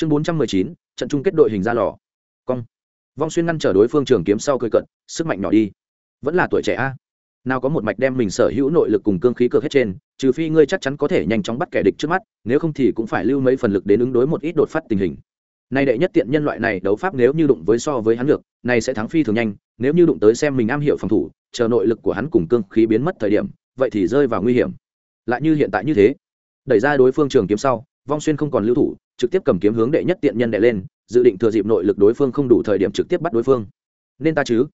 chương bốn trăm mười chín, trận chung kết đội hình ra lò. Cong. Vong xuyên ngăn trở đối phương trường kiếm sau cười cận sức mạnh nhỏ đi. Vẫn là tuổi trẻ a. Nào có một mạch đem mình sở hữu nội lực cùng cương khí cược hết trên, trừ phi ngươi chắc chắn có thể nhanh chóng bắt kẻ địch trước mắt, nếu không thì cũng phải lưu mấy phần lực đến ứng đối một ít đột phát tình hình. Nay đệ nhất tiện nhân loại này đấu pháp nếu như đụng với so với hắn được này sẽ thắng phi thường nhanh, nếu như đụng tới xem mình am hiểu phòng thủ, chờ nội lực của hắn cùng cương khí biến mất thời điểm, vậy thì rơi vào nguy hiểm. Lại như hiện tại như thế, đẩy ra đối phương trường kiếm sau, vong xuyên không còn lưu thủ trực tiếp cầm kiếm hướng đệ nhất tiện nhân đệ lên, dự định thừa dịp nội lực đối phương không đủ thời điểm trực tiếp bắt đối phương. Nên ta chứ?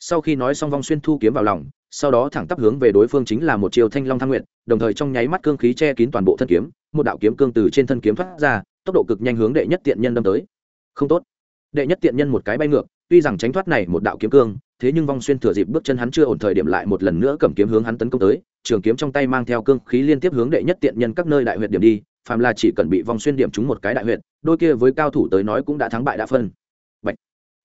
Sau khi nói xong vong xuyên thu kiếm vào lòng, sau đó thẳng tắp hướng về đối phương chính là một chiều thanh long thăng nguyện đồng thời trong nháy mắt cương khí che kín toàn bộ thân kiếm, một đạo kiếm cương từ trên thân kiếm thoát ra, tốc độ cực nhanh hướng đệ nhất tiện nhân đâm tới. Không tốt. Đệ nhất tiện nhân một cái bay ngược, tuy rằng tránh thoát này một đạo kiếm cương, thế nhưng vong xuyên thừa dịp bước chân hắn chưa ổn thời điểm lại một lần nữa cầm kiếm hướng hắn tấn công tới, trường kiếm trong tay mang theo cương khí liên tiếp hướng đệ nhất tiện nhân các nơi đại huyệt điểm đi phàm là chỉ cần bị vong xuyên điểm trúng một cái đại huyệt, đôi kia với cao thủ tới nói cũng đã thắng bại đã phân. Bạch.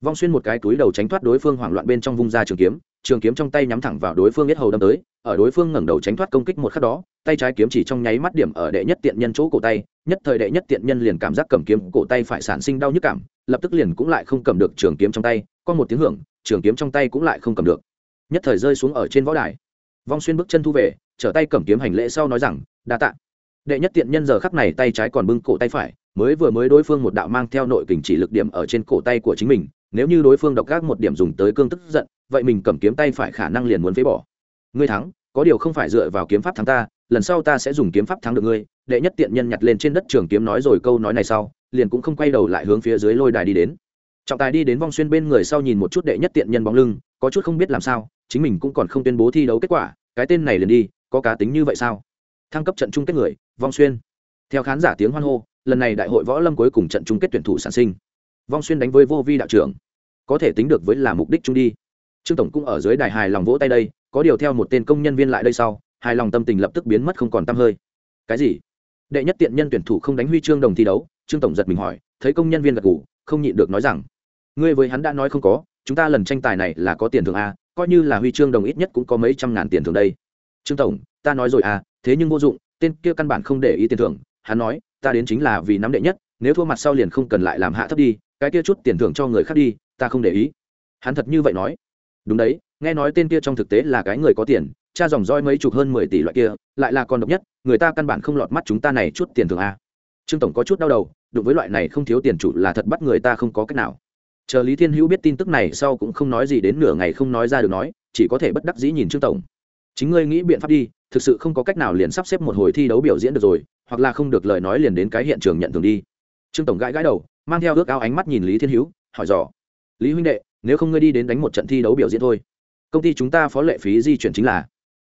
vong xuyên một cái túi đầu tránh thoát đối phương hoảng loạn bên trong vung ra trường kiếm trường kiếm trong tay nhắm thẳng vào đối phương biết hầu đâm tới, ở đối phương ngẩng đầu tránh thoát công kích một khắc đó, tay trái kiếm chỉ trong nháy mắt điểm ở đệ nhất tiện nhân chỗ cổ tay, nhất thời đệ nhất tiện nhân liền cảm giác cầm kiếm cổ tay phải sản sinh đau nhức cảm, lập tức liền cũng lại không cầm được trường kiếm trong tay, có một tiếng hưởng, trường kiếm trong tay cũng lại không cầm được. Nhất thời rơi xuống ở trên võ đài. Vong xuyên bước chân thu về, trở tay cầm kiếm hành lễ sau nói rằng, đa tạ đệ nhất tiện nhân giờ khắc này tay trái còn bưng cổ tay phải, mới vừa mới đối phương một đạo mang theo nội kình chỉ lực điểm ở trên cổ tay của chính mình, nếu như đối phương độc gác một điểm dùng tới cương tức giận, vậy mình cầm kiếm tay phải khả năng liền muốn phế bỏ. Ngươi thắng, có điều không phải dựa vào kiếm pháp thắng ta, lần sau ta sẽ dùng kiếm pháp thắng được ngươi. Đệ nhất tiện nhân nhặt lên trên đất trường kiếm nói rồi câu nói này sau, liền cũng không quay đầu lại hướng phía dưới lôi đài đi đến. Trọng tài đi đến vong xuyên bên người sau nhìn một chút đệ nhất tiện nhân bóng lưng, có chút không biết làm sao, chính mình cũng còn không tuyên bố thi đấu kết quả, cái tên này liền đi, có cá tính như vậy sao? Thăng cấp trận chung kết người vong xuyên. Theo khán giả tiếng hoan hô, lần này đại hội võ lâm cuối cùng trận chung kết tuyển thủ sản sinh. Vong xuyên đánh với vô vi đạo trưởng. Có thể tính được với là mục đích chung đi. Trương tổng cũng ở dưới đài hài lòng vỗ tay đây, có điều theo một tên công nhân viên lại đây sau, hài lòng tâm tình lập tức biến mất không còn t hơi. Cái gì? Đệ nhất tiện nhân tuyển thủ không đánh huy chương đồng thi đấu, trương tổng giật mình hỏi, thấy công nhân viên gật ngủ không nhịn được nói rằng, ngươi với hắn đã nói không có, chúng ta lần tranh tài này là có tiền thưởng a, coi như là huy chương đồng ít nhất cũng có mấy trăm ngàn tiền thưởng đây. Trương tổng, ta nói rồi à thế nhưng vô dụng tên kia căn bản không để ý tiền thưởng, hắn nói, ta đến chính là vì nắm đệ nhất, nếu thua mặt sau liền không cần lại làm hạ thấp đi, cái kia chút tiền thưởng cho người khác đi, ta không để ý. Hắn thật như vậy nói. Đúng đấy, nghe nói tên kia trong thực tế là cái người có tiền, cha dòng roi mấy chục hơn mười tỷ loại kia, lại là con độc nhất, người ta căn bản không lọt mắt chúng ta này chút tiền thưởng a trương tổng có chút đau đầu, đụng với loại này không thiếu tiền chủ là thật bắt người ta không có cách nào. Chờ lý thiên hữu biết tin tức này sau cũng không nói gì đến nửa ngày không nói ra được nói, chỉ có thể bất đắc dĩ nhìn trương tổng. Chính ngươi nghĩ biện pháp đi thực sự không có cách nào liền sắp xếp một hồi thi đấu biểu diễn được rồi, hoặc là không được lời nói liền đến cái hiện trường nhận thường đi. Trương tổng gãi gãi đầu, mang theo ước ao ánh mắt nhìn lý thiên hữu, hỏi dò. Lý huynh đệ, nếu không ngươi đi đến đánh một trận thi đấu biểu diễn thôi. Công ty chúng ta phó lệ phí di chuyển chính là.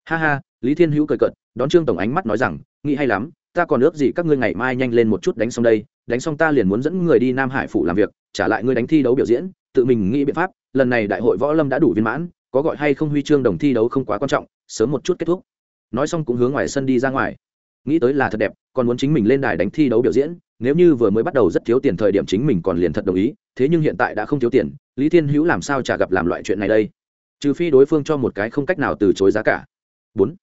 Ha ha, lý thiên hữu cười cận đón trương tổng ánh mắt nói rằng, nghĩ hay lắm, ta còn ước gì các ngươi ngày mai nhanh lên một chút đánh xong đây, đánh xong ta liền muốn dẫn người đi nam hải phủ làm việc, trả lại ngươi đánh thi đấu biểu diễn, tự mình nghĩ biện pháp, lần này đại hội võ lâm đã đủ viên mãn, có gọi hay không huy chương đồng thi đấu không quá quan trọng, sớm một chút kết thúc nói xong cũng hướng ngoài sân đi ra ngoài. Nghĩ tới là thật đẹp, còn muốn chính mình lên đài đánh thi đấu biểu diễn, nếu như vừa mới bắt đầu rất thiếu tiền thời điểm chính mình còn liền thật đồng ý, thế nhưng hiện tại đã không thiếu tiền, lý thiên hữu làm sao chả gặp làm loại chuyện này đây? Trừ phi đối phương cho một cái không cách nào từ chối giá cả. Bốn.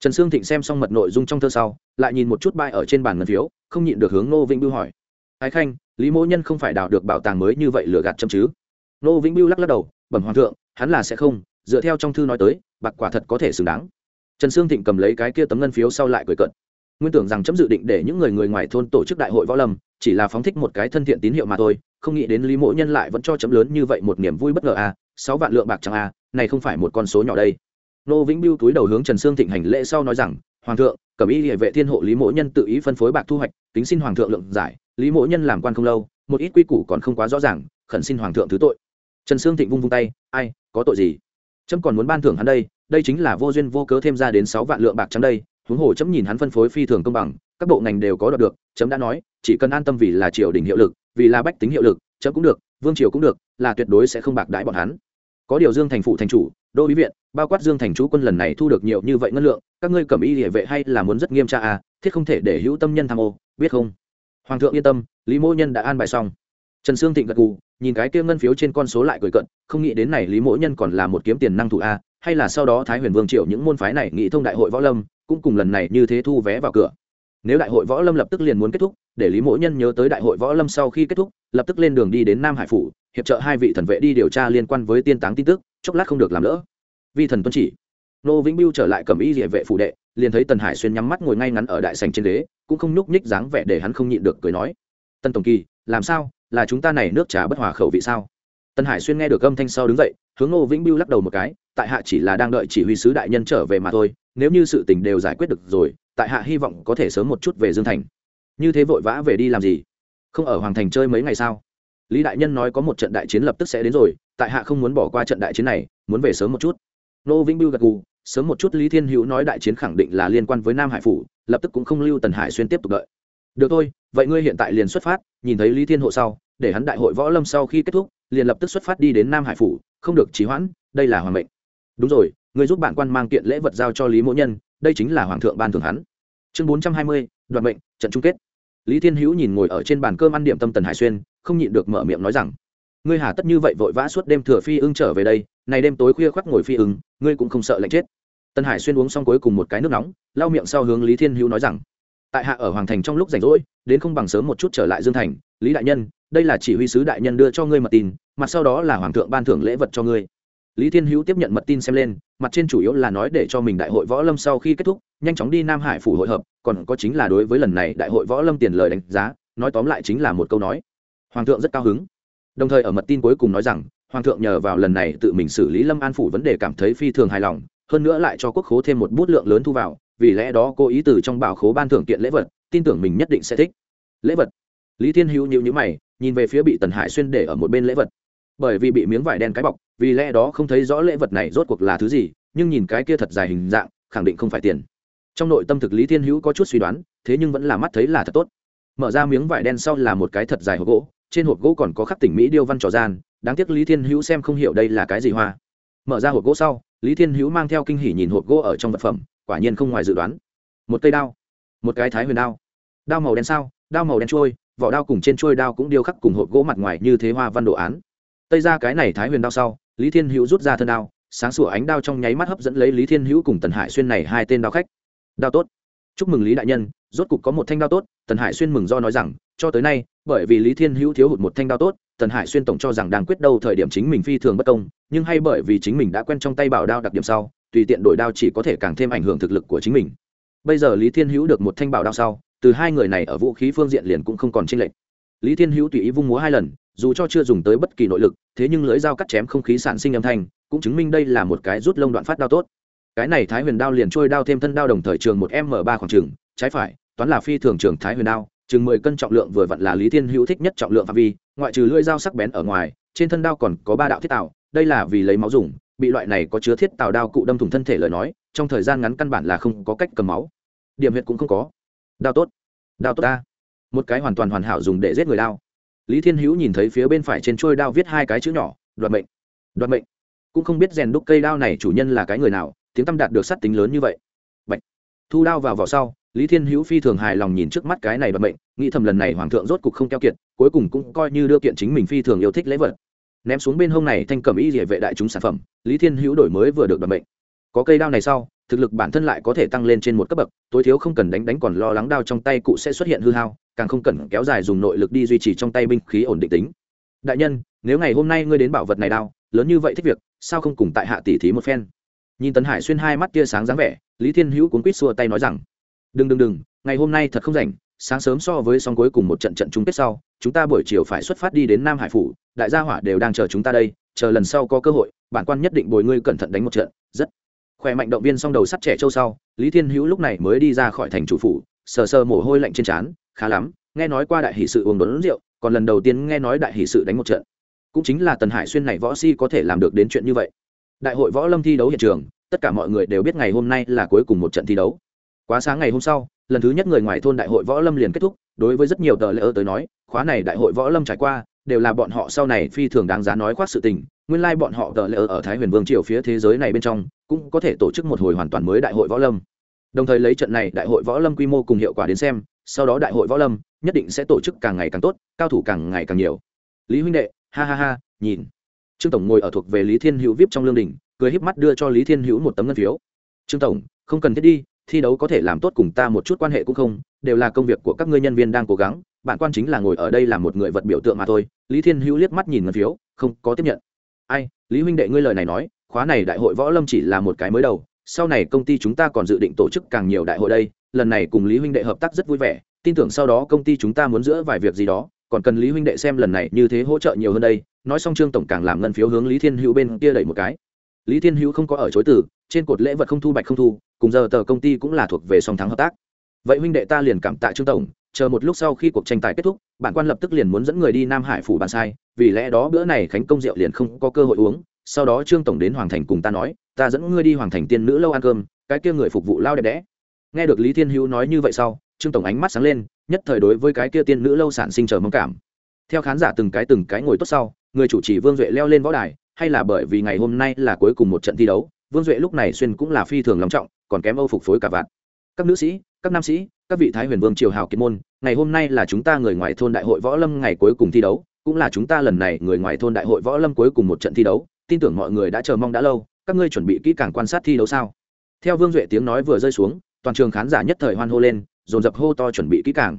Trần sương thịnh xem xong mật nội dung trong thơ sau, lại nhìn một chút bài ở trên bàn ngân phiếu, không nhịn được hướng nô vĩnh bưu hỏi. Ái khanh, lý mỗ nhân không phải đào được bảo tàng mới như vậy lừa gạt châm chứ? Nô vĩnh bưu lắc lắc đầu, bẩm hoàng thượng, hắn là sẽ không, dựa theo trong thư nói tới, bạc quả thật có thể xứng đáng trần sương thịnh cầm lấy cái kia tấm ngân phiếu sau lại cười cận nguyên tưởng rằng chấm dự định để những người người ngoài thôn tổ chức đại hội võ lâm, chỉ là phóng thích một cái thân thiện tín hiệu mà thôi, không nghĩ đến lý mỗ nhân lại vẫn cho chấm lớn như vậy một niềm vui bất ngờ à sáu vạn lượng bạc chẳng à này không phải một con số nhỏ đây. Nô vĩnh biêu túi đầu hướng trần sương thịnh hành lễ sau nói rằng, hoàng thượng cẩm y địa vệ thiên hộ lý mỗ nhân tự ý phân phối bạc thu hoạch, kính xin hoàng thượng lượng giải. Lý mỗ nhân làm quan không lâu, một ít quy củ còn không quá rõ ràng, khẩn xin hoàng thượng thứ tội. Trần sương thịnh vung vung tay, ai, có tội gì? Trâm còn muốn ban thưởng hắn đây đây chính là vô duyên vô cớ thêm ra đến sáu vạn lượng bạc trắng đây, huống hồ chấm nhìn hắn phân phối phi thường công bằng, các bộ ngành đều có đoạt được, chấm đã nói, chỉ cần an tâm vì là triều đình hiệu lực, vì là bách tính hiệu lực, chấm cũng được, vương triều cũng được, là tuyệt đối sẽ không bạc đãi bọn hắn. Có điều dương thành phụ thành chủ, đô bí viện, bao quát dương thành chú quân lần này thu được nhiều như vậy ngân lượng, các ngươi cầm y địa vệ hay là muốn rất nghiêm tra à thiết không thể để hữu tâm nhân tham ô, biết không? Hoàng thượng yên tâm, lý mỗ nhân đã an bài xong. Trần sương thịnh gật gù, nhìn cái kia ngân phiếu trên con số lại cười cận, không nghĩ đến này lý mỗ nhân còn là một kiếm tiền năng thủ a hay là sau đó thái huyền vương triệu những môn phái này nghĩ thông đại hội võ lâm, cũng cùng lần này như thế thu vé vào cửa. Nếu đại hội võ lâm lập tức liền muốn kết thúc, để lý mỗ nhân nhớ tới đại hội võ lâm sau khi kết thúc, lập tức lên đường đi đến nam hải phủ, hiệp trợ hai vị thần vệ đi điều tra liên quan với tiên táng tin tức, chốc lát không được làm lỡ. Vi thần tuân chỉ. Nô vĩnh biêu trở lại cầm y địa vệ phủ đệ, liền thấy tần hải xuyên nhắm mắt ngồi ngay ngắn ở đại sành trên ghế, cũng không nhúc nhích dáng vẻ để hắn không nhịn được cười nói. Tân tổng kỳ, làm sao? Là chúng ta này nước trà bất hòa khẩu vị sao? Tần hải xuyên nghe được âm thanh sau đứng dậy, hướng nô vĩnh biêu lắc đầu một cái tại hạ chỉ là đang đợi chỉ huy sứ đại nhân trở về mà thôi, nếu như sự tình đều giải quyết được rồi, tại hạ hy vọng có thể sớm một chút về dương thành. Như thế vội vã về đi làm gì? Không ở hoàng thành chơi mấy ngày sao? Lý đại nhân nói có một trận đại chiến lập tức sẽ đến rồi, tại hạ không muốn bỏ qua trận đại chiến này, muốn về sớm một chút. Nô vĩnh biêu gật gù, sớm một chút lý thiên hữu nói đại chiến khẳng định là liên quan với nam hải phủ, lập tức cũng không lưu tần hải xuyên tiếp tục đợi. Được thôi, vậy ngươi hiện tại liền xuất phát, nhìn thấy lý thiên hộ sau, để hắn đại hội võ lâm sau khi kết thúc, liền lập tức xuất phát đi đến nam hải phủ, không được trì hoãn, đây là hoàng mệnh đúng rồi ngươi giúp bạn quan mang kiện lễ vật giao cho lý mỗ nhân, đây chính là hoàng thượng ban thưởng hắn. Chương bốn trăm hai mươi đoạn mệnh, trận chung kết. Lý thiên hữu nhìn ngồi ở trên bàn cơm ăn điểm tâm tần hải xuyên, không nhịn được mở miệng nói rằng, ngươi hà tất như vậy vội vã suốt đêm thừa phi ưng trở về đây, này đêm tối khuya khoác ngồi phi ưng, ngươi cũng không sợ lạnh chết. Tân hải xuyên uống xong cuối cùng một cái nước nóng, lau miệng sau hướng lý thiên hữu nói rằng, tại hạ ở hoàng thành trong lúc rảnh rỗi, đến không bằng sớm một chút trở lại dương thành. Lý đại nhân, đây là chỉ huy sứ đại nhân đưa cho ngươi mật tin, mặt sau đó là hoàng thượng ban thưởng lễ vật cho ngươi lý thiên hữu tiếp nhận mật tin xem lên, mặt trên chủ yếu là nói để cho mình đại hội võ lâm sau khi kết thúc, nhanh chóng đi nam hải phủ hội hợp, còn có chính là đối với lần này đại hội võ lâm tiền lời đánh giá, nói tóm lại chính là một câu nói. Hoàng thượng rất cao hứng. Đồng thời ở mật tin cuối cùng nói rằng, hoàng thượng nhờ vào lần này tự mình xử lý lâm an phủ vấn đề cảm thấy phi thường hài lòng, hơn nữa lại cho quốc khố thêm một bút lượng lớn thu vào, vì lẽ đó cô ý từ trong bảo khố ban thưởng kiện lễ vật, tin tưởng mình nhất định sẽ thích. Lễ vật. Lý thiên hữu nhịu nhữ mày, nhìn về phía bị tần hải xuyên để ở một bên lễ vật bởi vì bị miếng vải đen cái bọc, vì lẽ đó không thấy rõ lễ vật này rốt cuộc là thứ gì, nhưng nhìn cái kia thật dài hình dạng, khẳng định không phải tiền. Trong nội tâm thực lý thiên hữu có chút suy đoán, thế nhưng vẫn là mắt thấy là thật tốt. Mở ra miếng vải đen sau là một cái thật dài hộp gỗ, trên hộp gỗ còn có khắc tỉnh mỹ điêu văn trò gian, đáng tiếc lý thiên hữu xem không hiểu đây là cái gì hoa. Mở ra hộp gỗ sau, lý thiên hữu mang theo kinh hỉ nhìn hộp gỗ ở trong vật phẩm, quả nhiên không ngoài dự đoán. Một cây đao, một cái thái huyền đao. Đao màu đen sao, đao màu đen trôi, vỏ đao cùng trên trôi đao cũng điêu khắc cùng hộp gỗ mặt ngoài như thế hoa văn đồ án tây ra cái này thái huyền đao sau, lý thiên hữu rút ra thân đao, sáng sủa ánh đao trong nháy mắt hấp dẫn lấy lý thiên hữu cùng tần hải xuyên này hai tên đao khách. Đao tốt. Chúc mừng lý đại nhân, rốt cục có một thanh đao tốt, tần hải xuyên mừng do nói rằng, cho tới nay, bởi vì lý thiên hữu thiếu hụt một thanh đao tốt, tần hải xuyên tổng cho rằng đang quyết đâu thời điểm chính mình phi thường bất công, nhưng hay bởi vì chính mình đã quen trong tay bảo đao đặc điểm sau, tùy tiện đổi đao chỉ có thể càng thêm ảnh hưởng thực lực của chính mình. Bây giờ lý thiên hữu được một thanh bảo đao sau, từ hai người này ở vũ khí phương diện liền cũng không còn tranh lệch. Lý thiên hữu tùy ý vung múa hai lần dù cho chưa dùng tới bất kỳ nội lực, thế nhưng lưỡi dao cắt chém không khí sản sinh âm thanh, cũng chứng minh đây là một cái rút lông đoạn phát đao tốt. Cái này thái huyền đao liền trôi đao thêm thân đao đồng thời trường một m ba khoảng trường, trái phải, toán là phi thường trường thái huyền đao chừng mười cân trọng lượng vừa vặn là lý thiên hữu thích nhất trọng lượng phạm vi, ngoại trừ lưỡi dao sắc bén ở ngoài, trên thân đao còn có ba đạo thiết tạo, đây là vì lấy máu dùng, bị loại này có chứa thiết tạo đao cụ đâm thủng thân thể lời nói, trong thời gian ngắn căn bản là không có cách cầm máu. Điểm huyệt cũng không có. Đao tốt. Đao tốt ta. Một cái hoàn toàn hoàn hảo dùng để giết người đao lý thiên hữu nhìn thấy phía bên phải trên trôi đao viết hai cái chữ nhỏ, đoạt mệnh. Đoạt mệnh? Cũng không biết rèn đúc cây đao này chủ nhân là cái người nào, tiếng tâm đạt được sắt tính lớn như vậy. Bạch. thu đao vào vỏ sau, lý thiên hữu phi thường hài lòng nhìn trước mắt cái này đoạt mệnh, nghĩ thầm lần này hoàng thượng rốt cục không keo kiệt, cuối cùng cũng coi như đưa kiện chính mình phi thường yêu thích lễ vật. Ném xuống bên hông này thanh cầm y địa vệ đại chúng sản phẩm, lý thiên hữu đổi mới vừa được đoạt mệnh. Có cây đao này sau thực lực bản thân lại có thể tăng lên trên một cấp bậc, tối thiếu không cần đánh đánh còn lo lắng đao trong tay cụ sẽ xuất hiện hư hao, càng không cần kéo dài dùng nội lực đi duy trì trong tay binh khí ổn định tính. Đại nhân, nếu ngày hôm nay ngươi đến bảo vật này đao, lớn như vậy thích việc, sao không cùng tại hạ tỷ thí một phen? Nhìn tấn hải xuyên hai mắt tia sáng dáng vẻ, lý thiên hữu cuốn quýt xua tay nói rằng, đừng đừng đừng, ngày hôm nay thật không rảnh, sáng sớm so với song cuối cùng một trận trận chung kết sau, chúng ta buổi chiều phải xuất phát đi đến nam hải phủ, đại gia hỏa đều đang chờ chúng ta đây, chờ lần sau có cơ hội, bản quan nhất định bồi ngươi cẩn thận đánh một trận, rất khỏe mạnh động viên xong đầu sắt trẻ châu sau, lý thiên hữu lúc này mới đi ra khỏi thành chủ phủ, sờ sờ mồ hôi lạnh trên trán, khá lắm, nghe nói qua đại hỷ sự uống đốn rượu, còn lần đầu tiên nghe nói đại hỷ sự đánh một trận. Cũng chính là tần hải xuyên này võ si có thể làm được đến chuyện như vậy. Đại hội võ lâm thi đấu hiện trường, tất cả mọi người đều biết ngày hôm nay là cuối cùng một trận thi đấu. Quá sáng ngày hôm sau, lần thứ nhất người ngoài thôn đại hội võ lâm liền kết thúc, đối với rất nhiều tờ lễ ơ tới nói, khóa này đại hội võ lâm trải qua, đều là bọn họ sau này phi thường đáng giá nói khoác sự tình nguyên lai bọn họ tờ lễ ở thái huyền vương triều phía thế giới này bên trong, cũng có thể tổ chức một hồi hoàn toàn mới đại hội võ lâm. Đồng thời lấy trận này đại hội võ lâm quy mô cùng hiệu quả đến xem, sau đó đại hội võ lâm nhất định sẽ tổ chức càng ngày càng tốt, cao thủ càng ngày càng nhiều. Lý huynh đệ, ha ha ha, nhìn. Trương tổng ngồi ở thuộc về lý thiên hữu vip trong lương đình cười híp mắt đưa cho lý thiên hữu một tấm ngân phiếu. Trương tổng, không cần thiết đi, thi đấu có thể làm tốt cùng ta một chút quan hệ cũng không, đều là công việc của các ngươi nhân viên đang cố gắng, bạn quan chính là ngồi ở đây là một người vật biểu tượng mà thôi. Lý thiên hữu liếc mắt nhìn ngân phiếu, không có tiếp nhận ai, lý huynh đệ ngươi lời này nói, khóa này đại hội võ lâm chỉ là một cái mới đầu, sau này công ty chúng ta còn dự định tổ chức càng nhiều đại hội đây, lần này cùng lý huynh đệ hợp tác rất vui vẻ, tin tưởng sau đó công ty chúng ta muốn giữa vài việc gì đó, còn cần lý huynh đệ xem lần này như thế hỗ trợ nhiều hơn đây, nói xong trương tổng càng làm ngân phiếu hướng lý thiên hữu bên kia đẩy một cái. Lý thiên hữu không có ở chối từ, trên cột lễ vật không thu bạch không thu, cùng giờ tờ công ty cũng là thuộc về song thắng hợp tác. Vậy huynh đệ ta liền cảm tạ trương tổng chờ một lúc sau khi cuộc tranh tài kết thúc, bản quan lập tức liền muốn dẫn người đi nam hải phủ bàn sai, vì lẽ đó bữa này khánh công rượu liền không có cơ hội uống. Sau đó trương tổng đến hoàng thành cùng ta nói, ta dẫn ngươi đi hoàng thành tiên nữ lâu ăn cơm, cái kia người phục vụ lao đẹp đẽ. Nghe được lý thiên hữu nói như vậy sau, trương tổng ánh mắt sáng lên, nhất thời đối với cái kia tiên nữ lâu sản sinh chờ mong cảm. Theo khán giả từng cái từng cái ngồi tốt sau, người chủ trì vương duệ leo lên võ đài, hay là bởi vì ngày hôm nay là cuối cùng một trận thi đấu, vương duệ lúc này xuyên cũng là phi thường lòng trọng, còn kém âu phục phối cả vạn. Các nữ sĩ các nam sĩ, các vị thái huyền vương triều hào kiệt môn, ngày hôm nay là chúng ta người ngoài thôn đại hội võ lâm ngày cuối cùng thi đấu, cũng là chúng ta lần này người ngoài thôn đại hội võ lâm cuối cùng một trận thi đấu. Tin tưởng mọi người đã chờ mong đã lâu, các ngươi chuẩn bị kỹ càng quan sát thi đấu sao? Theo vương duệ tiếng nói vừa rơi xuống, toàn trường khán giả nhất thời hoan hô lên, dồn dập hô to chuẩn bị kỹ càng.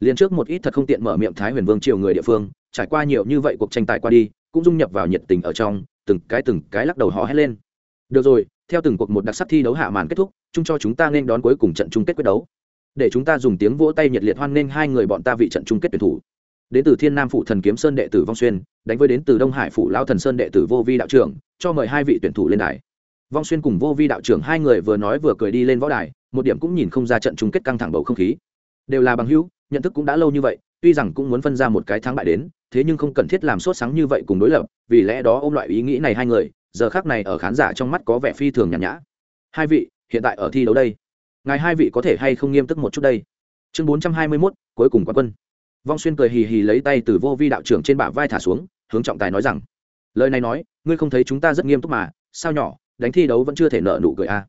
Liền trước một ít thật không tiện mở miệng thái huyền vương triều người địa phương, trải qua nhiều như vậy cuộc tranh tài qua đi, cũng dung nhập vào nhiệt tình ở trong, từng cái từng cái lắc đầu họ hét lên. Được rồi theo từng cuộc một đặc sắc thi đấu hạ màn kết thúc, chung cho chúng ta nên đón cuối cùng trận chung kết quyết đấu. Để chúng ta dùng tiếng vỗ tay nhiệt liệt hoan nghênh hai người bọn ta vị trận chung kết tuyển thủ. Đến từ thiên nam phụ thần kiếm sơn đệ tử vong xuyên, đánh với đến từ đông hải phụ lao thần sơn đệ tử vô vi đạo trưởng, cho mời hai vị tuyển thủ lên đài. Vong xuyên cùng vô vi đạo trưởng hai người vừa nói vừa cười đi lên võ đài, một điểm cũng nhìn không ra trận chung kết căng thẳng bầu không khí. Đều là bằng hữu, nhận thức cũng đã lâu như vậy, tuy rằng cũng muốn phân ra một cái thắng bại đến, thế nhưng không cần thiết làm sốt sáng như vậy cùng đối lập, vì lẽ đó ôm loại ý nghĩ này hai người giờ khác này ở khán giả trong mắt có vẻ phi thường nhàn nhã. Hai vị, hiện tại ở thi đấu đây. Ngài hai vị có thể hay không nghiêm túc một chút đây? Chương bốn trăm hai mươi mốt, cuối cùng quán quân. Vong xuyên cười hì hì lấy tay từ vô vi đạo trưởng trên bả vai thả xuống, hướng trọng tài nói rằng, lời này nói, ngươi không thấy chúng ta rất nghiêm túc mà, sao nhỏ, đánh thi đấu vẫn chưa thể nợ nụ cười à.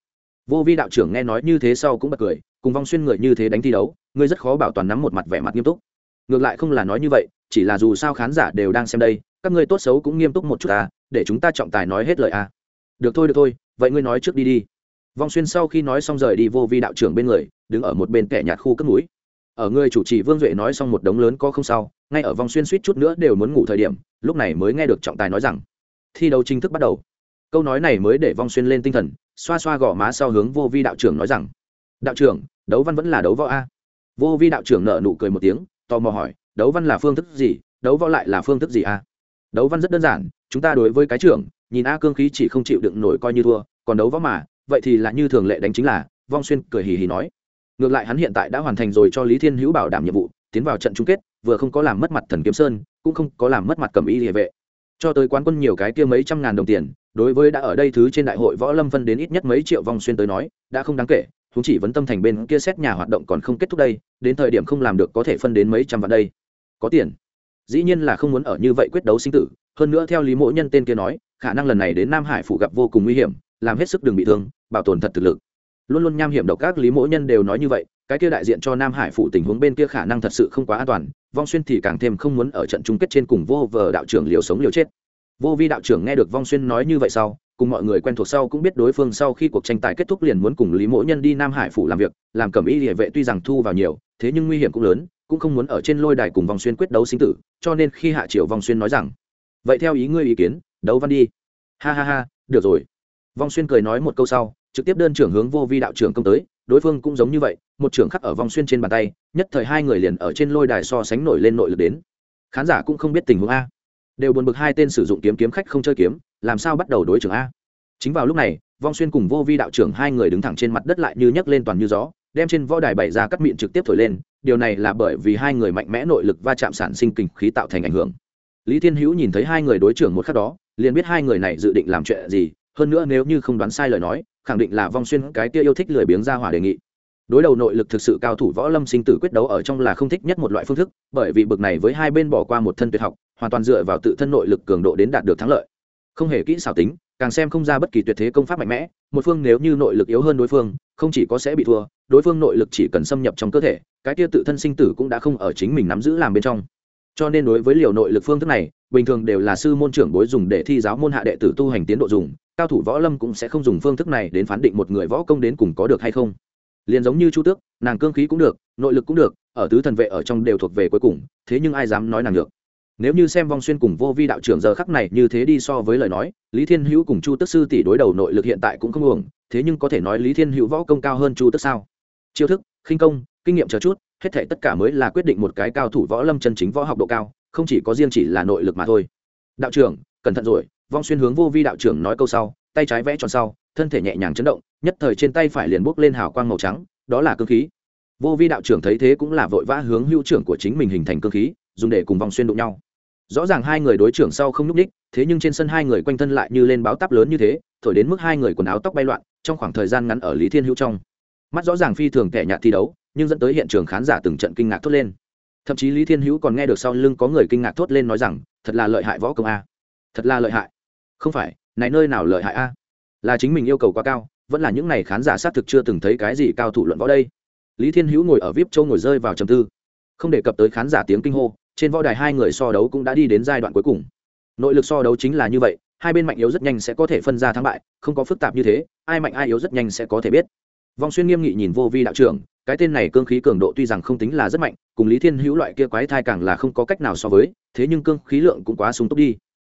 vô vi đạo trưởng nghe nói như thế sau cũng bật cười, cùng vong xuyên người như thế đánh thi đấu, ngươi rất khó bảo toàn nắm một mặt vẻ mặt nghiêm túc. Ngược lại không là nói như vậy, chỉ là dù sao khán giả đều đang xem đây các ngươi tốt xấu cũng nghiêm túc một chút à để chúng ta trọng tài nói hết lời à. Được thôi được thôi, vậy ngươi nói trước đi đi. Vong xuyên sau khi nói xong rời đi vô vi đạo trưởng bên người, đứng ở một bên kẻ nhạt khu cất núi. Ở người chủ trì vương duệ nói xong một đống lớn có không sao, ngay ở vòng xuyên suýt chút nữa đều muốn ngủ thời điểm, lúc này mới nghe được trọng tài nói rằng, thi đấu chính thức bắt đầu. Câu nói này mới để vong xuyên lên tinh thần, xoa xoa gò má sau hướng vô vi đạo trưởng nói rằng, đạo trưởng, đấu văn vẫn là đấu võ a. Vô vi đạo trưởng nợ nụ cười một tiếng, tò mò hỏi, đấu văn là phương thức gì, đấu võ lại là phương thức gì a? Đấu văn rất đơn giản, chúng ta đối với cái trưởng, nhìn a cương khí chỉ không chịu đựng nổi coi như thua, còn đấu võ mà, vậy thì là như thường lệ đánh chính là, vong xuyên cười hì hì nói. Ngược lại hắn hiện tại đã hoàn thành rồi cho lý thiên hữu bảo đảm nhiệm vụ, tiến vào trận chung kết, vừa không có làm mất mặt thần kiếm sơn, cũng không có làm mất mặt cầm y địa vệ. Cho tới quán quân nhiều cái kia mấy trăm ngàn đồng tiền, đối với đã ở đây thứ trên đại hội võ lâm phân đến ít nhất mấy triệu vong xuyên tới nói, đã không đáng kể chúng chỉ vấn tâm thành bên kia xét nhà hoạt động còn không kết thúc đây, đến thời điểm không làm được có thể phân đến mấy trăm vạn đây. Có tiền dĩ nhiên là không muốn ở như vậy quyết đấu sinh tử. Hơn nữa theo lý mỗi nhân tên kia nói, khả năng lần này đến nam hải phủ gặp vô cùng nguy hiểm, làm hết sức đừng bị thương, bảo tồn thật thực lực. Luôn luôn nham hiểm độc các lý mỗi nhân đều nói như vậy, cái kia đại diện cho nam hải phủ tình huống bên kia khả năng thật sự không quá an toàn, vong xuyên thì càng thêm không muốn ở trận chung kết trên cùng vô vờ đạo trưởng liều sống liều chết. Vô vi đạo trưởng nghe được vong xuyên nói như vậy sau, cùng mọi người quen thuộc sau cũng biết đối phương sau khi cuộc tranh tài kết thúc liền muốn cùng lý Mỗ nhân đi nam hải phủ làm việc, làm cẩm y địa vệ tuy rằng thu vào nhiều, thế nhưng nguy hiểm cũng lớn cũng không muốn ở trên lôi đài cùng vong xuyên quyết đấu sinh tử, cho nên khi hạ triều vong xuyên nói rằng, vậy theo ý ngươi ý kiến, đấu văn đi. Ha ha ha, được rồi. Vong xuyên cười nói một câu sau, trực tiếp đơn trưởng hướng vô vi đạo trưởng công tới, đối phương cũng giống như vậy, một trưởng khắc ở vòng xuyên trên bàn tay, nhất thời hai người liền ở trên lôi đài so sánh nổi lên nội lực đến. Khán giả cũng không biết tình huống a. Đều buồn bực hai tên sử dụng kiếm kiếm khách không chơi kiếm, làm sao bắt đầu đối trưởng a. Chính vào lúc này vong xuyên cùng vô vi đạo trưởng hai người đứng thẳng trên mặt đất lại như nhấc lên toàn như gió, đem trên võ đài bày ra cắt miệng trực tiếp thổi lên điều này là bởi vì hai người mạnh mẽ nội lực va chạm sản sinh kình khí tạo thành ảnh hưởng. Lý thiên hữu nhìn thấy hai người đối trưởng một khắc đó, liền biết hai người này dự định làm chuyện gì, hơn nữa nếu như không đoán sai lời nói, khẳng định là vong xuyên cái kia yêu thích lười biếng ra hỏa đề nghị. Đối đầu nội lực thực sự cao thủ võ lâm sinh tử quyết đấu ở trong là không thích nhất một loại phương thức, bởi vì bực này với hai bên bỏ qua một thân tuyệt học, hoàn toàn dựa vào tự thân nội lực cường độ đến đạt được thắng lợi. Không hề kỹ xảo tính càng xem không ra bất kỳ tuyệt thế công pháp mạnh mẽ, một phương nếu như nội lực yếu hơn đối phương, không chỉ có sẽ bị thua, đối phương nội lực chỉ cần xâm nhập trong cơ thể, cái kia tự thân sinh tử cũng đã không ở chính mình nắm giữ làm bên trong. Cho nên đối với liều nội lực phương thức này, bình thường đều là sư môn trưởng bối dùng để thi giáo môn hạ đệ tử tu hành tiến độ dùng, cao thủ võ lâm cũng sẽ không dùng phương thức này đến phán định một người võ công đến cùng có được hay không. Liền giống như chu tước, nàng cương khí cũng được, nội lực cũng được, ở tứ thần vệ ở trong đều thuộc về cuối cùng, thế nhưng ai dám nói nàng được? Nếu như xem vong xuyên cùng vô vi đạo trưởng giờ khắc này như thế đi so với lời nói, lý thiên hữu cùng chu tức sư tỷ đối đầu nội lực hiện tại cũng không uổng, thế nhưng có thể nói lý thiên hữu võ công cao hơn chu tức sao? Chiêu thức, khinh công, kinh nghiệm chờ chút, hết thể tất cả mới là quyết định một cái cao thủ võ lâm chân chính võ học độ cao, không chỉ có riêng chỉ là nội lực mà thôi. Đạo trưởng, cẩn thận rồi, vong xuyên hướng vô vi đạo trưởng nói câu sau, tay trái vẽ tròn sau, thân thể nhẹ nhàng chấn động, nhất thời trên tay phải liền bốc lên hào quang màu trắng, đó là cơ khí. Vô vi đạo trưởng thấy thế cũng là vội vã hướng hữu trưởng của chính mình hình thành cơ khí dùng để cùng vòng xuyên đụng nhau. Rõ ràng hai người đối trưởng sau không nhúc ních thế nhưng trên sân hai người quanh thân lại như lên báo táp lớn như thế, thổi đến mức hai người quần áo tóc bay loạn, trong khoảng thời gian ngắn ở lý thiên hữu trong. Mắt rõ ràng phi thường tẻ nhạt thi đấu, nhưng dẫn tới hiện trường khán giả từng trận kinh ngạc thốt lên. Thậm chí lý thiên hữu còn nghe được sau lưng có người kinh ngạc thốt lên nói rằng, thật là lợi hại võ công a. Thật là lợi hại. Không phải, này nơi nào lợi hại a? Là chính mình yêu cầu quá cao, vẫn là những n à y khán giả xác thực chưa từng thấy cái gì cao thủ luận võ đây. Lý thiên hữu ngồi ở vip châu ngồi rơi vào trầm tư. Không đề cập tới khán giả tiếng kinh hô trên võ đài hai người so đấu cũng đã đi đến giai đoạn cuối cùng. Nội lực so đấu chính là như vậy, hai bên mạnh yếu rất nhanh sẽ có thể phân ra thắng bại, không có phức tạp như thế, ai mạnh ai yếu rất nhanh sẽ có thể biết. Vong xuyên nghiêm nghị nhìn vô vi đạo trưởng, cái tên này cương khí cường độ tuy rằng không tính là rất mạnh, cùng lý thiên hữu loại kia quái thai càng là không có cách nào so với, thế nhưng cương khí lượng cũng quá sung túc đi.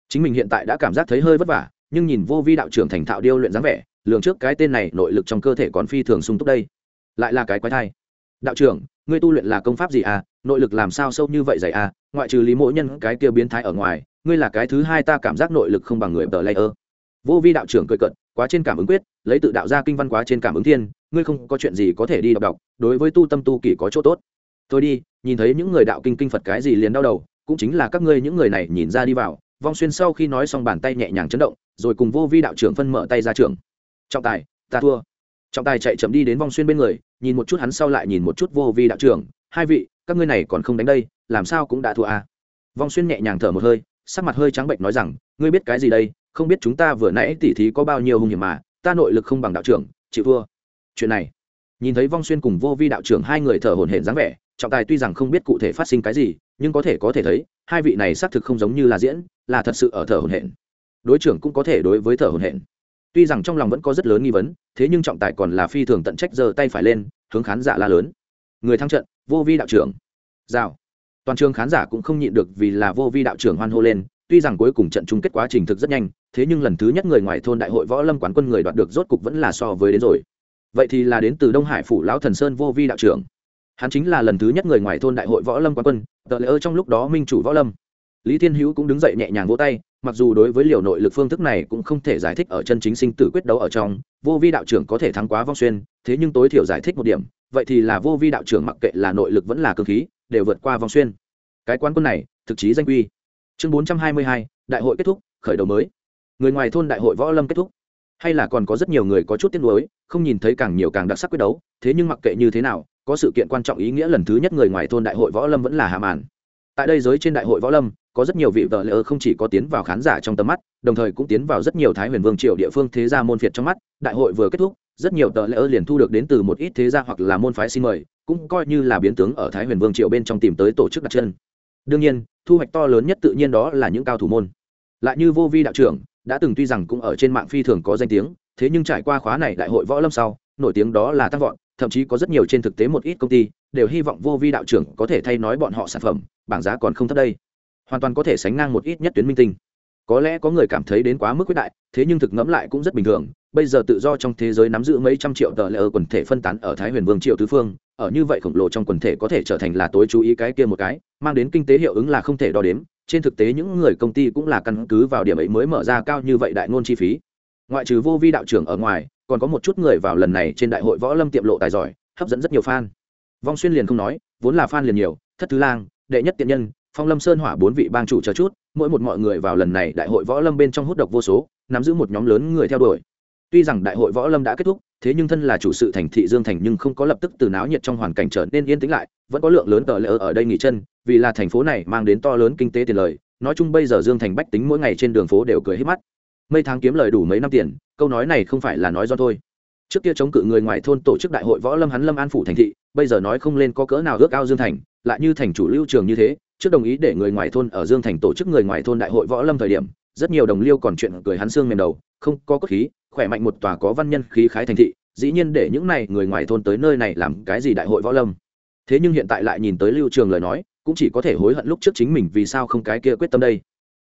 Chính mình hiện tại đã cảm giác thấy hơi vất vả, nhưng nhìn vô vi đạo trưởng thành thạo điêu luyện dáng vẻ, lường trước cái tên này nội lực trong cơ thể còn phi thường sung túc đây. Lại là cái quái thai đạo trưởng, ngươi tu luyện là công pháp gì à? Nội lực làm sao sâu như vậy dày à? Ngoại trừ lý mỗi nhân cái kia biến thái ở ngoài, ngươi là cái thứ hai ta cảm giác nội lực không bằng người tờ lây ơ. Vô vi đạo trưởng cười cận quá trên cảm ứng quyết, lấy tự đạo ra kinh văn quá trên cảm ứng thiên, ngươi không có chuyện gì có thể đi đọc đọc, đối với tu tâm tu kỳ có chỗ tốt. Tôi đi, nhìn thấy những người đạo kinh kinh phật cái gì liền đau đầu, cũng chính là các ngươi những người này nhìn ra đi vào. Vong xuyên sau khi nói xong bàn tay nhẹ nhàng chấn động, rồi cùng vô vi đạo trưởng phân mở tay ra trường trọng tài, ta thua trọng tài chạy chậm đi đến vong xuyên bên người, nhìn một chút hắn sau lại nhìn một chút vô vi đạo trưởng. Hai vị, các ngươi này còn không đánh đây, làm sao cũng đã thua à vong xuyên nhẹ nhàng thở một hơi, sắc mặt hơi trắng bệnh nói rằng, ngươi biết cái gì đây? Không biết chúng ta vừa nãy tỉ thí có bao nhiêu hung hiểm mà, ta nội lực không bằng đạo trưởng, chịu thua. Chuyện này, nhìn thấy vong xuyên cùng vô vi đạo trưởng hai người thở hổn hển dáng vẻ, trọng tài tuy rằng không biết cụ thể phát sinh cái gì, nhưng có thể có thể thấy, hai vị này xác thực không giống như là diễn, là thật sự ở thở hổn hển. Đối trưởng cũng có thể đối với thở hổn hển tuy rằng trong lòng vẫn có rất lớn nghi vấn, thế nhưng trọng tài còn là phi thường tận trách giơ tay phải lên, hướng khán giả la lớn. Người thắng trận, vô vi đạo trưởng. Rào. Toàn trường khán giả cũng không nhịn được vì là vô vi đạo trưởng hoan hô lên, tuy rằng cuối cùng trận chung kết quá trình thực rất nhanh, thế nhưng lần thứ nhất người ngoài thôn đại hội võ lâm quán quân người đoạt được rốt cục vẫn là so với đến rồi. Vậy thì là đến từ đông hải phủ lão thần sơn vô vi đạo trưởng. Hắn chính là lần thứ nhất người ngoài thôn đại hội võ lâm quán quân, tờ lễ ơ trong lúc đó minh chủ võ lâm. Lý thiên hữu cũng đứng dậy nhẹ nhàng vỗ tay mặc dù đối với liều nội lực phương thức này cũng không thể giải thích ở chân chính sinh tử quyết đấu ở trong, vô vi đạo trưởng có thể thắng quá vong xuyên, thế nhưng tối thiểu giải thích một điểm, vậy thì là vô vi đạo trưởng mặc kệ là nội lực vẫn là cơ khí, đều vượt qua vong xuyên. Cái quán quân này, thực chí danh quy chương bốn trăm hai mươi hai, đại hội kết thúc, khởi đầu mới. Người ngoài thôn đại hội võ lâm kết thúc. Hay là còn có rất nhiều người có chút tiếc nuối, không nhìn thấy càng nhiều càng đặc sắc quyết đấu, thế nhưng mặc kệ như thế nào, có sự kiện quan trọng ý nghĩa lần thứ nhất người ngoài thôn đại hội võ lâm vẫn là hạ màn. Tại đây giới trên đại hội võ lâm có rất nhiều vị vợ lỡ không chỉ có tiến vào khán giả trong tầm mắt, đồng thời cũng tiến vào rất nhiều thái huyền vương triều địa phương thế gia môn phiệt trong mắt, đại hội vừa kết thúc, rất nhiều tờ lỡ liền thu được đến từ một ít thế gia hoặc là môn phái xin mời, cũng coi như là biến tướng ở thái huyền vương triều bên trong tìm tới tổ chức đặt chân. Đương nhiên, thu hoạch to lớn nhất tự nhiên đó là những cao thủ môn. Lại như vô vi đạo trưởng, đã từng tuy rằng cũng ở trên mạng phi thường có danh tiếng, thế nhưng trải qua khóa này đại hội võ lâm sau, nổi tiếng đó là tăng vọt, thậm chí có rất nhiều trên thực tế một ít công ty, đều hy vọng vô vi đạo trưởng có thể thay nói bọn họ sản phẩm, bảng giá còn không thấp đây hoàn toàn có thể sánh ngang một ít nhất tuyến minh tinh. Có lẽ có người cảm thấy đến quá mức quyết đại, thế nhưng thực ngẫm lại cũng rất bình thường. Bây giờ tự do trong thế giới nắm giữ mấy trăm triệu tờ lệ ở quần thể phân tán ở thái huyền vương triệu tứ phương, ở như vậy khổng lồ trong quần thể có thể trở thành là tối chú ý cái kia một cái, mang đến kinh tế hiệu ứng là không thể đo đếm. Trên thực tế những người công ty cũng là căn cứ vào điểm ấy mới mở ra cao như vậy đại ngôn chi phí. Ngoại trừ vô vi đạo trưởng ở ngoài, còn có một chút người vào lần này trên đại hội võ lâm tiệm lộ tài giỏi, hấp dẫn rất nhiều fan. Vong xuyên liền không nói, vốn là fan liền nhiều, thất thứ lang, đệ nhất tiện nhân phong lâm sơn hỏa bốn vị bang chủ chờ chút, mỗi một mọi người vào lần này đại hội võ lâm bên trong hút độc vô số, nắm giữ một nhóm lớn người theo đuổi. Tuy rằng đại hội võ lâm đã kết thúc, thế nhưng thân là chủ sự thành thị dương thành nhưng không có lập tức từ náo nhiệt trong hoàn cảnh trở nên yên tĩnh lại, vẫn có lượng lớn tờ lỡ ở đây nghỉ chân, vì là thành phố này mang đến to lớn kinh tế tiền lời. Nói chung bây giờ dương thành bách tính mỗi ngày trên đường phố đều cười hết mắt. Mấy tháng kiếm lời đủ mấy năm tiền, câu nói này không phải là nói do thôi. Trước kia chống cự người ngoài thôn tổ chức đại hội võ lâm hắn lâm an phủ thành thị, bây giờ nói không lên có cỡ nào ước ao dương thành, lại như thành chủ lưu trường như thế trước đồng ý để người ngoài thôn ở dương thành tổ chức người ngoài thôn đại hội võ lâm thời điểm, rất nhiều đồng liêu còn chuyện cười hắn xương mềm đầu, không có cốt khí, khỏe mạnh một tòa có văn nhân khí khái thành thị, dĩ nhiên để những này người ngoài thôn tới nơi này làm cái gì đại hội võ lâm. Thế nhưng hiện tại lại nhìn tới lưu trường lời nói, cũng chỉ có thể hối hận lúc trước chính mình vì sao không cái kia quyết tâm đây.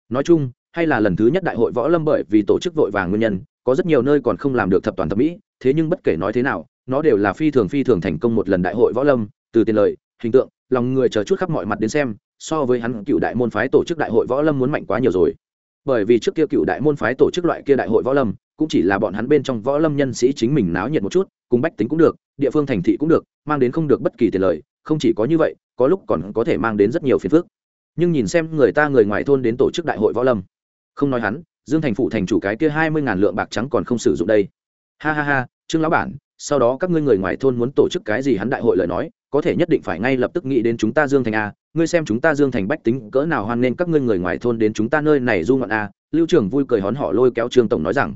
Nói chung, hay là lần thứ nhất đại hội võ lâm bởi vì tổ chức vội vàng nguyên nhân, có rất nhiều nơi còn không làm được thập toàn thập mỹ, thế nhưng bất kể nói thế nào, nó đều là phi thường phi thường thành công một lần đại hội võ lâm, từ tiền lợi hình tượng, lòng người chờ chút khắp mọi mặt đến xem so với hắn, cựu đại môn phái tổ chức đại hội võ lâm muốn mạnh quá nhiều rồi. Bởi vì trước kia cựu đại môn phái tổ chức loại kia đại hội võ lâm, cũng chỉ là bọn hắn bên trong võ lâm nhân sĩ chính mình náo nhiệt một chút, cùng bách tính cũng được, địa phương thành thị cũng được, mang đến không được bất kỳ tiền lời, không chỉ có như vậy, có lúc còn có thể mang đến rất nhiều phiền phức. Nhưng nhìn xem người ta người ngoài thôn đến tổ chức đại hội võ lâm. Không nói hắn, dương thành phụ thành chủ cái kia hai mươi ngàn lượng bạc trắng còn không sử dụng đây. Ha ha ha, trương lão bản, sau đó các ngươi người ngoài thôn muốn tổ chức cái gì hắn đại hội lời nói, có thể nhất định phải ngay lập tức nghĩ đến chúng ta dương thành a ngươi xem chúng ta dương thành bách tính cỡ nào hoan nên các ngươi người ngoài thôn đến chúng ta nơi này du ngoạn a lưu trường vui cười hón họ lôi kéo trương tổng nói rằng.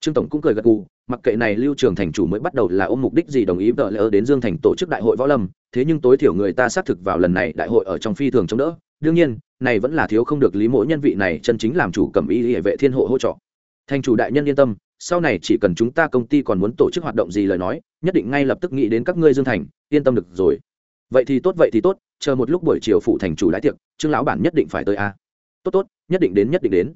Trương tổng cũng cười gật gù, mặc kệ này lưu trường thành chủ mới bắt đầu là ôm mục đích gì đồng ý vợ lỡ đến dương thành tổ chức đại hội võ lâm, thế nhưng tối thiểu người ta xác thực vào lần này đại hội ở trong phi thường chống đỡ. Đương nhiên, này vẫn là thiếu không được lý mỗi nhân vị này chân chính làm chủ cầm ý hệ vệ thiên hộ hỗ trợ. Thành chủ đại nhân yên tâm, sau này chỉ cần chúng ta công ty còn muốn tổ chức hoạt động gì lời nói, nhất định ngay lập tức nghĩ đến các ngươi dương thành, yên tâm được rồi. Vậy thì tốt, vậy thì tốt chờ một lúc buổi chiều phụ thành chủ lái tiệc, trương lão bản nhất định phải tới a. Tốt tốt, nhất định đến, nhất định đến.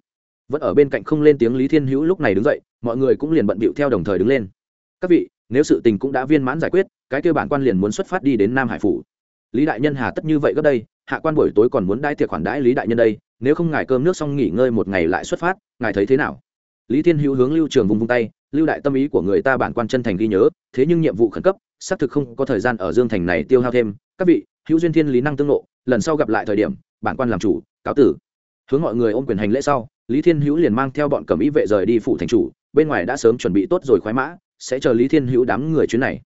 Vẫn ở bên cạnh không lên tiếng lý thiên hữu lúc này đứng dậy, mọi người cũng liền bận bịu theo đồng thời đứng lên. Các vị, nếu sự tình cũng đã viên mãn giải quyết, cái kêu bản quan liền muốn xuất phát đi đến nam hải phủ. Lý đại nhân hà tất như vậy gấp đây, hạ quan buổi tối còn muốn đai tiệc khoản đãi lý đại nhân đây, nếu không ngài cơm nước xong nghỉ ngơi một ngày lại xuất phát, ngài thấy thế nào? Lý thiên hữu hướng lưu trường vùng vung tay, lưu đại tâm ý của người ta bản quan chân thành ghi nhớ, thế nhưng nhiệm vụ khẩn cấp, xác thực không có thời gian ở dương thành này tiêu hao thêm. Các vị hữu duyên thiên lý năng tương lộ, lần sau gặp lại thời điểm bản quan làm chủ cáo tử. Hướng mọi người ôm quyền hành lễ sau lý thiên hữu liền mang theo bọn cẩm ý vệ rời đi phủ thành chủ bên ngoài đã sớm chuẩn bị tốt rồi khoái mã sẽ chờ lý thiên hữu đám người chuyến này.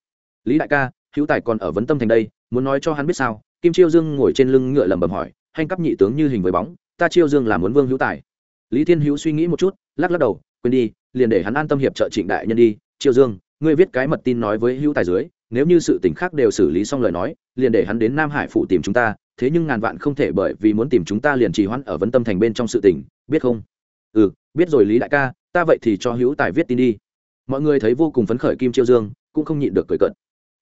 Lý đại ca hữu tài còn ở vấn tâm thành đây muốn nói cho hắn biết sao? Kim chiêu dương ngồi trên lưng ngựa lẩm bẩm hỏi hành cấp nhị tướng như hình với bóng ta chiêu dương là muốn vương hữu tài. Lý thiên hữu suy nghĩ một chút lắc lắc đầu quên đi liền để hắn an tâm hiệp trợ trịnh đại nhân đi. Chiêu dương ngươi viết cái mật tin nói với hữu tài dưới nếu như sự tình khác đều xử lý xong lời nói, liền để hắn đến nam hải phụ tìm chúng ta, thế nhưng ngàn vạn không thể bởi vì muốn tìm chúng ta liền trì hoãn ở vấn tâm thành bên trong sự tình, biết không? Ừ biết rồi lý đại ca, ta vậy thì cho hữu tài viết tin đi. Mọi người thấy vô cùng phấn khởi kim Triệu dương, cũng không nhịn được cười cợt.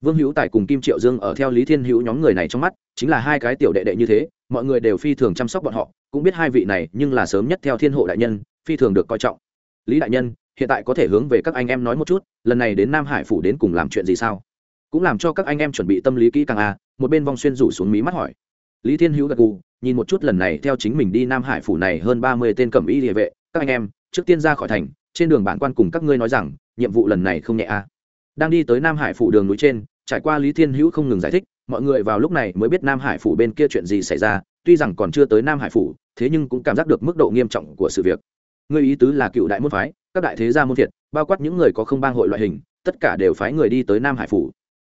vương hữu tài cùng kim triệu dương ở theo lý thiên hữu nhóm người này trong mắt, chính là hai cái tiểu đệ đệ như thế, mọi người đều phi thường chăm sóc bọn họ, cũng biết hai vị này nhưng là sớm nhất theo thiên hộ đại nhân, phi thường được coi trọng. Lý đại nhân, hiện tại có thể hướng về các anh em nói một chút, lần này đến nam hải phủ đến cùng làm chuyện gì sao? Cũng làm cho các anh em chuẩn bị tâm lý kỹ càng a à, một bên vong xuyên rủ xuống mí mắt hỏi. Lý thiên hữu gật gù nhìn một chút lần này theo chính mình đi nam hải phủ này hơn ba mươi tên cẩm y địa vệ các anh em trước tiên ra khỏi thành trên đường bản quan cùng các ngươi nói rằng nhiệm vụ lần này không nhẹ a. À. đang đi tới nam hải phủ đường núi trên trải qua lý thiên hữu không ngừng giải thích mọi người vào lúc này mới biết nam hải phủ bên kia chuyện gì xảy ra tuy rằng còn chưa tới nam hải phủ thế nhưng cũng cảm giác được mức độ nghiêm trọng của sự việc. Người ý tứ là cựu đại môn phái các đại thế gia môn thiệt bao quát những người có không bang hội loại hình tất cả đều phái người đi tới nam hải phủ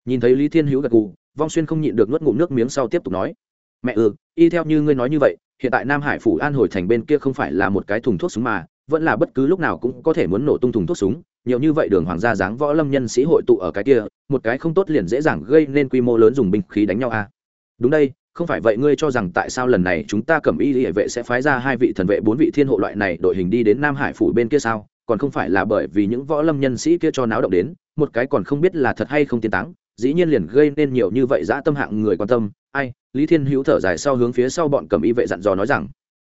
nhìn thấy lý thiên hữu gật gù, vong xuyên không nhịn được nuốt ngụm nước miếng sau tiếp tục nói, mẹ ừ y theo như ngươi nói như vậy, hiện tại nam hải phủ an hồi thành bên kia không phải là một cái thùng thuốc súng mà, vẫn là bất cứ lúc nào cũng có thể muốn nổ tung thùng thuốc súng, nhiều như vậy đường hoàng gia dáng võ lâm nhân sĩ hội tụ ở cái kia, một cái không tốt liền dễ dàng gây nên quy mô lớn dùng binh khí đánh nhau a à? đúng đây, không phải vậy ngươi cho rằng tại sao lần này chúng ta cầm y hệ vệ sẽ phái ra hai vị thần vệ bốn vị thiên hộ loại này đội hình đi đến nam hải phủ bên kia sao còn không phải là bởi vì những võ lâm nhân sĩ kia cho náo động đến, một cái còn không biết là thật hay không tiến táng dĩ nhiên liền gây nên nhiều như vậy dã tâm hạng người quan tâm. Ai, lý thiên hữu thở dài sau hướng phía sau bọn cầm y vệ dặn dò nói rằng,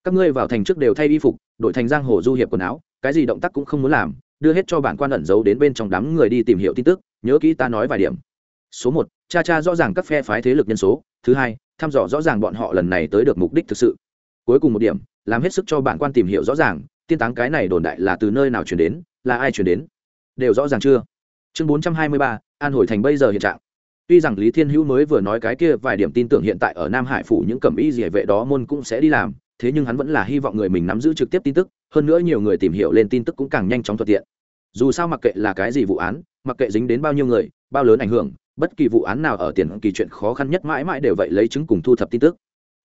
các ngươi vào thành trước đều thay y phục đội thành giang hồ du hiệp quần áo, cái gì động tác cũng không muốn làm, đưa hết cho bản quan ẩn giấu đến bên trong đám người đi tìm hiểu tin tức, nhớ kỹ ta nói vài điểm. Số một, cha cha rõ ràng các phe phái thế lực nhân số. Thứ hai, thăm dò rõ ràng bọn họ lần này tới được mục đích thực sự. Cuối cùng một điểm, làm hết sức cho bản quan tìm hiểu rõ ràng, tiên táng cái này đồn đại là từ nơi nào chuyển đến, là ai chuyển đến, đều rõ ràng chưa? Chương bốn trăm hai mươi ba an hồi thành bây giờ hiện trạng. Tuy rằng lý thiên hữu mới vừa nói cái kia vài điểm tin tưởng hiện tại ở nam hải phủ những cẩm y dỉa vệ đó môn cũng sẽ đi làm, thế nhưng hắn vẫn là hy vọng người mình nắm giữ trực tiếp tin tức, hơn nữa nhiều người tìm hiểu lên tin tức cũng càng nhanh chóng thuận tiện. Dù sao mặc kệ là cái gì vụ án, mặc kệ dính đến bao nhiêu người, bao lớn ảnh hưởng, bất kỳ vụ án nào ở tiền kỳ chuyện khó khăn nhất mãi mãi đều vậy lấy chứng cùng thu thập tin tức.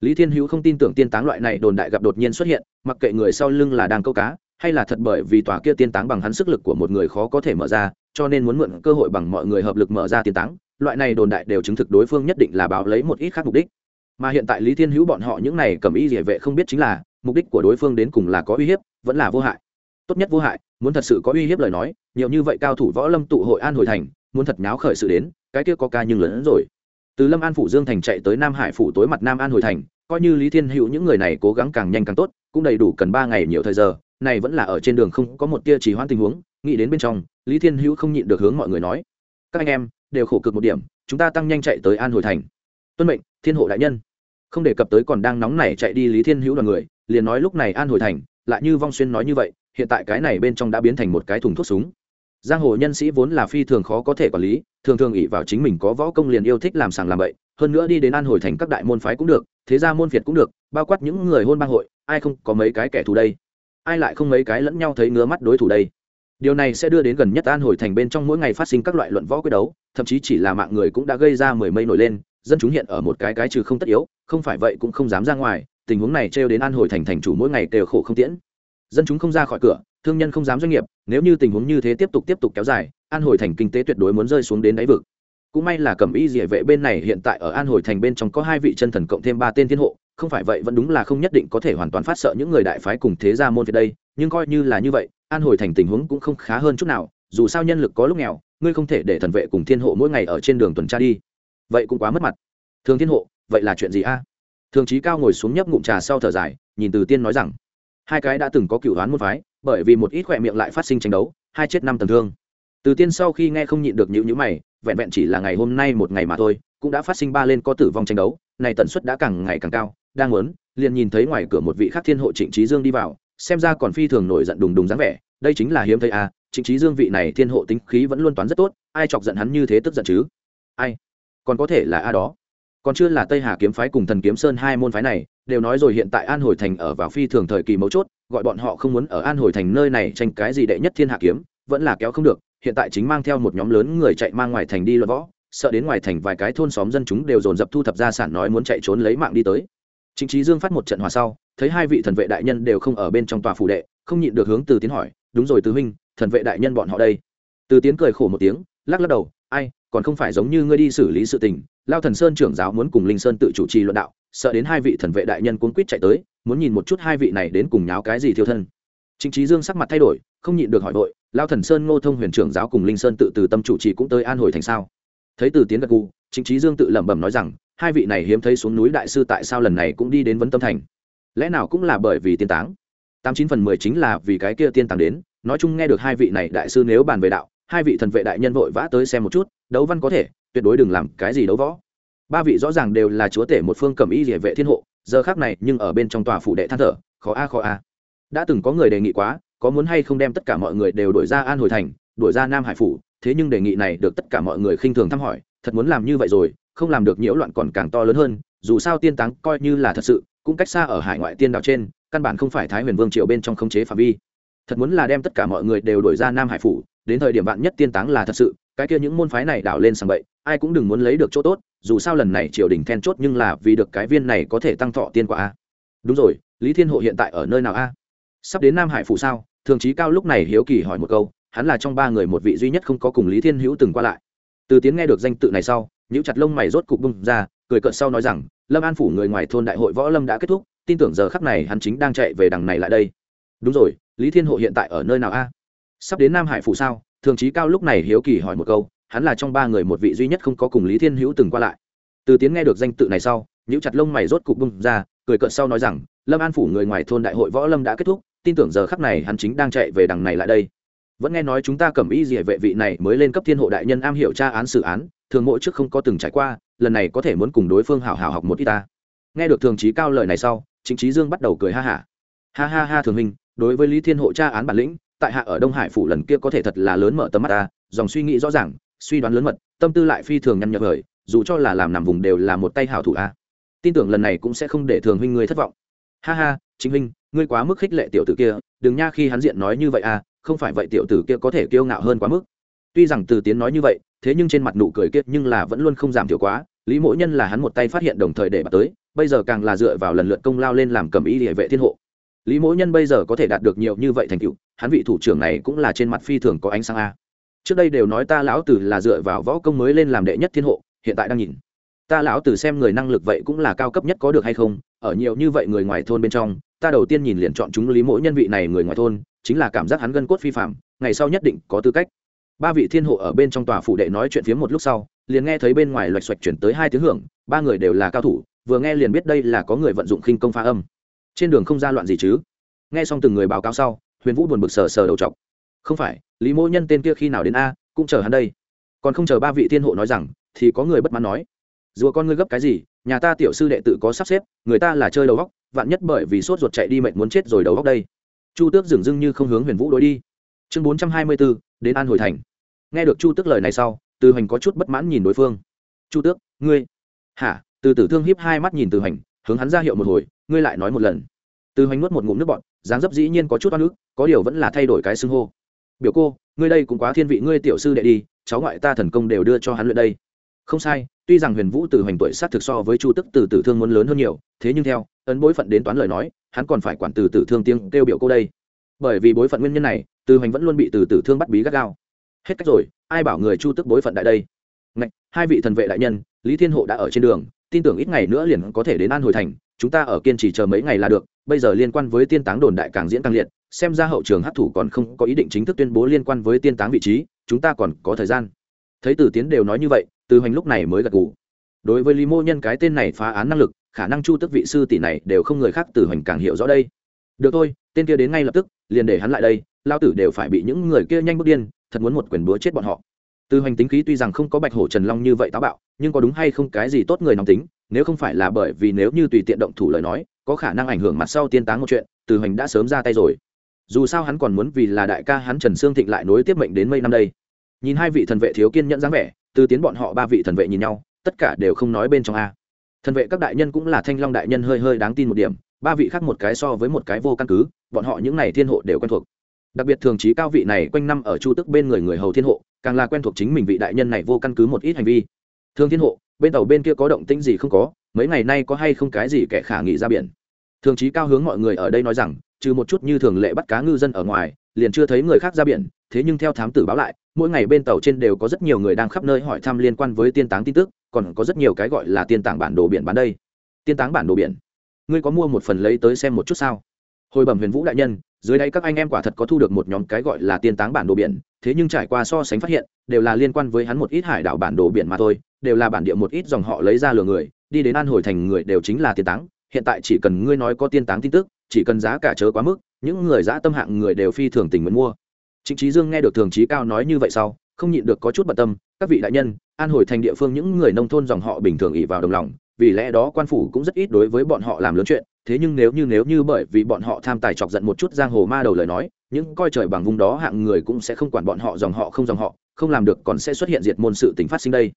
Lý thiên hữu không tin tưởng tiên táng loại này đồn đại gặp đột nhiên xuất hiện, mặc kệ người sau lưng là đang câu cá hay là thật bởi vì tòa kia tiên táng bằng hắn sức lực của một người khó có thể mở ra, cho nên muốn mượn cơ hội bằng mọi người hợp lực mở ra tiên táng, loại này đồn đại đều chứng thực đối phương nhất định là báo lấy một ít khác mục đích. Mà hiện tại lý thiên hữu bọn họ những này cầm ý địa vệ không biết chính là, mục đích của đối phương đến cùng là có uy hiếp, vẫn là vô hại. Tốt nhất vô hại, muốn thật sự có uy hiếp lời nói, nhiều như vậy cao thủ võ lâm tụ hội an hồi thành, muốn thật nháo khởi sự đến, cái kia có ca nhưng lớn hơn rồi. Từ lâm an phủ dương thành chạy tới nam hải phủ tối mặt nam an hồi thành, coi như lý thiên hữu những người này cố gắng càng nhanh càng tốt, cũng đầy đủ cần ba ngày nhiều thời giờ này vẫn là ở trên đường không có một tia chỉ hoãn tình huống, nghĩ đến bên trong, lý thiên hữu không nhịn được hướng mọi người nói, các anh em, đều khổ cực một điểm, chúng ta tăng nhanh chạy tới an hồi thành. Tuân mệnh, thiên hộ đại nhân. Không đề cập tới còn đang nóng nảy chạy đi lý thiên hữu đoàn người, liền nói lúc này an hồi thành, lại như vong xuyên nói như vậy, hiện tại cái này bên trong đã biến thành một cái thùng thuốc súng. Giang hồ nhân sĩ vốn là phi thường khó có thể quản lý, thường thường ỉ vào chính mình có võ công liền yêu thích làm sàng làm bậy, hơn nữa đi đến an hồi thành các đại môn phái cũng được, thế ra môn việt cũng được, bao quát những người hôn bang hội, ai không có mấy cái kẻ thù đây? Ai lại không mấy cái lẫn nhau thấy ngứa mắt đối thủ đây? Điều này sẽ đưa đến gần nhất an hồi thành bên trong mỗi ngày phát sinh các loại luận võ quyết đấu, thậm chí chỉ là mạng người cũng đã gây ra mười mây nổi lên, dân chúng hiện ở một cái cái trừ không tất yếu, không phải vậy cũng không dám ra ngoài, tình huống này trêu đến an hồi thành thành chủ mỗi ngày đều khổ không tiễn. Dân chúng không ra khỏi cửa, thương nhân không dám doanh nghiệp, nếu như tình huống như thế tiếp tục tiếp tục kéo dài, an hồi thành kinh tế tuyệt đối muốn rơi xuống đến đáy vực. Cũng may là cầm y địa vệ bên này hiện tại ở an hồi thành bên trong có hai vị chân thần cộng thêm ba tên thiên hộ không phải vậy vẫn đúng là không nhất định có thể hoàn toàn phát sợ những người đại phái cùng thế gia môn việt đây, nhưng coi như là như vậy, an hồi thành tình huống cũng không khá hơn chút nào, dù sao nhân lực có lúc nghèo, ngươi không thể để thần vệ cùng thiên hộ mỗi ngày ở trên đường tuần tra đi. Vậy cũng quá mất mặt. Thường thiên hộ, vậy là chuyện gì a? Thường trí cao ngồi xuống nhấp ngụm trà sau thở dài, nhìn từ tiên nói rằng, hai cái đã từng có cựu đoán môn phái, bởi vì một ít khỏe miệng lại phát sinh tranh đấu, hai chết năm tầng thương. Từ tiên sau khi nghe không nhịn được nhữ nhữ mày, vẹn vẹn chỉ là ngày hôm nay một ngày mà thôi, cũng đã phát sinh ba lên có tử vong tranh đấu, này tần suất đã càng ngày càng cao đang muốn, liền nhìn thấy ngoài cửa một vị khác thiên hộ trịnh trí dương đi vào, xem ra còn phi thường nổi giận đùng đùng dáng vẻ, đây chính là hiếm thấy à trịnh trí dương vị này thiên hộ tính khí vẫn luôn toán rất tốt, ai chọc giận hắn như thế tức giận chứ? Ai? Còn có thể là a đó. Còn chưa là tây hà kiếm phái cùng thần kiếm sơn hai môn phái này, đều nói rồi hiện tại an hồi thành ở vào phi thường thời kỳ mấu chốt, gọi bọn họ không muốn ở an hồi thành nơi này tranh cái gì đệ nhất thiên hạ kiếm, vẫn là kéo không được, hiện tại chính mang theo một nhóm lớn người chạy mang ngoài thành đi luận võ, sợ đến ngoài thành vài cái thôn xóm dân chúng đều dồn dập thu thập gia sản nói muốn chạy trốn lấy mạng đi tới chính trí dương phát một trận hòa sau, thấy hai vị thần vệ đại nhân đều không ở bên trong tòa phủ đệ, không nhịn được hướng từ tiến hỏi, đúng rồi tứ huynh, thần vệ đại nhân bọn họ đây? Từ tiến cười khổ một tiếng, lắc lắc đầu, ai, còn không phải giống như ngươi đi xử lý sự tình, lao thần sơn trưởng giáo muốn cùng linh sơn tự chủ trì luận đạo, sợ đến hai vị thần vệ đại nhân cuốn quýt chạy tới, muốn nhìn một chút hai vị này đến cùng nháo cái gì thiêu thân. Chính trí dương sắc mặt thay đổi, không nhịn được hỏi vội, lao thần sơn ngô thông huyền trưởng giáo cùng linh sơn tự từ tâm chủ trì cũng tới an hồi thành sao? Thấy từ tiến gật gù, chính trí dương tự lẩm bẩm nói rằng hai vị này hiếm thấy xuống núi đại sư tại sao lần này cũng đi đến vấn tâm thành? Lẽ nào cũng là bởi vì tiên táng? Tám chín phần mười chính là vì cái kia tiên táng đến, nói chung nghe được hai vị này đại sư nếu bàn về đạo, hai vị thần vệ đại nhân vội vã tới xem một chút, đấu văn có thể, tuyệt đối đừng làm cái gì đấu võ. Ba vị rõ ràng đều là chúa tể một phương cầm y địa vệ thiên hộ, giờ khác này nhưng ở bên trong tòa phủ đệ than thở, khó a khó a. Đã từng có người đề nghị quá, có muốn hay không đem tất cả mọi người đều đổi ra an hồi thành, đổi ra nam hải phủ, thế nhưng đề nghị này được tất cả mọi người khinh thường thăm hỏi, thật muốn làm như vậy rồi không làm được nhiễu loạn còn càng to lớn hơn, dù sao tiên táng coi như là thật sự, cũng cách xa ở hải ngoại tiên đạo trên, căn bản không phải thái huyền vương triều bên trong khống chế phạm vi. Thật muốn là đem tất cả mọi người đều đổi ra nam hải phủ, đến thời điểm bạn nhất tiên táng là thật sự, cái kia những môn phái này đảo lên sàng bậy, ai cũng đừng muốn lấy được chỗ tốt, dù sao lần này triều đình then chốt nhưng là vì được cái viên này có thể tăng thọ tiên quả a. Đúng rồi, lý thiên hộ hiện tại ở nơi nào a? Sắp đến nam hải phủ sao? Thường trí cao lúc này hiếu kỳ hỏi một câu, hắn là trong ba người một vị duy nhất không có cùng lý thiên hữu từng qua lại. Từ tiến nghe được danh tự này sau nhíu chặt lông mày rốt cục bung ra, cười cợt sau nói rằng, lâm an phủ người ngoài thôn đại hội võ lâm đã kết thúc, tin tưởng giờ khắc này hắn chính đang chạy về đằng này lại đây. Đúng rồi, lý thiên hộ hiện tại ở nơi nào a? Sắp đến nam hải phủ sao? Thường trí cao lúc này hiếu kỳ hỏi một câu, hắn là trong ba người một vị duy nhất không có cùng lý thiên hữu từng qua lại. Từ tiến nghe được danh tự này sau, nhíu chặt lông mày rốt cục bung ra, cười cợt sau nói rằng, lâm an phủ người ngoài thôn đại hội võ lâm đã kết thúc, tin tưởng giờ khắc này hắn chính đang chạy về đằng này lại đây. Vẫn nghe nói chúng ta cầm ý gì vệ vị này mới lên cấp thiên hộ đại nhân am hiểu tra án xử án thường mỗi trước không có từng trải qua, lần này có thể muốn cùng đối phương hảo hảo học một ít ta. Nghe được thường trí cao lời này sau, chính trí dương bắt đầu cười ha hả. Ha. ha ha ha thường minh đối với lý thiên hộ tra án bản lĩnh, tại hạ ở đông hải phủ lần kia có thể thật là lớn mở tầm mắt ta, dòng suy nghĩ rõ ràng, suy đoán lớn mật, tâm tư lại phi thường nhăn nhở hời dù cho là làm nằm vùng đều là một tay hảo thủ a. Tin tưởng lần này cũng sẽ không để thường huynh ngươi thất vọng. Ha ha, chính huynh, ngươi quá mức khích lệ tiểu tử kia, đừng nha khi hắn diện nói như vậy a, không phải vậy tiểu tử kia có thể kiêu ngạo hơn quá mức tuy rằng từ tiến nói như vậy, thế nhưng trên mặt nụ cười kia nhưng là vẫn luôn không giảm thiểu quá. Lý mỗ nhân là hắn một tay phát hiện đồng thời để bà tới, bây giờ càng là dựa vào lần lượt công lao lên làm cầm ý địa vệ thiên hộ. Lý mỗ nhân bây giờ có thể đạt được nhiều như vậy thành tựu, hắn vị thủ trưởng này cũng là trên mặt phi thường có ánh sáng a. Trước đây đều nói ta lão tử là dựa vào võ công mới lên làm đệ nhất thiên hộ, hiện tại đang nhìn. Ta lão tử xem người năng lực vậy cũng là cao cấp nhất có được hay không, ở nhiều như vậy người ngoài thôn bên trong, ta đầu tiên nhìn liền chọn chúng lý mỗi nhân vị này người ngoài thôn, chính là cảm giác hắn gân cốt phi phạm ngày sau nhất định có tư cách ba vị thiên hộ ở bên trong tòa phủ đệ nói chuyện phía một lúc sau, liền nghe thấy bên ngoài loạch xoạch chuyển tới hai tiếng hưởng, ba người đều là cao thủ, vừa nghe liền biết đây là có người vận dụng khinh công pha âm. Trên đường không ra loạn gì chứ? Nghe xong từng người báo cáo sau, huyền vũ buồn bực sờ sờ đầu chọc. Không phải, lý mô nhân tên kia khi nào đến a, cũng chờ hắn đây. Còn không chờ ba vị thiên hộ nói rằng, thì có người bất mãn nói. Rùa con ngươi gấp cái gì, nhà ta tiểu sư đệ tự có sắp xếp, người ta là chơi đầu góc, vạn nhất bởi vì sốt ruột chạy đi mệnh muốn chết rồi đầu góc đây. Chu tước dừng dưng như không hướng huyền vũ đối đi. Chương bốn trăm hai mươi bốn đến an hồi thành. Nghe được chu tước lời này sau, từ hoành có chút bất mãn nhìn đối phương. Chu tước, ngươi? Hả? Từ tử thương hiếp hai mắt nhìn từ hoành, hướng hắn ra hiệu một hồi, ngươi lại nói một lần. Từ hoành nuốt một ngụm nước bọn dáng dấp dĩ nhiên có chút oan ức, có điều vẫn là thay đổi cái xưng hô. Biểu cô, ngươi đây cũng quá thiên vị ngươi tiểu sư đệ đi, cháu ngoại ta thần công đều đưa cho hắn luyện đây. Không sai, tuy rằng huyền vũ từ hoành tuổi sát thực so với chu tức từ tử thương muốn lớn hơn nhiều, thế nhưng theo, ấn bối phận đến toán lời nói, hắn còn phải quản từ tử thương tiếng kêu biểu cô đây. Bởi vì bối phận nguyên nhân này từ hoành vẫn luôn bị từ tử thương bắt bí gắt gao. Hết cách rồi ai bảo người chu tức bối phận đại đây? Ngạch, hai vị thần vệ đại nhân lý thiên hộ đã ở trên đường tin tưởng ít ngày nữa liền có thể đến an hồi thành chúng ta ở kiên trì chờ mấy ngày là được bây giờ liên quan với tiên táng đồn đại càng diễn càng liệt xem ra hậu trường hát thủ còn không có ý định chính thức tuyên bố liên quan với tiên táng vị trí chúng ta còn có thời gian. Thấy từ tiến đều nói như vậy từ hoành lúc này mới gật gù. Đối với lý mô nhân cái tên này phá án năng lực khả năng chu tức vị sư tỷ này đều không người khác từ hoành càng hiểu rõ đây được thôi, tên kia đến ngay lập tức, liền để hắn lại đây, lao tử đều phải bị những người kia nhanh bước điên, thật muốn một quyền búa chết bọn họ. Từ hoành tính khí tuy rằng không có bạch hổ trần long như vậy táo bạo, nhưng có đúng hay không cái gì tốt người nóng tính, nếu không phải là bởi vì nếu như tùy tiện động thủ lời nói, có khả năng ảnh hưởng mặt sau tiên táng một chuyện, từ hoành đã sớm ra tay rồi. Dù sao hắn còn muốn vì là đại ca hắn trần sương thịnh lại nối tiếp mệnh đến mấy năm đây. Nhìn hai vị thần vệ thiếu kiên nhẫn dáng vẻ, từ tiến bọn họ ba vị thần vệ nhìn nhau, tất cả đều không nói bên trong a. Thần vệ các đại nhân cũng là thanh long đại nhân hơi hơi đáng tin một điểm ba vị khác một cái so với một cái vô căn cứ, bọn họ những n à y thiên hộ đều quen thuộc. Đặc biệt thường trí cao vị này quanh năm ở chu tức bên người người hầu thiên hộ, càng là quen thuộc chính mình vị đại nhân này vô căn cứ một ít hành vi. Thương thiên hộ, bên tàu bên kia có động tĩnh gì không có, mấy ngày nay có hay không cái gì kẻ khả nghị ra biển. Thường trí cao hướng mọi người ở đây nói rằng, trừ một chút như thường lệ bắt cá ngư dân ở ngoài, liền chưa thấy người khác ra biển, thế nhưng theo thám tử báo lại, mỗi ngày bên tàu trên đều có rất nhiều người đang khắp nơi hỏi thăm liên quan với tiên táng tin tức, còn có rất nhiều cái gọi là tiên tàng bản đồ biển bán đây. Tiên táng bản đồ biển ngươi có mua một phần lấy tới xem một chút sao? Hồi bẩm huyền vũ đại nhân dưới đây các anh em quả thật có thu được một nhóm cái gọi là tiên táng bản đồ biển thế nhưng trải qua so sánh phát hiện đều là liên quan với hắn một ít hải đảo bản đồ biển mà thôi đều là bản địa một ít dòng họ lấy ra lừa người đi đến an hồi thành người đều chính là tiên táng hiện tại chỉ cần ngươi nói có tiên táng tin tức chỉ cần giá cả chớ quá mức những người giã tâm hạng người đều phi thường tình muốn mua. Chính Chí Dương nghe được thường chí cao nói như vậy sau, không nhịn được có chút bận tâm, các vị đại nhân, an hồi thành địa phương những người nông thôn dòng họ bình thường ỉ vào đồng lòng, vì lẽ đó quan phủ cũng rất ít đối với bọn họ làm lớn chuyện, thế nhưng nếu như nếu như bởi vì bọn họ tham tài chọc giận một chút giang hồ ma đầu lời nói, những coi trời bằng vùng đó hạng người cũng sẽ không quản bọn họ dòng họ không dòng họ, không làm được còn sẽ xuất hiện diệt môn sự tình phát sinh đây.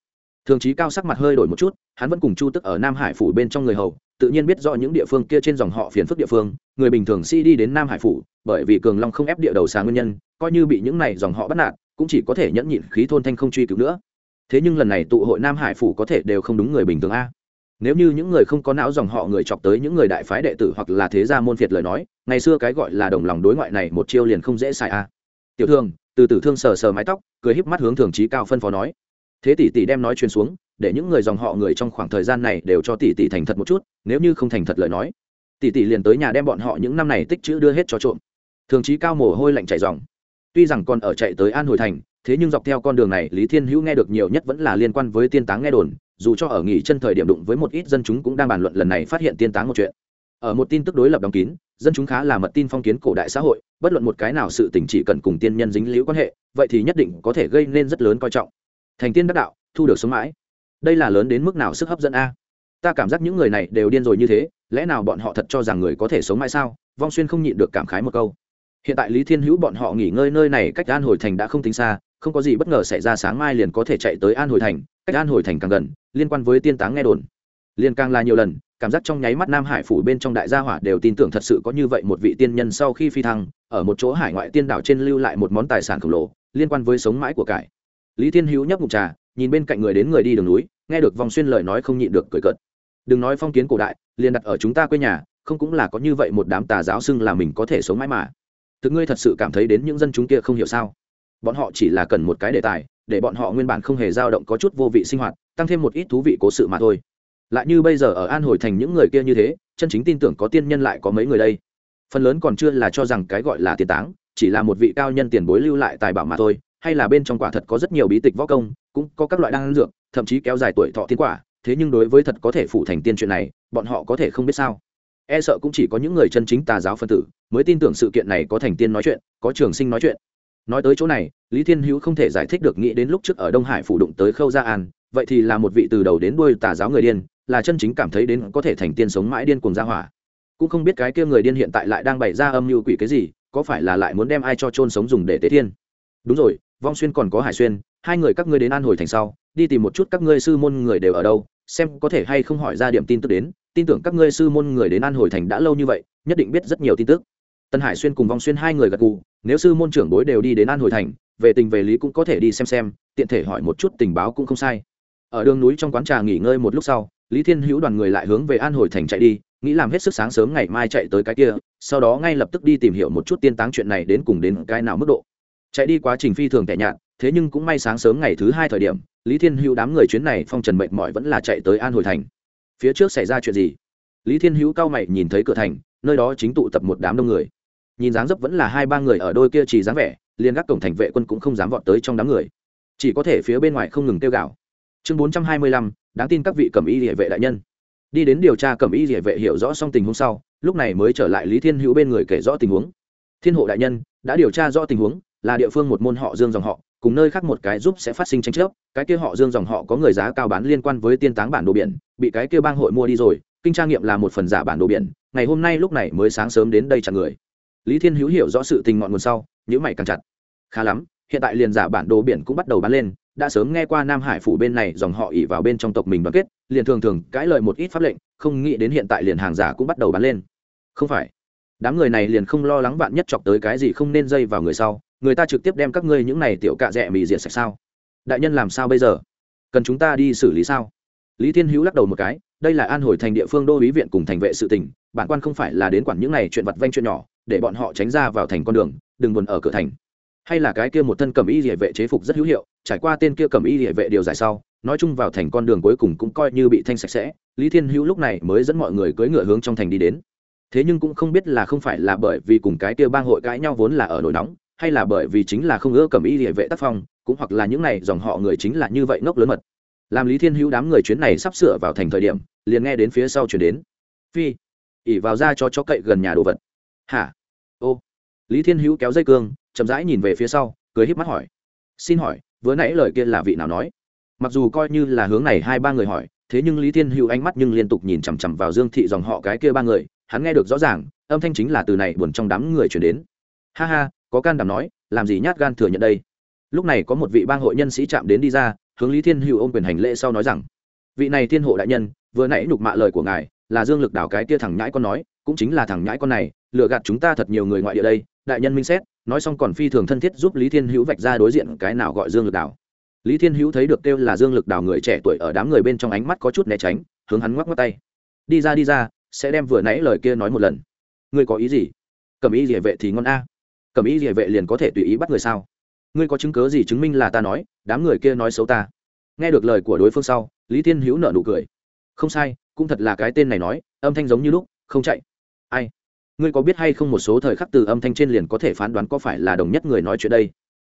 Thường chí cao sắc mặt hơi đổi một chút, hắn vẫn cùng Chu Tức ở Nam Hải phủ bên trong người hầu, tự nhiên biết rõ những địa phương kia trên dòng họ phiền phức địa phương, người bình thường si đi đến Nam Hải phủ, bởi vì Cường Long không ép địa đầu sáng nguyên nhân, coi như bị những này dòng họ bắt nạt, cũng chỉ có thể nhẫn nhịn khí thôn thanh không truy cứu nữa. Thế nhưng lần này tụ hội Nam Hải phủ có thể đều không đúng người bình thường a. Nếu như những người không có não dòng họ người chọc tới những người đại phái đệ tử hoặc là thế gia môn phiệt lời nói, ngày xưa cái gọi là đồng lòng đối ngoại này một chiêu liền không dễ xài a. Tiểu Thương, từ từ thương sờ sờ mái tóc, cười híp mắt hướng thường trí cao phân phó nói. Thế tỷ tỷ đem nói truyền xuống, để những người dòng họ người trong khoảng thời gian này đều cho tỷ tỷ thành thật một chút nếu như không thành thật lời nói tỷ tỷ liền tới nhà đem bọn họ những năm này tích chữ đưa hết cho trộm thường trí cao mồ hôi lạnh chảy dòng tuy rằng còn ở chạy tới an hồi thành thế nhưng dọc theo con đường này lý thiên hữu nghe được nhiều nhất vẫn là liên quan với tiên táng nghe đồn dù cho ở nghỉ chân thời điểm đụng với một ít dân chúng cũng đang bàn luận lần này phát hiện tiên táng một chuyện. Ở một tin tức đối lập đóng kín, dân chúng khá là mật tin phong kiến cổ đại xã hội, bất luận một cái nào sự tình chỉ cần cùng tiên nhân dính liễu quan hệ, vậy thì nhất định có thể gây nên rất lớn coi trọng. Thành tiên đắc đạo, thu được sống mãi. Đây là lớn đến mức nào sức hấp dẫn a? Ta cảm giác những người này đều điên rồi như thế, lẽ nào bọn họ thật cho rằng người có thể sống mãi sao? Vong xuyên không nhịn được cảm khái một câu. Hiện tại lý thiên hữu bọn họ nghỉ ngơi nơi này cách an hồi thành đã không tính xa, không có gì bất ngờ xảy ra sáng mai liền có thể chạy tới an hồi thành cách an hồi thành càng gần, liên quan với tiên táng nghe đồn. Liên càng là nhiều lần, cảm giác trong nháy mắt nam hải phủ bên trong đại gia hỏa đều tin tưởng thật sự có như vậy một vị tiên nhân sau khi phi thăng, ở một chỗ hải ngoại tiên đảo trên lưu lại một món tài sản khổng lồ, liên quan với sống mãi của cải. Lý thiên hữu nhấp ngụm trà, nhìn bên cạnh người đến người đi đường núi, nghe được vòng xuyên lời nói không nhịn được cười cợt. Đừng nói phong kiến cổ đại, liền đặt ở chúng ta quê nhà, không cũng là có như vậy một đám tà giáo xưng là mình có thể sống mãi mà. Thực ngươi thật sự cảm thấy đến những dân chúng kia không hiểu sao? Bọn họ chỉ là cần một cái đề tài để bọn họ nguyên bản không hề dao động có chút vô vị sinh hoạt, tăng thêm một ít thú vị cố sự mà thôi. Lại như bây giờ ở an hồi thành những người kia như thế, chân chính tin tưởng có tiên nhân lại có mấy người đây. Phần lớn còn chưa là cho rằng cái gọi là tiền táng, chỉ là một vị cao nhân tiền bối lưu lại tài bảo mà thôi, hay là bên trong quả thật có rất nhiều bí tịch võ công, cũng có các loại đan dược, thậm chí kéo dài tuổi thọ tiên quả, thế nhưng đối với thật có thể phụ thành tiên chuyện này, bọn họ có thể không biết sao. E sợ cũng chỉ có những người chân chính tà giáo phân tử mới tin tưởng sự kiện này có thành tiên nói chuyện, có trường sinh nói chuyện. Nói tới chỗ này lý thiên hữu không thể giải thích được nghĩ đến lúc trước ở đông hải phủ đụng tới khâu gia an, vậy thì là một vị từ đầu đến đuôi tà giáo người điên, là chân chính cảm thấy đến có thể thành tiên sống mãi điên cùng gia hỏa. Cũng không biết cái kia người điên hiện tại lại đang bày ra âm mưu quỷ cái gì, có phải là lại muốn đem ai cho chôn sống dùng để tế thiên? Đúng rồi, vong xuyên còn có hải xuyên, hai người các ngươi đến an hồi thành sau, đi tìm một chút các ngươi sư môn người đều ở đâu, xem có thể hay không hỏi ra điểm tin tức đến. Tin tưởng các ngươi sư môn người đến an hồi thành đã lâu như vậy, nhất định biết rất nhiều tin tức. Tân hải xuyên cùng vong xuyên hai người gật gù, nếu sư môn trưởng bối đều đi đến an hồi thành về tình về lý cũng có thể đi xem xem, tiện thể hỏi một chút tình báo cũng không sai. Ở đường núi trong quán trà nghỉ ngơi một lúc sau, lý thiên hữu đoàn người lại hướng về an hồi thành chạy đi, nghĩ làm hết sức sáng sớm ngày mai chạy tới cái kia, sau đó ngay lập tức đi tìm hiểu một chút tiên táng chuyện này đến cùng đến cái nào mức độ. Chạy đi quá trình phi thường tẻ nhạt, thế nhưng cũng may sáng sớm ngày thứ hai thời điểm, lý thiên hữu đám người chuyến này phong trần mệt mỏi vẫn là chạy tới an hồi thành. Phía trước xảy ra chuyện gì? Lý thiên hữu cao mày nhìn thấy cửa thành, nơi đó chính tụ tập một đám đông người. Nhìn dáng dấp vẫn là hai ba người ở đôi kia chỉ dáng vẻ liền các cổng thành vệ quân cũng không dám vọt tới trong đám người. Chỉ có thể phía bên ngoài không ngừng kêu gào. chương bốn trăm hai mươi lăm, đáng tin các vị cẩm y địa vệ đại nhân. Đi đến điều tra cẩm y địa vệ hiểu rõ xong tình huống sau, lúc này mới trở lại lý thiên hữu bên người kể rõ tình huống. Thiên hộ đại nhân, đã điều tra rõ tình huống, là địa phương một môn họ dương dòng họ, cùng nơi khác một cái giúp sẽ phát sinh tranh chấp. Cái kia họ dương dòng họ có người giá cao bán liên quan với tiên táng bản đồ biển, bị cái kia bang hội mua đi rồi, kinh tra nghiệm là một phần giả bản đồ biển, ngày hôm nay lúc này mới sáng sớm đến đây chặn người. Lý thiên hữu hiểu rõ sự tình ngọn nguồn sau nhữ mày càng chặt. Khá lắm, hiện tại liền giả bản đồ biển cũng bắt đầu bán lên, đã sớm nghe qua nam hải phủ bên này dòng họ ỉ vào bên trong tộc mình đoàn kết, liền thường thường cãi lời một ít pháp lệnh, không nghĩ đến hiện tại liền hàng giả cũng bắt đầu bán lên. Không phải. Đám người này liền không lo lắng bạn nhất chọc tới cái gì không nên dây vào người sau, người ta trực tiếp đem các ngươi những này tiểu cạ rẽ mì diệt sạch sao? Đại nhân làm sao bây giờ? Cần chúng ta đi xử lý sao? Lý thiên hữu lắc đầu một cái, đây là an hồi thành địa phương đô ý viện cùng thành vệ sự tỉnh bản quan không phải là đến quản những này chuyện vặt vanh chuyện nhỏ, để bọn họ tránh ra vào thành con đường, đừng buồn ở cửa thành. Hay là cái kia một thân cầm y địa vệ chế phục rất hữu hiệu, trải qua tên kia cầm y địa vệ điều giải sau, nói chung vào thành con đường cuối cùng cũng coi như bị thanh sạch sẽ, lý thiên hữu lúc này mới dẫn mọi người cưỡi ngựa hướng trong thành đi đến. Thế nhưng cũng không biết là không phải là bởi vì cùng cái kia bang hội cãi nhau vốn là ở nổi nóng, hay là bởi vì chính là không ưa cầm y địa vệ tác phong, cũng hoặc là những này dòng họ người chính là như vậy ngốc lớn mật. Làm lý thiên hữu đám người chuyến này sắp sửa vào thành thời điểm, liền nghe đến phía sau chuyển đến. Phi ỉ vào ra cho chó cậy gần nhà đồ vật. Hả? Ô. Lý thiên hữu kéo dây cương, chậm rãi nhìn về phía sau, cười híp mắt hỏi. Xin hỏi, vừa nãy lời kia là vị nào nói? Mặc dù coi như là hướng này hai ba người hỏi, thế nhưng lý thiên hữu ánh mắt nhưng liên tục nhìn chằm chằm vào dương thị dòng họ cái kia ba người, hắn nghe được rõ ràng, âm thanh chính là từ này buồn trong đám người chuyển đến. Ha ha, có can đảm nói, làm gì nhát gan thừa nhận đây? Lúc này có một vị bang hội nhân sĩ chạm đến đi ra, hướng lý thiên hữu ôm quyền hành lễ sau nói rằng, vị này thiên hộ đại nhân, vừa nãy nhục mạ lời của ngài là dương lực đảo cái kia thằng nhãi con nói, cũng chính là thằng nhãi con này, lừa gạt chúng ta thật nhiều người ngoại địa đây, đại nhân minh xét, nói xong còn phi thường thân thiết giúp lý thiên hữu vạch ra đối diện cái nào gọi dương lực đảo. Lý thiên hữu thấy được kêu là dương lực đảo người trẻ tuổi ở đám người bên trong ánh mắt có chút né tránh, hướng hắn ngoắc ngoắc tay. Đi ra đi ra, sẽ đem vừa nãy lời kia nói một lần. Ngươi có ý gì? Cầm ý địa vệ thì ngon a. Cầm ý địa vệ liền có thể tùy ý bắt người sao? Ngươi có chứng cớ gì chứng minh là ta nói, đám người kia nói xấu ta? Nghe được lời của đối phương sau, lý thiên hữu nợ nụ cười. Không sai cũng thật là cái tên này nói, âm thanh giống như lúc, không chạy. Ai? Ngươi có biết hay không một số thời khắc từ âm thanh trên liền có thể phán đoán có phải là đồng nhất người nói chuyện đây?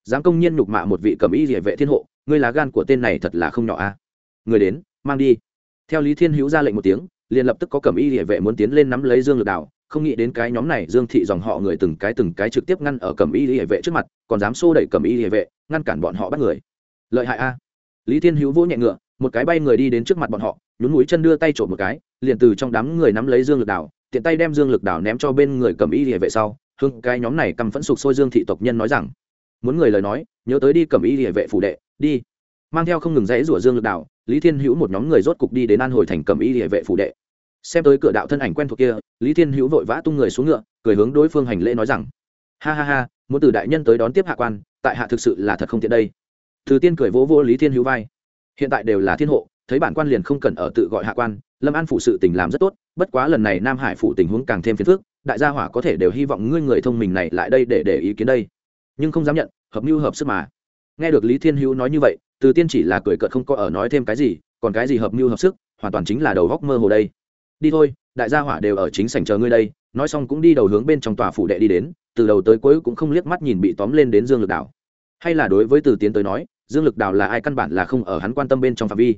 Dám công nhiên nhục mạ một vị cầm y địa vệ thiên hộ, ngươi lá gan của tên này thật là không nhỏ a. Người đến, mang đi. Theo lý thiên hữu ra lệnh một tiếng, liền lập tức có cầm y địa vệ muốn tiến lên nắm lấy dương lực đảo không nghĩ đến cái nhóm này dương thị dòng họ người từng cái từng cái trực tiếp ngăn ở cầm y địa vệ trước mặt, còn dám xô đẩy cầm y địa vệ, ngăn cản bọn họ bắt người. Lợi hại a. Lý thiên hữu vỗ nhẹ ngựa một cái bay người đi đến trước mặt bọn họ, nhún mũi chân đưa tay trộm một cái, liền từ trong đám người nắm lấy dương lực đảo, tiện tay đem dương lực đảo ném cho bên người cầm y địa vệ sau hưng cái nhóm này cầm phẫn sục sôi dương thị tộc nhân nói rằng, muốn người lời nói, nhớ tới đi cầm y địa vệ phủ đệ, đi. Mang theo không ngừng rẽ rủa dương lực đảo, lý thiên hữu một nhóm người rốt cục đi đến an hồi thành cầm y địa vệ phủ đệ. Xem tới cửa đạo thân ảnh quen thuộc kia, lý thiên hữu vội vã tung người xuống ngựa, cười hướng đối phương hành lễ nói rằng, ha ha ha, muốn từ đại nhân tới đón tiếp hạ quan, tại hạ thực sự là thật không tiện đây. Từ tiên cười vỗ vô lý thiên hữu vai hiện tại đều là thiên hộ, thấy bản quan liền không cần ở tự gọi hạ quan, lâm an phụ sự tình làm rất tốt, bất quá lần này nam hải phụ tình huống càng thêm phiền phức, đại gia hỏa có thể đều hy vọng ngươi người thông minh này lại đây để để ý kiến đây. Nhưng không dám nhận, hợp mưu hợp sức mà. Nghe được lý thiên hữu nói như vậy, từ tiên chỉ là cười cợt không có ở nói thêm cái gì, còn cái gì hợp mưu hợp sức, hoàn toàn chính là đầu góc mơ hồ đây. Đi thôi, đại gia hỏa đều ở chính sảnh chờ ngươi đây, nói xong cũng đi đầu hướng bên trong tòa phủ đệ đi đến, từ đầu tới cuối cũng không liếc mắt nhìn bị tóm lên đến dương lực đảo. Hay là đối với từ tiến tới nói dương lực đào là ai căn bản là không ở hắn quan tâm bên trong phạm vi.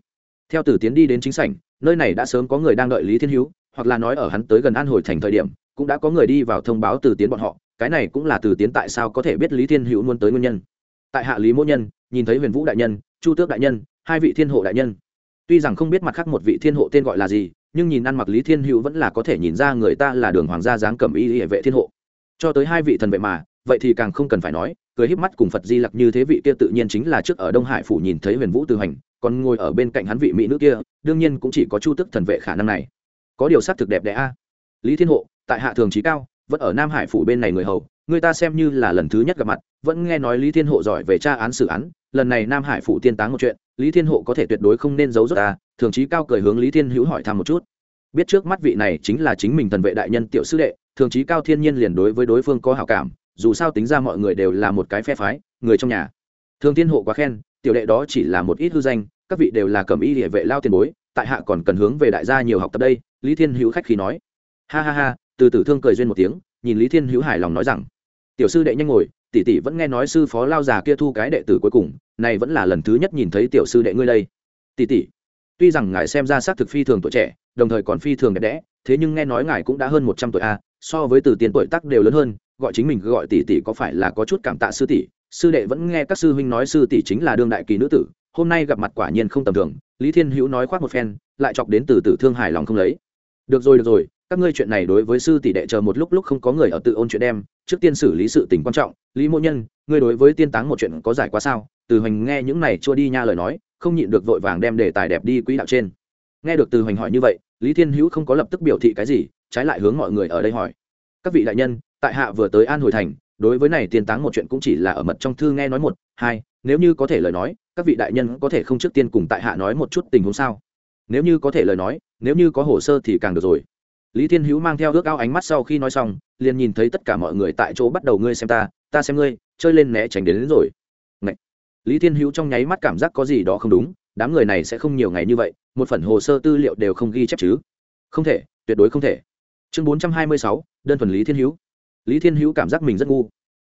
Theo Tử tiến đi đến chính sảnh, nơi này đã sớm có người đang đợi lý thiên hữu, hoặc là nói ở hắn tới gần an hồi thành thời điểm, cũng đã có người đi vào thông báo từ tiến bọn họ. Cái này cũng là từ tiến tại sao có thể biết lý thiên hữu muốn tới nguyên nhân. Tại hạ lý mỗ nhân, nhìn thấy huyền vũ đại nhân, chu tước đại nhân, hai vị thiên hộ đại nhân. Tuy rằng không biết mặt khác một vị thiên hộ tên gọi là gì, nhưng nhìn ăn mặc lý thiên hữu vẫn là có thể nhìn ra người ta là đường hoàng gia dáng cầm y hệ vệ thiên hộ. Cho tới hai vị thần vệ mà, vậy thì càng không cần phải nói cười híp mắt cùng phật di lặc như thế vị kia tự nhiên chính là trước ở đông hải phủ nhìn thấy huyền vũ tư hành, còn ngồi ở bên cạnh hắn vị mỹ nữ kia, đương nhiên cũng chỉ có chu tức thần vệ khả năng này. Có điều sắc thực đẹp đẽ a. Lý thiên hộ, tại hạ thường trí cao, vẫn ở nam hải phủ bên này người hầu, người ta xem như là lần thứ nhất gặp mặt, vẫn nghe nói lý thiên hộ giỏi về tra án xử án, lần này nam hải phủ tiên táng một chuyện, lý thiên hộ có thể tuyệt đối không nên giấu giốt ta thường trí cao cười hướng lý thiên hữu hỏi thăm một chút. Biết trước mắt vị này chính là chính mình thần vệ đại nhân tiểu sư đệ, thường trí cao thiên nhiên liền đối với đối phương có hảo cảm dù sao tính ra mọi người đều là một cái phe phái, người trong nhà. Thường thiên hộ quá khen, tiểu đệ đó chỉ là một ít hư danh, các vị đều là cầm y địa vệ lao tiền bối, tại hạ còn cần hướng về đại gia nhiều học tập đây, lý thiên hữu khách khí nói. Ha ha ha, từ tử thương cười duyên một tiếng, nhìn lý thiên hữu hài lòng nói rằng, tiểu sư đệ nhanh ngồi, tỷ tỷ vẫn nghe nói sư phó lao già kia thu cái đệ tử cuối cùng, này vẫn là lần thứ nhất nhìn thấy tiểu sư đệ ngươi đây. Tỷ tỷ, tuy rằng ngài xem ra xác thực phi thường tuổi trẻ, đồng thời còn phi thường đẹp đẽ, thế nhưng nghe nói ngài cũng đã hơn một trăm tuổi a, so với từ tiền tuổi tác đều lớn hơn gọi chính mình gọi tỷ tỷ có phải là có chút cảm tạ sư tỷ? Sư đệ vẫn nghe các sư huynh nói sư tỷ chính là đương đại kỳ nữ tử, hôm nay gặp mặt quả nhiên không tầm thường, lý thiên hữu nói khoác một phen, lại chọc đến từ tử thương hài lòng không lấy. Được rồi được rồi, các ngươi chuyện này đối với sư tỷ đệ chờ một lúc lúc không có người ở tự ôn chuyện đem, trước tiên xử lý sự tình quan trọng. Lý Mộ nhân, ngươi đối với tiên táng một chuyện có giải quá sao? Từ hoành nghe những này chua đi nha lời nói, không nhịn được vội vàng đem đề tài đẹp đi quỹ đạo trên. Nghe được từ hoành hỏi như vậy, lý thiên hữu không có lập tức biểu thị cái gì, trái lại hướng mọi người ở đây hỏi. Các vị đại nhân tại hạ vừa tới an hồi thành đối với này tiên táng một chuyện cũng chỉ là ở mật trong thư nghe nói một hai nếu như có thể lời nói các vị đại nhân có thể không trước tiên cùng tại hạ nói một chút tình huống sao? Nếu như có thể lời nói nếu như có hồ sơ thì càng được rồi. Lý thiên hữu mang theo ước ao ánh mắt sau khi nói xong liền nhìn thấy tất cả mọi người tại chỗ bắt đầu ngươi xem ta ta xem ngươi chơi lên né tránh đến, đến rồi. Ngậy! lý thiên hữu trong nháy mắt cảm giác có gì đó không đúng đám người này sẽ không nhiều ngày như vậy một phần hồ sơ tư liệu đều không ghi chép chứ. Không thể tuyệt đối không thể. Chương bốn trăm hai mươi sáu đơn thuần lý thiên hữu lý thiên hữu cảm giác mình rất ngu.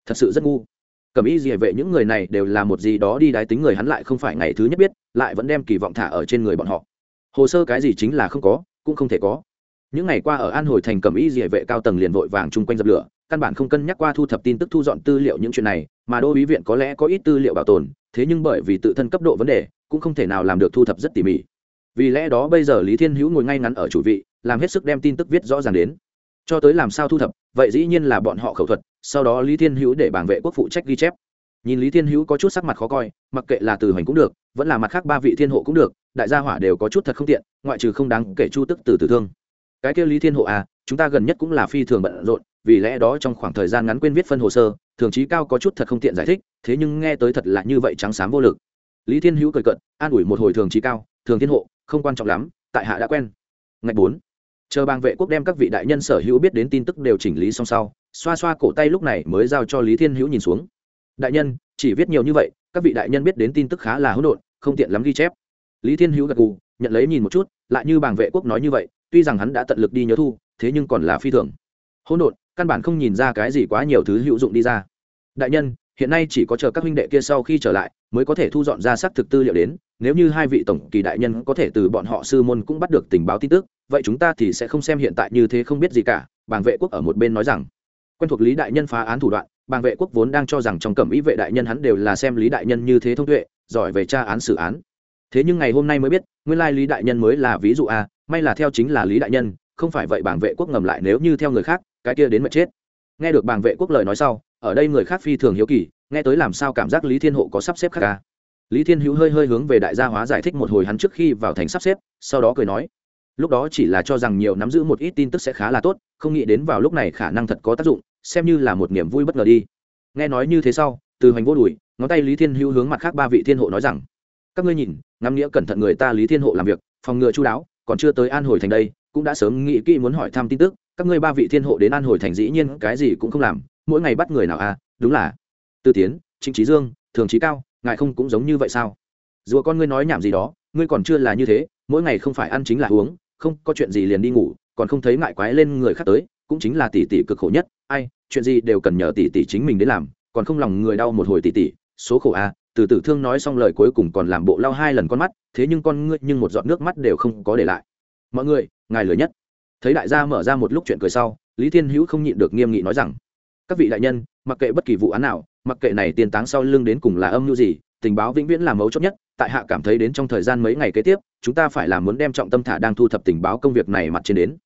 Thật sự rất ngu. Cầm ý gì vệ những người này đều là một gì đó đi đái tính người hắn lại không phải ngày thứ nhất biết, lại vẫn đem kỳ vọng thả ở trên người bọn họ. Hồ sơ cái gì chính là không có, cũng không thể có. Những ngày qua ở an hồi thành cầm ý địa vệ cao tầng liền vội vàng chung quanh dập lửa, căn bản không cân nhắc qua thu thập tin tức thu dọn tư liệu những chuyện này, mà đô ý viện có lẽ có ít tư liệu bảo tồn, thế nhưng bởi vì tự thân cấp độ vấn đề, cũng không thể nào làm được thu thập rất tỉ mỉ. Vì lẽ đó bây giờ lý thiên hữu ngồi ngay ngắn ở chủ vị, làm hết sức đem tin tức viết rõ ràng đến cho tới làm sao thu thập, vậy dĩ nhiên là bọn họ khẩu thuật, sau đó lý thiên hữu để bảng vệ quốc phụ trách ghi chép. Nhìn lý thiên hữu có chút sắc mặt khó coi, mặc kệ là từ hoành cũng được, vẫn là mặt khác ba vị thiên hộ cũng được, đại gia hỏa đều có chút thật không tiện, ngoại trừ không đáng kể chu tức từ tử thương. Cái kia lý thiên hộ à chúng ta gần nhất cũng là phi thường bận rộn, vì lẽ đó trong khoảng thời gian ngắn quên viết phân hồ sơ, thường trí cao có chút thật không tiện giải thích, thế nhưng nghe tới thật là như vậy trắng xám vô lực. Lý thiên hữu cười cận an ủi một hồi thường trí cao, thường thiên hộ, không quan trọng lắm, tại hạ đã quen. Ngạch bốn chờ bang vệ quốc đem các vị đại nhân sở hữu biết đến tin tức đều chỉnh lý xong sau, xoa xoa cổ tay lúc này mới giao cho lý thiên hữu nhìn xuống. Đại nhân, chỉ viết nhiều như vậy, các vị đại nhân biết đến tin tức khá là hỗn độn, không tiện lắm ghi chép. Lý thiên hữu gật gù, nhận lấy nhìn một chút, lại như bang vệ quốc nói như vậy, tuy rằng hắn đã tận lực đi nhớ thu, thế nhưng còn là phi thường. Hỗn độn, căn bản không nhìn ra cái gì quá nhiều thứ hữu dụng đi ra. Đại nhân hiện nay chỉ có chờ các huynh đệ kia sau khi trở lại mới có thể thu dọn ra xác thực tư liệu đến, nếu như hai vị tổng kỳ đại nhân có thể từ bọn họ sư môn cũng bắt được tình báo tin tức, vậy chúng ta thì sẽ không xem hiện tại như thế không biết gì cả, bàng vệ quốc ở một bên nói rằng. Quen thuộc lý đại nhân phá án thủ đoạn, bàng vệ quốc vốn đang cho rằng trong cẩm ý vệ đại nhân hắn đều là xem lý đại nhân như thế thông tuệ, giỏi về tra án xử án. Thế nhưng ngày hôm nay mới biết, nguyên lai lý đại nhân mới là ví dụ a, may là theo chính là lý đại nhân, không phải vậy bàng vệ quốc ngầm lại nếu như theo người khác, cái kia đến mệt chết. Nghe được bàng vệ quốc lời nói sau ở đây người khác phi thường hiếu kỳ, nghe tới làm sao cảm giác lý thiên hộ có sắp xếp khác ca. Lý thiên hữu hơi hơi hướng về đại gia hóa giải thích một hồi hắn trước khi vào thành sắp xếp, sau đó cười nói, lúc đó chỉ là cho rằng nhiều nắm giữ một ít tin tức sẽ khá là tốt, không nghĩ đến vào lúc này khả năng thật có tác dụng, xem như là một niềm vui bất ngờ đi. Nghe nói như thế sau, từ hoành vô đùi, ngón tay lý thiên hữu hướng mặt khác ba vị thiên hộ nói rằng, các ngươi nhìn, ngắm nghĩa cẩn thận người ta lý thiên hộ làm việc, phòng ngừa chú đáo, còn chưa tới an hồi thành đây, cũng đã sớm nghĩ kỹ muốn hỏi thăm tin tức, các ngươi ba vị thiên hộ đến an hồi thành dĩ nhiên cái gì cũng không làm mỗi ngày bắt người nào à? Đúng là. Tư tiến, trịnh trí dương, thường trí cao, ngài không cũng giống như vậy sao? Dù con ngươi nói nhảm gì đó, ngươi còn chưa là như thế, mỗi ngày không phải ăn chính là uống, không có chuyện gì liền đi ngủ, còn không thấy ngại quái lên người khác tới, cũng chính là tỷ tỷ cực khổ nhất. Ai, chuyện gì đều cần nhờ tỷ tỷ chính mình đến làm, còn không lòng người đau một hồi tỷ tỷ số khổ a từ tử thương nói xong lời cuối cùng còn làm bộ lao hai lần con mắt, thế nhưng con ngươi nhưng một giọt nước mắt đều không có để lại. Mọi người, ngài lừa nhất. Thấy đại gia mở ra một lúc chuyện cười sau, lý thiên hữu không nhịn được nghiêm nghị nói rằng các vị đại nhân, mặc kệ bất kỳ vụ án nào, mặc kệ này tiền táng sau lưng đến cùng là âm mưu gì, tình báo vĩnh viễn là mấu chốt nhất, tại hạ cảm thấy đến trong thời gian mấy ngày kế tiếp, chúng ta phải làm muốn đem trọng tâm thả đang thu thập tình báo công việc này mặt trên đến.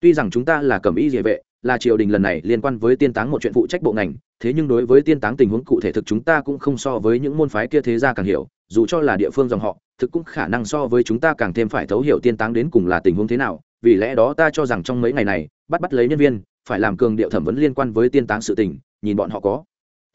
Tuy rằng chúng ta là cầm ý địa vệ, là triều đình lần này liên quan với tiên táng một chuyện phụ trách bộ ngành, thế nhưng đối với tiên táng tình huống cụ thể thực chúng ta cũng không so với những môn phái kia thế gia càng hiểu, dù cho là địa phương dòng họ, thực cũng khả năng so với chúng ta càng thêm phải thấu hiểu tiên táng đến cùng là tình huống thế nào, vì lẽ đó ta cho rằng trong mấy ngày này, bắt bắt lấy nhân viên phải làm cường điệu thẩm vấn liên quan với tiên táng sự tình, nhìn bọn họ có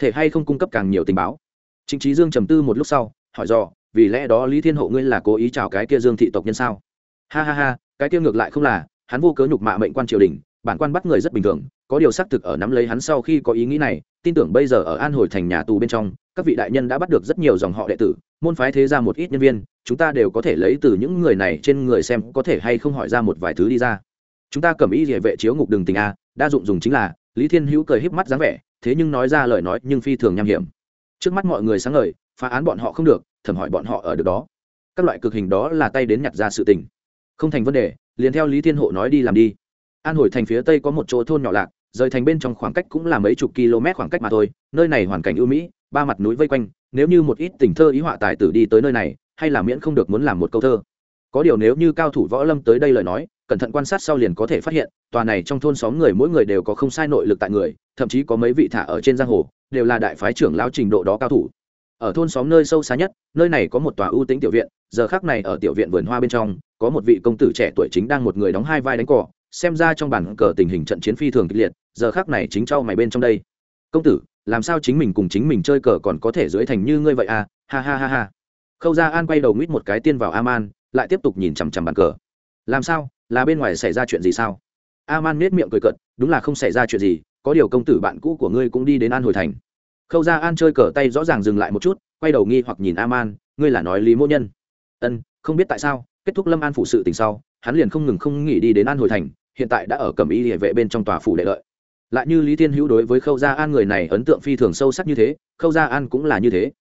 thể hay không cung cấp càng nhiều tình báo. Chính trí dương trầm tư một lúc sau, hỏi dò, vì lẽ đó lý thiên hộ ngươi là cố ý chào cái kia dương thị tộc nhân sao? Ha ha ha, cái kia ngược lại không là, hắn vô cớ nhục mạ mệnh quan triều đình, bản quan bắt người rất bình thường, có điều xác thực ở nắm lấy hắn sau khi có ý nghĩ này, tin tưởng bây giờ ở an hồi thành nhà tù bên trong, các vị đại nhân đã bắt được rất nhiều dòng họ đệ tử, môn phái thế ra một ít nhân viên, chúng ta đều có thể lấy từ những người này trên người xem có thể hay không hỏi ra một vài thứ đi ra chúng ta cầm ý địa vệ chiếu ngục đường tình a, đa dụng dùng chính là, lý thiên hữu cười híp mắt dáng vẻ, thế nhưng nói ra lời nói nhưng phi thường nham hiểm. Trước mắt mọi người sáng ngời, phá án bọn họ không được, thẩm hỏi bọn họ ở được đó. Các loại cực hình đó là tay đến nhặt ra sự tình. Không thành vấn đề, liền theo lý thiên hộ nói đi làm đi. An hồi thành phía tây có một chỗ thôn nhỏ lạc, rời thành bên trong khoảng cách cũng là mấy chục km khoảng cách mà thôi, nơi này hoàn cảnh ưu mỹ, ba mặt núi vây quanh, nếu như một ít tình thơ ý họa tài tử đi tới nơi này, hay là miễn không được muốn làm một câu thơ. Có điều nếu như cao thủ võ lâm tới đây lời nói cẩn thận quan sát sau liền có thể phát hiện, tòa này trong thôn xóm người mỗi người đều có không sai nội lực tại người, thậm chí có mấy vị thả ở trên giang hồ, đều là đại phái trưởng lao trình độ đó cao thủ. Ở thôn xóm nơi sâu xa nhất, nơi này có một tòa ưu tính tiểu viện, giờ khác này ở tiểu viện vườn hoa bên trong, có một vị công tử trẻ tuổi chính đang một người đóng hai vai đánh cỏ, xem ra trong bản cờ tình hình trận chiến phi thường kịch liệt, giờ khác này chính trao mày bên trong đây. Công tử, làm sao chính mình cùng chính mình chơi cờ còn có thể dưới thành như ngươi vậy à? Ha ha ha ha. Khâu ra an quay đầu nguyết một cái tiên vào aman, lại tiếp tục nhìn chằm chằm bàn cờ. Làm sao? Là bên ngoài xảy ra chuyện gì sao? Aman nết miệng cười cận đúng là không xảy ra chuyện gì, có điều công tử bạn cũ của ngươi cũng đi đến an hồi thành. Khâu ra an chơi cờ tay rõ ràng dừng lại một chút, quay đầu nghi hoặc nhìn aman, ngươi là nói lý mỗ nhân. Ân, không biết tại sao, kết thúc lâm an phụ sự tình sau, hắn liền không ngừng không nghỉ đi đến an hồi thành, hiện tại đã ở cầm y địa vệ bên trong tòa phủ đệ lợi. Lại như lý thiên hữu đối với khâu gia an người này ấn tượng phi thường sâu sắc như thế, khâu gia an cũng là như thế.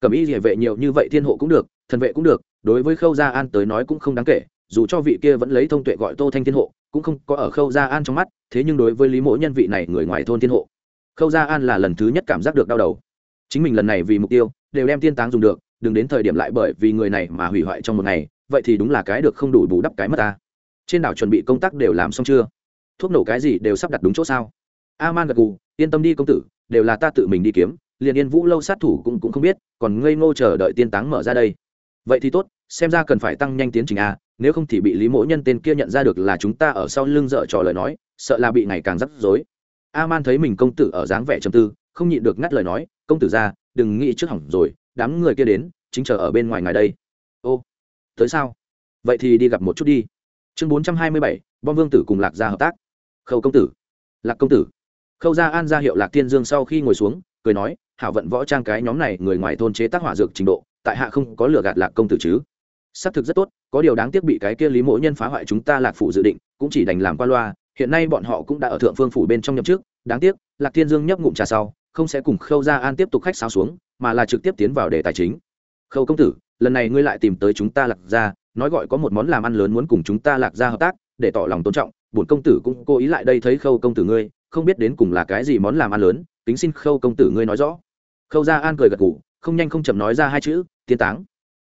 Cầm y địa vệ nhiều như vậy thiên hộ cũng được, thần vệ cũng được, đối với khâu gia an tới nói cũng không đáng kể dù cho vị kia vẫn lấy thông tuệ gọi tô thanh thiên hộ cũng không có ở khâu gia an trong mắt thế nhưng đối với lý mỗ nhân vị này người ngoài thôn thiên hộ khâu gia an là lần thứ nhất cảm giác được đau đầu. Chính mình lần này vì mục tiêu đều đem tiên táng dùng được đừng đến thời điểm lại bởi vì người này mà hủy hoại trong một ngày vậy thì đúng là cái được không đủ bù đắp cái mất ta. Trên đảo chuẩn bị công tác đều làm xong chưa? Thuốc nổ cái gì đều sắp đặt đúng chỗ sao? A man gật gù yên tâm đi công tử đều là ta tự mình đi kiếm liền yên vũ lâu sát thủ cũng, cũng không biết còn ngây ngô chờ đợi tiên táng mở ra đây. Vậy thì tốt xem ra cần phải tăng nhanh tiến trình a, nếu không thì bị lý mỗ nhân tên kia nhận ra được là chúng ta ở sau lưng dở trò lời nói, sợ là bị ngày càng rắc rối. A man thấy mình công tử ở dáng vẻ trầm tư, không nhịn được ngắt lời nói, công tử ra, đừng nghĩ trước hỏng rồi, đám người kia đến, chính chờ ở bên ngoài ngài đây. Ô, tới sao? Vậy thì đi gặp một chút đi. Chương bốn trăm hai mươi bảy, bom vương tử cùng lạc gia hợp tác. Khâu công tử. Lạc công tử. Khâu gia an ra hiệu lạc thiên dương sau khi ngồi xuống, cười nói, hảo vận võ trang cái nhóm này người ngoài thôn chế tác hỏa dược trình độ, tại hạ không có lừa gạt lạc công tử chứ? Xác thực rất tốt, có điều đáng tiếc bị cái kia lý mỗ nhân phá hoại chúng ta lạc phủ dự định, cũng chỉ đành làm qua loa, hiện nay bọn họ cũng đã ở thượng phương phủ bên trong nhậm chức, đáng tiếc, lạc thiên dương nhấp ngụm trà sau, không sẽ cùng khâu gia an tiếp tục khách sao xuống, mà là trực tiếp tiến vào đề tài chính. Khâu công tử, lần này ngươi lại tìm tới chúng ta lạc ra nói gọi có một món làm ăn lớn muốn cùng chúng ta lạc ra hợp tác, để tỏ lòng tôn trọng, bổn công tử cũng cố ý lại đây thấy khâu công tử ngươi, không biết đến cùng là cái gì món làm ăn lớn tính xin khâu công tử ngươi nói rõ. Khâu gia an cười gật gù, không nhanh không chậm nói ra hai chữ tiên táng.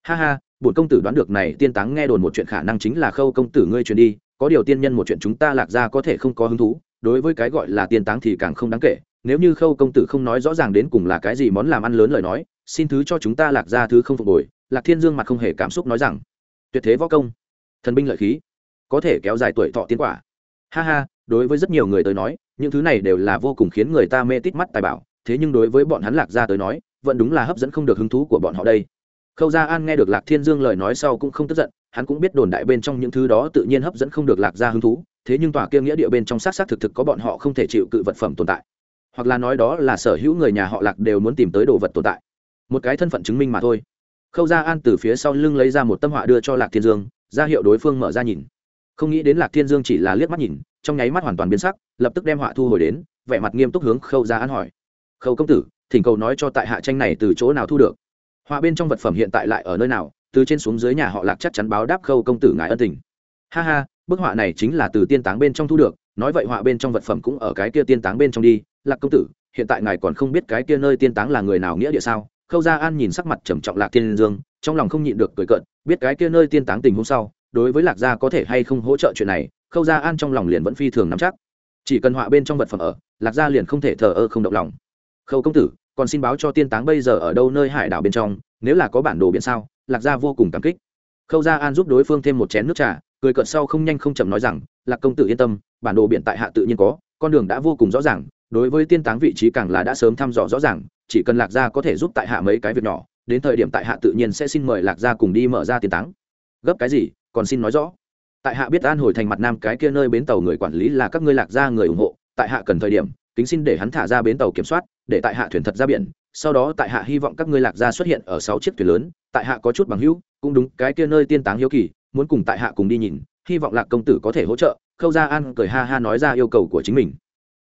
Ha ha bổn công tử đoán được này tiên táng nghe đồn một chuyện khả năng chính là khâu công tử ngươi truyền đi, có điều tiên nhân một chuyện chúng ta lạc ra có thể không có hứng thú, đối với cái gọi là tiên táng thì càng không đáng kể. Nếu như khâu công tử không nói rõ ràng đến cùng là cái gì món làm ăn lớn lời nói, xin thứ cho chúng ta lạc ra thứ không phục hồi, lạc thiên dương mặt không hề cảm xúc nói rằng, tuyệt thế võ công, thần binh lợi khí, có thể kéo dài tuổi thọ tiến quả. Ha ha, đối với rất nhiều người tới nói, những thứ này đều là vô cùng khiến người ta mê tít mắt tài bảo, thế nhưng đối với bọn hắn lạc gia tới nói, vẫn đúng là hấp dẫn không được hứng thú của bọn họ đây khâu gia an nghe được lạc thiên dương lời nói sau cũng không tức giận, hắn cũng biết đồn đại bên trong những thứ đó tự nhiên hấp dẫn không được lạc gia hứng thú, thế nhưng tòa kia nghĩa địa bên trong sát sát thực thực có bọn họ không thể chịu cự vật phẩm tồn tại. Hoặc là nói đó là sở hữu người nhà họ lạc đều muốn tìm tới đồ vật tồn tại. Một cái thân phận chứng minh mà thôi. Khâu gia an từ phía sau lưng lấy ra một tâm họa đưa cho lạc thiên dương, ra hiệu đối phương mở ra nhìn. Không nghĩ đến lạc thiên dương chỉ là liếc mắt nhìn, trong nháy mắt hoàn toàn biến sắc, lập tức đem họa thu hồi đến, vẻ mặt nghiêm túc hướng khâu gia an hỏi. Khâu công tử, thỉnh cầu nói cho tại hạ tranh này từ chỗ nào thu được? Họa bên trong vật phẩm hiện tại lại ở nơi nào? Từ trên xuống dưới nhà họ lạc chắc chắn báo đáp khâu công tử ngài ân tình. Ha ha, bức họa này chính là từ tiên táng bên trong thu được, nói vậy họa bên trong vật phẩm cũng ở cái kia tiên táng bên trong đi. Lạc công tử, hiện tại ngài còn không biết cái kia nơi tiên táng là người nào nghĩa địa sao? Khâu gia an nhìn sắc mặt trầm trọng lạc tiên dương, trong lòng không nhịn được cười cợt, biết cái kia nơi tiên táng tình hôm sau, đối với lạc gia có thể hay không hỗ trợ chuyện này, khâu gia an trong lòng liền vẫn phi thường nắm chắc. Chỉ cần họa bên trong vật phẩm ở, lạc gia liền không thể thờ ơ không động lòng. Khâu công tử còn xin báo cho tiên táng bây giờ ở đâu nơi hải đảo bên trong, nếu là có bản đồ biển sao, lạc gia vô cùng cảm kích. Khâu gia an giúp đối phương thêm một chén nước trà, cười cợt sau không nhanh không chậm nói rằng, lạc công tử yên tâm, bản đồ biển tại hạ tự nhiên có, con đường đã vô cùng rõ ràng, đối với tiên táng vị trí càng là đã sớm thăm dò rõ ràng, chỉ cần lạc gia có thể giúp tại hạ mấy cái việc nhỏ, đến thời điểm tại hạ tự nhiên sẽ xin mời lạc gia cùng đi mở ra tiên táng. Gấp cái gì, còn xin nói rõ. Tại hạ biết an hồi thành mặt nam cái kia nơi bến tàu người quản lý là các ngươi lạc gia người ủng hộ, tại hạ cần thời điểm, kính xin để hắn thả ra bến tàu kiểm soát để tại hạ thuyền thật ra biển, sau đó tại hạ hy vọng các ngươi lạc gia xuất hiện ở sáu chiếc thuyền lớn, tại hạ có chút bằng hữu, cũng đúng, cái kia nơi tiên táng hiếu kỳ, muốn cùng tại hạ cùng đi nhìn, hy vọng lạc công tử có thể hỗ trợ, khâu gia an cười ha ha nói ra yêu cầu của chính mình.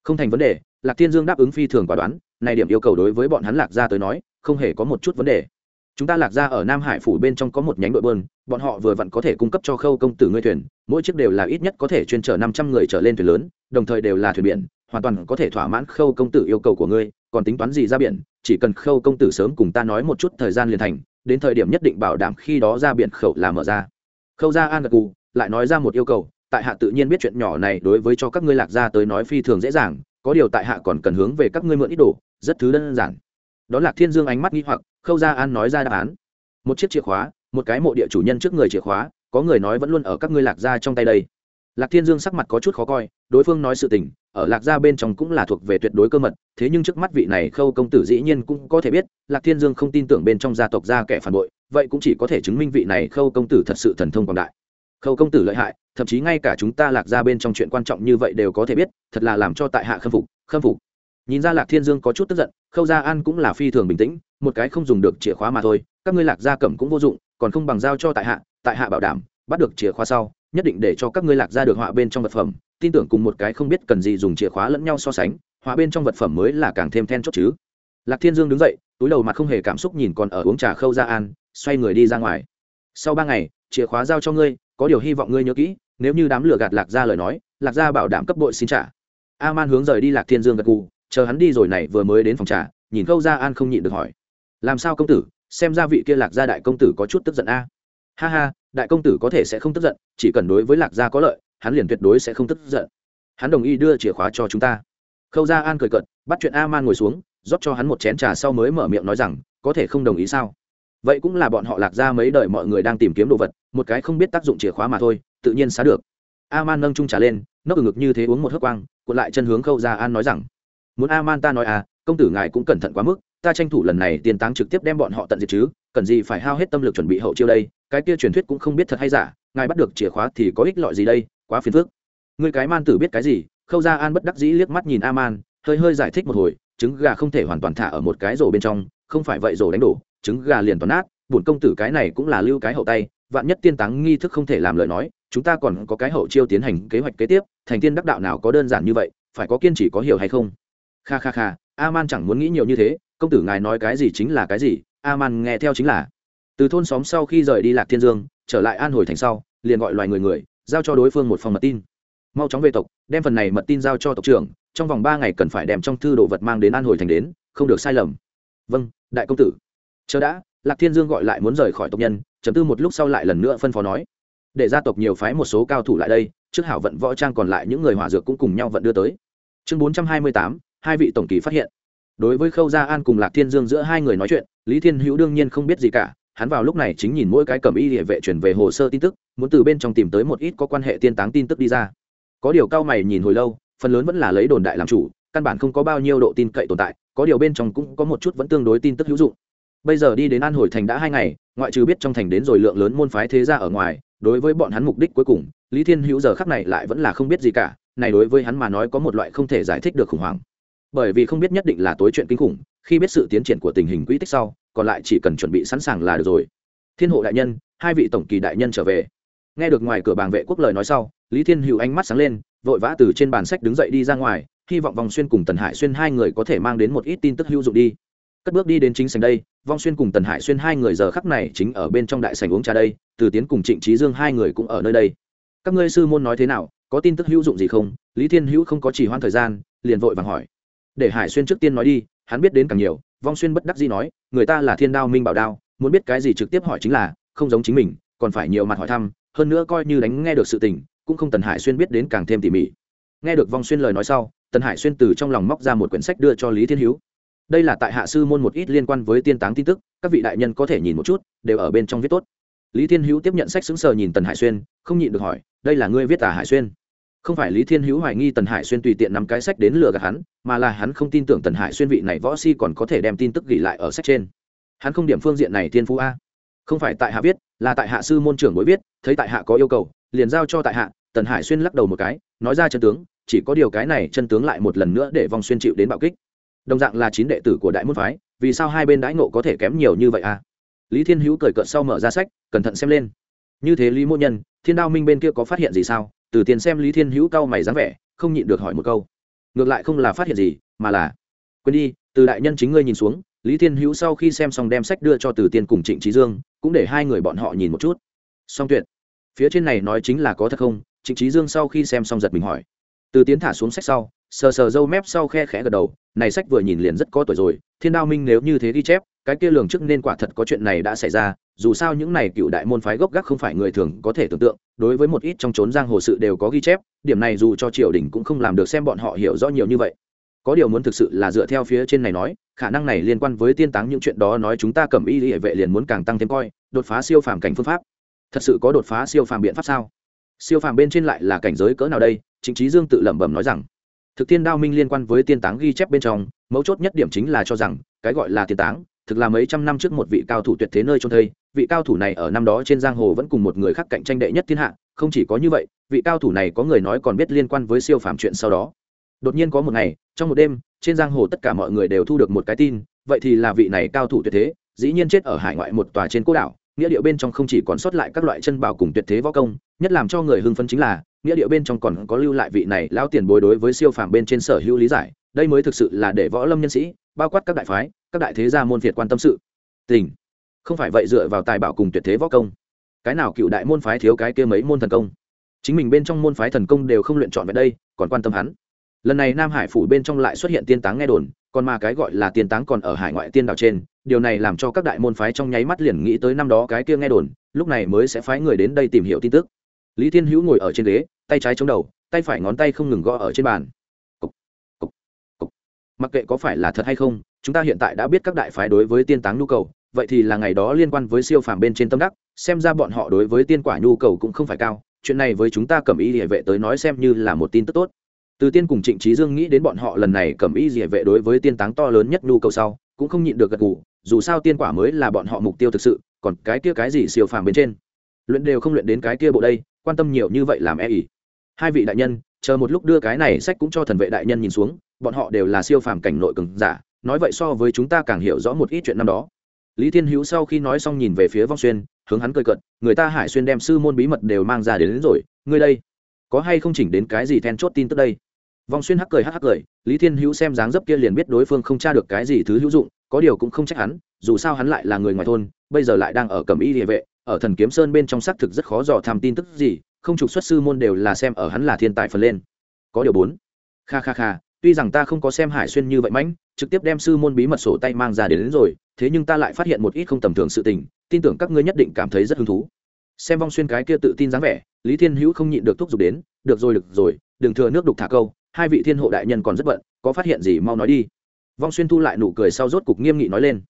Không thành vấn đề, lạc thiên dương đáp ứng phi thường quả đoán, này điểm yêu cầu đối với bọn hắn lạc gia tới nói, không hề có một chút vấn đề. Chúng ta lạc gia ở nam hải phủ bên trong có một nhánh đội bơn bọn họ vừa vặn có thể cung cấp cho khâu công tử ngươi thuyền, mỗi chiếc đều là ít nhất có thể chuyên chở năm trăm người trở lên thuyền lớn, đồng thời đều là thuyền biển, hoàn toàn có thể thỏa mãn khâu công tử yêu cầu của ngươi còn tính toán gì ra biển, chỉ cần khâu công tử sớm cùng ta nói một chút thời gian liền thành, đến thời điểm nhất định bảo đảm khi đó ra biển khẩu là mở ra. Khâu gia an gật cù lại nói ra một yêu cầu, tại hạ tự nhiên biết chuyện nhỏ này đối với cho các ngươi lạc gia tới nói phi thường dễ dàng, có điều tại hạ còn cần hướng về các ngươi mượn ít đồ, rất thứ đơn giản. Đó là thiên dương ánh mắt nghi hoặc, khâu gia an nói ra đáp án. Một chiếc chìa khóa, một cái mộ địa chủ nhân trước người chìa khóa, có người nói vẫn luôn ở các ngươi lạc gia trong tay đây. Lạc thiên dương sắc mặt có chút khó coi, đối phương nói sự tình ở lạc gia bên trong cũng là thuộc về tuyệt đối cơ mật, thế nhưng trước mắt vị này khâu công tử dĩ nhiên cũng có thể biết, lạc thiên dương không tin tưởng bên trong gia tộc gia kẻ phản bội, vậy cũng chỉ có thể chứng minh vị này khâu công tử thật sự thần thông quảng đại. Khâu công tử lợi hại, thậm chí ngay cả chúng ta lạc gia bên trong chuyện quan trọng như vậy đều có thể biết, thật là làm cho tại hạ khâm phục khâm phục. Nhìn ra lạc thiên dương có chút tức giận, khâu gia an cũng là phi thường bình tĩnh, một cái không dùng được chìa khóa mà thôi, các ngươi lạc gia cẩm cũng vô dụng, còn không bằng giao cho tại hạ tại hạ bảo đảm, bắt được chìa khóa sau, nhất định để cho các ngươi lạc gia được họa bên trong vật phẩm tin tưởng cùng một cái không biết cần gì dùng chìa khóa lẫn nhau so sánh, hóa bên trong vật phẩm mới là càng thêm then chốt chứ. Lạc thiên dương đứng dậy, túi đầu mặt không hề cảm xúc nhìn còn ở uống trà khâu gia an, xoay người đi ra ngoài. Sau ba ngày, chìa khóa giao cho ngươi, có điều hy vọng ngươi nhớ kỹ, nếu như đám lửa gạt lạc gia lời nói, lạc gia bảo đảm cấp bội xin trả. A man hướng rời đi lạc thiên dương gật gù, chờ hắn đi rồi này vừa mới đến phòng trà, nhìn khâu gia an không nhịn được hỏi. Làm sao công tử, xem ra vị kia lạc gia đại công tử có chút tức giận a. Ha ha, đại công tử có thể sẽ không tức giận, chỉ cần đối với lạc gia có lợi hắn liền tuyệt đối sẽ không tức giận. Hắn đồng ý đưa chìa khóa cho chúng ta. Khâu gia an cười cận bắt chuyện a man ngồi xuống, rót cho hắn một chén trà sau mới mở miệng nói rằng, có thể không đồng ý sao? Vậy cũng là bọn họ lạc ra mấy đời mọi người đang tìm kiếm đồ vật, một cái không biết tác dụng chìa khóa mà thôi, tự nhiên xá được. A man nâng trung trà lên, nốc ngực như thế uống một hớp quang, cuộn lại chân hướng khâu gia an nói rằng, muốn a man ta nói à công tử ngài cũng cẩn thận quá mức, ta tranh thủ lần này tiền táng trực tiếp đem bọn họ tận diệt chứ, cần gì phải hao hết tâm lực chuẩn bị hậu chiêu đây, cái kia truyền thuyết cũng không biết thật hay giả ngài bắt được chìa khóa thì có ích lợi gì đây? Quá phiền phức. Người cái man tử biết cái gì? Khâu gia an bất đắc dĩ liếc mắt nhìn a man hơi hơi giải thích một hồi, trứng gà không thể hoàn toàn thả ở một cái rổ bên trong, không phải vậy rổ đánh đổ, trứng gà liền toàn nát, bổn công tử cái này cũng là lưu cái hậu tay, vạn nhất tiên táng nghi thức không thể làm lời nói, chúng ta còn có cái hậu chiêu tiến hành kế hoạch kế tiếp, thành tiên đắc đạo nào có đơn giản như vậy, phải có kiên trì có hiểu hay không? Kha kha kha a man chẳng muốn nghĩ nhiều như thế, công tử ngài nói cái gì chính là cái gì a man nghe theo chính là. Từ thôn xóm sau khi rời đi lạc thiên dương trở lại an hồi thành sau, liền gọi loài người người, giao cho đối phương một phòng mật tin. Mau chóng về tộc, đem phần này mật tin giao cho tộc trưởng, trong vòng ba ngày cần phải đem trong thư đồ vật mang đến an hồi thành đến, không được sai lầm. Vâng đại công tử. Chờ đã, lạc thiên dương gọi lại muốn rời khỏi tộc nhân, chấm tư một lúc sau lại lần nữa phân phó nói. Để gia tộc nhiều phái một số cao thủ lại đây, trước hảo vận võ trang còn lại những người hỏa dược cũng cùng nhau vận đưa tới. Chương bốn trăm hai mươi tám, hai vị tổng kỳ phát hiện. Đối với khâu gia an cùng lạc thiên dương giữa hai người nói chuyện, lý thiên hữu đương nhiên không biết gì cả hắn vào lúc này chính nhìn mỗi cái cầm y địa vệ chuyển về hồ sơ tin tức, muốn từ bên trong tìm tới một ít có quan hệ tiên táng tin tức đi ra. Có điều cao mày nhìn hồi lâu, phần lớn vẫn là lấy đồn đại làm chủ, căn bản không có bao nhiêu độ tin cậy tồn tại, có điều bên trong cũng có một chút vẫn tương đối tin tức hữu dụng. Bây giờ đi đến an hồi thành đã hai ngày, ngoại trừ biết trong thành đến rồi lượng lớn môn phái thế ra ở ngoài, đối với bọn hắn mục đích cuối cùng, lý thiên hữu giờ khắc này lại vẫn là không biết gì cả, này đối với hắn mà nói có một loại không thể giải thích được khủng hoảng. Bởi vì không biết nhất định là tối chuyện kinh khủng khi biết sự tiến triển của tình hình quỹ tích sau, còn lại chỉ cần chuẩn bị sẵn sàng là được rồi. Thiên hộ đại nhân, hai vị tổng kỳ đại nhân trở về. Nghe được ngoài cửa bàng vệ quốc lời nói sau, lý thiên hữu ánh mắt sáng lên, vội vã từ trên bàn sách đứng dậy đi ra ngoài, hy vọng vòng xuyên cùng tần hải xuyên hai người có thể mang đến một ít tin tức hữu dụng đi. Cất bước đi đến chính sành đây, vong xuyên cùng tần hải xuyên hai người giờ khắc này chính ở bên trong đại sành uống trà đây, từ tiến cùng trịnh trí dương hai người cũng ở nơi đây. Các ngươi sư môn nói thế nào, có tin tức hữu dụng gì không? Lý thiên hữu không có chỉ hoãn thời gian, liền vội vàng hỏi. Để hải xuyên trước tiên nói đi hắn biết đến càng nhiều, vong xuyên bất đắc dĩ nói, người ta là thiên đao minh bảo đao, muốn biết cái gì trực tiếp hỏi chính là, không giống chính mình, còn phải nhiều mặt hỏi thăm, hơn nữa coi như đánh nghe được sự tình, cũng không tần hải xuyên biết đến càng thêm tỉ mỉ. Nghe được vong xuyên lời nói sau, tần hải xuyên từ trong lòng móc ra một quyển sách đưa cho lý thiên hữu đây là tại hạ sư môn một ít liên quan với tiên táng tin tức, các vị đại nhân có thể nhìn một chút, đều ở bên trong viết tốt. Lý thiên hữu tiếp nhận sách xứng sờ nhìn tần hải xuyên, không nhịn được hỏi, đây là ngươi viết tả hải xuyên? Không phải lý thiên hữu hoài nghi tần hải xuyên tùy tiện nắm cái sách đến lừa gạt hắn, mà là hắn không tin tưởng tần hải xuyên vị này võ si còn có thể đem tin tức ghi lại ở sách trên. Hắn không điểm phương diện này thiên phú a. Không phải tại hạ viết, là tại hạ sư môn trưởng bối viết, thấy tại hạ có yêu cầu, liền giao cho tại hạ, tần hải xuyên lắc đầu một cái, nói ra chân tướng, chỉ có điều cái này chân tướng lại một lần nữa để vong xuyên chịu đến bạo kích. Đồng dạng là chín đệ tử của đại môn phái, vì sao hai bên đãi ngộ có thể kém nhiều như vậy a? Lý thiên hữu cười cợt sau mở ra sách, cẩn thận xem lên. Như thế lý mô nhân, thiên đao minh bên kia có phát hiện gì sao? Từ tiền xem lý thiên hữu cao mày dáng vẻ, không nhịn được hỏi một câu. Ngược lại không là phát hiện gì, mà là, quên đi, từ đại nhân chính ngươi nhìn xuống. Lý thiên hữu sau khi xem xong đem sách đưa cho từ tiên cùng trịnh trí dương, cũng để hai người bọn họ nhìn một chút. Song tuyệt. Phía trên này nói chính là có thật không? Trịnh trí dương sau khi xem xong giật mình hỏi. Từ tiến thả xuống sách sau, sờ sờ râu mép sau khe khẽ gật đầu, này sách vừa nhìn liền rất có tuổi rồi, thiên đao minh nếu như thế ghi chép cái kia lường trước nên quả thật có chuyện này đã xảy ra, dù sao những này cựu đại môn phái gốc gác không phải người thường có thể tưởng tượng, đối với một ít trong trốn giang hồ sự đều có ghi chép, điểm này dù cho triều đình cũng không làm được xem bọn họ hiểu rõ nhiều như vậy. Có điều muốn thực sự là dựa theo phía trên này nói, khả năng này liên quan với tiên táng những chuyện đó nói chúng ta cầm y hệ vệ liền muốn càng tăng thêm coi, đột phá siêu phàm cảnh phương pháp. Thật sự có đột phá siêu phàm biện pháp sao? Siêu phàm bên trên lại là cảnh giới cỡ nào đây? Chính trí dương tự lẩm bẩm nói rằng, thực tiên đao minh liên quan với tiên táng ghi chép bên trong, mấu chốt nhất điểm chính là cho rằng, cái gọi là tiên táng thực là mấy trăm năm trước một vị cao thủ tuyệt thế nơi trôn thây, vị cao thủ này ở năm đó trên giang hồ vẫn cùng một người khác cạnh tranh đệ nhất thiên hạ, không chỉ có như vậy, vị cao thủ này có người nói còn biết liên quan với siêu phàm chuyện sau đó. Đột nhiên có một ngày, trong một đêm, trên giang hồ tất cả mọi người đều thu được một cái tin, vậy thì là vị này cao thủ tuyệt thế, dĩ nhiên chết ở hải ngoại một tòa trên cố đảo, nghĩa địa bên trong không chỉ còn sót lại các loại chân bảo cùng tuyệt thế võ công, nhất làm cho người hưng phấn chính là, nghĩa địa bên trong còn có lưu lại vị này lao tiền bối đối với siêu phàm bên trên sở hữu lý giải, đây mới thực sự là để võ lâm nhân sĩ, bao quát các đại phái các đại thế gia môn việt quan tâm sự. Tình. Không phải vậy dựa vào tài bảo cùng tuyệt thế võ công. Cái nào cựu đại môn phái thiếu cái kia mấy môn thần công? Chính mình bên trong môn phái thần công đều không luyện chọn về đây còn quan tâm hắn. Lần này nam hải phủ bên trong lại xuất hiện tiên táng nghe đồn còn mà cái gọi là tiên táng còn ở hải ngoại tiên đảo trên điều này làm cho các đại môn phái trong nháy mắt liền nghĩ tới năm đó cái kia nghe đồn lúc này mới sẽ phái người đến đây tìm hiểu tin tức. Lý thiên hữu ngồi ở trên ghế tay trái chống đầu tay phải ngón tay không ngừng gõ ở trên bàn. Cục, cục, cục. mặc kệ có phải là thật hay không chúng ta hiện tại đã biết các đại phái đối với tiên táng nhu cầu, vậy thì là ngày đó liên quan với siêu phàm bên trên tâm đắc, xem ra bọn họ đối với tiên quả nhu cầu cũng không phải cao, chuyện này với chúng ta cầm ý địa vệ tới nói xem như là một tin tức tốt. Từ tiên cùng trịnh trí dương nghĩ đến bọn họ lần này cầm ý địa vệ đối với tiên táng to lớn nhất nhu cầu sau, cũng không nhịn được gật gù, dù sao tiên quả mới là bọn họ mục tiêu thực sự, còn cái kia cái gì siêu phàm bên trên? Luyện đều không luyện đến cái kia bộ đây, quan tâm nhiều như vậy làm e ỉ hai vị đại nhân, chờ một lúc đưa cái này sách cũng cho thần vệ đại nhân nhìn xuống, bọn họ đều là siêu phàm cảnh nội cường giả nói vậy so với chúng ta càng hiểu rõ một ít chuyện năm đó. Lý thiên hữu sau khi nói xong nhìn về phía vong xuyên hướng hắn cười cận người ta hải xuyên đem sư môn bí mật đều mang ra đến, đến rồi ngươi đây có hay không chỉnh đến cái gì then chốt tin tức đây? Vong xuyên hắc cười hắc hắc cười lý thiên hữu xem dáng dấp kia liền biết đối phương không tra được cái gì thứ hữu dụng có điều cũng không trách hắn dù sao hắn lại là người ngoài thôn bây giờ lại đang ở cẩm y địa vệ ở thần kiếm sơn bên trong xác thực rất khó dò tham tin tức gì không trục xuất sư môn đều là xem ở hắn là thiên tài phần lên. Có điều bốn kha kha kha tuy rằng ta không có xem hải xuyên như vậy mãnh trực tiếp đem sư môn bí mật sổ tay mang ra đến, đến rồi thế nhưng ta lại phát hiện một ít không tầm thường sự tình tin tưởng các ngươi nhất định cảm thấy rất hứng thú. Xem vong xuyên cái kia tự tin dáng vẻ lý thiên hữu không nhịn được thúc giục đến được rồi được rồi đừng thừa nước đục thả câu hai vị thiên hộ đại nhân còn rất bận có phát hiện gì mau nói đi. Vong xuyên thu lại nụ cười sau rốt cục nghiêm nghị nói lên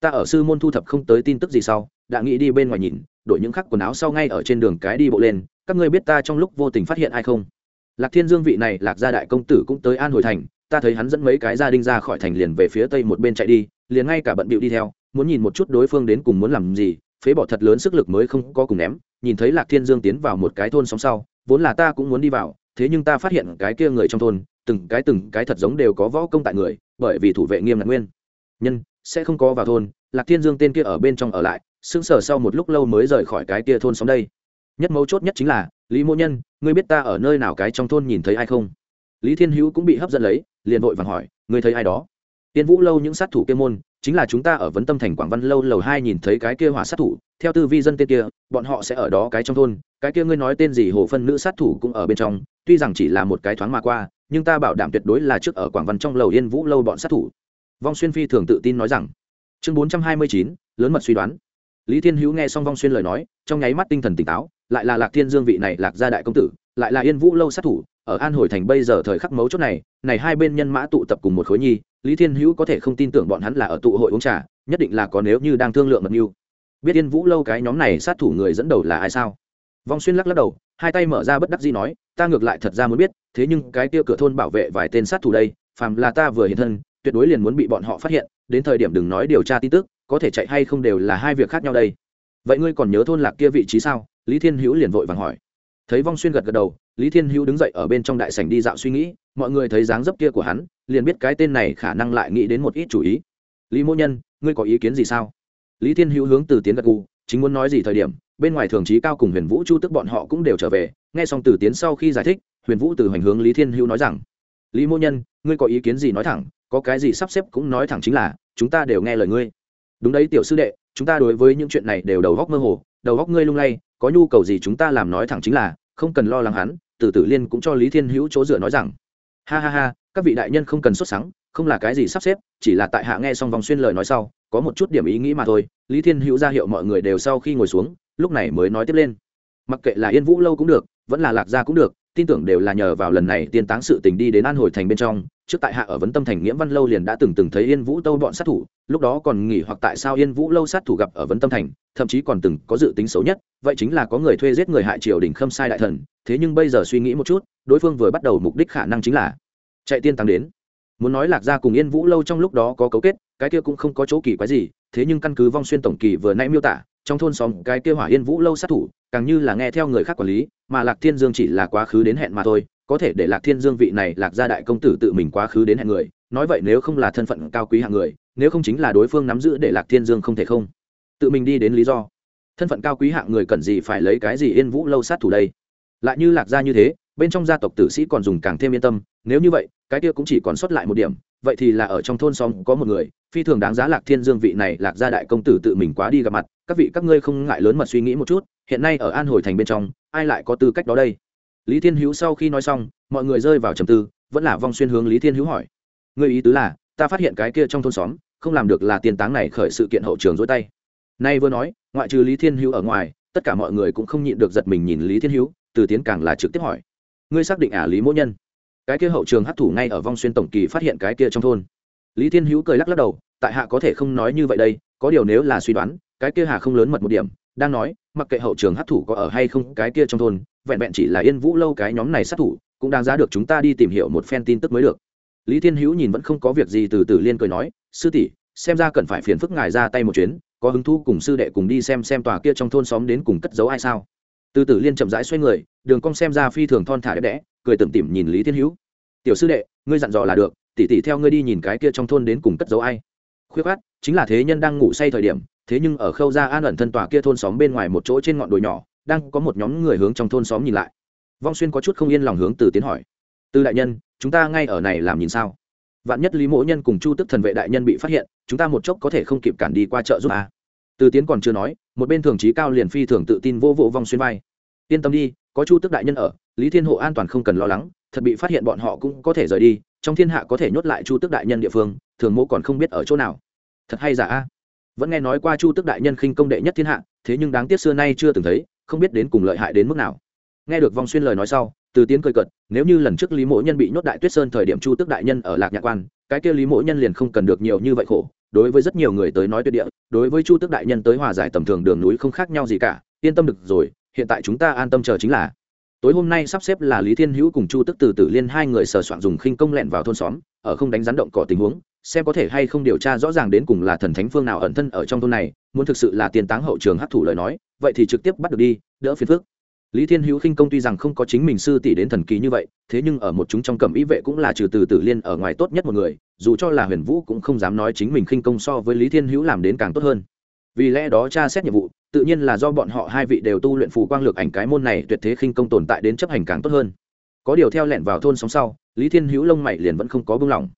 ta ở sư môn thu thập không tới tin tức gì sau đã nghĩ đi bên ngoài nhìn đổi những khắc quần áo sau ngay ở trên đường cái đi bộ lên các ngươi biết ta trong lúc vô tình phát hiện ai không? Lạc thiên dương vị này lạc gia đại công tử cũng tới an hồi thành ta thấy hắn dẫn mấy cái gia đình ra khỏi thành liền về phía tây một bên chạy đi, liền ngay cả bận bịu đi theo, muốn nhìn một chút đối phương đến cùng muốn làm gì, phế bỏ thật lớn sức lực mới không có cùng ném, nhìn thấy lạc thiên dương tiến vào một cái thôn sóng sau, vốn là ta cũng muốn đi vào, thế nhưng ta phát hiện cái kia người trong thôn, từng cái từng cái thật giống đều có võ công tại người, bởi vì thủ vệ nghiêm ngặt nguyên. Nhân, sẽ không có vào thôn, lạc thiên dương tên kia ở bên trong ở lại, sững sờ sau một lúc lâu mới rời khỏi cái kia thôn sóng đây. Nhất mấu chốt nhất chính là, lý mỗ nhân, ngươi biết ta ở nơi nào cái trong thôn nhìn thấy ai không? Lý thiên hữu cũng bị hấp dẫn lấy, liền vội vàng hỏi người thấy ai đó? Tiên vũ lâu những sát thủ kia môn, chính là chúng ta ở vấn tâm thành quảng văn lâu lầu hai nhìn thấy cái kia hỏa sát thủ, theo tư vi dân tên kia, bọn họ sẽ ở đó cái trong thôn, cái kia ngươi nói tên gì hồ phân nữ sát thủ cũng ở bên trong, tuy rằng chỉ là một cái thoáng mà qua, nhưng ta bảo đảm tuyệt đối là trước ở quảng văn trong lầu yên vũ lâu bọn sát thủ. Vong xuyên phi thường tự tin nói rằng. Chương bốn trăm hai mươi chín, lớn mật suy đoán. Lý thiên hữu nghe xong vong xuyên lời nói, trong nháy mắt tinh thần tỉnh táo, lại là lạc thiên dương vị này lạc gia đại công tử, lại là yên vũ lâu sát thủ ở an hồi thành bây giờ thời khắc mấu chốt này này hai bên nhân mã tụ tập cùng một khối nhi, lý thiên hữu có thể không tin tưởng bọn hắn là ở tụ hội uống trà, nhất định là có nếu như đang thương lượng mật mưu. Biết yên vũ lâu cái nhóm này sát thủ người dẫn đầu là ai sao? Vong xuyên lắc lắc đầu, hai tay mở ra bất đắc dĩ nói, ta ngược lại thật ra muốn biết, thế nhưng cái kia cửa thôn bảo vệ vài tên sát thủ đây, phàm là ta vừa hiện thân, tuyệt đối liền muốn bị bọn họ phát hiện, đến thời điểm đừng nói điều tra tin tức, có thể chạy hay không đều là hai việc khác nhau đây. Vậy ngươi còn nhớ thôn lạc kia vị trí sao? Lý thiên hữu liền vội vàng hỏi thấy vong xuyên gật gật đầu, lý thiên hữu đứng dậy ở bên trong đại sảnh đi dạo suy nghĩ, mọi người thấy dáng dấp kia của hắn, liền biết cái tên này khả năng lại nghĩ đến một ít chủ ý. Lý mỗ nhân, ngươi có ý kiến gì sao? Lý thiên hữu hướng từ tiến gật gù, chính muốn nói gì thời điểm, bên ngoài thường trí cao cùng huyền vũ chu tức bọn họ cũng đều trở về, nghe xong từ tiến sau khi giải thích, huyền vũ từ hoành hướng lý thiên hữu nói rằng, lý mỗ nhân, ngươi có ý kiến gì nói thẳng, có cái gì sắp xếp cũng nói thẳng chính là, chúng ta đều nghe lời ngươi. Đúng đấy, tiểu sư đệ, chúng ta đối với những chuyện này đều đầu góc mơ hồ đầu góc ngươi lung lay, có nhu cầu gì chúng ta làm nói thẳng chính là, không cần lo lắng hắn, từ tử liên cũng cho lý thiên hữu chỗ dựa nói rằng, ha ha ha, các vị đại nhân không cần xuất sáng không là cái gì sắp xếp, chỉ là tại hạ nghe xong vòng xuyên lời nói sau, có một chút điểm ý nghĩ mà thôi. Lý thiên hữu ra hiệu mọi người đều sau khi ngồi xuống, lúc này mới nói tiếp lên. Mặc kệ là yên vũ lâu cũng được, vẫn là lạc gia cũng được tin tưởng đều là nhờ vào lần này tiên táng sự tình đi đến an hồi thành bên trong. Trước tại hạ ở vấn tâm thành nghiễm văn lâu liền đã từng từng thấy yên vũ tâu bọn sát thủ, lúc đó còn nghỉ hoặc tại sao yên vũ lâu sát thủ gặp ở vấn tâm thành, thậm chí còn từng có dự tính xấu nhất, vậy chính là có người thuê giết người hại triều đình khâm sai đại thần. Thế nhưng bây giờ suy nghĩ một chút, đối phương vừa bắt đầu mục đích khả năng chính là chạy tiên tăng đến. Muốn nói lạc gia cùng yên vũ lâu trong lúc đó có cấu kết, cái kia cũng không có chỗ kỳ quái gì, thế nhưng căn cứ vong xuyên tổng kỳ vừa nãy miêu tả trong thôn xóm cái kia hỏa yên vũ lâu sát thủ, càng như là nghe theo người khác quản lý, mà lạc thiên dương chỉ là quá khứ đến hẹn mà thôi, có thể để lạc thiên dương vị này lạc gia đại công tử tự mình quá khứ đến hẹn người, nói vậy nếu không là thân phận cao quý hạng người, nếu không chính là đối phương nắm giữ để lạc thiên dương không thể không tự mình đi đến lý do. Thân phận cao quý hạng người cần gì phải lấy cái gì yên vũ lâu sát thủ đây? Lại như lạc gia như thế, bên trong gia tộc tử sĩ còn dùng càng thêm yên tâm, nếu như vậy, cái kia cũng chỉ còn sót lại một điểm vậy thì là ở trong thôn xóm có một người, phi thường đáng giá lạc thiên dương vị này, lạc gia đại công tử tự mình quá đi gặp mặt, các vị các ngươi không ngại lớn mật suy nghĩ một chút, hiện nay ở an hồi thành bên trong, ai lại có tư cách đó đây? Lý thiên hữu sau khi nói xong, mọi người rơi vào trầm tư, vẫn là vong xuyên hướng lý thiên hữu hỏi. Người ý tứ là, ta phát hiện cái kia trong thôn xóm, không làm được là tiền táng này khởi sự kiện hậu trường dối tay. Nay vừa nói, ngoại trừ lý thiên hữu ở ngoài, tất cả mọi người cũng không nhịn được giật mình nhìn lý thiên hữu, từ tiến càng là trực tiếp hỏi. Ngươi xác định ả à lý mỗ nhân? Cái kia hậu trường hấp thủ ngay ở vong xuyên tổng kỳ phát hiện cái kia trong thôn. Lý thiên hữu cười lắc lắc đầu, tại hạ có thể không nói như vậy đây, có điều nếu là suy đoán, cái kia hà không lớn mật một điểm, đang nói, mặc kệ hậu trường hấp thủ có ở hay không, cái kia trong thôn, vẹn vẹn chỉ là yên vũ lâu cái nhóm này sát thủ, cũng đang giá được chúng ta đi tìm hiểu một phen tin tức mới được. Lý thiên hữu nhìn vẫn không có việc gì từ từ liên cười nói, sư tỷ, xem ra cần phải phiền phức ngài ra tay một chuyến, có hứng thú cùng sư đệ cùng đi xem xem tòa kia trong thôn xóm đến cùng cất giấu ai sao? Từ từ liên chậm rãi xoay người, đường cong xem ra phi thường thon thả đẹp đẽ cười tủm tỉm nhìn lý thiên hữu. Tiểu sư đệ, ngươi dặn dò là được tỉ tỉ theo ngươi đi nhìn cái kia trong thôn đến cùng cất giấu ai. Khuyết khát, chính là thế nhân đang ngủ say thời điểm, thế nhưng ở khâu ra an ẩn thân tòa kia thôn xóm bên ngoài một chỗ trên ngọn đồi nhỏ, đang có một nhóm người hướng trong thôn xóm nhìn lại. Vong xuyên có chút không yên lòng hướng từ tiến hỏi, từ đại nhân, chúng ta ngay ở này làm nhìn sao? Vạn nhất lý mỗ nhân cùng chu tức thần vệ đại nhân bị phát hiện, chúng ta một chốc có thể không kịp cản đi qua chợ giúp à. từ tiến còn chưa nói, một bên thường trí cao liền phi thường tự tin vô vụ vong xuyên vai. Yên tâm đi, có chu tức đại nhân ở lý thiên hộ an toàn không cần lo lắng, thật bị phát hiện bọn họ cũng có thể rời đi, trong thiên hạ có thể nhốt lại chu tức đại nhân địa phương, thường mô còn không biết ở chỗ nào. Thật hay giả a? Vẫn nghe nói qua chu tức đại nhân khinh công đệ nhất thiên hạ, thế nhưng đáng tiếc xưa nay chưa từng thấy, không biết đến cùng lợi hại đến mức nào. Nghe được vong xuyên lời nói sau, từ tiến cười cợt, nếu như lần trước lý mỗ nhân bị nhốt đại tuyết sơn thời điểm chu tức đại nhân ở lạc nhạc quan, cái kia lý mỗ nhân liền không cần được nhiều như vậy khổ, đối với rất nhiều người tới nói tuyệt địa, đối với chu tức đại nhân tới hòa giải tầm thường đường núi không khác nhau gì cả, yên tâm được rồi, hiện tại chúng ta an tâm chờ chính là tối hôm nay sắp xếp là lý thiên hữu cùng chu tức từ tử liên hai người sờ soạn dùng khinh công lẹn vào thôn xóm, ở không đánh rắn động cỏ tình huống, xem có thể hay không điều tra rõ ràng đến cùng là thần thánh phương nào ẩn thân ở trong thôn này, muốn thực sự là tiền táng hậu trường hấp thủ lời nói, vậy thì trực tiếp bắt được đi, đỡ phiền phức. Lý thiên hữu khinh công tuy rằng không có chính mình sư tỷ đến thần kỳ như vậy, thế nhưng ở một chúng trong cẩm ý vệ cũng là trừ từ tử liên ở ngoài tốt nhất một người, dù cho là huyền vũ cũng không dám nói chính mình khinh công so với lý thiên hữu làm đến càng tốt hơn. Vì lẽ đó tra xét nhiệm vụ tự nhiên là do bọn họ hai vị đều tu luyện phù quang lược ảnh cái môn này tuyệt thế khinh công tồn tại đến chấp hành càng tốt hơn. Có điều theo lẹn vào thôn xóm sau, lý thiên hữu lông mày liền vẫn không có bưng lỏng.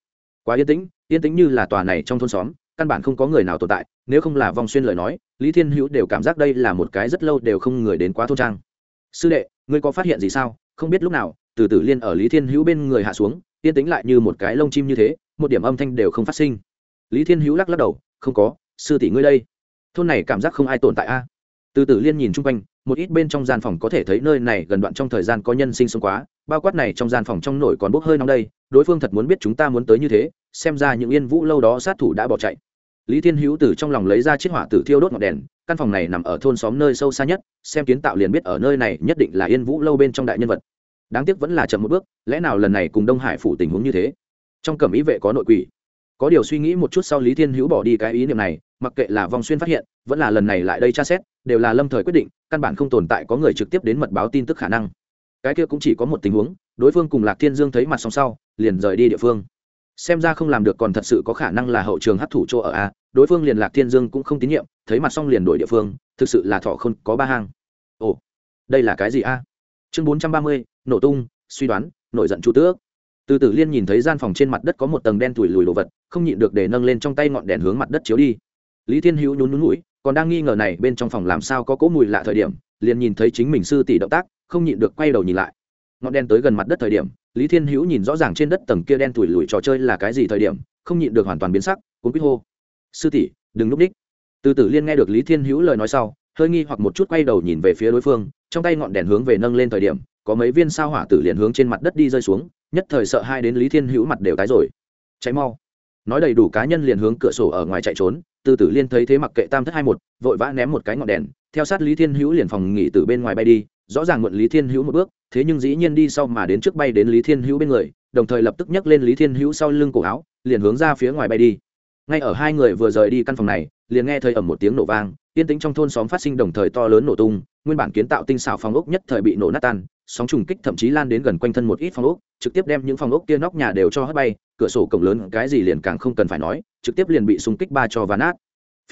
Quá yên tĩnh yên tĩnh như là tòa này trong thôn xóm, căn bản không có người nào tồn tại, nếu không là vong xuyên lời nói, lý thiên hữu đều cảm giác đây là một cái rất lâu đều không người đến quá thôn trang. Sư đệ, ngươi có phát hiện gì sao? Không biết lúc nào, từ từ liên ở lý thiên hữu bên người hạ xuống, yên tĩnh lại như một cái lông chim như thế, một điểm âm thanh đều không phát sinh. Lý thiên hữu lắc lắc đầu, không có, sư tỷ ngươi đây thôn này cảm giác không ai tồn tại a. Từ từ liên nhìn chung quanh, một ít bên trong gian phòng có thể thấy nơi này gần đoạn trong thời gian có nhân sinh sống quá, bao quát này trong gian phòng trong nổi còn bốc hơi nóng đây, đối phương thật muốn biết chúng ta muốn tới như thế, xem ra những yên vũ lâu đó sát thủ đã bỏ chạy. Lý thiên hữu từ trong lòng lấy ra chiếc hỏa tử thiêu đốt ngọn đèn, căn phòng này nằm ở thôn xóm nơi sâu xa nhất, xem kiến tạo liền biết ở nơi này nhất định là yên vũ lâu bên trong đại nhân vật. Đáng tiếc vẫn là chậm một bước, lẽ nào lần này cùng đông hải phủ tình huống như thế? Trong cẩm ý vệ có nội quỷ. Có điều suy nghĩ một chút sau lý thiên hữu bỏ đi cái ý niệm này mặc kệ là vong xuyên phát hiện, vẫn là lần này lại đây tra xét, đều là lâm thời quyết định, căn bản không tồn tại có người trực tiếp đến mật báo tin tức khả năng. Cái kia cũng chỉ có một tình huống, đối phương cùng lạc thiên dương thấy mặt song sau, liền rời đi địa phương. Xem ra không làm được còn thật sự có khả năng là hậu trường hấp thủ chỗ ở a, đối phương liền lạc thiên dương cũng không tín nhiệm, thấy mặt xong liền đổi địa phương, thực sự là thọ không có ba hang. Ồ, đây là cái gì a? Chương bốn trăm ba mươi, nổ tung, suy đoán, nổi giận chu tước từ tử liên nhìn thấy gian phòng trên mặt đất có một tầng đen thủi lùi đồ vật, không nhịn được để nâng lên trong tay ngọn đèn hướng mặt đất chiếu đi lý thiên hữu nhún nhún mũi còn đang nghi ngờ này bên trong phòng làm sao có cỗ mùi lạ thời điểm, liền nhìn thấy chính mình sư tỷ động tác, không nhịn được quay đầu nhìn lại. Ngọn đen tới gần mặt đất thời điểm, lý thiên hữu nhìn rõ ràng trên đất tầng kia đen thủi lùi trò chơi là cái gì thời điểm, không nhịn được hoàn toàn biến sắc, cuốn quýt hô. Sư tỷ, đừng núp đích. Từ tử liên nghe được lý thiên hữu lời nói sau, hơi nghi hoặc một chút quay đầu nhìn về phía đối phương, trong tay ngọn đèn hướng về nâng lên thời điểm, có mấy viên sao hỏa tử liền hướng trên mặt đất đi rơi xuống, nhất thời sợ hai đến lý thiên hữu mặt đều tái rồi. Cháy mau. Nói đầy đủ cá nhân liền hướng cửa sổ ở ngoài chạy trốn từ tử liên thấy thế mặc kệ tam thất hai một, vội vã ném một cái ngọn đèn, theo sát lý thiên hữu liền phòng nghỉ từ bên ngoài bay đi, rõ ràng muộn lý thiên hữu một bước, thế nhưng dĩ nhiên đi sau mà đến trước bay đến lý thiên hữu bên người, đồng thời lập tức nhấc lên lý thiên hữu sau lưng cổ áo, liền hướng ra phía ngoài bay đi. Ngay ở hai người vừa rời đi căn phòng này, liền nghe thấy ầm một tiếng nổ vang, yên tĩnh trong thôn xóm phát sinh đồng thời to lớn nổ tung, nguyên bản kiến tạo tinh xảo phòng ốc nhất thời bị nổ nát tan sóng trùng kích thậm chí lan đến gần quanh thân một ít phòng ốc, trực tiếp đem những phòng ốc kia nóc nhà đều cho hất bay, cửa sổ cổng lớn cái gì liền càng không cần phải nói, trực tiếp liền bị xung kích ba cho và nát.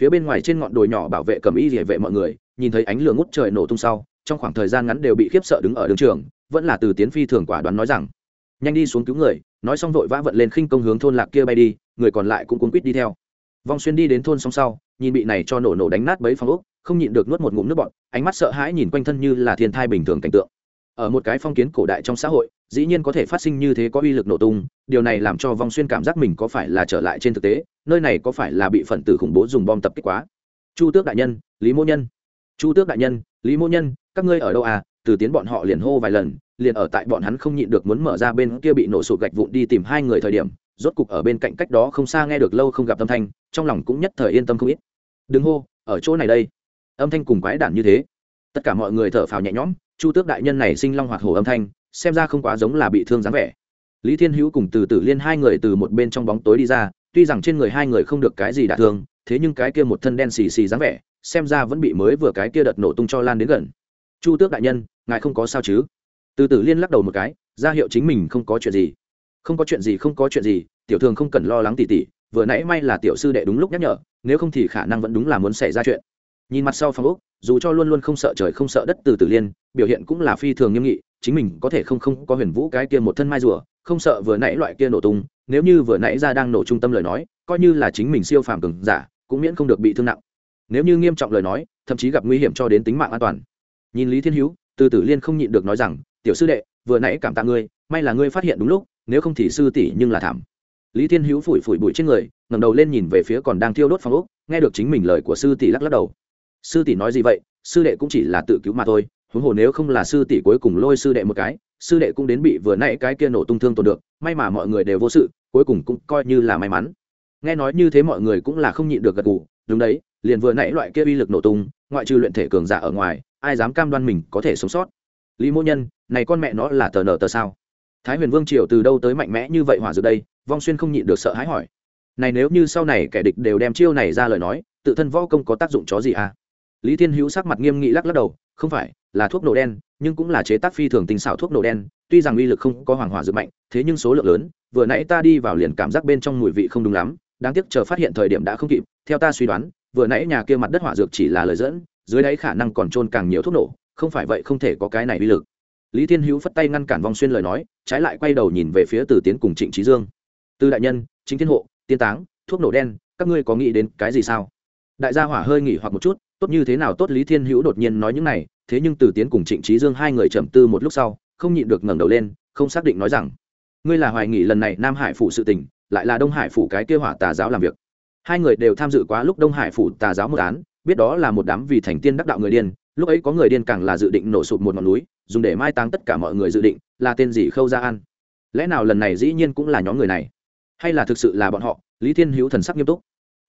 Phía bên ngoài trên ngọn đồi nhỏ bảo vệ cầm y địa vệ mọi người, nhìn thấy ánh lửa ngút trời nổ tung sau, trong khoảng thời gian ngắn đều bị khiếp sợ đứng ở đường trường, vẫn là từ tiến phi thường quả đoán nói rằng, nhanh đi xuống cứu người, nói xong vội vã vận lên khinh công hướng thôn lạc kia bay đi, người còn lại cũng cuốn quýt đi theo. Vong xuyên đi đến thôn song sau, nhìn bị này cho nổ nổ đánh nát bấy phong ốc, không nhịn được nuốt một ngụm nước bọt, ánh mắt sợ hãi nhìn quanh thân như là thiên thai bình thường cảnh tượng ở một cái phong kiến cổ đại trong xã hội, dĩ nhiên có thể phát sinh như thế có uy lực nổ tung, điều này làm cho vong xuyên cảm giác mình có phải là trở lại trên thực tế, nơi này có phải là bị phần tử khủng bố dùng bom tập kích quá. Chu tước đại nhân, lý mô nhân. Chu tước đại nhân, lý mô nhân, các ngươi ở đâu à? Từ tiến bọn họ liền hô vài lần, liền ở tại bọn hắn không nhịn được muốn mở ra bên kia bị nổ sụt gạch vụn đi tìm hai người thời điểm, rốt cục ở bên cạnh cách đó không xa nghe được lâu không gặp âm thanh, trong lòng cũng nhất thời yên tâm không ít. Đừng hô, ở chỗ này đây. Âm thanh cùng quái đản như thế. Tất cả mọi người thở phào nhẹ nhõm chu tước đại nhân này sinh long hoạt hổ âm thanh, xem ra không quá giống là bị thương dáng vẻ. Lý thiên hữu cùng từ tử liên hai người từ một bên trong bóng tối đi ra, tuy rằng trên người hai người không được cái gì đả thương, thế nhưng cái kia một thân đen xì xì dáng vẻ, xem ra vẫn bị mới vừa cái kia đợt nổ tung cho lan đến gần. Chu tước đại nhân, ngài không có sao chứ? Từ tử liên lắc đầu một cái, ra hiệu chính mình không có chuyện gì. Không có chuyện gì, không có chuyện gì, tiểu thường không cần lo lắng tỉ tỉ, vừa nãy may là tiểu sư đệ đúng lúc nhắc nhở, nếu không thì khả năng vẫn đúng là muốn xảy ra chuyện nhìn mặt sau phòng úc dù cho luôn luôn không sợ trời không sợ đất từ tử liên, biểu hiện cũng là phi thường nghiêm nghị, chính mình có thể không không có huyền vũ cái kia một thân mai rùa, không sợ vừa nãy loại kia nổ tung, nếu như vừa nãy ra đang nổ trung tâm lời nói, coi như là chính mình siêu phàm cường giả, cũng miễn không được bị thương nặng. Nếu như nghiêm trọng lời nói, thậm chí gặp nguy hiểm cho đến tính mạng an toàn. Nhìn lý thiên hữu từ tử liên không nhịn được nói rằng, tiểu sư đệ, vừa nãy cảm tạ ngươi, may là ngươi phát hiện đúng lúc, nếu không thì sư tỷ nhưng là thảm. Lý thiên hữu phủi phủi bụi trên người, ngẩng đầu lên nhìn về phía còn đang thiêu đốt phòng ốc, nghe được chính mình lời của sư tỷ lắc lắc đầu sư tỷ nói gì vậy? Sư đệ cũng chỉ là tự cứu mà thôi, huống hồ nếu không là sư tỷ cuối cùng lôi sư đệ một cái, sư đệ cũng đến bị vừa nãy cái kia nổ tung thương tổn được, may mà mọi người đều vô sự, cuối cùng cũng coi như là may mắn. Nghe nói như thế mọi người cũng là không nhịn được gật gù, đúng đấy, liền vừa nãy loại kia uy lực nổ tung, ngoại trừ luyện thể cường giả ở ngoài, ai dám cam đoan mình có thể sống sót? Lý mô nhân, này con mẹ nó là tờ nờ tờ sao? Thái huyền vương triều từ đâu tới mạnh mẽ như vậy hỏa dược đây? Vong xuyên không nhịn được sợ hãi hỏi. Này nếu như sau này kẻ địch đều đem chiêu này ra lời nói, tự thân võ công có tác dụng chó gì à? Lý thiên hữu sắc mặt nghiêm nghị lắc lắc đầu, không phải, là thuốc nổ đen, nhưng cũng là chế tác phi thường tinh xảo thuốc nổ đen, tuy rằng uy lực không có hoàng hỏa dược mạnh, thế nhưng số lượng lớn, vừa nãy ta đi vào liền cảm giác bên trong mùi vị không đúng lắm, đáng tiếc chờ phát hiện thời điểm đã không kịp, theo ta suy đoán, vừa nãy nhà kia mặt đất hỏa dược chỉ là lời dẫn, dưới đáy khả năng còn trôn càng nhiều thuốc nổ, không phải vậy không thể có cái này uy lực. Lý thiên hữu phất tay ngăn cản vong xuyên lời nói, trái lại quay đầu nhìn về phía từ tiến cùng trịnh trí dương. Từ đại nhân chính thiên hộ, tiên táng, thuốc nổ đen, các ngươi có nghĩ đến cái gì sao? Đại gia hỏa hơi nghỉ hoặc một chút tốt như thế nào tốt lý thiên hữu đột nhiên nói những này, thế nhưng từ tiến cùng trịnh trí dương hai người trầm tư một lúc sau, không nhịn được ngẩng đầu lên, không xác định nói rằng, ngươi là hoài nghị lần này nam hải phủ sự tình, lại là đông hải phủ cái kêu hỏa tà giáo làm việc. Hai người đều tham dự quá lúc đông hải phủ tà giáo một án, biết đó là một đám vì thành tiên đắc đạo người điên, lúc ấy có người điên càng là dự định nổ sụp một ngọn núi, dùng để mai táng tất cả mọi người dự định, là tên gì khâu ra ăn lẽ nào lần này dĩ nhiên cũng là nhóm người này? Hay là thực sự là bọn họ? Lý thiên hữu thần sắc nghiêm túc.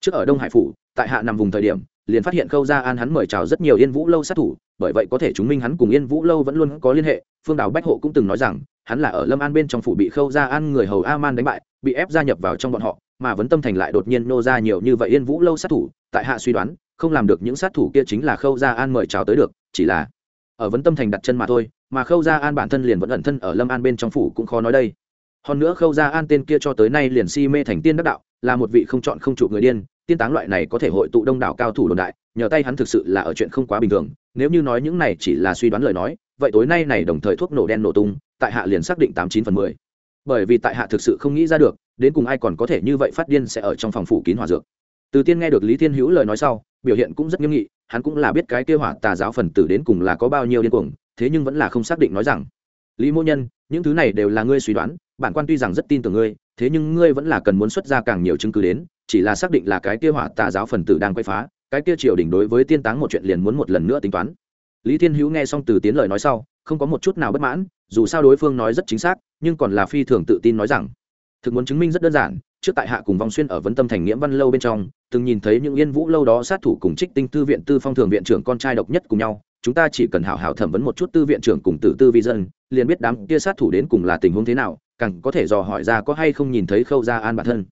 Trước ở đông hải phủ, tại hạ nằm vùng thời điểm liền phát hiện khâu gia an hắn mời chào rất nhiều yên vũ lâu sát thủ, bởi vậy có thể chứng minh hắn cùng yên vũ lâu vẫn luôn có liên hệ. Phương đào bách hộ cũng từng nói rằng, hắn là ở lâm an bên trong phủ bị khâu gia an người hầu a man đánh bại, bị ép gia nhập vào trong bọn họ, mà vấn tâm thành lại đột nhiên nô ra nhiều như vậy yên vũ lâu sát thủ. Tại hạ suy đoán, không làm được những sát thủ kia chính là khâu gia an mời chào tới được, chỉ là ở vấn tâm thành đặt chân mà thôi, mà khâu gia an bản thân liền vẫn ẩn thân ở lâm an bên trong phủ cũng khó nói đây. Hơn nữa khâu gia an tên kia cho tới nay liền si mê thành tiên đắc đạo, là một vị không chọn không chụp người điên tiên táng loại này có thể hội tụ đông đảo cao thủ đồn đại, nhờ tay hắn thực sự là ở chuyện không quá bình thường. Nếu như nói những này chỉ là suy đoán lời nói, vậy tối nay này đồng thời thuốc nổ đen nổ tung, tại hạ liền xác định tám chín phần mười. Bởi vì tại hạ thực sự không nghĩ ra được, đến cùng ai còn có thể như vậy phát điên sẽ ở trong phòng phủ kín hòa dược. Từ tiên nghe được lý thiên hữu lời nói sau, biểu hiện cũng rất nghiêm nghị, hắn cũng là biết cái kêu hỏa tà giáo phần tử đến cùng là có bao nhiêu điên cuồng, thế nhưng vẫn là không xác định nói rằng, lý mô nhân, những thứ này đều là ngươi suy đoán, bản quan tuy rằng rất tin tưởng ngươi, thế nhưng ngươi vẫn là cần muốn xuất ra càng nhiều chứng cứ đến chỉ là xác định là cái kia hỏa tà giáo phần tử đang quay phá, cái kia triều đình đối với tiên táng một chuyện liền muốn một lần nữa tính toán. Lý thiên hữu nghe xong từ tiến lời nói sau, không có một chút nào bất mãn, dù sao đối phương nói rất chính xác, nhưng còn là phi thường tự tin nói rằng, thực muốn chứng minh rất đơn giản, trước tại hạ cùng vong xuyên ở vấn tâm thành nghĩa văn lâu bên trong, từng nhìn thấy những yên vũ lâu đó sát thủ cùng trích tinh tư viện tư phong thường viện trưởng con trai độc nhất cùng nhau, chúng ta chỉ cần hảo hảo thẩm vấn một chút tư viện trưởng cùng tử tư vi dân, liền biết đám kia sát thủ đến cùng là tình huống thế nào, càng có thể dò hỏi ra có hay không nhìn thấy khâu gia an bản thân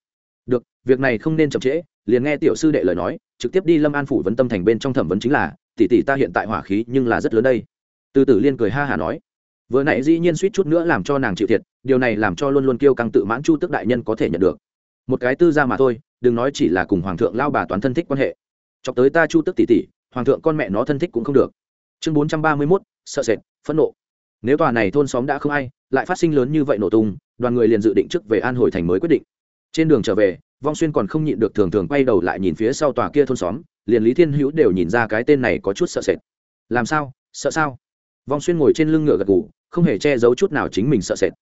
được, việc này không nên chậm trễ, liền nghe tiểu sư đệ lời nói, trực tiếp đi lâm an phủ vấn tâm thành bên trong thẩm vấn chính là, tỷ tỷ ta hiện tại hỏa khí nhưng là rất lớn đây. Từ tử liên cười ha hả nói. Vừa nãy dĩ nhiên suýt chút nữa làm cho nàng chịu thiệt, điều này làm cho luôn luôn kêu căng tự mãn chu tức đại nhân có thể nhận được. Một cái tư gia mà thôi, đừng nói chỉ là cùng hoàng thượng lao bà toán thân thích quan hệ. Chọc tới ta chu tức tỷ tỷ, hoàng thượng con mẹ nó thân thích cũng không được. Chương bốn trăm ba mươi mốt, sợ sệt, phẫn nộ. Nếu tòa này thôn xóm đã không ai, lại phát sinh lớn như vậy nổ tung, đoàn người liền dự định trước về an hồi thành mới quyết định trên đường trở về vong xuyên còn không nhịn được thường thường quay đầu lại nhìn phía sau tòa kia thôn xóm liền lý thiên hữu đều nhìn ra cái tên này có chút sợ sệt. Làm sao? Sợ sao? Vong xuyên ngồi trên lưng ngựa gật gù, không hề che giấu chút nào chính mình sợ sệt.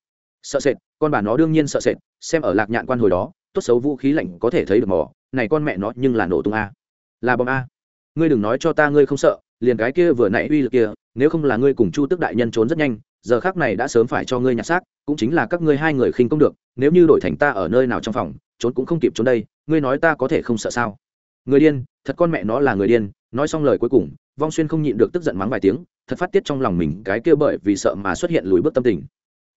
Sợ sệt con bà nó đương nhiên sợ sệt xem ở lạc nhạn quan hồi đó tốt xấu vũ khí lạnh có thể thấy được mỏ này con mẹ nó nhưng là nổ tung a. Là bom a. Ngươi đừng nói cho ta ngươi không sợ liền cái kia vừa nãy uy lực kia nếu không là ngươi cùng chu tức đại nhân trốn rất nhanh giờ khác này đã sớm phải cho ngươi nhặt xác, cũng chính là các ngươi hai người khinh công được, nếu như đổi thành ta ở nơi nào trong phòng, trốn cũng không kịp trốn đây, ngươi nói ta có thể không sợ sao? Người điên, thật con mẹ nó là người điên, nói xong lời cuối cùng, vong xuyên không nhịn được tức giận mắng vài tiếng, thật phát tiết trong lòng mình cái kia bởi vì sợ mà xuất hiện lùi bước tâm tình.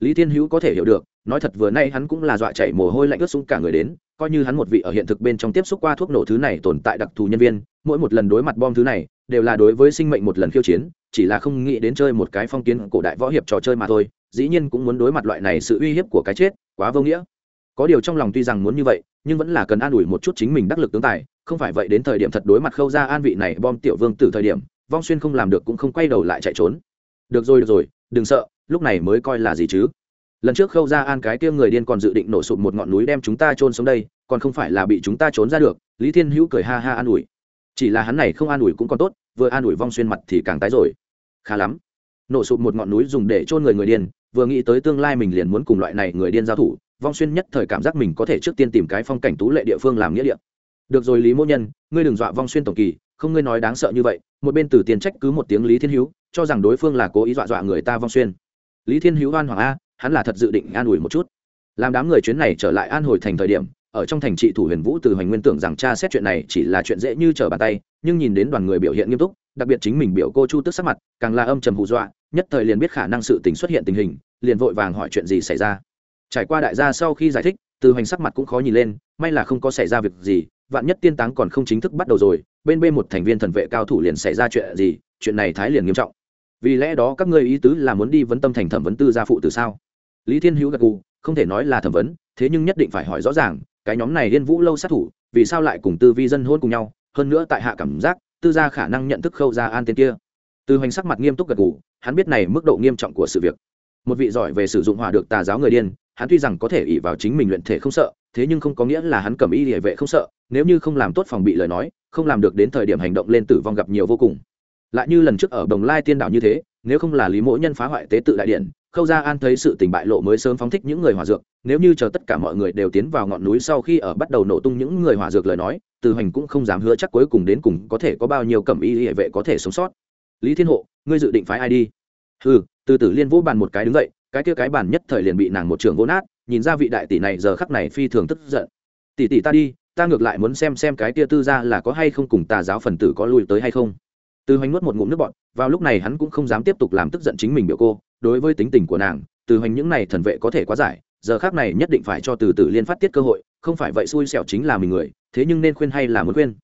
Lý thiên hữu có thể hiểu được, nói thật vừa nay hắn cũng là dọa chạy mồ hôi lạnh ướt xuống cả người đến, coi như hắn một vị ở hiện thực bên trong tiếp xúc qua thuốc nổ thứ này tồn tại đặc thù nhân viên, mỗi một lần đối mặt bom thứ này, đều là đối với sinh mệnh một lần khiêu chiến chỉ là không nghĩ đến chơi một cái phong kiến cổ đại võ hiệp trò chơi mà thôi, dĩ nhiên cũng muốn đối mặt loại này sự uy hiếp của cái chết, quá vô nghĩa. Có điều trong lòng tuy rằng muốn như vậy, nhưng vẫn là cần an ủi một chút chính mình đắc lực tướng tài, không phải vậy đến thời điểm thật đối mặt khâu ra an vị này bom tiểu vương từ thời điểm, vong xuyên không làm được cũng không quay đầu lại chạy trốn. Được rồi được rồi, đừng sợ, lúc này mới coi là gì chứ? Lần trước khâu ra an cái kia người điên còn dự định nổ sụp một ngọn núi đem chúng ta trôn xuống đây, còn không phải là bị chúng ta trốn ra được, lý thiên hữu cười ha ha an ủi chỉ là hắn này không an ủi cũng còn tốt, vừa an ủi vong xuyên mặt thì càng tái rồi. Khá lắm. Nổ sụp một ngọn núi dùng để chôn người người điên, vừa nghĩ tới tương lai mình liền muốn cùng loại này người điên giao thủ, vong xuyên nhất thời cảm giác mình có thể trước tiên tìm cái phong cảnh tú lệ địa phương làm nghĩa địa. Được rồi lý mô nhân, ngươi đừng dọa vong xuyên tổng kỳ, không ngươi nói đáng sợ như vậy, một bên từ tiền trách cứ một tiếng lý thiên hữu, cho rằng đối phương là cố ý dọa dọa người ta vong xuyên. Lý thiên hữu oan hoàng a, hắn là thật dự định an ủi một chút. Làm đám người chuyến này trở lại an hồi thành thời điểm ở trong thành trị thủ huyền vũ từ hoành nguyên tưởng rằng cha xét chuyện này chỉ là chuyện dễ như trở bàn tay, nhưng nhìn đến đoàn người biểu hiện nghiêm túc, đặc biệt chính mình biểu cô chu tức sắc mặt, càng là âm trầm hù dọa, nhất thời liền biết khả năng sự tình xuất hiện tình hình, liền vội vàng hỏi chuyện gì xảy ra. Trải qua đại gia sau khi giải thích, từ hoành sắc mặt cũng khó nhìn lên, may là không có xảy ra việc gì, vạn nhất tiên táng còn không chính thức bắt đầu rồi, bên bên một thành viên thần vệ cao thủ liền xảy ra chuyện gì, chuyện này thái liền nghiêm trọng. Vì lẽ đó các ngươi ý tứ là muốn đi vấn tâm thành thẩm vấn tư gia phụ từ sao? Lý thiên hữu gật gù, không thể nói là thẩm vấn, thế nhưng nhất định phải hỏi rõ ràng cái nhóm này liên vũ lâu sát thủ, vì sao lại cùng tư vi dân hôn cùng nhau? Hơn nữa tại hạ cảm giác, tư gia khả năng nhận thức khâu ra an tên kia. Tư hoành sắc mặt nghiêm túc gật gù, hắn biết này mức độ nghiêm trọng của sự việc. Một vị giỏi về sử dụng hỏa được tà giáo người điên, hắn tuy rằng có thể ỉ vào chính mình luyện thể không sợ, thế nhưng không có nghĩa là hắn cầm y địa vệ không sợ, nếu như không làm tốt phòng bị lời nói, không làm được đến thời điểm hành động lên tử vong gặp nhiều vô cùng. Lại như lần trước ở đồng lai tiên đảo như thế, nếu không là lý mỗi nhân phá hoại tế tự đại điện khâu gia an thấy sự tình bại lộ mới sớm phóng thích những người hòa dược, nếu như chờ tất cả mọi người đều tiến vào ngọn núi sau khi ở bắt đầu nổ tung những người hòa dược lời nói, từ hoành cũng không dám hứa chắc cuối cùng đến cùng có thể có bao nhiêu cẩm y hệ vệ có thể sống sót. Lý thiên hộ, ngươi dự định phái ai đi? Ừ từ tử liên vũ bàn một cái đứng dậy, cái kia cái bàn nhất thời liền bị nàng một trường vỗ nát, nhìn ra vị đại tỷ này giờ khắc này phi thường tức giận. Tỷ tỷ ta đi, ta ngược lại muốn xem xem cái kia tư ra là có hay không cùng tà giáo phần tử có lui tới hay không. Từ hoành nuốt một ngụm nước bọt, vào lúc này hắn cũng không dám tiếp tục làm tức giận chính mình biểu cô đối với tính tình của nàng, từ hoành những này thần vệ có thể quá giải, giờ khác này nhất định phải cho từ tử liên phát tiết cơ hội, không phải vậy xui xẻo chính là mình người, thế nhưng nên khuyên hay là muốn khuyên?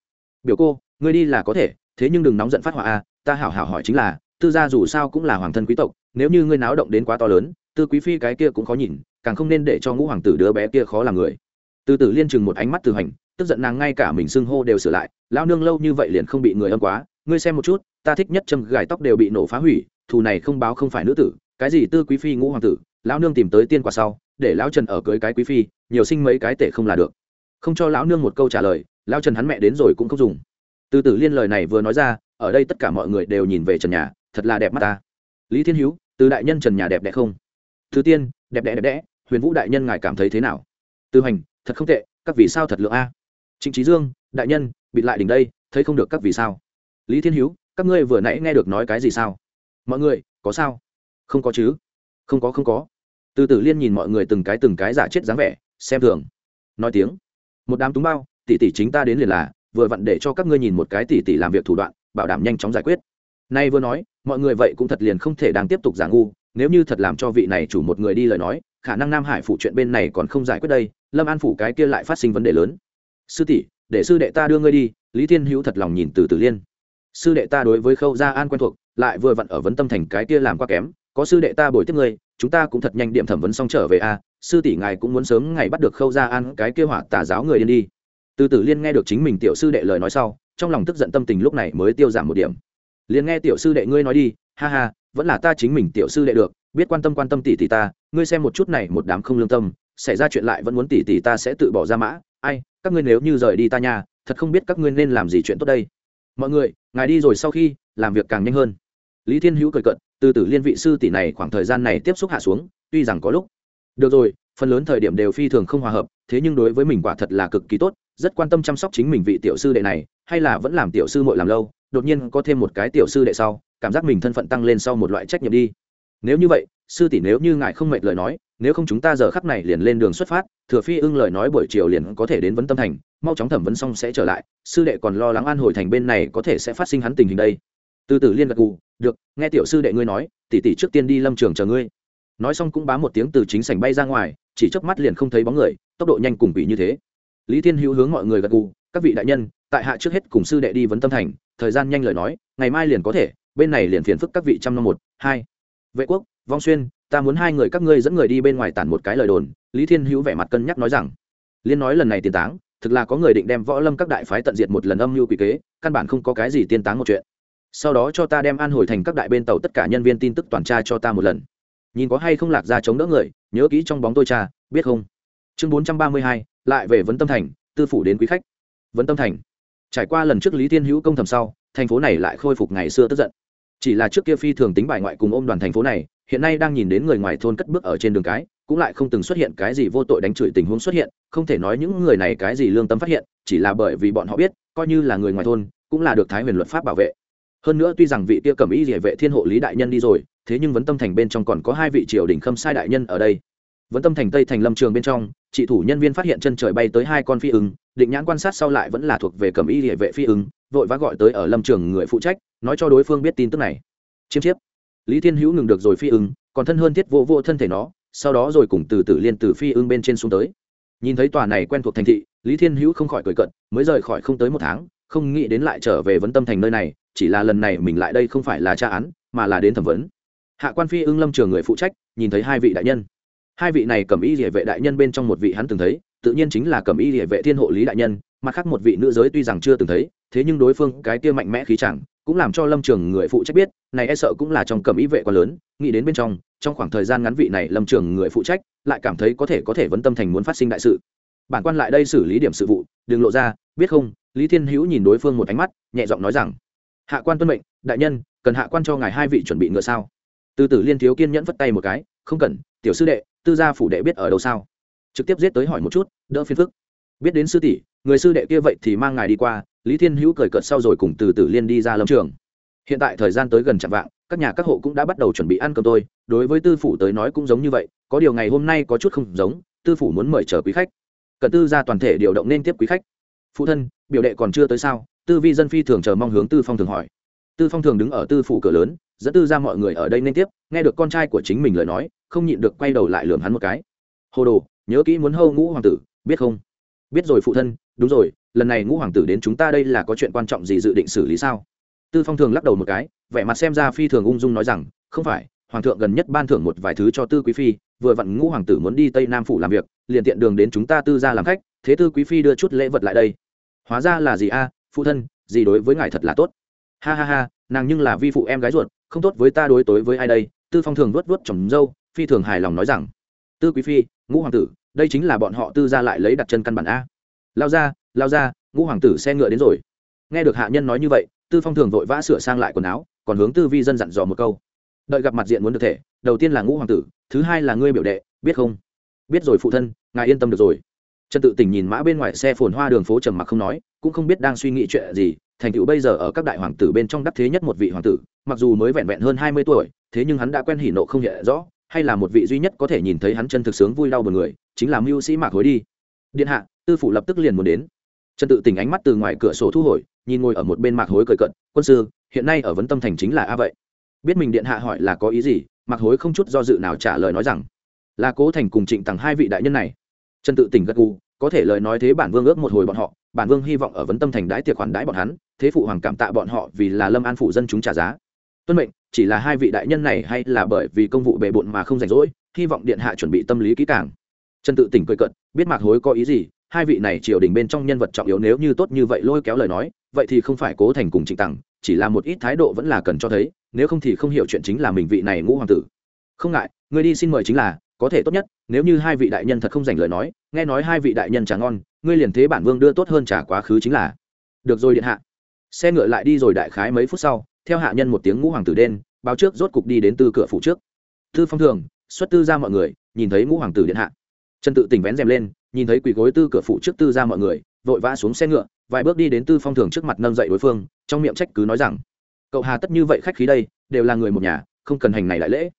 Biểu cô, ngươi đi là có thể, thế nhưng đừng nóng giận phát hỏa a, ta hảo hảo hỏi chính là, tư gia dù sao cũng là hoàng thân quý tộc, nếu như ngươi náo động đến quá to lớn, tư quý phi cái kia cũng khó nhìn, càng không nên để cho ngũ hoàng tử đứa bé kia khó làm người. Từ tử liên chừng một ánh mắt từ hành tức giận nàng ngay cả mình xưng hô đều sửa lại lao nương lâu như vậy liền không bị người âm quá, ngươi xem một chút, ta thích nhất châm gài tóc đều bị nổ phá hủy, thù này không báo không phải nữ tử cái gì tư quý phi ngũ hoàng tử, lão nương tìm tới tiên quả sau, để lão trần ở cưới cái quý phi, nhiều sinh mấy cái tệ không là được. Không cho lão nương một câu trả lời, lão trần hắn mẹ đến rồi cũng không dùng. Từ tử liên lời này vừa nói ra, ở đây tất cả mọi người đều nhìn về trần nhà, thật là đẹp mắt ta. Lý thiên hữu, từ đại nhân trần nhà đẹp đẽ không? Thứ tiên, đẹp đẽ đẹp đẽ, huyền vũ đại nhân ngài cảm thấy thế nào? Tư hành, thật không tệ, các vì sao thật lượng a? Trịnh trí dương, đại nhân, bịt lại đỉnh đây, thấy không được các vì sao? Lý thiên hữu, các ngươi vừa nãy nghe được nói cái gì sao? Mọi người, có sao? Không có chứ. Không có không có. Từ tử liên nhìn mọi người từng cái từng cái giả chết dáng vẻ, xem thường. Nói tiếng. Một đám túng bao, tỷ tỷ chính ta đến liền là, vừa vặn để cho các ngươi nhìn một cái tỷ tỷ làm việc thủ đoạn, bảo đảm nhanh chóng giải quyết. Nay vừa nói, mọi người vậy cũng thật liền không thể đang tiếp tục giả ngu, nếu như thật làm cho vị này chủ một người đi lời nói, khả năng nam hải phủ chuyện bên này còn không giải quyết đây, lâm an phủ cái kia lại phát sinh vấn đề lớn. Sư tỷ, để sư đệ ta đưa ngươi đi, lý thiên hữu thật lòng nhìn từ tử liên. Sư đệ ta đối với khâu gia an quen thuộc, lại vừa vặn ở vấn tâm thành cái kia làm quá kém có sư đệ ta bồi tiếp ngươi, chúng ta cũng thật nhanh điểm thẩm vấn xong trở về a, sư tỷ ngài cũng muốn sớm ngày bắt được khâu gia an, cái kia hỏa tà giáo người điên đi. Từ tử liên nghe được chính mình tiểu sư đệ lời nói sau, trong lòng tức giận tâm tình lúc này mới tiêu giảm một điểm. Liền nghe tiểu sư đệ ngươi nói đi, ha ha, vẫn là ta chính mình tiểu sư đệ được, biết quan tâm quan tâm tỷ tỷ ta, ngươi xem một chút này một đám không lương tâm, xảy ra chuyện lại vẫn muốn tỷ tỷ ta sẽ tự bỏ ra mã, ai, các ngươi nếu như rời đi ta nhà, thật không biết các ngươi nên làm gì chuyện tốt đây. Mọi người, ngài đi rồi sau khi, làm việc càng nhanh hơn. Lý thiên hữu cười cận từ từ liên vị sư tỷ này khoảng thời gian này tiếp xúc hạ xuống, tuy rằng có lúc. Được rồi, phần lớn thời điểm đều phi thường không hòa hợp, thế nhưng đối với mình quả thật là cực kỳ tốt, rất quan tâm chăm sóc chính mình vị tiểu sư đệ này, hay là vẫn làm tiểu sư muội làm lâu, đột nhiên có thêm một cái tiểu sư đệ sau, cảm giác mình thân phận tăng lên sau một loại trách nhiệm đi. Nếu như vậy, sư tỷ nếu như ngài không mệt lời nói, nếu không chúng ta giờ khắc này liền lên đường xuất phát, thừa phi ưng lời nói buổi chiều liền có thể đến vấn tâm thành, mau chóng thẩm vấn xong sẽ trở lại, sư đệ còn lo lắng an hồi thành bên này có thể sẽ phát sinh hắn tình hình đây từ từ liên gật gù, được, nghe tiểu sư đệ ngươi nói, tỷ tỷ trước tiên đi lâm trường chờ ngươi. Nói xong cũng bám một tiếng từ chính sảnh bay ra ngoài, chỉ chớp mắt liền không thấy bóng người, tốc độ nhanh cùng bị như thế. Lý thiên hữu hướng mọi người gật gù, các vị đại nhân, tại hạ trước hết cùng sư đệ đi vấn tâm thành, thời gian nhanh lời nói, ngày mai liền có thể, bên này liền phiền phức các vị trăm năm một, hai. Vệ quốc, vong xuyên, ta muốn hai người các ngươi dẫn người đi bên ngoài tản một cái lời đồn. Lý thiên hữu vẻ mặt cân nhắc nói rằng. Liên nói lần này tiền táng, thực là có người định đem võ lâm các đại phái tận diệt một lần âm mưu quỷ kế, căn bản không có cái gì tiên táng một chuyện sau đó cho ta đem an hồi thành các đại bên tàu tất cả nhân viên tin tức toàn tra cho ta một lần. Nhìn có hay không lạc ra chống đỡ người, nhớ kỹ trong bóng tôi cha, biết không? Chương bốn trăm ba mươi hai, lại về vấn tâm thành, tư phủ đến quý khách. Vấn tâm thành. Trải qua lần trước lý thiên hữu công thầm sau, thành phố này lại khôi phục ngày xưa tức giận. Chỉ là trước kia phi thường tính bài ngoại cùng ôm đoàn thành phố này, hiện nay đang nhìn đến người ngoài thôn cất bước ở trên đường cái, cũng lại không từng xuất hiện cái gì vô tội đánh chửi tình huống xuất hiện, không thể nói những người này cái gì lương tâm phát hiện, chỉ là bởi vì bọn họ biết, coi như là người ngoài thôn, cũng là được thái huyền luật pháp bảo vệ hơn nữa tuy rằng vị kia cầm ý địa vệ thiên hộ lý đại nhân đi rồi, thế nhưng vấn tâm thành bên trong còn có hai vị triều đình khâm sai đại nhân ở đây. Vấn tâm thành tây thành lâm trường bên trong trị thủ nhân viên phát hiện chân trời bay tới hai con phi ứng định nhãn quan sát sau lại vẫn là thuộc về cầm ý địa vệ phi ứng vội vã gọi tới ở lâm trường người phụ trách, nói cho đối phương biết tin tức này. Chiêm chiếp. Lý thiên hữu ngừng được rồi phi ứng còn thân hơn thiết vô vô thân thể nó, sau đó rồi cùng từ từ liên từ phi ưng bên trên xuống tới. Nhìn thấy tòa này quen thuộc thành thị, lý thiên hữu không khỏi cười cận mới rời khỏi không tới một tháng, không nghĩ đến lại trở về vấn tâm thành nơi này chỉ là lần này mình lại đây không phải là tra án, mà là đến thẩm vấn. Hạ quan phi ưng lâm trường người phụ trách, nhìn thấy hai vị đại nhân. Hai vị này cầm y địa vệ đại nhân bên trong một vị hắn từng thấy, tự nhiên chính là cầm y địa vệ thiên hộ lý đại nhân, mặt khác một vị nữ giới tuy rằng chưa từng thấy, thế nhưng đối phương cái kia mạnh mẽ khí chẳng, cũng làm cho lâm trường người phụ trách biết, này e sợ cũng là trong cầm y vệ quá lớn, nghĩ đến bên trong trong khoảng thời gian ngắn vị này lâm trường người phụ trách, lại cảm thấy có thể có thể vấn tâm thành muốn phát sinh đại sự. Bản quan lại đây xử lý điểm sự vụ, đừng lộ ra, biết không, lý thiên hữu nhìn đối phương một ánh mắt, nhẹ giọng nói rằng hạ quan tuân mệnh, đại nhân, cần hạ quan cho ngài hai vị chuẩn bị ngựa sao? Từ tử liên thiếu kiên nhẫn vất tay một cái, không cần, tiểu sư đệ, tư gia phủ đệ biết ở đâu sao? Trực tiếp giết tới hỏi một chút, đỡ phiền phức. Biết đến sư tỷ, người sư đệ kia vậy thì mang ngài đi qua, lý thiên hữu cười cợt sau rồi cùng từ tử liên đi ra lâm trường. Hiện tại thời gian tới gần chạm vạng, các nhà các hộ cũng đã bắt đầu chuẩn bị ăn cơm tôi. Đối với tư phủ tới nói cũng giống như vậy, có điều ngày hôm nay có chút không giống, tư phủ muốn mời chờ quý khách. Cận tư ra toàn thể điều động nên tiếp quý khách. Phụ thân, biểu đệ còn chưa tới sao? Tư vi dân phi thường chờ mong hướng tư phong thường hỏi. Tư phong thường đứng ở tư phủ cửa lớn, dẫn tư ra mọi người ở đây nên tiếp, nghe được con trai của chính mình lời nói, không nhịn được quay đầu lại lườm hắn một cái. Hồ đồ, nhớ kỹ muốn hâu ngũ hoàng tử, biết không? Biết rồi phụ thân, đúng rồi, lần này ngũ hoàng tử đến chúng ta đây là có chuyện quan trọng gì dự định xử lý sao? Tư phong thường lắc đầu một cái, vẻ mặt xem ra phi thường ung dung nói rằng, không phải, hoàng thượng gần nhất ban thưởng một vài thứ cho tư quý phi, vừa vặn ngũ hoàng tử muốn đi tây nam phủ làm việc, liền tiện đường đến chúng ta tư ra làm khách, thế tư quý phi đưa chút lễ vật lại đây. Hóa ra là gì a? Phụ thân, gì đối với ngài thật là tốt. Ha ha ha, nàng nhưng là vi phụ em gái ruột, không tốt với ta đối tối với ai đây? Tư phong thường vớt vớt trồng dâu, phi thường hài lòng nói rằng, tư quý phi, ngũ hoàng tử, đây chính là bọn họ tư ra lại lấy đặt chân căn bản a. Lao ra lao ra, ngũ hoàng tử xe ngựa đến rồi. Nghe được hạ nhân nói như vậy, tư phong thường vội vã sửa sang lại quần áo, còn hướng tư vi dân dặn dò một câu. Đợi gặp mặt diện muốn được thể, đầu tiên là ngũ hoàng tử, thứ hai là ngươi biểu đệ, biết không? Biết rồi phụ thân, ngài yên tâm được rồi trần tự tỉnh nhìn mã bên ngoài xe phồn hoa đường phố trầm mặc không nói, cũng không biết đang suy nghĩ chuyện gì, thành tựu bây giờ ở các đại hoàng tử bên trong đắc thế nhất một vị hoàng tử, mặc dù mới vẹn vẹn hơn hai mươi tuổi, thế nhưng hắn đã quen hỉ nộ không hiện rõ, hay là một vị duy nhất có thể nhìn thấy hắn chân thực sướng vui đau buồn người, chính là mưu sĩ mạc hối đi. Điện hạ, tư phủ lập tức liền muốn đến. Trần tự tỉnh ánh mắt từ ngoài cửa sổ thu hồi, nhìn ngồi ở một bên mạc hối cười cận quân sư, hiện nay ở vấn tâm thành chính là a vậy. Biết mình điện hạ hỏi là có ý gì, mạc hối không chút do dự nào trả lời nói rằng, là cố thành cùng trịnh tặng hai vị đại nhân này trần tự tỉnh gật gù có thể lời nói thế bản vương ước một hồi bọn họ bản vương hy vọng ở vấn tâm thành đái tiệc khoản đái bọn hắn thế phụ hoàng cảm tạ bọn họ vì là lâm an phụ dân chúng trả giá. Tuân mệnh chỉ là hai vị đại nhân này hay là bởi vì công vụ bề bộn mà không rảnh rỗi hy vọng điện hạ chuẩn bị tâm lý kỹ càng. Trần tự tỉnh cười cận biết mạc hối có ý gì hai vị này triều đình bên trong nhân vật trọng yếu nếu như tốt như vậy lôi kéo lời nói vậy thì không phải cố thành cùng trịnh tặng, chỉ là một ít thái độ vẫn là cần cho thấy nếu không thì không hiểu chuyện chính là mình vị này ngũ hoàng tử. Không ngại người đi xin mời chính là có thể tốt nhất, nếu như hai vị đại nhân thật không dành lời nói, nghe nói hai vị đại nhân trà ngon, ngươi liền thế bản vương đưa tốt hơn trà quá khứ chính là. Được rồi điện hạ. Xe ngựa lại đi rồi đại khái mấy phút sau, theo hạ nhân một tiếng ngũ hoàng tử đen, báo trước rốt cục đi đến tư cửa phủ trước. Tư phong thường, xuất tư ra mọi người, nhìn thấy ngũ hoàng tử điện hạ. Trần tự tỉnh vén rèm lên, nhìn thấy quỳ gối tư cửa phụ trước tư ra mọi người, vội vã xuống xe ngựa, vài bước đi đến tư phong thường trước mặt nâng dậy đối phương, trong miệng trách cứ nói rằng, cậu hà tất như vậy khách khí đây, đều là người một nhà, không cần hành này lại lễ.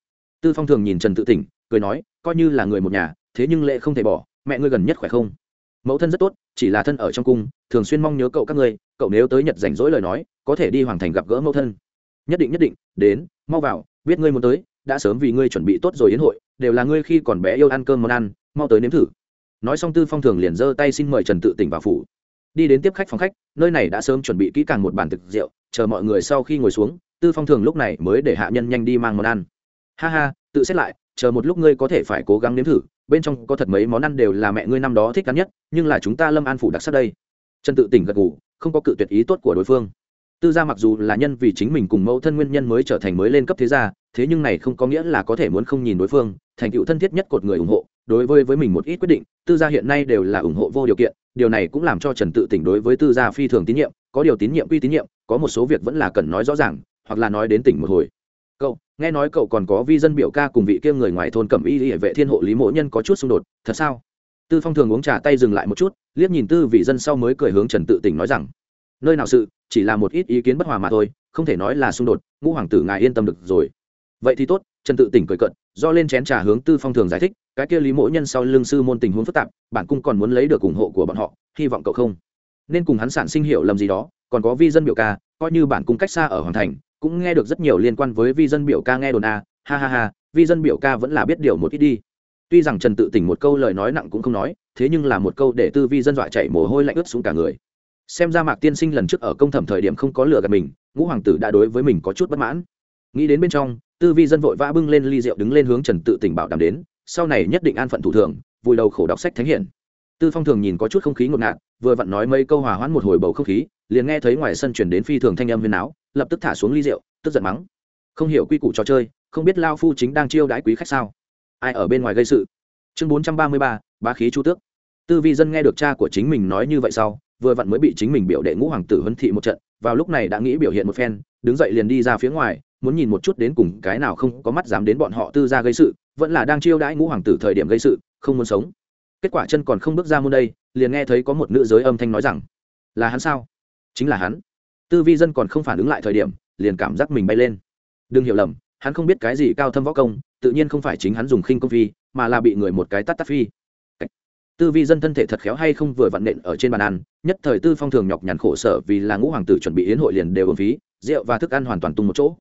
Tư phong thường nhìn trần tự tỉnh cười nói, coi như là người một nhà, thế nhưng lệ không thể bỏ, mẹ ngươi gần nhất khỏe không? Mẫu thân rất tốt, chỉ là thân ở trong cung, thường xuyên mong nhớ cậu các ngươi, cậu nếu tới nhật rảnh rỗi lời nói, có thể đi hoàng thành gặp gỡ mẫu thân. Nhất định nhất định, đến, mau vào, biết ngươi muốn tới, đã sớm vì ngươi chuẩn bị tốt rồi yến hội, đều là ngươi khi còn bé yêu ăn cơm món ăn, mau tới nếm thử. Nói xong tư phong thường liền giơ tay xin mời trần tự tỉnh vào phủ. Đi đến tiếp khách phòng khách, nơi này đã sớm chuẩn bị kỹ càng một bàn thực rượu, chờ mọi người sau khi ngồi xuống, tư phong thường lúc này mới để hạ nhân nhanh đi mang món ăn. Ha ha, tự xét lại chờ một lúc ngươi có thể phải cố gắng nếm thử, bên trong có thật mấy món ăn đều là mẹ ngươi năm đó thích ăn nhất, nhưng là chúng ta lâm an phủ đặc sắc đây. Trần tự tỉnh gật ngủ không có cự tuyệt ý tốt của đối phương. Tư gia mặc dù là nhân vì chính mình cùng mẫu thân nguyên nhân mới trở thành mới lên cấp thế gia, thế nhưng này không có nghĩa là có thể muốn không nhìn đối phương, thành tựu thân thiết nhất cột người ủng hộ, đối với với mình một ít quyết định, tư gia hiện nay đều là ủng hộ vô điều kiện, điều này cũng làm cho trần tự tỉnh đối với tư gia phi thường tín nhiệm, có điều tín nhiệm quy tín nhiệm, có một số việc vẫn là cần nói rõ ràng, hoặc là nói đến tỉnh một hồi cậu, nghe nói cậu còn có vi dân biểu ca cùng vị kia người ngoài thôn cẩm y hệ vệ thiên hộ lý mộ nhân có chút xung đột, thật sao? Tư phong thường uống trà tay dừng lại một chút, liếc nhìn tư vị dân sau mới cười hướng trần tự tỉnh nói rằng, nơi nào sự, chỉ là một ít ý kiến bất hòa mà thôi, không thể nói là xung đột, ngũ hoàng tử ngài yên tâm được rồi. Vậy thì tốt, trần tự tỉnh cười cận do lên chén trà hướng tư phong thường giải thích, cái kia lý mỗ nhân sau lương sư môn tình huống phức tạp, bản cung còn muốn lấy được ủng hộ của bọn họ, hy vọng cậu không nên cùng hắn sản sinh hiểu lầm gì đó, còn có vi dân biểu ca, coi như bản cung cách xa ở hoàng thành cũng nghe được rất nhiều liên quan với vi dân biểu ca nghe đồn a, ha ha ha, vi dân biểu ca vẫn là biết điều một ít đi. Tuy rằng trần tự tỉnh một câu lời nói nặng cũng không nói, thế nhưng là một câu để tư vi dân dọa chạy mồ hôi lạnh ướt xuống cả người. Xem ra mạc tiên sinh lần trước ở công thẩm thời điểm không có lừa gạt mình, ngũ hoàng tử đã đối với mình có chút bất mãn. Nghĩ đến bên trong, tư vi dân vội vã bưng lên ly rượu đứng lên hướng trần tự tỉnh bảo đảm đến, sau này nhất định an phận thủ thường vùi đầu khổ đọc sách thánh hiển. Tư phong thường nhìn có chút không khí ngột ngạt, vừa vặn nói mấy câu hòa hoãn một hồi bầu không khí liền nghe thấy ngoài sân chuyển đến phi thường thanh âm huyền áo, lập tức thả xuống ly rượu, tức giận mắng. Không hiểu quy củ trò chơi, không biết lao phu chính đang chiêu đãi quý khách sao? Ai ở bên ngoài gây sự? Chương bốn trăm ba mươi ba, bá khí chu tước. Tư vi dân nghe được cha của chính mình nói như vậy sau, vừa vặn mới bị chính mình biểu đệ ngũ hoàng tử huấn thị một trận, vào lúc này đã nghĩ biểu hiện một phen, đứng dậy liền đi ra phía ngoài, muốn nhìn một chút đến cùng cái nào không có mắt dám đến bọn họ tư ra gây sự, vẫn là đang chiêu đãi ngũ hoàng tử thời điểm gây sự, không muốn sống. Kết quả chân còn không bước ra môn đây, liền nghe thấy có một nữ giới âm thanh nói rằng, là hắn sao? Chính là hắn. Tư vi dân còn không phản ứng lại thời điểm, liền cảm giác mình bay lên. Đừng hiểu lầm, hắn không biết cái gì cao thâm võ công, tự nhiên không phải chính hắn dùng khinh công phi, mà là bị người một cái tắt tắt phi. Tư vi dân thân thể thật khéo hay không vừa vặn nện ở trên bàn ăn, nhất thời tư phong thường nhọc nhằn khổ sở vì là ngũ hoàng tử chuẩn bị yến hội liền đều ổn phí, rượu và thức ăn hoàn toàn tung một chỗ.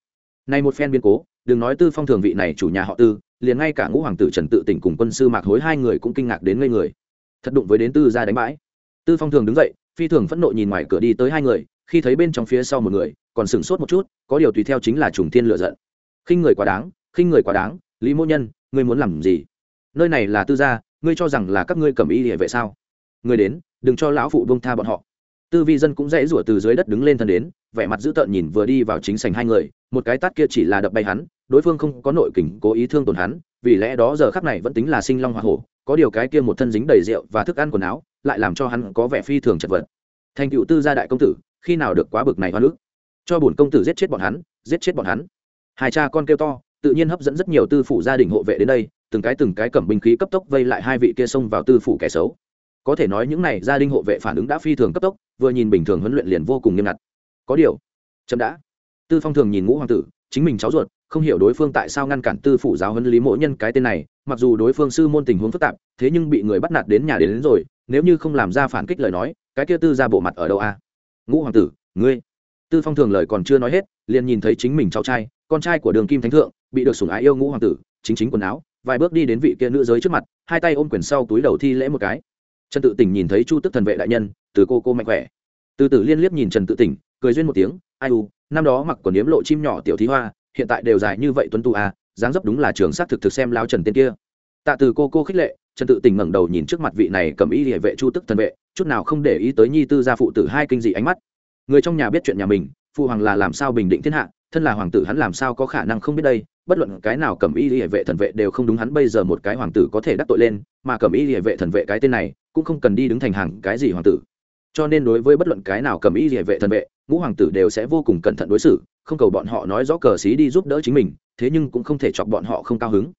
Này một phen biến cố, đừng nói tư phong thường vị này chủ nhà họ tư, liền ngay cả ngũ hoàng tử trần tự tỉnh cùng quân sư mạc hối hai người cũng kinh ngạc đến ngây người. Thật đụng với đến tư ra đánh bãi. Tư phong thường đứng dậy phi thường phẫn nộ nhìn ngoài cửa đi tới hai người, khi thấy bên trong phía sau một người, còn sửng sốt một chút, có điều tùy theo chính là trùng thiên lựa giận. Khinh người quá đáng, khinh người quá đáng, lý mỗ nhân, ngươi muốn làm gì? Nơi này là tư gia, ngươi cho rằng là các ngươi cầm y địa vệ sao? Người đến, đừng cho lão phụ bông tha bọn họ. Tư vi dân cũng dãy rủa từ dưới đất đứng lên thân đến, vẻ mặt dữ tợn nhìn vừa đi vào chính sành hai người, một cái tát kia chỉ là đập bay hắn, đối phương không có nội kình cố ý thương tổn hắn, vì lẽ đó giờ khắc này vẫn tính là sinh long hoa hổ có điều cái kia một thân dính đầy rượu và thức ăn quần áo lại làm cho hắn có vẻ phi thường chật vật. Thành cựu tư gia đại công tử, khi nào được quá bực này hoa nước cho bổn công tử giết chết bọn hắn, giết chết bọn hắn. Hai cha con kêu to, tự nhiên hấp dẫn rất nhiều tư phủ gia đình hộ vệ đến đây, từng cái từng cái cầm binh khí cấp tốc vây lại hai vị kia xông vào tư phủ kẻ xấu. Có thể nói những này gia đình hộ vệ phản ứng đã phi thường cấp tốc, vừa nhìn bình thường huấn luyện liền vô cùng nghiêm ngặt. Có điều, chậm đã. Tư phong thường nhìn ngũ hoàng tử, chính mình cháu ruột không hiểu đối phương tại sao ngăn cản tư phủ giáo huấn lý mỗ nhân cái tên này mặc dù đối phương sư môn tình huống phức tạp thế nhưng bị người bắt nạt đến nhà đến, đến rồi nếu như không làm ra phản kích lời nói cái kia tư ra bộ mặt ở đâu a? Ngũ hoàng tử ngươi. Tư phong thường lời còn chưa nói hết liền nhìn thấy chính mình cháu trai con trai của đường kim thánh thượng bị được sủng ái yêu ngũ hoàng tử chính chính quần áo vài bước đi đến vị kia nữ giới trước mặt hai tay ôm quyền sau túi đầu thi lễ một cái. Trần tự tỉnh nhìn thấy chu tức thần vệ đại nhân từ cô cô mạnh khỏe. Từ tử liên liếc nhìn trần tự tỉnh cười duyên một tiếng ai u năm đó mặc quần yếm lộ chim nhỏ tiểu thí hoa hiện tại đều dài như vậy tuấn tu à dáng dấp đúng là trường sát thực thực xem lao trần tên kia. Tạ từ cô cô khích lệ, trần tự tình ngẩng đầu nhìn trước mặt vị này cầm ý địa vệ chu tức thần vệ, chút nào không để ý tới nhi tư gia phụ tử hai kinh dị ánh mắt. Người trong nhà biết chuyện nhà mình, phụ hoàng là làm sao bình định thiên hạ, thân là hoàng tử hắn làm sao có khả năng không biết đây, bất luận cái nào cầm y địa vệ thần vệ đều không đúng hắn bây giờ một cái hoàng tử có thể đắc tội lên, mà cầm y địa vệ thần vệ cái tên này, cũng không cần đi đứng thành hàng cái gì hoàng tử. Cho nên đối với bất luận cái nào cầm y địa vệ thần vệ, ngũ hoàng tử đều sẽ vô cùng cẩn thận đối xử không cầu bọn họ nói rõ cờ xí đi giúp đỡ chính mình, thế nhưng cũng không thể chọc bọn họ không cao hứng.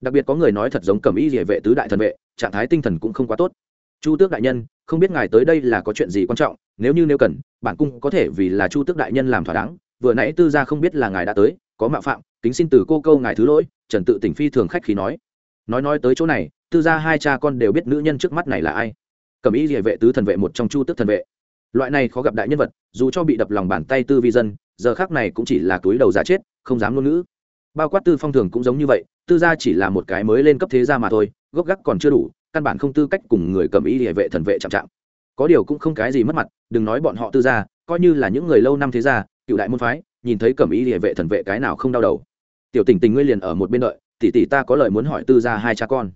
Đặc biệt có người nói thật giống cầm y địa vệ tứ đại thần vệ, trạng thái tinh thần cũng không quá tốt. Chu tước đại nhân, không biết ngài tới đây là có chuyện gì quan trọng, nếu như nếu cần, bản cung có thể vì là chu tước đại nhân làm thỏa đáng. Vừa nãy tư gia không biết là ngài đã tới, có mạo phạm, kính xin từ cô câu ngài thứ lỗi, trần tự tỉnh phi thường khách khí nói. Nói nói tới chỗ này, tư gia hai cha con đều biết nữ nhân trước mắt này là ai. Cầm ý địa vệ tứ thần vệ một trong chu tước thần vệ. Loại này khó gặp đại nhân vật, dù cho bị đập lòng bàn tay tư vi dân giờ khác này cũng chỉ là túi đầu giả chết, không dám ngôn ngữ. Bao quát tư phong thường cũng giống như vậy, tư gia chỉ là một cái mới lên cấp thế gia mà thôi, gốc gác còn chưa đủ, căn bản không tư cách cùng người cầm ý địa vệ thần vệ chạm chạm. Có điều cũng không cái gì mất mặt, đừng nói bọn họ tư gia, coi như là những người lâu năm thế gia, cựu đại môn phái, nhìn thấy cầm ý địa vệ thần vệ cái nào không đau đầu. Tiểu tình tình ngươi liền ở một bên đợi, tỷ tỷ ta có lời muốn hỏi tư gia hai cha con.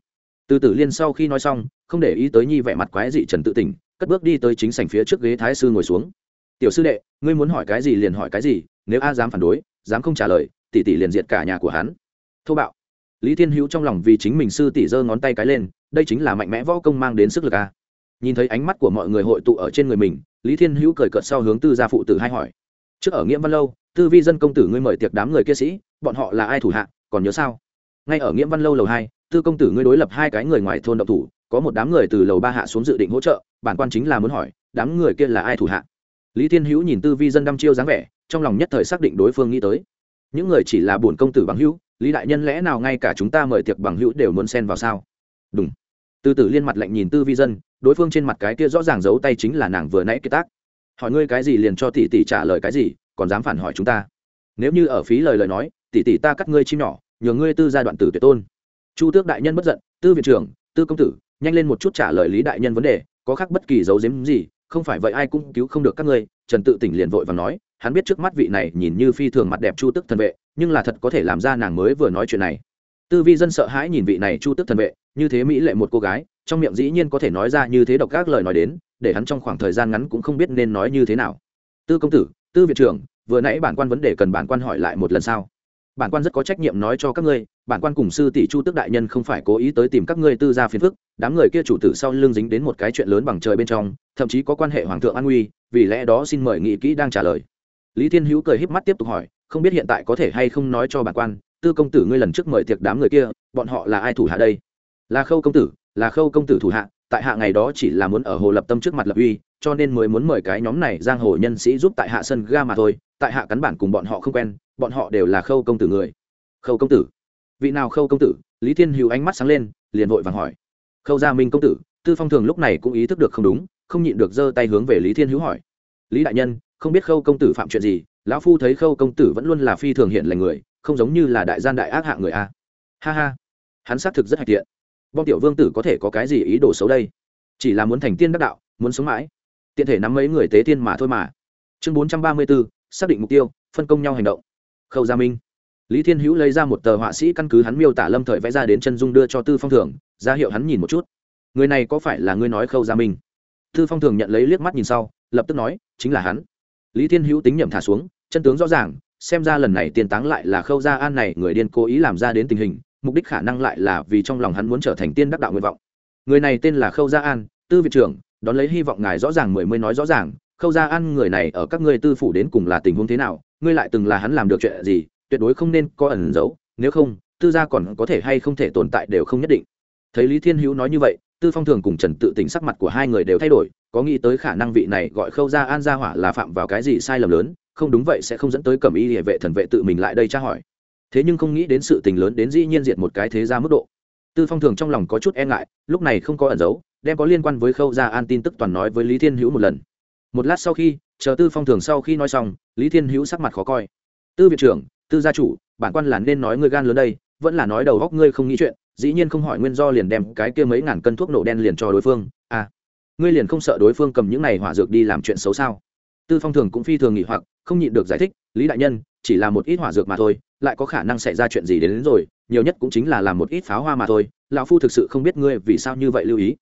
Từ tử liên sau khi nói xong, không để ý tới nhi vẻ mặt quái dị trần tự tỉnh cất bước đi tới chính sảnh phía trước ghế thái sư ngồi xuống tiểu sư đệ, ngươi muốn hỏi cái gì liền hỏi cái gì, nếu a dám phản đối, dám không trả lời, tỷ tỷ liền diệt cả nhà của hắn. Thô bạo. Lý thiên hữu trong lòng vì chính mình sư tỷ giơ ngón tay cái lên, đây chính là mạnh mẽ võ công mang đến sức lực a. Nhìn thấy ánh mắt của mọi người hội tụ ở trên người mình, lý thiên hữu cười cợt sau hướng tư gia phụ tử hai hỏi. Trước ở nghĩa văn lâu, tư vi dân công tử ngươi mời tiệc đám người kia sĩ, bọn họ là ai thủ hạ, còn nhớ sao? Ngay ở nghĩa văn lâu lầu hai, tư công tử ngươi đối lập hai cái người ngoài thôn động thủ, có một đám người từ lầu ba hạ xuống dự định hỗ trợ, bản quan chính là muốn hỏi, đám người kia là ai thủ hạ? Lý thiên hữu nhìn tư vi dân đăm chiêu dáng vẻ, trong lòng nhất thời xác định đối phương nghĩ tới. Những người chỉ là bổn công tử bằng hữu, lý đại nhân lẽ nào ngay cả chúng ta mời tiệc bằng hữu đều muốn xen vào sao? Đúng tư tử liên mặt lạnh nhìn tư vi dân, đối phương trên mặt cái kia rõ ràng giấu tay chính là nàng vừa nãy kế tác. Hỏi ngươi cái gì liền cho tỷ tỷ trả lời cái gì, còn dám phản hỏi chúng ta? Nếu như ở phí lời lời nói, tỷ tỷ ta cắt ngươi chim nhỏ, nhờ ngươi tư gia đoạn tử tuyệt tôn. Chu tước đại nhân bất giận, tư viện trưởng, tư công tử, nhanh lên một chút trả lời lý đại nhân vấn đề, có khác bất kỳ dấu giếm gì không phải vậy ai cũng cứu không được các ngươi, trần tự tỉnh liền vội và nói, hắn biết trước mắt vị này nhìn như phi thường mặt đẹp chu tức thần vệ, nhưng là thật có thể làm ra nàng mới vừa nói chuyện này. Tư vi dân sợ hãi nhìn vị này chu tức thần vệ, như thế mỹ lệ một cô gái, trong miệng dĩ nhiên có thể nói ra như thế độc các lời nói đến, để hắn trong khoảng thời gian ngắn cũng không biết nên nói như thế nào. Tư công tử, tư viện trưởng, vừa nãy bản quan vấn đề cần bản quan hỏi lại một lần sau bản quan rất có trách nhiệm nói cho các ngươi, bản quan cùng sư tỷ chu tước đại nhân không phải cố ý tới tìm các ngươi tư gia phiền phức, đám người kia chủ tử sau lưng dính đến một cái chuyện lớn bằng trời bên trong, thậm chí có quan hệ hoàng thượng an nguy, vì lẽ đó xin mời nghị kỹ đang trả lời. Lý thiên hữu cười híp mắt tiếp tục hỏi, không biết hiện tại có thể hay không nói cho bản quan, tư công tử ngươi lần trước mời tiệc đám người kia, bọn họ là ai thủ hạ đây? Là khâu công tử, là khâu công tử thủ hạ, tại hạ ngày đó chỉ là muốn ở hồ lập tâm trước mặt lập uy, cho nên mới muốn mời cái nhóm này giang hồ nhân sĩ giúp tại hạ sân ga mà thôi, tại hạ cắn bản cùng bọn họ không quen bọn họ đều là khâu công tử người. Khâu công tử? Vị nào khâu công tử? Lý thiên hữu ánh mắt sáng lên, liền vội vàng hỏi. Khâu gia minh công tử, tư phong thường lúc này cũng ý thức được không đúng, không nhịn được giơ tay hướng về lý thiên hữu hỏi. Lý đại nhân, không biết khâu công tử phạm chuyện gì, lão phu thấy khâu công tử vẫn luôn là phi thường hiện lành người, không giống như là đại gian đại ác hạng người a. Ha ha. Hắn xác thực rất hạch tiện. Bom tiểu vương tử có thể có cái gì ý đồ xấu đây? Chỉ là muốn thành tiên đắc đạo, muốn sống mãi. Tiện thể nắm mấy người tế tiên mà thôi mà. Chương bốn trăm ba mươi bốn xác định mục tiêu, phân công nhau hành động khâu gia minh. Lý thiên hữu lấy ra một tờ họa sĩ căn cứ hắn miêu tả lâm thời vẽ ra đến chân dung đưa cho tư phong thường, ra hiệu hắn nhìn một chút. Người này có phải là ngươi nói khâu gia minh? Tư phong thường nhận lấy liếc mắt nhìn sau, lập tức nói, chính là hắn. Lý thiên hữu tính nhầm thả xuống, chân tướng rõ ràng, xem ra lần này tiền táng lại là khâu gia an này, người điên cố ý làm ra đến tình hình, mục đích khả năng lại là vì trong lòng hắn muốn trở thành tiên đắc đạo nguyện vọng. Người này tên là khâu gia an, tư viện trưởng, đón lấy hy vọng ngài rõ ràng mười mươi nói rõ ràng khâu gia an người này ở các ngươi tư phủ đến cùng là tình huống thế nào, ngươi lại từng là hắn làm được chuyện gì, tuyệt đối không nên có ẩn giấu, nếu không, tư gia còn có thể hay không thể tồn tại đều không nhất định. Thấy lý thiên hữu nói như vậy, tư phong thường cùng trần tự tỉnh sắc mặt của hai người đều thay đổi, có nghĩ tới khả năng vị này gọi khâu gia an gia hỏa là phạm vào cái gì sai lầm lớn, không đúng vậy sẽ không dẫn tới cẩm y địa vệ thần vệ tự mình lại đây tra hỏi. Thế nhưng không nghĩ đến sự tình lớn đến dĩ nhiên diệt một cái thế gia mức độ. Tư phong thường trong lòng có chút e ngại, lúc này không có ẩn giấu, đem có liên quan với khâu gia an tin tức toàn nói với lý thiên hữu một lần một lát sau khi chờ tư phong thường sau khi nói xong lý thiên hữu sắc mặt khó coi. Tư viện trưởng tư gia chủ bản quan là nên nói ngươi gan lớn đây vẫn là nói đầu góc ngươi không nghĩ chuyện dĩ nhiên không hỏi nguyên do liền đem cái kia mấy ngàn cân thuốc nổ đen liền cho đối phương à ngươi liền không sợ đối phương cầm những này hỏa dược đi làm chuyện xấu sao? Tư phong thường cũng phi thường nghỉ hoặc không nhịn được giải thích lý đại nhân chỉ là một ít hỏa dược mà thôi lại có khả năng xảy ra chuyện gì đến, đến rồi nhiều nhất cũng chính là làm một ít pháo hoa mà thôi lão phu thực sự không biết ngươi vì sao như vậy lưu ý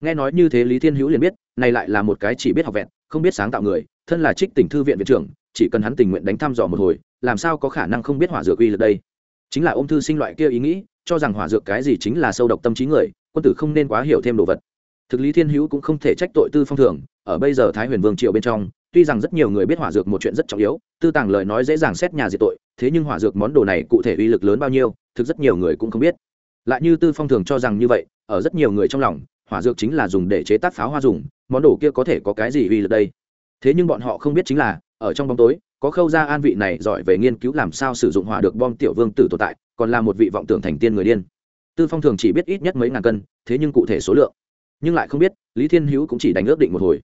nghe nói như thế lý thiên hữu liền biết, này lại là một cái chỉ biết học vẹn, không biết sáng tạo người, thân là trích tỉnh thư viện viện trưởng, chỉ cần hắn tình nguyện đánh thăm dò một hồi, làm sao có khả năng không biết hỏa dược uy lực đây? Chính là ôm thư sinh loại kia ý nghĩ, cho rằng hỏa dược cái gì chính là sâu độc tâm trí người, quân tử không nên quá hiểu thêm đồ vật. Thực lý thiên hữu cũng không thể trách tội tư phong thường, ở bây giờ thái huyền vương triều bên trong, tuy rằng rất nhiều người biết hỏa dược một chuyện rất trọng yếu, tư tàng lời nói dễ dàng xét nhà diệt tội, thế nhưng hỏa dược món đồ này cụ thể uy lực lớn bao nhiêu, thực rất nhiều người cũng không biết. Lại như tư phong thường cho rằng như vậy, ở rất nhiều người trong lòng hỏa dược chính là dùng để chế tác pháo hoa dùng, món đồ kia có thể có cái gì uy lực đây? Thế nhưng bọn họ không biết chính là, ở trong bóng tối, có khâu gia an vị này giỏi về nghiên cứu làm sao sử dụng hỏa được bom tiểu vương tử tồn tại, còn là một vị vọng tưởng thành tiên người điên. Tư phong thường chỉ biết ít nhất mấy ngàn cân, thế nhưng cụ thể số lượng, nhưng lại không biết, lý thiên hữu cũng chỉ đánh ước định một hồi.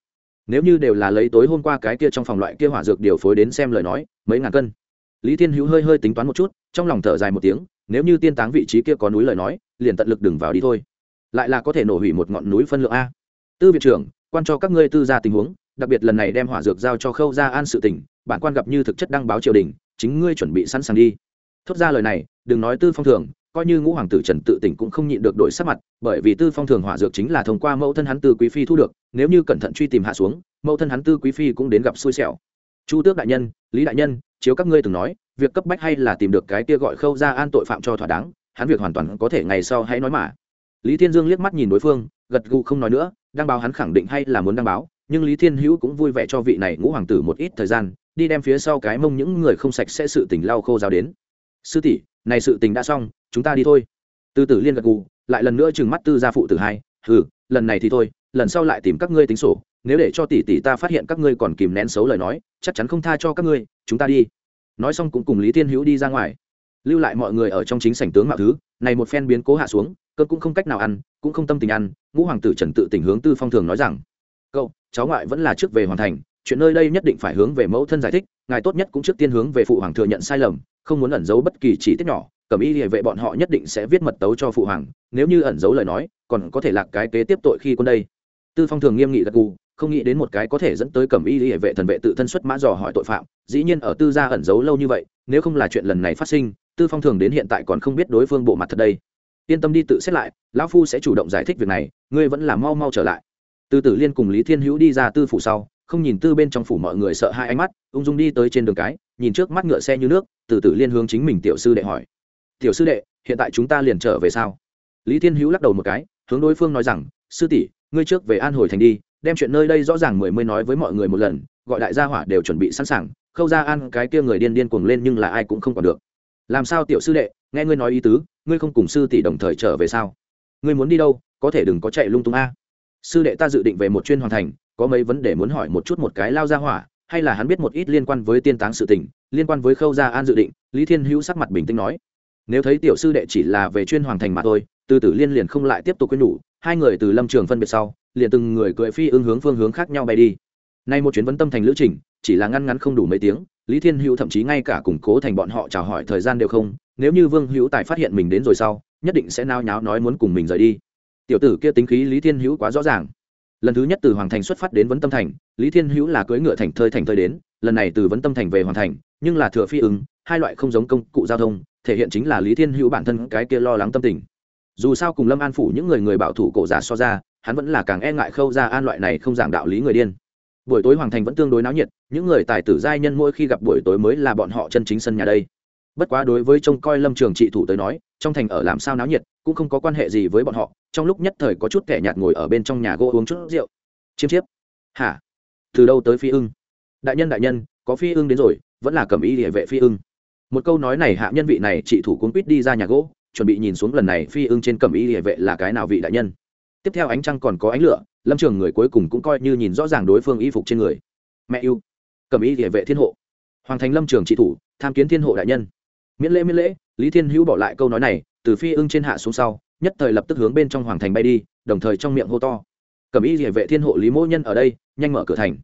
Nếu như đều là lấy tối hôm qua cái kia trong phòng loại kia hỏa dược điều phối đến xem lời nói, mấy ngàn cân. Lý thiên hữu hơi hơi tính toán một chút, trong lòng thở dài một tiếng, nếu như tiên táng vị trí kia có núi lời nói, liền tận lực đừng vào đi thôi lại là có thể nổ hủy một ngọn núi phân lượng a. Tư viện trưởng, quan cho các ngươi tư ra tình huống, đặc biệt lần này đem hỏa dược giao cho khâu gia an sự tỉnh bản quan gặp như thực chất đăng báo triều đình, chính ngươi chuẩn bị sẵn sàng đi. Thốt ra lời này, đừng nói tư phong thường, coi như ngũ hoàng tử trần tự tỉnh cũng không nhịn được đổi sắc mặt, bởi vì tư phong thường hỏa dược chính là thông qua mẫu thân hắn tư quý phi thu được, nếu như cẩn thận truy tìm hạ xuống, mẫu thân hắn tư quý phi cũng đến gặp xui xẻo. Chu tước đại nhân, lý đại nhân, chiếu các ngươi từng nói, việc cấp bách hay là tìm được cái kia gọi khâu ra an tội phạm cho thỏa đáng, hắn việc hoàn toàn có thể ngày sau hãy nói mà lý thiên dương liếc mắt nhìn đối phương, gật gù không nói nữa, đăng báo hắn khẳng định hay là muốn đăng báo, nhưng lý thiên hữu cũng vui vẻ cho vị này ngũ hoàng tử một ít thời gian, đi đem phía sau cái mông những người không sạch sẽ sự tình lau khô giáo đến. Sư tỷ, này sự tình đã xong, chúng ta đi thôi. Tư tử liên gật gù, lại lần nữa trừng mắt tư gia phụ tử hai, hừ, lần này thì thôi, lần sau lại tìm các ngươi tính sổ, nếu để cho tỷ tỷ ta phát hiện các ngươi còn kìm nén xấu lời nói, chắc chắn không tha cho các ngươi, chúng ta đi. Nói xong cũng cùng lý thiên hữu đi ra ngoài lưu lại mọi người ở trong chính sảnh tướng mạo thứ, này một phen biến cố hạ xuống cơn cũng không cách nào ăn, cũng không tâm tình ăn, ngũ hoàng tử trần tự tình hướng tư phong thường nói rằng, cậu, cháu ngoại vẫn là trước về hoàn thành, chuyện nơi đây nhất định phải hướng về mẫu thân giải thích, ngài tốt nhất cũng trước tiên hướng về phụ hoàng thừa nhận sai lầm, không muốn ẩn giấu bất kỳ chỉ tiết nhỏ cẩm y địa vệ bọn họ nhất định sẽ viết mật tấu cho phụ hoàng, nếu như ẩn giấu lời nói, còn có thể lạc cái kế tiếp tội khi quân đây. Tư phong thường nghiêm nghị gật gù, không nghĩ đến một cái có thể dẫn tới cẩm y địa vệ thần vệ tự thân xuất mã dò hỏi tội phạm, dĩ nhiên ở tư gia ẩn giấu lâu như vậy nếu không là chuyện lần này phát sinh, tư phong thường đến hiện tại còn không biết đối phương bộ mặt thật đây. Yên tâm đi tự xét lại, lão phu sẽ chủ động giải thích việc này, ngươi vẫn là mau mau trở lại. Từ tử liên cùng lý thiên hữu đi ra tư phủ sau, không nhìn tư bên trong phủ mọi người sợ hai ánh mắt, ung dung đi tới trên đường cái, nhìn trước mắt ngựa xe như nước, từ Tử liên hướng chính mình tiểu sư đệ hỏi. Tiểu sư đệ, hiện tại chúng ta liền trở về sao? Lý thiên hữu lắc đầu một cái, hướng đối phương nói rằng, sư tỷ, ngươi trước về an hồi thành đi, đem chuyện nơi đây rõ ràng mười mươi nói với mọi người một lần gọi đại gia hỏa đều chuẩn bị sẵn sàng, khâu ra ăn cái kia người điên điên cuồng lên nhưng là ai cũng không còn được. Làm sao tiểu sư đệ, nghe ngươi nói ý tứ, ngươi không cùng sư tỷ đồng thời trở về sao? Ngươi muốn đi đâu, có thể đừng có chạy lung tung a. Sư đệ ta dự định về một chuyên hoàn thành, có mấy vấn đề muốn hỏi một chút một cái lao ra hỏa, hay là hắn biết một ít liên quan với tiên táng sự tình, liên quan với khâu gia an dự định, lý thiên hữu sắc mặt bình tĩnh nói. Nếu thấy tiểu sư đệ chỉ là về chuyên hoàng thành mà thôi, từ tử liên liền không lại tiếp tục quên nhủ hai người từ lâm trường phân biệt sau, liền từng người cưỡi phi ưng hướng phương hướng khác nhau bay đi nay một chuyến vấn tâm thành lữ trình, chỉ là ngăn ngắn không đủ mấy tiếng, lý thiên hữu thậm chí ngay cả củng cố thành bọn họ chào hỏi thời gian đều không, nếu như vương hữu tài phát hiện mình đến rồi sau, nhất định sẽ nao nháo nói muốn cùng mình rời đi. Tiểu tử kia tính khí lý thiên hữu quá rõ ràng. Lần thứ nhất từ hoàng thành xuất phát đến vấn tâm thành, lý thiên hữu là cưỡi ngựa thành thơi thành thơi đến, lần này từ vấn tâm thành về hoàng thành, nhưng là thừa phi ứng, hai loại không giống công cụ giao thông, thể hiện chính là lý thiên hữu bản thân cái kia lo lắng tâm tình. Dù sao cùng lâm an phủ những người người bảo thủ cổ giả so ra, hắn vẫn là càng e ngại khâu ra an loại này không giảng đạo lý người điên buổi tối hoàng thành vẫn tương đối náo nhiệt, những người tài tử giai nhân mỗi khi gặp buổi tối mới là bọn họ chân chính sân nhà đây. Bất quá đối với trông coi lâm trường trị thủ tới nói, trong thành ở làm sao náo nhiệt cũng không có quan hệ gì với bọn họ, trong lúc nhất thời có chút kẻ nhạt ngồi ở bên trong nhà gỗ uống chút rượu. Chiêm chiếp. Hả? Từ đâu tới phi ưng? Đại nhân đại nhân, có phi ưng đến rồi, vẫn là cầm ý địa vệ phi ưng. Một câu nói này hạ nhân vị này trị thủ cuốn quýt đi ra nhà gỗ, chuẩn bị nhìn xuống lần này phi ưng trên cầm ý địa vệ là cái nào vị đại nhân. Tiếp theo ánh trăng còn có ánh lửa lâm trường người cuối cùng cũng coi như nhìn rõ ràng đối phương y phục trên người. Mẹ yêu. Cầm y địa vệ thiên hộ. Hoàng thành lâm trường trị thủ, tham kiến thiên hộ đại nhân. Miễn lễ miễn lễ, lý thiên hữu bỏ lại câu nói này, từ phi ưng trên hạ xuống sau, nhất thời lập tức hướng bên trong hoàng thành bay đi, đồng thời trong miệng hô to. Cầm y địa vệ thiên hộ lý mỗ nhân ở đây, nhanh mở cửa thành.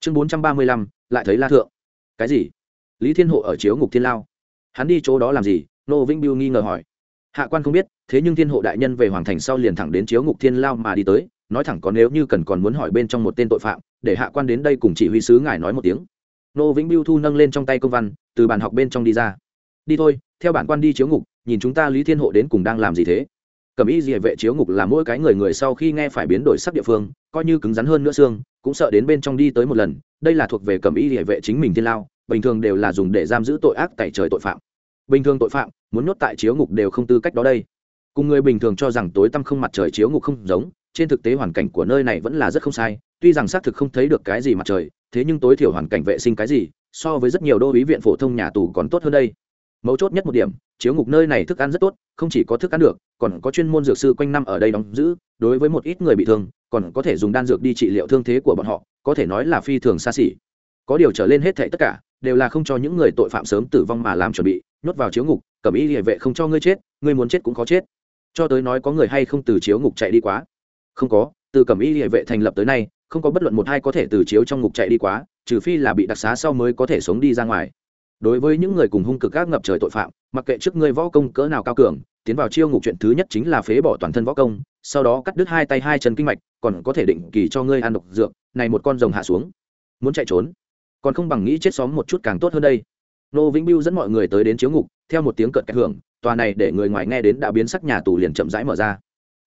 Chương bốn trăm ba mươi lăm, lại thấy la thượng. Cái gì? Lý thiên hộ ở chiếu ngục thiên lao. Hắn đi chỗ đó làm gì? Nô vĩnh biêu nghi ngờ hỏi. Hạ quan không biết, thế nhưng thiên hộ đại nhân về hoàng thành sau liền thẳng đến chiếu ngục thiên lao mà đi tới nói thẳng có nếu như cần còn muốn hỏi bên trong một tên tội phạm, để hạ quan đến đây cùng chỉ huy sứ ngài nói một tiếng. Nô vĩnh biêu thu nâng lên trong tay công văn, từ bàn học bên trong đi ra. Đi thôi, theo bản quan đi chiếu ngục, nhìn chúng ta lý thiên hộ đến cùng đang làm gì thế? Cầm ý địa vệ chiếu ngục là mỗi cái người người sau khi nghe phải biến đổi sắc địa phương, coi như cứng rắn hơn nữa xương, cũng sợ đến bên trong đi tới một lần. Đây là thuộc về cầm ý địa vệ chính mình thiên lao, bình thường đều là dùng để giam giữ tội ác tại trời tội phạm. Bình thường tội phạm, muốn nhốt tại chiếu ngục đều không tư cách đó đây. Cùng người bình thường cho rằng tối tăm không mặt trời chiếu ngục không giống trên thực tế hoàn cảnh của nơi này vẫn là rất không sai, tuy rằng xác thực không thấy được cái gì mặt trời, thế nhưng tối thiểu hoàn cảnh vệ sinh cái gì, so với rất nhiều đô ý viện phổ thông nhà tù còn tốt hơn đây. Mấu chốt nhất một điểm, chiếu ngục nơi này thức ăn rất tốt, không chỉ có thức ăn được, còn có chuyên môn dược sư quanh năm ở đây đóng giữ, đối với một ít người bị thương, còn có thể dùng đan dược đi trị liệu thương thế của bọn họ, có thể nói là phi thường xa xỉ. Có điều trở lên hết thệ tất cả, đều là không cho những người tội phạm sớm tử vong mà làm chuẩn bị, nhốt vào chiếu ngục cầm ý địa vệ không cho ngươi chết, ngươi muốn chết cũng khó chết. Cho tới nói có người hay không từ chiếu ngục chạy đi quá không có, từ cẩm y địa vệ thành lập tới nay, không có bất luận một hai có thể từ chiếu trong ngục chạy đi quá, trừ phi là bị đặc xá sau mới có thể sống đi ra ngoài. Đối với những người cùng hung cực gác ngập trời tội phạm, mặc kệ trước ngươi võ công cỡ nào cao cường, tiến vào chiêu ngục chuyện thứ nhất chính là phế bỏ toàn thân võ công, sau đó cắt đứt hai tay hai chân kinh mạch, còn có thể định kỳ cho ngươi ăn độc dược, này một con rồng hạ xuống. Muốn chạy trốn, còn không bằng nghĩ chết xóm một chút càng tốt hơn đây. Nô vĩnh biêu dẫn mọi người tới đến chiếu ngục, theo một tiếng cợt cách hưởng, tòa này để người ngoài nghe đến đã biến sắc nhà tù liền chậm rãi mở ra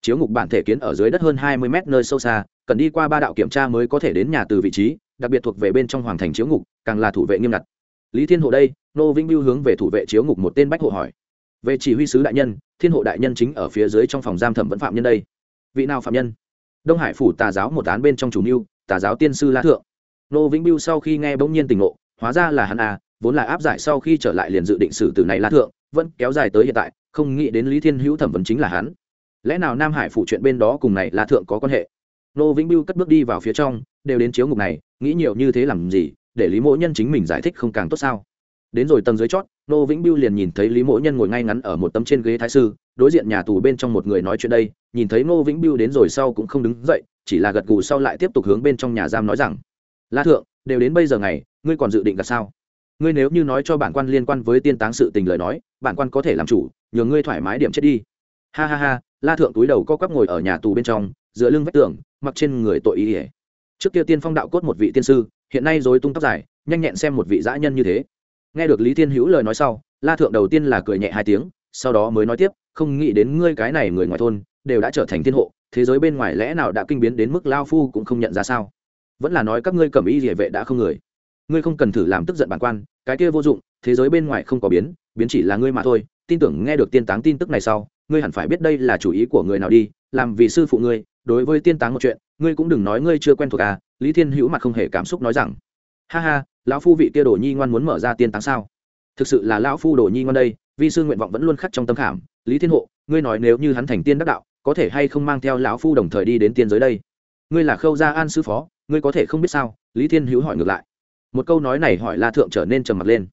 chiếu ngục bản thể kiến ở dưới đất hơn hai mươi mét nơi sâu xa, cần đi qua ba đạo kiểm tra mới có thể đến nhà từ vị trí, đặc biệt thuộc về bên trong hoàng thành chiếu ngục, càng là thủ vệ nghiêm ngặt. Lý thiên hộ đây nô vĩnh biêu hướng về thủ vệ chiếu ngục một tên bách hộ hỏi. Về chỉ huy sứ đại nhân, thiên hộ đại nhân chính ở phía dưới trong phòng giam thẩm vẫn phạm nhân đây. Vị nào phạm nhân? Đông hải phủ tà giáo một án bên trong chủ mưu, tà giáo tiên sư la thượng. Nô vĩnh biêu sau khi nghe bỗng nhiên tỉnh ngộ, hóa ra là hắn à vốn là áp giải sau khi trở lại liền dự định xử tử này la thượng, vẫn kéo dài tới hiện tại, không nghĩ đến lý thiên hữu thẩm vấn chính là hắn lẽ nào nam hải phủ chuyện bên đó cùng này là thượng có quan hệ? Nô vĩnh biêu cất bước đi vào phía trong, đều đến chiếu ngục này, nghĩ nhiều như thế làm gì, để lý mỗ nhân chính mình giải thích không càng tốt sao? Đến rồi tầng dưới chót, nô vĩnh biêu liền nhìn thấy lý mỗ nhân ngồi ngay ngắn ở một tấm trên ghế thái sư, đối diện nhà tù bên trong một người nói chuyện đây, nhìn thấy nô vĩnh biêu đến rồi sau cũng không đứng dậy, chỉ là gật gù sau lại tiếp tục hướng bên trong nhà giam nói rằng, la thượng, đều đến bây giờ ngày, ngươi còn dự định là sao? Ngươi nếu như nói cho bản quan liên quan với tiên táng sự tình lời nói, bản quan có thể làm chủ, nhờ ngươi thoải mái điểm chết đi. Ha ha ha la thượng túi đầu co quắp ngồi ở nhà tù bên trong, dựa lưng vách tường, mặc trên người tội ý ỉa trước kia tiên phong đạo cốt một vị tiên sư, hiện nay dối tung tóc dài, nhanh nhẹn xem một vị dã nhân như thế. Nghe được lý thiên hữu lời nói sau, la thượng đầu tiên là cười nhẹ hai tiếng, sau đó mới nói tiếp, không nghĩ đến ngươi cái này người ngoài thôn, đều đã trở thành thiên hộ, thế giới bên ngoài lẽ nào đã kinh biến đến mức lao phu cũng không nhận ra sao? Vẫn là nói các ngươi cầm y địa vệ đã không người. Ngươi không cần thử làm tức giận bản quan, cái kia vô dụng, thế giới bên ngoài không có biến biến chỉ là ngươi mà thôi. Tin tưởng nghe được tiên táng tin tức này sau ngươi hẳn phải biết đây là chủ ý của người nào đi, làm vì sư phụ ngươi, đối với tiên táng một chuyện, ngươi cũng đừng nói ngươi chưa quen thuộc à lý thiên hữu mặt không hề cảm xúc nói rằng. Ha ha, lão phu vị kia đồ nhi ngoan muốn mở ra tiên táng sao? Thực sự là lão phu đồ nhi ngoan đây, vi sư nguyện vọng vẫn luôn khắc trong tâm khảm. Lý thiên hộ, ngươi nói nếu như hắn thành tiên đắc đạo, có thể hay không mang theo lão phu đồng thời đi đến tiên giới đây? Ngươi là khâu gia an sư phó, ngươi có thể không biết sao? Lý thiên hữu hỏi ngược lại. Một câu nói này hỏi la thượng trở nên trầm mặt lên.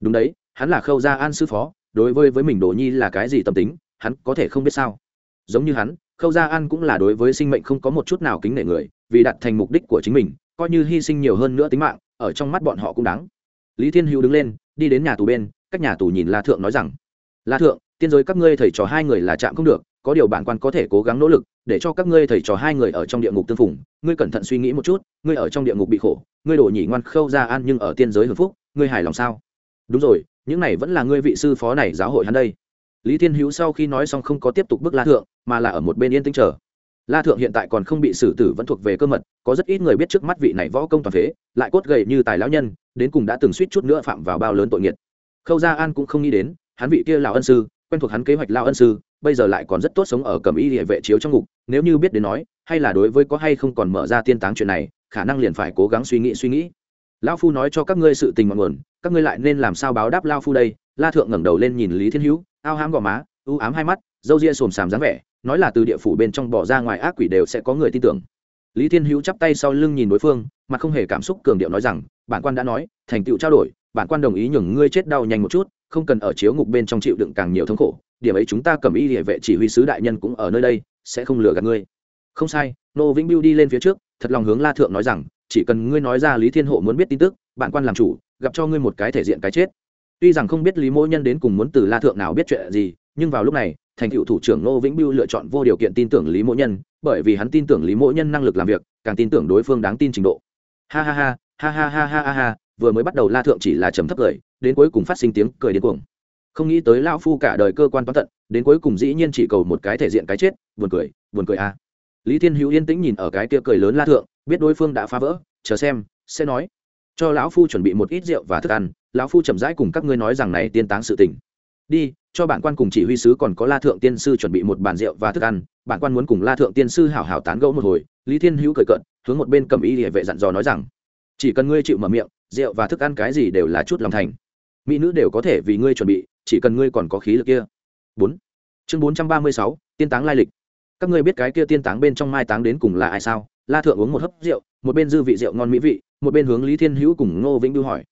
Đúng đấy, hắn là khâu gia an sư phó, đối với với mình đồ nhi là cái gì tâm tính? Hắn có thể không biết sao. Giống như hắn, khâu gia an cũng là đối với sinh mệnh không có một chút nào kính nể người, vì đạt thành mục đích của chính mình, coi như hy sinh nhiều hơn nữa tính mạng, ở trong mắt bọn họ cũng đáng. Lý thiên hữu đứng lên, đi đến nhà tù bên, cách nhà tù nhìn la thượng nói rằng, la thượng, tiên giới các ngươi thầy trò hai người là chạm không được, có điều bản quan có thể cố gắng nỗ lực, để cho các ngươi thầy trò hai người ở trong địa ngục tương phùng. Ngươi cẩn thận suy nghĩ một chút, ngươi ở trong địa ngục bị khổ, ngươi đổ nhỉ ngoan khâu ra an nhưng ở tiên giới hưng phúc, ngươi hài lòng sao? Đúng rồi, những này vẫn là ngươi vị sư phó này giáo hội hắn đây lý thiên hữu sau khi nói xong không có tiếp tục bước la thượng, mà là ở một bên yên tĩnh chờ. La thượng hiện tại còn không bị xử tử vẫn thuộc về cơ mật, có rất ít người biết trước mắt vị này võ công toàn phế, lại cốt gầy như tài lão nhân, đến cùng đã từng suýt chút nữa phạm vào bao lớn tội nghiệt. Khâu gia an cũng không nghĩ đến, hắn vị kia lão ân sư, quen thuộc hắn kế hoạch lão ân sư, bây giờ lại còn rất tốt sống ở cầm y địa vệ chiếu trong ngục, nếu như biết đến nói, hay là đối với có hay không còn mở ra tiên táng chuyện này, khả năng liền phải cố gắng suy nghĩ suy nghĩ. Lão phu nói cho các ngươi sự tình ngọn nguồn, các ngươi lại nên làm sao báo đáp lao phu đây? La thượng ngẩng đầu lên nhìn lý thiên hữu ao hám gò má, u ám hai mắt, râu ria xồm xàm dáng vẻ, nói là từ địa phủ bên trong bỏ ra ngoài ác quỷ đều sẽ có người tin tưởng. Lý thiên hữu chắp tay sau lưng nhìn đối phương mà không hề cảm xúc cường điệu nói rằng, bản quan đã nói, thành tựu trao đổi, bản quan đồng ý nhường ngươi chết đau nhanh một chút, không cần ở chiếu ngục bên trong chịu đựng càng nhiều thống khổ, điểm ấy chúng ta cầm y địa vệ chỉ huy sứ đại nhân cũng ở nơi đây, sẽ không lừa gạt ngươi. Không sai, nô vĩnh biêu đi lên phía trước, thật lòng hướng la thượng nói rằng, chỉ cần ngươi nói ra lý thiên hộ muốn biết tin tức, bản quan làm chủ, gặp cho ngươi một cái thể diện cái chết tuy rằng không biết lý mỗi nhân đến cùng muốn từ la thượng nào biết chuyện gì, nhưng vào lúc này, thành cựu thủ trưởng Ngô vĩnh biêu lựa chọn vô điều kiện tin tưởng lý mỗi nhân, bởi vì hắn tin tưởng lý mỗi nhân năng lực làm việc, càng tin tưởng đối phương đáng tin trình độ. Ha ha ha ha ha ha ha ha ha, vừa mới bắt đầu la thượng chỉ là trầm thấp cười, đến cuối cùng phát sinh tiếng cười điên cuồng. Không nghĩ tới lao phu cả đời cơ quan toán tận, đến cuối cùng dĩ nhiên chỉ cầu một cái thể diện cái chết, buồn cười buồn cười à. lý thiên hữu yên tĩnh nhìn ở cái kia cười lớn la thượng, biết đối phương đã phá vỡ, chờ xem, sẽ nói cho lão phu chuẩn bị một ít rượu và thức ăn, lão phu chậm rãi cùng các ngươi nói rằng này tiên táng sự tình. Đi, cho bản quan cùng chỉ huy sứ còn có la thượng tiên sư chuẩn bị một bàn rượu và thức ăn, bản quan muốn cùng la thượng tiên sư hảo hảo tán gẫu một hồi, lý thiên hữu cười cận hướng một bên cầm ý địa vệ dặn dò nói rằng, chỉ cần ngươi chịu mở miệng, rượu và thức ăn cái gì đều là chút lòng thành. Mỹ nữ đều có thể vì ngươi chuẩn bị, chỉ cần ngươi còn có khí lực kia. Bốn. Chương bốn trăm ba mươi sáu, tiên táng lai lịch. Các ngươi biết cái kia tiên táng bên trong mai táng đến cùng là ai sao? La thượng uống một hớp rượu, một bên dư vị rượu ngon mỹ vị, một bên hướng lý thiên hữu cùng ngô vĩnh đu hỏi.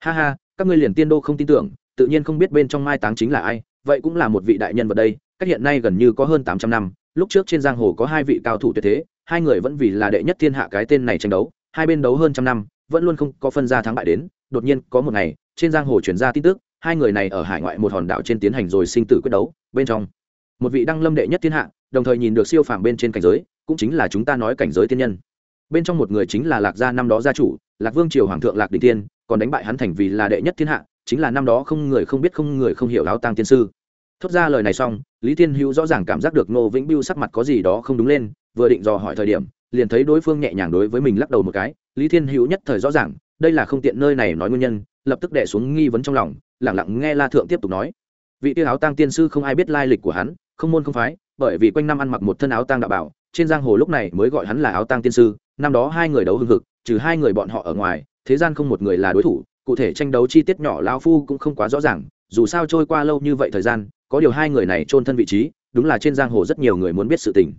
Ha ha, các ngươi liền tiên đô không tin tưởng, tự nhiên không biết bên trong mai táng chính là ai, vậy cũng là một vị đại nhân vật đây, cách hiện nay gần như có hơn tám trăm năm, lúc trước trên giang hồ có hai vị cao thủ tuyệt thế, hai người vẫn vì là đệ nhất thiên hạ cái tên này tranh đấu, hai bên đấu hơn trăm năm, vẫn luôn không có phân ra thắng bại đến, đột nhiên có một ngày, trên giang hồ chuyển ra tin tức, hai người này ở hải ngoại một hòn đảo trên tiến hành rồi sinh tử quyết đấu, bên trong, một vị đăng lâm đệ nhất thiên hạ, đồng thời nhìn được siêu phàm bên trên cảnh giới cũng chính là chúng ta nói cảnh giới tiên nhân. Bên trong một người chính là lạc gia năm đó gia chủ, lạc vương triều hoàng thượng lạc định tiên, còn đánh bại hắn thành vì là đệ nhất thiên hạ, chính là năm đó không người không biết không người không hiểu áo tang tiên sư. Thốt ra lời này xong, lý thiên hữu rõ ràng cảm giác được ngô vĩnh biêu sắc mặt có gì đó không đúng lên, vừa định dò hỏi thời điểm, liền thấy đối phương nhẹ nhàng đối với mình lắc đầu một cái. Lý thiên hữu nhất thời rõ ràng, đây là không tiện nơi này nói nguyên nhân, lập tức đẻ xuống nghi vấn trong lòng lẳng lặng nghe la thượng tiếp tục nói. Vị tiêu áo tang tiên sư không ai biết lai lịch của hắn, không môn không phái, bởi vì quanh năm ăn mặc một thân áo tang đạo bảo trên giang hồ lúc này mới gọi hắn là áo tang tiên sư, năm đó hai người đấu hưng hực, trừ hai người bọn họ ở ngoài, thế gian không một người là đối thủ, cụ thể tranh đấu chi tiết nhỏ lao phu cũng không quá rõ ràng, dù sao trôi qua lâu như vậy thời gian, có điều hai người này chôn thân vị trí, đúng là trên giang hồ rất nhiều người muốn biết sự tình.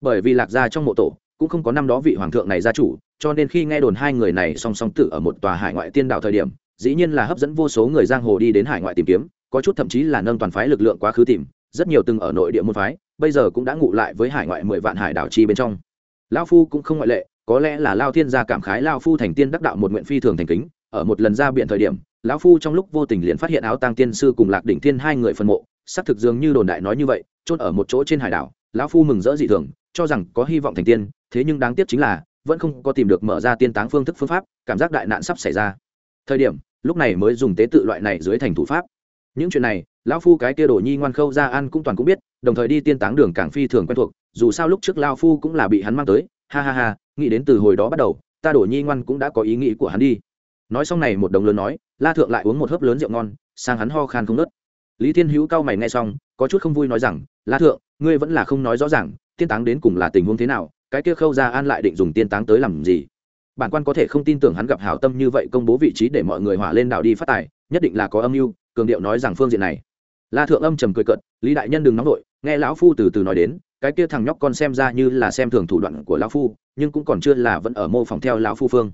Bởi vì lạc gia trong mộ tổ, cũng không có năm đó vị hoàng thượng này gia chủ, cho nên khi nghe đồn hai người này song song tử ở một tòa hải ngoại tiên đạo thời điểm, dĩ nhiên là hấp dẫn vô số người giang hồ đi đến hải ngoại tìm kiếm, có chút thậm chí là nâng toàn phái lực lượng quá khứ tìm, rất nhiều từng ở nội địa môn phái bây giờ cũng đã ngụ lại với hải ngoại mười vạn hải đảo chi bên trong. Lao phu cũng không ngoại lệ, có lẽ là lao thiên gia cảm khái lao phu thành tiên đắc đạo một nguyện phi thường thành kính. Ở một lần ra biện thời điểm, lão phu trong lúc vô tình liền phát hiện áo tang tiên sư cùng lạc đỉnh thiên hai người phân mộ, xác thực dường như đồn đại nói như vậy, chôn ở một chỗ trên hải đảo, lão phu mừng rỡ dị thường, cho rằng có hy vọng thành tiên, thế nhưng đáng tiếc chính là, vẫn không có tìm được mở ra tiên táng phương thức phương pháp, cảm giác đại nạn sắp xảy ra. Thời điểm, lúc này mới dùng tế tự loại này dưới thành thủ pháp. Những chuyện này lão phu cái kia đồ nhi ngoan khâu ra ăn cũng toàn cũng biết, đồng thời đi tiên táng đường càng phi thường quen thuộc, dù sao lúc trước lao phu cũng là bị hắn mang tới, ha ha ha, nghĩ đến từ hồi đó bắt đầu, ta đổ nhi ngoan cũng đã có ý nghĩ của hắn đi. Nói xong này một đồng lớn nói, la thượng lại uống một hớp lớn rượu ngon, sang hắn ho khan không nớt lý thiên hữu cao mày nghe xong, có chút không vui nói rằng, la thượng, ngươi vẫn là không nói rõ ràng, tiên táng đến cùng là tình huống thế nào, cái kia khâu ra an lại định dùng tiên táng tới làm gì? Bản quan có thể không tin tưởng hắn gặp hảo tâm như vậy công bố vị trí để mọi người hỏa lên đảo đi phát tài, nhất định là có âm mưu, cường điệu nói rằng phương diện này la thượng âm trầm cười cận lý đại nhân đừng nóng vội, nghe lão phu từ từ nói đến, cái kia thằng nhóc con xem ra như là xem thường thủ đoạn của lão phu, nhưng cũng còn chưa là vẫn ở mô phỏng theo lão phu phương.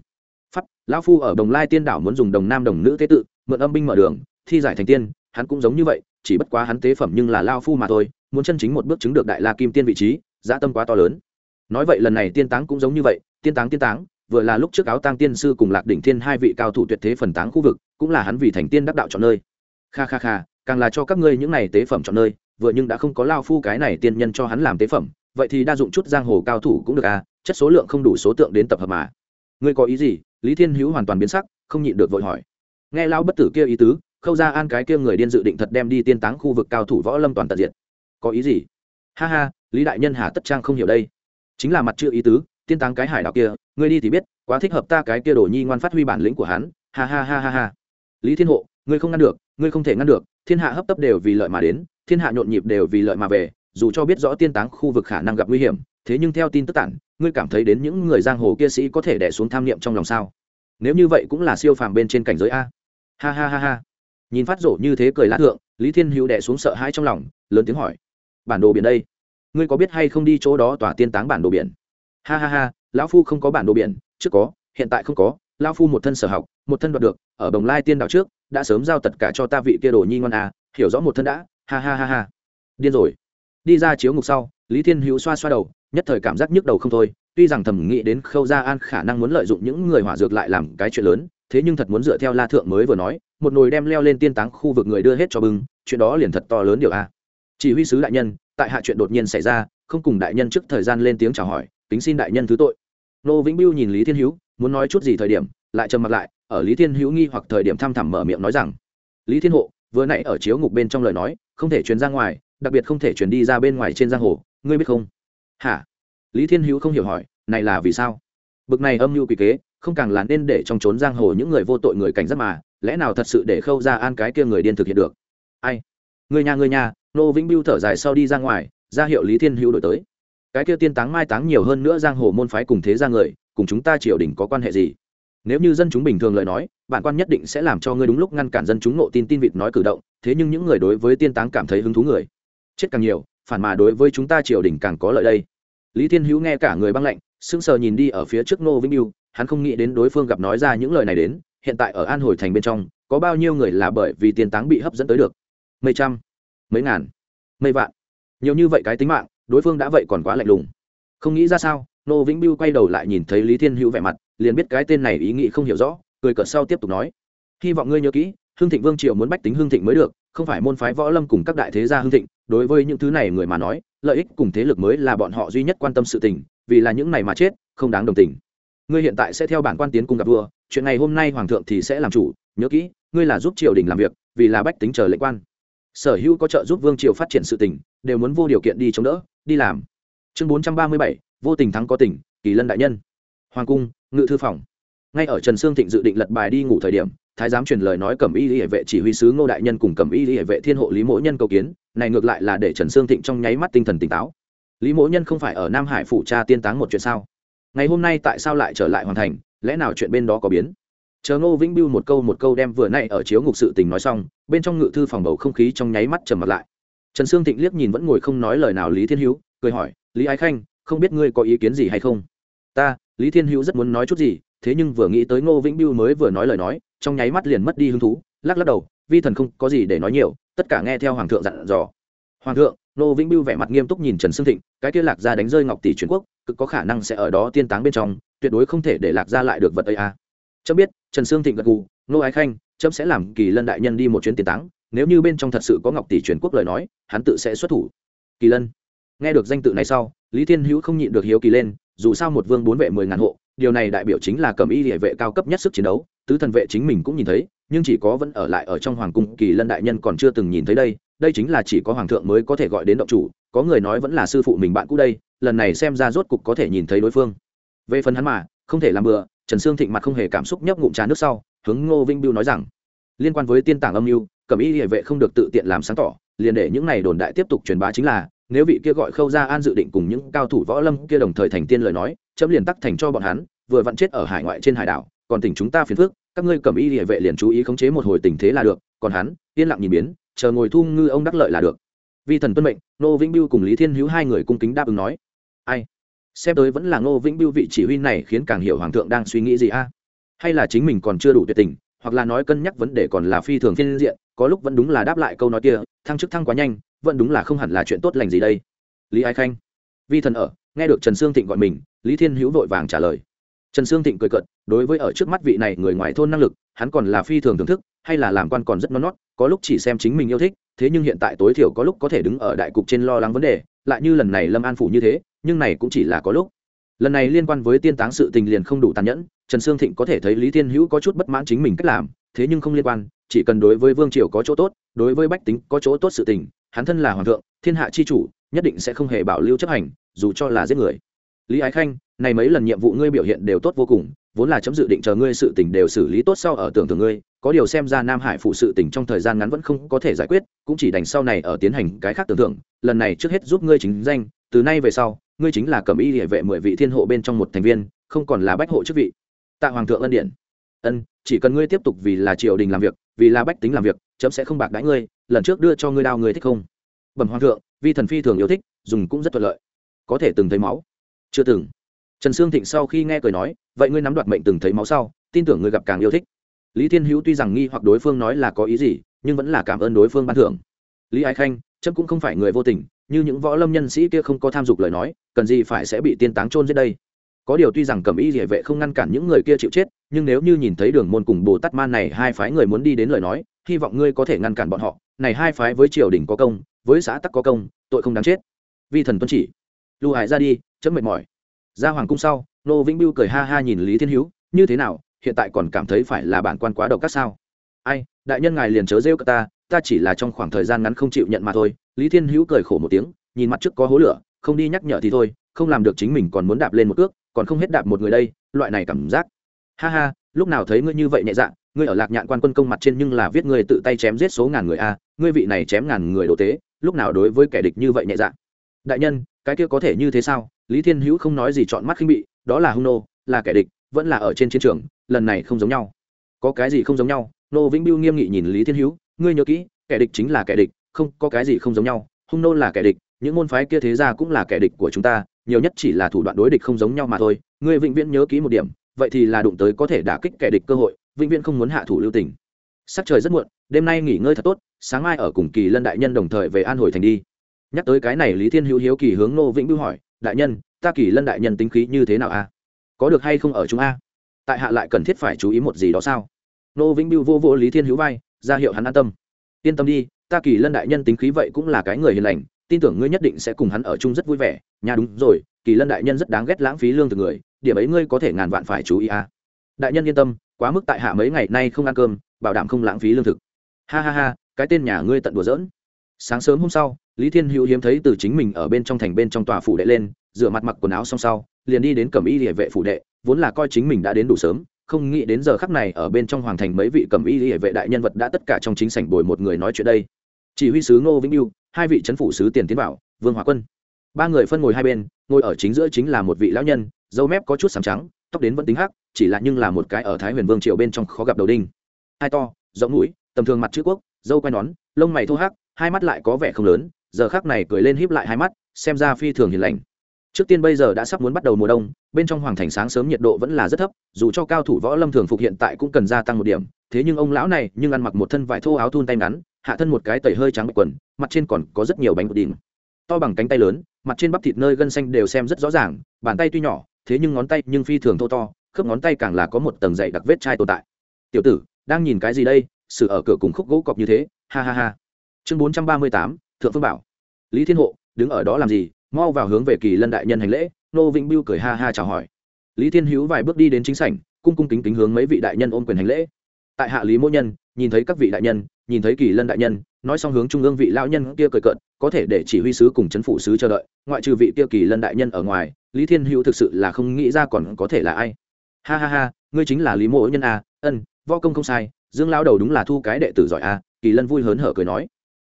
Pháp lão phu ở đồng lai tiên đảo muốn dùng đồng nam đồng nữ tế tự, mượn âm binh mở đường, thi giải thành tiên, hắn cũng giống như vậy, chỉ bất quá hắn tế phẩm nhưng là lao phu mà thôi, muốn chân chính một bước chứng được đại la kim tiên vị trí dã tâm quá to lớn. Nói vậy lần này tiên táng cũng giống như vậy, tiên táng tiên táng, vừa là lúc trước áo tang tiên sư cùng lạc đỉnh thiên hai vị cao thủ tuyệt thế phần táng khu vực, cũng là hắn vì thành tiên đắc đạo chọn nơi. Kha kha kha càng là cho các ngươi những này tế phẩm chọn nơi, vừa nhưng đã không có lao phu cái này tiên nhân cho hắn làm tế phẩm, vậy thì đa dụng chút giang hồ cao thủ cũng được à chất số lượng không đủ số tượng đến tập hợp mà. Ngươi có ý gì? Lý thiên hữu hoàn toàn biến sắc, không nhịn được vội hỏi. Nghe lao bất tử kia ý tứ, khâu ra an cái kia người điên dự định thật đem đi tiên táng khu vực cao thủ võ lâm toàn tận diệt. Có ý gì? Ha ha, lý đại nhân hà tất trang không hiểu đây. Chính là mặt chưa ý tứ, tiên táng cái hải đảo kia, ngươi đi thì biết, quá thích hợp ta cái kia đồ nhi ngoan phát huy bản lĩnh của hắn. Ha ha ha ha ha. Lý thiên hộ ngươi không ngăn được, ngươi không thể ngăn được, thiên hạ hấp tấp đều vì lợi mà đến, thiên hạ nhộn nhịp đều vì lợi mà về, dù cho biết rõ tiên táng khu vực khả năng gặp nguy hiểm, thế nhưng theo tin tức tản, ngươi cảm thấy đến những người giang hồ kia sĩ có thể đẻ xuống tham niệm trong lòng sao? Nếu như vậy cũng là siêu phàm bên trên cảnh giới a. Ha ha ha ha. Nhìn phát rổ như thế cười lát thượng, lý thiên hữu đẻ xuống sợ hãi trong lòng, lớn tiếng hỏi. Bản đồ biển đây, ngươi có biết hay không đi chỗ đó tỏa tiên táng bản đồ biển? Ha ha ha, lão phu không có bản đồ biển, trước có, hiện tại không có lão phu một thân sở học, một thân đoạt được, ở đồng lai tiên đảo trước, đã sớm giao tất cả cho ta vị kia đồ nhi ngon à hiểu rõ một thân đã, ha ha ha ha. Điên rồi. Đi ra chiếu ngục sau, lý thiên hữu xoa xoa đầu, nhất thời cảm giác nhức đầu không thôi, tuy rằng thầm nghĩ đến khâu gia an khả năng muốn lợi dụng những người hỏa dược lại làm cái chuyện lớn, thế nhưng thật muốn dựa theo la thượng mới vừa nói, một nồi đem leo lên tiên táng khu vực người đưa hết cho bưng, chuyện đó liền thật to lớn điều a chỉ huy sứ đại nhân, tại hạ chuyện đột nhiên xảy ra, không cùng đại nhân trước thời gian lên tiếng chào hỏi tính xin đại nhân thứ tội nô vĩnh biêu nhìn lý thiên hữu, muốn nói chút gì thời điểm, lại trầm mặt lại, ở lý thiên hữu nghi hoặc thời điểm thăm thẳm mở miệng nói rằng, lý thiên hộ, vừa nãy ở chiếu ngục bên trong lời nói, không thể truyền ra ngoài, đặc biệt không thể truyền đi ra bên ngoài trên giang hồ, ngươi biết không? Hả? Lý thiên hữu không hiểu hỏi, này là vì sao? Bực này âm mưu quỷ kế, không càng là nên để trong trốn giang hồ những người vô tội người cảnh giác mà, lẽ nào thật sự để khâu ra an cái kia người điên thực hiện được? Ai? Người nhà người nhà nô vĩnh biêu thở dài sau đi ra ngoài, ra hiệu lý thiên hữu đổi tới cái kia tiên táng mai táng nhiều hơn nữa giang hồ môn phái cùng thế ra người, cùng chúng ta triều đình có quan hệ gì? Nếu như dân chúng bình thường lời nói, bản quan nhất định sẽ làm cho ngươi đúng lúc ngăn cản dân chúng nộ tin tin vịt nói cử động, thế nhưng những người đối với tiên táng cảm thấy hứng thú người, chết càng nhiều, phản mà đối với chúng ta triều đình càng có lợi đây. Lý thiên hữu nghe cả người băng lạnh, sững sờ nhìn đi ở phía trước nô vĩnh yêu, hắn không nghĩ đến đối phương gặp nói ra những lời này đến, hiện tại ở an hồi thành bên trong, có bao nhiêu người là bởi vì tiên táng bị hấp dẫn tới được? Mấy trăm, mấy ngàn, mấy vạn. Nhiều như vậy cái tính mạng đối phương đã vậy còn quá lạnh lùng. Không nghĩ ra sao, nô vĩnh biêu quay đầu lại nhìn thấy lý thiên hữu vẻ mặt, liền biết cái tên này ý nghĩ không hiểu rõ, cười cợt sau tiếp tục nói. Hy vọng ngươi nhớ kỹ Hương thịnh vương triều muốn bách tính Hương thịnh mới được, không phải môn phái võ lâm cùng các đại thế gia Hương thịnh, đối với những thứ này người mà nói, lợi ích cùng thế lực mới là bọn họ duy nhất quan tâm sự tình, vì là những này mà chết, không đáng đồng tình. Ngươi hiện tại sẽ theo bản quan tiến cùng gặp vua, chuyện này hôm nay hoàng thượng thì sẽ làm chủ, nhớ kỹ, ngươi là giúp triều đình làm việc, vì là bách tính chờ lệnh quan. Sở hữu có trợ giúp vương triều phát triển sự tình, đều muốn vô điều kiện đi chống đỡ đi làm. Chương bốn trăm ba mươi bảy, vô tình thắng có tình, kỳ lân đại nhân. Hoàng cung, ngự thư phòng. Ngay ở trần sương thịnh dự định lật bài đi ngủ thời điểm, thái giám truyền lời nói cẩm y lý hệ vệ chỉ huy sứ ngô đại nhân cùng cẩm y lý hệ vệ thiên hộ lý mỗ nhân cầu kiến, này ngược lại là để trần sương thịnh trong nháy mắt tinh thần tỉnh táo. Lý mỗ nhân không phải ở nam hải phủ cha tiên táng một chuyện sao? Ngày hôm nay tại sao lại trở lại hoàn thành, lẽ nào chuyện bên đó có biến? Chờ ngô vĩnh biêu một câu một câu đem vừa nay ở chiếu ngục sự tình nói xong, bên trong ngự thư phòng bầu không khí trong nháy mắt trầm mặt lại trần sương thịnh liếc nhìn vẫn ngồi không nói lời nào lý thiên hữu, cười hỏi, lý ái khanh, không biết ngươi có ý kiến gì hay không ta, lý thiên hữu rất muốn nói chút gì, thế nhưng vừa nghĩ tới ngô vĩnh biêu mới vừa nói lời nói, trong nháy mắt liền mất đi hứng thú, lắc lắc đầu, vi thần không có gì để nói nhiều, tất cả nghe theo hoàng thượng dặn dò hoàng thượng, ngô vĩnh biêu vẻ mặt nghiêm túc nhìn trần sương thịnh, cái kia lạc gia đánh rơi ngọc tỷ truyền quốc, cực có khả năng sẽ ở đó tiên táng bên trong, tuyệt đối không thể để lạc gia lại được vật ấy a à. chấm biết, trần sương thịnh gật gù, ngô ái khanh, chấm sẽ làm kỳ lân đại nhân đi một chuyến tiên táng nếu như bên trong thật sự có ngọc tỷ truyền quốc lời nói, hắn tự sẽ xuất thủ. Kỳ lân, nghe được danh tự này sau, lý thiên hữu không nhịn được hiếu kỳ lên, dù sao một vương bốn vệ mười ngàn hộ, điều này đại biểu chính là cầm y địa vệ cao cấp nhất sức chiến đấu, tứ thần vệ chính mình cũng nhìn thấy, nhưng chỉ có vẫn ở lại ở trong hoàng cung, kỳ lân đại nhân còn chưa từng nhìn thấy đây đây chính là chỉ có hoàng thượng mới có thể gọi đến động chủ, có người nói vẫn là sư phụ mình bạn cũ đây, lần này xem ra rốt cục có thể nhìn thấy đối phương. Về phần hắn mà, không thể làm bừa, trần sương thịnh mặt không hề cảm xúc nhấp ngụm trà nước sau, hướng ngô Vinh biêu nói rằng, liên quan với tiên tảng âm mưu cẩm y địa vệ không được tự tiện làm sáng tỏ, liền để những này đồn đại tiếp tục truyền bá chính là, nếu vị kia gọi khâu ra an dự định cùng những cao thủ võ lâm kia đồng thời thành tiên lời nói, chấm liền tắc thành cho bọn hắn, vừa vặn chết ở hải ngoại trên hải đảo, còn tỉnh chúng ta phiền phước các ngươi cẩm y địa vệ liền chú ý khống chế một hồi tình thế là được, còn hắn, yên lặng nhìn biến, chờ ngồi thu ngư ông đắc lợi là được. Vi thần tuân mệnh nô vĩnh biêu cùng lý thiên hữu hai người cung kính đáp ứng nói. Ai? Xem tới vẫn là ngô vĩnh biêu vị chỉ huy này khiến càng hiểu hoàng thượng đang suy nghĩ gì a? Hay là chính mình còn chưa đủ tuyệt tình, hoặc là nói cân nhắc vấn đề còn là phi thường phiên diện có lúc vẫn đúng là đáp lại câu nói kia, thăng chức thăng quá nhanh, vẫn đúng là không hẳn là chuyện tốt lành gì đây. Lý ái khanh, vi thần ở, nghe được trần sương thịnh gọi mình, lý thiên hữu vội vàng trả lời. Trần sương thịnh cười cợt, đối với ở trước mắt vị này người ngoài thôn năng lực, hắn còn là phi thường thưởng thức, hay là làm quan còn rất non nót, có lúc chỉ xem chính mình yêu thích, thế nhưng hiện tại tối thiểu có lúc có thể đứng ở đại cục trên lo lắng vấn đề, lại như lần này lâm an phủ như thế, nhưng này cũng chỉ là có lúc. Lần này liên quan với tiên táng sự tình liền không đủ tàn nhẫn, trần sương thịnh có thể thấy lý thiên hữu có chút bất mãn chính mình cách làm, thế nhưng không liên quan chỉ cần đối với vương triều có chỗ tốt, đối với bách tính có chỗ tốt sự tình, hắn thân là hoàng thượng, thiên hạ chi chủ, nhất định sẽ không hề bảo lưu chấp hành, dù cho là giết người. Lý ái khanh, này mấy lần nhiệm vụ ngươi biểu hiện đều tốt vô cùng, vốn là chấm dự định chờ ngươi sự tình đều xử lý tốt sau ở tưởng tượng ngươi, có điều xem ra nam hải phụ sự tình trong thời gian ngắn vẫn không có thể giải quyết, cũng chỉ đành sau này ở tiến hành cái khác tưởng tượng, lần này trước hết giúp ngươi chính danh, từ nay về sau, ngươi chính là cẩm y địa vệ mười vị thiên hộ bên trong một thành viên, không còn là bách hộ chức vị. Tạ hoàng thượng ân điện ân, chỉ cần ngươi tiếp tục vì là triều đình làm việc, vì là bách tính làm việc, chấm sẽ không bạc đãi ngươi, lần trước đưa cho ngươi đao người thích không? Bẩm hoàng thượng, vi thần phi thường yêu thích, dùng cũng rất thuận lợi. Có thể từng thấy máu? Chưa từng. Trần sương thịnh sau khi nghe cười nói, vậy ngươi nắm đoạt mệnh từng thấy máu sau, tin tưởng ngươi gặp càng yêu thích. Lý thiên hữu tuy rằng nghi hoặc đối phương nói là có ý gì, nhưng vẫn là cảm ơn đối phương ban thưởng. Lý ái khanh, chấm cũng không phải người vô tình, như những võ lâm nhân sĩ kia không có tham dục lời nói, cần gì phải sẽ bị tiên táng trôn giết đây? Có điều tuy rằng cẩm y địa vệ không ngăn cản những người kia chịu chết, nhưng nếu như nhìn thấy đường môn cùng bồ tát man này hai phái người muốn đi đến lời nói, hy vọng ngươi có thể ngăn cản bọn họ. Này hai phái với triều đình có công, với xã tắc có công, tội không đáng chết. Vi thần tuân chỉ. Lưu hải ra đi chấm mệt mỏi. Ra hoàng cung sau, nô vĩnh biêu cười ha ha nhìn lý thiên hữu, như thế nào, hiện tại còn cảm thấy phải là bản quan quá độc các sao? Ai, đại nhân ngài liền chớ rêu cả ta ta chỉ là trong khoảng thời gian ngắn không chịu nhận mà thôi. Lý thiên hữu cười khổ một tiếng, nhìn mặt trước có hố lửa, không đi nhắc nhở thì thôi, không làm được chính mình còn muốn đạp lên một cước còn không hết đạp một người đây, loại này cảm giác. Ha ha, lúc nào thấy ngươi như vậy nhẹ dạ ngươi ở lạc nhạn quan quân công mặt trên nhưng là viết ngươi tự tay chém giết số ngàn người a, ngươi vị này chém ngàn người đồ tế, lúc nào đối với kẻ địch như vậy nhẹ dạ? Đại nhân, cái kia có thể như thế sao? Lý thiên hữu không nói gì chọn mắt khinh bị, đó là hung nô, là kẻ địch, vẫn là ở trên chiến trường, lần này không giống nhau. Có cái gì không giống nhau? Nô vĩnh biêu nghiêm nghị nhìn lý thiên hữu, ngươi nhớ kỹ, kẻ địch chính là kẻ địch, không, có cái gì không giống nhau. Hung nô là kẻ địch, những môn phái kia thế ra cũng là kẻ địch của chúng ta nhiều nhất chỉ là thủ đoạn đối địch không giống nhau mà thôi, ngươi vĩnh viễn nhớ kỹ một điểm, vậy thì là đụng tới có thể đả kích kẻ địch cơ hội, vĩnh viễn không muốn hạ thủ lưu tình. Sắc trời rất muộn, đêm nay nghỉ ngơi thật tốt, sáng mai ở cùng kỳ lân đại nhân đồng thời về an hồi thành đi. Nhắc tới cái này, lý thiên hữu hiếu kỳ hướng nô vĩnh bưu hỏi, đại nhân, ta kỳ lân đại nhân tính khí như thế nào a? Có được hay không ở chúng a? Tại hạ lại cần thiết phải chú ý một gì đó sao? Nô vĩnh bưu vô vô lý thiên hữu vai, ra hiệu hắn an tâm. Yên tâm đi, ta kỳ lân đại nhân tính khí vậy cũng là cái người hiền lành tin tưởng ngươi nhất định sẽ cùng hắn ở chung rất vui vẻ nhà đúng rồi, kỳ lân đại nhân rất đáng ghét lãng phí lương từ người, điểm ấy ngươi có thể ngàn vạn phải chú ý à? đại nhân yên tâm, quá mức tại hạ mấy ngày nay không ăn cơm, bảo đảm không lãng phí lương thực. Ha ha ha, cái tên nhà ngươi tận đùa giỡn. Sáng sớm hôm sau, lý thiên hữu hiếm thấy từ chính mình ở bên trong thành bên trong tòa phủ đệ lên, rửa mặt mặc quần áo xong sau, liền đi đến cẩm y địa vệ phủ đệ, vốn là coi chính mình đã đến đủ sớm, không nghĩ đến giờ khắc này ở bên trong hoàng thành mấy vị cẩm y địa vệ đại nhân vật đã tất cả trong chính sảnh bồi một người nói chuyện đây chỉ huy sứ ngô vĩnh yêu hai vị trấn phủ sứ tiền tiến bảo vương hòa quân. Ba người phân ngồi hai bên, ngồi ở chính giữa chính là một vị lão nhân, dâu mép có chút sàm trắng, tóc đến vẫn tính hắc, chỉ là nhưng là một cái ở thái huyền vương triều bên trong khó gặp đầu đinh. Hai to, rộng mũi, tầm thường mặt chữ quốc, dâu quai nón, lông mày thô hắc, hai mắt lại có vẻ không lớn, giờ khác này cười lên híp lại hai mắt, xem ra phi thường hiền lành trước tiên bây giờ đã sắp muốn bắt đầu mùa đông, bên trong hoàng thành sáng sớm nhiệt độ vẫn là rất thấp, dù cho cao thủ võ lâm thường phục hiện tại cũng cần gia tăng một điểm, thế nhưng ông lão này nhưng ăn mặc một thân vải thô áo thun tay ngắn, hạ thân một cái tẩy hơi trắng bạch quần, mặt trên còn có rất nhiều bánh bột đỉnh. To bằng cánh tay lớn, mặt trên bắp thịt nơi gân xanh đều xem rất rõ ràng, bàn tay tuy nhỏ, thế nhưng ngón tay nhưng phi thường thô to, khớp ngón tay càng là có một tầng dày đặc vết chai tồn tại. Tiểu tử, đang nhìn cái gì đây? Sự ở cửa cùng khúc gỗ cọc như thế. Ha ha ha. Chương bốn trăm ba mươi tám, thượng phương bảo. Lý thiên hộ, đứng ở đó làm gì? Mau vào hướng về kỳ lân đại nhân hành lễ, nô vĩnh biêu cười ha ha chào hỏi. Lý thiên hữu vài bước đi đến chính sảnh, cung cung kính kính hướng mấy vị đại nhân ôm quyền hành lễ. Tại hạ lý mỗ nhân, nhìn thấy các vị đại nhân, nhìn thấy kỳ lân đại nhân, nói xong hướng trung ương vị lão nhân kia cười cợt, có thể để chỉ huy sứ cùng chấn phủ sứ chờ đợi, ngoại trừ vị kia kỳ lân đại nhân ở ngoài, lý thiên hữu thực sự là không nghĩ ra còn có thể là ai. Ha ha ha, ngươi chính là lý Mỗ nhân a ân, võ công không sai, dương lao đầu đúng là thu cái đệ tử giỏi a kỳ lân vui hớn hở cười nói.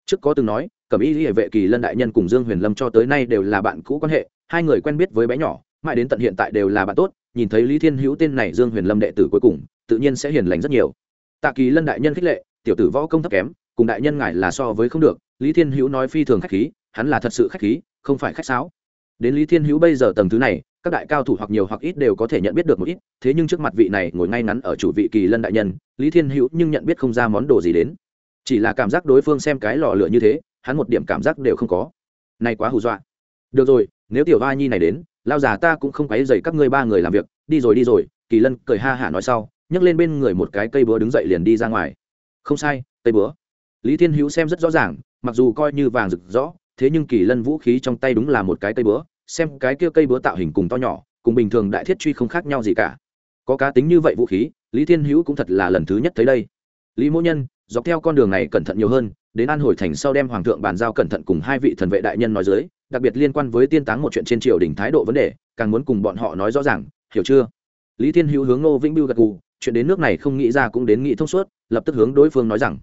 Trước có từng nói cẩm y hệ vệ kỳ lân đại nhân cùng dương huyền lâm cho tới nay đều là bạn cũ quan hệ, hai người quen biết với bé nhỏ, mãi đến tận hiện tại đều là bạn tốt, nhìn thấy lý thiên hữu tên này dương huyền lâm đệ tử cuối cùng, tự nhiên sẽ hiền lành rất nhiều. Tạ kỳ lân đại nhân khích lệ, tiểu tử võ công thấp kém, cùng đại nhân ngài là so với không được, lý thiên hữu nói phi thường khách khí, hắn là thật sự khách khí, không phải khách sáo. Đến lý thiên hữu bây giờ tầng thứ này, các đại cao thủ hoặc nhiều hoặc ít đều có thể nhận biết được một ít, thế nhưng trước mặt vị này ngồi ngay ngắn ở chủ vị kỳ lân đại nhân, lý thiên hữu nhưng nhận biết không ra món đồ gì đến. Chỉ là cảm giác đối phương xem cái lò lửa như thế hắn một điểm cảm giác đều không có. Này quá hù dọa. Được rồi, nếu tiểu va nhi này đến lao già ta cũng không quấy dậy các ngươi ba người làm việc, đi rồi đi rồi, kỳ lân cười ha hả nói sau, nhấc lên bên người một cái cây búa đứng dậy liền đi ra ngoài. Không sai, cây búa. Lý thiên hữu xem rất rõ ràng, mặc dù coi như vàng rực rõ thế nhưng kỳ lân vũ khí trong tay đúng là một cái cây búa, xem cái kia cây búa tạo hình cùng to nhỏ, cùng bình thường đại thiết truy không khác nhau gì cả. Có cá tính như vậy vũ khí, lý thiên hữu cũng thật là lần thứ nhất thấy đây. Lý mỗ nhân, dọc theo con đường này cẩn thận nhiều hơn đến an hồi thành sau đem hoàng thượng bàn giao cẩn thận cùng hai vị thần vệ đại nhân nói dưới, đặc biệt liên quan với tiên táng một chuyện trên triều đình thái độ vấn đề, càng muốn cùng bọn họ nói rõ ràng, hiểu chưa? Lý thiên hữu hướng ngô vĩnh biêu gật gù, chuyện đến nước này không nghĩ ra cũng đến nghĩ thông suốt, lập tức hướng đối phương nói rằng,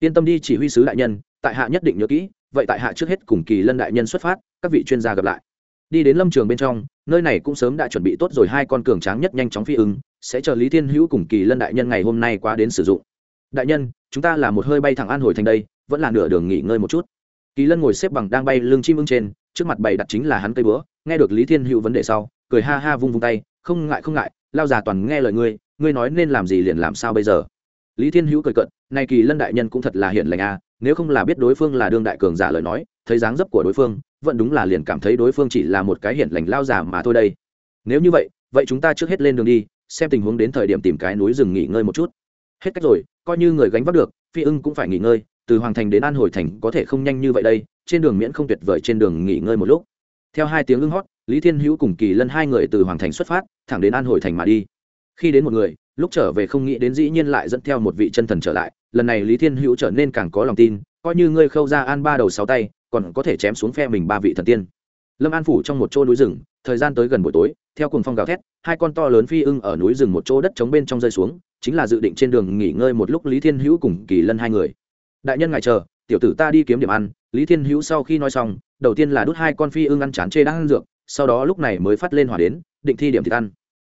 yên tâm đi chỉ huy sứ đại nhân, tại hạ nhất định nhớ kỹ, vậy tại hạ trước hết cùng kỳ lân đại nhân xuất phát, các vị chuyên gia gặp lại. Đi đến lâm trường bên trong, nơi này cũng sớm đã chuẩn bị tốt rồi, hai con cường tráng nhất nhanh chóng phi ứng, sẽ chờ lý thiên hữu cùng kỳ lân đại nhân ngày hôm nay qua đến sử dụng. Đại nhân, chúng ta là một hơi bay thẳng an hồi thành đây vẫn là nửa đường nghỉ ngơi một chút. Kỳ lân ngồi xếp bằng đang bay lưng chim ưng trên trước mặt bày đặt chính là hắn cây búa nghe được lý thiên hữu vấn đề sau cười ha ha vung vung tay không ngại không ngại lao già toàn nghe lời ngươi ngươi nói nên làm gì liền làm sao bây giờ? Lý thiên hữu cười cận nay kỳ lân đại nhân cũng thật là hiện lành a à, nếu không là biết đối phương là đương đại cường giả lời nói thấy dáng dấp của đối phương vẫn đúng là liền cảm thấy đối phương chỉ là một cái hiện lành lao giả mà thôi đây. Nếu như vậy vậy chúng ta trước hết lên đường đi xem tình huống đến thời điểm tìm cái núi rừng nghỉ ngơi một chút. Hết cách rồi coi như người gánh vác được phi ưng cũng phải nghỉ ngơi từ hoàng thành đến an hồi thành có thể không nhanh như vậy đây, trên đường miễn không tuyệt vời trên đường nghỉ ngơi một lúc. Theo hai tiếng ưng hót, lý thiên hữu cùng kỳ lân hai người từ hoàng thành xuất phát, thẳng đến an hồi thành mà đi. Khi đến một người, lúc trở về không nghĩ đến dĩ nhiên lại dẫn theo một vị chân thần trở lại, lần này lý thiên hữu trở nên càng có lòng tin, coi như ngươi khâu ra an ba đầu sáu tay, còn có thể chém xuống phe mình ba vị thần tiên. Lâm an phủ trong một chỗ núi rừng, thời gian tới gần buổi tối, theo cùng phong gào thét, hai con to lớn phi ưng ở núi rừng một chỗ đất chống bên trong rơi xuống, chính là dự định trên đường nghỉ ngơi một lúc lý thiên hữu cùng kỳ lân hai người đại nhân ngài chờ, tiểu tử ta đi kiếm điểm ăn. Lý thiên hữu sau khi nói xong, đầu tiên là đút hai con phi ưng ăn chán chê đang ăn dược, sau đó lúc này mới phát lên hỏa đến, định thi điểm thịt ăn.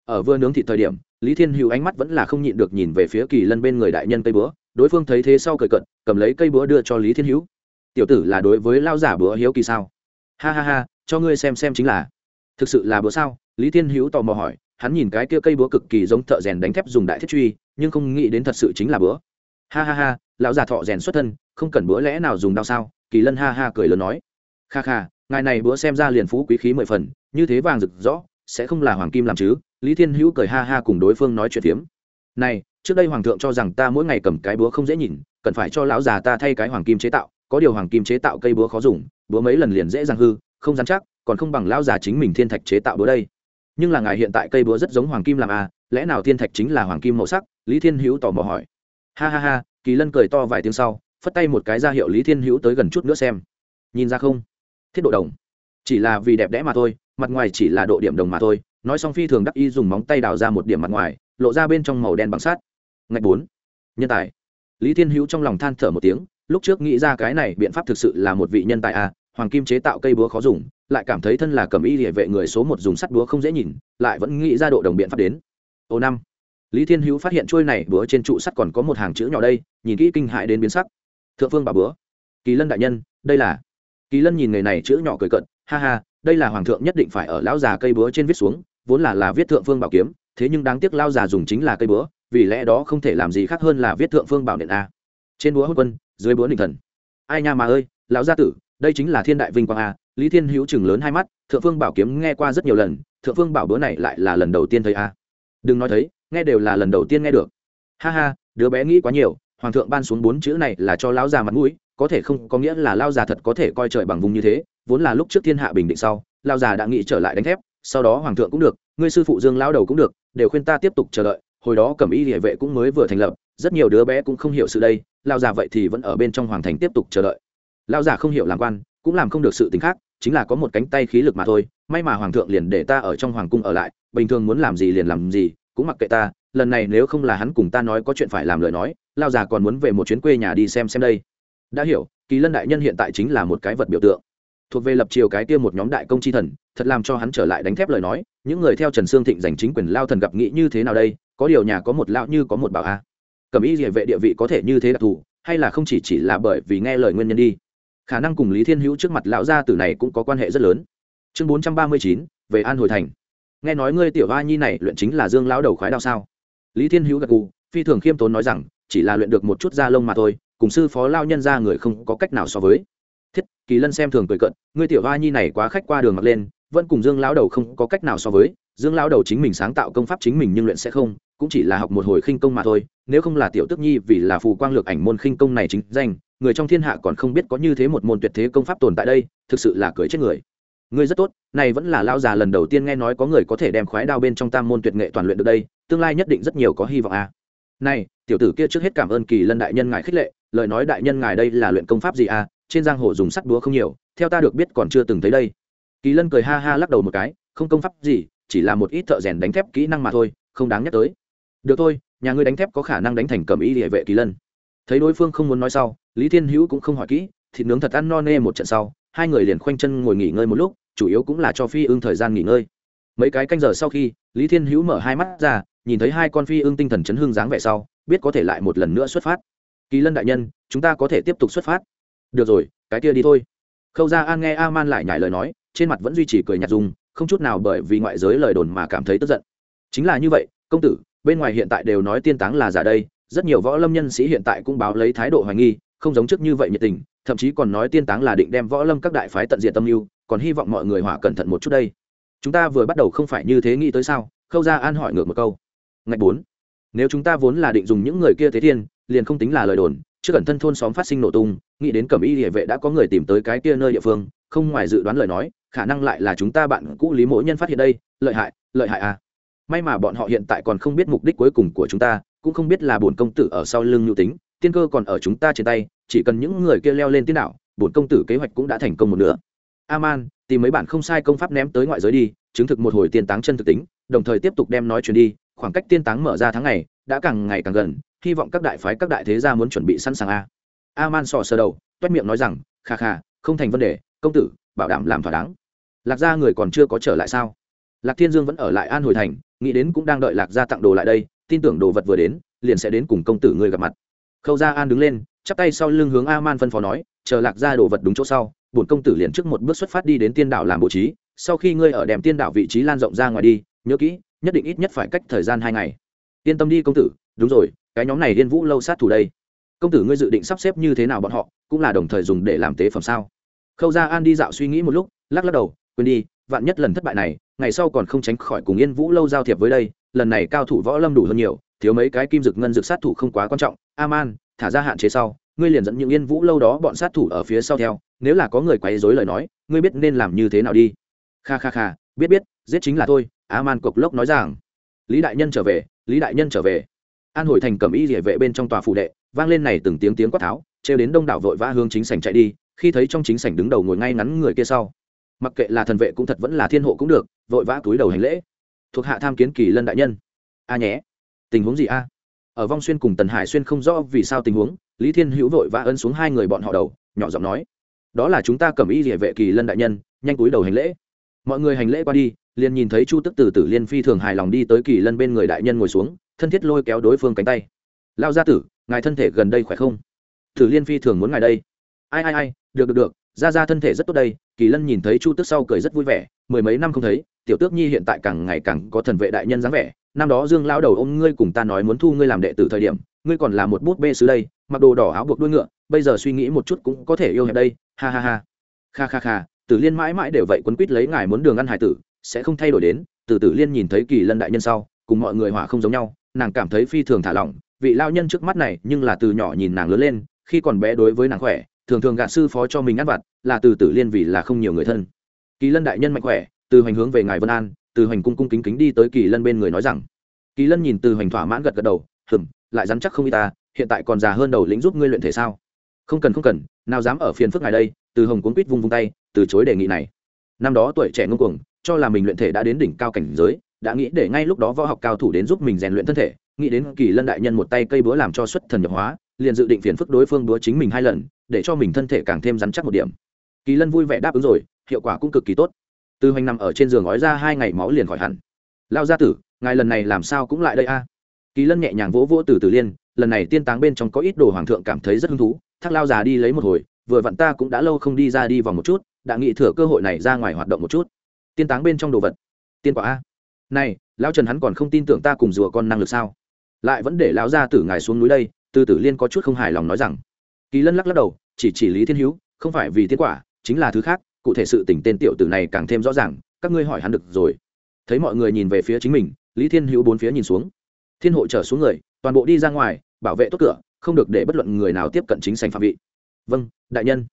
Ở vừa nướng thịt thời điểm, lý thiên hữu ánh mắt vẫn là không nhịn được nhìn về phía kỳ lân bên người đại nhân cây búa, đối phương thấy thế sau cười cận cầm lấy cây búa đưa cho lý thiên hữu. Tiểu tử là đối với lao giả búa hiếu kỳ sao? Ha ha ha, cho ngươi xem xem chính là. Thực sự là búa sao? Lý thiên hữu tò mò hỏi, hắn nhìn cái kia cây búa cực kỳ giống thợ rèn đánh thép dùng đại thiết truy, nhưng không nghĩ đến thật sự chính là búa. Ha ha ha lão già thọ rèn xuất thân, không cần bữa lẽ nào dùng đau sao? Kỳ lân ha ha cười lớn nói. Kha kha, ngài này bữa xem ra liền phú quý khí mười phần, như thế vàng rực rõ sẽ không là hoàng kim làm chứ? Lý thiên hữu cười ha ha cùng đối phương nói chuyện phiếm. Này, trước đây hoàng thượng cho rằng ta mỗi ngày cầm cái búa không dễ nhìn, cần phải cho lão già ta thay cái hoàng kim chế tạo, có điều hoàng kim chế tạo cây búa khó dùng, búa mấy lần liền dễ dàng hư, không dám chắc, còn không bằng lão già chính mình thiên thạch chế tạo búa đây. Nhưng là ngài hiện tại cây búa rất giống hoàng kim làm à lẽ nào thiên thạch chính là hoàng kim màu sắc? Lý thiên hữu tò mò hỏi. Ha ha ha kỳ lân cười to vài tiếng sau, phất tay một cái ra hiệu lý thiên hữu tới gần chút nữa xem. Nhìn ra không? Thiết độ đồng. Chỉ là vì đẹp đẽ mà thôi, mặt ngoài chỉ là độ điểm đồng mà thôi. Nói xong phi thường đắc y dùng móng tay đào ra một điểm mặt ngoài, lộ ra bên trong màu đen bằng sát ngạch bốn. Nhân tài. Lý thiên hữu trong lòng than thở một tiếng, lúc trước nghĩ ra cái này biện pháp thực sự là một vị nhân tài à hoàng kim chế tạo cây búa khó dùng, lại cảm thấy thân là cầm y địa vệ người số một dùng sắt búa không dễ nhìn, lại vẫn nghĩ ra độ đồng biện pháp đến. Ô năm lý thiên hữu phát hiện trôi này búa trên trụ sắt còn có một hàng chữ nhỏ đây, nhìn kỹ kinh hại đến biến sắc. Thượng phương bà búa. Kỳ lân đại nhân, đây là. Kỳ lân nhìn người này chữ nhỏ cười cận ha ha, đây là hoàng thượng nhất định phải ở lão già cây búa trên viết xuống, vốn là là viết thượng phương bảo kiếm, thế nhưng đáng tiếc lao già dùng chính là cây búa, vì lẽ đó không thể làm gì khác hơn là viết thượng phương bảo điện a. Trên búa hốt quân, dưới búa định thần. Ai nha mà ơi, lão gia tử, đây chính là thiên đại vinh quang a. Lý thiên hữu chừng lớn hai mắt, thượng phương bảo kiếm nghe qua rất nhiều lần, thượng phương bảo búa này lại là lần đầu tiên thấy a. Đừng nói thấy nghe đều là lần đầu tiên nghe được. Ha ha, đứa bé nghĩ quá nhiều, hoàng thượng ban xuống bốn chữ này là cho lão già mặt mũi, có thể không, có nghĩa là lao già thật có thể coi trời bằng vùng như thế, vốn là lúc trước thiên hạ bình định sau lao già đã nghĩ trở lại đánh thép, sau đó hoàng thượng cũng được, ngươi sư phụ dương lao đầu cũng được, đều khuyên ta tiếp tục chờ đợi, hồi đó cẩm y địa vệ cũng mới vừa thành lập, rất nhiều đứa bé cũng không hiểu sự đây lao già vậy thì vẫn ở bên trong hoàng thành tiếp tục chờ đợi. Lao già không hiểu làm quan, cũng làm không được sự tính khác, chính là có một cánh tay khí lực mà thôi, may mà hoàng thượng liền để ta ở trong hoàng cung ở lại, bình thường muốn làm gì liền làm gì cũng mặc kệ ta, lần này nếu không là hắn cùng ta nói có chuyện phải làm lời nói, lao già còn muốn về một chuyến quê nhà đi xem xem đây. Đã hiểu, kỳ lân đại nhân hiện tại chính là một cái vật biểu tượng. Thuộc về lập triều cái kia một nhóm đại công chi thần, thật làm cho hắn trở lại đánh thép lời nói, những người theo trần sương thịnh giành chính quyền lao thần gặp nghĩ như thế nào đây, có điều nhà có một lão như có một bảo a. Cầm ý địa vệ địa vị có thể như thế đặc thù, hay là không chỉ chỉ là bởi vì nghe lời nguyên nhân đi. Khả năng cùng lý thiên hữu trước mặt lão gia tử này cũng có quan hệ rất lớn. Chương bốn trăm ba mươi chín, về an hồi thành nghe nói ngươi tiểu hoa nhi này luyện chính là dương lão đầu khoái đao sao? Lý thiên hữu gật gù, phi thường khiêm tốn nói rằng, chỉ là luyện được một chút da lông mà thôi, cùng sư phó lao nhân ra người không có cách nào so với. Thiết, kỳ lân xem thường cười cận ngươi tiểu hoa nhi này quá khách qua đường mặt lên, vẫn cùng dương lão đầu không có cách nào so với. Dương lão đầu chính mình sáng tạo công pháp chính mình nhưng luyện sẽ không, cũng chỉ là học một hồi khinh công mà thôi, nếu không là tiểu tức nhi vì là phù quang lược ảnh môn khinh công này chính danh, người trong thiên hạ còn không biết có như thế một môn tuyệt thế công pháp tồn tại đây, thực sự là cười chết người ngươi rất tốt, này vẫn là lao già lần đầu tiên nghe nói có người có thể đem khoái đao bên trong tam môn tuyệt nghệ toàn luyện được đây, tương lai nhất định rất nhiều có hy vọng à. này, tiểu tử kia trước hết cảm ơn kỳ lân đại nhân ngài khích lệ, lời nói đại nhân ngài đây là luyện công pháp gì à trên giang hồ dùng sắt búa không nhiều, theo ta được biết còn chưa từng thấy đây. Kỳ lân cười ha ha lắc đầu một cái, không công pháp gì, chỉ là một ít thợ rèn đánh thép kỹ năng mà thôi, không đáng nhắc tới. Được thôi, nhà ngươi đánh thép có khả năng đánh thành cầm ý địa vệ kỳ lân. Thấy đối phương không muốn nói sau, lý thiên hữu cũng không hỏi kỹ, thịt nướng thật ăn no nê một trận sau hai người liền khoanh chân ngồi nghỉ ngơi một lúc, chủ yếu cũng là cho phi ưng thời gian nghỉ ngơi. Mấy cái canh giờ sau khi, lý thiên hữu mở hai mắt ra, nhìn thấy hai con phi ưng tinh thần chấn hương dáng vẻ sau, biết có thể lại một lần nữa xuất phát. Kỳ lân đại nhân, chúng ta có thể tiếp tục xuất phát. Được rồi, cái kia đi thôi. Khâu ra an nghe a man lại nhải lời nói, trên mặt vẫn duy trì cười nhạt dùng không chút nào bởi vì ngoại giới lời đồn mà cảm thấy tức giận. Chính là như vậy, công tử, bên ngoài hiện tại đều nói tiên táng là giả đây, rất nhiều võ lâm nhân sĩ hiện tại cũng báo lấy thái độ hoài nghi, không giống trước như vậy nhiệt tình thậm chí còn nói tiên táng là định đem võ lâm các đại phái tận diện tâm mưu, còn hy vọng mọi người hỏa cẩn thận một chút đây. Chúng ta vừa bắt đầu không phải như thế nghĩ tới sao? Khâu ra an hỏi ngược một câu. Ngạch bốn. Nếu chúng ta vốn là định dùng những người kia thế thiên, liền không tính là lời đồn trước cẩn thân thôn xóm phát sinh nổ tung, nghĩ đến cẩm y địa vệ đã có người tìm tới cái kia nơi địa phương, không ngoài dự đoán lời nói, khả năng lại là chúng ta bạn cũ lý mỗi nhân phát hiện đây, lợi hại lợi hại à. May mà bọn họ hiện tại còn không biết mục đích cuối cùng của chúng ta, cũng không biết là bổn công tử ở sau lưng nhu tính tiên cơ còn ở chúng ta trên tay chỉ cần những người kia leo lên tiên đảo, bổn công tử kế hoạch cũng đã thành công một nửa. Aman tìm mấy bản không sai công pháp ném tới ngoại giới đi chứng thực một hồi tiên táng chân thực tính đồng thời tiếp tục đem nói chuyện đi khoảng cách tiên táng mở ra tháng ngày đã càng ngày càng gần hy vọng các đại phái các đại thế gia muốn chuẩn bị sẵn sàng a. Aman sò sờ đầu toét miệng nói rằng kha kha không thành vấn đề công tử bảo đảm làm thỏa đáng. Lạc gia người còn chưa có trở lại sao? Lạc thiên dương vẫn ở lại an hồi thành nghĩ đến cũng đang đợi lạc gia tặng đồ lại đây tin tưởng đồ vật vừa đến liền sẽ đến cùng công tử người gặp mặt khâu gia an đứng lên, chắp tay sau lưng hướng a man phân phó nói, chờ lạc ra đồ vật đúng chỗ sau, bổn công tử liền trước một bước xuất phát đi đến tiên đảo làm bố trí, sau khi ngươi ở đèm tiên đảo vị trí lan rộng ra ngoài đi, nhớ kỹ, nhất định ít nhất phải cách thời gian hai ngày. Yên tâm đi công tử, đúng rồi, cái nhóm này liên vũ lâu sát thủ đây. Công tử ngươi dự định sắp xếp như thế nào bọn họ, cũng là đồng thời dùng để làm tế phẩm sao? Khâu gia an đi dạo suy nghĩ một lúc, lắc lắc đầu, quên đi, vạn nhất lần thất bại này, ngày sau còn không tránh khỏi cùng yên vũ lâu giao thiệp với đây, lần này cao thủ võ lâm đủ hơn nhiều thiếu mấy cái kim dực ngân dực sát thủ không quá quan trọng, aman, thả ra hạn chế sau, ngươi liền dẫn những yên vũ lâu đó bọn sát thủ ở phía sau theo, nếu là có người quấy rối lời nói, ngươi biết nên làm như thế nào đi. Kha kha kha, biết biết, giết chính là tôi aman cộc lốc nói rằng. Lý đại nhân trở về, lý đại nhân trở về. An hồi thành cầm y địa vệ bên trong tòa phủ đệ, vang lên này từng tiếng tiếng quát tháo, trêu đến đông đảo vội vã hướng chính sảnh chạy đi, khi thấy trong chính sảnh đứng đầu ngồi ngay ngắn người kia sau. Mặc kệ là thần vệ cũng thật vẫn là thiên hộ cũng được, vội vã túi đầu hành lễ. Thuộc hạ tham kiến kỳ lân đại nhân. A nhé tình huống gì a? Ở vong xuyên cùng tần hải xuyên không rõ vì sao tình huống, lý thiên hữu vội vã ấn xuống hai người bọn họ đầu, nhỏ giọng nói, đó là chúng ta cầm y địa vệ kỳ lân đại nhân, nhanh túi đầu hành lễ. Mọi người hành lễ qua đi, liền nhìn thấy chu tức tử tử liên phi thường hài lòng đi tới kỳ lân bên người đại nhân ngồi xuống, thân thiết lôi kéo đối phương cánh tay. Lao gia tử, ngài thân thể gần đây khỏe không? Tử liên phi thường muốn ngài đây. Ai ai ai, được được được, ra ra thân thể rất tốt đây. Kỳ lân nhìn thấy chu tước sau cười rất vui vẻ, mười mấy năm không thấy, tiểu tước nhi hiện tại càng ngày càng có thần vệ đại nhân dáng vẻ năm đó dương lao đầu ôm ngươi cùng ta nói muốn thu ngươi làm đệ tử thời điểm, ngươi còn là một bút bê sứ đây, mặc đồ đỏ áo buộc đuôi ngựa, bây giờ suy nghĩ một chút cũng có thể yêu hẹp đây, ha ha ha. Kha kha kha, tử liên mãi mãi đều vậy quấn quýt lấy ngài muốn đường ăn hải tử, sẽ không thay đổi đến, từ tử liên nhìn thấy kỳ lân đại nhân sau, cùng mọi người hỏa không giống nhau, nàng cảm thấy phi thường thả lỏng, vị lao nhân trước mắt này nhưng là từ nhỏ nhìn nàng lớn lên, khi còn bé đối với nàng khỏe, thường thường gạt sư phó cho mình ăn vặt, là từ tử liên vì là không nhiều người thân. Kỳ lân đại nhân mạnh khỏe, từ hoành hướng về ngài vân an từ hoành cung cung kính kính đi tới kỳ lân bên người nói rằng, kỳ lân nhìn từ hoành thỏa mãn gật gật đầu, hừm, lại dám chắc không y ta, hiện tại còn già hơn đầu lĩnh giúp ngươi luyện thể sao? Không cần không cần, nào dám ở phiền phức ngài đây. Từ hồng cuốn quýt vung vung tay, từ chối đề nghị này. Năm đó tuổi trẻ ngông cuồng, cho là mình luyện thể đã đến đỉnh cao cảnh giới, đã nghĩ để ngay lúc đó võ học cao thủ đến giúp mình rèn luyện thân thể, nghĩ đến kỳ lân đại nhân một tay cây búa làm cho xuất thần nhập hóa, liền dự định phiền phức đối phương búa chính mình hai lần, để cho mình thân thể càng thêm rắn chắc một điểm. Kỳ lân vui vẻ đáp ứng rồi, hiệu quả cũng cực kỳ tốt. Tư hoành nằm ở trên giường ói ra hai ngày máu liền khỏi hẳn. Lao gia tử, ngài lần này làm sao cũng lại đây a? Kỳ lân nhẹ nhàng vỗ vỗ từ từ liên, lần này tiên táng bên trong có ít đồ hoàng thượng cảm thấy rất hứng thú thác lao già đi lấy một hồi, vừa vặn ta cũng đã lâu không đi ra đi vòng một chút, đã nghĩ thừa cơ hội này ra ngoài hoạt động một chút. Tiên táng bên trong đồ vật. Tiên quả a. Này, lão trần hắn còn không tin tưởng ta cùng rùa con năng lực sao? Lại vẫn để lão gia tử ngài xuống núi đây, từ tử liên có chút không hài lòng nói rằng. Kỳ lân lắc lắc đầu, chỉ chỉ lý thiên hữu, không phải vì tiên quả, chính là thứ khác cụ thể sự tình tên tiểu tử này càng thêm rõ ràng, các ngươi hỏi hắn được rồi. Thấy mọi người nhìn về phía chính mình, lý thiên hữu bốn phía nhìn xuống. Thiên hộ trở xuống người, toàn bộ đi ra ngoài, bảo vệ tốt cửa, không được để bất luận người nào tiếp cận chính sành phạm vị. Vâng đại nhân.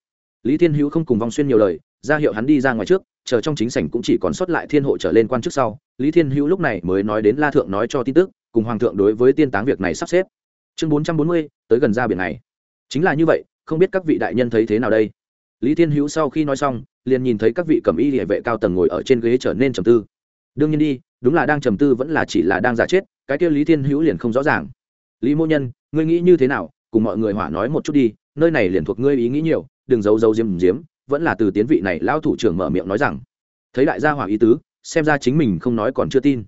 Lý thiên hữu không cùng vong xuyên nhiều lời, ra hiệu hắn đi ra ngoài trước, chờ trong chính sảnh cũng chỉ còn sót lại thiên hộ trở lên quan chức sau. Lý thiên hữu lúc này mới nói đến la thượng nói cho tin tức, cùng hoàng thượng đối với tiên táng việc này sắp xếp. Chương bốn trăm bốn mươi, tới gần ra biển này. Chính là như vậy, không biết các vị đại nhân thấy thế nào đây? Lý thiên hữu sau khi nói xong, liền nhìn thấy các vị cầm y địa vệ cao tầng ngồi ở trên ghế trở nên trầm tư. Đương nhiên đi, đúng là đang trầm tư vẫn là chỉ là đang giả chết, cái kia lý thiên hữu liền không rõ ràng. Lý mô nhân, ngươi nghĩ như thế nào? Cùng mọi người hỏa nói một chút đi, nơi này liền thuộc ngươi ý nghĩ nhiều, đừng giấu giấu diếm diếm vẫn là từ tiến vị này lao thủ trưởng mở miệng nói rằng. Thấy đại gia hoàng ý tứ, xem ra chính mình không nói còn chưa tin.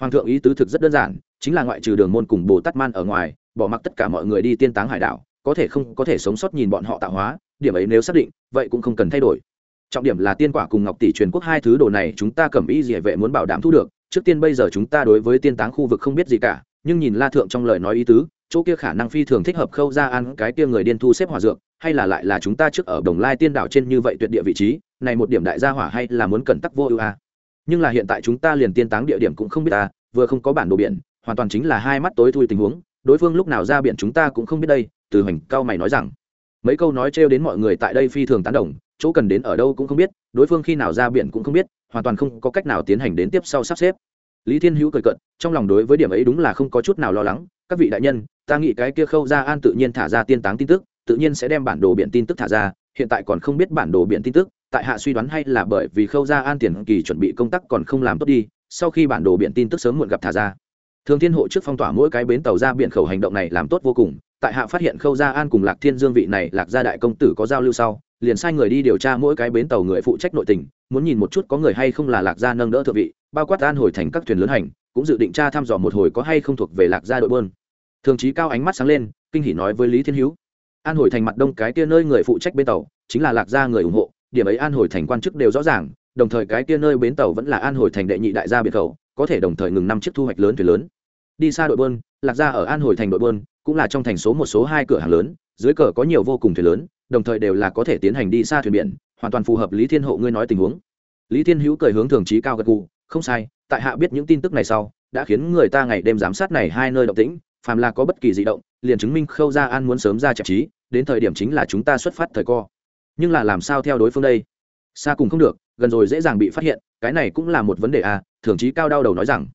Hoàng thượng ý tứ thực rất đơn giản, chính là ngoại trừ đường môn cùng bồ tát man ở ngoài, bỏ mặc tất cả mọi người đi tiên táng hải đảo, có thể không có thể sống sót nhìn bọn họ tạo hóa điểm ấy nếu xác định, vậy cũng không cần thay đổi. Trọng điểm là tiên quả cùng ngọc tỷ truyền quốc hai thứ đồ này chúng ta cầm ý địa vệ muốn bảo đảm thu được. Trước tiên bây giờ chúng ta đối với tiên táng khu vực không biết gì cả, nhưng nhìn la thượng trong lời nói ý tứ, chỗ kia khả năng phi thường thích hợp khâu ra ăn cái kia người điên thu xếp hỏa dược, hay là lại là chúng ta trước ở đồng lai tiên đảo trên như vậy tuyệt địa vị trí, này một điểm đại gia hỏa hay là muốn cẩn tắc vô ưu a. Nhưng là hiện tại chúng ta liền tiên táng địa điểm cũng không biết ta vừa không có bản đồ biển, hoàn toàn chính là hai mắt tối thui tình huống, đối phương lúc nào ra biển chúng ta cũng không biết đây, từ hoành cao mày nói rằng mấy câu nói trêu đến mọi người tại đây phi thường tán đồng, chỗ cần đến ở đâu cũng không biết, đối phương khi nào ra biển cũng không biết, hoàn toàn không có cách nào tiến hành đến tiếp sau sắp xếp. Lý thiên hữu cười cận trong lòng đối với điểm ấy đúng là không có chút nào lo lắng, các vị đại nhân, ta nghĩ cái kia khâu ra an tự nhiên thả ra tiên táng tin tức, tự nhiên sẽ đem bản đồ biển tin tức thả ra, hiện tại còn không biết bản đồ biển tin tức, tại hạ suy đoán hay là bởi vì khâu ra an tiền kỳ chuẩn bị công tác còn không làm tốt đi, sau khi bản đồ biển tin tức sớm muộn gặp thả ra. Thường thiên hộ trước phong tỏa mỗi cái bến tàu ra biển khẩu hành động này làm tốt vô cùng tại hạ phát hiện khâu gia an cùng lạc thiên dương vị này lạc gia đại công tử có giao lưu sau, liền sai người đi điều tra mỗi cái bến tàu người phụ trách nội tình, muốn nhìn một chút có người hay không là lạc gia nâng đỡ thượng vị, bao quát an hồi thành các thuyền lớn hành, cũng dự định tra thăm dò một hồi có hay không thuộc về lạc gia đội bơn thường trí cao ánh mắt sáng lên, kinh hỉ nói với lý thiên hữu, an hồi thành mặt đông cái kia nơi người phụ trách bến tàu, chính là lạc gia người ủng hộ, điểm ấy an hồi thành quan chức đều rõ ràng, đồng thời cái kia nơi bến tàu vẫn là an hồi thành đệ nhị đại gia biệt khẩu, có thể đồng thời ngừng năm chiếc thu hoạch lớn thuyền lớn đi xa đội bơn lạc ra ở an hồi thành đội bơn cũng là trong thành số một số hai cửa hàng lớn, dưới cờ có nhiều vô cùng thuyền lớn, đồng thời đều là có thể tiến hành đi xa thuyền biển, hoàn toàn phù hợp lý thiên hộ ngươi nói tình huống. Lý thiên hữu cười hướng thường trí cao gật gù, không sai, tại hạ biết những tin tức này sau, đã khiến người ta ngày đêm giám sát này hai nơi động tĩnh, phàm là có bất kỳ di động, liền chứng minh khâu gia an muốn sớm ra chặt trí, đến thời điểm chính là chúng ta xuất phát thời co. Nhưng là làm sao theo đối phương đây? Xa cùng không được, gần rồi dễ dàng bị phát hiện, cái này cũng là một vấn đề à thường trí cao đau đầu nói rằng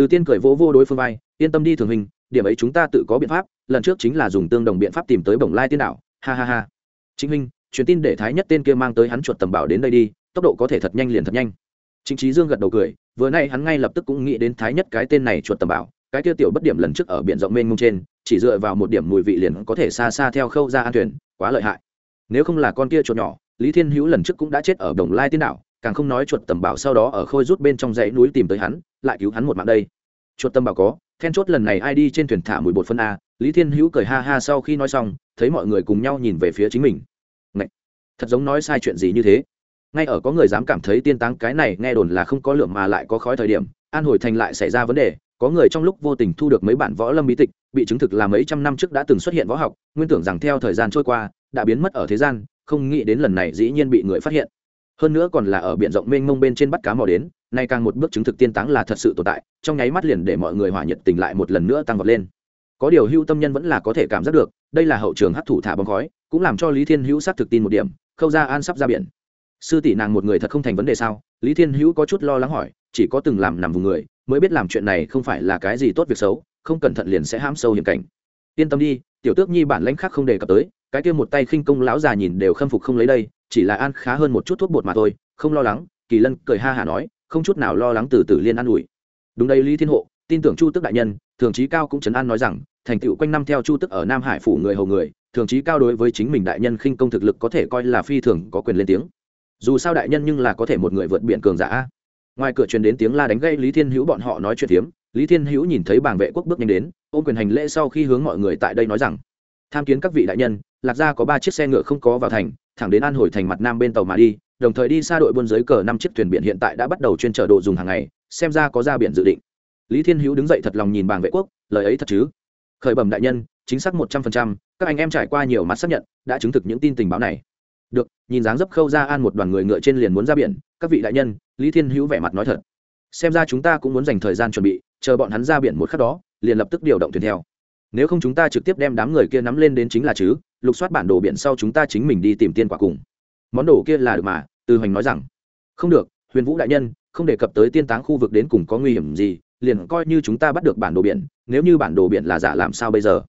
từ tiên cười vỗ vô đối phương vai yên tâm đi thường hình điểm ấy chúng ta tự có biện pháp lần trước chính là dùng tương đồng biện pháp tìm tới bồng lai tiên đảo ha ha ha. Chính huynh, truyền tin để thái nhất tên kia mang tới hắn chuột tầm bảo đến đây đi tốc độ có thể thật nhanh liền thật nhanh. Chính trí dương gật đầu cười vừa nay hắn ngay lập tức cũng nghĩ đến thái nhất cái tên này chuột tầm bảo cái kia tiểu bất điểm lần trước ở biển rộng mênh mông trên chỉ dựa vào một điểm mùi vị liền có thể xa xa theo khâu ra an thuyền quá lợi hại. Nếu không là con kia chuột nhỏ lý thiên hữu lần trước cũng đã chết ở đồng lai tiên đảo càng không nói chuột tầm bảo sau đó ở khôi rút bên trong dãy núi tìm tới hắn lại cứu hắn một mạng đây. Chuột tâm bảo có, then chốt lần này ai đi trên thuyền thả mùi bột phân a, lý thiên hữu cười ha ha sau khi nói xong, thấy mọi người cùng nhau nhìn về phía chính mình. Ngậy! thật giống nói sai chuyện gì như thế. Ngay ở có người dám cảm thấy tiên táng cái này nghe đồn là không có lượng mà lại có khói thời điểm, an hồi thành lại xảy ra vấn đề, có người trong lúc vô tình thu được mấy bản võ lâm bí tịch, bị chứng thực là mấy trăm năm trước đã từng xuất hiện võ học, nguyên tưởng rằng theo thời gian trôi qua, đã biến mất ở thế gian, không nghĩ đến lần này dĩ nhiên bị người phát hiện. Hơn nữa còn là ở biển rộng mênh mông bên trên bắt cá mò đến nay càng một bước chứng thực tiên táng là thật sự tồn tại, trong nháy mắt liền để mọi người hỏa nhiệt tình lại một lần nữa tăng vọt lên. Có điều hưu tâm nhân vẫn là có thể cảm giác được, đây là hậu trường hấp thủ thả bóng khói, cũng làm cho lý thiên hữu xác thực tin một điểm, khâu ra an sắp ra biển. Sư tỷ nàng một người thật không thành vấn đề sao? Lý thiên hữu có chút lo lắng hỏi, chỉ có từng làm nằm vùng người, mới biết làm chuyện này không phải là cái gì tốt việc xấu, không cẩn thận liền sẽ hãm sâu hiểm cảnh. Yên tâm đi, tiểu tước nhi bản lãnh khác không đề cập tới, cái kia một tay khinh công lão già nhìn đều khâm phục không lấy đây, chỉ là an khá hơn một chút thuốc bột mà thôi, không lo lắng, kỳ lân cười ha hả nói không chút nào lo lắng từ từ liên an ủi. Đúng đây, lý thiên hộ, tin tưởng chu tức đại nhân, thường trí cao cũng chấn an nói rằng, thành tựu quanh năm theo chu tức ở nam hải phủ người hầu người, thường trí cao đối với chính mình đại nhân khinh công thực lực có thể coi là phi thường có quyền lên tiếng. Dù sao đại nhân nhưng là có thể một người vượt biển cường giả. Ngoài cửa truyền đến tiếng la đánh gây lý thiên hữu bọn họ nói chuyện tiếm lý thiên hữu nhìn thấy bảng vệ quốc bước nhanh đến, ôm quyền hành lễ sau khi hướng mọi người tại đây nói rằng, tham kiến các vị đại nhân, lạc gia có ba chiếc xe ngựa không có vào thành, thẳng đến an hồi thành mặt nam bên tàu mà đi đồng thời đi xa đội buôn dưới cờ năm chiếc thuyền biển hiện tại đã bắt đầu chuyên chở đồ dùng hàng ngày, xem ra có ra biển dự định. Lý thiên hữu đứng dậy thật lòng nhìn bàng vệ quốc, lời ấy thật chứ? Khởi bẩm đại nhân, chính xác một trăm phần trăm, các anh em trải qua nhiều mặt xác nhận, đã chứng thực những tin tình báo này. Được, nhìn dáng dấp khâu ra an một đoàn người ngựa trên liền muốn ra biển, các vị đại nhân, lý thiên hữu vẻ mặt nói thật. Xem ra chúng ta cũng muốn dành thời gian chuẩn bị, chờ bọn hắn ra biển một khắc đó, liền lập tức điều động thuyền theo. Nếu không chúng ta trực tiếp đem đám người kia nắm lên đến chính là chứ, lục soát bản đồ biển sau chúng ta chính mình đi tìm tiên quả cùng món đồ kia là được mà, từ hoành nói rằng, không được, huyền vũ đại nhân, không đề cập tới tiên táng khu vực đến cùng có nguy hiểm gì, liền coi như chúng ta bắt được bản đồ biển, nếu như bản đồ biển là giả làm sao bây giờ?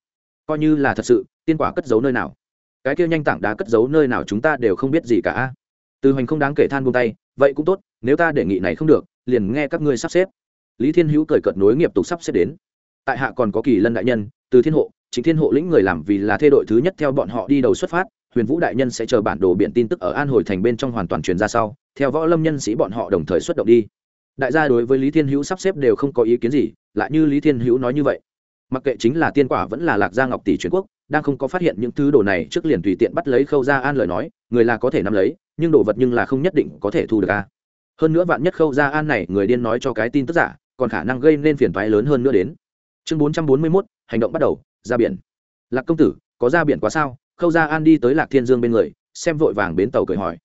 Coi như là thật sự, tiên quả cất giấu nơi nào? Cái kia nhanh tảng đá cất giấu nơi nào chúng ta đều không biết gì cả. Từ hoành không đáng kể than buông tay, vậy cũng tốt, nếu ta đề nghị này không được, liền nghe các ngươi sắp xếp. Lý thiên hữu cười cợt nối nghiệp tục sắp xếp đến. Tại hạ còn có kỳ lân đại nhân, từ thiên hộ chính thiên hộ lĩnh người làm vì là thê đội thứ nhất theo bọn họ đi đầu xuất phát huyền vũ đại nhân sẽ chờ bản đồ biện tin tức ở an hồi thành bên trong hoàn toàn truyền ra sau, theo võ lâm nhân sĩ bọn họ đồng thời xuất động đi. Đại gia đối với lý thiên hữu sắp xếp đều không có ý kiến gì, lại như lý thiên hữu nói như vậy. Mặc kệ chính là tiên quả vẫn là lạc gia ngọc tỷ truyền quốc, đang không có phát hiện những thứ đồ này trước liền tùy tiện bắt lấy khâu Gia an lời nói, người là có thể nắm lấy, nhưng đồ vật nhưng là không nhất định có thể thu được a hơn nữa vạn nhất khâu Gia an này người điên nói cho cái tin tức giả, còn khả năng gây nên phiền toái lớn hơn nữa đến. Chương bốn trăm bốn mươi mốt, hành động bắt đầu, ra biển. Lạc công tử, có ra biển quá sao? Khâu gia an đi tới lạc thiên dương bên người, xem vội vàng bến tàu cười hỏi.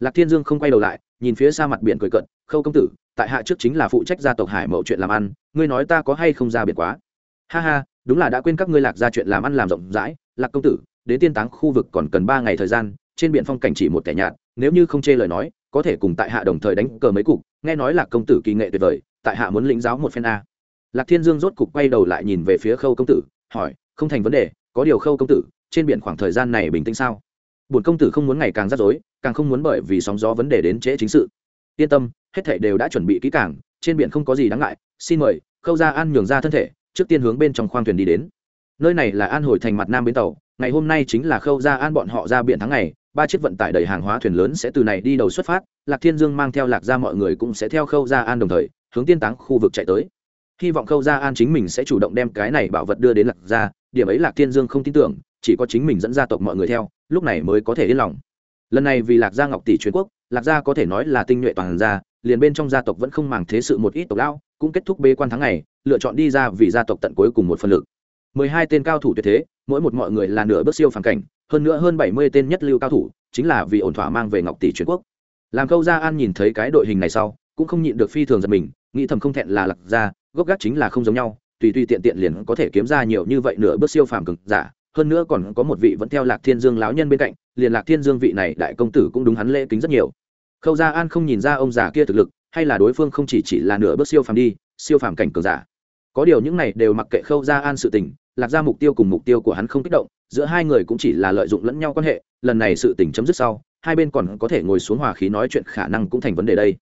Lạc thiên dương không quay đầu lại, nhìn phía xa mặt biển cười cận khâu công tử, tại hạ trước chính là phụ trách gia tộc hải mậu chuyện làm ăn, ngươi nói ta có hay không ra biển quá? Ha ha, đúng là đã quên các ngươi lạc ra chuyện làm ăn làm rộng rãi, lạc công tử, đến tiên táng khu vực còn cần ba ngày thời gian, trên biển phong cảnh chỉ một kẻ nhạt, nếu như không chê lời nói, có thể cùng tại hạ đồng thời đánh cờ mấy cục, nghe nói là công tử kỳ nghệ tuyệt vời, tại hạ muốn lĩnh giáo một phen a. Lạc thiên dương rốt cục quay đầu lại nhìn về phía khâu công tử, hỏi, không thành vấn đề, có điều khâu công tử trên biển khoảng thời gian này bình tĩnh sao? Bổn công tử không muốn ngày càng rắc rối, càng không muốn bởi vì sóng gió vấn đề đến trễ chính sự. Yên tâm, hết thảy đều đã chuẩn bị kỹ càng, trên biển không có gì đáng ngại. Xin mời, khâu ra an nhường ra thân thể, trước tiên hướng bên trong khoang thuyền đi đến. Nơi này là an hồi thành mặt nam bến tàu, ngày hôm nay chính là khâu ra an bọn họ ra biển tháng ngày, ba chiếc vận tải đầy hàng hóa thuyền lớn sẽ từ này đi đầu xuất phát, lạc thiên dương mang theo lạc ra mọi người cũng sẽ theo khâu ra an đồng thời, hướng tiên táng khu vực chạy tới. Hy vọng khâu ra an chính mình sẽ chủ động đem cái này bảo vật đưa đến lạc ra điểm ấy lạc thiên dương không tin tưởng chỉ có chính mình dẫn gia tộc mọi người theo, lúc này mới có thể yên lòng. Lần này vì lạc gia ngọc tỷ truyền quốc, lạc gia có thể nói là tinh nhuệ toàn gia, liền bên trong gia tộc vẫn không màng thế sự một ít tộc lão, cũng kết thúc bế quan tháng ngày, lựa chọn đi ra vì gia tộc tận cuối cùng một phần lực. Mười hai tên cao thủ tuyệt thế, mỗi một mọi người là nửa bước siêu phản cảnh, hơn nữa hơn bảy mươi tên nhất lưu cao thủ, chính là vì ổn thỏa mang về ngọc tỷ truyền quốc. Làm câu gia an nhìn thấy cái đội hình này sau, cũng không nhịn được phi thường giật mình, nghĩ thầm không thẹn là lạc gia, gốc gác chính là không giống nhau, tùy tùy tiện tiện liền có thể kiếm ra nhiều như vậy nửa bước siêu phàm cực giả hơn nữa còn có một vị vẫn theo lạc thiên dương lão nhân bên cạnh, liền lạc thiên dương vị này đại công tử cũng đúng hắn lễ kính rất nhiều. Khâu gia an không nhìn ra ông già kia thực lực, hay là đối phương không chỉ chỉ là nửa bước siêu phàm đi, siêu phàm cảnh cường giả. Có điều những này đều mặc kệ khâu gia an sự tình, lạc ra mục tiêu cùng mục tiêu của hắn không kích động, giữa hai người cũng chỉ là lợi dụng lẫn nhau quan hệ, lần này sự tình chấm dứt sau, hai bên còn có thể ngồi xuống hòa khí nói chuyện khả năng cũng thành vấn đề đây.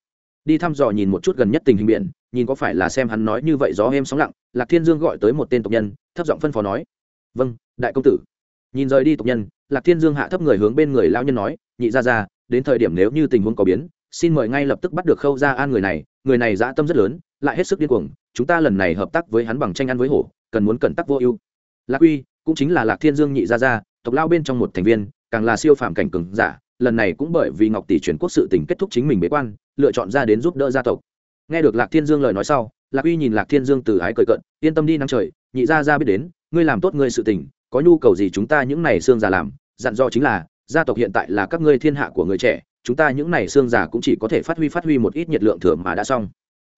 Đi thăm dò nhìn một chút gần nhất tình hình biển, nhìn có phải là xem hắn nói như vậy gió êm sóng lặng, lạc thiên dương gọi tới một tên tộc nhân, thấp giọng phân phó nói. Vâng đại công tử. Nhìn rời đi tộc nhân, lạc thiên dương hạ thấp người hướng bên người lao nhân nói, nhị ra ra đến thời điểm nếu như tình huống có biến, xin mời ngay lập tức bắt được khâu ra an người này người này dã tâm rất lớn, lại hết sức điên cuồng, chúng ta lần này hợp tác với hắn bằng tranh ăn với hổ, cần muốn cẩn tắc vô ưu. Lạc uy, cũng chính là lạc thiên dương nhị gia gia, tộc lao bên trong một thành viên, càng là siêu phàm cảnh cường giả, lần này cũng bởi vì ngọc tỷ chuyển quốc sự tình kết thúc chính mình bế quan, lựa chọn ra đến giúp đỡ gia tộc. Nghe được lạc thiên dương lời nói sau, lạc uy nhìn lạc thiên dương từ ái cười cận yên tâm đi năm trời, nhị gia gia biết đến, ngươi làm tốt ngươi sự tình có nhu cầu gì chúng ta những này xương già làm, dặn dò chính là, gia tộc hiện tại là các ngươi thiên hạ của người trẻ, chúng ta những này xương già cũng chỉ có thể phát huy phát huy một ít nhiệt lượng thừa mà đã xong.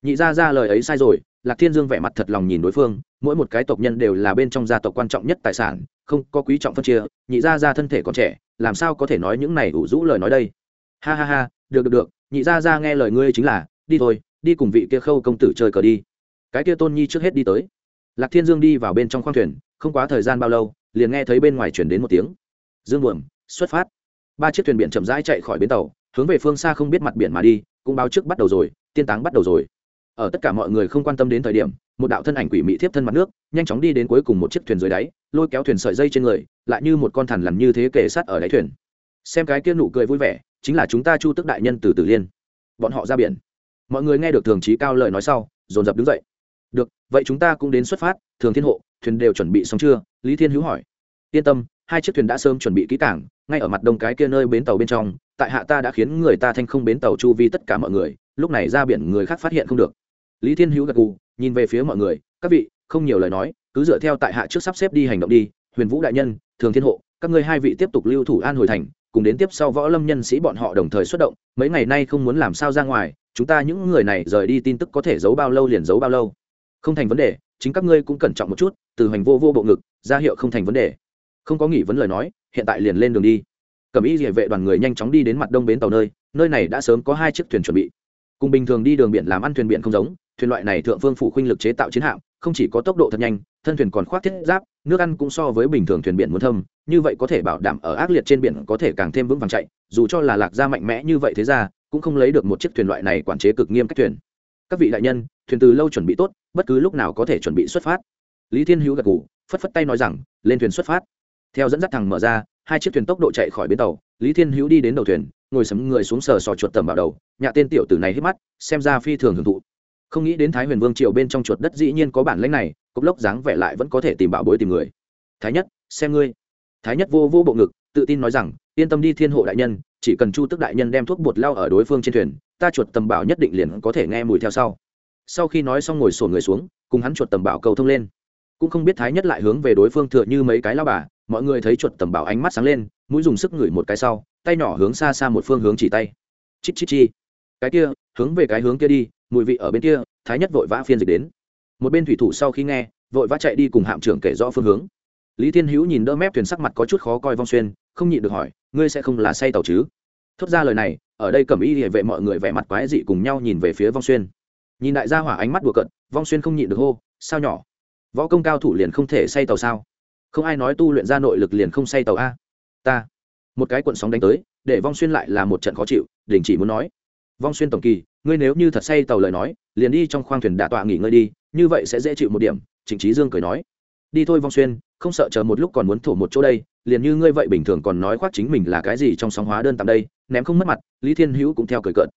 Nhị gia gia lời ấy sai rồi, lạc thiên dương vẻ mặt thật lòng nhìn đối phương, mỗi một cái tộc nhân đều là bên trong gia tộc quan trọng nhất tài sản, không có quý trọng phân chia, nhị gia gia thân thể còn trẻ, làm sao có thể nói những này ủ rũ lời nói đây? Ha ha ha, được được được, nhị gia gia nghe lời ngươi chính là, đi thôi, đi cùng vị kia khâu công tử chơi cờ đi. Cái kia tôn nhi trước hết đi tới. Lạc thiên dương đi vào bên trong khoang thuyền, không quá thời gian bao lâu liền nghe thấy bên ngoài chuyển đến một tiếng. Dương buồm, xuất phát. Ba chiếc thuyền biển chậm rãi chạy khỏi bến tàu, hướng về phương xa không biết mặt biển mà đi, cũng báo trước bắt đầu rồi, tiên táng bắt đầu rồi. Ở tất cả mọi người không quan tâm đến thời điểm, một đạo thân ảnh quỷ mị thiếp thân mặt nước, nhanh chóng đi đến cuối cùng một chiếc thuyền dưới đáy, lôi kéo thuyền sợi dây trên người, lại như một con thằn lằn như thế kể sát ở đáy thuyền. Xem cái kia nụ cười vui vẻ, chính là chúng ta chu tức đại nhân từ tử liên. Bọn họ ra biển. Mọi người nghe được thường trí cao lời nói sau, dồn dập đứng dậy được, vậy chúng ta cũng đến xuất phát, thường thiên hộ, thuyền đều chuẩn bị xong chưa? Lý thiên hữu hỏi. Yên tâm, hai chiếc thuyền đã sớm chuẩn bị kỹ cảng ngay ở mặt đông cái kia nơi bến tàu bên trong, tại hạ ta đã khiến người ta thanh không bến tàu chu vi tất cả mọi người, lúc này ra biển người khác phát hiện không được. Lý thiên hữu gật gù, nhìn về phía mọi người, các vị, không nhiều lời nói, cứ dựa theo tại hạ trước sắp xếp đi hành động đi, huyền vũ đại nhân, thường thiên hộ, các ngươi hai vị tiếp tục lưu thủ an hồi thành, cùng đến tiếp sau võ lâm nhân sĩ bọn họ đồng thời xuất động, mấy ngày nay không muốn làm sao ra ngoài, chúng ta những người này rời đi tin tức có thể giấu bao lâu liền giấu bao lâu không thành vấn đề, chính các ngươi cũng cẩn trọng một chút, từ hoành vô vô bộ ngực, ra hiệu không thành vấn đề. Không có nghỉ vấn lời nói, hiện tại liền lên đường đi. Cẩm y địa vệ đoàn người nhanh chóng đi đến mặt đông bến tàu nơi nơi này đã sớm có hai chiếc thuyền chuẩn bị. Cùng bình thường đi đường biển làm ăn thuyền biển không giống, thuyền loại này thượng phương phủ khuynh lực chế tạo chiến hạm, không chỉ có tốc độ thật nhanh, thân thuyền còn khoác thiết giáp, nước ăn cũng so với bình thường thuyền biển muốn thâm, như vậy có thể bảo đảm ở ác liệt trên biển có thể càng thêm vững vàng chạy, dù cho là lạc gia mạnh mẽ như vậy thế ra, cũng không lấy được một chiếc thuyền loại này quản chế cực nghiêm cách thuyền. Các vị đại nhân, thuyền từ lâu chuẩn bị tốt bất cứ lúc nào có thể chuẩn bị xuất phát. Lý thiên hữu gật ngủ phất phất tay nói rằng, lên thuyền xuất phát. Theo dẫn dắt thằng mở ra, hai chiếc thuyền tốc độ chạy khỏi bến tàu, lý thiên hữu đi đến đầu thuyền, ngồi sấm người xuống sờ sò chuột tầm vào đầu nhà tên tiểu tử này hít mắt, xem ra phi thường hưởng thụ. Không nghĩ đến thái huyền vương triều bên trong chuột đất dĩ nhiên có bản lãnh này cốc lốc dáng vẻ lại vẫn có thể tìm bảo bối tìm người. Thái nhất, xem ngươi. Thái nhất vô vô bộ ngực, tự tin nói rằng, yên tâm đi thiên hộ đại nhân, chỉ cần chu tức đại nhân đem thuốc bột lao ở đối phương trên thuyền, ta chuột tầm bảo nhất định liền có thể nghe mùi theo sau sau khi nói xong ngồi sổ người xuống, cùng hắn chuột tầm bảo cầu thông lên. Cũng không biết thái nhất lại hướng về đối phương thừa như mấy cái lao bà, mọi người thấy chuột tầm bảo ánh mắt sáng lên, mũi dùng sức ngửi một cái sau, tay nhỏ hướng xa xa một phương hướng chỉ tay. Chích chích chi. Cái kia, hướng về cái hướng kia đi, mùi vị ở bên kia, thái nhất vội vã phiên dịch đến. Một bên thủy thủ sau khi nghe, vội vã chạy đi cùng hạm trưởng kể rõ phương hướng. Lý thiên hữu nhìn đỡ mép thuyền sắc mặt có chút khó coi vong xuyên, không nhịn được hỏi, ngươi sẽ không là say tàu chứ? Thốt ra lời này, ở đây cầm y địa vệ mọi người vẻ mặt quái dị cùng nhau nhìn về phía vong xuyên nhìn đại gia hỏa ánh mắt đùa cận vong xuyên không nhịn được hô, sao nhỏ? Võ công cao thủ liền không thể say tàu sao? Không ai nói tu luyện ra nội lực liền không say tàu a. Ta. Một cái cuộn sóng đánh tới, để vong xuyên lại là một trận khó chịu, đình chỉ muốn nói, vong xuyên tổng kỳ, ngươi nếu như thật say tàu lời nói, liền đi trong khoang thuyền đạ tọa nghỉ ngơi đi, như vậy sẽ dễ chịu một điểm, trịnh trí dương cười nói. Đi thôi vong xuyên, không sợ chờ một lúc còn muốn thổ một chỗ đây, liền như ngươi vậy bình thường còn nói khoác chính mình là cái gì trong sóng hóa đơn tạm đây, ném không mất mặt, lý thiên hữu cũng theo cười cợt.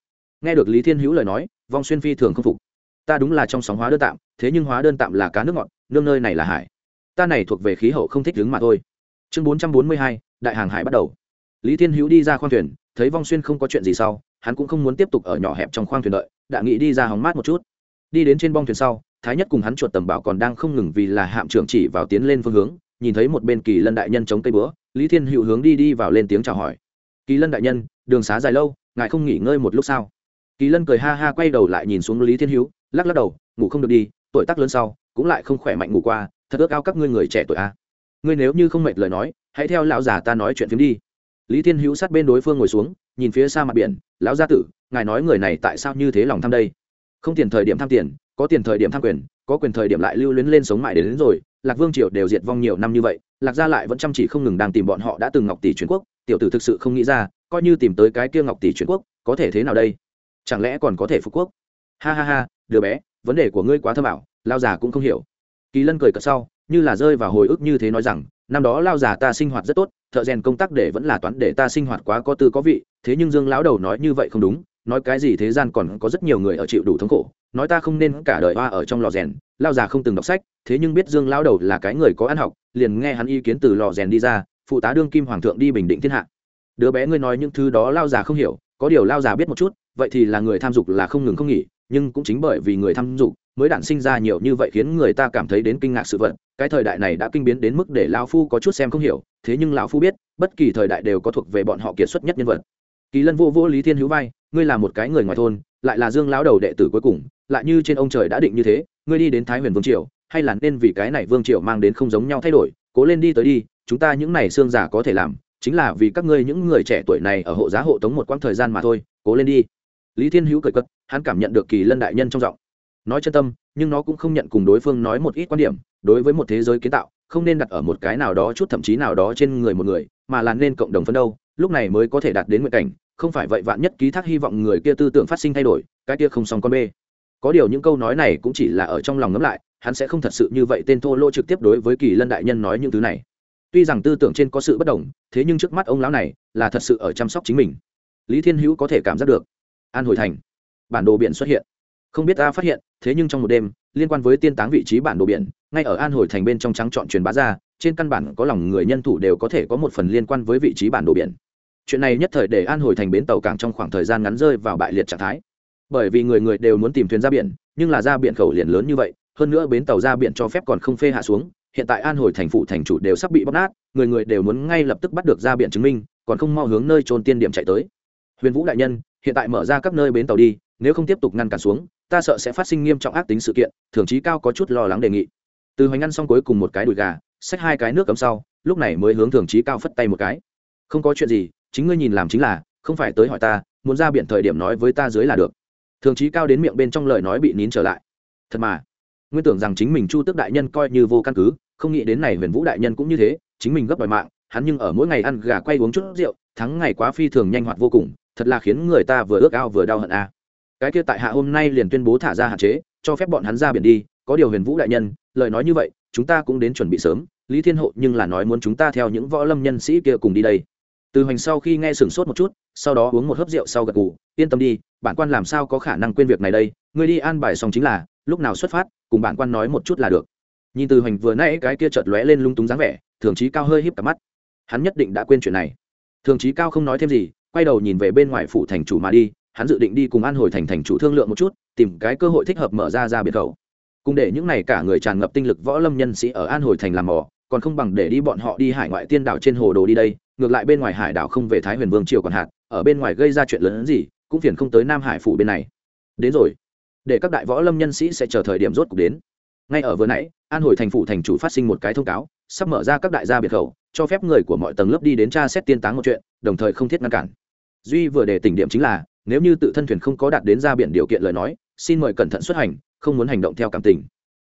Nghe được lý thiên hữu lời nói vong xuyên phi thường không phục. Ta đúng là trong sóng hóa đơn tạm, thế nhưng hóa đơn tạm là cá nước ngọt, nương nơi này là hải. Ta này thuộc về khí hậu không thích đứng mà thôi. Chương bốn trăm bốn mươi hai, đại hàng hải bắt đầu. Lý thiên hữu đi ra khoang thuyền, thấy vong xuyên không có chuyện gì sau, hắn cũng không muốn tiếp tục ở nhỏ hẹp trong khoang thuyền đợi, đã nghĩ đi ra hóng mát một chút. Đi đến trên bong thuyền sau, thái nhất cùng hắn chuột tầm bảo còn đang không ngừng vì là hạm trưởng chỉ vào tiến lên phương hướng, nhìn thấy một bên kỳ lân đại nhân chống cây búa, lý thiên hữu hướng đi đi vào lên tiếng chào hỏi. Kỳ lân đại nhân, đường xá dài lâu, ngài không nghỉ ngơi một lúc sao? Kỳ lân cười ha ha quay đầu lại nhìn xuống lý thiên hữu lắc lắc đầu ngủ không được đi tuổi tác lớn sau cũng lại không khỏe mạnh ngủ qua thật ước ao các ngươi người trẻ tuổi a. Ngươi nếu như không mệt lời nói hãy theo lão già ta nói chuyện phim đi. Lý thiên hữu sát bên đối phương ngồi xuống nhìn phía xa mặt biển lão gia tử ngài nói người này tại sao như thế lòng tham đây? Không tiền thời điểm tham tiền có tiền thời điểm tham quyền có quyền thời điểm lại lưu luyến lên sống mãi đến, đến rồi lạc vương triều đều diệt vong nhiều năm như vậy lạc gia lại vẫn chăm chỉ không ngừng đang tìm bọn họ đã từng ngọc tỷ truyền quốc tiểu tử thực sự không nghĩ ra coi như tìm tới cái kia ngọc tỷ truyền quốc có thể thế nào đây? Chẳng lẽ còn có thể phục quốc? Ha ha ha, đứa bé, vấn đề của ngươi quá thơ bảo lao già cũng không hiểu. Kỳ lân cười cợt sau, như là rơi vào hồi ức như thế nói rằng, năm đó lao già ta sinh hoạt rất tốt, thợ rèn công tác để vẫn là toán để ta sinh hoạt quá có tư có vị, thế nhưng dương lão đầu nói như vậy không đúng, nói cái gì thế gian còn có rất nhiều người ở chịu đủ thống khổ, nói ta không nên cả đời hoa ở trong lò rèn, lao già không từng đọc sách, thế nhưng biết dương lão đầu là cái người có ăn học, liền nghe hắn ý kiến từ lò rèn đi ra, phụ tá đương kim hoàng thượng đi bình định thiên hạ. Đứa bé ngươi nói những thứ đó lao già không hiểu có điều lao già biết một chút, vậy thì là người tham dục là không ngừng không nghỉ, nhưng cũng chính bởi vì người tham dục mới đản sinh ra nhiều như vậy khiến người ta cảm thấy đến kinh ngạc sự vật. Cái thời đại này đã kinh biến đến mức để lão phu có chút xem không hiểu, thế nhưng lão phu biết, bất kỳ thời đại đều có thuộc về bọn họ kiệt xuất nhất nhân vật. Kỳ lân vô vô lý thiên hữu vai, ngươi là một cái người ngoài thôn, lại là dương lão đầu đệ tử cuối cùng, lại như trên ông trời đã định như thế, ngươi đi đến thái huyền vương triều, hay là nên vì cái này vương triều mang đến không giống nhau thay đổi, cố lên đi tới đi, chúng ta những này xương giả có thể làm chính là vì các ngươi những người trẻ tuổi này ở hộ giá hộ tống một quãng thời gian mà thôi, cố lên đi. Lý thiên hữu cười cất hắn cảm nhận được kỳ lân đại nhân trong giọng. Nói chân tâm, nhưng nó cũng không nhận cùng đối phương nói một ít quan điểm, đối với một thế giới kiến tạo, không nên đặt ở một cái nào đó chút thậm chí nào đó trên người một người, mà là nên cộng đồng phấn đâu lúc này mới có thể đạt đến nguyện cảnh, không phải vậy vạn nhất ký thác hy vọng người kia tư tưởng phát sinh thay đổi, cái kia không xong con bê. Có điều những câu nói này cũng chỉ là ở trong lòng ngấm lại, hắn sẽ không thật sự như vậy tên thô lỗ trực tiếp đối với kỳ lân đại nhân nói những thứ này tuy rằng tư tưởng trên có sự bất đồng, thế nhưng trước mắt ông lão này là thật sự ở chăm sóc chính mình. Lý thiên hữu có thể cảm giác được. An hồi thành. Bản đồ biển xuất hiện. Không biết ta phát hiện, thế nhưng trong một đêm, liên quan với tiên táng vị trí bản đồ biển, ngay ở an hồi thành bên trong trắng chọn truyền bá ra, trên căn bản có lòng người nhân thủ đều có thể có một phần liên quan với vị trí bản đồ biển. Chuyện này nhất thời để an hồi thành bến tàu cảng trong khoảng thời gian ngắn rơi vào bại liệt trạng thái. Bởi vì người người đều muốn tìm thuyền ra biển, nhưng là ra biển khẩu liền lớn như vậy, hơn nữa bến tàu ra biển cho phép còn không phê hạ xuống hiện tại an hồi thành phụ thành chủ đều sắp bị bóc nát, người người đều muốn ngay lập tức bắt được ra biển chứng minh, còn không mau hướng nơi trôn tiên điểm chạy tới. Huyền vũ đại nhân, hiện tại mở ra các nơi bến tàu đi, nếu không tiếp tục ngăn cản xuống, ta sợ sẽ phát sinh nghiêm trọng ác tính sự kiện thường trí cao có chút lo lắng đề nghị. Từ hoành ngăn xong cuối cùng một cái đùi gà, xách hai cái nước cấm sau, lúc này mới hướng thường trí cao phất tay một cái. Không có chuyện gì, chính ngươi nhìn làm chính là, không phải tới hỏi ta, muốn ra biển thời điểm nói với ta dưới là được. Thường trí cao đến miệng bên trong lời nói bị nín trở lại. Thật mà, nguyên tưởng rằng chính mình chu tước đại nhân coi như vô căn cứ không nghĩ đến này huyền vũ đại nhân cũng như thế, chính mình gấp đòi mạng, hắn nhưng ở mỗi ngày ăn gà quay uống chút rượu, thắng ngày quá phi thường nhanh hoạt vô cùng, thật là khiến người ta vừa ước ao vừa đau hận a. Cái kia tại hạ hôm nay liền tuyên bố thả ra hạn chế, cho phép bọn hắn ra biển đi, có điều huyền vũ đại nhân, lời nói như vậy, chúng ta cũng đến chuẩn bị sớm, lý thiên hộ nhưng là nói muốn chúng ta theo những võ lâm nhân sĩ kia cùng đi đây. Từ hoành sau khi nghe sửng sốt một chút, sau đó uống một hớp rượu sau gật gù, yên tâm đi, bản quan làm sao có khả năng quên việc này đây, người đi an bài xong chính là, lúc nào xuất phát, cùng bản quan nói một chút là được nhìn từ hoành vừa nãy cái kia chợt lóe lên lung túng dáng vẻ, thường trí cao hơi híp cả mắt. Hắn nhất định đã quên chuyện này. Thường trí cao không nói thêm gì, quay đầu nhìn về bên ngoài phủ thành chủ mà đi, hắn dự định đi cùng an hồi thành thành chủ thương lượng một chút, tìm cái cơ hội thích hợp mở ra ra biệt khẩu. Cùng để những này cả người tràn ngập tinh lực võ lâm nhân sĩ ở an hồi thành làm mỏ còn không bằng để đi bọn họ đi hải ngoại tiên đảo trên hồ đồ đi đây, ngược lại bên ngoài hải đảo không về thái huyền vương triều còn hạt ở bên ngoài gây ra chuyện lớn hơn gì, cũng phiền không tới nam hải phủ bên này. Đến rồi. Để các đại võ lâm nhân sĩ sẽ chờ thời điểm rốt cuộc đến. Ngay ở vừa nãy an hồi thành phủ thành chủ phát sinh một cái thông cáo, sắp mở ra các đại gia biệt khẩu, cho phép người của mọi tầng lớp đi đến tra xét tiên táng một chuyện, đồng thời không thiết ngăn cản. Duy vừa để tỉnh điểm chính là, nếu như tự thân thuyền không có đạt đến ra biển điều kiện lời nói, xin mời cẩn thận xuất hành, không muốn hành động theo cảm tình.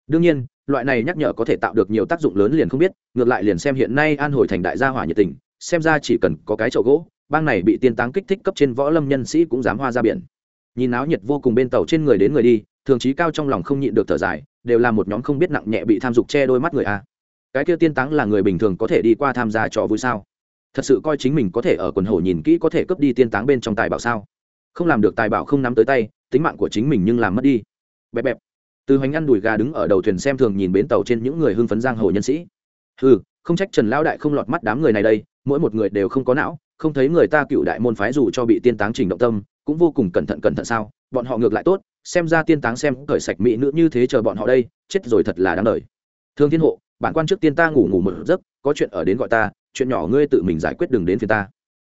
Đương nhiên, loại này nhắc nhở có thể tạo được nhiều tác dụng lớn liền không biết, ngược lại liền xem hiện nay an hồi thành đại gia hỏa nhiệt tình, xem ra chỉ cần có cái chậu gỗ, bang này bị tiên táng kích thích cấp trên võ lâm nhân sĩ cũng dám hoa ra biển. Nhìn áo nhiệt vô cùng bên tàu trên người đến người đi, thường trí cao trong lòng không nhịn được thở dài đều là một nhóm không biết nặng nhẹ bị tham dục che đôi mắt người a. Cái kia tiên táng là người bình thường có thể đi qua tham gia trò vui sao? Thật sự coi chính mình có thể ở quần hồ nhìn kỹ có thể cướp đi tiên táng bên trong tài bảo sao? Không làm được tài bảo không nắm tới tay, tính mạng của chính mình nhưng làm mất đi. Bẹp bẹp. Từ hoành ăn đùi gà đứng ở đầu thuyền xem thường nhìn bến tàu trên những người hưng phấn giang hồ nhân sĩ. Ừ không trách trần lão đại không lọt mắt đám người này đây, mỗi một người đều không có não, không thấy người ta cựu đại môn phái dù cho bị tiên táng trình động tâm, cũng vô cùng cẩn thận cẩn thận sao? Bọn họ ngược lại tốt, xem ra tiên táng xem cởi sạch mỹ nữ như thế chờ bọn họ đây, chết rồi thật là đáng đời. Thương thiên hộ, bản quan trước tiên ta ngủ ngủ một giấc, có chuyện ở đến gọi ta, chuyện nhỏ ngươi tự mình giải quyết đừng đến phía ta.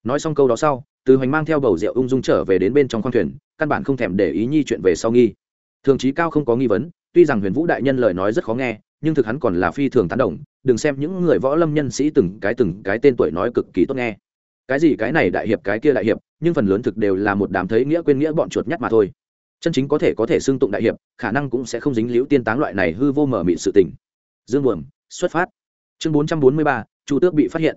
Nói xong câu đó sau, từ hoành mang theo bầu rượu ung dung trở về đến bên trong khoang thuyền, căn bản không thèm để ý nhi chuyện về sau nghi. Thường trí cao không có nghi vấn, tuy rằng huyền vũ đại nhân lời nói rất khó nghe, nhưng thực hắn còn là phi thường tán đồng, đừng xem những người võ lâm nhân sĩ từng cái từng cái tên tuổi nói cực kỳ tốt nghe cái gì cái này đại hiệp, cái kia đại hiệp, nhưng phần lớn thực đều là một đám thấy nghĩa quên nghĩa bọn chuột nhắt mà thôi. Chân chính có thể có thể xưng tụng đại hiệp, khả năng cũng sẽ không dính liễu tiên táng loại này hư vô mở mịn sự tình. Dương buồm, xuất phát. Chương bốn trăm bốn mươi ba, chu tước bị phát hiện.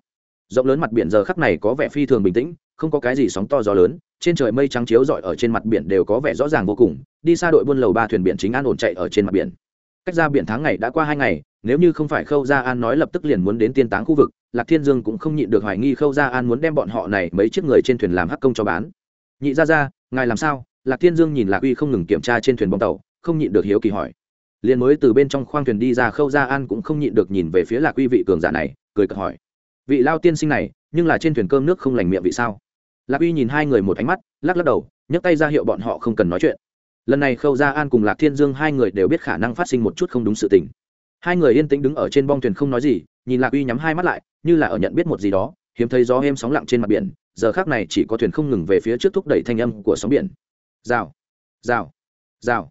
Rộng lớn mặt biển giờ khắc này có vẻ phi thường bình tĩnh, không có cái gì sóng to gió lớn, trên trời mây trắng chiếu rọi ở trên mặt biển đều có vẻ rõ ràng vô cùng, đi xa đội buôn lầu ba thuyền biển chính an ổn chạy ở trên mặt biển. Cách ra biển tháng ngày đã qua hai ngày nếu như không phải khâu gia an nói lập tức liền muốn đến tiên táng khu vực, lạc thiên dương cũng không nhịn được hoài nghi khâu gia an muốn đem bọn họ này mấy chiếc người trên thuyền làm hắc công cho bán. Nhị ra ra ngài làm sao? Lạc thiên dương nhìn lạc uy không ngừng kiểm tra trên thuyền bong tàu, không nhịn được hiếu kỳ hỏi. Liền mới từ bên trong khoang thuyền đi ra khâu gia an cũng không nhịn được nhìn về phía lạc uy vị cường giả này, cười cợt hỏi. Vị lao tiên sinh này, nhưng là trên thuyền cơm nước không lành miệng vị sao? Lạc uy nhìn hai người một ánh mắt, lắc lắc đầu, nhấc tay ra hiệu bọn họ không cần nói chuyện. Lần này khâu gia an cùng lạc thiên dương hai người đều biết khả năng phát sinh một chút không đúng sự tình hai người yên tĩnh đứng ở trên bong thuyền không nói gì, nhìn lạc uy nhắm hai mắt lại, như là ở nhận biết một gì đó, hiếm thấy gió êm sóng lặng trên mặt biển, giờ khác này chỉ có thuyền không ngừng về phía trước thúc đẩy thanh âm của sóng biển. Rào rào rào.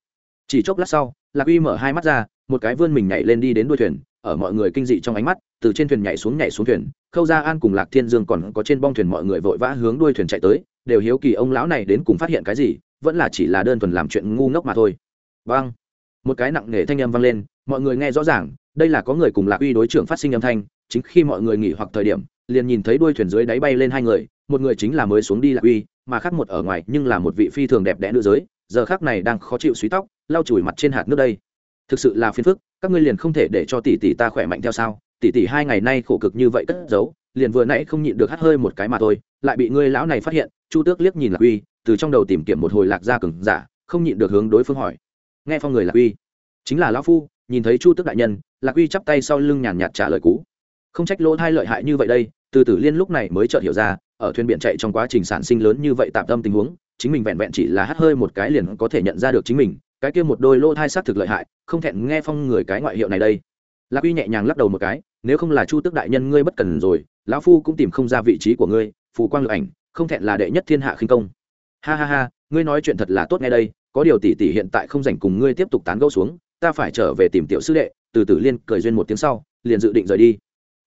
Chỉ chốc lát sau, lạc uy mở hai mắt ra, một cái vươn mình nhảy lên đi đến đuôi thuyền, ở mọi người kinh dị trong ánh mắt, từ trên thuyền nhảy xuống nhảy xuống thuyền, khâu gia an cùng lạc thiên dương còn có trên bong thuyền mọi người vội vã hướng đuôi thuyền chạy tới, đều hiếu kỳ ông lão này đến cùng phát hiện cái gì, vẫn là chỉ là đơn thuần làm chuyện ngu ngốc mà thôi. Vâng. Một cái nặng nề thanh âm vang lên mọi người nghe rõ ràng, đây là có người cùng lạc uy đối trưởng phát sinh âm thanh, chính khi mọi người nghỉ hoặc thời điểm, liền nhìn thấy đuôi thuyền dưới đáy bay lên hai người, một người chính là mới xuống đi lạc uy, mà khác một ở ngoài nhưng là một vị phi thường đẹp đẽ nữ giới, giờ khác này đang khó chịu suy tóc, lau chùi mặt trên hạt nước đây. Thực sự là phiền phức, các ngươi liền không thể để cho tỷ tỷ ta khỏe mạnh theo sao? Tỷ tỷ hai ngày nay khổ cực như vậy cất giấu, liền vừa nãy không nhịn được hắt hơi một cái mà thôi, lại bị ngươi lão này phát hiện, chu tước liếc nhìn lạc uy, từ trong đầu tìm kiếm một hồi lạc ra cừng giả, không nhịn được hướng đối phương hỏi. Nghe phong người lạc uy, chính là lão phu nhìn thấy chu tước đại nhân, lạc uy chắp tay sau lưng nhàn nhạt trả lời cú. Không trách lỗ thai lợi hại như vậy đây, từ tử liên lúc này mới chợt hiểu ra, ở thuyền biển chạy trong quá trình sản sinh lớn như vậy tạm tâm tình huống, chính mình vẹn vẹn chỉ là hắt hơi một cái liền có thể nhận ra được chính mình, cái kia một đôi lỗ thai sát thực lợi hại, không thẹn nghe phong người cái ngoại hiệu này đây. Lạc uy nhẹ nhàng lắc đầu một cái, nếu không là chu tước đại nhân ngươi bất cần rồi, lão phu cũng tìm không ra vị trí của ngươi, phù quang lực ảnh, không thẹn là đệ nhất thiên hạ khinh công. Ha ha ha, ngươi nói chuyện thật là tốt nghe đây, có điều tỷ tỷ hiện tại không dành cùng ngươi tiếp tục tán gẫu xuống ta phải trở về tìm tiểu sư đệ, từ tử liên cười duyên một tiếng sau, liền dự định rời đi.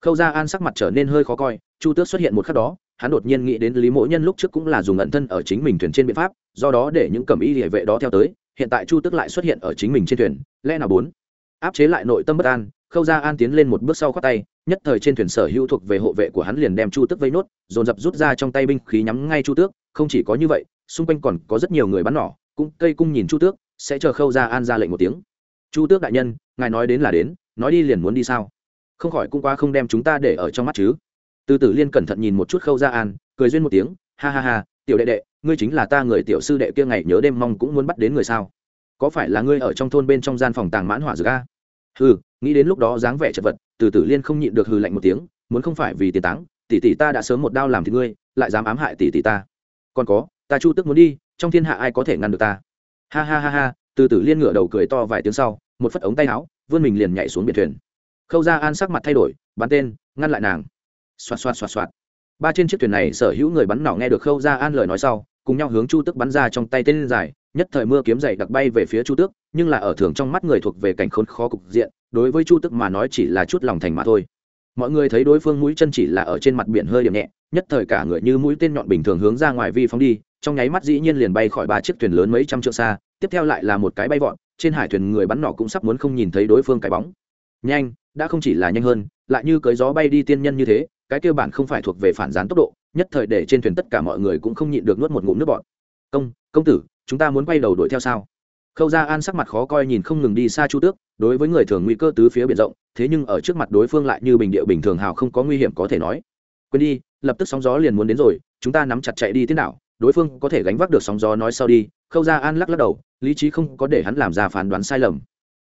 Khâu gia an sắc mặt trở nên hơi khó coi, chu tước xuất hiện một khắc đó, hắn đột nhiên nghĩ đến lý mỗ nhân lúc trước cũng là dùng ẩn thân ở chính mình thuyền trên biện pháp, do đó để những cầm y địa vệ đó theo tới, hiện tại chu tước lại xuất hiện ở chính mình trên thuyền, lẽ nào bốn? Áp chế lại nội tâm bất an, khâu gia an tiến lên một bước sau khoác tay, nhất thời trên thuyền sở hữu thuộc về hộ vệ của hắn liền đem chu tước vây nốt, dồn dập rút ra trong tay binh khí nhắm ngay chu tước, không chỉ có như vậy, xung quanh còn có rất nhiều người bắn nỏ, cũng cây cung nhìn chu tước, sẽ chờ khâu gia an ra lệnh một tiếng chu tước đại nhân, ngài nói đến là đến, nói đi liền muốn đi sao? Không khỏi cũng qua không đem chúng ta để ở trong mắt chứ. Từ tử liên cẩn thận nhìn một chút khâu ra an, cười duyên một tiếng, ha ha ha, tiểu đệ đệ, ngươi chính là ta người tiểu sư đệ kia ngày nhớ đêm mong cũng muốn bắt đến người sao? Có phải là ngươi ở trong thôn bên trong gian phòng tàng mãn hỏa dược a? Hừ, nghĩ đến lúc đó dáng vẻ chật vật, từ tử liên không nhịn được hừ lạnh một tiếng, muốn không phải vì tiền táng, tỷ tỷ ta đã sớm một đao làm thì ngươi, lại dám ám hại tỷ tỷ ta. Còn có, ta chu tức muốn đi, trong thiên hạ ai có thể ngăn được ta? Ha ha ha ha từ tử liên ngửa đầu cười to vài tiếng sau, một phất ống tay áo, vươn mình liền nhảy xuống biển thuyền. Khâu ra an sắc mặt thay đổi, bắn tên, ngăn lại nàng. Xoạt xoạt xoạt xoạt. Ba trên chiếc thuyền này sở hữu người bắn nỏ nghe được khâu ra an lời nói sau, cùng nhau hướng chu tức bắn ra trong tay tên dài, nhất thời mưa kiếm dày đặc bay về phía chu tước, nhưng là ở thường trong mắt người thuộc về cảnh khốn khó cục diện, đối với chu tước mà nói chỉ là chút lòng thành mà thôi. Mọi người thấy đối phương mũi chân chỉ là ở trên mặt biển hơi điểm nhẹ, nhất thời cả người như mũi tên nhọn bình thường hướng ra ngoài vi phóng đi trong nháy mắt dĩ nhiên liền bay khỏi ba chiếc thuyền lớn mấy trăm trượng xa, tiếp theo lại là một cái bay vọt, trên hải thuyền người bắn nỏ cũng sắp muốn không nhìn thấy đối phương cái bóng. Nhanh, đã không chỉ là nhanh hơn, lại như cưới gió bay đi tiên nhân như thế, cái kêu bản không phải thuộc về phản gián tốc độ, nhất thời để trên thuyền tất cả mọi người cũng không nhịn được nuốt một ngụm nước bọt. Công công tử, chúng ta muốn quay đầu đuổi theo sao? Khâu gia an sắc mặt khó coi nhìn không ngừng đi xa chu tước, đối với người thường nguy cơ tứ phía biển rộng, thế nhưng ở trước mặt đối phương lại như bình địa bình thường hào không có nguy hiểm có thể nói. Quên đi, lập tức sóng gió liền muốn đến rồi, chúng ta nắm chặt chạy đi thế nào? Đối phương có thể gánh vác được sóng gió nói sau đi, khâu gia an lắc lắc đầu, lý trí không có để hắn làm ra phán đoán sai lầm.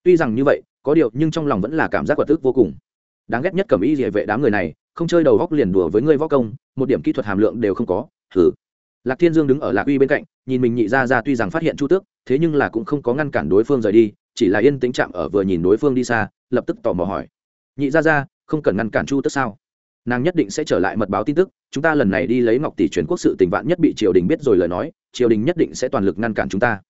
Tuy rằng như vậy, có điều nhưng trong lòng vẫn là cảm giác quật tức vô cùng. Đáng ghét nhất cầm ý địa vệ đám người này, không chơi đầu góc liền đùa với ngươi võ công, một điểm kỹ thuật hàm lượng đều không có thử lạc thiên dương đứng ở lạc uy bên cạnh, nhìn mình nhị ra ra tuy rằng phát hiện chu tước, thế nhưng là cũng không có ngăn cản đối phương rời đi, chỉ là yên tĩnh chạm ở vừa nhìn đối phương đi xa, lập tức tò mò hỏi. Nhị ra ra, không cần ngăn cản chu tước sao? Nàng nhất định sẽ trở lại mật báo tin tức, chúng ta lần này đi lấy ngọc tỷ truyền quốc sự tình vạn nhất bị triều đình biết rồi lời nói, triều đình nhất định sẽ toàn lực ngăn cản chúng ta.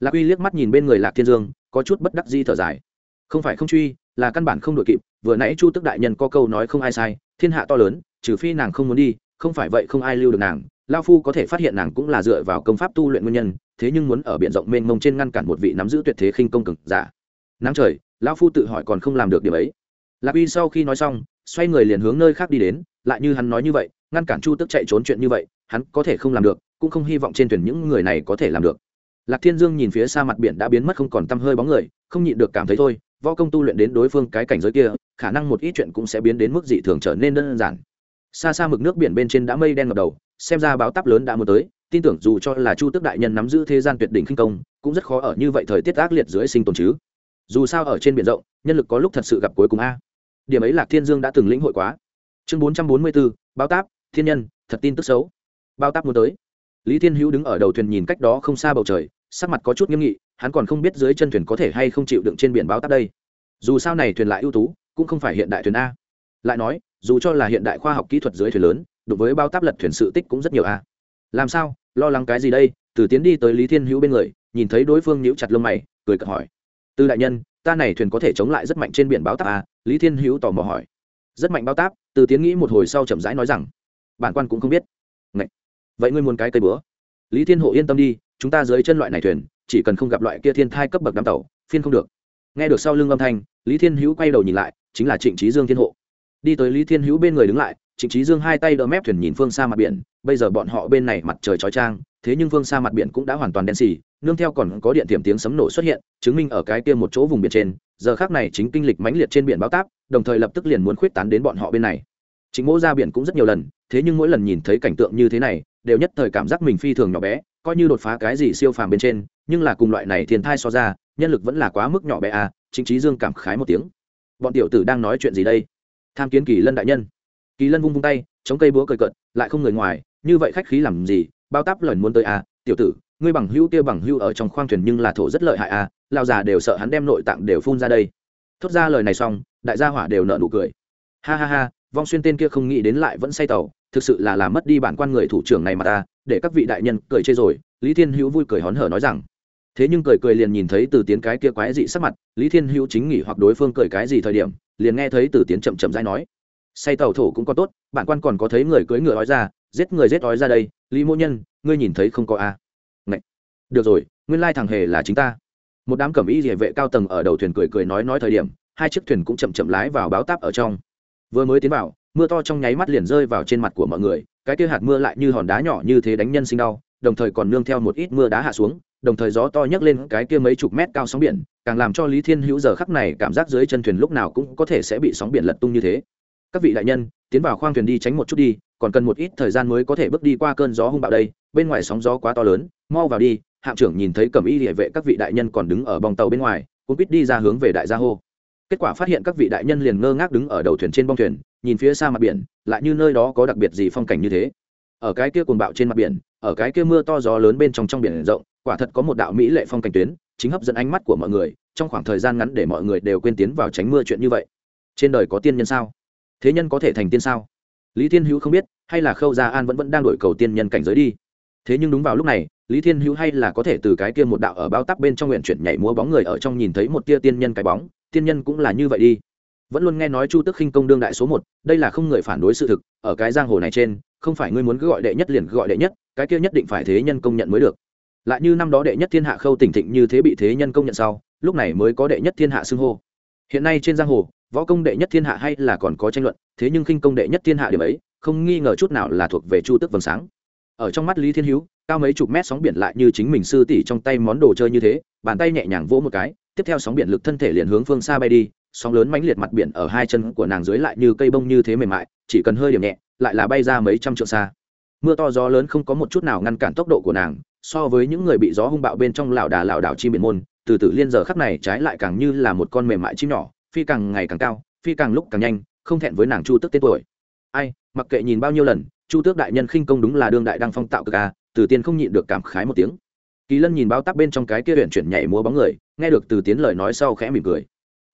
Lạc uy liếc mắt nhìn bên người lạc thiên dương, có chút bất đắc di thở dài. Không phải không truy, là căn bản không đội kịp, vừa nãy chu tức đại nhân có câu nói không ai sai, thiên hạ to lớn, trừ phi nàng không muốn đi, không phải vậy không ai lưu được nàng, lao phu có thể phát hiện nàng cũng là dựa vào công pháp tu luyện nguyên nhân, thế nhưng muốn ở b i ể n rộng mênh mông trên ngăn cản một vị nắm giữ tuyệt thế khinh công cực giả. Nắng trời, lao phu tự hỏi còn không làm được điều ấy. Lạc uy sau khi nói xong xoay người liền hướng nơi khác đi đến, lại như hắn nói như vậy, ngăn cản chu tức chạy trốn chuyện như vậy, hắn có thể không làm được, cũng không hy vọng trên thuyền những người này có thể làm được. Lạc thiên dương nhìn phía xa mặt biển đã biến mất không còn t hơi bóng người, không nhịn được cảm thấy thôi, võ công tu luyện đến đối phương cái cảnh giới kia, khả năng một ít chuyện cũng sẽ biến đến mức dị thường trở nên đơn giản. Xa xa mực nước biển bên trên đã mây đen ngập đầu, xem ra báo táp lớn đã muốn tới, tin tưởng dù cho là chu tước đại nhân nắm giữ thế gian tuyệt đỉnh khinh công, cũng rất khó ở như vậy thời tiết ác liệt dưới sinh tồn chứ. Dù sao ở trên biển rộng, nhân lực có lúc thật sự gặp cuối cùng a điểm ấy lạc thiên dương đã từng lĩnh hội quá. Chương bốn trăm bốn mươi bốn báo táp, thiên nhân, thật tin tức xấu. Bao táp muốn tới. Lý thiên hữu đứng ở đầu thuyền nhìn cách đó không xa bầu trời, sắc mặt có chút nghiêm nghị, hắn còn không biết dưới chân thuyền có thể hay không chịu đựng trên biển báo táp đây. Dù sao này thuyền lại ưu tú, cũng không phải hiện đại thuyền a. Lại nói, dù cho là hiện đại khoa học kỹ thuật dưới thuyền lớn đối với bao táp lật thuyền sự tích cũng rất nhiều a. Làm sao? Lo lắng cái gì đây? Từ tiến đi tới lý thiên hữu bên người, nhìn thấy đối phương nhíu chặt lông mày, cười cợt hỏi. Từ đại nhân ta này thuyền có thể chống lại rất mạnh trên biển báo táp a lý thiên hữu tò mò hỏi. Rất mạnh báo táp? Từ tiến nghĩ một hồi sau chậm rãi nói rằng, bản quan cũng không biết. Ngậy. vậy ngươi muốn cái cây bữa lý thiên hộ yên tâm đi, chúng ta dưới chân loại này thuyền, chỉ cần không gặp loại kia thiên thai cấp bậc đám tàu, phiên không được. Nghe được sau lưng âm thanh, lý thiên hữu quay đầu nhìn lại, chính là trịnh trí dương thiên hộ đi tới lý thiên hữu bên người đứng lại, trịnh trí dương hai tay đỡ mép thuyền nhìn phương xa mặt biển, bây giờ bọn họ bên này mặt trời chói trang thế nhưng phương xa mặt biển cũng đã hoàn toàn đen xì, nương theo còn có điện tiềm tiếng sấm nổ xuất hiện, chứng minh ở cái kia một chỗ vùng biển trên, giờ khác này chính kinh lịch mãnh liệt trên biển báo táp, đồng thời lập tức liền muốn khuyết tán đến bọn họ bên này. Chính mỗ ra biển cũng rất nhiều lần, thế nhưng mỗi lần nhìn thấy cảnh tượng như thế này, đều nhất thời cảm giác mình phi thường nhỏ bé, coi như đột phá cái gì siêu phàm bên trên, nhưng là cùng loại này thiên thai so ra, nhân lực vẫn là quá mức nhỏ bé à chính trí dương cảm khái một tiếng. Bọn tiểu tử đang nói chuyện gì đây? Tham kiến kỳ lân đại nhân. Kỳ lân vung vung tay, chống cây búa cười cợt, lại không người ngoài, như vậy khách khí làm gì bao táp lần muốn tới à tiểu tử, ngươi bằng hữu kia bằng hữu ở trong khoang thuyền nhưng là thổ rất lợi hại à lao già đều sợ hắn đem nội tạng đều phun ra đây. Thốt ra lời này xong, đại gia hỏa đều nợ nụ cười. Ha ha ha, vong xuyên tên kia không nghĩ đến lại vẫn say tàu, thực sự là làm mất đi bản quan người thủ trưởng này mà ta, để các vị đại nhân cười chê rồi, lý thiên hữu vui cười hón hở nói rằng. Thế nhưng cười cười liền nhìn thấy từ tiến cái kia quái dị sắc mặt, lý thiên hữu chính nghỉ hoặc đối phương cười cái gì thời điểm, liền nghe thấy từ tiến chậm chậm dãi nói. Say tàu thổ cũng có tốt, bản quan còn có thấy người cưỡi ngựa nói ra giết người giết ói ra đây, lý mỗ nhân, ngươi nhìn thấy không có a? À? được rồi, nguyên lai thằng hề là chính ta. Một đám cẩm y địa vệ cao tầng ở đầu thuyền cười cười nói nói thời điểm, hai chiếc thuyền cũng chậm chậm lái vào báo táp ở trong. Vừa mới tiến vào, mưa to trong nháy mắt liền rơi vào trên mặt của mọi người, cái kia hạt mưa lại như hòn đá nhỏ như thế đánh nhân sinh đau, đồng thời còn nương theo một ít mưa đá hạ xuống, đồng thời gió to nhấc lên cái kia mấy chục mét cao sóng biển, càng làm cho lý thiên hữu giờ khắc này cảm giác dưới chân thuyền lúc nào cũng có thể sẽ bị sóng biển lật tung như thế. Các vị đại nhân, tiến vào khoang thuyền đi tránh một chút đi còn cần một ít thời gian mới có thể bước đi qua cơn gió hung bạo đây, bên ngoài sóng gió quá to lớn, mau vào đi, hạm trưởng nhìn thấy cẩm y địa vệ các vị đại nhân còn đứng ở bong tàu bên ngoài cũng biết đi ra hướng về đại gia hô. Kết quả phát hiện các vị đại nhân liền ngơ ngác đứng ở đầu thuyền trên bong thuyền, nhìn phía xa mặt biển, lại như nơi đó có đặc biệt gì phong cảnh như thế. Ở cái kia cuồng bạo trên mặt biển, ở cái kia mưa to gió lớn bên trong trong biển rộng, quả thật có một đạo mỹ lệ phong cảnh tuyến, chính hấp dẫn ánh mắt của mọi người, trong khoảng thời gian ngắn để mọi người đều quên tiến vào tránh mưa chuyện như vậy. Trên đời có tiên nhân sao? Thế nhân có thể thành tiên sao? Lý thiên hữu không biết, hay là khâu gia an vẫn vẫn đang đổi cầu tiên nhân cảnh giới đi. Thế nhưng đúng vào lúc này, lý thiên hữu hay là có thể từ cái kia một đạo ở bao tắc bên trong nguyện chuyển nhảy múa bóng người ở trong nhìn thấy một tia tiên nhân cái bóng, tiên nhân cũng là như vậy đi. Vẫn luôn nghe nói chu tức khinh công đương đại số một, đây là không người phản đối sự thực, ở cái giang hồ này trên, không phải ngươi muốn cứ gọi đệ nhất liền gọi đệ nhất, cái kia nhất định phải thế nhân công nhận mới được. Lại như năm đó đệ nhất thiên hạ khâu tỉnh thịnh như thế bị thế nhân công nhận sau, lúc này mới có đệ nhất thiên hạ xưng hô. Hiện nay trên giang hồ võ công đệ nhất thiên hạ hay là còn có tranh luận, thế nhưng khinh công đệ nhất thiên hạ điểm ấy, không nghi ngờ chút nào là thuộc về chu tức vầng sáng. Ở trong mắt lý thiên hữu, cao mấy chục mét sóng biển lại như chính mình sư tỷ trong tay món đồ chơi như thế, bàn tay nhẹ nhàng vỗ một cái, tiếp theo sóng biển lực thân thể liền hướng phương xa bay đi, sóng lớn mãnh liệt mặt biển ở hai chân của nàng dưới lại như cây bông như thế mềm mại, chỉ cần hơi điểm nhẹ, lại là bay ra mấy trăm trượng xa. Mưa to gió lớn không có một chút nào ngăn cản tốc độ của nàng, so với những người bị gió hung bạo bên trong lảo đà lảo đảo chim biển môn, từ từ liên giờ khắc này trái lại càng như là một con mềm mại chim nhỏ phi càng ngày càng cao, phi càng lúc càng nhanh, không thẹn với nàng chu tước tên tuổi. Ai, mặc kệ nhìn bao nhiêu lần, chu tước đại nhân khinh công đúng là đương đại đăng phong tạo cực à? từ tiên không nhịn được cảm khái một tiếng. Kỳ lân nhìn bao tắc bên trong cái kia huyện chuyển nhảy múa bóng người, nghe được từ tiến lời nói sau khẽ mỉm cười.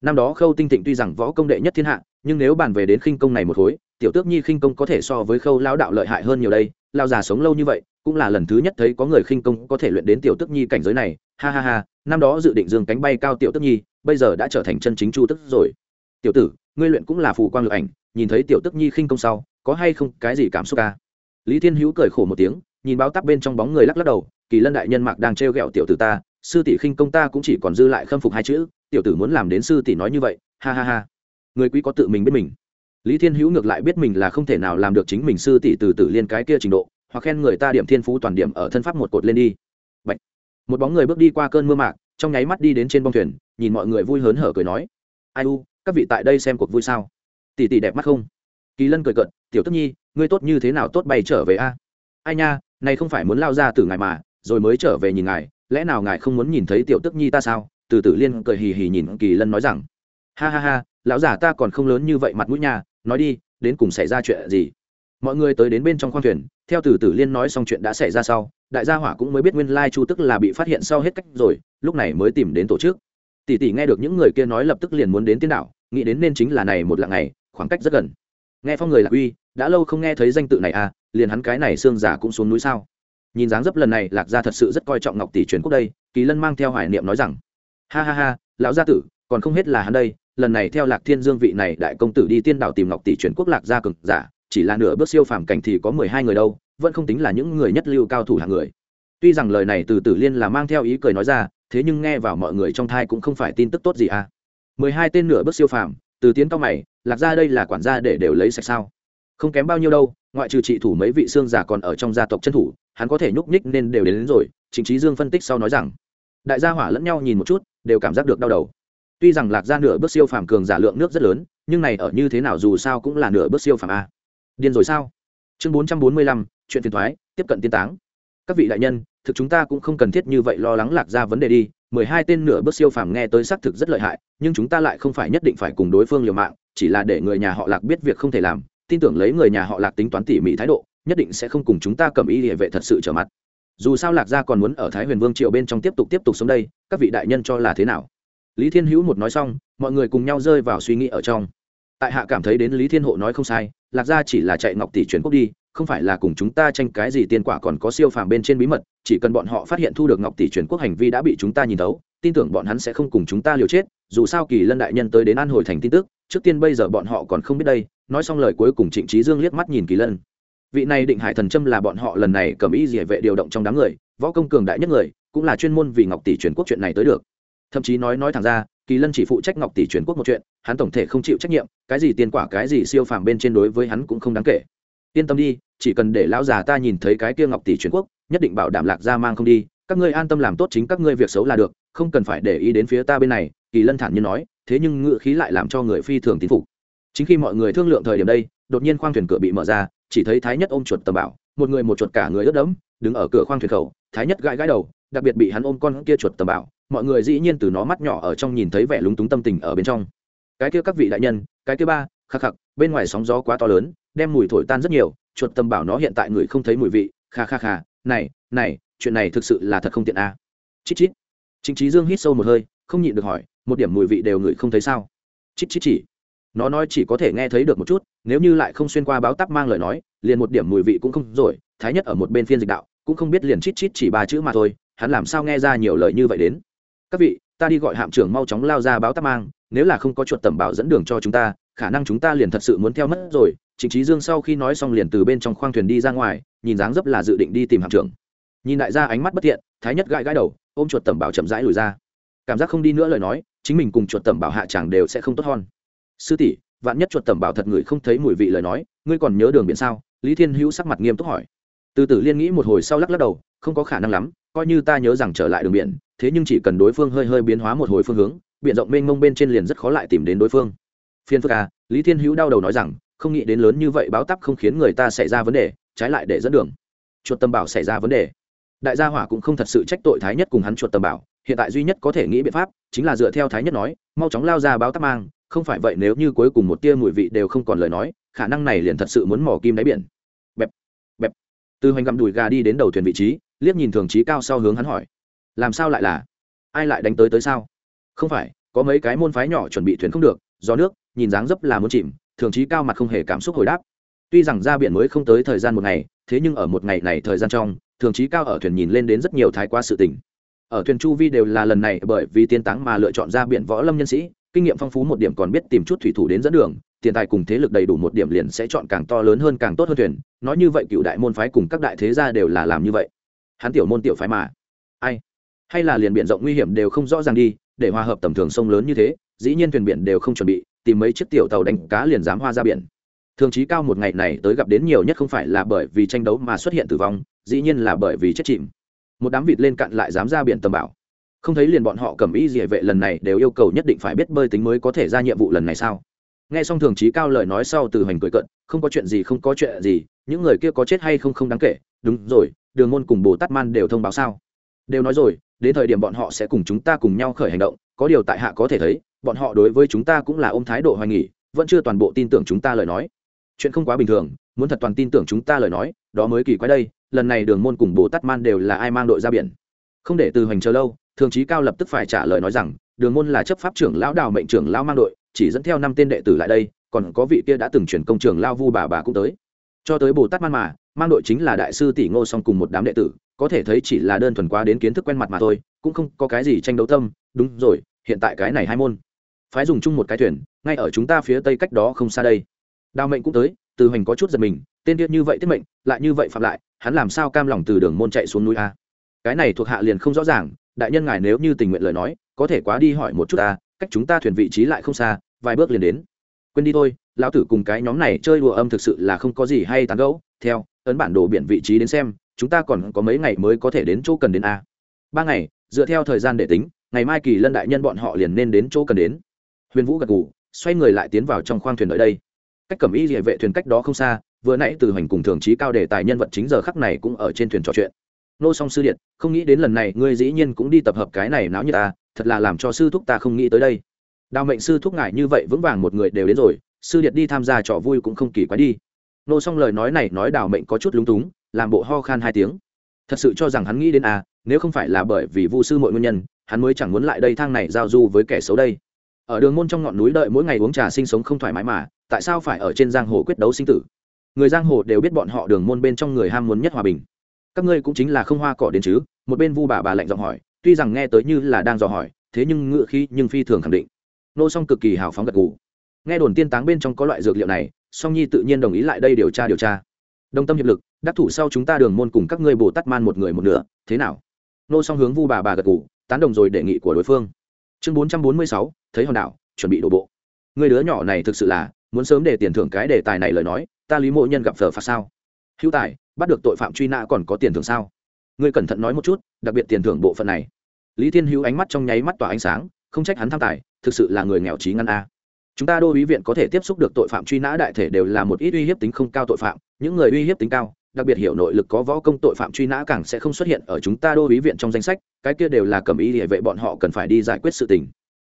Năm đó khâu tinh thịnh tuy rằng võ công đệ nhất thiên hạ, nhưng nếu bàn về đến khinh công này một khối, tiểu tước nhi khinh công có thể so với khâu lao đạo lợi hại hơn nhiều đây lao già sống lâu như vậy, cũng là lần thứ nhất thấy có người khinh công có thể luyện đến tiểu tước nhi cảnh giới này. Ha ha ha, năm đó dự định dương cánh bay cao tiểu tước nhi bây giờ đã trở thành chân chính chu tức rồi. Tiểu tử, ngươi luyện cũng là phù quang lực ảnh, nhìn thấy tiểu tức nhi khinh công sau, có hay không cái gì cảm xúc ca lý thiên hữu cười khổ một tiếng, nhìn báo tắp bên trong bóng người lắc lắc đầu, kỳ lân đại nhân mạc đang trêu ghẹo tiểu tử ta, sư tỷ khinh công ta cũng chỉ còn dư lại khâm phục hai chữ, tiểu tử muốn làm đến sư tỷ nói như vậy, ha ha ha. Người quý có tự mình biết mình. Lý thiên hữu ngược lại biết mình là không thể nào làm được chính mình sư tỷ từ từ liên cái kia trình độ, hoặc khen người ta điểm thiên phú toàn điểm ở thân pháp một cột lên đi. Bạch. một bóng người bước đi qua cơn mưa mạc trong nháy mắt đi đến trên bông thuyền, nhìn mọi người vui hớn hở cười nói, ai u, các vị tại đây xem cuộc vui sao? Tỷ tỷ đẹp mắt không? Kỳ lân cười cợt: tiểu tức nhi, ngươi tốt như thế nào tốt bay trở về a? Ai nha, này không phải muốn lao ra từ ngài mà, rồi mới trở về nhìn ngài, lẽ nào ngài không muốn nhìn thấy tiểu tức nhi ta sao? Từ tử liên cười hì hì nhìn kỳ lân nói rằng, ha ha ha, lão già ta còn không lớn như vậy mặt mũi nha, nói đi, đến cùng xảy ra chuyện gì? Mọi người tới đến bên trong khoang thuyền theo từ tử liên nói xong chuyện đã xảy ra sau, đại gia hỏa cũng mới biết nguyên lai chu tức là bị phát hiện sau hết cách rồi, lúc này mới tìm đến tổ chức. Tỷ tỷ nghe được những người kia nói lập tức liền muốn đến tiên đảo, nghĩ đến nên chính là này một lạng ngày, khoảng cách rất gần. Nghe phong người là uy, đã lâu không nghe thấy danh tự này à liền hắn cái này xương giả cũng xuống núi sao? Nhìn dáng dấp lần này, lạc gia thật sự rất coi trọng ngọc tỷ truyền quốc đây, kỳ lân mang theo hoài niệm nói rằng, ha ha ha, lão gia tử, còn không hết là hắn đây, lần này theo lạc thiên dương vị này đại công tử đi tiên đảo tìm ngọc tỷ truyền quốc lạc gia cực giả chỉ là nửa bước siêu phàm cảnh thì có mười hai người đâu vẫn không tính là những người nhất lưu cao thủ hạng người. Tuy rằng lời này từ tử liên là mang theo ý cười nói ra thế nhưng nghe vào mọi người trong thai cũng không phải tin tức tốt gì à. Mười hai tên nửa bước siêu phàm từ tiến cao mày lạc ra đây là quản gia để đều lấy sạch sao? Không kém bao nhiêu đâu ngoại trừ trị thủ mấy vị xương giả còn ở trong gia tộc chân thủ hắn có thể nhúc nhích nên đều đến, đến rồi. Chính trí dương phân tích sau nói rằng đại gia hỏa lẫn nhau nhìn một chút đều cảm giác được đau đầu. Tuy rằng lạc gia nửa bước siêu phàm cường giả lượng nước rất lớn nhưng này ở như thế nào dù sao cũng là nửa bước siêu phàm a điên rồi sao? Chương bốn trăm bốn mươi lăm, chuyện phiền thoái, tiếp cận tiên táng. Các vị đại nhân, thực chúng ta cũng không cần thiết như vậy lo lắng lạc ra vấn đề đi. mười hai tên nửa bước siêu phàm nghe tới xác thực rất lợi hại, nhưng chúng ta lại không phải nhất định phải cùng đối phương liều mạng, chỉ là để người nhà họ lạc biết việc không thể làm. Tin tưởng lấy người nhà họ lạc tính toán tỉ mỉ thái độ, nhất định sẽ không cùng chúng ta cầm ý địa vệ thật sự trở mặt. Dù sao lạc gia còn muốn ở thái huyền vương triều bên trong tiếp tục tiếp tục sống đây, các vị đại nhân cho là thế nào? Lý thiên hữu một nói xong, mọi người cùng nhau rơi vào suy nghĩ ở trong tại hạ cảm thấy đến lý thiên hộ nói không sai, lạc gia chỉ là chạy ngọc tỷ chuyển quốc đi, không phải là cùng chúng ta tranh cái gì tiên quả còn có siêu phàm bên trên bí mật, chỉ cần bọn họ phát hiện thu được ngọc tỷ chuyển quốc hành vi đã bị chúng ta nhìn thấu, tin tưởng bọn hắn sẽ không cùng chúng ta liều chết, dù sao kỳ lân đại nhân tới đến an hồi thành tin tức, trước tiên bây giờ bọn họ còn không biết đây, nói xong lời cuối cùng trịnh trí dương liếc mắt nhìn kỳ lân. Vị này định hải thần trâm là bọn họ lần này cầm ý gì vệ điều động trong đám người, võ công cường đại nhất người, cũng là chuyên môn vì ngọc tỷ chuyển quốc chuyện này tới được. Thậm chí nói nói thẳng ra kỳ lân chỉ phụ trách ngọc tỷ Truyền quốc một chuyện, hắn tổng thể không chịu trách nhiệm, cái gì tiền quả, cái gì siêu phàm bên trên đối với hắn cũng không đáng kể. Yên tâm đi, chỉ cần để lão già ta nhìn thấy cái kia ngọc tỷ Truyền quốc, nhất định bảo đảm lạc ra mang không đi, các ngươi an tâm làm tốt chính các ngươi việc xấu là được, không cần phải để ý đến phía ta bên này, kỳ lân thản nhiên nói, thế nhưng ngựa khí lại làm cho người phi thường tín phục. Chính khi mọi người thương lượng thời điểm đây, đột nhiên khoang thuyền cửa bị mở ra, chỉ thấy thái nhất ôm chuột tầm bảo, một người một chuột cả người ướt đẫm, đứng ở cửa khoang thuyền khẩu, thái nhất gãi gãi đầu, đặc biệt bị hắn ôm con kia chuột tầm bảo mọi người dĩ nhiên từ nó mắt nhỏ ở trong nhìn thấy vẻ lúng túng tâm tình ở bên trong. Cái kia các vị đại nhân, cái kia ba, khắc khắc, bên ngoài sóng gió quá to lớn, đem mùi thổi tan rất nhiều, chuột tâm bảo nó hiện tại người không thấy mùi vị, kha kha kha, này này, chuyện này thực sự là thật không tiện a. À. chít chít. Chính trí dương hít sâu một hơi, không nhịn được hỏi, một điểm mùi vị đều người không thấy sao? Chít chít chỉ. Nó nói chỉ có thể nghe thấy được một chút, nếu như lại không xuyên qua báo tắc mang lời nói, liền một điểm mùi vị cũng không rồi, thái nhất ở một bên phiên dịch đạo, cũng không biết liền chít chít chỉ ba chữ mà thôi, hắn làm sao nghe ra nhiều lời như vậy đến? Các vị, ta đi gọi hạm trưởng mau chóng lao ra báo tắc mang, nếu là không có chuột tầm bảo dẫn đường cho chúng ta, khả năng chúng ta liền thật sự muốn theo mất rồi. Trịnh trí dương sau khi nói xong liền từ bên trong khoang thuyền đi ra ngoài, nhìn dáng dấp là dự định đi tìm hạm trưởng. Nhìn đại gia ánh mắt bất thiện, thái nhất gãi gãi đầu, ôm chuột tầm bảo chậm rãi lùi ra. Cảm giác không đi nữa lời nói, chính mình cùng chuột tầm bảo hạ chẳng đều sẽ không tốt hơn. Sư tỷ, vạn nhất chuột tầm bảo thật người không thấy mùi vị lời nói, ngươi còn nhớ đường biển sao? Lý thiên hữu sắc mặt nghiêm túc hỏi. Từ từ liên nghĩ một hồi sau lắc lắc đầu, không có khả năng lắm, coi như ta nhớ rằng trở lại đường biển thế nhưng chỉ cần đối phương hơi hơi biến hóa một hồi phương hướng, biển rộng mênh mông bên trên liền rất khó lại tìm đến đối phương. Phiên phức à lý thiên hữu đau đầu nói rằng, không nghĩ đến lớn như vậy báo tắp không khiến người ta xảy ra vấn đề, trái lại để dẫn đường. Chuột tâm bảo xảy ra vấn đề. Đại gia hỏa cũng không thật sự trách tội thái nhất cùng hắn chuột tâm bảo, hiện tại duy nhất có thể nghĩ biện pháp, chính là dựa theo thái nhất nói, mau chóng lao ra báo tắp mang, không phải vậy nếu như cuối cùng một tia mùi vị đều không còn lời nói, khả năng này liền thật sự muốn mỏ kim đáy biển. Bẹp bẹp. Từ hoành gặm đùi gà đi đến đầu thuyền vị trí, liếc nhìn thường trí cao sau hướng hắn hỏi làm sao lại là? Ai lại đánh tới tới sao? Không phải, có mấy cái môn phái nhỏ chuẩn bị thuyền không được, do nước, nhìn dáng dấp là muốn chìm, thường trí cao mặt không hề cảm xúc hồi đáp. Tuy rằng ra biển mới không tới thời gian một ngày, thế nhưng ở một ngày này thời gian trong, thường trí cao ở thuyền nhìn lên đến rất nhiều thái quá sự tình. Ở thuyền chu vi đều là lần này bởi vì tiên táng mà lựa chọn ra biển võ lâm nhân sĩ, kinh nghiệm phong phú một điểm còn biết tìm chút thủy thủ đến dẫn đường, tiền tài cùng thế lực đầy đủ một điểm liền sẽ chọn càng to lớn hơn càng tốt hơn thuyền, nói như vậy cựu đại môn phái cùng các đại thế gia đều là làm như vậy. Hắn tiểu môn tiểu phái mà. Ai? Hay là liền biển rộng nguy hiểm đều không rõ ràng đi, để hòa hợp tầm thường sông lớn như thế, dĩ nhiên thuyền biển đều không chuẩn bị, tìm mấy chiếc tiểu tàu đánh cá liền dám hoa ra biển. Thường trí cao một ngày này tới gặp đến nhiều nhất không phải là bởi vì tranh đấu mà xuất hiện tử vong, dĩ nhiên là bởi vì chết chìm. Một đám vịt lên cạn lại dám ra biển tầm bảo. Không thấy liền bọn họ cầm ý gì vệ lần này đều yêu cầu nhất định phải biết bơi tính mới có thể ra nhiệm vụ lần này sao? Nghe xong thường trí cao lời nói sau từ hành cười cận không có chuyện gì, không có chuyện gì, những người kia có chết hay không không đáng kể. Đúng rồi, đường môn cùng bồ tát man đều thông báo sao? Đều nói rồi đến thời điểm bọn họ sẽ cùng chúng ta cùng nhau khởi hành động, có điều tại hạ có thể thấy, bọn họ đối với chúng ta cũng là ôm thái độ hoài nghỉ, vẫn chưa toàn bộ tin tưởng chúng ta lời nói. Chuyện không quá bình thường, muốn thật toàn tin tưởng chúng ta lời nói, đó mới kỳ quái đây, lần này đường môn cùng bồ tát man đều là ai mang đội ra biển. Không để từ hoành chờ lâu, thường trí cao lập tức phải trả lời nói rằng, đường môn là chấp pháp trưởng lão đào mệnh trưởng lão mang đội, chỉ dẫn theo năm tên đệ tử lại đây, còn có vị kia đã từng chuyển công trường lao vu bà bà cũng tới. Cho tới bồ tát man mà, mang đội chính là đại sư tỷ ngô song cùng một đám đệ tử có thể thấy chỉ là đơn thuần quá đến kiến thức quen mặt mà thôi, cũng không có cái gì tranh đấu tâm, đúng rồi, hiện tại cái này hai môn. Phái dùng chung một cái thuyền, ngay ở chúng ta phía tây cách đó không xa đây. Đào mệnh cũng tới, từ hoành có chút giật mình, tên tiết như vậy tiết mệnh, lại như vậy phạm lại, hắn làm sao cam lòng từ đường môn chạy xuống núi a? Cái này thuộc hạ liền không rõ ràng, đại nhân ngài nếu như tình nguyện lời nói, có thể quá đi hỏi một chút ta cách chúng ta thuyền vị trí lại không xa, vài bước liền đến. Quên đi thôi, lão tử cùng cái nhóm này chơi đùa âm thực sự là không có gì hay tán gẫu, theo, ấn bản đồ biển vị trí đến xem chúng ta còn có mấy ngày mới có thể đến chỗ cần đến a. Ba ngày, dựa theo thời gian để tính, ngày mai kỳ lân đại nhân bọn họ liền nên đến chỗ cần đến. Huyền vũ gật ngủ xoay người lại tiến vào trong khoang thuyền đợi đây. Cách cẩm y địa vệ thuyền cách đó không xa, vừa nãy từ hoành cùng thường trí cao đề tài nhân vật chính giờ khắc này cũng ở trên thuyền trò chuyện. Nô song sư điện, không nghĩ đến lần này ngươi dĩ nhiên cũng đi tập hợp cái này náo như ta, thật là làm cho sư thúc ta không nghĩ tới đây. Đào mệnh sư thúc ngại như vậy vững vàng một người đều đến rồi, sư điện đi tham gia trò vui cũng không kỳ quái đi. Nô song lời nói này nói đào mệnh có chút lúng túng làm bộ ho khan hai tiếng. Thật sự cho rằng hắn nghĩ đến à nếu không phải là bởi vì vu sư mọi nguyên nhân, hắn mới chẳng muốn lại đây thang này giao du với kẻ xấu đây. Ở đường môn trong ngọn núi đợi mỗi ngày uống trà sinh sống không thoải mái mà, tại sao phải ở trên giang hồ quyết đấu sinh tử? Người giang hồ đều biết bọn họ đường môn bên trong người ham muốn nhất hòa bình. Các ngươi cũng chính là không hoa cỏ đến chứ? Một bên vu bà bà lạnh giọng hỏi, tuy rằng nghe tới như là đang dò hỏi, thế nhưng ngựa khi nhưng phi thường khẳng định. Nô song cực kỳ hào phóng gật gù. Nghe đồn tiên táng bên trong có loại dược liệu này, song nhi tự nhiên đồng ý lại đây điều tra điều tra. Đồng tâm hiệp lực đắc thủ sau chúng ta đường môn cùng các ngươi bồ tát man một người một nửa, thế nào? Nô song hướng vu bà bà gật gù, tán đồng rồi đề nghị của đối phương. Chương bốn trăm bốn mươi sáu, thấy hòn đảo, chuẩn bị đổ bộ. Người đứa nhỏ này thực sự là, muốn sớm để tiền thưởng cái đề tài này lời nói, ta lý mộ nhân gặp phở phạt sao? Hữu tài, bắt được tội phạm truy nã còn có tiền thưởng sao? Ngươi cẩn thận nói một chút, đặc biệt tiền thưởng bộ phận này. Lý thiên hữu ánh mắt trong nháy mắt tỏa ánh sáng, không trách hắn tham tài, thực sự là người nghèo trí ngăn a. Chúng ta đô ý viện có thể tiếp xúc được tội phạm truy nã đại thể đều là một ít uy hiếp tính không cao tội phạm, những người uy hiếp tính cao đặc biệt hiểu nội lực có võ công tội phạm truy nã càng sẽ không xuất hiện ở chúng ta đô ý viện trong danh sách, cái kia đều là cầm ý địa vệ bọn họ cần phải đi giải quyết sự tình.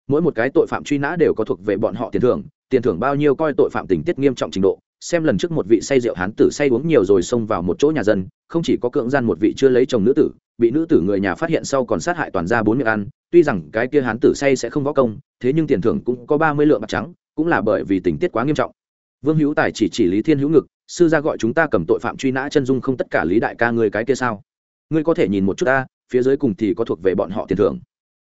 Mỗi một cái tội phạm truy nã đều có thuộc về bọn họ tiền thưởng tiền thưởng bao nhiêu coi tội phạm tình tiết nghiêm trọng trình độ, xem lần trước một vị say rượu hán tử say uống nhiều rồi xông vào một chỗ nhà dân, không chỉ có cưỡng gian một vị chưa lấy chồng nữ tử, bị nữ tử người nhà phát hiện sau còn sát hại toàn ra bốn miệng ăn, tuy rằng cái kia hán tử say sẽ không võ công, thế nhưng tiền thưởng cũng có ba mươi lượng bạc trắng, cũng là bởi vì tình tiết quá nghiêm trọng. Vương hữu tài chỉ chỉ lý thiên hữu ngực sư gia gọi chúng ta cầm tội phạm truy nã chân dung không tất cả lý đại ca người cái kia sao? Ngươi có thể nhìn một chút ta, phía dưới cùng thì có thuộc về bọn họ tiền thưởng.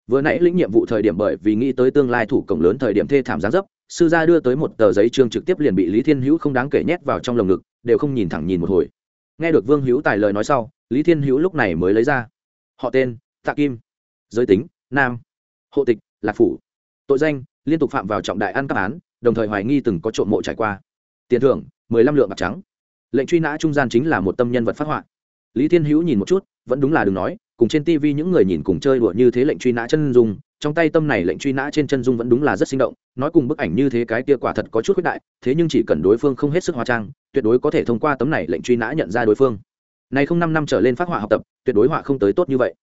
Vừa nãy lĩnh nhiệm vụ thời điểm bởi vì nghĩ tới tương lai thủ cổng lớn thời điểm thê thảm gián dấp, sư gia đưa tới một tờ giấy trương trực tiếp liền bị lý thiên hữu không đáng kể nhét vào trong lồng ngực, đều không nhìn thẳng nhìn một hồi. Nghe được vương hữu tài lời nói sau, lý thiên hữu lúc này mới lấy ra. Họ tên, tạ kim. Giới tính, nam. Hộ tịch, lạc phủ. Tội danh, liên tục phạm vào trọng đại ăn các án, đồng thời hoài nghi từng có trộm mộ trải qua. Tiền thưởng mười lăm lượng bạc trắng. Lệnh truy nã trung gian chính là một tâm nhân vật phát họa. Lý thiên hữu nhìn một chút, vẫn đúng là đừng nói, cùng trên tv những người nhìn cùng chơi đùa như thế lệnh truy nã chân dung, trong tay tâm này lệnh truy nã trên chân dung vẫn đúng là rất sinh động, nói cùng bức ảnh như thế cái kia quả thật có chút khuyết đại, thế nhưng chỉ cần đối phương không hết sức hóa trang, tuyệt đối có thể thông qua tấm này lệnh truy nã nhận ra đối phương. Này không năm năm trở lên phát họa học tập, tuyệt đối họa không tới tốt như vậy.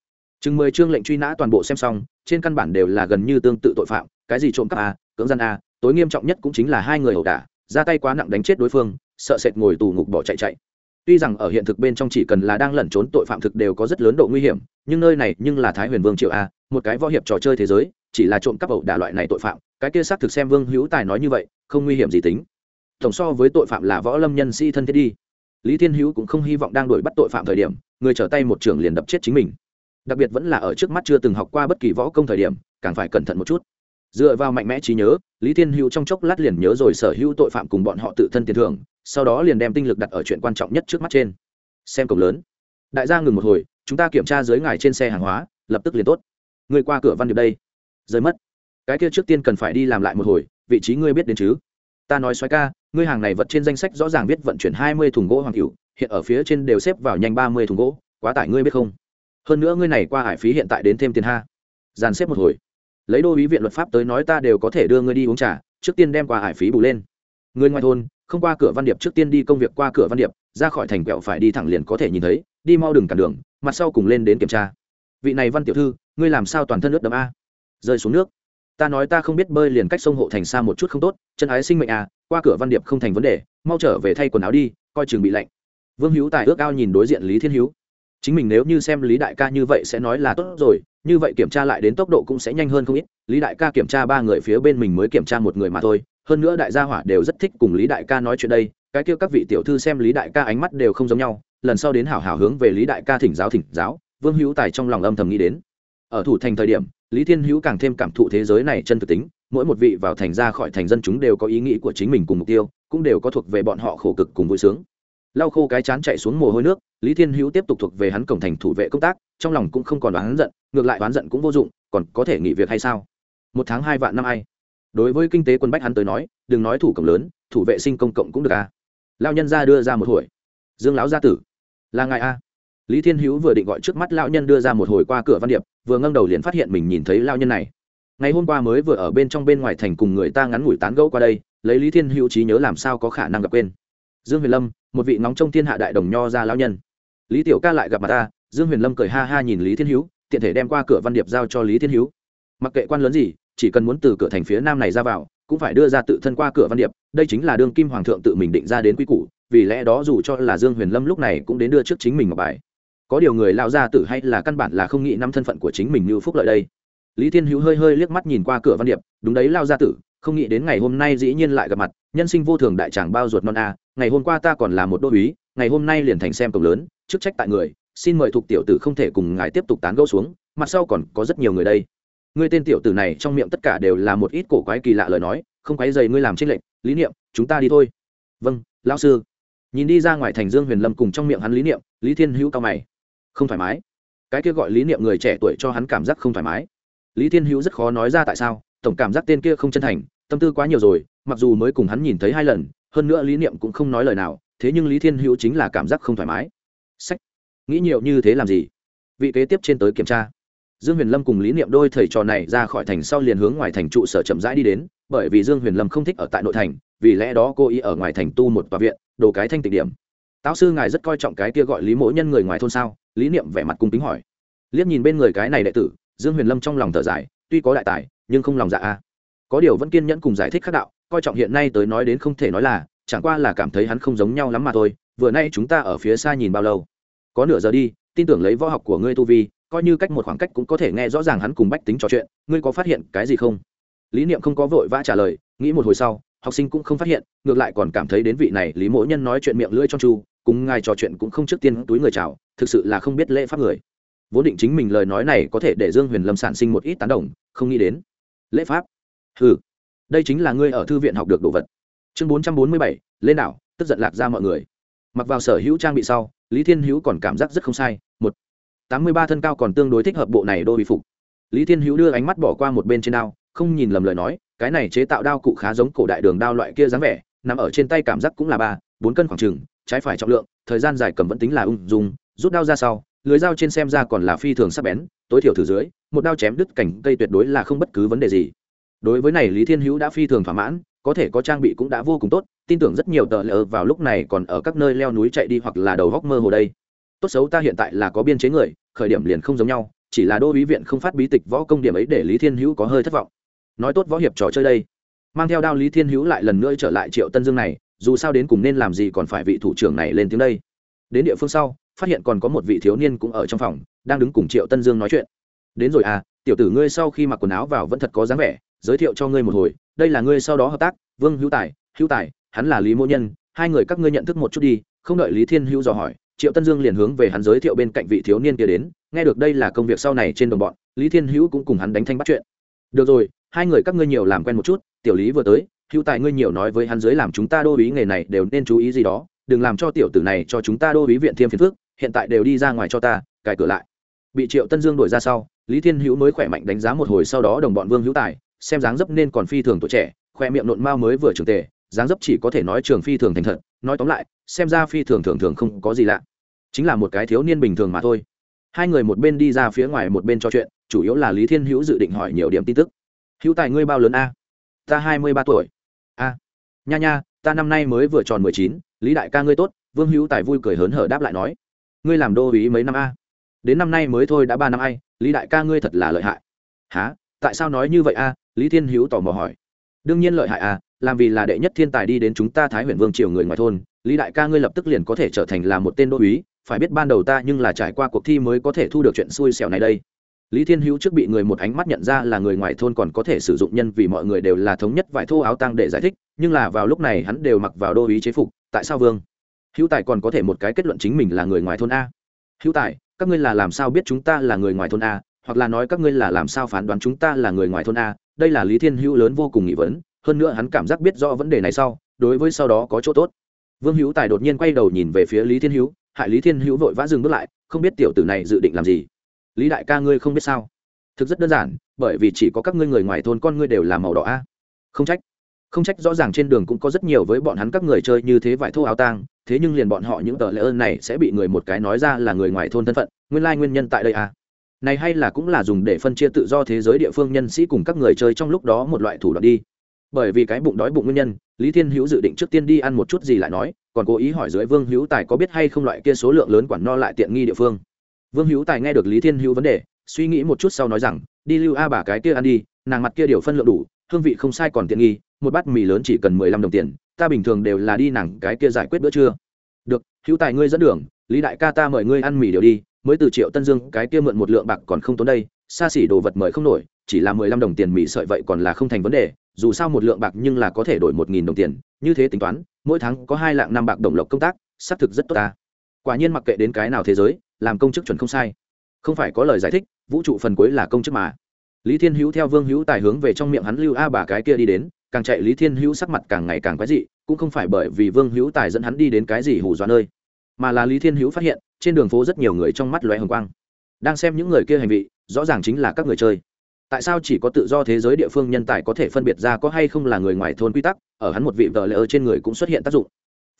Chừng mười chương lệnh truy nã toàn bộ xem xong, trên căn bản đều là gần như tương tự tội phạm, cái gì trộm cắp a cưỡng gian a tối nghiêm trọng nhất cũng chính là hai người ẩu đả ra tay quá nặng đánh chết đối phương, sợ sệt ngồi tù ngục bỏ chạy chạy. Tuy rằng ở hiện thực bên trong chỉ cần là đang lẩn trốn tội phạm thực đều có rất lớn độ nguy hiểm, nhưng nơi này nhưng là thái huyền vương triệu a, một cái võ hiệp trò chơi thế giới, chỉ là trộm cắp ẩu đả loại này tội phạm, cái kia xác thực xem vương hữu tài nói như vậy, không nguy hiểm gì tính. Tổng so với tội phạm là võ lâm nhân sĩ thân thiết đi. Lý thiên hữu cũng không hy vọng đang đuổi bắt tội phạm thời điểm, người trở tay một trưởng liền đập chết chính mình. Đặc biệt vẫn là ở trước mắt chưa từng học qua bất kỳ võ công thời điểm, càng phải cẩn thận một chút dựa vào mạnh mẽ trí nhớ, lý thiên hữu trong chốc lát liền nhớ rồi sở hữu tội phạm cùng bọn họ tự thân tiền thưởng, sau đó liền đem tinh lực đặt ở chuyện quan trọng nhất trước mắt trên. Xem cổng lớn. Đại gia ngừng một hồi, chúng ta kiểm tra dưới ngài trên xe hàng hóa, lập tức liền tốt. Người qua cửa văn điệp đây. Rơi mất. Cái kia trước tiên cần phải đi làm lại một hồi, vị trí ngươi biết đến chứ? Ta nói xoáy ca, ngươi hàng này vật trên danh sách rõ ràng biết vận chuyển hai mươi thùng gỗ hoàng cửu, hiện ở phía trên đều xếp vào nhanh ba mươi thùng gỗ, quá tải ngươi biết không? Hơn nữa ngươi này qua hải phí hiện tại đến thêm tiền ha. Dàn xếp một hồi lấy đô ý viện luật pháp tới nói ta đều có thể đưa ngươi đi uống trà, trước tiên đem qua hải phí bù lên. Người ngoài thôn, không qua cửa văn điệp trước tiên đi công việc qua cửa văn điệp, ra khỏi thành quẹo phải đi thẳng liền có thể nhìn thấy, đi mau đừng cản đường, mặt sau cùng lên đến kiểm tra. Vị này văn tiểu thư, ngươi làm sao toàn thân nước đấm a? Rơi xuống nước. Ta nói ta không biết bơi liền cách sông hộ thành xa một chút không tốt, chân ái sinh mệnh à qua cửa văn điệp không thành vấn đề, mau trở về thay quần áo đi, coi chừng bị lạnh. Vương hữu tài ước ao nhìn đối diện lý thiên hữu chính mình nếu như xem lý đại ca như vậy sẽ nói là tốt rồi, như vậy kiểm tra lại đến tốc độ cũng sẽ nhanh hơn không ít. Lý đại ca kiểm tra ba người phía bên mình mới kiểm tra một người mà thôi. Hơn nữa đại gia hỏa đều rất thích cùng lý đại ca nói chuyện đây. Cái kia các vị tiểu thư xem lý đại ca ánh mắt đều không giống nhau. Lần sau đến hảo hảo hướng về lý đại ca thỉnh giáo thỉnh giáo, vương hữu tài trong lòng âm thầm nghĩ đến. Ở thủ thành thời điểm, lý thiên hữu càng thêm cảm thụ thế giới này chân thực tính. Mỗi một vị vào thành ra khỏi thành dân chúng đều có ý nghĩ của chính mình cùng mục tiêu, cũng đều có thuộc về bọn họ khổ cực cùng vui sướng lau khô cái chán chạy xuống mồ hôi nước, lý thiên hữu tiếp tục thuộc về hắn cổng thành thủ vệ công tác, trong lòng cũng không còn đoán giận, ngược lại đoán giận cũng vô dụng, còn có thể nghỉ việc hay sao? Một tháng hai vạn năm ai? Đối với kinh tế quân bách hắn tới nói, đừng nói thủ cổng lớn, thủ vệ sinh công cộng cũng được à? Lao nhân ra đưa ra một hồi. Dương lão gia tử. Là ngài a? Lý thiên hữu vừa định gọi trước mắt lão nhân đưa ra một hồi qua cửa văn điệp, vừa ngâng đầu liền phát hiện mình nhìn thấy lao nhân này. Ngày hôm qua mới vừa ở bên trong bên ngoài thành cùng người ta ngắn ngủi tán gẫu qua đây, lấy lý thiên hữu trí nhớ làm sao có khả năng gặp quên dương huyền lâm, một vị nóng trong thiên hạ đại đồng nho ra lão nhân. Lý tiểu ca lại gặp mặt ta, dương huyền lâm cười ha ha nhìn lý thiên hữu tiện thể đem qua cửa văn điệp giao cho lý thiên hữu mặc kệ quan lớn gì, chỉ cần muốn từ cửa thành phía nam này ra vào, cũng phải đưa ra tự thân qua cửa văn điệp, đây chính là đương kim hoàng thượng tự mình định ra đến quy củ, vì lẽ đó dù cho là dương huyền lâm lúc này cũng đến đưa trước chính mình ngọc bài. Có điều người lao ra tử hay là căn bản là không nghĩ năm thân phận của chính mình như phúc lợi đây. Lý thiên hữu hơi hơi liếc mắt nhìn qua cửa văn điệp, đúng đấy lao ra tử không nghĩ đến ngày hôm nay dĩ nhiên lại gặp mặt, nhân sinh vô thường đại tràng bao ruột non a, ngày hôm qua ta còn là một đô uý ngày hôm nay liền thành xem cổng lớn, chức trách tại người, xin mời thuộc tiểu tử không thể cùng ngài tiếp tục tán gẫu xuống, mặt sau còn có rất nhiều người đây. Ngươi tên tiểu tử này trong miệng tất cả đều là một ít cổ quái kỳ lạ lời nói, không quái dày ngươi làm trích lệnh lý niệm, chúng ta đi thôi. Vâng lão sư. Nhìn đi ra ngoài thành dương huyền lâm cùng trong miệng hắn lý niệm, lý thiên hữu cao mày. Không thoải mái. Cái kia gọi lý niệm người trẻ tuổi cho hắn cảm giác không thoải mái. Lý thiên hữu rất khó nói ra tại sao tổng cảm giác tên kia không chân thành, tâm tư quá nhiều rồi, mặc dù mới cùng hắn nhìn thấy hai lần, hơn nữa lý niệm cũng không nói lời nào, thế nhưng lý thiên hữu chính là cảm giác không thoải mái. Sách. Nghĩ nhiều như thế làm gì? Vị kế tiếp trên tới kiểm tra. Dương huyền lâm cùng lý niệm đôi thầy trò này ra khỏi thành sau liền hướng ngoài thành trụ sở chậm rãi đi đến, bởi vì dương huyền lâm không thích ở tại nội thành, vì lẽ đó cô ý ở ngoài thành tu một tòa viện, đồ cái thanh tịnh điểm. Táo sư ngài rất coi trọng cái kia gọi lý mỗ nhân người ngoài thôn sao? Lý niệm vẻ mặt cung kính hỏi. Liếc nhìn bên người cái này đệ tử, dương huyền lâm trong lòng thở dài, tuy có đại tài nhưng không lòng dạ a. À. Có điều vẫn kiên nhẫn cùng giải thích khác đạo, coi trọng hiện nay tới nói đến không thể nói là, chẳng qua là cảm thấy hắn không giống nhau lắm mà thôi, vừa nay chúng ta ở phía xa nhìn bao lâu? Có nửa giờ đi, tin tưởng lấy võ học của ngươi tu vi, coi như cách một khoảng cách cũng có thể nghe rõ ràng hắn cùng bách tính trò chuyện, ngươi có phát hiện cái gì không? Lý niệm không có vội vã trả lời, nghĩ một hồi sau, học sinh cũng không phát hiện, ngược lại còn cảm thấy đến vị này lý mỗi nhân nói chuyện miệng lưỡi trong chu, cùng ngài trò chuyện cũng không trước tiên túi người chào, thực sự là không biết lễ pháp người. Vốn định chính mình lời nói này có thể để dương huyền lâm sản sinh một ít tán đồng, không nghĩ đến lễ pháp. Ừ đây chính là ngươi ở thư viện học được đồ vật. Chương bốn trăm bốn mươi bảy, lên đảo, tức giận lạc ra mọi người. Mặc vào sở hữu trang bị sau, lý thiên hữu còn cảm giác rất không sai. Một, tám mươi ba thân cao còn tương đối thích hợp bộ này đôi bị phục. Lý thiên hữu đưa ánh mắt bỏ qua một bên trên đao, không nhìn lầm lời nói, cái này chế tạo đao cụ khá giống cổ đại đường đao loại kia dáng vẻ, nằm ở trên tay cảm giác cũng là ba, bốn cân khoảng trừng trái phải trọng lượng, thời gian dài cầm vẫn tính là ung dung, rút đao ra sau lưới dao trên xem ra còn là phi thường sắc bén, tối thiểu thử dưới, một đao chém đứt cảnh cây tuyệt đối là không bất cứ vấn đề gì. Đối với này, lý thiên hữu đã phi thường thỏa mãn, có thể có trang bị cũng đã vô cùng tốt, tin tưởng rất nhiều tờ lỡ vào lúc này còn ở các nơi leo núi chạy đi hoặc là đầu góc mơ hồ đây. Tốt xấu ta hiện tại là có biên chế người, khởi điểm liền không giống nhau, chỉ là đô ý viện không phát bí tịch võ công điểm ấy để lý thiên hữu có hơi thất vọng. Nói tốt võ hiệp trò chơi đây. Mang theo đao lý thiên hữu lại lần nữa trở lại triệu tân dương này, dù sao đến cùng nên làm gì còn phải vị thủ trưởng này lên tiếng đây. Đến địa phương sau phát hiện còn có một vị thiếu niên cũng ở trong phòng, đang đứng cùng triệu tân dương nói chuyện. Đến rồi à tiểu tử ngươi sau khi mặc quần áo vào vẫn thật có dáng vẻ, giới thiệu cho ngươi một hồi, đây là ngươi sau đó hợp tác, vương hữu tài hữu tài, hắn là lý mỗ nhân, hai người các ngươi nhận thức một chút đi. Không đợi lý thiên hữu dò hỏi, triệu tân dương liền hướng về hắn giới thiệu bên cạnh vị thiếu niên kia đến, nghe được đây là công việc sau này trên đồng bọn, lý thiên hữu cũng cùng hắn đánh thanh bắt chuyện. Được rồi, hai người các ngươi nhiều làm quen một chút, tiểu lý vừa tới, hữu tài ngươi nhiều nói với hắn dưới làm chúng ta đô ý nghề này đều nên chú ý gì đó đừng làm cho tiểu tử này cho chúng ta đô ý viện thêm phiền phước hiện tại đều đi ra ngoài cho ta, cài cửa lại. Bị triệu tân dương đuổi ra sau, lý thiên hữu mới khỏe mạnh đánh giá một hồi sau đó đồng bọn vương hữu tài, xem dáng dấp nên còn phi thường tuổi trẻ, khoe miệng nộn mao mới vừa trưởng tề, dáng dấp chỉ có thể nói trường phi thường thành thật, nói tóm lại, xem ra phi thường thường thường không có gì lạ. Chính là một cái thiếu niên bình thường mà thôi. Hai người một bên đi ra phía ngoài một bên trò chuyện, chủ yếu là lý thiên hữu dự định hỏi nhiều điểm tin tức. Hữu tài ngươi bao lớn a? Ta hai mươi ba tuổi. A, nha nha, ta năm nay mới vừa tròn mười chín lý đại ca ngươi tốt vương hữu tài vui cười hớn hở đáp lại nói ngươi làm đô ý mấy năm a đến năm nay mới thôi đã ba năm ai lý đại ca ngươi thật là lợi hại há tại sao nói như vậy a lý thiên hữu tò mò hỏi đương nhiên lợi hại a làm vì là đệ nhất thiên tài đi đến chúng ta thái huyện vương triều người ngoài thôn lý đại ca ngươi lập tức liền có thể trở thành là một tên đô uý phải biết ban đầu ta nhưng là trải qua cuộc thi mới có thể thu được chuyện xui xẻo này đây lý thiên hữu trước bị người một ánh mắt nhận ra là người ngoài thôn còn có thể sử dụng nhân vì mọi người đều là thống nhất vải thô áo tăng để giải thích nhưng là vào lúc này hắn đều mặc vào đô ý chế phục tại sao vương? Hữu tài còn có thể một cái kết luận chính mình là người ngoài thôn a. Hữu tài, các ngươi là làm sao biết chúng ta là người ngoài thôn a, hoặc là nói các ngươi là làm sao phán đoán chúng ta là người ngoài thôn a? Đây là lý thiên hữu lớn vô cùng nghị vấn, hơn nữa hắn cảm giác biết rõ vấn đề này sau, đối với sau đó có chỗ tốt. Vương hữu tài đột nhiên quay đầu nhìn về phía lý thiên hữu, hại lý thiên hữu vội vã dừng bước lại, không biết tiểu tử này dự định làm gì. Lý đại ca ngươi không biết sao? Thực rất đơn giản, bởi vì chỉ có các ngươi người ngoài thôn con ngươi đều là màu đỏ a. Không trách không trách rõ ràng trên đường cũng có rất nhiều với bọn hắn các người chơi như thế vải thô áo tang, thế nhưng liền bọn họ những tờ lễ ơn này sẽ bị người một cái nói ra là người ngoài thôn thân phận, nguyên lai nguyên nhân tại đây à. Này hay là cũng là dùng để phân chia tự do thế giới địa phương nhân sĩ cùng các người chơi trong lúc đó một loại thủ đoạn đi. Bởi vì cái bụng đói bụng nguyên nhân, lý thiên hữu dự định trước tiên đi ăn một chút gì lại nói, còn cố ý hỏi dưới vương hữu tài có biết hay không loại kia số lượng lớn quản no lại tiện nghi địa phương. Vương hữu tài nghe được lý thiên hữu vấn đề, suy nghĩ một chút sau nói rằng, đi lưu a bà cái kia ăn đi, nàng mặt kia điều phân lượng đủ, hương vị không sai còn tiện nghi một bát mì lớn chỉ cần mười lăm đồng tiền, ta bình thường đều là đi nàng cái kia giải quyết bữa trưa. Được, hữu tài ngươi dẫn đường, lý đại ca ta mời ngươi ăn mì đều đi, mới từ triệu tân dương, cái kia mượn một lượng bạc còn không tốn đây, xa xỉ đồ vật mời không nổi, chỉ là mười lăm đồng tiền mì sợi vậy còn là không thành vấn đề, dù sao một lượng bạc nhưng là có thể đổi một nghìn đồng tiền, như thế tính toán, mỗi tháng có hai lạng năm bạc đồng lộc công tác, xác thực rất tốt ta. Quả nhiên mặc kệ đến cái nào thế giới, làm công chức chuẩn không sai. Không phải có lời giải thích, vũ trụ phần cuối là công chức mà. Lý thiên hữu theo vương hữu tài hướng về trong miệng hắn lưu a bà cái kia đi đến càng chạy lý thiên hữu sắc mặt càng ngày càng quái dị cũng không phải bởi vì vương hữu tài dẫn hắn đi đến cái gì hù dọa nơi mà là lý thiên hữu phát hiện trên đường phố rất nhiều người trong mắt loé hồng quang đang xem những người kia hành vị, rõ ràng chính là các người chơi. Tại sao chỉ có tự do thế giới địa phương nhân tài có thể phân biệt ra có hay không là người ngoài thôn quy tắc ở hắn một vị vợ lẽ ở trên người cũng xuất hiện tác dụng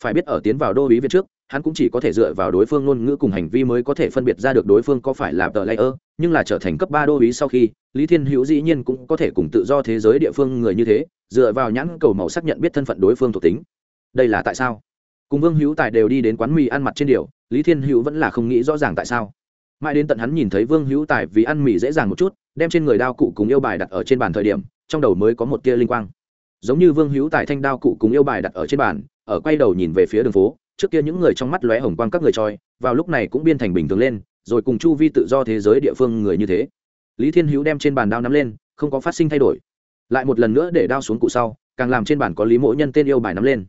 phải biết ở tiến vào đô ý viện trước, hắn cũng chỉ có thể dựa vào đối phương ngôn ngữ cùng hành vi mới có thể phân biệt ra được đối phương có phải là tờ layer, nhưng là trở thành cấp ba đô ý sau khi, lý thiên hữu dĩ nhiên cũng có thể cùng tự do thế giới địa phương người như thế, dựa vào nhãn cầu màu xác nhận biết thân phận đối phương thuộc tính. Đây là tại sao? Cùng vương hữu tài đều đi đến quán mì ăn mặt trên điều, lý thiên hữu vẫn là không nghĩ rõ ràng tại sao. Mãi đến tận hắn nhìn thấy vương hữu tài vì ăn mì dễ dàng một chút, đem trên người đao cụ cùng yêu bài đặt ở trên bàn thời điểm, trong đầu mới có một tia linh quang. Giống như vương hữu tài thanh đao cụ cùng yêu bài đặt ở trên bàn ở quay đầu nhìn về phía đường phố, trước kia những người trong mắt lóe hồng quang các người choi, vào lúc này cũng biên thành bình thường lên, rồi cùng chu vi tự do thế giới địa phương người như thế. Lý thiên hữu đem trên bàn đao nắm lên, không có phát sinh thay đổi. Lại một lần nữa để đao xuống cụ sau, càng làm trên bàn có lý mỗ nhân tên yêu bài nắm lên.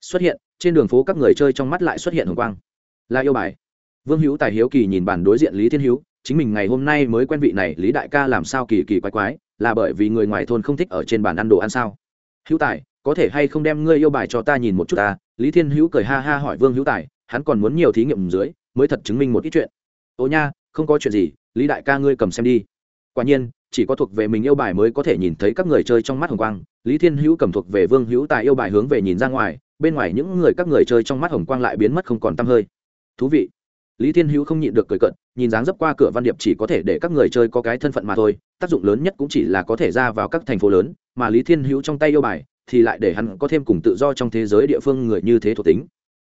Xuất hiện, trên đường phố các người chơi trong mắt lại xuất hiện hồng quang. Là yêu bài. Vương hữu tài hiếu kỳ nhìn bản đối diện lý thiên hữu, chính mình ngày hôm nay mới quen vị này, lý đại ca làm sao kỳ kỳ quái quái, là bởi vì người ngoài thôn không thích ở trên bàn ăn đồ ăn sao? Hữu tài có thể hay không đem ngươi yêu bài cho ta nhìn một chút ta? Lý thiên hữu cười ha ha hỏi vương hữu tài, hắn còn muốn nhiều thí nghiệm dưới, mới thật chứng minh một ít chuyện. Ô nha, không có chuyện gì, lý đại ca ngươi cầm xem đi. Quả nhiên, chỉ có thuộc về mình yêu bài mới có thể nhìn thấy các người chơi trong mắt hồng quang. Lý thiên hữu cầm thuộc về vương hữu tài yêu bài hướng về nhìn ra ngoài, bên ngoài những người các người chơi trong mắt hồng quang lại biến mất không còn t hơi. Thú vị. Lý thiên hữu không nhịn được cười cận nhìn dáng dấp qua cửa văn điệp chỉ có thể để các người chơi có cái thân phận mà thôi, tác dụng lớn nhất cũng chỉ là có thể ra vào các thành phố lớn, mà lý thiên hữu trong tay yêu bài thì lại để hắn có thêm cùng tự do trong thế giới địa phương người như thế thuộc tính.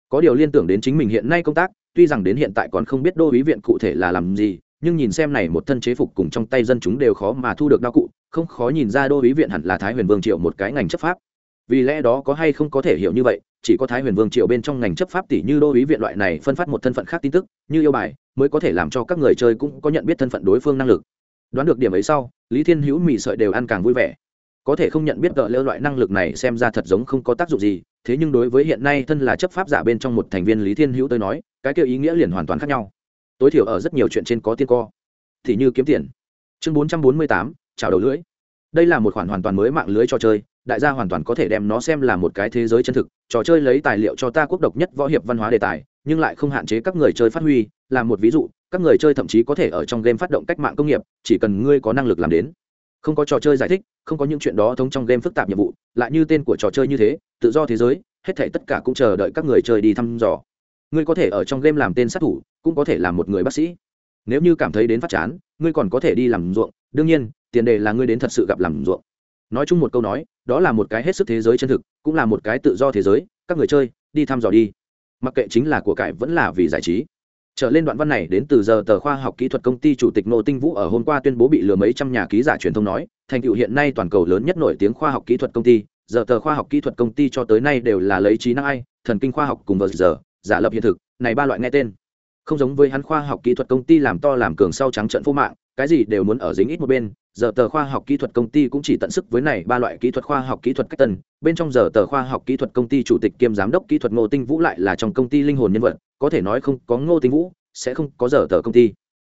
Có điều liên tưởng đến chính mình hiện nay công tác, tuy rằng đến hiện tại còn không biết đô ý viện cụ thể là làm gì, nhưng nhìn xem này một thân chế phục cùng trong tay dân chúng đều khó mà thu được đao cụ, không khó nhìn ra đô ý viện hẳn là thái huyền vương triệu một cái ngành chấp pháp. Vì lẽ đó có hay không có thể hiểu như vậy, chỉ có thái huyền vương triệu bên trong ngành chấp pháp tỷ như đô ý viện loại này phân phát một thân phận khác tin tức, như yêu bài, mới có thể làm cho các người chơi cũng có nhận biết thân phận đối phương năng lực. Đoán được điểm ấy sau, lý thiên hữu mỹ sợi đều ăn càng vui vẻ có thể không nhận biết gợ lơ loại năng lực này xem ra thật giống không có tác dụng gì, thế nhưng đối với hiện nay thân là chấp pháp giả bên trong một thành viên lý thiên hữu tới nói, cái kêu ý nghĩa liền hoàn toàn khác nhau. Tối thiểu ở rất nhiều chuyện trên có tiên co. Thì như kiếm tiền. Chương bốn trăm bốn mươi tám chào đầu lưỡi. Đây là một khoản hoàn toàn mới mạng lưới trò chơi, đại gia hoàn toàn có thể đem nó xem là một cái thế giới chân thực. Trò chơi lấy tài liệu cho ta quốc độc nhất võ hiệp văn hóa đề tài, nhưng lại không hạn chế các người chơi phát huy. Làm một ví dụ, các người chơi thậm chí có thể ở trong game phát động cách mạng công nghiệp, chỉ cần ngươi có năng lực làm đến không có trò chơi giải thích, không có những chuyện đó thống trong game phức tạp nhiệm vụ, lại như tên của trò chơi như thế, tự do thế giới, hết thể tất cả cũng chờ đợi các người chơi đi thăm dò. Ngươi có thể ở trong game làm tên sát thủ, cũng có thể làm một người bác sĩ. Nếu như cảm thấy đến phát chán, ngươi còn có thể đi làm ruộng, đương nhiên, tiền đề là ngươi đến thật sự gặp làm ruộng. Nói chung một câu nói, đó là một cái hết sức thế giới chân thực, cũng là một cái tự do thế giới, các người chơi, đi thăm dò đi. Mặc kệ chính là của cải vẫn là vì giải trí trở lên đoạn văn này đến từ giờ tờ khoa học kỹ thuật công ty chủ tịch nô tinh vũ ở hôm qua tuyên bố bị lừa mấy trăm nhà ký giả truyền thông nói, thành tựu hiện nay toàn cầu lớn nhất nổi tiếng khoa học kỹ thuật công ty, giờ tờ khoa học kỹ thuật công ty cho tới nay đều là lấy trí năng ai thần kinh khoa học cùng vờ giờ, giả lập hiện thực, này ba loại nghe tên. Không giống với hắn khoa học kỹ thuật công ty làm to làm cường sau trắng trận phô mạng, cái gì đều muốn ở dính ít một bên giờ tờ khoa học kỹ thuật công ty cũng chỉ tận sức với này ba loại kỹ thuật khoa học kỹ thuật cách tân. Bên trong giờ tờ khoa học kỹ thuật công ty chủ tịch kiêm giám đốc kỹ thuật ngô tinh vũ lại là trong công ty linh hồn nhân vật. Có thể nói không có ngô tinh vũ, sẽ không có giờ tờ công ty.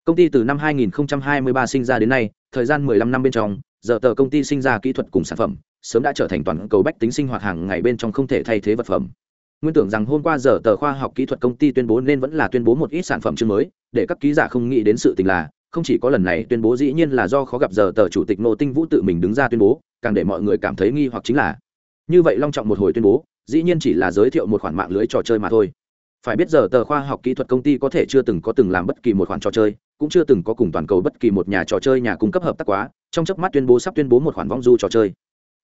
Công ty từ năm 2023 sinh ra đến nay, thời gian 15 năm bên trong, giờ tờ công ty sinh ra kỹ thuật cùng sản phẩm, sớm đã trở thành toàn cầu bách tính sinh hoạt hàng ngày bên trong không thể thay thế vật phẩm. Nguyên tưởng rằng hôm qua giờ tờ khoa học kỹ thuật công ty tuyên bố nên vẫn là tuyên bố một ít sản phẩm chương mới, để các ký giả không nghĩ đến sự tình là không chỉ có lần này tuyên bố dĩ nhiên là do khó gặp giờ tờ chủ tịch nô tinh vũ tự mình đứng ra tuyên bố, càng để mọi người cảm thấy nghi hoặc chính là, như vậy long trọng một hồi tuyên bố, dĩ nhiên chỉ là giới thiệu một khoản mạng lưới trò chơi mà thôi. Phải biết giờ tờ khoa học kỹ thuật công ty có thể chưa từng có từng làm bất kỳ một khoản trò chơi, cũng chưa từng có cùng toàn cầu bất kỳ một nhà trò chơi nhà cung cấp hợp tác quá, trong chớp mắt tuyên bố sắp tuyên bố một khoản vong du trò chơi.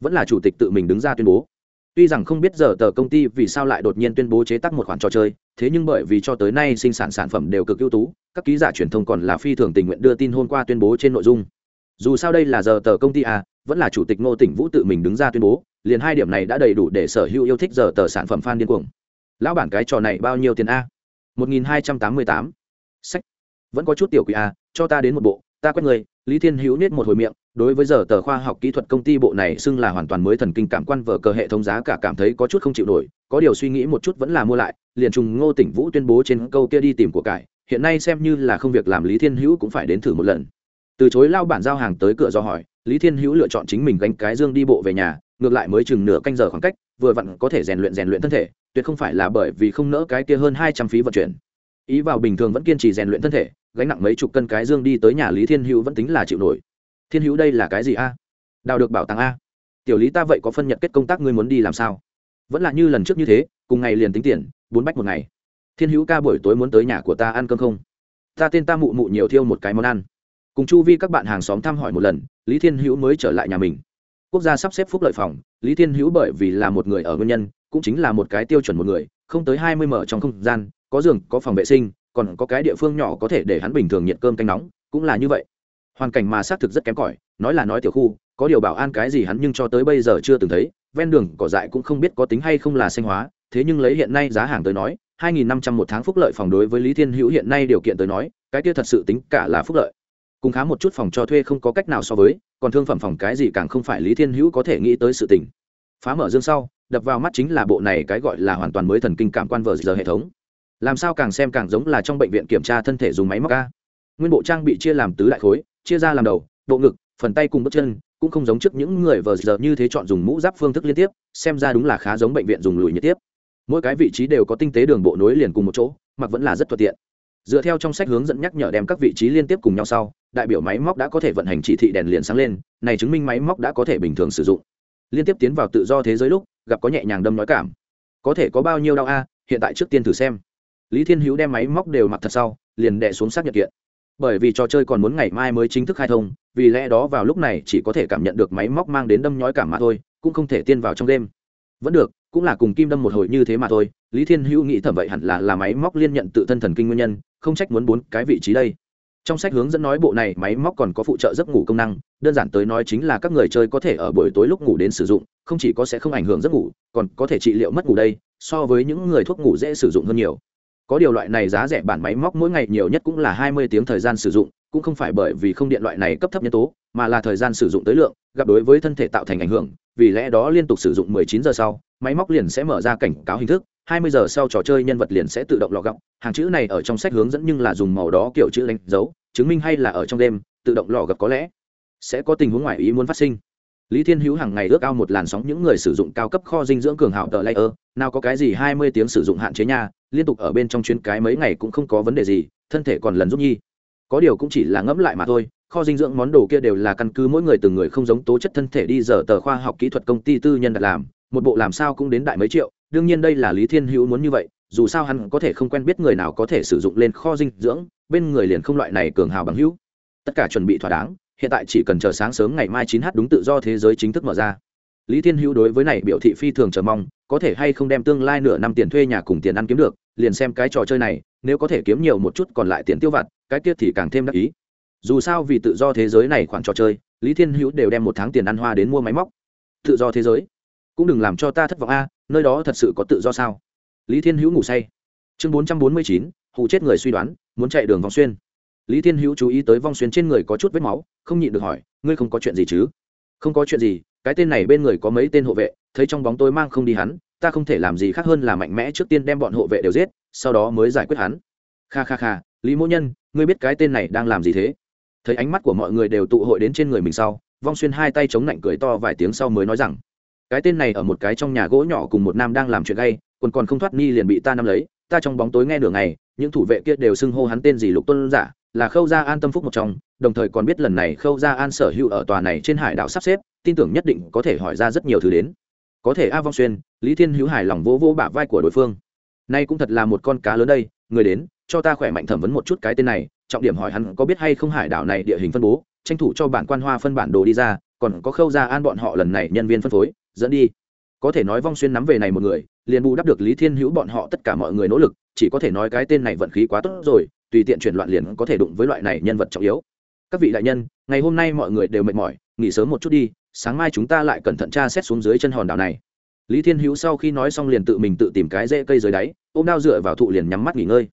Vẫn là chủ tịch tự mình đứng ra tuyên bố tuy rằng không biết giờ tờ công ty vì sao lại đột nhiên tuyên bố chế tác một khoản trò chơi, thế nhưng bởi vì cho tới nay sinh sản sản phẩm đều cực ưu tú, các ký giả truyền thông còn là phi thường tình nguyện đưa tin hôm qua tuyên bố trên nội dung. Dù sao đây là giờ tờ công ty à vẫn là chủ tịch ngô tỉnh vũ tự mình đứng ra tuyên bố, liền hai điểm này đã đầy đủ để sở hữu yêu thích giờ tờ sản phẩm fan điên cuồng. Lão bản cái trò này bao nhiêu tiền a? Một nghìn hai trăm tám mươi tám. Sách. Vẫn có chút tiểu quỷ a cho ta đến một bộ ta quét người lý thiên hữu nết một hồi miệng, đối với giờ tờ khoa học kỹ thuật công ty bộ này xưng là hoàn toàn mới thần kinh cảm quan vở cờ hệ thống giá cả cảm thấy có chút không chịu nổi, có điều suy nghĩ một chút vẫn là mua lại, liền trùng ngô tỉnh vũ tuyên bố trên câu kia đi tìm của cải, hiện nay xem như là không việc làm lý thiên hữu cũng phải đến thử một lần. Từ chối lao bản giao hàng tới cửa do hỏi, lý thiên hữu lựa chọn chính mình gánh cái dương đi bộ về nhà, ngược lại mới chừng nửa canh giờ khoảng cách, vừa vặn có thể rèn luyện rèn luyện thân thể, tuyệt không phải là bởi vì không nỡ cái kia hơn hai trăm phí vận chuyển ý vào bình thường vẫn kiên trì rèn luyện thân thể, gánh nặng mấy chục cân cái dương đi tới nhà lý thiên hữu vẫn tính là chịu nổi. Thiên hữu đây là cái gì a? Đào được bảo tàng a? Tiểu lý ta vậy có phân nhận kết công tác ngươi muốn đi làm sao? Vẫn là như lần trước như thế, cùng ngày liền tính tiền, bốn bách một ngày. Thiên hữu ca buổi tối muốn tới nhà của ta ăn cơm không? Ta tên ta mụ mụ nhiều thiêu một cái món ăn. Cùng chu vi các bạn hàng xóm thăm hỏi một lần, lý thiên hữu mới trở lại nhà mình. Quốc gia sắp xếp phúc lợi phòng, lý thiên hữu bởi vì là một người ở nguyên nhân, cũng chính là một cái tiêu chuẩn một người, không tới hai mươi mở trong không gian có giường, có phòng vệ sinh, còn có cái địa phương nhỏ có thể để hắn bình thường nhiệt cơm canh nóng, cũng là như vậy. Hoàn cảnh mà xác thực rất kém cỏi, nói là nói tiểu khu, có điều bảo an cái gì hắn nhưng cho tới bây giờ chưa từng thấy, ven đường cỏ dại cũng không biết có tính hay không là xanh hóa, thế nhưng lấy hiện nay giá hàng tới nói, hai nghìn năm trăm một tháng phúc lợi phòng đối với lý thiên hữu hiện nay điều kiện tới nói, cái kia thật sự tính cả là phúc lợi. Cùng khá một chút phòng cho thuê không có cách nào so với, còn thương phẩm phòng cái gì càng không phải lý thiên hữu có thể nghĩ tới sự tình. Phá mở dương sau, đập vào mắt chính là bộ này cái gọi là hoàn toàn mới thần kinh cảm quan vờ giờ hệ thống làm sao càng xem càng giống là trong bệnh viện kiểm tra thân thể dùng máy móc ca nguyên bộ trang bị chia làm tứ đại khối, chia ra làm đầu, bộ ngực, phần tay cùng bước chân, cũng không giống trước những người vờ giờ như thế chọn dùng mũ giáp phương thức liên tiếp, xem ra đúng là khá giống bệnh viện dùng lùi nhiệt tiếp. Mỗi cái vị trí đều có tinh tế đường bộ nối liền cùng một chỗ, mặc vẫn là rất thuận tiện. Dựa theo trong sách hướng dẫn nhắc nhở đem các vị trí liên tiếp cùng nhau sau, đại biểu máy móc đã có thể vận hành chỉ thị đèn liền sáng lên, này chứng minh máy móc đã có thể bình thường sử dụng. Liên tiếp tiến vào tự do thế giới lúc, gặp có nhẹ nhàng đâm nói cảm. Có thể có bao nhiêu đau a? Hiện tại trước tiên thử xem lý thiên hữu đem máy móc đều mặc thật sau, liền đè xuống xác nhận kiện. Bởi vì trò chơi còn muốn ngày mai mới chính thức khai thông, vì lẽ đó vào lúc này chỉ có thể cảm nhận được máy móc mang đến đâm nhói cảm mà thôi, cũng không thể tiên vào trong đêm. Vẫn được, cũng là cùng kim đâm một hồi như thế mà thôi, lý thiên hữu nghĩ thẩm vậy hẳn là là máy móc liên nhận tự thân thần kinh nguyên nhân, không trách muốn bốn cái vị trí đây. Trong sách hướng dẫn nói bộ này, máy móc còn có phụ trợ giấc ngủ công năng, đơn giản tới nói chính là các người chơi có thể ở buổi tối lúc ngủ đến sử dụng, không chỉ có sẽ không ảnh hưởng giấc ngủ, còn có thể trị liệu mất ngủ đây, so với những người thuốc ngủ dễ sử dụng hơn nhiều có điều loại này giá rẻ bản máy móc mỗi ngày nhiều nhất cũng là hai mươi tiếng thời gian sử dụng, cũng không phải bởi vì không điện loại này cấp thấp nhân tố, mà là thời gian sử dụng tới lượng, gặp đối với thân thể tạo thành ảnh hưởng, vì lẽ đó liên tục sử dụng 19 giờ sau, máy móc liền sẽ mở ra cảnh cáo hình thức 20 giờ sau trò chơi nhân vật liền sẽ tự động lọ gọng hàng chữ này ở trong sách hướng dẫn nhưng là dùng màu đó kiểu chữ đánh dấu, chứng minh hay là ở trong đêm tự động lọ gặp có lẽ sẽ có tình huống ngoài ý muốn phát sinh lý thiên hữu hàng ngày ước ao một làn sóng những người sử dụng cao cấp kho dinh dưỡng cường hảo tờ layer. Nào có cái gì 20 tiếng sử dụng hạn chế nha, liên tục ở bên trong chuyến cái mấy ngày cũng không có vấn đề gì, thân thể còn lần giúp nhi. Có điều cũng chỉ là ngẫm lại mà thôi, kho dinh dưỡng món đồ kia đều là căn cứ mỗi người từng người không giống tố chất thân thể đi giờ tờ khoa học kỹ thuật công ty tư nhân đặt làm, một bộ làm sao cũng đến đại mấy triệu, đương nhiên đây là lý thiên hữu muốn như vậy, dù sao hắn có thể không quen biết người nào có thể sử dụng lên kho dinh dưỡng, bên người liền không loại này cường hào bằng hữu. Tất cả chuẩn bị thỏa đáng hiện tại chỉ cần chờ sáng sớm ngày mai chín h đúng tự do thế giới chính thức mở ra. Lý thiên hữu đối với này biểu thị phi thường chờ mong, có thể hay không đem tương lai nửa năm tiền thuê nhà cùng tiền ăn kiếm được, liền xem cái trò chơi này, nếu có thể kiếm nhiều một chút còn lại tiền tiêu vặt, cái kia thì càng thêm đắc ý. Dù sao vì tự do thế giới này khoản trò chơi, lý thiên hữu đều đem một tháng tiền ăn hoa đến mua máy móc. Tự do thế giới? Cũng đừng làm cho ta thất vọng a, nơi đó thật sự có tự do sao? Lý thiên hữu ngủ say. Chương bốn trăm bốn mươi chín hụ chết người suy đoán, muốn chạy đường vòng xuyên lý thiên hữu chú ý tới vong xuyên trên người có chút vết máu, không nhịn được hỏi, ngươi không có chuyện gì chứ? Không có chuyện gì, cái tên này bên người có mấy tên hộ vệ, thấy trong bóng tối mang không đi hắn, ta không thể làm gì khác hơn là mạnh mẽ trước tiên đem bọn hộ vệ đều giết, sau đó mới giải quyết hắn. Kha kha kha, lý mỗ nhân, ngươi biết cái tên này đang làm gì thế? Thấy ánh mắt của mọi người đều tụ hội đến trên người mình sau, vong xuyên hai tay chống lạnh cười to vài tiếng sau mới nói rằng, cái tên này ở một cái trong nhà gỗ nhỏ cùng một nam đang làm chuyện gay còn còn không thoát ni liền bị ta nắm lấy, ta trong bóng tối nghe nửa ngày, những thủ vệ kia đều xưng hô hắn tên gì lục tuân giả là khâu gia an tâm phúc một trong, đồng thời còn biết lần này khâu gia an sở hữu ở tòa này trên hải đảo sắp xếp, tin tưởng nhất định có thể hỏi ra rất nhiều thứ đến. Có thể a vong xuyên, lý thiên hữu hài lòng vỗ vỗ bả vai của đối phương. Nay cũng thật là một con cá lớn đây, người đến, cho ta khỏe mạnh thẩm vấn một chút cái tên này, trọng điểm hỏi hắn có biết hay không hải đảo này địa hình phân bố, tranh thủ cho bản quan hoa phân bản đồ đi ra, còn có khâu Gia an bọn họ lần này nhân viên phân phối, dẫn đi. Có thể nói vong xuyên nắm về này một người, liền bù đắp được lý thiên hữu bọn họ tất cả mọi người nỗ lực, chỉ có thể nói cái tên này vận khí quá tốt rồi tùy tiện chuyển loạn liền có thể đụng với loại này nhân vật trọng yếu. Các vị đại nhân, ngày hôm nay mọi người đều mệt mỏi, nghỉ sớm một chút đi, sáng mai chúng ta lại cẩn thận tra xét xuống dưới chân hòn đảo này. Lý thiên hữu sau khi nói xong liền tự mình tự tìm cái rễ cây dưới đáy, ôm đao dựa vào thụ liền nhắm mắt nghỉ ngơi.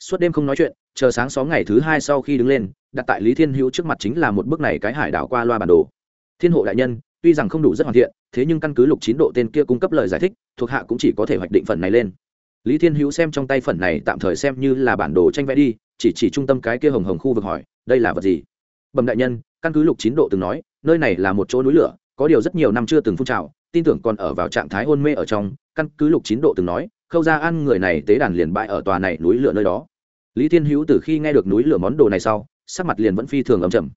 Suốt đêm không nói chuyện, chờ sáng xóm ngày thứ hai sau khi đứng lên, đặt tại lý thiên hữu trước mặt chính là một bước này cái hải đảo qua loa bản đồ. Thiên hộ đại nhân, tuy rằng không đủ rất hoàn thiện, thế nhưng căn cứ lục chín độ tên kia cung cấp lời giải thích, thuộc hạ cũng chỉ có thể hoạch định phần này lên lý thiên hữu xem trong tay phần này tạm thời xem như là bản đồ tranh vẽ đi, chỉ chỉ trung tâm cái kia hồng hồng khu vực hỏi, đây là vật gì? Bẩm đại nhân, căn cứ lục chín độ từng nói, nơi này là một chỗ núi lửa, có điều rất nhiều năm chưa từng phun trào, tin tưởng còn ở vào trạng thái hôn mê ở trong, căn cứ lục chín độ từng nói, khâu ra ăn người này tế đàn liền bại ở tòa này núi lửa nơi đó. Lý thiên hữu từ khi nghe được núi lửa món đồ này sau, sắc mặt liền vẫn phi thường ấm chầm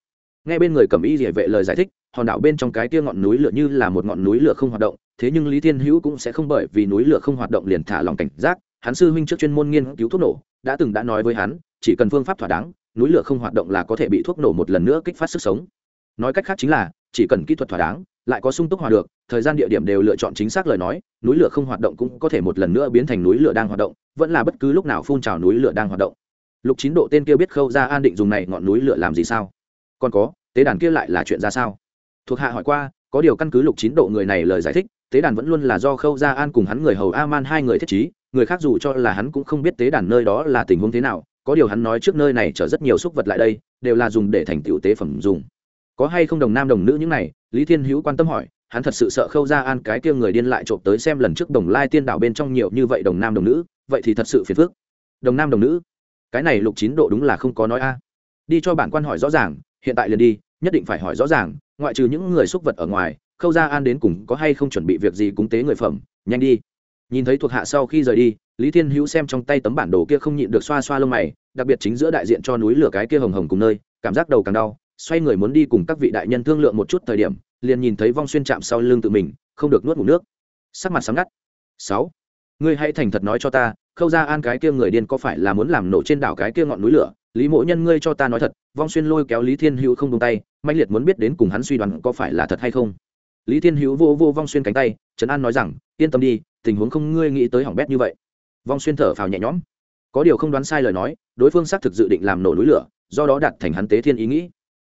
nghe bên người cầm y địa vệ lời giải thích, hòn đảo bên trong cái kia ngọn núi lửa như là một ngọn núi lửa không hoạt động thế nhưng lý thiên hữu cũng sẽ không bởi vì núi lửa không hoạt động liền thả lòng cảnh giác, hắn sư huynh trước chuyên môn nghiên cứu thuốc nổ, đã từng đã nói với hắn, chỉ cần phương pháp thỏa đáng, núi lửa không hoạt động là có thể bị thuốc nổ một lần nữa kích phát sức sống. Nói cách khác chính là, chỉ cần kỹ thuật thỏa đáng, lại có sung túc hòa được, thời gian địa điểm đều lựa chọn chính xác lời nói, núi lửa không hoạt động cũng có thể một lần nữa biến thành núi lửa đang hoạt động, vẫn là bất cứ lúc nào phun trào núi lửa đang hoạt động. Lục chín độ tên kia biết khâu ra an định dùng này ngọn núi lửa làm gì sao? Còn có, tế đàn kia lại là chuyện ra sao? Thuộc hạ hỏi qua, có điều căn cứ lục chín độ người này lời giải thích tế đàn vẫn luôn là do khâu gia an cùng hắn người hầu a man hai người thiết trí, người khác dù cho là hắn cũng không biết tế đàn nơi đó là tình huống thế nào, có điều hắn nói trước nơi này chở rất nhiều xúc vật lại đây, đều là dùng để thành tiểu tế phẩm dùng. Có hay không đồng nam đồng nữ những này? Lý thiên hữu quan tâm hỏi, hắn thật sự sợ khâu gia an cái kia người điên lại trộm tới xem lần trước đồng lai tiên đảo bên trong nhiều như vậy đồng nam đồng nữ, vậy thì thật sự phiền phức. Đồng nam đồng nữ, cái này lục chín độ đúng là không có nói a. Đi cho bản quan hỏi rõ ràng, hiện tại liền đi, nhất định phải hỏi rõ ràng, ngoại trừ những người xúc vật ở ngoài khâu gia an đến cùng có hay không chuẩn bị việc gì cúng tế người phẩm, nhanh đi. Nhìn thấy thuộc hạ sau khi rời đi, lý thiên hữu xem trong tay tấm bản đồ kia không nhịn được xoa xoa lông mày, đặc biệt chính giữa đại diện cho núi lửa cái kia hồng hồng cùng nơi, cảm giác đầu càng đau, xoay người muốn đi cùng các vị đại nhân thương lượng một chút thời điểm, liền nhìn thấy vong xuyên chạm sau lưng tự mình, không được nuốt ngủ nước. Sắc mặt sáng ngắt. Sáu, ngươi hãy thành thật nói cho ta, khâu ra an cái kia người điên có phải là muốn làm nổ trên đảo cái kia ngọn núi lửa? Lý Mỗ nhân ngươi cho ta nói thật, vong xuyên lôi kéo lý thiên hữu không tung tay mạnh liệt muốn biết đến cùng hắn suy đoán có phải là thật hay không lý thiên hữu vô vô vong xuyên cánh tay trấn an nói rằng, yên tâm đi, tình huống không ngươi nghĩ tới hỏng bét như vậy. Vong xuyên thở phào nhẹ nhõm. Có điều không đoán sai lời nói, đối phương xác thực dự định làm nổ núi lửa, do đó đặt thành hắn tế thiên ý nghĩ.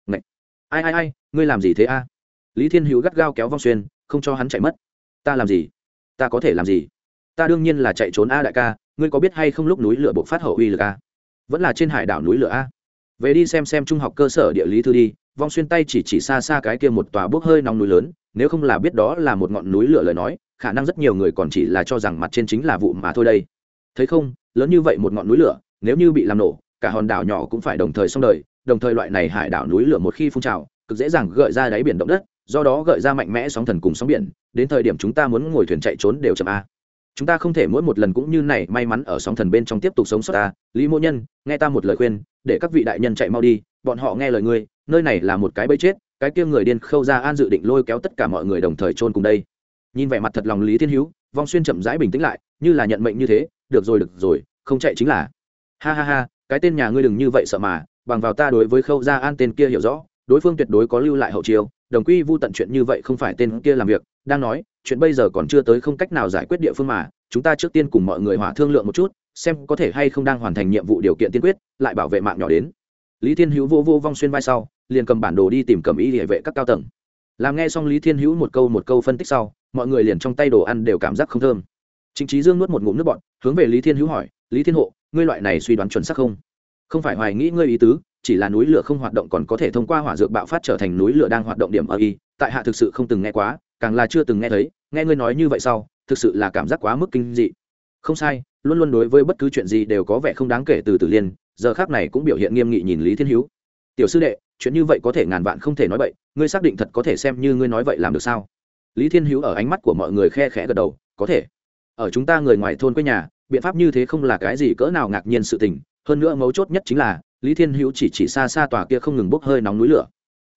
Ngậy! ai ai ai, ngươi làm gì thế a? Lý thiên hữu gắt gao kéo vong xuyên, không cho hắn chạy mất. Ta làm gì? Ta có thể làm gì? Ta đương nhiên là chạy trốn a đại ca, ngươi có biết hay không lúc núi lửa bộc phát hậu uy lực a? Vẫn là trên hải đảo núi lửa a. Về đi xem xem trung học cơ sở địa lý thư đi. Vong xuyên tay chỉ chỉ xa xa cái kia một tòa bốc hơi nóng núi lớn nếu không là biết đó là một ngọn núi lửa lời nói, khả năng rất nhiều người còn chỉ là cho rằng mặt trên chính là vụ mà thôi đây. Thấy không, lớn như vậy một ngọn núi lửa, nếu như bị làm nổ, cả hòn đảo nhỏ cũng phải đồng thời xong đời, đồng thời loại này hải đảo núi lửa một khi phun trào, cực dễ dàng gợi ra đáy biển động đất, do đó gợi ra mạnh mẽ sóng thần cùng sóng biển, đến thời điểm chúng ta muốn ngồi thuyền chạy trốn đều chậm a. Chúng ta không thể mỗi một lần cũng như này may mắn ở sóng thần bên trong tiếp tục sống sót ta lý mô nhân, nghe ta một lời khuyên, để các vị đại nhân chạy mau đi, bọn họ nghe lời ngươi, nơi này là một cái bẫy chết cái kia người điên khâu ra an dự định lôi kéo tất cả mọi người đồng thời chôn cùng đây. Nhìn vẻ mặt thật lòng lý thiên hữu, vong xuyên chậm rãi bình tĩnh lại, như là nhận mệnh như thế, được rồi được rồi, không chạy chính là. Ha ha ha, cái tên nhà ngươi đừng như vậy sợ mà, bằng vào ta đối với khâu gia an tên kia hiểu rõ, đối phương tuyệt đối có lưu lại hậu chiêu, đồng quy vu tận chuyện như vậy không phải tên kia làm việc, đang nói, chuyện bây giờ còn chưa tới không cách nào giải quyết địa phương mà, chúng ta trước tiên cùng mọi người hỏa thương lượng một chút, xem có thể hay không đang hoàn thành nhiệm vụ điều kiện tiên quyết, lại bảo vệ mạng nhỏ đến. Lý thiên hữu vô vô vong xuyên vai sau liền cầm bản đồ đi tìm cầm ý địa vệ các cao tầng. Làm nghe xong lý thiên hữu một câu một câu phân tích sau, mọi người liền trong tay đồ ăn đều cảm giác không thơm. Chính trí dương nuốt một ngụm nước bọn hướng về lý thiên hữu hỏi, lý thiên hộ, ngươi loại này suy đoán chuẩn xác không? Không phải hoài nghĩ ngươi ý tứ, chỉ là núi lửa không hoạt động còn có thể thông qua hỏa dược bạo phát trở thành núi lửa đang hoạt động điểm ở y. Tại hạ thực sự không từng nghe quá, càng là chưa từng nghe thấy, nghe ngươi nói như vậy sau, thực sự là cảm giác quá mức kinh dị. Không sai, luôn luôn đối với bất cứ chuyện gì đều có vẻ không đáng kể từ tử liên, giờ khác này cũng biểu hiện nghiêm nghị nhìn lý thiên hữu. Tiểu sư đệ chuyện như vậy có thể ngàn vạn không thể nói vậy ngươi xác định thật có thể xem như ngươi nói vậy làm được sao? Lý thiên hữu ở ánh mắt của mọi người khe khẽ gật đầu, có thể. Ở chúng ta người ngoài thôn quê nhà, biện pháp như thế không là cái gì cỡ nào ngạc nhiên sự tình, hơn nữa mấu chốt nhất chính là, lý thiên hữu chỉ chỉ xa xa tòa kia không ngừng bốc hơi nóng núi lửa.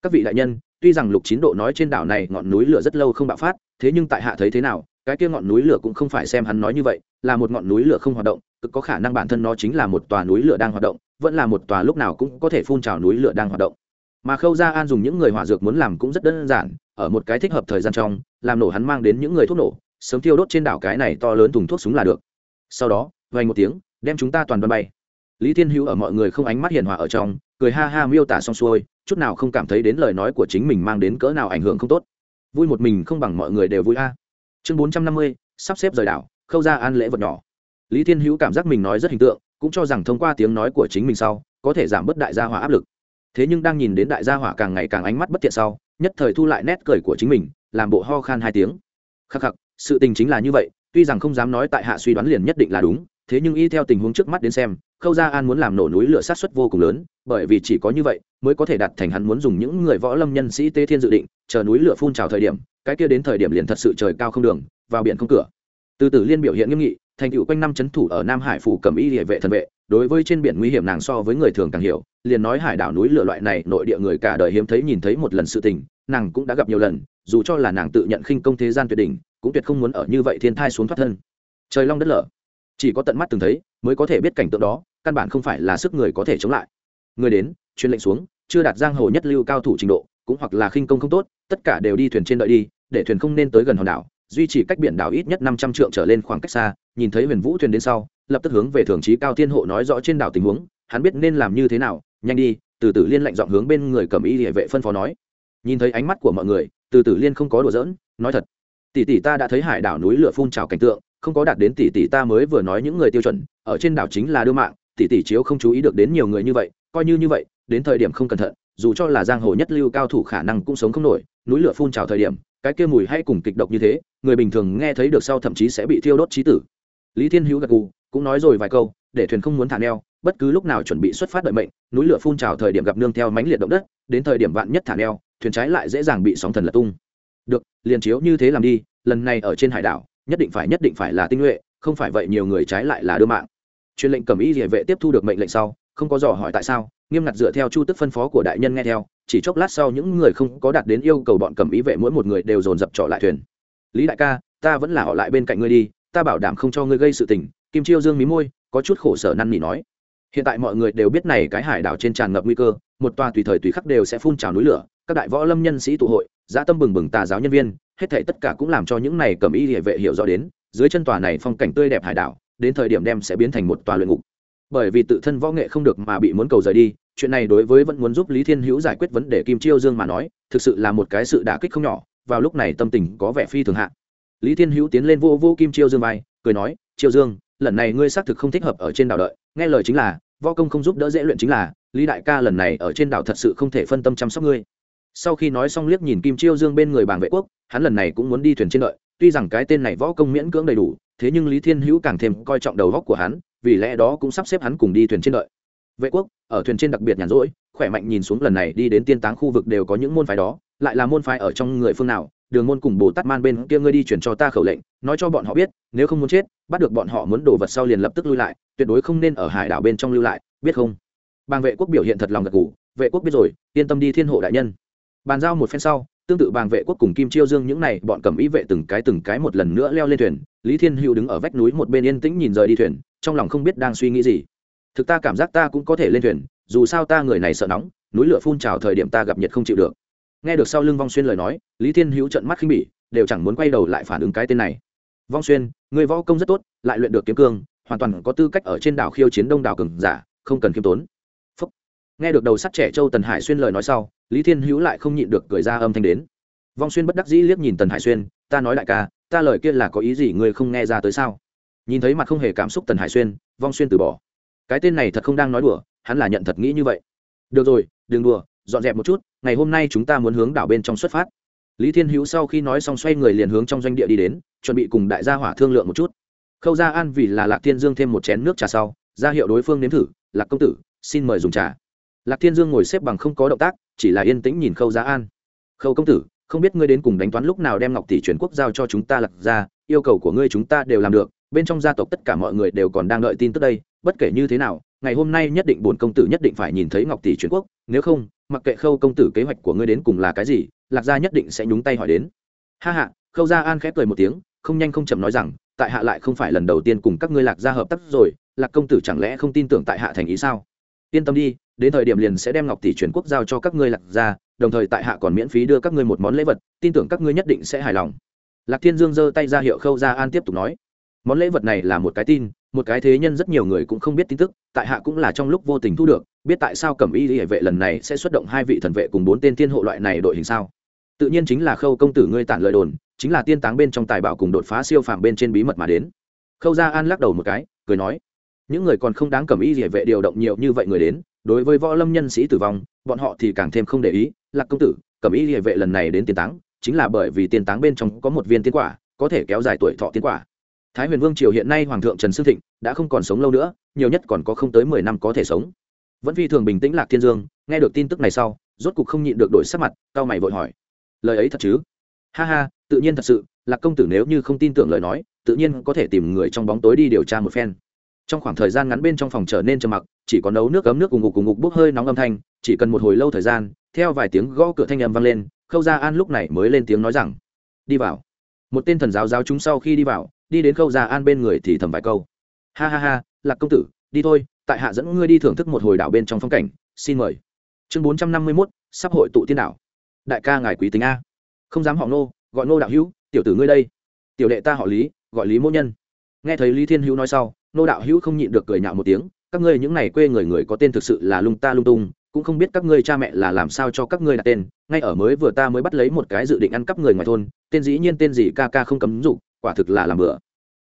Các vị đại nhân, tuy rằng lục chín độ nói trên đảo này ngọn núi lửa rất lâu không bạo phát, thế nhưng tại hạ thấy thế nào, cái kia ngọn núi lửa cũng không phải xem hắn nói như vậy, là một ngọn núi lửa không hoạt động, cực có khả năng bản thân nó chính là một tòa núi lửa đang hoạt động, vẫn là một tòa lúc nào cũng có thể phun trào núi lửa đang hoạt động mà khâu gia an dùng những người hỏa dược muốn làm cũng rất đơn giản, ở một cái thích hợp thời gian trong, làm nổ hắn mang đến những người thuốc nổ, sớm tiêu đốt trên đảo cái này to lớn thùng thuốc súng là được. Sau đó vang một tiếng, đem chúng ta toàn đoàn bay. Lý thiên hữu ở mọi người không ánh mắt hiền hòa ở trong, cười ha ha miêu tả xong xuôi, chút nào không cảm thấy đến lời nói của chính mình mang đến cỡ nào ảnh hưởng không tốt. Vui một mình không bằng mọi người đều vui a. Chương bốn trăm năm mươi, sắp xếp rời đảo, khâu ra an lễ vật nhỏ. Lý thiên hữu cảm giác mình nói rất hình tượng, cũng cho rằng thông qua tiếng nói của chính mình sau, có thể giảm bớt đại gia hỏa áp lực thế nhưng đang nhìn đến đại gia hỏa càng ngày càng ánh mắt bất thiện sau, nhất thời thu lại nét cười của chính mình, làm bộ ho khan hai tiếng. Khắc khắc, sự tình chính là như vậy, tuy rằng không dám nói tại hạ suy đoán liền nhất định là đúng, thế nhưng y theo tình huống trước mắt đến xem, khâu gia an muốn làm nổ núi lửa sát xuất vô cùng lớn, bởi vì chỉ có như vậy mới có thể đạt thành hắn muốn dùng những người võ lâm nhân sĩ tế thiên dự định, chờ núi lửa phun trào thời điểm, cái kia đến thời điểm liền thật sự trời cao không đường, vào biển không cửa. Từ từ liên biểu hiện nghiêm nghị thành tựu quanh năm c thủ ở nam hải phủ cầm y địa vệ thần vệ, đối với trên biển nguy hiểm nàng so với người thường càng hiểu, liền nói hải đảo núi lửa loại này, nội địa người cả đời hiếm thấy nhìn thấy một lần sự tình, nàng cũng đã gặp nhiều lần, dù cho là nàng tự nhận khinh công thế gian tuyệt đỉnh, cũng tuyệt không muốn ở như vậy thiên thai xuống thoát thân. Trời long đất lở. Chỉ có tận mắt từng thấy, mới có thể biết cảnh tượng đó, căn bản không phải là sức người có thể chống lại. Người đến, truyền lệnh xuống, chưa đạt giang hồ nhất lưu cao thủ trình độ, cũng hoặc là khinh công không tốt, tất cả đều đi thuyền trên đợi đi, để thuyền không nên tới gần hòn đảo duy trì cách biển đảo ít nhất năm trăm trượng trở lên khoảng cách xa, nhìn thấy huyền vũ thuyền đến sau, lập tức hướng về thường trí cao thiên hộ nói rõ trên đảo tình huống, hắn biết nên làm như thế nào, nhanh đi, từ Tử liên lệnh dọn hướng bên người cầm y địa vệ phân phó nói. Nhìn thấy ánh mắt của mọi người, từ Tử liên không có đùa giỡn, nói thật, tỷ tỷ ta đã thấy hải đảo núi lửa phun trào cảnh tượng, không có đạt đến tỷ tỷ ta mới vừa nói những người tiêu chuẩn, ở trên đảo chính là đưa mạng, tỷ tỷ chiếu không chú ý được đến nhiều người như vậy, coi như như vậy, đến thời điểm không cẩn thận, dù cho là giang hồ nhất lưu cao thủ khả năng cũng sống không nổi núi lửa phun trào thời điểm, cái kia mùi hay cùng kịch độc như thế, người bình thường nghe thấy được sau thậm chí sẽ bị thiêu đốt trí tử. Lý thiên hữu gật gù, cũng nói rồi vài câu, để thuyền không muốn thả neo, bất cứ lúc nào chuẩn bị xuất phát đợi mệnh, núi lửa phun trào thời điểm gặp nương theo mánh liệt động đất, đến thời điểm vạn nhất thả neo, thuyền trái lại dễ dàng bị sóng thần lật tung. Được, liền chiếu như thế làm đi, lần này ở trên hải đảo, nhất định phải nhất định phải là tinh nhuệ, không phải vậy nhiều người trái lại là đưa mạng. Truyền lệnh cầm ý địa vệ tiếp thu được mệnh lệnh sau, không có dò hỏi tại sao, nghiêm ngặt dựa theo chu tức phân phó của đại nhân nghe theo chỉ chốc lát sau những người không có đạt đến yêu cầu bọn cầm ý vệ mỗi một người đều dồn dập trọ lại thuyền. Lý đại ca, ta vẫn là họ lại bên cạnh ngươi đi, ta bảo đảm không cho ngươi gây sự tình. Kim chiêu dương mí môi, có chút khổ sở năn nỉ nói. Hiện tại mọi người đều biết này cái hải đảo trên tràn ngập nguy cơ, một tòa tùy thời tùy khắc đều sẽ phun trào núi lửa, các đại võ lâm nhân sĩ tụ hội, dã tâm bừng bừng tà giáo nhân viên, hết thảy tất cả cũng làm cho những này cầm y địa vệ hiểu rõ đến, dưới chân tòa này phong cảnh tươi đẹp hải đảo, đến thời điểm đem sẽ biến thành một tòa luyện ngục. Bởi vì tự thân võ nghệ không được mà bị muốn cầu rời đi chuyện này đối với vẫn muốn giúp lý thiên hữu giải quyết vấn đề kim chiêu dương mà nói, thực sự là một cái sự đả kích không nhỏ, vào lúc này tâm tình có vẻ phi thường hạ. Lý thiên hữu tiến lên vô vô kim chiêu dương vai, cười nói, chiêu dương, lần này ngươi xác thực không thích hợp ở trên đảo đợi. Nghe lời chính là, võ công không giúp đỡ dễ luyện chính là, lý đại ca lần này ở trên đảo thật sự không thể phân tâm chăm sóc ngươi. Sau khi nói xong liếc nhìn kim chiêu dương bên người bàng vệ quốc, hắn lần này cũng muốn đi thuyền trên đợi. Tuy rằng cái tên này võ công miễn cưỡng đầy đủ, thế nhưng lý thiên hữu càng thêm coi trọng đầu góc của hắn, vì lẽ đó cũng sắp xếp hắn cùng đi thuyền trên đợi vệ quốc, ở thuyền trên đặc biệt nhàn rỗi, khỏe mạnh nhìn xuống lần này đi đến tiên táng khu vực đều có những môn phái đó, lại là môn phái ở trong người phương nào, đường môn cùng bồ tát man bên kia ngươi đi chuyển cho ta khẩu lệnh, nói cho bọn họ biết, nếu không muốn chết, bắt được bọn họ muốn đổ vật sau liền lập tức lui lại, tuyệt đối không nên ở hải đảo bên trong lưu lại, biết không? Bàng vệ quốc biểu hiện thật lòng gật gù, vệ quốc biết rồi, yên tâm đi thiên hộ đại nhân. Bàn giao một phen sau, tương tự bàng vệ quốc cùng kim chiêu dương những này bọn cầm ý vệ từng cái từng cái một lần nữa leo lên thuyền, lý thiên hữu đứng ở vách núi một bên yên tĩnh nhìn rời đi thuyền, trong lòng không biết đang suy nghĩ gì thực ta cảm giác ta cũng có thể lên thuyền, dù sao ta người này sợ nóng, núi lửa phun trào thời điểm ta gặp nhiệt không chịu được. Nghe được sau lưng vong xuyên lời nói, lý thiên hữu trận mắt khinh bỉ, đều chẳng muốn quay đầu lại phản ứng cái tên này. Vong xuyên, người võ công rất tốt, lại luyện được kiếm cương, hoàn toàn có tư cách ở trên đảo khiêu chiến đông đảo cường giả, không cần khiêm tốn. Phúc. nghe được đầu sắt trẻ châu tần hải xuyên lời nói sau, lý thiên hữu lại không nhịn được cười ra âm thanh đến. Vong xuyên bất đắc dĩ liếc nhìn tần hải xuyên, ta nói đại ca, ta lời kia là có ý gì ngươi không nghe ra tới sao? Nhìn thấy mặt không hề cảm xúc tần hải xuyên, vong xuyên từ bỏ cái tên này thật không đang nói đùa, hắn là nhận thật nghĩ như vậy. Được rồi, đừng đùa, dọn dẹp một chút, ngày hôm nay chúng ta muốn hướng đảo bên trong xuất phát. Lý thiên hữu sau khi nói xong xoay người liền hướng trong doanh địa đi đến, chuẩn bị cùng đại gia hỏa thương lượng một chút. Khâu gia an vì là lạc thiên dương thêm một chén nước trà sau, ra hiệu đối phương nếm thử, lạc công tử, xin mời dùng trà. Lạc thiên dương ngồi xếp bằng không có động tác, chỉ là yên tĩnh nhìn khâu gia an. Khâu công tử, không biết ngươi đến cùng đánh toán lúc nào đem ngọc tỷ chuyển quốc giao cho chúng ta lạc ra yêu cầu của ngươi chúng ta đều làm được, bên trong gia tộc tất cả mọi người đều còn đang đợi tin tức đây bất kể như thế nào, ngày hôm nay nhất định bổn công tử nhất định phải nhìn thấy ngọc tỷ truyền quốc, nếu không, mặc kệ khâu công tử kế hoạch của ngươi đến cùng là cái gì, lạc gia nhất định sẽ nhúng tay hỏi đến. Ha ha, khâu gia an khép cười một tiếng, không nhanh không chậm nói rằng, tại hạ lại không phải lần đầu tiên cùng các ngươi lạc gia hợp tác rồi, lạc công tử chẳng lẽ không tin tưởng tại hạ thành ý sao? Yên tâm đi, đến thời điểm liền sẽ đem ngọc tỷ truyền quốc giao cho các ngươi lạc gia, đồng thời tại hạ còn miễn phí đưa các ngươi một món lễ vật, tin tưởng các ngươi nhất định sẽ hài lòng. Lạc thiên dương giơ tay ra hiệu khâu gia an tiếp tục nói món lễ vật này là một cái tin, một cái thế nhân rất nhiều người cũng không biết tin tức, tại hạ cũng là trong lúc vô tình thu được, biết tại sao cẩm y hệ vệ lần này sẽ xuất động hai vị thần vệ cùng bốn tên thiên hộ loại này đội hình sao? Tự nhiên chính là khâu công tử ngươi tản lời đồn, chính là tiên táng bên trong tài bảo cùng đột phá siêu phàm bên trên bí mật mà đến. Khâu gia an lắc đầu một cái, cười nói, những người còn không đáng cẩm y hệ vệ điều động nhiều như vậy người đến, đối với võ lâm nhân sĩ tử vong, bọn họ thì càng thêm không để ý, lạc công tử, cẩm y hệ vệ lần này đến tiên táng, chính là bởi vì tiên táng bên trong có một viên tiên quả, có thể kéo dài tuổi thọ tiên quả thái huyền vương triều hiện nay hoàng thượng trần sương thịnh đã không còn sống lâu nữa, nhiều nhất còn có không tới mười năm có thể sống. Vẫn phi thường bình tĩnh lạc thiên dương, nghe được tin tức này sau, rốt cục không nhịn được đổi sắc mặt cao mày vội hỏi, lời ấy thật chứ? Ha ha, tự nhiên thật sự, lạc công tử nếu như không tin tưởng lời nói, tự nhiên có thể tìm người trong bóng tối đi điều tra một phen. Trong khoảng thời gian ngắn bên trong phòng trở nên trầm mặc, chỉ có nấu nước cấm nước cùng ngục cùng ngục bốc hơi nóng âm thanh, chỉ cần một hồi lâu thời gian, theo vài tiếng gõ cửa thanh âm vang lên, khâu gia an lúc này mới lên tiếng nói rằng, đi vào. Một tên thần giáo giáo chúng sau khi đi vào đi đến khâu gia an bên người thì thầm vài câu. Ha ha ha, lạc công tử, đi thôi, tại hạ dẫn ngươi đi thưởng thức một hồi đảo bên trong phong cảnh, xin mời. Chương bốn trăm năm mươi mốt, sắp hội tụ tiên đảo. Đại ca ngài quý tính a. Không dám họ nô gọi nô đạo hữu, tiểu tử ngươi đây. Tiểu đệ ta họ lý, gọi lý mỗ nhân. Nghe thấy lý thiên hữu nói sau nô đạo hữu không nhịn được cười nhạo một tiếng, các ngươi những này quê người người có tên thực sự là lung ta lung tung, cũng không biết các ngươi cha mẹ là làm sao cho các ngươi đặt tên, ngay ở mới vừa ta mới bắt lấy một cái dự định ăn cắp người ngoài thôn, tên dĩ nhiên tên gì ca ca không cấm dục quả thực là làm bữa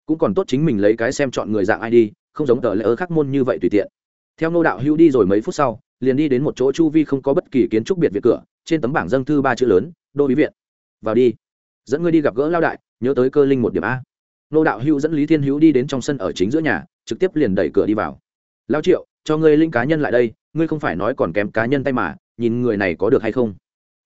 cũng còn tốt chính mình lấy cái xem chọn người dạng ai đi, không giống tờ lễ ớ khắc môn như vậy tùy tiện. Theo nô đạo hữu đi rồi mấy phút sau, liền đi đến một chỗ chu vi không có bất kỳ kiến trúc biệt viện cửa, trên tấm bảng dâng thư ba chữ lớn, đô bí viện. Vào đi. Dẫn ngươi đi gặp gỡ lao đại, nhớ tới cơ linh một điểm a. Nô đạo hữu dẫn lý thiên hữu đi đến trong sân ở chính giữa nhà, trực tiếp liền đẩy cửa đi vào. Lao triệu, cho ngươi linh cá nhân lại đây, ngươi không phải nói còn kém cá nhân tay mà, nhìn người này có được hay không?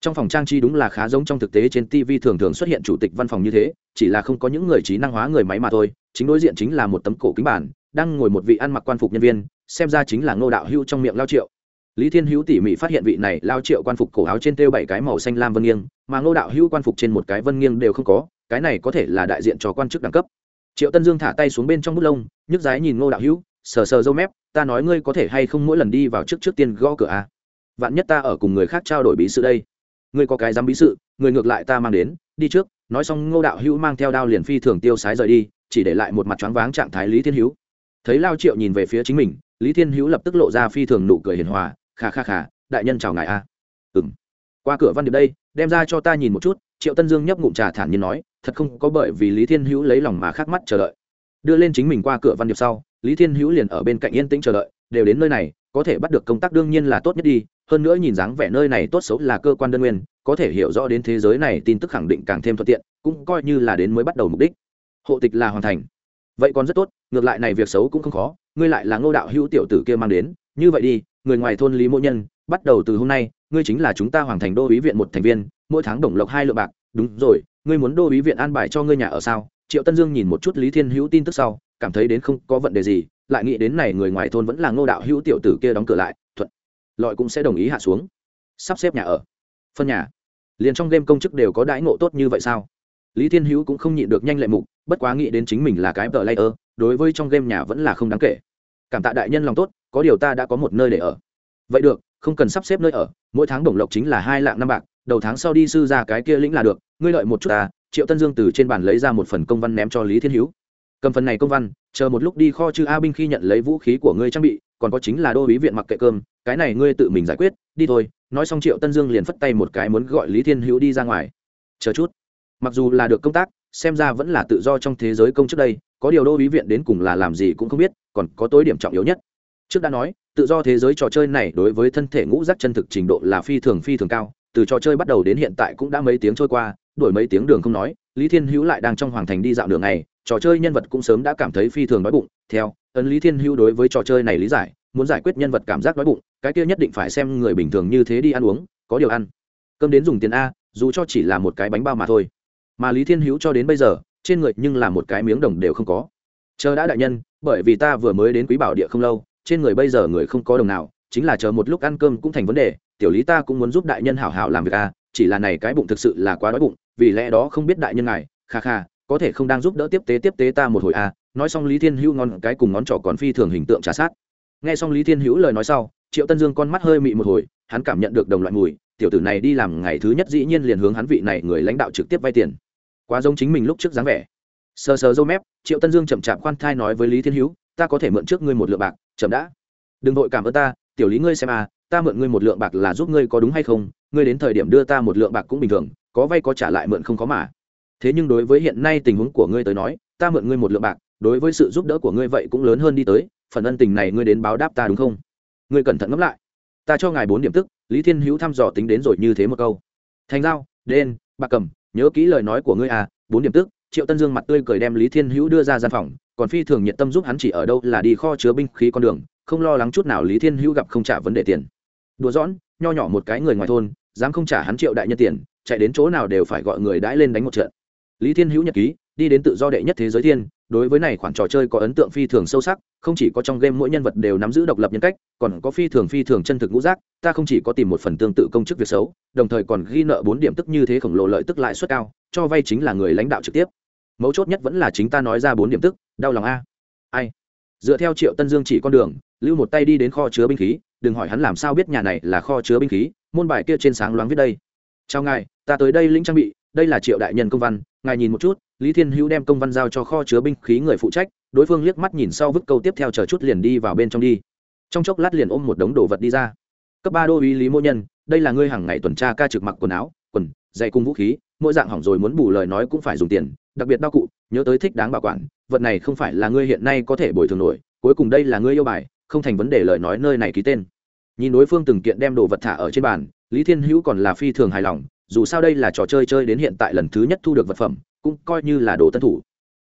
Trong phòng trang trí đúng là khá giống trong thực tế trên tv thường thường xuất hiện chủ tịch văn phòng như thế, chỉ là không có những người trí năng hóa người máy mà thôi, chính đối diện chính là một tấm cổ kính bản, đang ngồi một vị ăn mặc quan phục nhân viên, xem ra chính là ngô đạo Hưu trong miệng lao triệu. Lý thiên hữu tỉ mỉ phát hiện vị này lao triệu quan phục cổ áo trên têu bảy cái màu xanh lam vân nghiêng, mà ngô đạo hữu quan phục trên một cái vân nghiêng đều không có, cái này có thể là đại diện cho quan chức đẳng cấp. Triệu tân dương thả tay xuống bên trong bút lông, nhức dái nhìn ngô đạo hữu sờ sờ dâu mép, ta nói ngươi có thể hay không mỗi lần đi vào trước trước tiên gõ cửa a? À? vạn nhất ta ở cùng người khác trao đổi bí sự đây ngươi có cái dám bí sự, người ngược lại ta mang đến, đi trước, nói xong ngô đạo hữu mang theo đao liền phi thường tiêu sái rời đi, chỉ để lại một mặt choáng váng trạng thái lý thiên hữu. Thấy lao triệu nhìn về phía chính mình, lý thiên hữu lập tức lộ ra phi thường nụ cười hiền hòa khà khà khà đại nhân chào ngài a. Ừ m qua cửa văn điệp đây, đem ra cho ta nhìn một chút, triệu tân dương nhấp ngụm trà thản nhiên nói, thật không có bởi vì lý thiên hữu lấy lòng mà khắc mắt chờ đợi. Đưa lên chính mình qua cửa văn điệp sau, lý thiên hữu liền ở bên cạnh yên tĩnh chờ đợi, đều đến nơi này, có thể bắt được công tác đương nhiên là tốt nhất đi hơn nữa nhìn dáng vẻ nơi này tốt xấu là cơ quan đơn nguyên, có thể hiểu rõ đến thế giới này tin tức khẳng định càng thêm thuận tiện, cũng coi như là đến mới bắt đầu mục đích. Hộ tịch là hoàn thành. Vậy còn rất tốt, ngược lại này việc xấu cũng không khó, ngươi lại là ngô đạo hữu tiểu tử kia mang đến, như vậy đi, người ngoài thôn lý mỗ nhân, bắt đầu từ hôm nay, ngươi chính là chúng ta hoàn thành đô ý viện một thành viên, mỗi tháng đồng lộc hai lượng bạc, đúng rồi, ngươi muốn đô ý viện an bài cho ngươi nhà ở sao? Triệu tân dương nhìn một chút lý thiên hữu tin tức sau, cảm thấy đến không có vấn đề gì, lại nghĩ đến này người ngoài thôn vẫn là ngô đạo hữu tiểu tử kia đóng cửa lại lọi cũng sẽ đồng ý hạ xuống. Sắp xếp nhà ở. Phân nhà. Liền trong game công chức đều có đãi ngộ tốt như vậy sao? Lý thiên hữu cũng không nhịn được nhanh lệ mục, bất quá nghĩ đến chính mình là cái tờ layer, đối với trong game nhà vẫn là không đáng kể. Cảm tạ đại nhân lòng tốt, có điều ta đã có một nơi để ở. Vậy được, không cần sắp xếp nơi ở, mỗi tháng đồng lộc chính là hai lạng năm bạc, đầu tháng sau đi sư ra cái kia lĩnh là được, ngươi lợi một chút ta, triệu tân dương từ trên bàn lấy ra một phần công văn ném cho lý thiên hữu cầm phần này công văn, chờ một lúc đi kho chư a binh khi nhận lấy vũ khí của ngươi trang bị, còn có chính là đô ý viện mặc kệ cơm, cái này ngươi tự mình giải quyết, đi thôi. Nói xong triệu tân dương liền phất tay một cái muốn gọi lý thiên hữu đi ra ngoài. Chờ chút. Mặc dù là được công tác, xem ra vẫn là tự do trong thế giới công trước đây, có điều đô ý viện đến cùng là làm gì cũng không biết, còn có tối điểm trọng yếu nhất. Trước đã nói, tự do thế giới trò chơi này đối với thân thể ngũ giác chân thực trình độ là phi thường phi thường cao, từ trò chơi bắt đầu đến hiện tại cũng đã mấy tiếng trôi qua đổi mấy tiếng đường không nói, lý thiên hữu lại đang trong hoàng thành đi dạo đường này trò chơi nhân vật cũng sớm đã cảm thấy phi thường đói bụng. Theo, ấn lý thiên hữu đối với trò chơi này lý giải, muốn giải quyết nhân vật cảm giác đói bụng, cái kia nhất định phải xem người bình thường như thế đi ăn uống, có điều ăn. Cơm đến dùng tiền a, dù cho chỉ là một cái bánh bao mà thôi. Mà lý thiên hữu cho đến bây giờ, trên người nhưng là một cái miếng đồng đều không có. Chờ đã đại nhân, bởi vì ta vừa mới đến quý bảo địa không lâu, trên người bây giờ người không có đồng nào, chính là chờ một lúc ăn cơm cũng thành vấn đề, tiểu lý ta cũng muốn giúp đại nhân hảo hảo làm việc a, chỉ là này cái bụng thực sự là quá đói bụng, vì lẽ đó không biết đại nhân ngài, kha kha có thể không đang giúp đỡ tiếp tế tiếp tế ta một hồi à? Nói xong lý thiên hữu ngon cái cùng ngón trỏ còn phi thường hình tượng trả sát. Nghe xong lý thiên hữu lời nói sau, triệu tân dương con mắt hơi mị một hồi, hắn cảm nhận được đồng loại mùi, tiểu tử này đi làm ngày thứ nhất dĩ nhiên liền hướng hắn vị này người lãnh đạo trực tiếp vay tiền. Quá giống chính mình lúc trước dáng vẻ. Sờ sờ dâu mép, triệu tân dương chậm chạp khoan thai nói với lý thiên hữu, ta có thể mượn trước ngươi một lượng bạc, chậm đã. Đừng vội cảm ơn ta, tiểu lý ngươi xem à ta mượn ngươi một lượng bạc là giúp ngươi có đúng hay không? Ngươi đến thời điểm đưa ta một lượng bạc cũng bình thường, có vay có trả lại mượn không có mà thế nhưng đối với hiện nay tình huống của ngươi tới nói, ta mượn ngươi một lượng bạc, đối với sự giúp đỡ của ngươi vậy cũng lớn hơn đi tới, phần ân tình này ngươi đến báo đáp ta đúng không? Ngươi cẩn thận ngẫm lại. Ta cho ngài bốn điểm tức, lý thiên hữu thăm dò tính đến rồi như thế một câu. Thành giao, đen, bạc cầm, nhớ kỹ lời nói của ngươi à bốn điểm tức, triệu tân dương mặt tươi cười đem lý thiên hữu đưa ra gian phòng, còn phi thường nhiệt tâm giúp hắn chỉ ở đâu là đi kho chứa binh khí con đường, không lo lắng chút nào lý thiên hữu gặp không trả vấn đề tiền. Đùa dõn nho nhỏ một cái người ngoài thôn, dám không trả hắn triệu đại nhân tiền, chạy đến chỗ nào đều phải gọi người đãi lên đánh một trận lý thiên hữu nhật ký, đi đến tự do đệ nhất thế giới thiên, đối với này khoản trò chơi có ấn tượng phi thường sâu sắc, không chỉ có trong game mỗi nhân vật đều nắm giữ độc lập nhân cách, còn có phi thường phi thường chân thực ngũ giác, ta không chỉ có tìm một phần tương tự công chức việc xấu, đồng thời còn ghi nợ bốn điểm tức như thế khổng lồ lợi tức lãi suất cao, cho vay chính là người lãnh đạo trực tiếp. Mấu chốt nhất vẫn là chính ta nói ra bốn điểm tức, đau lòng a. Ai? Dựa theo triệu tân dương chỉ con đường, lưu một tay đi đến kho chứa binh khí, đừng hỏi hắn làm sao biết nhà này là kho chứa binh khí, môn bài kia trên sáng loáng viết đây. Chào ngài, ta tới đây lĩnh trang bị, đây là triệu đại nhân công văn ngài nhìn một chút, lý thiên hữu đem công văn giao cho kho chứa binh khí người phụ trách, đối phương liếc mắt nhìn sau vứt câu tiếp theo chờ chút liền đi vào bên trong đi. Trong chốc lát liền ôm một đống đồ vật đi ra. Cấp ba đô uy lý mô nhân, đây là ngươi hàng ngày tuần tra ca trực mặc quần áo, quần dạy cung vũ khí, mỗi dạng hỏng rồi muốn bù lời nói cũng phải dùng tiền, đặc biệt đau cụ, nhớ tới thích đáng bảo quản, vật này không phải là ngươi hiện nay có thể bồi thường nổi, cuối cùng đây là ngươi yêu bài, không thành vấn đề lời nói nơi này ký tên. Nhìn đối phương từng kiện đem đồ vật thả ở trên bàn, lý thiên hữu còn là phi thường hài lòng dù sao đây là trò chơi chơi đến hiện tại lần thứ nhất thu được vật phẩm, cũng coi như là đồ tân thủ.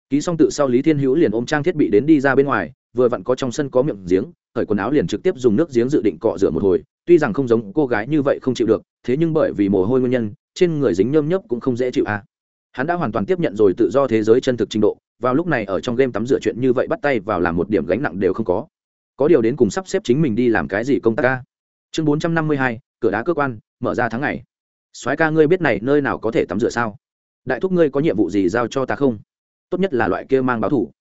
Ký xong tự sau lý thiên hữu liền ôm trang thiết bị đến đi ra bên ngoài, vừa vặn có trong sân có miệng giếng khởi quần áo liền trực tiếp dùng nước giếng dự định cọ rửa một hồi, tuy rằng không giống cô gái như vậy không chịu được, thế nhưng bởi vì mồ hôi nguyên nhân, trên người dính nhơm nhấp cũng không dễ chịu à. hắn đã hoàn toàn tiếp nhận rồi tự do thế giới chân thực trình độ, vào lúc này ở trong game tắm rửa chuyện như vậy bắt tay vào làm một điểm gánh nặng đều không có. Có điều đến cùng sắp xếp chính mình đi làm cái gì công tác ca chương bốn trăm năm mươi hai, cửa đá cơ quan, mở ra tháng ngày soái ca ngươi biết này nơi nào có thể tắm rửa sao? Đại thúc ngươi có nhiệm vụ gì giao cho ta không? Tốt nhất là loại kia mang báo thủ.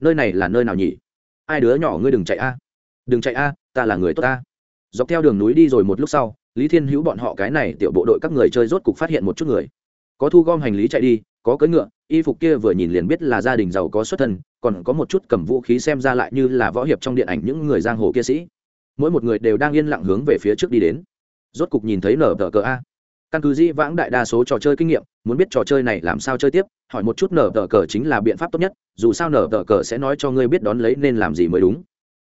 Nơi này là nơi nào nhỉ? Ai đứa nhỏ ngươi đừng chạy a. Đừng chạy a, ta là người tốt ta. Dọc theo đường núi đi rồi một lúc sau, lý thiên hữu bọn họ cái này tiểu bộ đội các người chơi rốt cục phát hiện một chút người. Có thu gom hành lý chạy đi, có cưỡi ngựa, y phục kia vừa nhìn liền biết là gia đình giàu có xuất thân, còn có một chút cầm vũ khí xem ra lại như là võ hiệp trong điện ảnh những người giang hồ kia sĩ. Mỗi một người đều đang yên lặng hướng về phía trước đi đến. Rốt cục nhìn thấy nở tờ cờ a căn cứ di vãng đại đa số trò chơi kinh nghiệm, muốn biết trò chơi này làm sao chơi tiếp, hỏi một chút nở tờ cờ chính là biện pháp tốt nhất, dù sao nở tờ cờ sẽ nói cho ngươi biết đón lấy nên làm gì mới đúng.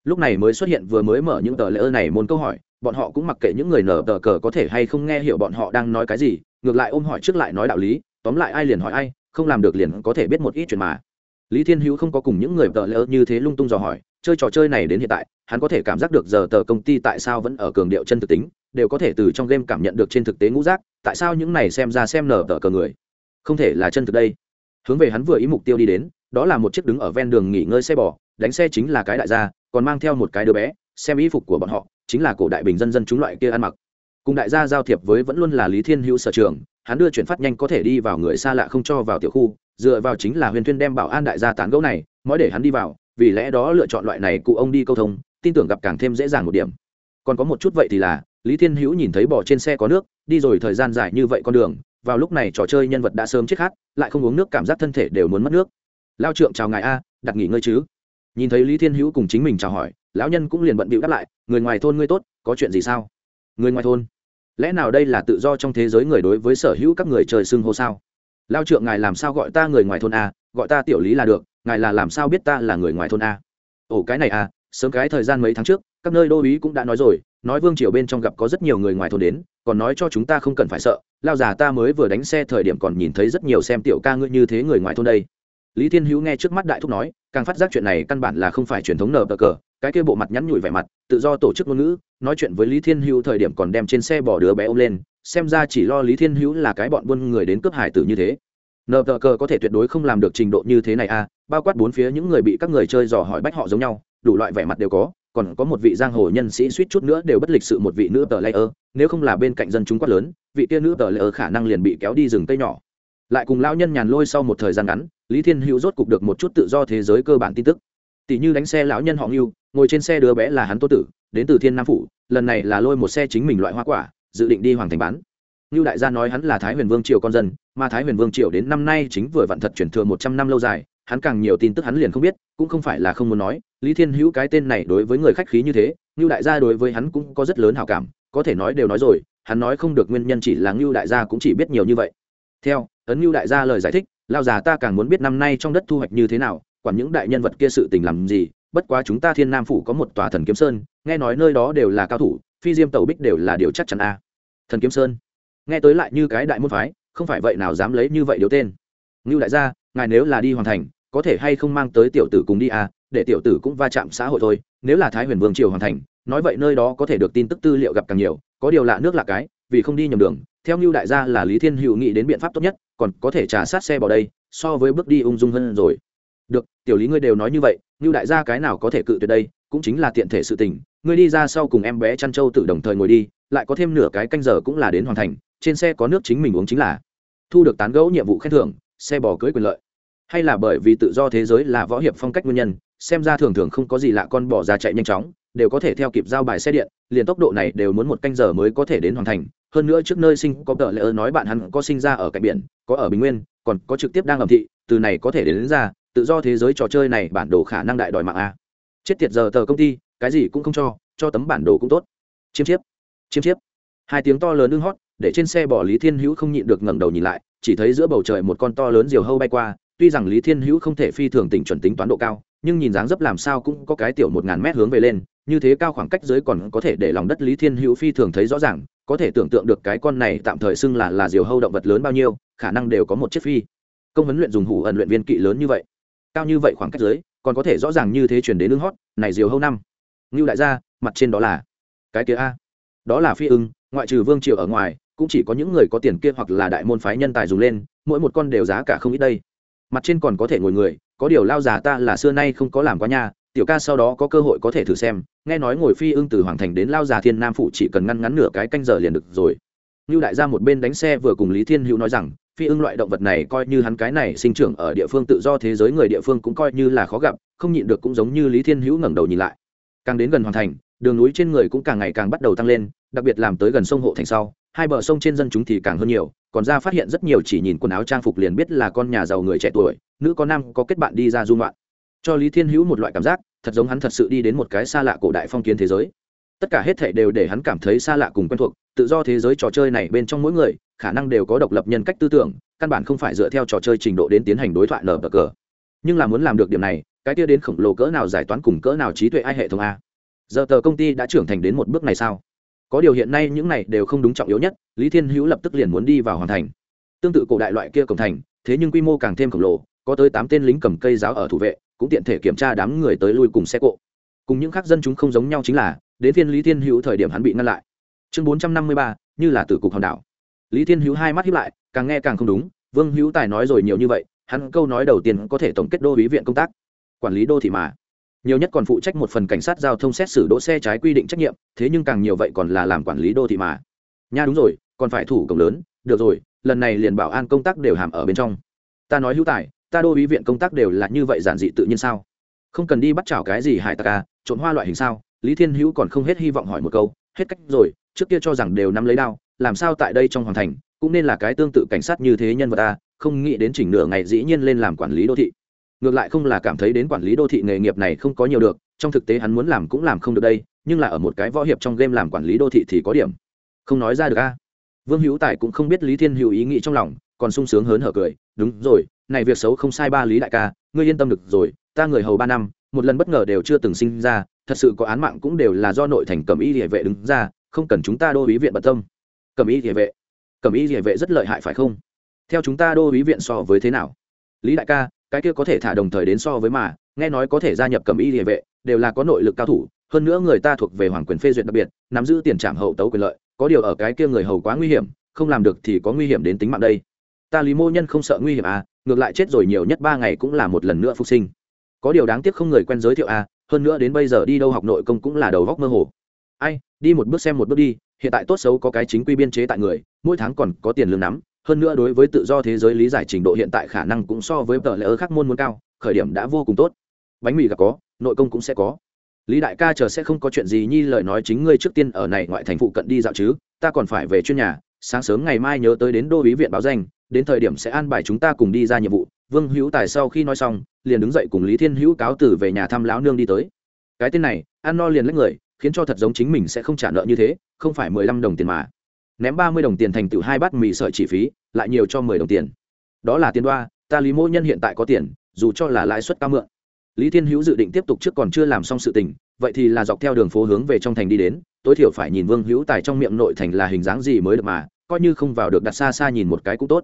Lúc này mới xuất hiện vừa mới mở những tờ lễ ơn này môn câu hỏi, bọn họ cũng mặc kệ những người nở tờ cờ có thể hay không nghe hiểu bọn họ đang nói cái gì, ngược lại ôm hỏi trước lại nói đạo lý, tóm lại ai liền hỏi ai, không làm được liền có thể biết một ít chuyện mà. Lý thiên hữu không có cùng những người tờ lễ như thế lung tung dò hỏi, chơi trò chơi này đến hiện tại, hắn có thể cảm giác được giờ tờ công ty tại sao vẫn ở cường điệu chân thực tính đều có thể từ trong game cảm nhận được trên thực tế ngũ giác, tại sao những này xem ra xem nở tờ cờ người? Không thể là chân thực đây. Hướng về hắn vừa ý mục tiêu đi đến, đó là một chiếc đứng ở ven đường nghỉ ngơi xe bò, đánh xe chính là cái đại gia, còn mang theo một cái đứa bé, xem y phục của bọn họ, chính là cổ đại bình dân dân chúng loại kia ăn mặc. Cùng đại gia giao thiệp với vẫn luôn là lý thiên hữu sở trường, hắn đưa chuyển phát nhanh có thể đi vào người xa lạ không cho vào tiểu khu, dựa vào chính là huyền thuyên đem bảo an đại gia tán gẫu này, mới để hắn đi vào, vì lẽ đó lựa chọn loại này cụ ông đi câu thông, tin tưởng gặp càng thêm dễ dàng một điểm. Còn có một chút vậy thì là lý thiên hữu nhìn thấy bỏ trên xe có nước, đi rồi thời gian dài như vậy con đường, vào lúc này trò chơi nhân vật đã sớm chết khát, lại không uống nước cảm giác thân thể đều muốn mất nước. Lao trượng chào ngài a, đặt nghỉ ngơi chứ. Nhìn thấy lý thiên hữu cùng chính mình chào hỏi, lão nhân cũng liền bận bịu đáp lại, người ngoài thôn ngươi tốt, có chuyện gì sao? Người ngoài thôn. Lẽ nào đây là tự do trong thế giới người đối với sở hữu các người trời xưng hô sao? Lao trượng ngài làm sao gọi ta người ngoài thôn a, gọi ta tiểu lý là được, ngài là làm sao biết ta là người ngoài thôn a? Ồ, cái này a, sớm cái thời gian mấy tháng trước các nơi đô ý cũng đã nói rồi, nói vương triều bên trong gặp có rất nhiều người ngoài thôn đến, còn nói cho chúng ta không cần phải sợ, lao già ta mới vừa đánh xe thời điểm còn nhìn thấy rất nhiều xem tiểu ca ngươi như thế người ngoài thôn đây. Lý thiên hữu nghe trước mắt đại thúc nói, càng phát giác chuyện này căn bản là không phải truyền thống nở bờ cờ, cái kia bộ mặt nhắn nhủi vẻ mặt, tự do tổ chức ngôn ngữ, nói chuyện với lý thiên hữu thời điểm còn đem trên xe bỏ đứa bé ôm lên, xem ra chỉ lo lý thiên hữu là cái bọn buôn người đến cướp hải tử như thế. Nờ tờ cờ có thể tuyệt đối không làm được trình độ như thế này à bao quát bốn phía những người bị các người chơi dò hỏi bách họ giống nhau, đủ loại vẻ mặt đều có còn có một vị giang hồ nhân sĩ suýt chút nữa đều bất lịch sự một vị nữ tờ layer, nếu không là bên cạnh dân chúng quát lớn, vị kia nữ tờ layer khả năng liền bị kéo đi rừng cây nhỏ. Lại cùng lão nhân nhàn lôi sau một thời gian ngắn, lý thiên hữu rốt cục được một chút tự do thế giới cơ bản tin tức. Tỷ như đánh xe lão nhân họ ngưu, ngồi trên xe đứa bé là hắn tô tử, đến từ thiên nam phủ, lần này là lôi một xe chính mình loại hoa quả, dự định đi hoàng thành bán. Ngưu đại gia nói hắn là thái huyền vương triều con dân, mà thái huyền vương triều đến năm nay chính vừa vặn thật chuyển thừa một trăm năm lâu dài hắn càng nhiều tin tức hắn liền không biết, cũng không phải là không muốn nói, lý thiên hữu cái tên này đối với người khách khí như thế, ngưu đại gia đối với hắn cũng có rất lớn hào cảm, có thể nói đều nói rồi, hắn nói không được nguyên nhân chỉ là ngưu đại gia cũng chỉ biết nhiều như vậy. Theo, ấn ngưu đại gia lời giải thích, lao già ta càng muốn biết năm nay trong đất thu hoạch như thế nào, quản những đại nhân vật kia sự tình làm gì, bất quá chúng ta thiên nam phủ có một tòa thần kiếm sơn, nghe nói nơi đó đều là cao thủ, phi diêm tẩu bích đều là điều chắc chắn a. Thần kiếm sơn. Nghe tới lại như cái đại môn phái, không phải vậy nào dám lấy như vậy điều tên. Ngưu đại gia, ngài nếu là đi hoàn thành có thể hay không mang tới tiểu tử cùng đi à để tiểu tử cũng va chạm xã hội thôi, nếu là thái huyền vương triều hoàn thành, nói vậy nơi đó có thể được tin tức tư liệu gặp càng nhiều, có điều lạ nước lạ cái, vì không đi nhầm đường, theo như đại gia là lý thiên hữu nghĩ đến biện pháp tốt nhất, còn có thể trả sát xe bỏ đây, so với bước đi ung dung hơn rồi. Được, tiểu lý ngươi đều nói như vậy như đại gia cái nào có thể cự tuyệt đây, cũng chính là tiện thể sự tình, ngươi đi ra sau cùng em bé chăn trâu tự đồng thời ngồi đi, lại có thêm nửa cái canh giờ cũng là đến hoàn thành, trên xe có nước chính mình uống chính là. Thu được tán gẫu nhiệm vụ khen thưởng, xe bò cưới quyền lợi hay là bởi vì tự do thế giới là võ hiệp phong cách nguyên nhân xem ra thường thường không có gì lạ con bỏ ra chạy nhanh chóng đều có thể theo kịp giao bài xe điện liền tốc độ này đều muốn một canh giờ mới có thể đến hoàn thành. Hơn nữa trước nơi sinh có tờ lỡ nói bạn hắn có sinh ra ở cạnh biển có ở bình nguyên còn có trực tiếp đang ẩm thị từ này có thể đến, đến ra tự do thế giới trò chơi này bản đồ khả năng đại đòi mạng a. Chết tiệt giờ tờ công ty cái gì cũng không cho cho tấm bản đồ cũng tốt. Chiêm chiếp chiêm chiếp. Hai tiếng to lớn ưng hót để trên xe bỏ lý thiên hữu không nhịn được ngẩng đầu nhìn lại chỉ thấy giữa bầu trời một con to lớn diều hâu bay qua tuy rằng lý thiên hữu không thể phi thường tỉnh chuẩn tính toán độ cao, nhưng nhìn dáng dấp làm sao cũng có cái tiểu một ngàn mét hướng về lên, như thế cao khoảng cách dưới còn có thể để lòng đất lý thiên hữu phi thường thấy rõ ràng, có thể tưởng tượng được cái con này tạm thời xưng là là diều hâu động vật lớn bao nhiêu, khả năng đều có một chiếc phi. Công huấn luyện dùng hủ ẩn luyện viên kỵ lớn như vậy, cao như vậy khoảng cách dưới còn có thể rõ ràng như thế chuyển đến ưng hót, này diều hâu năm. Ngưu đại gia, mặt trên đó là cái kia a. Đó là phi ưng, ngoại trừ vương triều ở ngoài, cũng chỉ có những người có tiền kia hoặc là đại môn phái nhân tài dùng lên, mỗi một con đều giá cả không ít đây mặt trên còn có thể ngồi người, có điều lao già ta là xưa nay không có làm quá nha, tiểu ca sau đó có cơ hội có thể thử xem, nghe nói ngồi phi ưng từ hoàng thành đến lao già thiên nam phụ chỉ cần ngăn ngắn nửa cái canh giờ liền được rồi. Như đại gia một bên đánh xe vừa cùng lý thiên hữu nói rằng, phi ưng loại động vật này coi như hắn cái này sinh trưởng ở địa phương tự do thế giới người địa phương cũng coi như là khó gặp, không nhịn được cũng giống như lý thiên hữu ngẩng đầu nhìn lại. Càng đến gần hoàn thành, đường núi trên người cũng càng ngày càng bắt đầu tăng lên, đặc biệt làm tới gần sông hộ thành sau, hai bờ sông trên dân chúng thì càng hơn nhiều còn ra phát hiện rất nhiều chỉ nhìn quần áo trang phục liền biết là con nhà giàu người trẻ tuổi, nữ có nam có kết bạn đi ra dung loạn cho lý thiên hữu một loại cảm giác, thật giống hắn thật sự đi đến một cái xa lạ cổ đại phong kiến thế giới. Tất cả hết thảy đều để hắn cảm thấy xa lạ cùng quen thuộc, tự do thế giới trò chơi này bên trong mỗi người, khả năng đều có độc lập nhân cách tư tưởng, căn bản không phải dựa theo trò chơi trình độ đến tiến hành đối thoại nở bờ cờ. Nhưng là muốn làm được điểm này, cái kia đến khổng lồ cỡ nào giải toán cùng cỡ nào trí tuệ ai hệ thống a? Giờ tờ công ty đã trưởng thành đến một bước này sao? Có điều hiện nay những này đều không đúng trọng yếu nhất, lý thiên hữu lập tức liền muốn đi vào hoàn thành. Tương tự cổ đại loại kia cổng thành, thế nhưng quy mô càng thêm khổng lồ, có tới tám tên lính cầm cây giáo ở thủ vệ, cũng tiện thể kiểm tra đám người tới lui cùng xe cộ. Cùng những khác dân chúng không giống nhau chính là, đến phiên lý thiên hữu thời điểm hắn bị ngăn lại. Chương bốn trăm năm mươi ba, như là từ cục hòn đảo. Lý thiên hữu hai mắt hiếp lại, càng nghe càng không đúng, vương hữu tài nói rồi nhiều như vậy, hắn câu nói đầu tiên có thể tổng kết đô ý viện công tác. Quản lý đô thị mà nhiều nhất còn phụ trách một phần cảnh sát giao thông xét xử đỗ xe trái quy định trách nhiệm, thế nhưng càng nhiều vậy còn là làm quản lý đô thị mà. Nha đúng rồi, còn phải thủ cổng lớn, được rồi, lần này liền bảo an công tác đều hàm ở bên trong. Ta nói hữu tài, ta đô ý viện công tác đều là như vậy giản dị tự nhiên sao? Không cần đi bắt chảo cái gì hải tặc à trộn hoa loại hình sao? Lý thiên hữu còn không hết hy vọng hỏi một câu, hết cách rồi, trước kia cho rằng đều nắm lấy đao, làm sao tại đây trong hoàng thành, cũng nên là cái tương tự cảnh sát như thế nhân vật ta không nghĩ đến chỉnh nửa ngày dĩ nhiên lên làm quản lý đô thị ngược lại không là cảm thấy đến quản lý đô thị nghề nghiệp này không có nhiều được, trong thực tế hắn muốn làm cũng làm không được đây, nhưng là ở một cái võ hiệp trong game làm quản lý đô thị thì có điểm. Không nói ra được a. Vương hữu tài cũng không biết lý thiên hữu ý nghĩ trong lòng, còn sung sướng hớn hở cười, đúng rồi, này việc xấu không sai ba lý đại ca, ngươi yên tâm được rồi, ta người hầu ba năm, một lần bất ngờ đều chưa từng sinh ra, thật sự có án mạng cũng đều là do nội thành cẩm y địa vệ đứng ra, không cần chúng ta đô ý viện bận tâm. Cẩm y địa vệ. Cẩm y địa vệ rất lợi hại phải không? Theo chúng ta đô ý viện so với thế nào? Lý đại ca cái kia có thể thả đồng thời đến so với mà, nghe nói có thể gia nhập cẩm y địa vệ, đều là có nội lực cao thủ, hơn nữa người ta thuộc về hoàng quyền phê duyệt đặc biệt, nắm giữ tiền trảm hậu tấu quyền lợi, có điều ở cái kia người hầu quá nguy hiểm, không làm được thì có nguy hiểm đến tính mạng đây. Ta lý mô nhân không sợ nguy hiểm à ngược lại chết rồi nhiều nhất ba ngày cũng là một lần nữa phục sinh. Có điều đáng tiếc không người quen giới thiệu à hơn nữa đến bây giờ đi đâu học nội công cũng là đầu góc mơ hồ. Ai, đi một bước xem một bước đi, hiện tại tốt xấu có cái chính quy biên chế tại người, mỗi tháng còn có tiền lương nắm hơn nữa đối với tự do thế giới lý giải trình độ hiện tại khả năng cũng so với tờ lễ ơ khác môn muốn cao, khởi điểm đã vô cùng tốt. Bánh mì gặp có, nội công cũng sẽ có. Lý đại ca chờ sẽ không có chuyện gì nhi lời nói chính ngươi trước tiên ở này ngoại thành phụ cận đi dạo chứ, ta còn phải về chuyên nhà, sáng sớm ngày mai nhớ tới đến đô ý viện báo danh, đến thời điểm sẽ an bài chúng ta cùng đi ra nhiệm vụ. Vương hữu tài sau khi nói xong, liền đứng dậy cùng lý thiên hữu cáo tử về nhà thăm lão nương đi tới. Cái tên này, ăn no liền lấy người, khiến cho thật giống chính mình sẽ không trả nợ như thế, không phải mười lăm đồng tiền mà ném ba mươi đồng tiền thành tựu hai bát mì sợi chi phí, lại nhiều cho mười đồng tiền. Đó là tiền đoa, ta lý mô nhân hiện tại có tiền, dù cho là lãi suất cao mượn. Lý thiên hữu dự định tiếp tục trước còn chưa làm xong sự tình, vậy thì là dọc theo đường phố hướng về trong thành đi đến, tối thiểu phải nhìn vương hữu tài trong miệng nội thành là hình dáng gì mới được mà, coi như không vào được đặt xa xa nhìn một cái cũng tốt.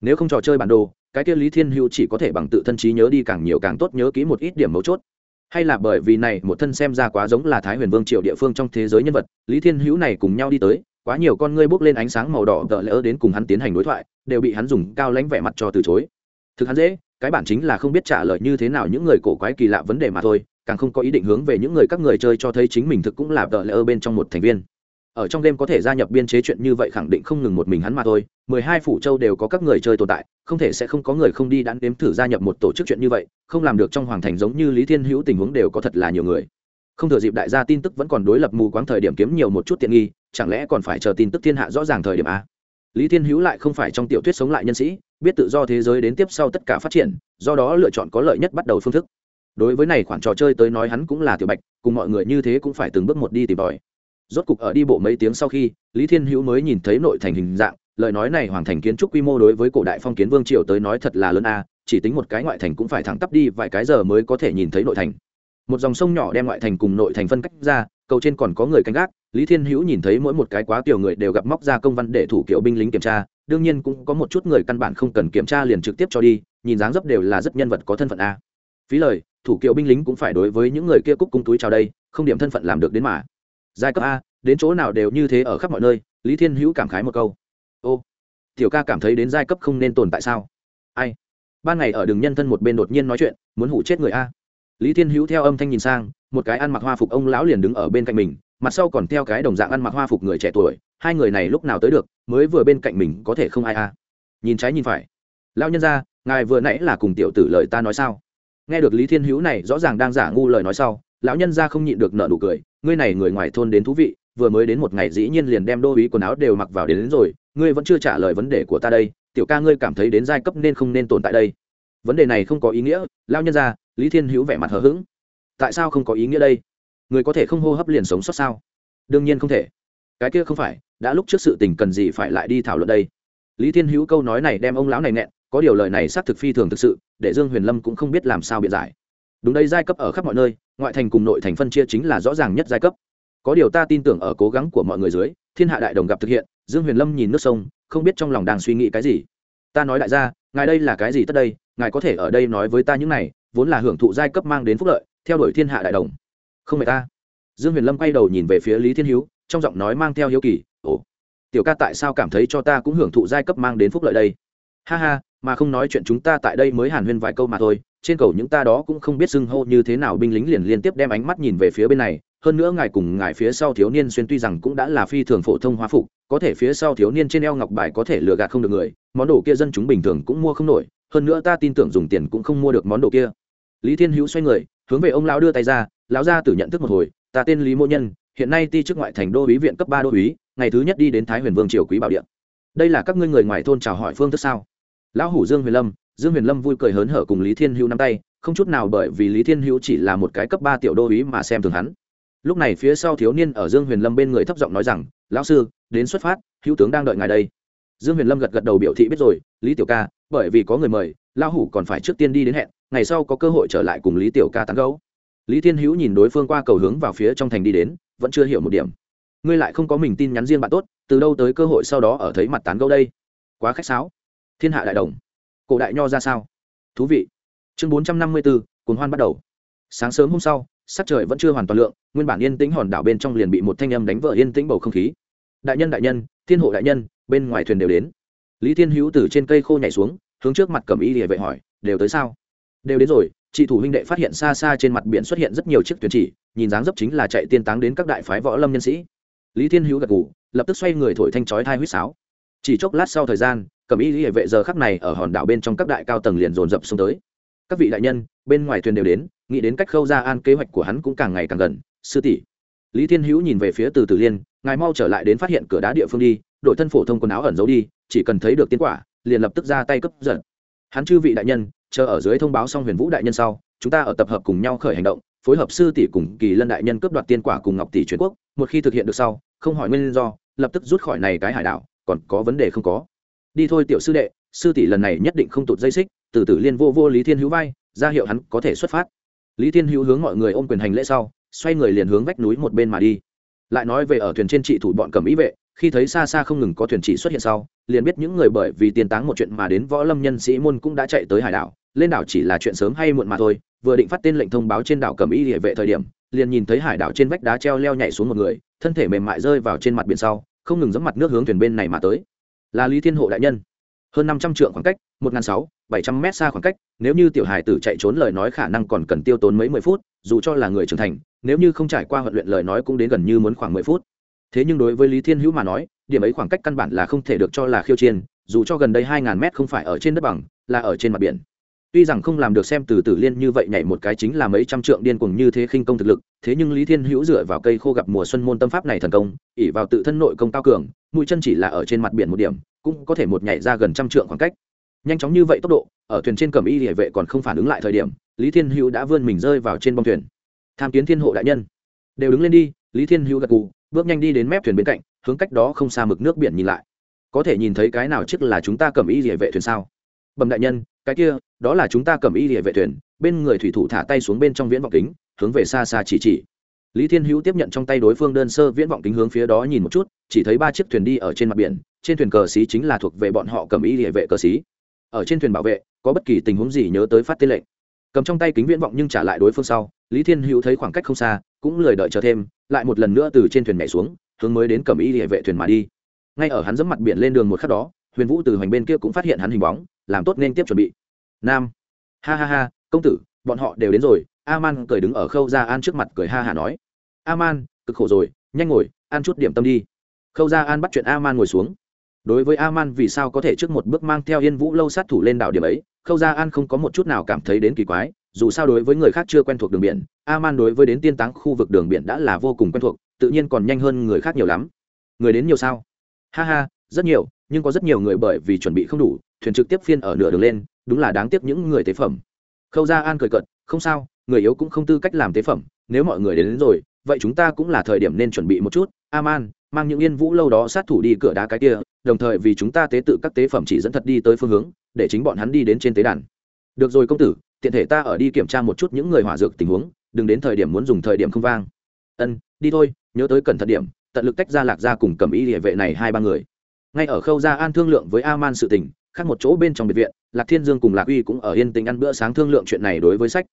Nếu không trò chơi bản đồ, cái kia lý thiên hữu chỉ có thể bằng tự thân trí nhớ đi càng nhiều càng tốt nhớ kỹ một ít điểm mấu chốt. Hay là bởi vì này, một thân xem ra quá giống là thái huyền vương triệu địa phương trong thế giới nhân vật, lý thiên hữu này cùng nhau đi tới quá nhiều con ngươi bốc lên ánh sáng màu đỏ tợ lỡ đến cùng hắn tiến hành đối thoại, đều bị hắn dùng cao lãnh vẻ mặt cho từ chối. Thực hắn dễ, cái bản chính là không biết trả lời như thế nào những người cổ quái kỳ lạ vấn đề mà thôi, càng không có ý định hướng về những người các người chơi cho thấy chính mình thực cũng là tợ lỡ bên trong một thành viên. Ở trong game có thể gia nhập biên chế chuyện như vậy khẳng định không ngừng một mình hắn mà thôi, mười hai phủ châu đều có các người chơi tồn tại, không thể sẽ không có người không đi đắn đếm thử gia nhập một tổ chức chuyện như vậy, không làm được trong hoàng thành giống như lý thiên hữu tình huống đều có thật là nhiều người. Không thừa dịp đại gia tin tức vẫn còn đối lập mù quáng thời điểm kiếm nhiều một chút tiện nghi chẳng lẽ còn phải chờ tin tức thiên hạ rõ ràng thời điểm a lý thiên hữu lại không phải trong tiểu thuyết sống lại nhân sĩ, biết tự do thế giới đến tiếp sau tất cả phát triển, do đó lựa chọn có lợi nhất bắt đầu phương thức. Đối với này khoản trò chơi tới nói hắn cũng là tiểu bạch, cùng mọi người như thế cũng phải từng bước một đi tìm tòi. Rốt cục ở đi bộ mấy tiếng sau khi, lý thiên hữu mới nhìn thấy nội thành hình dạng, lời nói này hoàng thành kiến trúc quy mô đối với cổ đại phong kiến vương triều tới nói thật là lớn a, chỉ tính một cái ngoại thành cũng phải thẳng tắp đi, vài cái giờ mới có thể nhìn thấy nội thành. Một dòng sông nhỏ đem ngoại thành cùng nội thành phân cách ra, cầu trên còn có người canh gác lý thiên hữu nhìn thấy mỗi một cái quá tiểu người đều gặp móc ra công văn để thủ kiểu binh lính kiểm tra, đương nhiên cũng có một chút người căn bản không cần kiểm tra liền trực tiếp cho đi, nhìn dáng dấp đều là rất nhân vật có thân phận a. Phí lời, thủ kiệu binh lính cũng phải đối với những người kia cúc cung túi chào đây, không điểm thân phận làm được đến mà. Giai cấp a, đến chỗ nào đều như thế ở khắp mọi nơi, lý thiên hữu cảm khái một câu. Ô, tiểu ca cảm thấy đến giai cấp không nên tồn tại sao? Ai? Ban ngày ở đường nhân thân một bên đột nhiên nói chuyện, muốn hủ chết người a. Lý thiên hữu theo âm thanh nhìn sang, một cái ăn mặc hoa phục ông lão liền đứng ở bên cạnh mình mặt sau còn theo cái đồng dạng ăn mặc hoa phục người trẻ tuổi hai người này lúc nào tới được mới vừa bên cạnh mình có thể không ai a nhìn trái nhìn phải. Lão nhân ra ngài vừa nãy là cùng tiểu tử lời ta nói sao? Nghe được lý thiên hữu này rõ ràng đang giả ngu lời nói sau lão nhân ra không nhịn được nợ nụ cười ngươi này người ngoài thôn đến thú vị vừa mới đến một ngày dĩ nhiên liền đem đô ý quần áo đều mặc vào đến, đến rồi ngươi vẫn chưa trả lời vấn đề của ta đây tiểu ca ngươi cảm thấy đến giai cấp nên không nên tồn tại đây. Vấn đề này không có ý nghĩa lao nhân ra lý thiên hữu vẻ mặt hờ hững. Tại sao không có ý nghĩa đây? Người có thể không hô hấp liền sống sót sao? Đương nhiên không thể. Cái kia không phải, đã lúc trước sự tình cần gì phải lại đi thảo luận đây. Lý thiên hữu câu nói này đem ông lão này nghẹn, có điều lời này xác thực phi thường thực sự, để dương huyền lâm cũng không biết làm sao biện giải. Đúng đây, giai cấp ở khắp mọi nơi, ngoại thành cùng nội thành phân chia chính là rõ ràng nhất giai cấp. Có điều ta tin tưởng ở cố gắng của mọi người dưới, thiên hạ đại đồng gặp thực hiện, dương huyền lâm nhìn nước sông, không biết trong lòng đang suy nghĩ cái gì. Ta nói đại gia, ngài đây là cái gì tất đây? Ngài có thể ở đây nói với ta những này, vốn là hưởng thụ giai cấp mang đến phúc lợi, theo đuổi thiên hạ đại đồng không phải ta. Dương huyền lâm quay đầu nhìn về phía lý thiên hữu, trong giọng nói mang theo hiếu kỳ, ồ, tiểu ca tại sao cảm thấy cho ta cũng hưởng thụ giai cấp mang đến phúc lợi đây? Ha ha, mà không nói chuyện chúng ta tại đây mới hàn huyên vài câu mà thôi, trên cầu những ta đó cũng không biết xưng hô như thế nào, binh lính liền liên tiếp đem ánh mắt nhìn về phía bên này, hơn nữa ngài cùng ngài phía sau thiếu niên xuyên tuy rằng cũng đã là phi thường phổ thông hóa phục, có thể phía sau thiếu niên trên eo ngọc bài có thể lừa gạt không được người, món đồ kia dân chúng bình thường cũng mua không nổi, hơn nữa ta tin tưởng dùng tiền cũng không mua được món đồ kia. Lý thiên hữu xoay người, hướng về ông lão đưa tay ra lão gia tử nhận thức một hồi, ta tên lý mô nhân, hiện nay ti chức ngoại thành đô úy viện cấp ba đô úy, ngày thứ nhất đi đến thái huyền vương triều quý bảo điện đây là các ngươi người ngoài thôn chào hỏi phương thức sao? Lão hủ dương huyền lâm, dương huyền lâm vui cười hớn hở cùng lý thiên hữu nắm tay, không chút nào bởi vì lý thiên hữu chỉ là một cái cấp ba tiểu đô úy mà xem thường hắn. Lúc này phía sau thiếu niên ở dương huyền lâm bên người thấp giọng nói rằng, lão sư, đến xuất phát, hữu tướng đang đợi ngài đây. Dương huyền lâm gật gật đầu biểu thị biết rồi, lý tiểu ca, bởi vì có người mời, lão hủ còn phải trước tiên đi đến hẹn, ngày sau có cơ hội trở lại cùng lý tiểu ca tán gấu lý thiên hữu nhìn đối phương qua cầu hướng vào phía trong thành đi đến, vẫn chưa hiểu một điểm. Ngươi lại không có mình tin nhắn riêng bạn tốt, từ đâu tới cơ hội sau đó ở thấy mặt tán gẫu đây? Quá khách sáo. Thiên hạ đại đồng. Cổ đại nho ra sao? Thú vị. Chương bốn trăm năm mươi bốn cuốn hoan bắt đầu. Sáng sớm hôm sau, sắc trời vẫn chưa hoàn toàn lượng, nguyên bản yên tĩnh hòn đảo bên trong liền bị một thanh âm đánh vỡ yên tĩnh bầu không khí. Đại nhân đại nhân, thiên hộ đại nhân, bên ngoài thuyền đều đến. Lý thiên hữu từ trên cây khô nhảy xuống, hướng trước mặt cầm y địa vệ hỏi, đều tới sao? Đều đến rồi chị thủ huynh đệ phát hiện xa xa trên mặt biển xuất hiện rất nhiều chiếc thuyền chỉ, nhìn dáng dấp chính là chạy tiên táng đến các đại phái võ lâm nhân sĩ. Lý thiên hữu gật gù, lập tức xoay người thổi thanh chói thai huýt sáo. Chỉ chốc lát sau thời gian cẩm y hệ vệ giờ khắc này ở hòn đảo bên trong các đại cao tầng liền dồn dập xuống tới. Các vị đại nhân, bên ngoài thuyền đều đến, nghĩ đến cách khâu ra an kế hoạch của hắn cũng càng ngày càng gần. Sư tỷ. Lý thiên hữu nhìn về phía từ tử liên, ngài mau trở lại đến phát hiện cửa đá địa phương đi, đội thân phổ thông quần áo ẩn giấu đi, chỉ cần thấy được tiến quả, liền lập tức ra tay cấp giật hắn chư vị đại nhân chờ ở dưới thông báo xong huyền vũ đại nhân sau, chúng ta ở tập hợp cùng nhau khởi hành động, phối hợp sư tỷ cùng kỳ lân đại nhân cướp đoạt tiên quả cùng ngọc tỷ truyền quốc, một khi thực hiện được sau, không hỏi nguyên do, lập tức rút khỏi này cái hải đảo, còn có vấn đề không có. Đi thôi tiểu sư đệ, sư tỷ lần này nhất định không tụt dây xích, từ từ liên vô vô lý thiên hữu vai, ra hiệu hắn có thể xuất phát. Lý thiên hữu hướng mọi người ôm quyền hành lễ sau, xoay người liền hướng vách núi một bên mà đi. Lại nói về ở thuyền trên trị thủ bọn cầm ý vệ khi thấy xa xa không ngừng có thuyền chỉ xuất hiện sau, liền biết những người bởi vì tiền táng một chuyện mà đến võ lâm nhân sĩ môn cũng đã chạy tới hải đảo. Lên đảo chỉ là chuyện sớm hay muộn mà thôi, vừa định phát tên lệnh thông báo trên đảo cầm ý địa vệ thời điểm, liền nhìn thấy hải đảo trên vách đá treo leo nhảy xuống một người, thân thể mềm mại rơi vào trên mặt biển sau, không ngừng dẫm mặt nước hướng thuyền bên này mà tới. Là lý thiên hộ đại nhân. Hơn năm trăm trượng khoảng cách, một n g h n sáu, bảy trăm mét xa khoảng cách, nếu như tiểu Hải tử chạy trốn lời nói khả năng còn cần tiêu tốn mấy mười phút, dù cho là người trưởng thành, nếu như không trải qua huấn luyện lời nói cũng đến gần như muốn khoảng mười phút thế nhưng đối với lý thiên hữu mà nói, điểm ấy khoảng cách căn bản là không thể được cho là khiêu chiên dù cho gần đây hai ngàn mét không phải ở trên đất bằng, là ở trên mặt biển. Tuy rằng không làm được xem từ tử liên như vậy nhảy một cái chính là mấy trăm trượng điên cuồng như thế khinh công thực lực, thế nhưng lý thiên hữu dựa vào cây khô gặp mùa xuân môn tâm pháp này thần công ỉ vào tự thân nội công cao cường, mũi chân chỉ là ở trên mặt biển một điểm, cũng có thể một nhảy ra gần trăm trượng khoảng cách. Nhanh chóng như vậy tốc độ, ở thuyền trên cầm y địa vệ còn không phản ứng lại thời điểm, lý thiên hữu đã vươn mình rơi vào trên bông thuyền. Tham kiến thiên hộ đại nhân. Đều đứng lên đi, lý thiên hữu gật cù bước nhanh đi đến mép thuyền bên cạnh, hướng cách đó không xa mực nước biển nhìn lại. Có thể nhìn thấy cái nào chiếc là chúng ta cầm y địa vệ thuyền sao? Bẩm đại nhân, cái kia, đó là chúng ta cầm y địa vệ thuyền, bên người thủy thủ thả tay xuống bên trong viễn vọng kính, hướng về xa xa chỉ chỉ. Lý thiên hữu tiếp nhận trong tay đối phương đơn sơ viễn vọng kính hướng phía đó nhìn một chút, chỉ thấy ba chiếc thuyền đi ở trên mặt biển, trên thuyền cờ xí chính là thuộc về bọn họ cầm y địa vệ cờ xí. Ở trên thuyền bảo vệ, có bất kỳ tình huống gì nhớ tới phát tên lệnh. Cầm trong tay kính viễn vọng nhưng trả lại đối phương sau lý thiên hữu thấy khoảng cách không xa, cũng lười đợi chờ thêm, lại một lần nữa từ trên thuyền nhảy xuống, hướng mới đến cầm y địa vệ thuyền mà đi. Ngay ở hắn dẫm mặt biển lên đường một khắc đó, huyền vũ từ hoành bên kia cũng phát hiện hắn hình bóng, làm tốt nên tiếp chuẩn bị. Nam. Ha ha ha, công tử, bọn họ đều đến rồi a man cười đứng ở khâu gia an trước mặt cười ha hả nói. A man cực khổ rồi, nhanh ngồi, ăn chút điểm tâm đi. Khâu gia an bắt chuyện a man ngồi xuống. Đối với a man vì sao có thể trước một bước mang theo yên vũ lâu sát thủ lên đảo điểm ấy, khâu gia an không có một chút nào cảm thấy đến kỳ quái dù sao đối với người khác chưa quen thuộc đường biển a man đối với đến tiên táng khu vực đường biển đã là vô cùng quen thuộc tự nhiên còn nhanh hơn người khác nhiều lắm. Người đến nhiều sao? Ha ha rất nhiều nhưng có rất nhiều người bởi vì chuẩn bị không đủ thuyền trực tiếp phiên ở nửa đường lên đúng là đáng tiếc những người tế phẩm. Khâu gia an cười cận không sao người yếu cũng không tư cách làm tế phẩm nếu mọi người đến, đến rồi vậy chúng ta cũng là thời điểm nên chuẩn bị một chút. Aman mang những yên vũ lâu đó sát thủ đi cửa đá cái kia đồng thời vì chúng ta tế tự các tế phẩm chỉ dẫn thật đi tới phương hướng để chính bọn hắn đi đến trên tế đàn. Được rồi công tử tiện thể ta ở đi kiểm tra một chút những người hỏa dược tình huống, đừng đến thời điểm muốn dùng thời điểm không vang. Ân, đi thôi, nhớ tới cẩn thận điểm, tận lực tách ra lạc ra cùng cầm y địa vệ này hai ba người. Ngay ở khâu gia an thương lượng với aman sự tình, khác một chỗ bên trong biệt viện, lạc thiên dương cùng lạc uy cũng ở yên tình ăn bữa sáng thương lượng chuyện này đối với sách.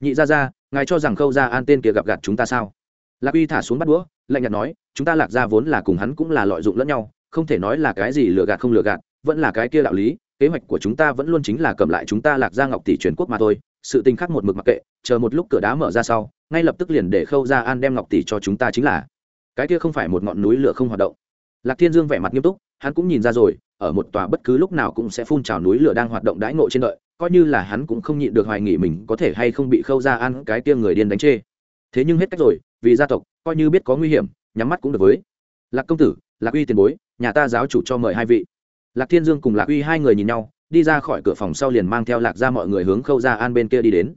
Nhị ra ra ngài cho rằng khâu gia an tên kia gặp gạt chúng ta sao? Lạc uy thả xuống bắt đũa, lạnh nhạt nói, chúng ta lạc ra vốn là cùng hắn cũng là lợi dụng lẫn nhau, không thể nói là cái gì lừa gạt không lừa gạt, vẫn là cái kia đạo lý kế hoạch của chúng ta vẫn luôn chính là cầm lại chúng ta lạc ra ngọc tỷ truyền quốc mà thôi, sự tình khác một mực mặc kệ, chờ một lúc cửa đá mở ra sau, ngay lập tức liền để khâu ra an đem ngọc tỷ cho chúng ta chính là. Cái kia không phải một ngọn núi lửa không hoạt động. Lạc thiên dương vẻ mặt nghiêm túc, hắn cũng nhìn ra rồi, ở một tòa bất cứ lúc nào cũng sẽ phun trào núi lửa đang hoạt động đãi ngộ trên đợi, coi như là hắn cũng không nhịn được hoài nghỉ mình có thể hay không bị khâu ra ăn cái kia người điên đánh chê. Thế nhưng hết cách rồi, vì gia tộc, coi như biết có nguy hiểm, nhắm mắt cũng được với. Lạc công tử, lạc uy tiền bối, nhà ta giáo chủ cho mời hai vị lạc thiên dương cùng lạc uy hai người nhìn nhau, đi ra khỏi cửa phòng sau liền mang theo lạc ra mọi người hướng khâu ra an bên kia đi đến.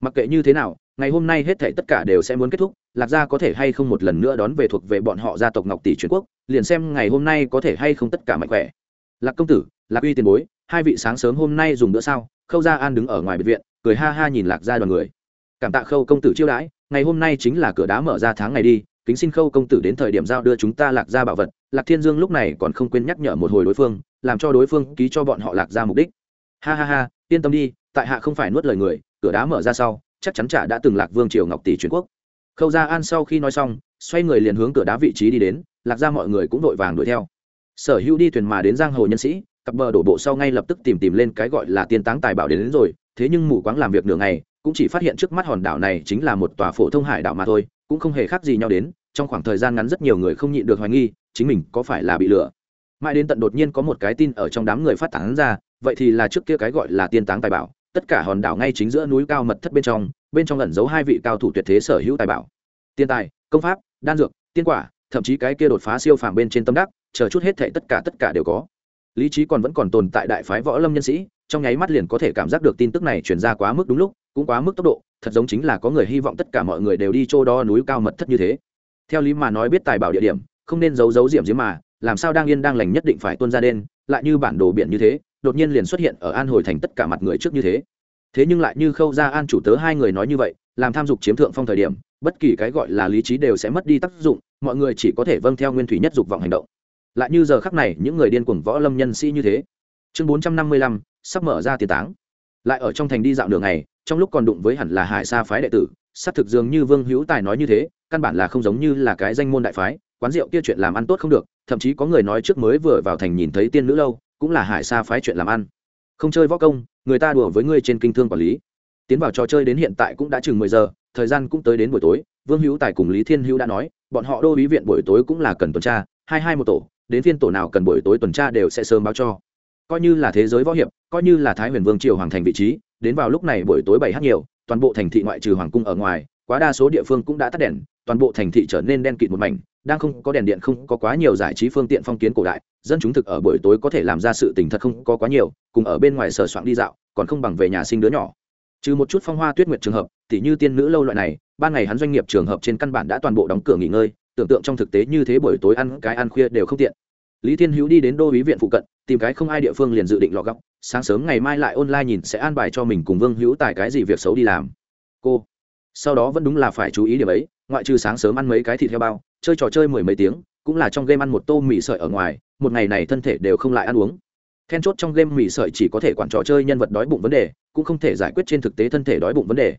Mặc kệ như thế nào, ngày hôm nay hết thảy tất cả đều sẽ muốn kết thúc, lạc gia có thể hay không một lần nữa đón về thuộc về bọn họ gia tộc ngọc tỷ truyền quốc, liền xem ngày hôm nay có thể hay không tất cả mạnh khỏe. Lạc công tử, lạc uy tiền bối, hai vị sáng sớm hôm nay dùng bữa sao? Khâu gia an đứng ở ngoài biệt viện, cười ha ha nhìn lạc gia đoàn người. Cảm tạ khâu công tử chiêu đãi, ngày hôm nay chính là cửa đá mở ra tháng ngày đi, kính xin khâu công tử đến thời điểm giao đưa chúng ta lạc Gia bảo vật. Lạc thiên dương lúc này còn không quên nhắc nhở một hồi đối phương làm cho đối phương ký cho bọn họ lạc ra mục đích. Ha ha ha yên tâm đi tại hạ không phải nuốt lời người cửa đá mở ra sau chắc chắn trả đã từng lạc vương triều ngọc tỷ truyền quốc. Khâu gia an sau khi nói xong xoay người liền hướng cửa đá vị trí đi đến lạc ra mọi người cũng vội vàng đuổi theo. Sở hữu đi thuyền mà đến giang hồ nhân sĩ cặp bờ đổ bộ sau ngay lập tức tìm tìm lên cái gọi là tiên táng tài bảo đến, đến rồi thế nhưng mù quáng làm việc nửa ngày cũng chỉ phát hiện trước mắt hòn đảo này chính là một tòa phổ thông hải đảo mà thôi cũng không hề khác gì nhau đến trong khoảng thời gian ngắn rất nhiều người không nhịn được hoài nghi chính mình có phải là bị lừa mãi đến tận đột nhiên có một cái tin ở trong đám người phát tán ra, vậy thì là trước kia cái gọi là tiên táng tài bảo, tất cả hòn đảo ngay chính giữa núi cao mật thất bên trong bên trong ẩn giấu hai vị cao thủ tuyệt thế sở hữu tài bảo. Tiên tài, công pháp, đan dược, tiên quả, thậm chí cái kia đột phá siêu phàm bên trên tâm đắc, chờ chút hết thệ tất cả tất cả đều có. Lý trí còn vẫn còn tồn tại đại phái võ lâm nhân sĩ, trong nháy mắt liền có thể cảm giác được tin tức này truyền ra quá mức đúng lúc, cũng quá mức tốc độ, thật giống chính là có người hy vọng tất cả mọi người đều đi chỗ đo núi cao mật thất như thế. Theo lý mà nói biết tài bảo địa điểm, không nên giấu giấu diệm diếm mà làm sao đang yên đang lành nhất định phải tuân ra đen, lại như bản đồ biển như thế, đột nhiên liền xuất hiện ở an hồi thành tất cả mặt người trước như thế. Thế nhưng lại như khâu ra an chủ tớ hai người nói như vậy, làm tham dục chiếm thượng phong thời điểm, bất kỳ cái gọi là lý trí đều sẽ mất đi tác dụng, mọi người chỉ có thể vâng theo nguyên thủy nhất dục vọng hành động. Lại như giờ khắc này, những người điên cuồng võ lâm nhân sĩ như thế. Chương bốn trăm năm mươi lăm, sắp mở ra tiền táng. Lại ở trong thành đi dạo đường này trong lúc còn đụng với hẳn là hải sa phái đệ tử sát thực dường như vương hữu tài nói như thế, căn bản là không giống như là cái danh môn đại phái quán rượu kia chuyện làm ăn tốt không được, thậm chí có người nói trước mới vừa vào thành nhìn thấy tiên nữ lâu, cũng là hải xa phái chuyện làm ăn. Không chơi võ công, người ta đùa với ngươi trên kinh thương quản lý. Tiến vào trò chơi đến hiện tại cũng đã chừng mười giờ, thời gian cũng tới đến buổi tối, vương hữu tài cùng lý thiên hữu đã nói, bọn họ đô ý viện buổi tối cũng là cần tuần tra, hai hai một tổ, đến phiên tổ nào cần buổi tối tuần tra đều sẽ sớm báo cho. Coi như là thế giới võ hiệp, coi như là thái huyền vương triều hoàng thành vị trí, đến vào lúc này buổi tối bảy h nhiều, toàn bộ thành thị ngoại trừ hoàng cung ở ngoài quá đa số địa phương cũng đã tắt đèn, toàn bộ thành thị trở nên đen kịt một mảnh, đang không có đèn điện, không có quá nhiều giải trí phương tiện phong kiến cổ đại, dân chúng thực ở buổi tối có thể làm ra sự tình thật không có quá nhiều, cùng ở bên ngoài sờ soạn đi dạo, còn không bằng về nhà sinh đứa nhỏ. Trừ một chút phong hoa tuyết nguyệt trường hợp, tỉ như tiên nữ lâu loại này, ban ngày hắn doanh nghiệp trường hợp trên căn bản đã toàn bộ đóng cửa nghỉ ngơi, tưởng tượng trong thực tế như thế buổi tối ăn cái ăn khuya đều không tiện. Lý thiên hữu đi đến đô ý viện phụ cận, tìm cái không ai địa phương liền dự định lọ góc, sáng sớm ngày mai lại online nhìn sẽ an bài cho mình cùng vương hữu tài cái gì việc xấu đi làm. Cô sau đó vẫn đúng là phải chú ý điểm ấy, ngoại trừ sáng sớm ăn mấy cái thịt heo bao, chơi trò chơi mười mấy tiếng, cũng là trong game ăn một tô mì sợi ở ngoài, một ngày này thân thể đều không lại ăn uống. Then chốt trong game mì sợi chỉ có thể quản trò chơi nhân vật đói bụng vấn đề, cũng không thể giải quyết trên thực tế thân thể đói bụng vấn đề.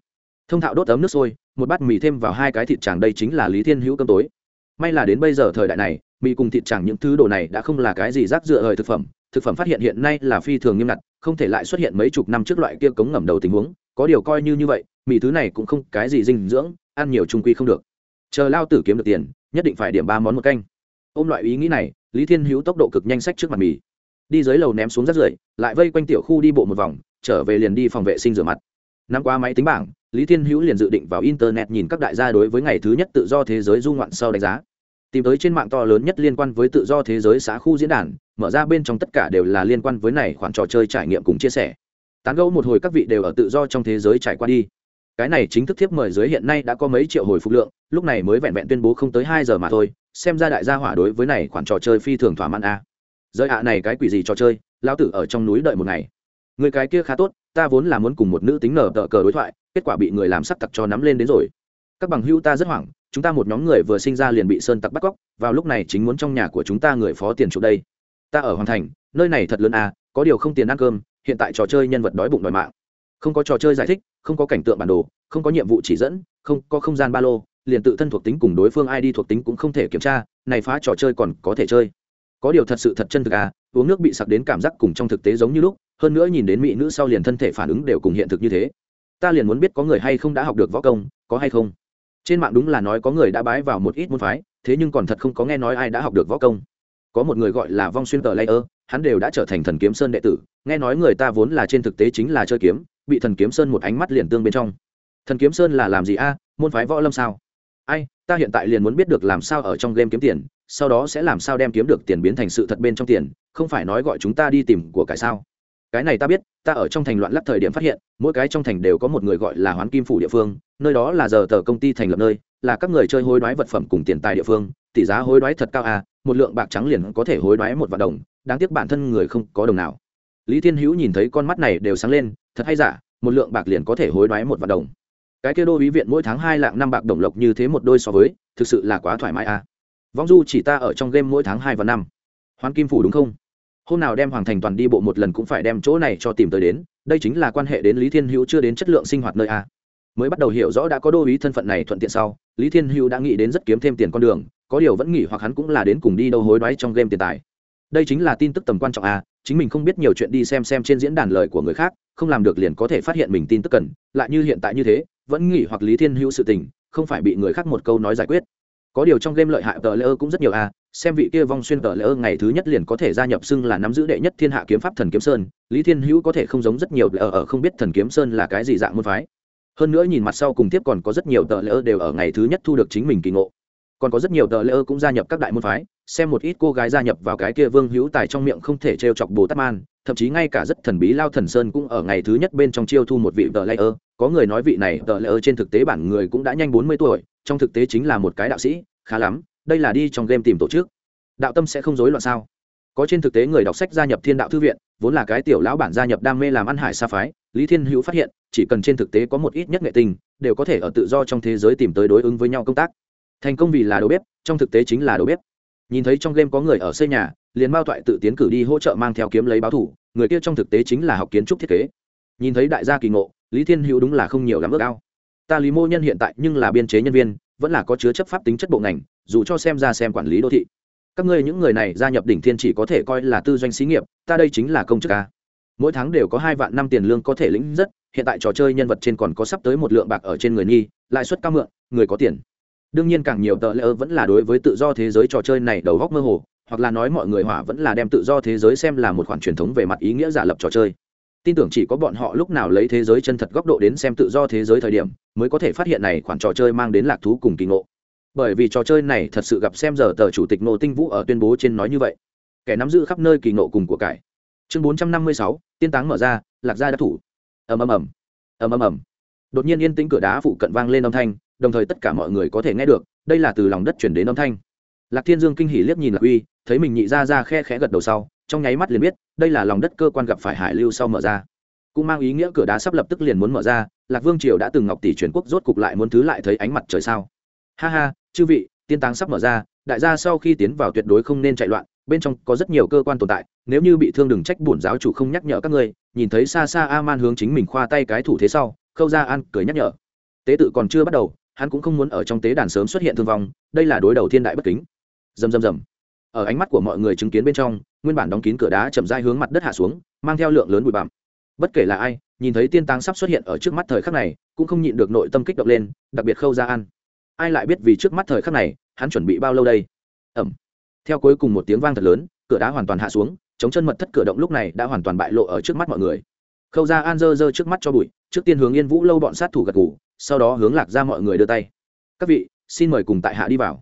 Thông thạo đốt ấm nước sôi, một bát mì thêm vào hai cái thịt tràng đây chính là lý thiên hữu cơm tối. May là đến bây giờ thời đại này, mì cùng thịt tràng những thứ đồ này đã không là cái gì rác dựa hời thực phẩm thực phẩm phát hiện hiện nay là phi thường nghiêm ngặt, không thể lại xuất hiện mấy chục năm trước loại kia cống ngầm đầu tình huống, có điều coi như như vậy mì thứ này cũng không cái gì dinh dưỡng, ăn nhiều trung quy không được. Chờ lao tử kiếm được tiền, nhất định phải điểm ba món một canh. Ôm loại ý nghĩ này, lý thiên hữu tốc độ cực nhanh sách trước mặt mì. Đi dưới lầu ném xuống rác rưởi, lại vây quanh tiểu khu đi bộ một vòng, trở về liền đi phòng vệ sinh rửa mặt. Năm qua máy tính bảng, lý thiên hữu liền dự định vào internet nhìn các đại gia đối với ngày thứ nhất tự do thế giới du ngoạn sau đánh giá. Tìm tới trên mạng to lớn nhất liên quan với tự do thế giới xã khu diễn đàn, mở ra bên trong tất cả đều là liên quan với này khoản trò chơi trải nghiệm cùng chia sẻ. Tán gẫu một hồi các vị đều ở tự do trong thế giới trải qua đi cái này chính thức thiếp mời giới hiện nay đã có mấy triệu hồi phục lượng, lúc này mới vẹn vẹn tuyên bố không tới hai giờ mà thôi, xem ra đại gia hỏa đối với này khoản trò chơi phi thường thỏa mãn a. À. giới ạ này cái quỷ gì trò chơi, lão tử ở trong núi đợi một ngày. Người cái kia khá tốt, ta vốn là muốn cùng một nữ tính nở tờ cờ đối thoại, kết quả bị người làm sắc tặc cho nắm lên đến rồi. Các bằng hữu ta rất hoảng, chúng ta một nhóm người vừa sinh ra liền bị sơn tặc bắt cóc, vào lúc này chính muốn trong nhà của chúng ta người phó tiền chuộc đây. Ta ở hoàng thành, nơi này thật lớn à có điều không tiền ăn cơm, hiện tại trò chơi nhân vật đói bụng đòi mạng không có trò chơi giải thích, không có cảnh tượng bản đồ, không có nhiệm vụ chỉ dẫn, không có không gian ba lô, liền tự thân thuộc tính cùng đối phương id thuộc tính cũng không thể kiểm tra, này phá trò chơi còn có thể chơi. Có điều thật sự thật chân thực à uống nước bị sặc đến cảm giác cùng trong thực tế giống như lúc, hơn nữa nhìn đến mỹ nữ sau liền thân thể phản ứng đều cùng hiện thực như thế. Ta liền muốn biết có người hay không đã học được võ công, có hay không? Trên mạng đúng là nói có người đã bái vào một ít môn phái, thế nhưng còn thật không có nghe nói ai đã học được võ công. Có một người gọi là vong xuyên tờ layer, hắn đều đã trở thành thần kiếm sơn đệ tử, nghe nói người ta vốn là trên thực tế chính là chơi kiếm bị thần kiếm sơn một ánh mắt liền tương bên trong. Thần kiếm sơn là làm gì a? Môn phái võ lâm sao? Ai, ta hiện tại liền muốn biết được làm sao ở trong game kiếm tiền, sau đó sẽ làm sao đem kiếm được tiền biến thành sự thật bên trong tiền, không phải nói gọi chúng ta đi tìm của cải sao? Cái này ta biết, ta ở trong thành loạn lắc thời điểm phát hiện, mỗi cái trong thành đều có một người gọi là hoán kim phủ địa phương, nơi đó là giờ tờ công ty thành lập nơi, là các người chơi hối đoái vật phẩm cùng tiền tài địa phương, tỷ giá hối đoái thật cao à một lượng bạc trắng liền có thể hối đoái một vạn đồng, đáng tiếc bản thân người không có đồng nào. Lý thiên hữu nhìn thấy con mắt này đều sáng lên thật hay giả, một lượng bạc liền có thể hối đoái một vạn đồng. Cái kia đô ý viện mỗi tháng hai lạng năm bạc đồng lộc như thế một đôi so với, thực sự là quá thoải mái à. Vong du chỉ ta ở trong game mỗi tháng hai và năm. Hoán kim phủ đúng không? Hôm nào đem hoàng thành toàn đi bộ một lần cũng phải đem chỗ này cho tìm tới đến, đây chính là quan hệ đến lý thiên hữu chưa đến chất lượng sinh hoạt nơi a. Mới bắt đầu hiểu rõ đã có đô ý thân phận này thuận tiện sau, lý thiên hữu đã nghĩ đến rất kiếm thêm tiền con đường, có điều vẫn nghĩ hoặc hắn cũng là đến cùng đi đâu hối đoái trong game tiền tài. Đây chính là tin tức tầm quan trọng a chính mình không biết nhiều chuyện đi xem xem trên diễn đàn lời của người khác, không làm được liền có thể phát hiện mình tin tức cần, lại như hiện tại như thế, vẫn nghỉ hoặc lý thiên hữu sự tình, không phải bị người khác một câu nói giải quyết. Có điều trong game lợi hại tờ lỡ cũng rất nhiều a, xem vị kia vong xuyên tờ lỡ ngày thứ nhất liền có thể gia nhập xưng là nắm giữ đệ nhất thiên hạ kiếm pháp thần kiếm sơn, lý thiên hữu có thể không giống rất nhiều lỡ ở không biết thần kiếm sơn là cái gì dạng môn phái. Hơn nữa nhìn mặt sau cùng tiếp còn có rất nhiều tờ lỡ đều ở ngày thứ nhất thu được chính mình kỳ ngộ. Còn có rất nhiều tờ lỡ cũng gia nhập các đại môn phái xem một ít cô gái gia nhập vào cái kia vương hữu tài trong miệng không thể t chọc bồ tát man, thậm chí ngay cả rất thần bí lao thần sơn cũng ở ngày thứ nhất bên trong chiêu thu một vị tờ lỡ có người nói vị này tờ lỡ trên thực tế bản người cũng đã nhanh bốn mươi tuổi, trong thực tế chính là một cái đạo sĩ, khá lắm, đây là đi trong game tìm tổ chức. Đạo tâm sẽ không rối loạn sao? Có trên thực tế người đọc sách gia nhập thiên đạo thư viện, vốn là cái tiểu lão bản gia nhập đam mê làm ăn hải sa phái, lý thiên hữu phát hiện, chỉ cần trên thực tế có một ít nhất nghệ tình, đều có thể ở tự do trong thế giới tìm tới đối ứng với nhau công tác. Thành công vì là đầu bếp, trong thực tế chính là đầu bếp nhìn thấy trong game có người ở xây nhà, liền mao toại tự tiến cử đi hỗ trợ mang theo kiếm lấy báo thủ, người kia trong thực tế chính là học kiến trúc thiết kế. Nhìn thấy đại gia kỳ ngộ, lý thiên hữu đúng là không nhiều lắm ước ao. Ta lý mô nhân hiện tại nhưng là biên chế nhân viên, vẫn là có chứa chấp pháp tính chất bộ ngành, dù cho xem ra xem quản lý đô thị. Các ngươi những người này gia nhập đỉnh thiên chỉ có thể coi là tư doanh xí nghiệp, ta đây chính là công chức ca mỗi tháng đều có hai vạn năm tiền lương có thể lĩnh rất, hiện tại trò chơi nhân vật trên còn có sắp tới một lượng bạc ở trên người nghi, lãi suất cao mượn, người có tiền đương nhiên càng nhiều tờ lỡ vẫn là đối với tự do thế giới trò chơi này đầu góc mơ hồ, hoặc là nói mọi người hỏa vẫn là đem tự do thế giới xem là một khoản truyền thống về mặt ý nghĩa giả lập trò chơi. Tin tưởng chỉ có bọn họ lúc nào lấy thế giới chân thật góc độ đến xem tự do thế giới thời điểm, mới có thể phát hiện này khoản trò chơi mang đến lạc thú cùng kỳ ngộ. Bởi vì trò chơi này thật sự gặp xem giờ tờ chủ tịch nô tinh vũ ở tuyên bố trên nói như vậy. Kẻ nắm giữ khắp nơi kỳ ngộ cùng của cải. Chương bốn trăm năm mươi sáu, tiên táng mở ra, lạc gia đã thủ. Ầm ầm ầm. Ầm ầm ầm. Đột nhiên yên tĩnh cửa đá phụ cận vang lên âm thanh đồng thời tất cả mọi người có thể nghe được, đây là từ lòng đất chuyển đến âm thanh. Lạc thiên dương kinh hỉ liếc nhìn lạc uy, thấy mình nhị ra ra khe khẽ gật đầu sau, trong nháy mắt liền biết, đây là lòng đất cơ quan gặp phải hải lưu sau mở ra. Cũng mang ý nghĩa cửa đá sắp lập tức liền muốn mở ra, lạc vương triều đã từng ngọc tỷ truyền quốc rốt cục lại muốn thứ lại thấy ánh mặt trời sao? Ha ha, chư vị, tiên táng sắp mở ra, đại gia sau khi tiến vào tuyệt đối không nên chạy loạn, bên trong có rất nhiều cơ quan tồn tại, nếu như bị thương đừng trách bổn giáo chủ không nhắc nhở các ngươi, nhìn thấy xa xa a man hướng chính mình khoa tay cái thủ thế sau, khâu ra an cười nhắc nhở. Tế tự còn chưa bắt đầu hắn cũng không muốn ở trong tế đàn sớm xuất hiện thương vong, đây là đối đầu thiên đại bất kính. Rầm rầm rầm. Ở ánh mắt của mọi người chứng kiến bên trong, nguyên bản đóng kín cửa đá chậm rãi hướng mặt đất hạ xuống, mang theo lượng lớn bụi bặm. Bất kể là ai, nhìn thấy tiên táng sắp xuất hiện ở trước mắt thời khắc này, cũng không nhịn được nội tâm kích động lên, đặc biệt khâu ra ăn. Ai lại biết vì trước mắt thời khắc này, hắn chuẩn bị bao lâu đây? Ẩm. Theo cuối cùng một tiếng vang thật lớn, cửa đá hoàn toàn hạ xuống, chống chân mật thất cửa động lúc này đã hoàn toàn bại lộ ở trước mắt mọi người. Khâu ra an dơ dơ trước mắt cho bụi, trước tiên hướng yên vũ lâu bọn sát thủ gật ngủ sau đó hướng lạc ra mọi người đưa tay. Các vị, xin mời cùng tại hạ đi vào.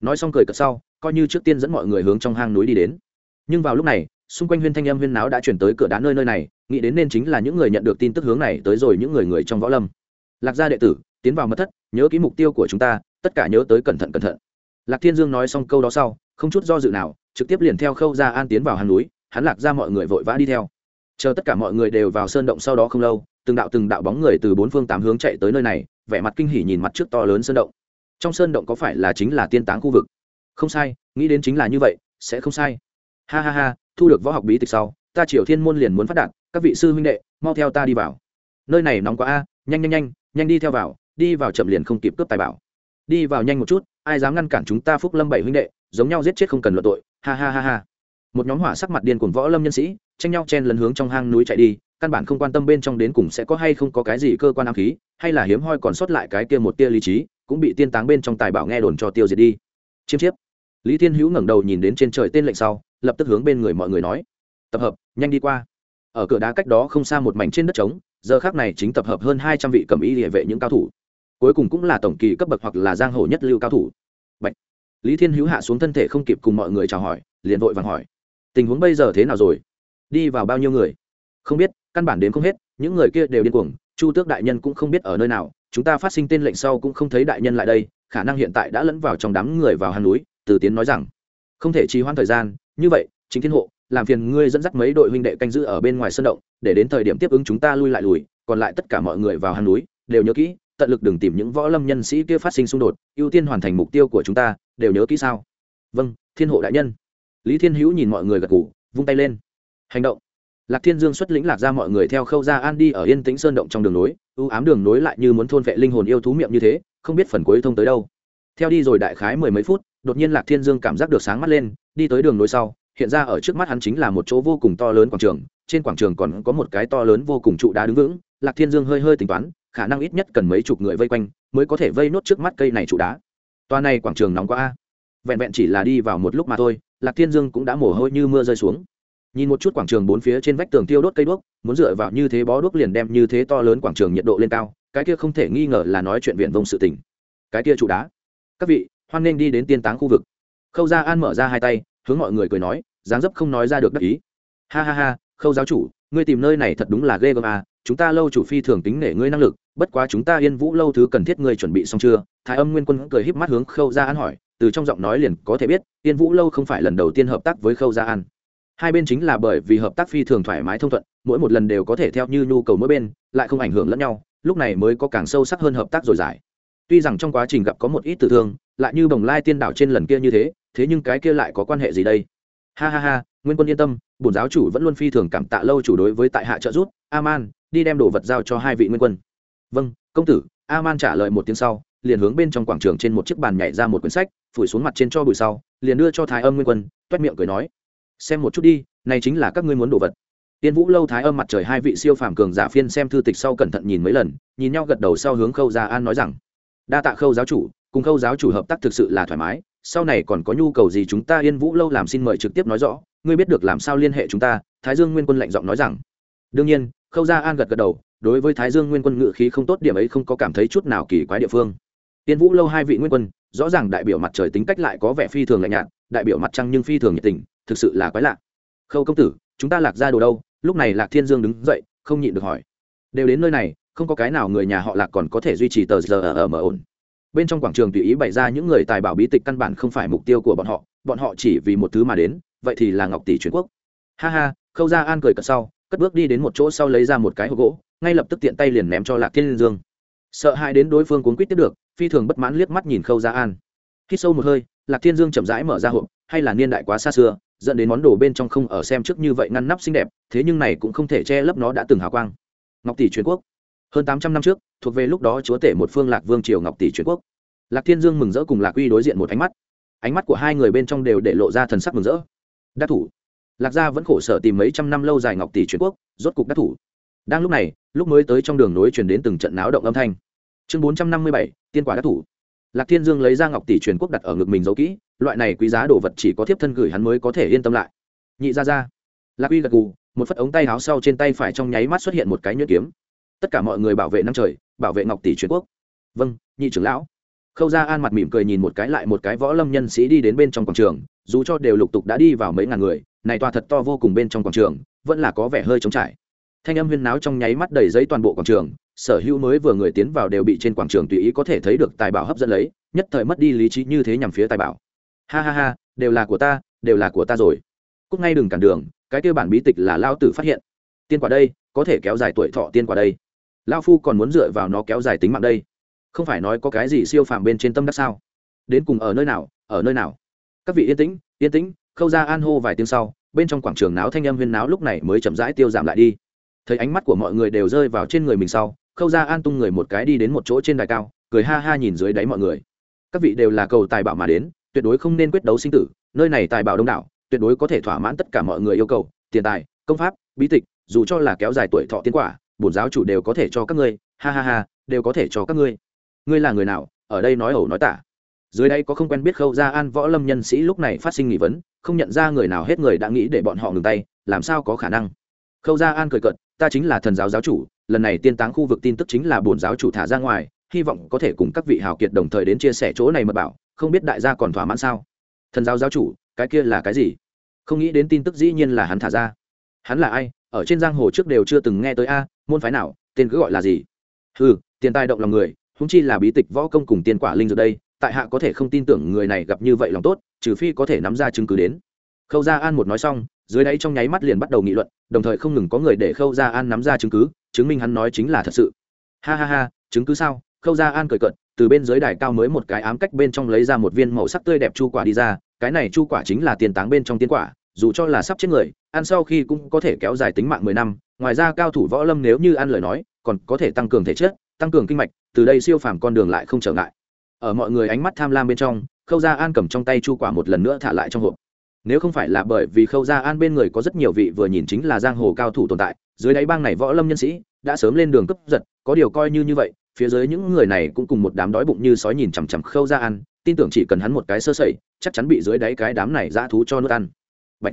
Nói xong cười cợt sau, coi như trước tiên dẫn mọi người hướng trong hang núi đi đến. Nhưng vào lúc này, xung quanh huyên thanh âm huyên náo đã chuyển tới cửa đá nơi nơi này, nghĩ đến nên chính là những người nhận được tin tức hướng này tới rồi những người người trong võ lâm. Lạc gia đệ tử, tiến vào mật thất, nhớ ký mục tiêu của chúng ta, tất cả nhớ tới cẩn thận cẩn thận. Lạc thiên dương nói xong câu đó sau, không chút do dự nào, trực tiếp liền theo khâu ra an tiến vào hang núi, hắn lạc ra mọi người vội vã đi theo. Chờ tất cả mọi người đều vào sơn động sau đó không lâu từng đạo từng đạo bóng người từ bốn phương tám hướng chạy tới nơi này, vẻ mặt kinh hỉ nhìn mặt trước to lớn sơn động. Trong sơn động có phải là chính là tiên táng khu vực? Không sai, nghĩ đến chính là như vậy, sẽ không sai. Ha ha ha, thu được võ học bí tịch sau, ta triều thiên môn liền muốn phát đạt, các vị sư huynh đệ, mau theo ta đi vào. Nơi này nóng quá a, nhanh nhanh nhanh nhanh đi theo vào, đi vào chậm liền không kịp cướp tài bảo. Đi vào nhanh một chút, ai dám ngăn cản chúng ta phúc lâm bảy huynh đệ, giống nhau giết chết không cần luận tội, ha ha ha ha. Một nhóm hỏa sắc mặt điên cuồng võ lâm nhân sĩ, tranh nhau chen lấn hướng trong hang núi chạy đi căn bản không quan tâm bên trong đến cùng sẽ có hay không có cái gì cơ quan ám khí, hay là hiếm hoi còn sót lại cái kia một tia lý trí, cũng bị tiên táng bên trong tài bảo nghe đồn cho tiêu diệt đi. Chiêm chiếp. Lý thiên hữu ngẩng đầu nhìn đến trên trời tên lệnh sau, lập tức hướng bên người mọi người nói, tập hợp, nhanh đi qua. Ở cửa đá cách đó không xa một mảnh trên đất trống, giờ khác này chính tập hợp hơn hai trăm vị cầm y địa vệ những cao thủ. Cuối cùng cũng là tổng kỳ cấp bậc hoặc là giang hồ nhất lưu cao thủ. Bạch. lý thiên hữu hạ xuống thân thể không kịp cùng mọi người chào hỏi, liền vội vàng hỏi, tình huống bây giờ thế nào rồi? Đi vào bao nhiêu người? Không biết căn bản đến không hết những người kia đều điên cuồng chu tước đại nhân cũng không biết ở nơi nào chúng ta phát sinh tên lệnh sau cũng không thấy đại nhân lại đây khả năng hiện tại đã lẫn vào trong đám người vào hang núi từ tiến nói rằng không thể trì hoãn thời gian như vậy chính thiên hộ làm phiền ngươi dẫn dắt mấy đội huynh đệ canh giữ ở bên ngoài sân động để đến thời điểm tiếp ứng chúng ta lui lại lùi còn lại tất cả mọi người vào hang núi đều nhớ kỹ tận lực đừng tìm những võ lâm nhân sĩ kia phát sinh xung đột ưu tiên hoàn thành mục tiêu của chúng ta đều nhớ kỹ sao? Vâng thiên hộ đại nhân. Lý thiên hữu nhìn mọi người gật gù, vung tay lên. Hành động lạc thiên dương xuất lĩnh lạc ra mọi người theo khâu ra an đi ở yên tĩnh sơn động trong đường nối ưu ám đường nối lại như muốn thôn vệ linh hồn yêu thú miệng như thế, không biết phần cuối thông tới đâu. Theo đi rồi đại khái mười mấy phút, đột nhiên lạc thiên dương cảm giác được sáng mắt lên, đi tới đường nối sau, hiện ra ở trước mắt hắn chính là một chỗ vô cùng to lớn quảng trường, trên quảng trường còn có một cái to lớn vô cùng trụ đá đứng vững, lạc thiên dương hơi hơi tính toán, khả năng ít nhất cần mấy chục người vây quanh mới có thể vây nốt trước mắt cây này trụ đá. Toa này quảng trường nóng quá a. Vẹn vẹn chỉ là đi vào một lúc mà thôi, lạc thiên dương cũng đã mồ hôi như mưa rơi xuống nhìn một chút quảng trường bốn phía trên vách tường tiêu đốt cây đuốc, muốn dựa vào như thế bó đuốc liền đem như thế to lớn quảng trường nhiệt độ lên cao, cái kia không thể nghi ngờ là nói chuyện viện vông sự tình. Cái kia trụ đá. Các vị, hoan nghênh đi đến tiên táng khu vực. Khâu gia an mở ra hai tay, hướng mọi người cười nói, dáng dấp không nói ra được đắc ý. Ha ha ha, khâu giáo chủ, ngươi tìm nơi này thật đúng là ghê gớm à chúng ta lâu chủ phi thường tính nể ngươi năng lực, bất quá chúng ta yên vũ lâu thứ cần thiết ngươi chuẩn bị xong chưa? Thái âm nguyên quân cười híp mắt hướng khâu gia an hỏi, từ trong giọng nói liền có thể biết, yên vũ lâu không phải lần đầu tiên hợp tác với khâu gia an hai bên chính là bởi vì hợp tác phi thường thoải mái thông thuận, mỗi một lần đều có thể theo như nhu cầu mỗi bên, lại không ảnh hưởng lẫn nhau, lúc này mới có càng sâu sắc hơn hợp tác rồi giải. Tuy rằng trong quá trình gặp có một ít tử thương, lại như bồng lai tiên đảo trên lần kia như thế thế nhưng cái kia lại có quan hệ gì đây? Ha ha ha, nguyên quân yên tâm, bổn giáo chủ vẫn luôn phi thường cảm tạ lâu chủ đối với tại hạ trợ giúp, aman, đi đem đồ vật giao cho hai vị nguyên quân. Vâng công tử, aman trả lời một tiếng sau, liền hướng bên trong quảng trường trên một chiếc bàn nhảy ra một quyển sách, phủi xuống mặt trên cho bụi sau, liền đưa cho thái âm nguyên quân, toét miệng cười nói xem một chút đi, này chính là các ngươi muốn đồ vật. Tiên vũ lâu thái âm mặt trời hai vị siêu phàm cường giả phiên xem thư tịch sau cẩn thận nhìn mấy lần, nhìn nhau gật đầu sau hướng khâu gia an nói rằng, đa tạ khâu giáo chủ, cùng khâu giáo chủ hợp tác thực sự là thoải mái, sau này còn có nhu cầu gì chúng ta yên vũ lâu làm xin mời trực tiếp nói rõ, ngươi biết được làm sao liên hệ chúng ta, thái dương nguyên quân lạnh giọng nói rằng. Đương nhiên, khâu gia an gật gật đầu, đối với thái dương nguyên quân ngự khí không tốt, điểm ấy không có cảm thấy chút nào kỳ quái địa phương. Tiên vũ lâu hai vị nguyên quân rõ ràng đại biểu mặt trời tính cách lại có vẻ phi thường lạnh nhạt, đại biểu mặt trăng nhưng phi thường nhiệt tình, thực sự là quái lạ. Khâu công tử, chúng ta lạc ra đồ đâu? Lúc này lạc thiên dương đứng dậy, không nhịn được hỏi. Đều đến nơi này, không có cái nào người nhà họ lạc còn có thể duy trì tờ giờ ở mở ổn. Bên trong quảng trường tùy ý bày ra những người tài bảo bí tịch căn bản không phải mục tiêu của bọn họ bọn họ chỉ vì một thứ mà đến, vậy thì là ngọc tỷ truyền quốc. Ha ha, khâu ra an cười cợt sau, cất bước đi đến một chỗ sau lấy ra một cái hộp gỗ, ngay lập tức tiện tay liền ném cho lạc thiên dương. Sợ hãi đến đối phương cuốn quýt tiếp được phi thường bất mãn liếc mắt nhìn khâu gia an. Khi sâu một hơi, lạc thiên dương chậm rãi mở ra hộp, hay là niên đại quá xa xưa, dẫn đến món đồ bên trong không ở xem trước như vậy ngăn nắp xinh đẹp, thế nhưng này cũng không thể che lấp nó đã từng hào quang. Ngọc tỷ truyền quốc. Hơn tám trăm năm trước, thuộc về lúc đó chúa tể một phương lạc vương triều ngọc tỷ truyền quốc. Lạc thiên dương mừng rỡ cùng lạc uy đối diện một ánh mắt. Ánh mắt của hai người bên trong đều để lộ ra thần sắc mừng rỡ. Đắc thủ. Lạc gia vẫn khổ sở tìm mấy trăm năm lâu dài ngọc tỷ truyền quốc, rốt cục đắc thủ. Đang lúc này, lúc mới tới trong đường nối truyền đến từng trận náo động âm thanh chương bốn trăm năm mươi bảy, tiên quả đắc thủ. Lạc thiên dương lấy ra ngọc tỷ truyền quốc đặt ở ngực mình giấu kỹ, loại này quý giá đồ vật chỉ có thiếp thân gửi hắn mới có thể yên tâm lại. Nhị ra ra. Lạc uy gật gù, một phất ống tay áo sau trên tay phải trong nháy mắt xuất hiện một cái nhuyễn kiếm. Tất cả mọi người bảo vệ năm trời, bảo vệ ngọc tỷ truyền quốc. Vâng nhị trưởng lão. Khâu ra an mặt mỉm cười nhìn một cái lại một cái võ lâm nhân sĩ đi đến bên trong quảng trường, dù cho đều lục tục đã đi vào mấy ngàn người, này tòa thật to vô cùng bên trong quảng trường, vẫn là có vẻ hơi trống trải. Thanh âm huyên náo trong nháy mắt đầy giấy toàn bộ quảng trường sở hữu mới vừa người tiến vào đều bị trên quảng trường tùy ý có thể thấy được tài bảo hấp dẫn lấy, nhất thời mất đi lý trí như thế nhằm phía tài bảo. Ha ha ha, đều là của ta, đều là của ta rồi. Cúc ngay đừng cản đường, cái kêu bản bí tịch là lao tử phát hiện. Tiên quả đây, có thể kéo dài tuổi thọ tiên quả đây. Lao phu còn muốn dựa vào nó kéo dài tính mạng đây. Không phải nói có cái gì siêu phàm bên trên tâm đắc sao? Đến cùng ở nơi nào, ở nơi nào? Các vị yên tĩnh yên tĩnh, khâu ra an hô vài tiếng sau, bên trong quảng trường náo thanh âm huyên náo lúc này mới chậm rãi tiêu giảm lại đi. Thấy ánh mắt của mọi người đều rơi vào trên người mình sau khâu ra an tung người một cái đi đến một chỗ trên đài cao, cười ha ha nhìn dưới đáy mọi người. Các vị đều là cầu tài bảo mà đến, tuyệt đối không nên quyết đấu sinh tử, nơi này tài bảo đông đảo, tuyệt đối có thể thỏa mãn tất cả mọi người yêu cầu, tiền tài, công pháp, bí tịch, dù cho là kéo dài tuổi thọ tiến quả, bổn giáo chủ đều có thể cho các ngươi, ha ha ha, đều có thể cho các ngươi. Ngươi là người nào, ở đây nói ẩu nói tả. Dưới đây có không quen biết khâu Gia an võ lâm nhân sĩ lúc này phát sinh nghi vấn, không nhận ra người nào hết người đã nghĩ để bọn họ ngừng tay, làm sao có khả năng? Khâu Gia an cười cận ta chính là thần giáo giáo chủ lần này tiên táng khu vực tin tức chính là bổn giáo chủ thả ra ngoài, hy vọng có thể cùng các vị hào kiệt đồng thời đến chia sẻ chỗ này mật bảo, không biết đại gia còn thỏa mãn sao? Thần giáo giáo chủ, cái kia là cái gì? Không nghĩ đến tin tức dĩ nhiên là hắn thả ra. Hắn là ai? Ở trên giang hồ trước đều chưa từng nghe tới a, môn phái nào? Tên cứ gọi là gì? Ừ tiền tài động lòng người húng chi là bí tịch võ công cùng tiền quả linh dược đây, tại hạ có thể không tin tưởng người này gặp như vậy lòng tốt, trừ phi có thể nắm ra chứng cứ đến. Khâu gia an một nói xong, dưới đáy trong nháy mắt liền bắt đầu nghị luận, đồng thời không ngừng có người để khâu gia an nắm ra chứng cứ chứng minh hắn nói chính là thật sự. Ha ha ha, chứng cứ sao? Khâu gia an cười cận từ bên dưới đài cao mới một cái ám cách bên trong lấy ra một viên màu sắc tươi đẹp chu quả đi ra, cái này chu quả chính là tiền táng bên trong tiên quả, dù cho là sắp chết người, ăn sau khi cũng có thể kéo dài tính mạng mười năm, ngoài ra cao thủ võ lâm nếu như ăn lời nói, còn có thể tăng cường thể chất, tăng cường kinh mạch, từ đây siêu phàm con đường lại không trở ngại. Ở mọi người ánh mắt tham lam bên trong, khâu gia an cầm trong tay chu quả một lần nữa thả lại trong hộp. Nếu không phải là bởi vì khâu gia an bên người có rất nhiều vị vừa nhìn chính là giang hồ cao thủ tồn tại dưới đáy bang này võ lâm nhân sĩ đã sớm lên đường cấp giật, có điều coi như như vậy, phía dưới những người này cũng cùng một đám đói bụng như sói nhìn chằm chằm khâu gia an, tin tưởng chỉ cần hắn một cái sơ sẩy, chắc chắn bị dưới đáy cái đám này dã thú cho nước ăn Bạch.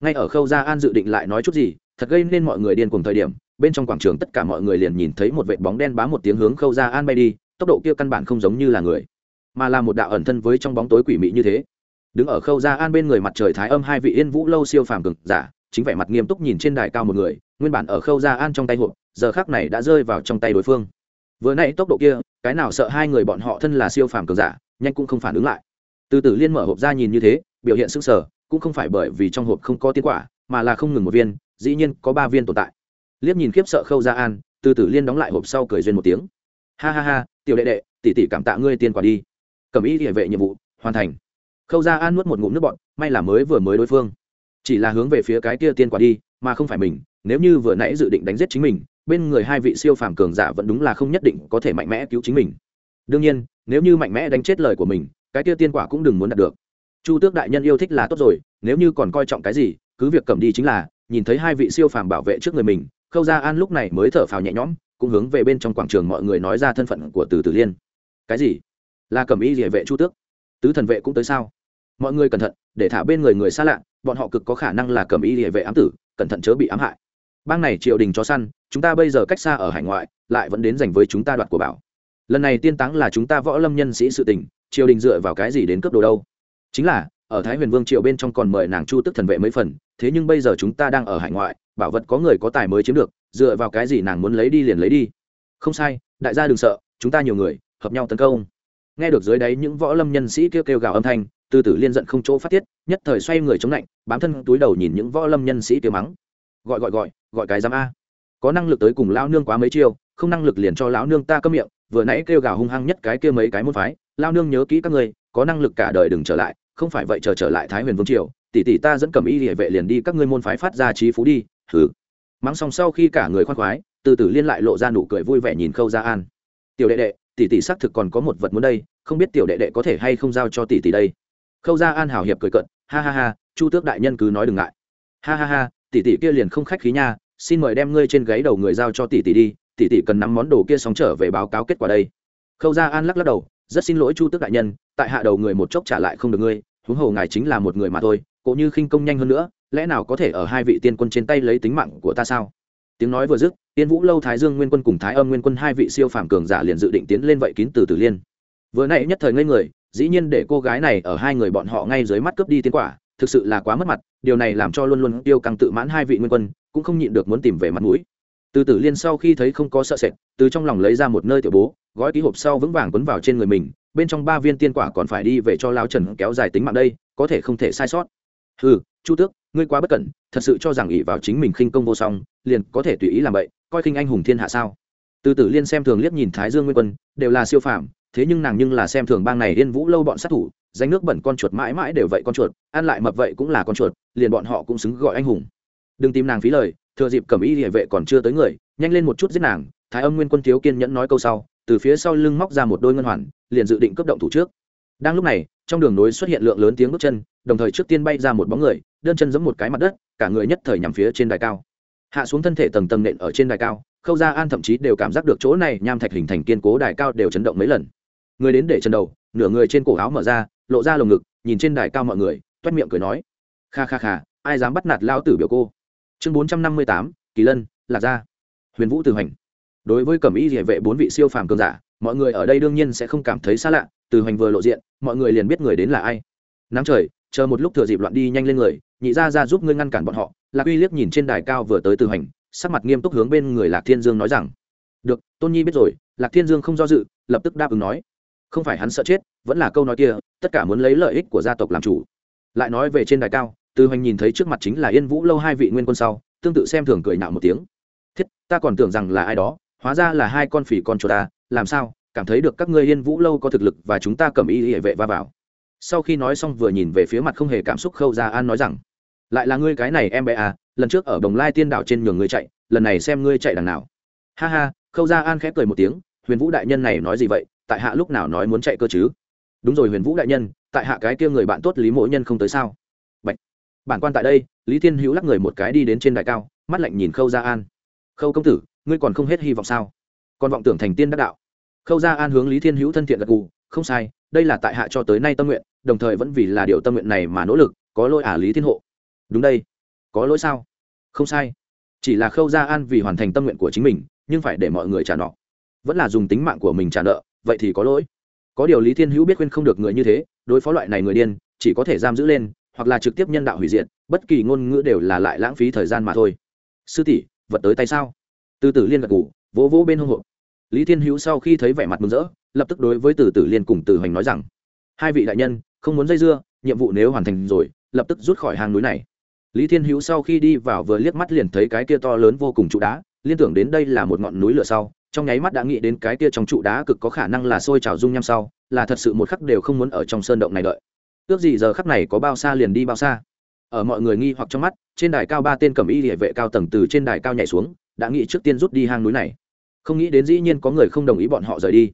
ngay ở khâu gia an dự định lại nói chút gì, thật gây nên mọi người điên cùng thời điểm, bên trong quảng trường tất cả mọi người liền nhìn thấy một vệt bóng đen bám một tiếng hướng khâu gia an bay đi, tốc độ kia căn bản không giống như là người, mà là một đạo ẩn thân với trong bóng tối quỷ mị như thế đứng ở khâu gia an bên người mặt trời thái âm hai vị yên vũ lâu siêu phàm cực giả, chính vẻ mặt nghiêm túc nhìn trên đài cao một người nguyên bản ở khâu gia an trong tay hộp giờ khác này đã rơi vào trong tay đối phương. Vừa nãy tốc độ kia cái nào sợ hai người bọn họ thân là siêu phàm cường giả nhanh cũng không phản ứng lại. Từ từ liên mở hộp ra nhìn như thế biểu hiện sững sờ, cũng không phải bởi vì trong hộp không có tiến quả mà là không ngừng một viên dĩ nhiên có ba viên tồn tại. Liếc nhìn khiếp sợ khâu gia an từ từ liên đóng lại hộp sau cười duyên một tiếng. Ha ha ha tiểu đệ đệ tỷ tỷ cảm tạ ngươi tiền quả đi. Cầm ý địa vệ nhiệm vụ hoàn thành. Khâu gia an nuốt một ngụm nước bọn may là mới vừa mới đối phương. Chỉ là hướng về phía cái kia tiên quả đi mà không phải mình, nếu như vừa nãy dự định đánh giết chính mình, bên người hai vị siêu phàm cường giả vẫn đúng là không nhất định có thể mạnh mẽ cứu chính mình. Đương nhiên, nếu như mạnh mẽ đánh chết lời của mình, cái kia tiên quả cũng đừng muốn đạt được. Chu tước đại nhân yêu thích là tốt rồi, nếu như còn coi trọng cái gì, cứ việc cầm đi chính là, nhìn thấy hai vị siêu phàm bảo vệ trước người mình, khâu gia an lúc này mới thở phào nhẹ nhõm, cũng hướng về bên trong quảng trường mọi người nói ra thân phận của từ tử liên. Cái gì? Là cầm y địa vệ chu tước? Tứ thần vệ cũng tới sao? Mọi người cẩn thận, để thả bên người người xa lạ, bọn họ cực có khả năng là cầm y địa vệ ám tử cẩn thận chớ bị ám hại. Bang này triều đình cho săn, chúng ta bây giờ cách xa ở hải ngoại, lại vẫn đến giành với chúng ta đoạt của bảo. Lần này tiên táng là chúng ta võ lâm nhân sĩ sự tình, triều đình dựa vào cái gì đến cướp đồ đâu? Chính là, ở thái huyền vương triều bên trong còn mời nàng chu tức thần vệ mấy phần, thế nhưng bây giờ chúng ta đang ở hải ngoại, bảo vật có người có tài mới chiếm được, dựa vào cái gì nàng muốn lấy đi liền lấy đi? Không sai, đại gia đừng sợ, chúng ta nhiều người, hợp nhau tấn công. Nghe được dưới đáy những võ lâm nhân sĩ kêu kêu gào âm thanh từ tử liên giận không chỗ phát tiết, nhất thời xoay người chống lạnh, bám thân túi đầu nhìn những võ lâm nhân sĩ tiêu mắng. Gọi gọi gọi gọi cái giám a. Có năng lực tới cùng lão nương quá mấy chiêu, không năng lực liền cho lão nương ta cấm miệng, vừa nãy kêu gào hung hăng nhất cái kia mấy cái môn phái lao nương nhớ kỹ các ngươi, có năng lực cả đời đừng trở lại, không phải vậy chờ trở lại thái huyền vương triều, tỷ tỷ ta dẫn cầm y địa vệ liền đi các ngươi môn phái phát ra trí phú đi thử mắng xong sau khi cả người khoan khoái, từ từ liên lại lộ ra nụ cười vui vẻ nhìn khâu gia an. Tiểu đệ đệ, tỷ tỷ xác thực còn có một vật muốn đây, không biết tiểu đệ đệ có thể hay không giao cho tỷ tỷ đây? Khâu gia an hảo hiệp cười cận ha ha ha, chu tước đại nhân cứ nói đừng ngại. Ha ha ha, tỷ tỷ kia liền không khách khí nha, xin mời đem ngươi trên gáy đầu người giao cho tỷ tỷ đi, tỷ tỷ cần nắm món đồ kia sóng trở về báo cáo kết quả đây. Khâu gia an lắc lắc đầu, rất xin lỗi chu tước đại nhân, tại hạ đầu người một chốc trả lại không được ngươi, huống hồ ngài chính là một người mà thôi cũng như khinh công nhanh hơn nữa, lẽ nào có thể ở hai vị tiên quân trên tay lấy tính mạng của ta sao? Tiếng nói vừa dứt, tiên vũ lâu thái dương nguyên quân cùng thái âm nguyên quân hai vị siêu phàm cường giả liền dự định tiến lên vậy kín từ tử liên. Vừa nãy nhất thời ngây người dĩ nhiên để cô gái này ở hai người bọn họ ngay dưới mắt cướp đi tiến quả, thực sự là quá mất mặt, điều này làm cho luôn luôn tiêu căng tự mãn hai vị nguyên quân, cũng không nhịn được muốn tìm về mặt mũi. Từ tử liên sau khi thấy không có sợ sệt, từ trong lòng lấy ra một nơi tiểu bố, gói ký hộp sau vững vàng quấn vào trên người mình, bên trong ba viên tiên quả còn phải đi về cho lao trần kéo dài tính mạng đây, có thể không thể sai sót. Ừ chu tước, ngươi quá bất cẩn, thật sự cho rằng ỷ vào chính mình khinh công vô song, liền có thể tùy ý làm vậy coi khinh anh hùng thiên hạ sao? Từ tử liên xem thường liếc nhìn thái dương nguyên quân, đều là siêu phàm thế nhưng nàng nhưng là xem thường bang này yên vũ lâu bọn sát thủ, danh nước bẩn con chuột mãi mãi đều vậy con chuột, ăn lại mập vậy cũng là con chuột, liền bọn họ cũng xứng gọi anh hùng. Đừng tìm nàng phí lời, thừa dịp cầm y địa vệ còn chưa tới người, nhanh lên một chút giết nàng, thái âm nguyên quân thiếu kiên nhẫn nói câu sau, từ phía sau lưng móc ra một đôi ngân hoàn, liền dự định cấp động thủ trước. Đang lúc này, trong đường nối xuất hiện lượng lớn tiếng bước chân, đồng thời trước tiên bay ra một bóng người, đơn chân giẫm một cái mặt đất, cả người nhất thời nhằm phía trên đài cao. Hạ xuống thân thể tầng tầng nện ở trên đài cao, khâu gia an thậm chí đều cảm giác được chỗ này nham thạch hình thành kiên cố đài cao đều chấn động mấy lần người đến để trần đầu, nửa người trên cổ áo mở ra, lộ ra lồng ngực, nhìn trên đài cao mọi người, toét miệng cười nói. Kha kha kha, ai dám bắt nạt lao tử biểu cô? Chương bốn trăm năm mươi tám, kỳ lân, lạc gia. Huyền vũ từ hành. Đối với cẩm y địa vệ bốn vị siêu phàm cường giả, mọi người ở đây đương nhiên sẽ không cảm thấy xa lạ từ hành vừa lộ diện, mọi người liền biết người đến là ai. Nắng trời, chờ một lúc thừa dịp loạn đi nhanh lên người, nhị ra ra giúp ngươi ngăn cản bọn họ, lạc uy liếc nhìn trên đài cao vừa tới từ hành, sắc mặt nghiêm túc hướng bên người lạc thiên dương nói rằng, được, tôn nhi biết rồi, lạc thiên dương không do dự, lập tức đáp ứng nói không phải hắn sợ chết, vẫn là câu nói kia, tất cả muốn lấy lợi ích của gia tộc làm chủ. Lại nói về trên đài cao, từ hoành nhìn thấy trước mặt chính là yên vũ lâu hai vị nguyên quân sau, tương tự xem thường cười nạo một tiếng. Thiết, ta còn tưởng rằng là ai đó, hóa ra là hai con phỉ con chó ta, làm sao, cảm thấy được các ngươi yên vũ lâu có thực lực và chúng ta cầm y hệ vệ va vào. Sau khi nói xong vừa nhìn về phía mặt không hề cảm xúc khâu ra an nói rằng, lại là ngươi cái này em bé à lần trước ở đồng lai tiên đảo trên nhường ngươi chạy, lần này xem ngươi chạy đằng nào. Ha ha, khâu ra an khép cười một tiếng, huyền vũ đại nhân này nói gì vậy tại hạ lúc nào nói muốn chạy cơ chứ? Đúng rồi huyền vũ đại nhân tại hạ cái kia người bạn tốt lý mỗ nhân không tới sao? Bạch. bản quan tại đây lý thiên hữu lắc người một cái đi đến trên đại cao mắt lạnh nhìn khâu gia an. Khâu công tử ngươi còn không hết hy vọng sao? Còn vọng tưởng thành tiên đắc đạo. Khâu gia an hướng lý thiên hữu thân thiện gật gù không sai đây là tại hạ cho tới nay tâm nguyện đồng thời vẫn vì là điều tâm nguyện này mà nỗ lực có lỗi ả à lý thiên hộ? Đúng đây. Có lỗi sao? Không sai. Chỉ là khâu gia an vì hoàn thành tâm nguyện của chính mình nhưng phải để mọi người trả nợ, vẫn là dùng tính mạng của mình trả nợ vậy thì có lỗi. Có điều lý thiên hữu biết khuyên không được người như thế, đối phó loại này người điên, chỉ có thể giam giữ lên, hoặc là trực tiếp nhân đạo hủy diệt, bất kỳ ngôn ngữ đều là lại lãng phí thời gian mà thôi. Sư tỷ, vật tới tay sao? Từ tử liên gật ngủ vỗ vỗ bên hông hộ. Lý thiên hữu sau khi thấy vẻ mặt mừng rỡ, lập tức đối với từ tử liên cùng từ hoành nói rằng, hai vị đại nhân, không muốn dây dưa, nhiệm vụ nếu hoàn thành rồi, lập tức rút khỏi hang núi này. Lý thiên hữu sau khi đi vào vừa liếc mắt liền thấy cái kia to lớn vô cùng trụ đá, liên tưởng đến đây là một ngọn núi lửa sau trong nháy mắt đã nghĩ đến cái kia trong trụ đá cực có khả năng là sôi trào dung nham sau, là thật sự một khắc đều không muốn ở trong sơn động này đợi. Ước gì giờ khắc này có bao xa liền đi bao xa. Ở mọi người nghi hoặc trong mắt, trên đài cao ba tên cầm y địa vệ cao tầng từ trên đài cao nhảy xuống, đã nghĩ trước tiên rút đi hang núi này. Không nghĩ đến dĩ nhiên có người không đồng ý bọn họ rời đi.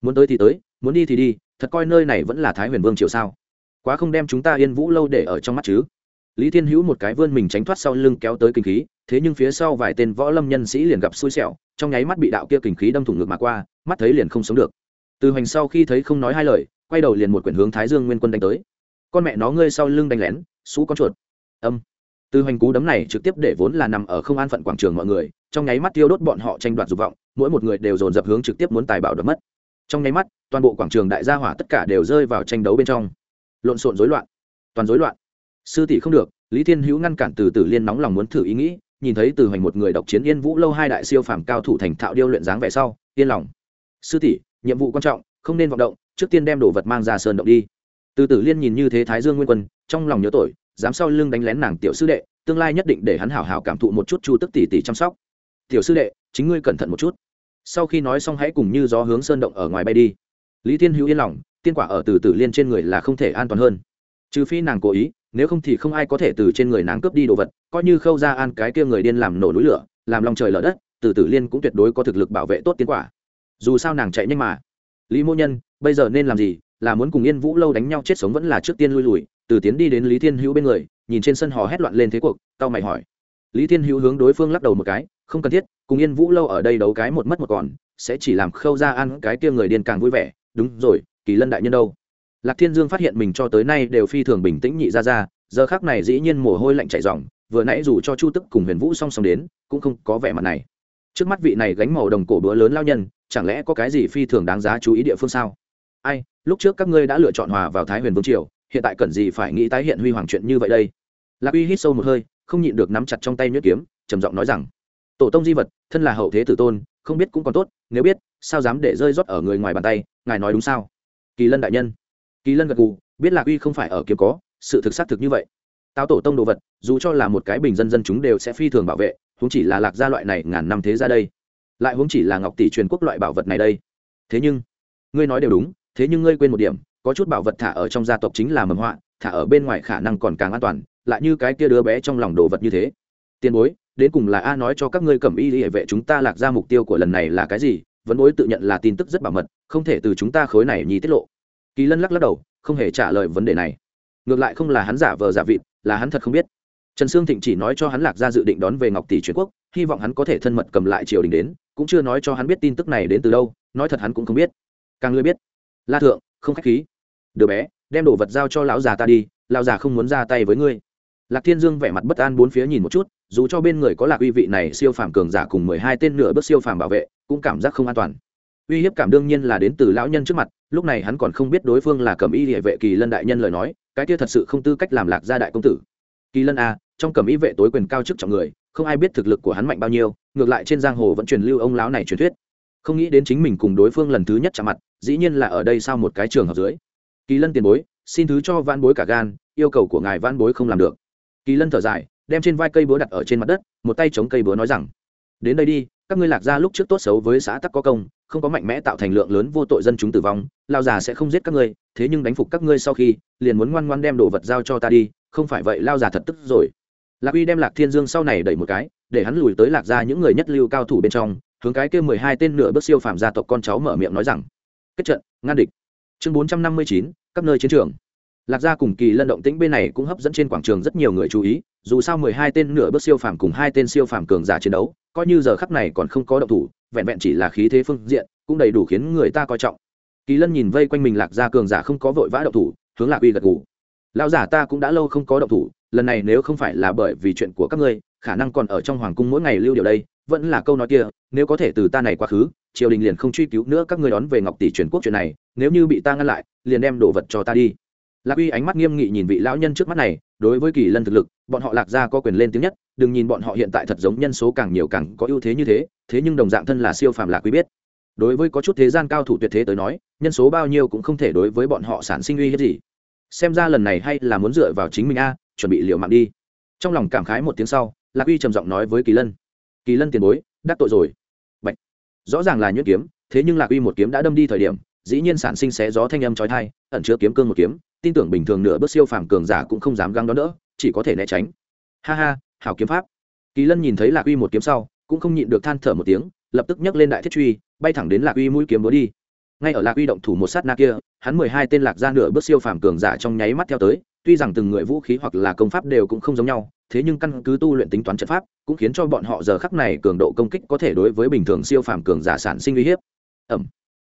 Muốn tới thì tới, muốn đi thì đi, thật coi nơi này vẫn là thái huyền vương triều sao? Quá không đem chúng ta yên vũ lâu để ở trong mắt chứ? Lý thiên hữu một cái vươn mình tránh thoát sau lưng kéo tới kinh khí, thế nhưng phía sau vài tên võ lâm nhân sĩ liền gặp xui xẻo, trong nháy mắt bị đạo kia kinh khí đâm thủng ngực mà qua, mắt thấy liền không sống được. Từ hoành sau khi thấy không nói hai lời, quay đầu liền một quyển hướng thái dương nguyên quân đánh tới. Con mẹ nó ngươi sau lưng đánh lén, xú con chuột. Âm. Từ hoành cú đấm này trực tiếp để vốn là nằm ở không an phận quảng trường mọi người, trong nháy mắt tiêu đốt bọn họ tranh đoạt dục vọng, mỗi một người đều dồn dập hướng trực tiếp muốn tài bảo đập mất. Trong nháy mắt, toàn bộ quảng trường đại gia hỏa tất cả đều rơi vào tranh đấu bên trong. Lộn xộn rối loạn. Toàn rối loạn sư tỷ không được, lý thiên hữu ngăn cản từ tử liên nóng lòng muốn thử ý nghĩ, nhìn thấy từ hoành một người độc chiến yên vũ lâu hai đại siêu phàm cao thủ thành thạo điêu luyện dáng vẻ sau, yên lòng. Sư tỷ, nhiệm vụ quan trọng, không nên vọng động, trước tiên đem đồ vật mang ra sơn động đi. Từ tử liên nhìn như thế thái dương nguyên quân, trong lòng nhớ tội, dám sau lưng đánh lén nàng tiểu sư đệ, tương lai nhất định để hắn hảo hảo cảm thụ một chút chu tức tỷ tỷ chăm sóc. Tiểu sư đệ, chính ngươi cẩn thận một chút. Sau khi nói xong hãy cùng như gió hướng sơn động ở ngoài bay đi. Lý thiên hữu yên lòng, tiên quả ở từ tử liên trên người là không thể an toàn hơn. Trừ phi nàng cố ý nếu không thì không ai có thể từ trên người nàng cướp đi đồ vật, coi như khâu ra an cái kia người điên làm nổ núi lửa, làm lòng trời lở đất, từ tử liên cũng tuyệt đối có thực lực bảo vệ tốt tiến quả. Dù sao nàng chạy nhanh mà. Lý mô nhân, bây giờ nên làm gì? Là muốn cùng yên vũ lâu đánh nhau chết sống vẫn là trước tiên lui lùi, từ tiến đi đến lý thiên hữu bên người, nhìn trên sân hò hét loạn lên thế cuộc tao mày hỏi. Lý thiên hữu hướng đối phương lắc đầu một cái, không cần thiết, cùng yên vũ lâu ở đây đấu cái một mất một còn, sẽ chỉ làm khâu ra ăn cái kia người điên càng vui vẻ. Đúng rồi, kỳ lân đại nhân đâu? Lạc thiên dương phát hiện mình cho tới nay đều phi thường bình tĩnh nhị ra ra, giờ khác này dĩ nhiên mồ hôi lạnh chảy dòng vừa nãy dù cho chu tức cùng huyền vũ song song đến, cũng không có vẻ mặt này. Trước mắt vị này gánh màu đồng cổ búa lớn lao nhân, chẳng lẽ có cái gì phi thường đáng giá chú ý địa phương sao? Ai, lúc trước các ngươi đã lựa chọn hòa vào thái huyền vương triều, hiện tại cần gì phải nghĩ tái hiện huy hoàng chuyện như vậy đây? Lạc uy hít sâu một hơi, không nhịn được nắm chặt trong tay nhuyễn kiếm, trầm giọng nói rằng, tổ tông di vật, thân là hậu thế tử tôn, không biết cũng còn tốt, nếu biết, sao dám để rơi rót ở người ngoài bàn tay, ngài nói đúng sao? Kỳ lân đại nhân kỳ lân gật gù, biết lạc uy không phải ở kiếm có, sự thực xác thực như vậy. Táo tổ tông đồ vật, dù cho là một cái bình dân dân chúng đều sẽ phi thường bảo vệ, huống chỉ là lạc gia loại này ngàn năm thế ra đây. Lại huống chỉ là ngọc tỷ truyền quốc loại bảo vật này đây. Thế nhưng, ngươi nói đều đúng, thế nhưng ngươi quên một điểm, có chút bảo vật thả ở trong gia tộc chính là mầm họa, thả ở bên ngoài khả năng còn càng an toàn, lại như cái kia đứa bé trong lòng đồ vật như thế. Tiền bối, đến cùng là a nói cho các ngươi cầm y hệ vệ chúng ta lạc ra mục tiêu của lần này là cái gì vẫn bối tự nhận là tin tức rất bảo mật, không thể từ chúng ta khối này nhì tiết lộ kỳ lân lắc lắc đầu, không hề trả lời vấn đề này. Ngược lại không là hắn giả vờ giả vịt, là hắn thật không biết. Trần sương thịnh chỉ nói cho hắn lạc ra dự định đón về ngọc tỷ truyền quốc, hy vọng hắn có thể thân mật cầm lại triều đình đến, cũng chưa nói cho hắn biết tin tức này đến từ đâu, nói thật hắn cũng không biết. Càng lười biết, la thượng, không khách khí. Đứa bé, đem đồ vật giao cho lão già ta đi, lão già không muốn ra tay với ngươi. Lạc thiên dương vẻ mặt bất an bốn phía nhìn một chút, dù cho bên người có lạc uy vị này siêu phàm cường giả cùng mười hai tên nửa bước siêu phàm bảo vệ, cũng cảm giác không an toàn uy hiếp cảm đương nhiên là đến từ lão nhân trước mặt, lúc này hắn còn không biết đối phương là cầm y địa vệ kỳ lân đại nhân lời nói, cái kia thật sự không tư cách làm lạc gia đại công tử. Kỳ lân a trong cầm y vệ tối quyền cao chức trọng người, không ai biết thực lực của hắn mạnh bao nhiêu, ngược lại trên giang hồ vẫn truyền lưu ông lão này truyền thuyết. Không nghĩ đến chính mình cùng đối phương lần thứ nhất chạm mặt, dĩ nhiên là ở đây sau một cái trường hợp dưới. Kỳ lân tiền bối, xin thứ cho van bối cả gan, yêu cầu của ngài van bối không làm được. Kỳ lân thở dài, đem trên vai cây búa đặt ở trên mặt đất, một tay chống cây búa nói rằng, đến đây đi các ngươi lạc gia lúc trước tốt xấu với xã tắc có công, không có mạnh mẽ tạo thành lượng lớn vô tội dân chúng tử vong, lao già sẽ không giết các ngươi, thế nhưng đánh phục các ngươi sau khi, liền muốn ngoan ngoan đem đồ vật giao cho ta đi, không phải vậy lao già thật tức rồi. Lạc uy đem lạc thiên dương sau này đẩy một cái, để hắn lùi tới lạc gia những người nhất lưu cao thủ bên trong, hướng cái kia mười hai tên nửa bước siêu phàm gia tộc con cháu mở miệng nói rằng, kết trận, ngăn địch. Chương bốn trăm năm mươi chín, các nơi chiến trường lạc gia cùng kỳ lân động tĩnh bên này cũng hấp dẫn trên quảng trường rất nhiều người chú ý, dù sao mười hai tên nửa bước siêu phàm cùng hai tên siêu phàm cường giả chiến đấu, coi như giờ khắc này còn không có động thủ, vẹn vẹn chỉ là khí thế phương diện, cũng đầy đủ khiến người ta coi trọng. Kỳ lân nhìn vây quanh mình lạc gia cường giả không có vội vã động thủ, hướng lạc uy gật ngủ lão giả ta cũng đã lâu không có động thủ, lần này nếu không phải là bởi vì chuyện của các ngươi, khả năng còn ở trong hoàng cung mỗi ngày lưu điều đây, vẫn là câu nói kia, nếu có thể từ ta này quá khứ, triều đình liền không truy cứu nữa các ngươi đón về ngọc tỷ truyền quốc chuyện này, nếu như bị ta ngăn lại, liền đem đồ vật cho ta đi lạc uy ánh mắt nghiêm nghị nhìn vị lão nhân trước mắt này, đối với kỳ lân thực lực, bọn họ lạc gia có quyền lên tiếng nhất, đừng nhìn bọn họ hiện tại thật giống nhân số càng nhiều càng có ưu thế như thế thế nhưng đồng dạng thân là siêu phàm lạc uy biết. Đối với có chút thế gian cao thủ tuyệt thế tới nói, nhân số bao nhiêu cũng không thể đối với bọn họ sản sinh uy hiếp gì. Xem ra lần này hay là muốn dựa vào chính mình a, chuẩn bị liệu mạng đi. Trong lòng cảm khái một tiếng sau, lạc uy trầm giọng nói với kỳ lân. Kỳ lân tiền bối, đắc tội rồi. Bạch. rõ ràng là nhuyễn kiếm, thế nhưng lạc uy một kiếm đã đâm đi thời điểm, dĩ nhiên sản sinh xé gió thanh âm trói thai ẩn chứa kiếm cương một kiếm tin tưởng bình thường nửa bước siêu phàm cường giả cũng không dám găng đó nữa chỉ có thể né tránh. Ha ha, hảo kiếm pháp. Kỳ lân nhìn thấy lạc uy một kiếm sau, cũng không nhịn được than thở một tiếng, lập tức nhấc lên đại thiết truy, bay thẳng đến lạc uy mũi kiếm búa đi. Ngay ở lạc uy động thủ một sát na kia, hắn mười hai tên lạc ra nửa bước siêu phàm cường giả trong nháy mắt theo tới, tuy rằng từng người vũ khí hoặc là công pháp đều cũng không giống nhau, thế nhưng căn cứ tu luyện tính toán trận pháp, cũng khiến cho bọn họ giờ khắc này cường độ công kích có thể đối với bình thường siêu phàm cường giả sản sinh uy hiếp. Ẩm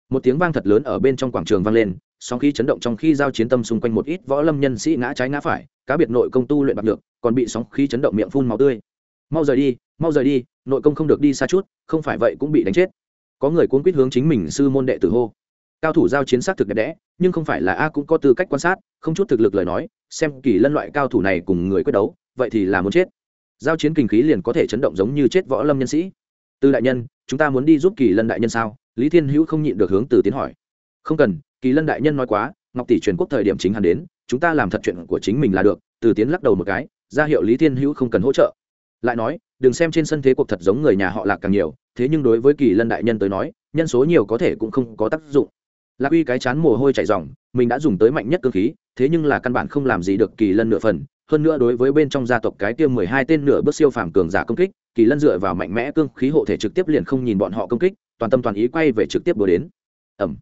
một tiếng vang thật lớn ở bên trong quảng trường vang lên Sóng khi chấn động trong khi giao chiến tâm xung quanh một ít võ lâm nhân sĩ ngã trái ngã phải, cá biệt nội công tu luyện bạc được còn bị sóng khí chấn động miệng phun máu tươi. Mau rời đi, mau rời đi, nội công không được đi xa chút, không phải vậy cũng bị đánh chết. Có người cuốn quýt hướng chính mình sư môn đệ tử hô. Cao thủ giao chiến xác thực đẹp đẽ, nhưng không phải là a cũng có tư cách quan sát, không chút thực lực lời nói, xem kỳ lân loại cao thủ này cùng người quyết đấu, vậy thì là muốn chết. Giao chiến kinh khí liền có thể chấn động giống như chết võ lâm nhân sĩ. Từ đại nhân, chúng ta muốn đi giúp kỳ lân đại nhân sao? Lý thiên hữu không nhịn được hướng từ tiến hỏi. Không cần kỳ lân đại nhân nói quá, ngọc tỷ truyền quốc thời điểm chính hắn đến, chúng ta làm thật chuyện của chính mình là được, từ tiến lắc đầu một cái, ra hiệu lý thiên hữu không cần hỗ trợ. Lại nói, đừng xem trên sân thế cuộc thật giống người nhà họ lạc càng nhiều, thế nhưng đối với kỳ lân đại nhân tới nói, nhân số nhiều có thể cũng không có tác dụng. Lạc uy cái chán mồ hôi chảy dòng mình đã dùng tới mạnh nhất cơ khí, thế nhưng là căn bản không làm gì được kỳ lân nửa phần, hơn nữa đối với bên trong gia tộc cái tiêm mười hai tên nửa bước siêu phàm cường giả công kích, kỳ lân dựa vào mạnh mẽ cương khí hộ thể trực tiếp liền không nhìn bọn họ công kích, toàn tâm toàn ý quay về trực tiếp đùa đến. Ẩm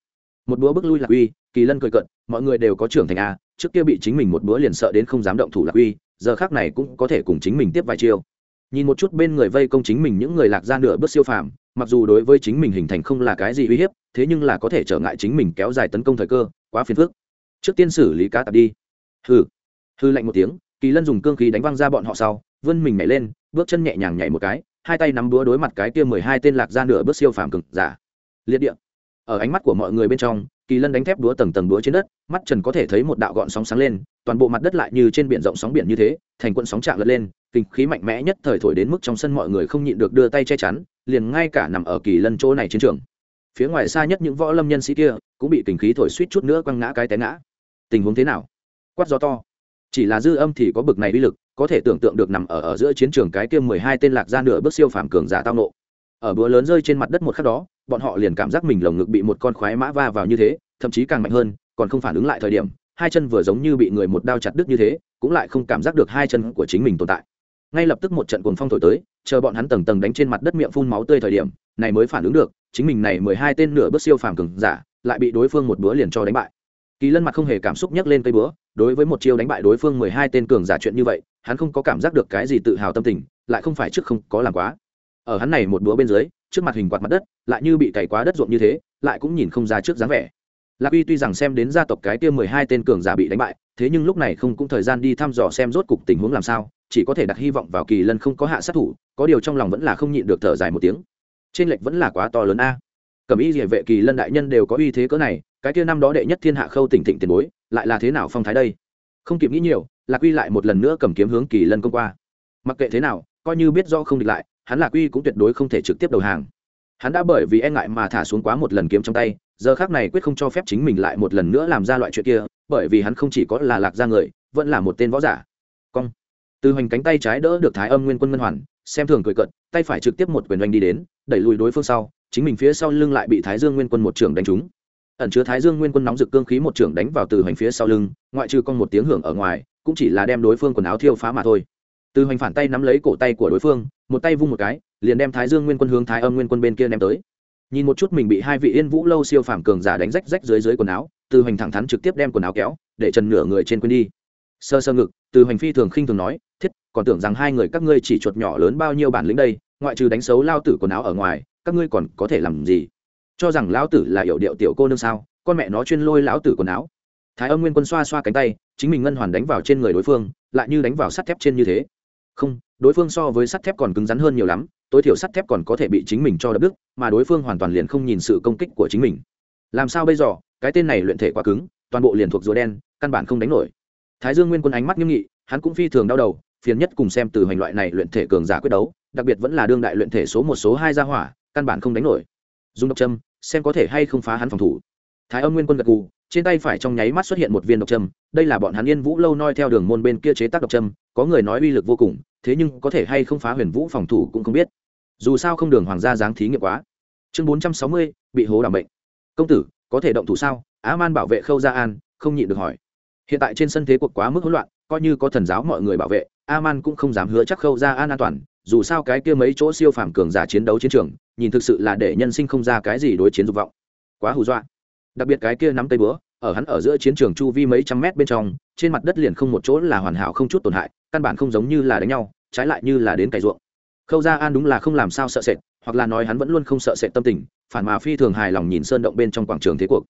một búa bước lui lạc uy, kỳ lân cười cận mọi người đều có trưởng thành a, trước kia bị chính mình một búa liền sợ đến không dám động thủ lạc uy, giờ khác này cũng có thể cùng chính mình tiếp vài chiêu. Nhìn một chút bên người vây công chính mình những người lạc ra nửa bước siêu phàm, mặc dù đối với chính mình hình thành không là cái gì uy hiếp, thế nhưng là có thể trở ngại chính mình kéo dài tấn công thời cơ, quá phiền phức. Trước tiên xử lý cá tạp đi. Hư hư lạnh một tiếng, kỳ lân dùng cương khí đánh văng ra bọn họ sau, vươn mình nhảy lên, bước chân nhẹ nhàng nhảy một cái, hai tay nắm búa đối mặt cái kia mười hai tên lạc ra nửa bước siêu phàm cực giả. Liệt địa ở ánh mắt của mọi người bên trong, kỳ lân đánh thép đúa tầng tầng đúa trên đất, mắt trần có thể thấy một đạo gọn sóng sáng lên, toàn bộ mặt đất lại như trên biển rộng sóng biển như thế, thành quận sóng trạng lật lên, kinh khí mạnh mẽ nhất thời thổi đến mức trong sân mọi người không nhịn được đưa tay che chắn, liền ngay cả nằm ở kỳ lân chỗ này chiến trường. Phía ngoài xa nhất những võ lâm nhân sĩ kia cũng bị kinh khí thổi suýt chút nữa quăng ngã cái té ngã. Tình huống thế nào? Quát gió to. Chỉ là dư âm thì có bực này uy lực, có thể tưởng tượng được nằm ở ở giữa chiến trường cái kia mười hai tên lạc ra nửa bước siêu phàm cường giả tao nộ. Ở búa lớn rơi trên mặt đất một khắc đó bọn họ liền cảm giác mình lồng ngực bị một con khoái mã va vào như thế, thậm chí càng mạnh hơn, còn không phản ứng lại thời điểm, hai chân vừa giống như bị người một đao chặt đứt như thế, cũng lại không cảm giác được hai chân của chính mình tồn tại. Ngay lập tức một trận cuồng phong thổi tới, chờ bọn hắn tầng tầng đánh trên mặt đất miệng phun máu tươi thời điểm, này mới phản ứng được, chính mình này mười hai tên nửa bước siêu phàm cường giả, lại bị đối phương một bữa liền cho đánh bại. Kỳ lân mặt không hề cảm xúc nhấc lên cây búa, đối với một chiêu đánh bại đối phương mười hai tên cường giả chuyện như vậy, hắn không có cảm giác được cái gì tự hào tâm tình, lại không phải trước không có làm quá. Ở hắn này một bữa bên dưới trước mặt hình quạt mặt đất, lại như bị cày quá đất ruộng như thế, lại cũng nhìn không ra trước dáng vẻ. Lạc uy tuy rằng xem đến gia tộc cái kia mười hai tên cường giả bị đánh bại, thế nhưng lúc này không cũng thời gian đi thăm dò xem rốt cục tình huống làm sao, chỉ có thể đặt hy vọng vào kỳ lân không có hạ sát thủ, có điều trong lòng vẫn là không nhịn được thở dài một tiếng. Trên lệch vẫn là quá to lớn a. Cầm ý địa vệ kỳ lân đại nhân đều có uy thế cỡ này, cái kia năm đó đệ nhất thiên hạ khâu tỉnh thịnh tiền bối, lại là thế nào phong thái đây? Không kịp nghĩ nhiều, lạc uy lại một lần nữa cầm kiếm hướng kỳ lân công qua. Mặc kệ thế nào, coi như biết do không địch lại hắn lạc uy cũng tuyệt đối không thể trực tiếp đầu hàng. Hắn đã bởi vì e ngại mà thả xuống quá một lần kiếm trong tay, giờ khác này quyết không cho phép chính mình lại một lần nữa làm ra loại chuyện kia, bởi vì hắn không chỉ có là lạc ra người, vẫn là một tên võ giả. Cong. Từ hoành cánh tay trái đỡ được thái âm nguyên quân ngân hoàn, xem thường cười cận tay phải trực tiếp một quyền oanh đi đến, đẩy lùi đối phương sau, chính mình phía sau lưng lại bị thái dương nguyên quân một trưởng đánh trúng. Ẩn chứa thái dương nguyên quân nóng rực cương khí một trưởng đánh vào từ hoành phía sau lưng, ngoại trừ con một tiếng hưởng ở ngoài, cũng chỉ là đem đối phương quần áo thiêu phá mà thôi từ hoành phản tay nắm lấy cổ tay của đối phương, một tay vung một cái, liền đem thái dương nguyên quân hướng thái âm nguyên quân bên kia ném tới. Nhìn một chút mình bị hai vị yên vũ lâu siêu phàm cường giả đánh rách rách dưới dưới quần áo, từ hoành thẳng thắn trực tiếp đem quần áo kéo, để trần nửa người trên quên đi. Sơ sơ ngực, từ hoành phi thường khinh thường nói, thiết, còn tưởng rằng hai người các ngươi chỉ chuột nhỏ lớn bao nhiêu bản lĩnh đây, ngoại trừ đánh xấu lao tử quần áo ở ngoài, các ngươi còn có thể làm gì? Cho rằng lao tử là hiểu điệu tiểu cô nương sao, con mẹ nó chuyên lôi lão tử quần áo. Thái âm nguyên quân xoa xoa cánh tay, chính mình ngân hoàn đánh vào trên người đối phương, lại như đánh vào sắt thép trên như thế không, đối phương so với sắt thép còn cứng rắn hơn nhiều lắm, tối thiểu sắt thép còn có thể bị chính mình cho đập đứt, mà đối phương hoàn toàn liền không nhìn sự công kích của chính mình. Làm sao bây giờ? Cái tên này luyện thể quá cứng, toàn bộ liền thuộc rùa đen, căn bản không đánh nổi. Thái dương nguyên quân ánh mắt nghiêm nghị, hắn cũng phi thường đau đầu, phiền nhất cùng xem từ hành loại này luyện thể cường giả quyết đấu, đặc biệt vẫn là đương đại luyện thể số một, số hai gia hỏa, căn bản không đánh nổi. Dùng độc châm xem có thể hay không phá hắn phòng thủ. Thái âm nguyên quân gật gù trên tay phải trong nháy mắt xuất hiện một viên độc châm, đây là bọn hắn yên vũ lâu noi theo đường môn bên kia chế tác độc châm, có người nói uy lực vô cùng, thế nhưng có thể hay không phá huyền vũ phòng thủ cũng không biết. Dù sao không đường hoàng gia dáng thí nghiệm quá. Chương bốn trăm sáu mươi, bị hố đảm bệnh công tử, có thể động thủ sao? Á man bảo vệ khâu gia an, không nhịn được hỏi. Hiện tại trên sân thế cuộc quá mức hỗn loạn, coi như có thần giáo mọi người bảo vệ a man cũng không dám hứa chắc khâu gia an an toàn, dù sao cái kia mấy chỗ siêu phàm cường giả chiến đấu chiến trường, nhìn thực sự là để nhân sinh không ra cái gì đối chiến dục vọng. Quá hù dọa đặc biệt cái kia nắm tay búa, ở hắn ở giữa chiến trường chu vi mấy trăm mét bên trong, trên mặt đất liền không một chỗ là hoàn hảo không chút tổn hại, căn bản không giống như là đánh nhau, trái lại như là đến cày ruộng. Khâu gia an đúng là không làm sao sợ sệt, hoặc là nói hắn vẫn luôn không sợ sệt tâm tình, phản mà phi thường hài lòng nhìn sơn động bên trong quảng trường thế cuộc.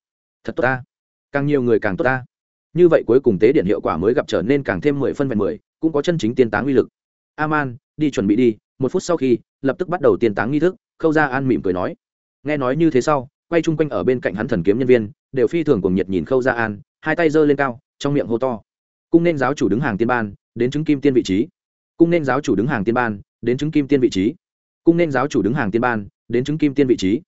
Thật tốt ta. Càng nhiều người càng tốt ta. Như vậy cuối cùng tế điện hiệu quả mới gặp trở nên càng thêm mười phân vẹn mười, cũng có chân chính tiên táng uy lực. Aman, đi chuẩn bị đi. Một phút sau khi, lập tức bắt đầu tiên táng nghi thức, khâu gia an mỉm cười nói. Nghe nói như thế sau quay chung quanh ở bên cạnh hắn thần kiếm nhân viên, đều phi thường cùng nhiệt nhìn khâu gia an, hai tay giơ lên cao, trong miệng hô to. Cung nên giáo chủ đứng hàng tiên ban, đến chứng kim tiên vị trí. Cung nên giáo chủ đứng hàng tiên ban, đến chứng kim tiên vị trí. Cung nên giáo chủ đứng hàng tiên ban, đến chứng kim tiên vị trí.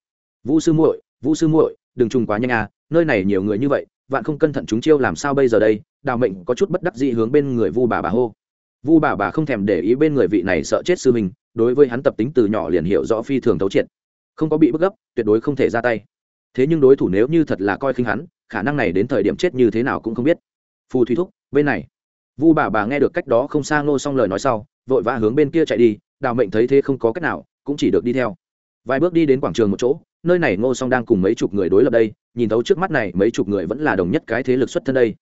Vũ sư muội, vũ sư muội, đừng trùng quá nhanh à nơi này nhiều người như vậy, vạn không cẩn thận chúng chiêu làm sao bây giờ đây? Đào mệnh có chút bất đắc dĩ hướng bên người vu bà bà hô. Vu bà bà không thèm để ý bên người vị này sợ chết sư mình đối với hắn tập tính từ nhỏ liền hiểu rõ phi thường thấu triệt không có bị bức gấp, tuyệt đối không thể ra tay. Thế nhưng đối thủ nếu như thật là coi khinh hắn, khả năng này đến thời điểm chết như thế nào cũng không biết. Phù thủy thúc, bên này. Vu bà bà nghe được cách đó không xa ngô xong lời nói sau, vội vã hướng bên kia chạy đi, đào mệnh thấy thế không có cách nào, cũng chỉ được đi theo. Vài bước đi đến quảng trường một chỗ, nơi này ngô song đang cùng mấy chục người đối lập đây, nhìn thấu trước mắt này mấy chục người vẫn là đồng nhất cái thế lực xuất thân đây.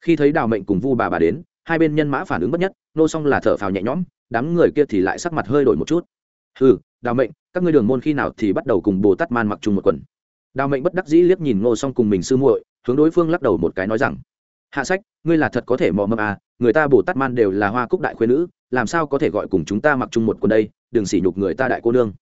Khi thấy đào mệnh cùng vu bà bà đến, hai bên nhân mã phản ứng bất nhất, ngô song là thở phào nhẹ nhõm, đám người kia thì lại sắc mặt hơi đổi một chút. Ừ đào mệnh, các ngươi đường môn khi nào thì bắt đầu cùng bồ tát man mặc chung một quần? Đào mệnh bất đắc dĩ liếc nhìn ngô song cùng mình sư muội, hướng đối phương lắc đầu một cái nói rằng, hạ sách, ngươi là thật có thể mò mâm à người ta bồ tát man đều là hoa cúc đại khuyên nữ, làm sao có thể gọi cùng chúng ta mặc chung một quần đây? Đừng sỉ nhục người ta đại cô nương.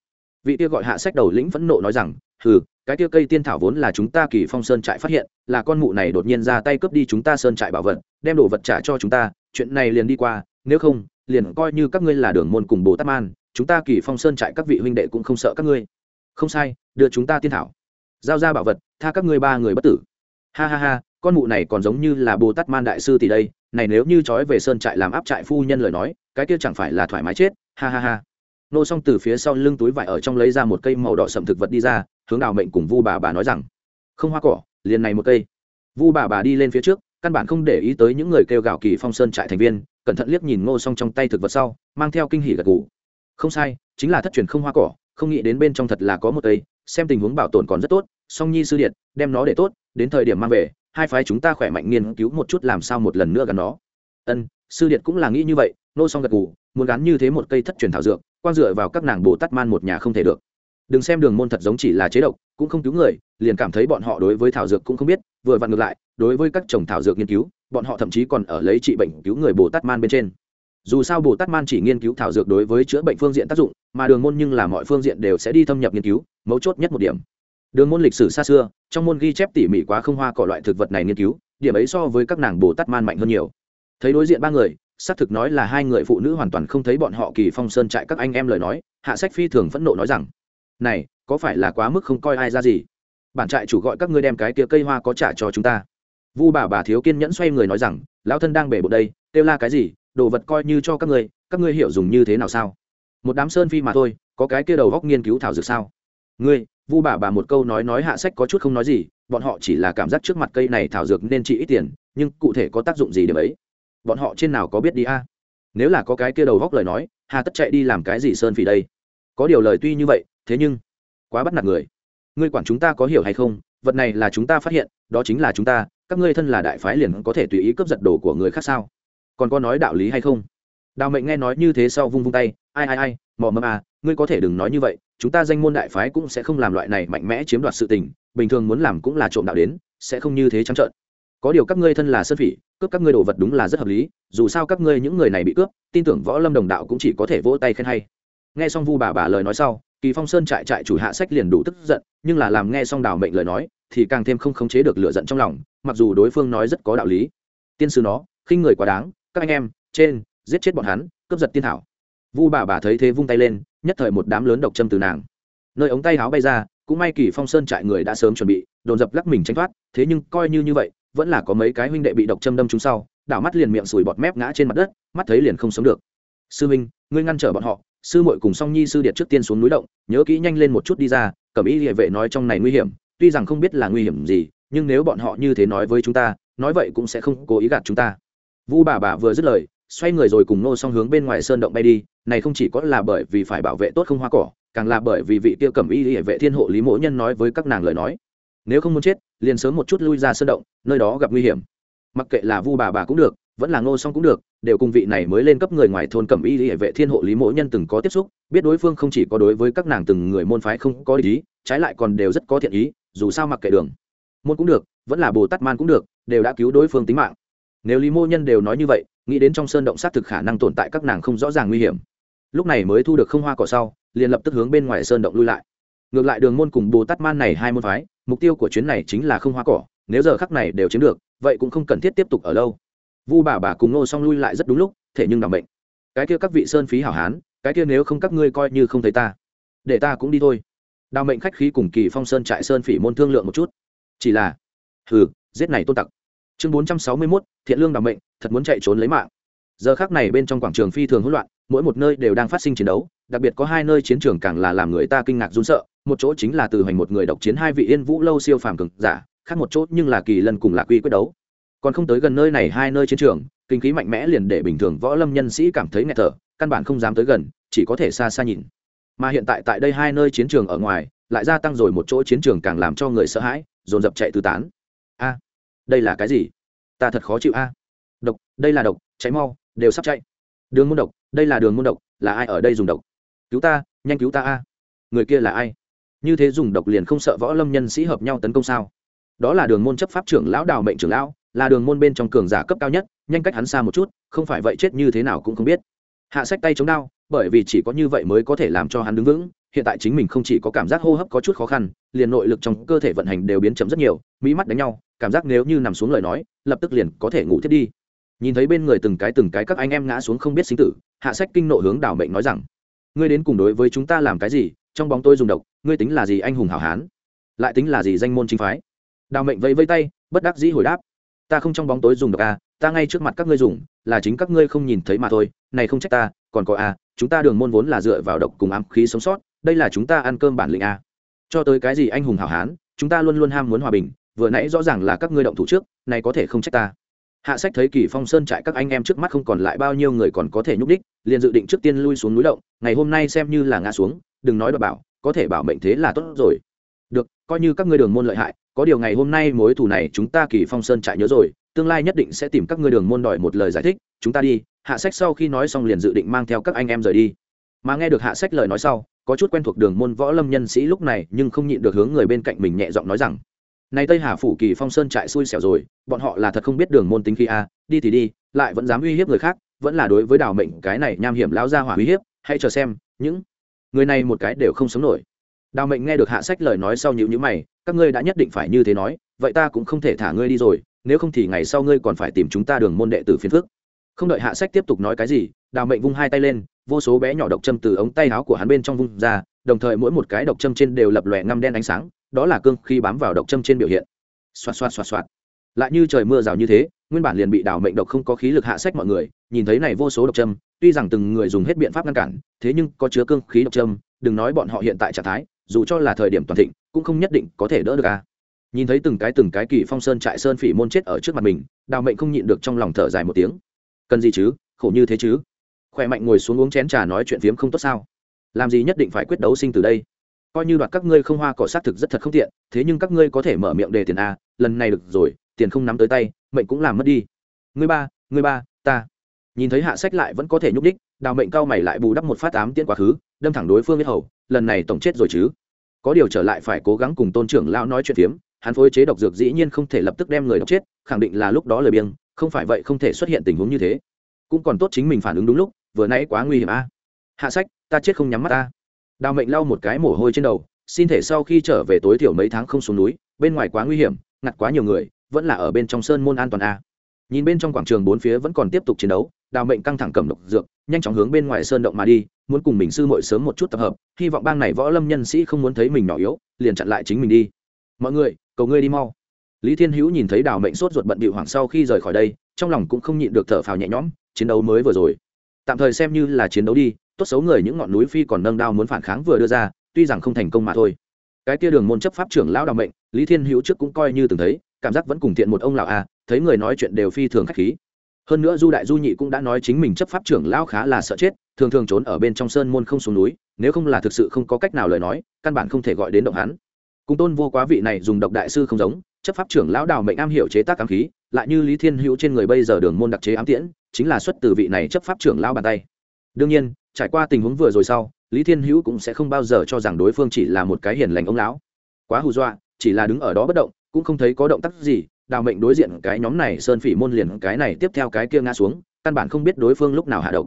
Vị kia gọi hạ sách đầu lĩnh phẫn nộ nói rằng, hừ, cái kia cây tiên thảo vốn là chúng ta kỳ phong sơn trại phát hiện, là con mụ này đột nhiên ra tay cướp đi chúng ta sơn trại bảo vật, đem đồ vật trả cho chúng ta, chuyện này liền đi qua, nếu không, liền coi như các ngươi là đường môn cùng bồ tát man chúng ta kỳ phong sơn trại các vị huynh đệ cũng không sợ các ngươi. Không sai, đưa chúng ta tiên thảo. Giao ra bảo vật, tha các ngươi ba người bất tử. Ha ha ha, con mụ này còn giống như là bồ tát man đại sư thì đây. Này nếu như trói về sơn trại làm áp trại phu nhân lời nói, cái kia chẳng phải là thoải mái chết. Ha ha ha. Nô xong từ phía sau lưng túi vải ở trong lấy ra một cây màu đỏ sậm thực vật đi ra, hướng đào mệnh cùng vu bà bà nói rằng, không hoa cỏ, liền này một cây. Vu bà bà đi lên phía trước, căn bản không để ý tới những người kêu gào kỳ phong sơn trại thành viên, cẩn thận liếc nhìn ngô xong trong tay thực vật sau, mang theo kinh hỉ gật gù không sai, chính là thất truyền không hoa cỏ, không nghĩ đến bên trong thật là có một cây, xem tình huống bảo tồn còn rất tốt, song nhi sư điện đem nó để tốt, đến thời điểm mang về, hai phái chúng ta khỏe mạnh nghiên cứu một chút làm sao một lần nữa gắn nó. Ân, sư điện cũng là nghĩ như vậy, nô song gật gù, muốn gắn như thế một cây thất truyền thảo dược quan dựa vào các nàng bồ tát man một nhà không thể được. Đừng xem đường môn thật giống chỉ là chế độc, cũng không cứu người, liền cảm thấy bọn họ đối với thảo dược cũng không biết, vừa vặn ngược lại, đối với các chồng thảo dược nghiên cứu, bọn họ thậm chí còn ở lấy trị bệnh cứu người bồ tát man bên trên dù sao bồ tát man chỉ nghiên cứu thảo dược đối với chữa bệnh phương diện tác dụng, mà đường môn nhưng là mọi phương diện đều sẽ đi thâm nhập nghiên cứu, mấu chốt nhất một điểm. Đường môn lịch sử xa xưa, trong môn ghi chép tỉ mỉ quá không hoa cỏ loại thực vật này nghiên cứu, điểm ấy so với các nàng bồ tát man mạnh hơn nhiều. Thấy đối diện ba người, xác thực nói là hai người phụ nữ hoàn toàn không thấy bọn họ kỳ phong sơn trại các anh em lời nói, hạ sách phi thường phẫn nộ nói rằng, này, có phải là quá mức không coi ai ra gì? Bản trại chủ gọi các ngươi đem cái kia cây hoa có trả cho chúng ta. Vu bà bà thiếu kiên nhẫn xoay người nói rằng, lão thân đang bể bộ đây, kêu la cái gì? Đồ vật coi như cho các ngươi các ngươi hiểu dùng như thế nào sao? Một đám sơn phi mà thôi, có cái kia đầu góc nghiên cứu thảo dược sao? Ngươi, vu bà bà một câu nói nói hạ sách có chút không nói gì, bọn họ chỉ là cảm giác trước mặt cây này thảo dược nên trị ít tiền, nhưng cụ thể có tác dụng gì điểm ấy? Bọn họ trên nào có biết đi a? Nếu là có cái kia đầu góc lời nói, hà tất chạy đi làm cái gì sơn phỉ đây? Có điều lời tuy như vậy, thế nhưng quá bắt nạt người. Ngươi quản chúng ta có hiểu hay không? Vật này là chúng ta phát hiện, đó chính là chúng ta, các ngươi thân là đại phái liền có thể tùy ý cướp giật đồ của người khác sao? Còn có nói đạo lý hay không? Đào mệnh nghe nói như thế sau vung vung tay, ai ai ai, mò mâm à ngươi có thể đừng nói như vậy, chúng ta danh môn đại phái cũng sẽ không làm loại này mạnh mẽ chiếm đoạt sự tình, bình thường muốn làm cũng là trộm đạo đến, sẽ không như thế trắng trợn. Có điều các ngươi thân là sơn phỉ, cướp các ngươi đồ vật đúng là rất hợp lý, dù sao các ngươi những người này bị cướp, tin tưởng võ lâm đồng đạo cũng chỉ có thể vỗ tay khen hay. Nghe xong vu bà bà lời nói sau, kỳ phong sơn trại trại chủ hạ sách liền đủ tức giận, nhưng là làm nghe xong đào mệnh lời nói, thì càng thêm không khống chế được lửa giận trong lòng, mặc dù đối phương nói rất có đạo lý. Tiên sư nó, khinh người quá đáng các anh em, trên, giết chết bọn hắn, cướp giật tiên thảo. Vu bà bà thấy thế vung tay lên, nhất thời một đám lớn độc châm từ nàng. Nơi ống tay áo bay ra, cũng may kỳ phong sơn trại người đã sớm chuẩn bị, đồn dập lắc mình tránh thoát, thế nhưng coi như như vậy, vẫn là có mấy cái huynh đệ bị độc châm đâm trúng sau, đảo mắt liền miệng sùi bọt mép ngã trên mặt đất, mắt thấy liền không sống được. Sư huynh, ngươi ngăn trở bọn họ, sư muội cùng song nhi sư điệt trước tiên xuống núi động, nhớ kỹ nhanh lên một chút đi ra, cẩm ý địa vệ nói trong này nguy hiểm, tuy rằng không biết là nguy hiểm gì, nhưng nếu bọn họ như thế nói với chúng ta, nói vậy cũng sẽ không cố ý gạt chúng ta vu bà bà vừa dứt lời, xoay người rồi cùng nô song hướng bên ngoài sơn động bay đi. Này không chỉ có là bởi vì phải bảo vệ tốt không hoa cỏ, càng là bởi vì vị tiêu cẩm y địa vệ thiên hộ lý mỗ nhân nói với các nàng lời nói. Nếu không muốn chết, liền sớm một chút lui ra sơn động, nơi đó gặp nguy hiểm. Mặc kệ là vu bà bà cũng được, vẫn là ngô song cũng được, đều cùng vị này mới lên cấp người ngoài thôn cẩm y địa vệ thiên hộ lý mỗ nhân từng có tiếp xúc, biết đối phương không chỉ có đối với các nàng từng người môn phái không có ý, trái lại còn đều rất có thiện ý, dù sao mặc kệ đường. Môn cũng được, vẫn là bồ tát man cũng được, đều đã cứu đối phương tính mạng nếu lý mô nhân đều nói như vậy, nghĩ đến trong sơn động xác thực khả năng tồn tại các nàng không rõ ràng nguy hiểm. Lúc này mới thu được không hoa cỏ sau, liền lập tức hướng bên ngoài sơn động lui lại. Ngược lại đường môn cùng bồ tát man này hai môn phái, mục tiêu của chuyến này chính là không hoa cỏ, nếu giờ khắc này đều chiếm được, vậy cũng không cần thiết tiếp tục ở lâu. Vu bà bà cùng nô xong lui lại rất đúng lúc, thể nhưng đảm bệnh cái kia các vị sơn phí hảo hán, cái kia nếu không các ngươi coi như không thấy ta, để ta cũng đi thôi. Đào mệnh khách khí cùng kỳ phong sơn trại sơn phỉ môn thương lượng một chút. Chỉ là, hừ, giết này tôn tặc chương bốn trăm sáu mươi mốt, thiện lương đào mệnh, thật muốn chạy trốn lấy mạng. Giờ khác này bên trong quảng trường phi thường hỗn loạn, mỗi một nơi đều đang phát sinh chiến đấu, đặc biệt có hai nơi chiến trường càng là làm người ta kinh ngạc run sợ, một chỗ chính là từ hoành một người độc chiến hai vị yên vũ lâu siêu phàm cường giả, khác một chỗ nhưng là kỳ lân cùng lạc quy quyết đấu. Còn không tới gần nơi này hai nơi chiến trường, kinh khí mạnh mẽ liền để bình thường võ lâm nhân sĩ cảm thấy nghẹt thở, căn bản không dám tới gần, chỉ có thể xa xa nhìn. Mà hiện tại tại đây hai nơi chiến trường ở ngoài, lại gia tăng rồi một chỗ chiến trường càng làm cho người sợ hãi, dồn dập chạy tứ tán. A! Đây là cái gì? Ta thật khó chịu a. Độc, đây là độc, cháy mau, đều sắp chạy. Đường môn độc, đây là đường môn độc, là ai ở đây dùng độc? Cứu ta, nhanh cứu ta a. Người kia là ai? Như thế dùng độc liền không sợ võ lâm nhân sĩ hợp nhau tấn công sao? Đó là đường môn chấp pháp trưởng lão, đào mệnh trưởng lão, là đường môn bên trong cường giả cấp cao nhất, nhanh cách hắn xa một chút, không phải vậy chết như thế nào cũng không biết. Hạ sách tay chống đao, bởi vì chỉ có như vậy mới có thể làm cho hắn đứng vững hiện tại chính mình không chỉ có cảm giác hô hấp có chút khó khăn liền nội lực trong cơ thể vận hành đều biến chậm rất nhiều mỹ mắt đánh nhau cảm giác nếu như nằm xuống lời nói lập tức liền có thể ngủ thiết đi. Nhìn thấy bên người từng cái từng cái các anh em ngã xuống không biết sinh tử hạ sách kinh nộ hướng đảo mệnh nói rằng ngươi đến cùng đối với chúng ta làm cái gì? Trong bóng tôi dùng độc ngươi tính là gì anh hùng hảo hán? Lại tính là gì danh môn chính phái? Đào mệnh vẫy vây tay bất đắc dĩ hồi đáp ta không trong bóng tối dùng độc a à, ta ngay trước mặt các ngươi dùng là chính các ngươi không nhìn thấy mà thôi này không trách ta còn có a à, chúng ta đường môn vốn là dựa vào độc cùng ám khí sống sót đây là chúng ta ăn cơm bản lĩnh a. À. cho tới cái gì anh hùng hảo hán, chúng ta luôn luôn ham muốn hòa bình, vừa nãy rõ ràng là các ngươi động thủ trước, này có thể không trách ta. Hạ sách thấy kỳ phong sơn trại các anh em trước mắt không còn lại bao nhiêu người còn có thể nhúc đích liền dự định trước tiên lui xuống núi động, ngày hôm nay xem như là ngã xuống, đừng nói đ bảo, có thể bảo mệnh thế là tốt rồi. Được, coi như các ngươi đường môn lợi hại, có điều ngày hôm nay mối thù này chúng ta kỳ phong sơn trại nhớ rồi, tương lai nhất định sẽ tìm các ngươi đường môn đòi một lời giải thích, chúng ta đi. Hạ sách sau khi nói xong liền dự định mang theo các anh em rời đi. Mà nghe được hạ sách lời nói sau có chút quen thuộc đường môn võ lâm nhân sĩ lúc này, nhưng không nhịn được hướng người bên cạnh mình nhẹ giọng nói rằng, này tây hà phủ kỳ phong sơn trại xui xẻo rồi, bọn họ là thật không biết đường môn tính khi a, đi thì đi, lại vẫn dám uy hiếp người khác, vẫn là đối với đào mệnh cái này nham hiểm lão gia hỏa uy hiếp, hãy chờ xem, những người này một cái đều không sống nổi. Đào mệnh nghe được hạ sách lời nói sau nhịu nhữ mày, các ngươi đã nhất định phải như thế nói, vậy ta cũng không thể thả ngươi đi rồi, nếu không thì ngày sau ngươi còn phải tìm chúng ta đường môn đệ tử phiền phức. Không đợi hạ sách tiếp tục nói cái gì, đào mệnh vung hai tay lên vô số bé nhỏ độc châm từ ống tay áo của hắn bên trong vung ra, đồng thời mỗi một cái độc châm trên đều lập lòe ngăm đen ánh sáng, đó là cương khi bám vào độc châm trên biểu hiện. Xoạt xoạt xoạt xoạt. Lại như trời mưa rào như thế, nguyên bản liền bị đảo mệnh độc không có khí lực hạ sách mọi người, nhìn thấy này vô số độc châm, tuy rằng từng người dùng hết biện pháp ngăn cản, thế nhưng có chứa cương khí độc châm, đừng nói bọn họ hiện tại trạng thái, dù cho là thời điểm toàn thịnh, cũng không nhất định có thể đỡ được à nhìn thấy từng cái từng cái kỳ phong sơn trại sơn phỉ môn chết ở trước mặt mình, đào mệnh không nhịn được trong lòng thở dài một tiếng. Cần gì chứ? Khổ như thế chứ? Khỏe mạnh ngồi xuống uống chén trà nói chuyện phiếm không tốt sao? Làm gì nhất định phải quyết đấu sinh từ đây? Coi như đoạt các ngươi không hoa cỏ sát thực rất thật không tiện, thế nhưng các ngươi có thể mở miệng đề tiền a, lần này được rồi, tiền không nắm tới tay, mệnh cũng làm mất đi. Ngươi ba ngươi ba, ta. Nhìn thấy hạ sách lại vẫn có thể nhúc đích đào mệnh cao mày lại bù đắp một phát tám tiễn quá khứ, đâm thẳng đối phương biết hầu, lần này tổng chết rồi chứ. Có điều trở lại phải cố gắng cùng tôn trưởng lão nói chuyện phiếm, hắn phối chế độc dược dĩ nhiên không thể lập tức đem người độc chết, khẳng định là lúc đó lời biếng, không phải vậy không thể xuất hiện tình huống như thế. Cũng còn tốt chính mình phản ứng đúng lúc vừa nãy quá nguy hiểm a. Hạ sách, ta chết không nhắm mắt ta. Đào mệnh lau một cái mồ hôi trên đầu, xin thể sau khi trở về tối thiểu mấy tháng không xuống núi, bên ngoài quá nguy hiểm, ngặt quá nhiều người, vẫn là ở bên trong sơn môn an toàn a. Nhìn bên trong quảng trường bốn phía vẫn còn tiếp tục chiến đấu, đào mệnh căng thẳng cầm độc dược, nhanh chóng hướng bên ngoài sơn động mà đi, muốn cùng mình sư muội sớm một chút tập hợp, hy vọng bang này võ lâm nhân sĩ không muốn thấy mình nhỏ yếu, liền chặn lại chính mình đi. Mọi người, cầu ngươi đi mau. Lý thiên hữu nhìn thấy đào mệnh sốt ruột bận bịu hoảng sau khi rời khỏi đây, trong lòng cũng không nhịn được thở phào nhẹ nhõm, chiến đấu mới vừa rồi tạm thời xem như là chiến đấu đi, tốt xấu người những ngọn núi phi còn nâng đao muốn phản kháng vừa đưa ra, tuy rằng không thành công mà thôi. Cái tia đường môn chấp pháp trưởng lão đào mệnh, lý thiên hữu trước cũng coi như từng thấy, cảm giác vẫn cùng thiện một ông lão à thấy người nói chuyện đều phi thường khách khí. Hơn nữa du đại du nhị cũng đã nói chính mình chấp pháp trưởng lão khá là sợ chết, thường thường trốn ở bên trong sơn môn không xuống núi, nếu không là thực sự không có cách nào lời nói, căn bản không thể gọi đến động hắn. Cùng tôn vô quá vị này dùng độc đại sư không giống, chấp pháp trưởng lão đào mệnh am hiểu chế tác ám khí, lại như lý thiên hữu trên người bây giờ đường môn đặc chế ám tiễn chính là xuất từ vị này chấp pháp trưởng lão bàn tay. Đương nhiên, trải qua tình huống vừa rồi sau, lý thiên hữu cũng sẽ không bao giờ cho rằng đối phương chỉ là một cái hiền lành ông lão. Quá hù dọa, chỉ là đứng ở đó bất động, cũng không thấy có động tác gì, đào mệnh đối diện cái nhóm này sơn phỉ môn liền cái này tiếp theo cái kia ngã xuống, căn bản không biết đối phương lúc nào hạ độc.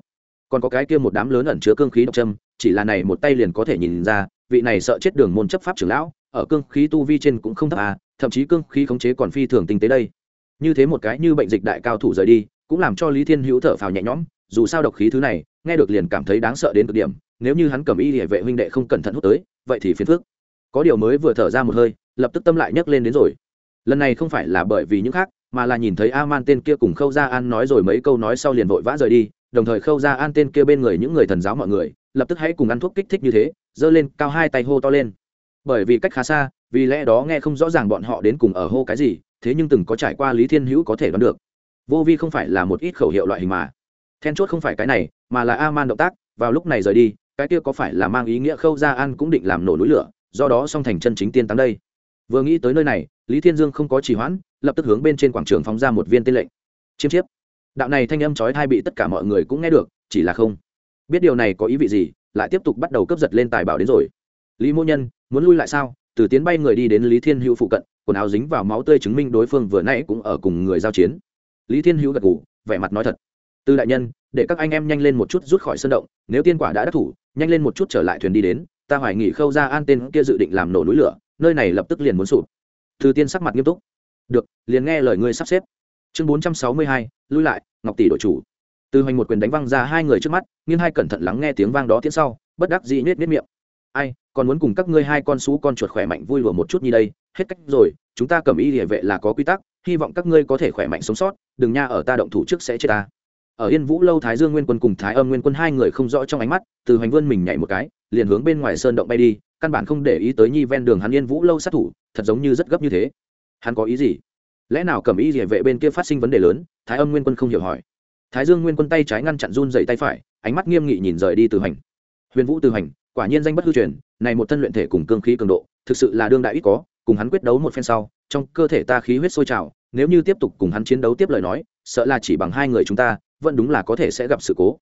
Còn có cái kia một đám lớn ẩn chứa cương khí độc châm, chỉ là này một tay liền có thể nhìn ra, vị này sợ chết đường môn chấp pháp trưởng lão, ở cương khí tu vi trên cũng không thấp à thậm chí cương khí khống chế còn phi thường tinh tế đây. Như thế một cái như bệnh dịch đại cao thủ rời đi cũng làm cho lý thiên hữu thở phào nhẹ nhõm, dù sao độc khí thứ này, nghe được liền cảm thấy đáng sợ đến cực điểm, nếu như hắn cầm y địa vệ huynh đệ không cẩn thận hút tới, vậy thì phiền phức. Có điều mới vừa thở ra một hơi, lập tức tâm lại nhấc lên đến rồi. Lần này không phải là bởi vì những khác, mà là nhìn thấy a man tên kia cùng khâu gia an nói rồi mấy câu nói sau liền vội vã rời đi, đồng thời khâu gia an tên kia bên người những người thần giáo mọi người, lập tức hãy cùng ăn thuốc kích thích như thế, giơ lên, cao hai tay hô to lên. Bởi vì cách khá xa, vì lẽ đó nghe không rõ ràng bọn họ đến cùng ở hô cái gì, thế nhưng từng có trải qua lý thiên hữu có thể đoán được vô vi không phải là một ít khẩu hiệu loại hình mà. Then chốt không phải cái này, mà là a man động tác, vào lúc này rời đi, cái kia có phải là mang ý nghĩa khâu gia an cũng định làm nổ núi lửa, do đó song thành chân chính tiên tăng đây. Vừa nghĩ tới nơi này, lý thiên dương không có trì hoãn, lập tức hướng bên trên quảng trường phóng ra một viên tên lệnh. Chiêm chiếp. Đạo này thanh âm chói thai bị tất cả mọi người cũng nghe được, chỉ là không. Biết điều này có ý vị gì, lại tiếp tục bắt đầu cướp giật lên tài bảo đến rồi. Lý mô nhân, muốn lui lại sao? Từ tiến bay người đi đến lý thiên hữu phụ cận, quần áo dính vào máu tươi chứng minh đối phương vừa nãy cũng ở cùng người giao chiến lý thiên hữu gật ngủ vẻ mặt nói thật. Từ đại nhân, để các anh em nhanh lên một chút rút khỏi sân động, nếu tiên quả đã đắc thủ, nhanh lên một chút trở lại thuyền đi đến, ta hoài nghỉ khâu ra an tên kia dự định làm nổ núi lửa, nơi này lập tức liền muốn sụp. Từ tiên sắc mặt nghiêm túc. Được, liền nghe lời ngươi sắp xếp. Chương bốn trăm sáu mươi hai, lui lại, ngọc tỷ đội chủ. Từ hoành một quyền đánh văng ra hai người trước mắt nhưng hai cẩn thận lắng nghe tiếng vang đó tiến sau, bất đắc dĩ nết nết miệng ai, còn muốn cùng các ngươi hai con xú con chuột khỏe mạnh vui lùa một chút như đây, hết cách rồi, chúng ta cầm y địa vệ là có quy tắc, hy vọng các ngươi có thể khỏe mạnh sống sót, đừng nha, ở ta động thủ trước sẽ chết ta. Ở yên vũ lâu thái dương nguyên quân cùng thái âm nguyên quân hai người không rõ trong ánh mắt, từ hoành vươn mình nhảy một cái, liền hướng bên ngoài sơn động bay đi, căn bản không để ý tới nhi ven đường hắn yên vũ lâu sát thủ, thật giống như rất gấp như thế. Hắn có ý gì? Lẽ nào cầm ý địa vệ bên kia phát sinh vấn đề lớn? Thái âm nguyên quân không hiểu hỏi. Thái dương nguyên quân tay trái ngăn chặn run dậy tay phải, ánh mắt nghiêm nghị nhìn rời đi từ hành huyền vũ từ hành quả nhiên danh bất hư truyền này một thân luyện thể cùng cương khí cường độ thực sự là đương đại ít có cùng hắn quyết đấu một phen sau trong cơ thể ta khí huyết sôi trào nếu như tiếp tục cùng hắn chiến đấu tiếp lời nói sợ là chỉ bằng hai người chúng ta vẫn đúng là có thể sẽ gặp sự cố.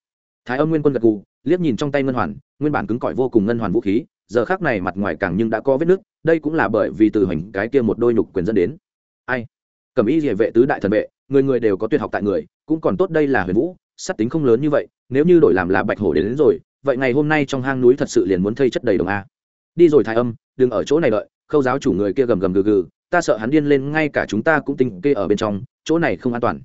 Thái âm nguyên quân gật gù liếc nhìn trong tay ngân hoàn nguyên bản cứng cỏi vô cùng ngân hoàn vũ khí giờ khác này mặt ngoài càng nhưng đã có vết nứt đây cũng là bởi vì từ hành cái kia một đôi nhục quyền dẫn đến. Ai? Cầm ý địa vệ tứ đại thần vệ người người đều có tuyệt học tại người cũng còn tốt đây là huyền vũ sắt tính không lớn như vậy nếu như đổi làm là bạch hổ đến, đến rồi vậy ngày hôm nay trong hang núi thật sự liền muốn thây chất đầy đồng a. Đi rồi thái âm, đừng ở chỗ này đợi, khâu giáo chủ người kia gầm gầm gừ gừ, ta sợ hắn điên lên, ngay cả chúng ta cũng tinh kê ở bên trong, chỗ này không an toàn.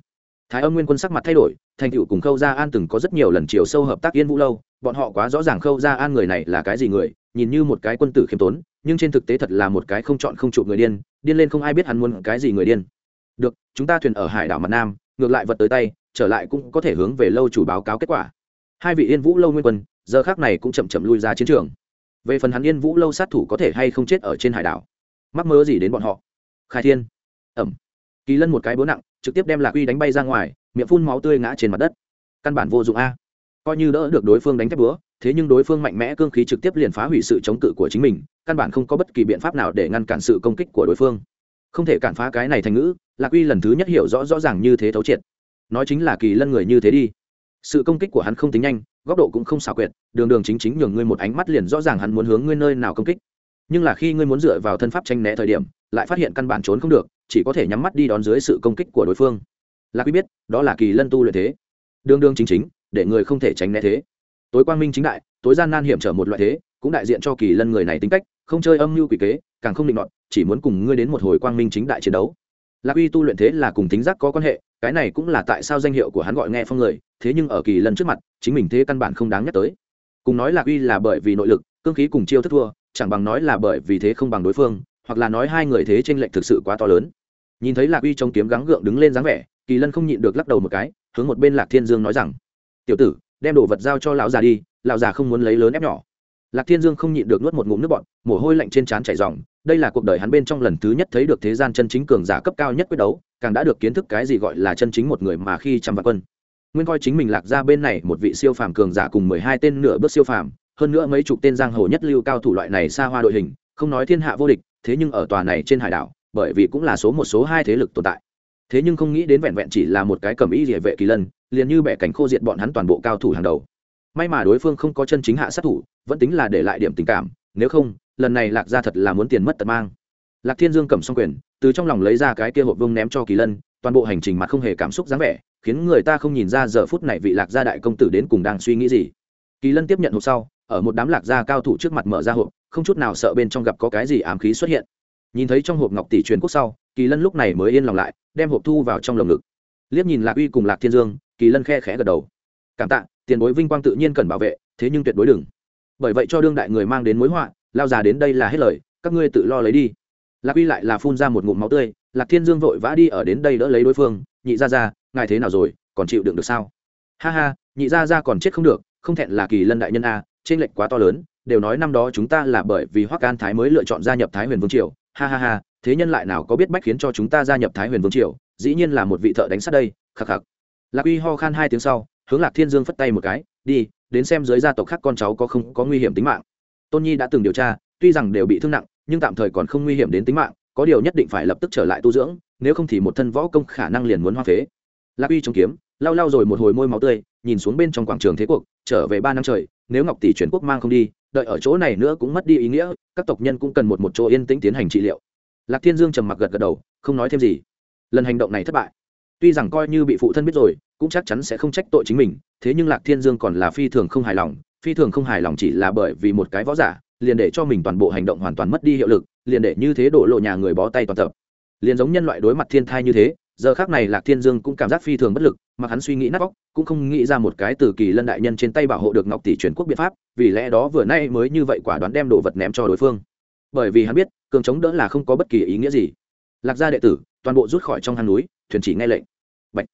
Thái âm nguyên quân sắc mặt thay đổi, thành tựu cùng khâu gia an từng có rất nhiều lần chiều sâu hợp tác yên vũ lâu, bọn họ quá rõ ràng khâu gia an người này là cái gì người, nhìn như một cái quân tử khiêm tốn, nhưng trên thực tế thật là một cái không chọn không chụp người điên điên lên không ai biết hắn muốn cái gì người điên. Được, chúng ta thuyền ở hải đảo mặt nam, ngược lại vật tới tay, trở lại cũng có thể hướng về lâu chủ báo cáo kết quả. Hai vị yên vũ lâu nguyên quân giờ khác này cũng chậm chậm lui ra chiến trường. Về phần hắn yên vũ lâu sát thủ có thể hay không chết ở trên hải đảo? Mắc mơ gì đến bọn họ? Khai thiên. Ẩm. Kỳ lân một cái búa nặng, trực tiếp đem lạc uy đánh bay ra ngoài, miệng phun máu tươi ngã trên mặt đất. Căn bản vô dụng a. Coi như đỡ được đối phương đánh thép búa, thế nhưng đối phương mạnh mẽ cương khí trực tiếp liền phá hủy sự chống cự của chính mình, căn bản không có bất kỳ biện pháp nào để ngăn cản sự công kích của đối phương. Không thể cản phá cái này thành ngữ, lạc uy lần thứ nhất hiểu rõ rõ ràng như thế thấu triệt. Nói chính là kỳ lân người như thế đi sự công kích của hắn không tính nhanh, góc độ cũng không xảo quyệt, đường đường chính chính nhường ngươi một ánh mắt liền rõ ràng hắn muốn hướng ngươi nơi nào công kích. Nhưng là khi ngươi muốn dựa vào thân pháp tranh né thời điểm, lại phát hiện căn bản trốn không được, chỉ có thể nhắm mắt đi đón dưới sự công kích của đối phương. Là quý biết, đó là kỳ lân tu luyện thế. Đường đường chính chính, để người không thể tránh né thế. Tối quang minh chính đại, tối gian nan hiểm trở một loại thế, cũng đại diện cho kỳ lân người này tính cách, không chơi âm mưu quỷ kế, càng không định đoạn, chỉ muốn cùng ngươi đến một hồi quang minh chính đại chiến đấu lạc uy tu luyện thế là cùng tính giác có quan hệ, cái này cũng là tại sao danh hiệu của hắn gọi nghe phong người, thế nhưng ở kỳ lần trước mặt, chính mình thế căn bản không đáng nhắc tới. Cùng nói lạc uy là bởi vì nội lực, cương khí cùng chiêu thất thua, chẳng bằng nói là bởi vì thế không bằng đối phương, hoặc là nói hai người thế tranh lệch thực sự quá to lớn. Nhìn thấy lạc uy trong kiếm gắng gượng đứng lên dáng vẻ, kỳ lân không nhịn được lắc đầu một cái, hướng một bên lạc thiên dương nói rằng, tiểu tử, đem đồ vật giao cho lão già đi, lão già không muốn lấy lớn ép nhỏ lạc thiên dương không nhịn được nuốt một ngụm nước bọt, mồ hôi lạnh trên trán chảy ròng. Đây là cuộc đời hắn bên trong lần thứ nhất thấy được thế gian chân chính cường giả cấp cao nhất quyết đấu, càng đã được kiến thức cái gì gọi là chân chính một người mà khi trăm vạn quân. Nguyên coi chính mình lạc ra bên này một vị siêu phàm cường giả cùng mười hai tên nửa bước siêu phàm, hơn nữa mấy chục tên giang hồ nhất lưu cao thủ loại này xa hoa đội hình, không nói thiên hạ vô địch, thế nhưng ở tòa này trên hải đảo, bởi vì cũng là số một số hai thế lực tồn tại. Thế nhưng không nghĩ đến vẹn vẹn chỉ là một cái cầm ý địa vệ kỳ lân, liền như bẻ cảnh khô diệt bọn hắn toàn bộ cao thủ hàng đầu may mà đối phương không có chân chính hạ sát thủ, vẫn tính là để lại điểm tình cảm, nếu không, lần này lạc ra thật là muốn tiền mất tật mang. Lạc thiên dương cầm xong quyền, từ trong lòng lấy ra cái kia hộp vương ném cho kỳ lân, toàn bộ hành trình mặt không hề cảm xúc dáng vẻ, khiến người ta không nhìn ra giờ phút này vị lạc gia đại công tử đến cùng đang suy nghĩ gì. Kỳ lân tiếp nhận hộp sau, ở một đám lạc gia cao thủ trước mặt mở ra hộp, không chút nào sợ bên trong gặp có cái gì ám khí xuất hiện. Nhìn thấy trong hộp ngọc tỷ truyền quốc sau, kỳ lân lúc này mới yên lòng lại, đem hộp thu vào trong lồng ngực. Liếc nhìn lạc uy cùng lạc thiên dương, kỳ lân khe khẽ gật đầu. Cảm tạ tiền bối vinh quang tự nhiên cần bảo vệ, thế nhưng tuyệt đối đừng. Bởi vậy cho đương đại người mang đến mối họa, lao già đến đây là hết lời, các ngươi tự lo lấy đi. Lạc uy lại là phun ra một ngụm máu tươi, lạc thiên dương vội vã đi ở đến đây đỡ lấy đối phương, nhị ra ra ngài thế nào rồi, còn chịu đựng được sao? Ha ha, nhị ra ra còn chết không được, không thẹn là kỳ lân đại nhân a trên lệnh quá to lớn, đều nói năm đó chúng ta là bởi vì hoắc an thái mới lựa chọn gia nhập thái huyền vương triều. Ha ha ha, thế nhân lại nào có biết bách khiến cho chúng ta gia nhập thái huyền vương triều, dĩ nhiên là một vị thợ đánh sát đây, khắc khắc. Lạc uy ho khan hai tiếng sau hướng lạc thiên dương phất tay một cái, đi, đến xem dưới gia tộc khác con cháu có không có nguy hiểm tính mạng. Tôn nhi đã từng điều tra, tuy rằng đều bị thương nặng, nhưng tạm thời còn không nguy hiểm đến tính mạng, có điều nhất định phải lập tức trở lại tu dưỡng, nếu không thì một thân võ công khả năng liền muốn hoa phế. Lạc uy chống kiếm, lau lau rồi một hồi môi máu tươi, nhìn xuống bên trong quảng trường thế cuộc, trở về ba năm trời, nếu ngọc tỷ chuyển quốc mang không đi, đợi ở chỗ này nữa cũng mất đi ý nghĩa, các tộc nhân cũng cần một một chỗ yên tĩnh tiến hành trị liệu. Lạc thiên dương trầm mặc gật gật đầu, không nói thêm gì. Lần hành động này thất bại tuy rằng coi như bị phụ thân biết rồi, cũng chắc chắn sẽ không trách tội chính mình, thế nhưng lạc thiên dương còn là phi thường không hài lòng, phi thường không hài lòng chỉ là bởi vì một cái võ giả, liền để cho mình toàn bộ hành động hoàn toàn mất đi hiệu lực, liền để như thế đổ lộ nhà người bó tay toàn tập. Liền giống nhân loại đối mặt thiên thai như thế, giờ khác này lạc thiên dương cũng cảm giác phi thường bất lực, mà hắn suy nghĩ nát bóc cũng không nghĩ ra một cái từ kỳ lân đại nhân trên tay bảo hộ được ngọc tỷ truyền quốc biện pháp, vì lẽ đó vừa nay mới như vậy quả đoán đem đồ vật ném cho đối phương. Bởi vì hắn biết, cường chống đỡ là không có bất kỳ ý nghĩa gì. Lạc gia đệ tử, toàn bộ rút khỏi trong hang núi thuyền chỉ nghe lệnh. Bạch.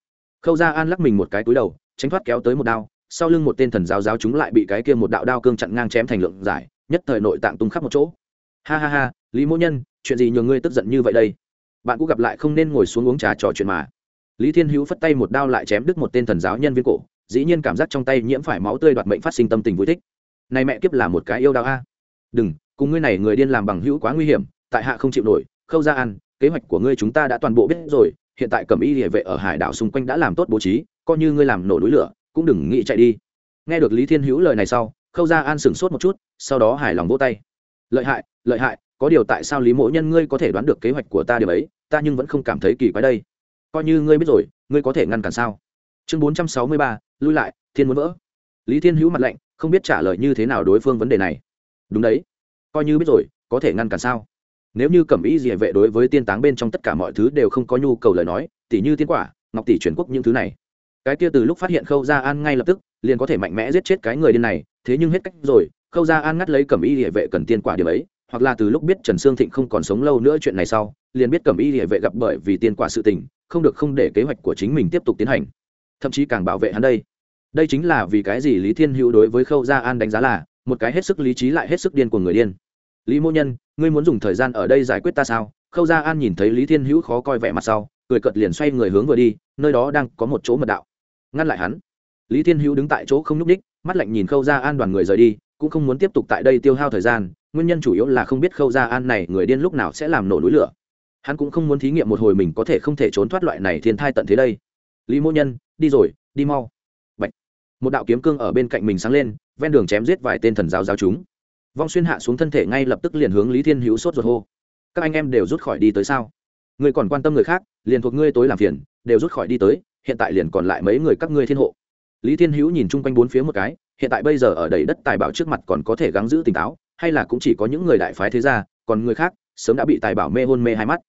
khâu ra an lắc mình một cái túi đầu, tránh thoát kéo tới một đao, sau lưng một tên thần giáo giáo chúng lại bị cái kia một đạo đao cương chặn ngang chém thành lượng giải, nhất thời nội tạng tung khắp một chỗ. Ha ha ha, lý mỗ nhân, chuyện gì nhường ngươi tức giận như vậy đây? Bạn cũng gặp lại không nên ngồi xuống uống trà trò chuyện mà. Lý thiên hữu phất tay một đao lại chém đứt một tên thần giáo nhân viên cổ, dĩ nhiên cảm giác trong tay nhiễm phải máu tươi đoạt mệnh phát sinh tâm tình vui thích. Này mẹ kiếp là một cái yêu đao a. Đừng, cùng ngươi này người điên làm bằng hữu quá nguy hiểm, tại hạ không chịu nổi. Khâu ra ăn kế hoạch của ngươi chúng ta đã toàn bộ biết rồi hiện tại cẩm y địa vệ ở hải đảo xung quanh đã làm tốt bố trí, coi như ngươi làm nổ núi lửa, cũng đừng nghĩ chạy đi. Nghe được lý thiên hữu lời này sau, khâu ra an sửng sốt một chút, sau đó hài lòng vỗ tay. Lợi hại lợi hại, có điều tại sao lý mỗ nhân ngươi có thể đoán được kế hoạch của ta điều ấy, ta nhưng vẫn không cảm thấy kỳ quái đây. Coi như ngươi biết rồi, ngươi có thể ngăn cản sao? Chương bốn trăm sáu mươi ba, lui lại, thiên muốn vỡ. Lý thiên hữu mặt lạnh, không biết trả lời như thế nào đối phương vấn đề này. Đúng đấy. Coi như biết rồi, có thể ngăn cản sao? Nếu như cẩm ý địa vệ đối với tiên táng bên trong tất cả mọi thứ đều không có nhu cầu lời nói tỷ như tiên quả, ngọc tỷ chuyển quốc những thứ này. Cái kia từ lúc phát hiện khâu gia an ngay lập tức, liền có thể mạnh mẽ giết chết cái người điên này, thế nhưng hết cách rồi, khâu gia an ngắt lấy cẩm y địa vệ cần tiên quả điểm ấy, hoặc là từ lúc biết trần sương thịnh không còn sống lâu nữa chuyện này sau, liền biết cẩm y địa vệ gặp bởi vì tiên quả sự tình, không được không để kế hoạch của chính mình tiếp tục tiến hành. Thậm chí càng bảo vệ hắn đây. Đây chính là vì cái gì lý thiên hữu đối với khâu gia an đánh giá là, một cái hết sức lý trí lại hết sức điên của người điên lý mô nhân, ngươi muốn dùng thời gian ở đây giải quyết ta sao? Khâu gia an nhìn thấy lý thiên hữu khó coi vẻ mặt sau, cười cợt liền xoay người hướng vừa đi, nơi đó đang có một chỗ mật đạo. Ngăn lại hắn. Lý thiên hữu đứng tại chỗ không n ú c ních mắt lạnh nhìn khâu gia an đoàn người rời đi, cũng không muốn tiếp tục tại đây tiêu hao thời gian, nguyên nhân chủ yếu là không biết khâu gia an này người điên lúc nào sẽ làm nổ núi lửa. Hắn cũng không muốn thí nghiệm một hồi mình có thể không thể trốn thoát loại này thiên thai tận thế đây. Lý mô nhân, đi rồi, đi mau. Bạch. một đạo kiếm cương ở bên cạnh mình sáng lên, ven đường chém giết vài tên thần giáo giáo chúng vong xuyên hạ xuống thân thể ngay lập tức liền hướng lý thiên hữu sốt ruột hô. Các anh em đều rút khỏi đi tới sao? Người còn quan tâm người khác, liền thuộc ngươi tối làm phiền, đều rút khỏi đi tới, hiện tại liền còn lại mấy người các ngươi thiên hộ. Lý thiên hữu nhìn chung quanh bốn phía một cái, hiện tại bây giờ ở đầy đất tài bảo trước mặt còn có thể gắng giữ tỉnh táo, hay là cũng chỉ có những người đại phái thế gia, còn người khác, sớm đã bị tài bảo mê hôn mê hai mắt.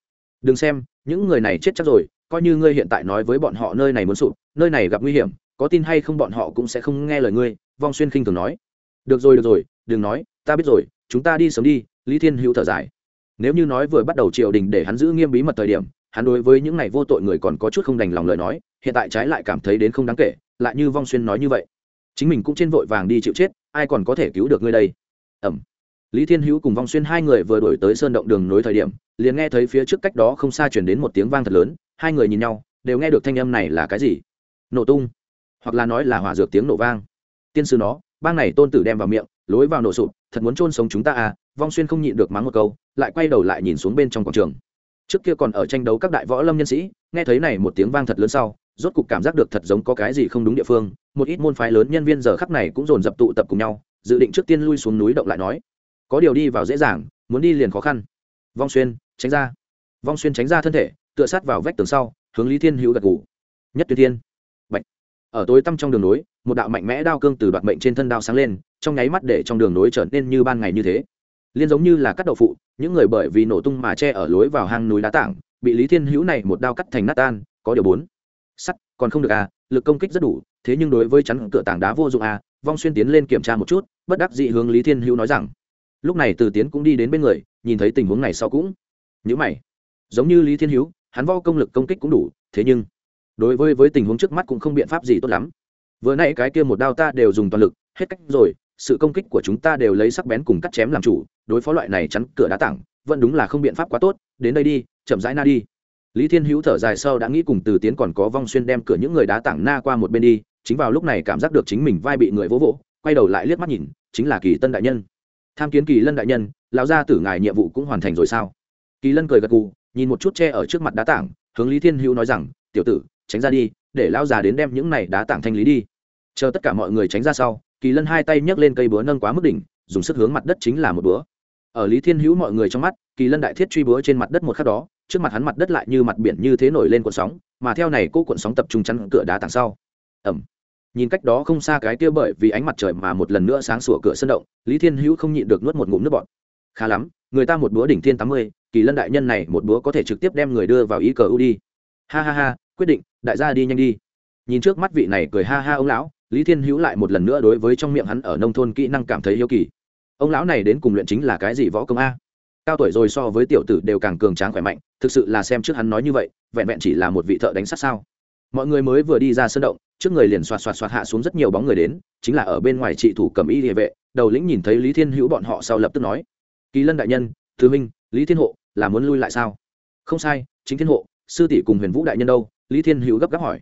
Đừng xem, những người này chết chắc rồi, coi như ngươi hiện tại nói với bọn họ nơi này muốn sụp, nơi này gặp nguy hiểm, có tin hay không bọn họ cũng sẽ không nghe lời ngươi, vong xuyên khinh thường nói. Được rồi được rồi, đừng nói ta biết rồi, chúng ta đi sớm đi, lý thiên hữu thở dài. Nếu như nói vừa bắt đầu triều đình để hắn giữ nghiêm bí mật thời điểm, hắn đối với những này vô tội người còn có chút không đành lòng lời nói, hiện tại trái lại cảm thấy đến không đáng kể, lại như vong xuyên nói như vậy. Chính mình cũng trên vội vàng đi chịu chết, ai còn có thể cứu được ngươi đây? Ẩm. Lý thiên hữu cùng vong xuyên hai người vừa đổi tới sơn động đường nối thời điểm, liền nghe thấy phía trước cách đó không xa chuyển đến một tiếng vang thật lớn, hai người nhìn nhau, đều nghe được thanh âm này là cái gì? Nổ tung. Hoặc là nói là hỏa dược tiếng nổ vang. Tiên sư nó, bang này tôn tử đem vào miệng lối vào nổ sụp thật muốn chôn sống chúng ta à? Vong xuyên không nhịn được mắng một câu lại quay đầu lại nhìn xuống bên trong quảng trường. Trước kia còn ở tranh đấu các đại võ lâm nhân sĩ nghe thấy này một tiếng vang thật lớn sau rốt cục cảm giác được thật giống có cái gì không đúng địa phương một ít môn phái lớn nhân viên giờ khắc này cũng dồn dập tụ tập cùng nhau dự định trước tiên lui xuống núi động lại nói có điều đi vào dễ dàng muốn đi liền khó khăn. Vong xuyên tránh ra. Vong xuyên tránh ra thân thể tựa sát vào vách tường sau hướng lý thiên hữu gật ngủ nhất tuyệt thiên. Bạch. ở tối tăm trong đường núi, một đạo mạnh mẽ đao cương từ đoạn mệnh trên thân đao sáng lên trong nháy mắt để trong đường nối trở nên như ban ngày như thế. Liên giống như là cắt đậu phụ, những người bởi vì nổ tung mà che ở lối vào hang núi đá tảng, bị lý thiên hữu này một đao cắt thành nát tan, có điều bốn. Sắt, còn không được à lực công kích rất đủ, thế nhưng đối với chắn cửa tảng đá vô dụng à vong xuyên tiến lên kiểm tra một chút, bất đắc dị hướng lý thiên hữu nói rằng, lúc này từ tiến cũng đi đến bên người, nhìn thấy tình huống này sau cũng nhữ mày. Giống như lý thiên hữu, hắn vo công lực công kích cũng đủ, thế nhưng đối với với tình huống trước mắt cũng không biện pháp gì tốt lắm. Vừa nãy cái kia một đao ta đều dùng toàn lực, hết cách rồi sự công kích của chúng ta đều lấy sắc bén cùng cắt chém làm chủ, đối phó loại này chắn cửa đá tảng, vẫn đúng là không biện pháp quá tốt, đến đây đi, chậm rãi na đi. Lý thiên hữu thở dài sau đã nghĩ cùng từ tiến còn có vong xuyên đem cửa những người đá tảng na qua một bên đi, chính vào lúc này cảm giác được chính mình vai bị người vỗ vỗ, quay đầu lại liếc mắt nhìn, chính là kỳ tân đại nhân. Tham kiến kỳ lân đại nhân, lão gia tử ngài nhiệm vụ cũng hoàn thành rồi sao? Kỳ lân cười gật gù, nhìn một chút tre ở trước mặt đá tảng, hướng lý thiên hữu nói rằng, tiểu tử, tránh ra đi, để lão già đến đem những này đá tảng thanh lý đi. Chờ tất cả mọi người tránh ra sau kỳ lân hai tay nhấc lên cây búa nâng quá mức đỉnh, dùng sức hướng mặt đất chính là một búa. Ở lý thiên hữu mọi người trong mắt, kỳ lân đại thiết truy búa trên mặt đất một khắc đó, trước mặt hắn mặt đất lại như mặt biển như thế nổi lên cuộn sóng, mà theo này cô cuộn sóng tập trung chắn cửa đá tảng sau. Ẩm nhìn cách đó không xa cái kia bởi vì ánh mặt trời mà một lần nữa sáng sủa cửa sân động, lý thiên hữu không nhịn được nuốt một ngụm nước bọt. Khá lắm, người ta một búa đỉnh thiên tám mươi, kỳ lân đại nhân này một búa có thể trực tiếp đem người đưa vào ý cờ u đi. Ha ha ha, quyết định, đại gia đi nhanh đi. Nhìn trước mắt vị này cười ha ha ông lão lý thiên hữu lại một lần nữa đối với trong miệng hắn ở nông thôn kỹ năng cảm thấy hiếu kỳ. Ông lão này đến cùng luyện chính là cái gì võ công a? Cao tuổi rồi so với tiểu tử đều càng cường tráng khỏe mạnh, thực sự là xem trước hắn nói như vậy, vẹn vẹn chỉ là một vị thợ đánh sát sao? Mọi người mới vừa đi ra sân động, trước người liền xoạt xoạt xoạt hạ xuống rất nhiều bóng người đến, chính là ở bên ngoài trị thủ cầm y địa vệ, đầu lĩnh nhìn thấy lý thiên hữu bọn họ sau lập tức nói, kỳ lân đại nhân thứ minh, lý thiên hộ, là muốn lui lại sao? Không sai, chính thiên hộ, sư tỷ cùng huyền vũ đại nhân đâu? Lý thiên hữu gấp gáp hỏi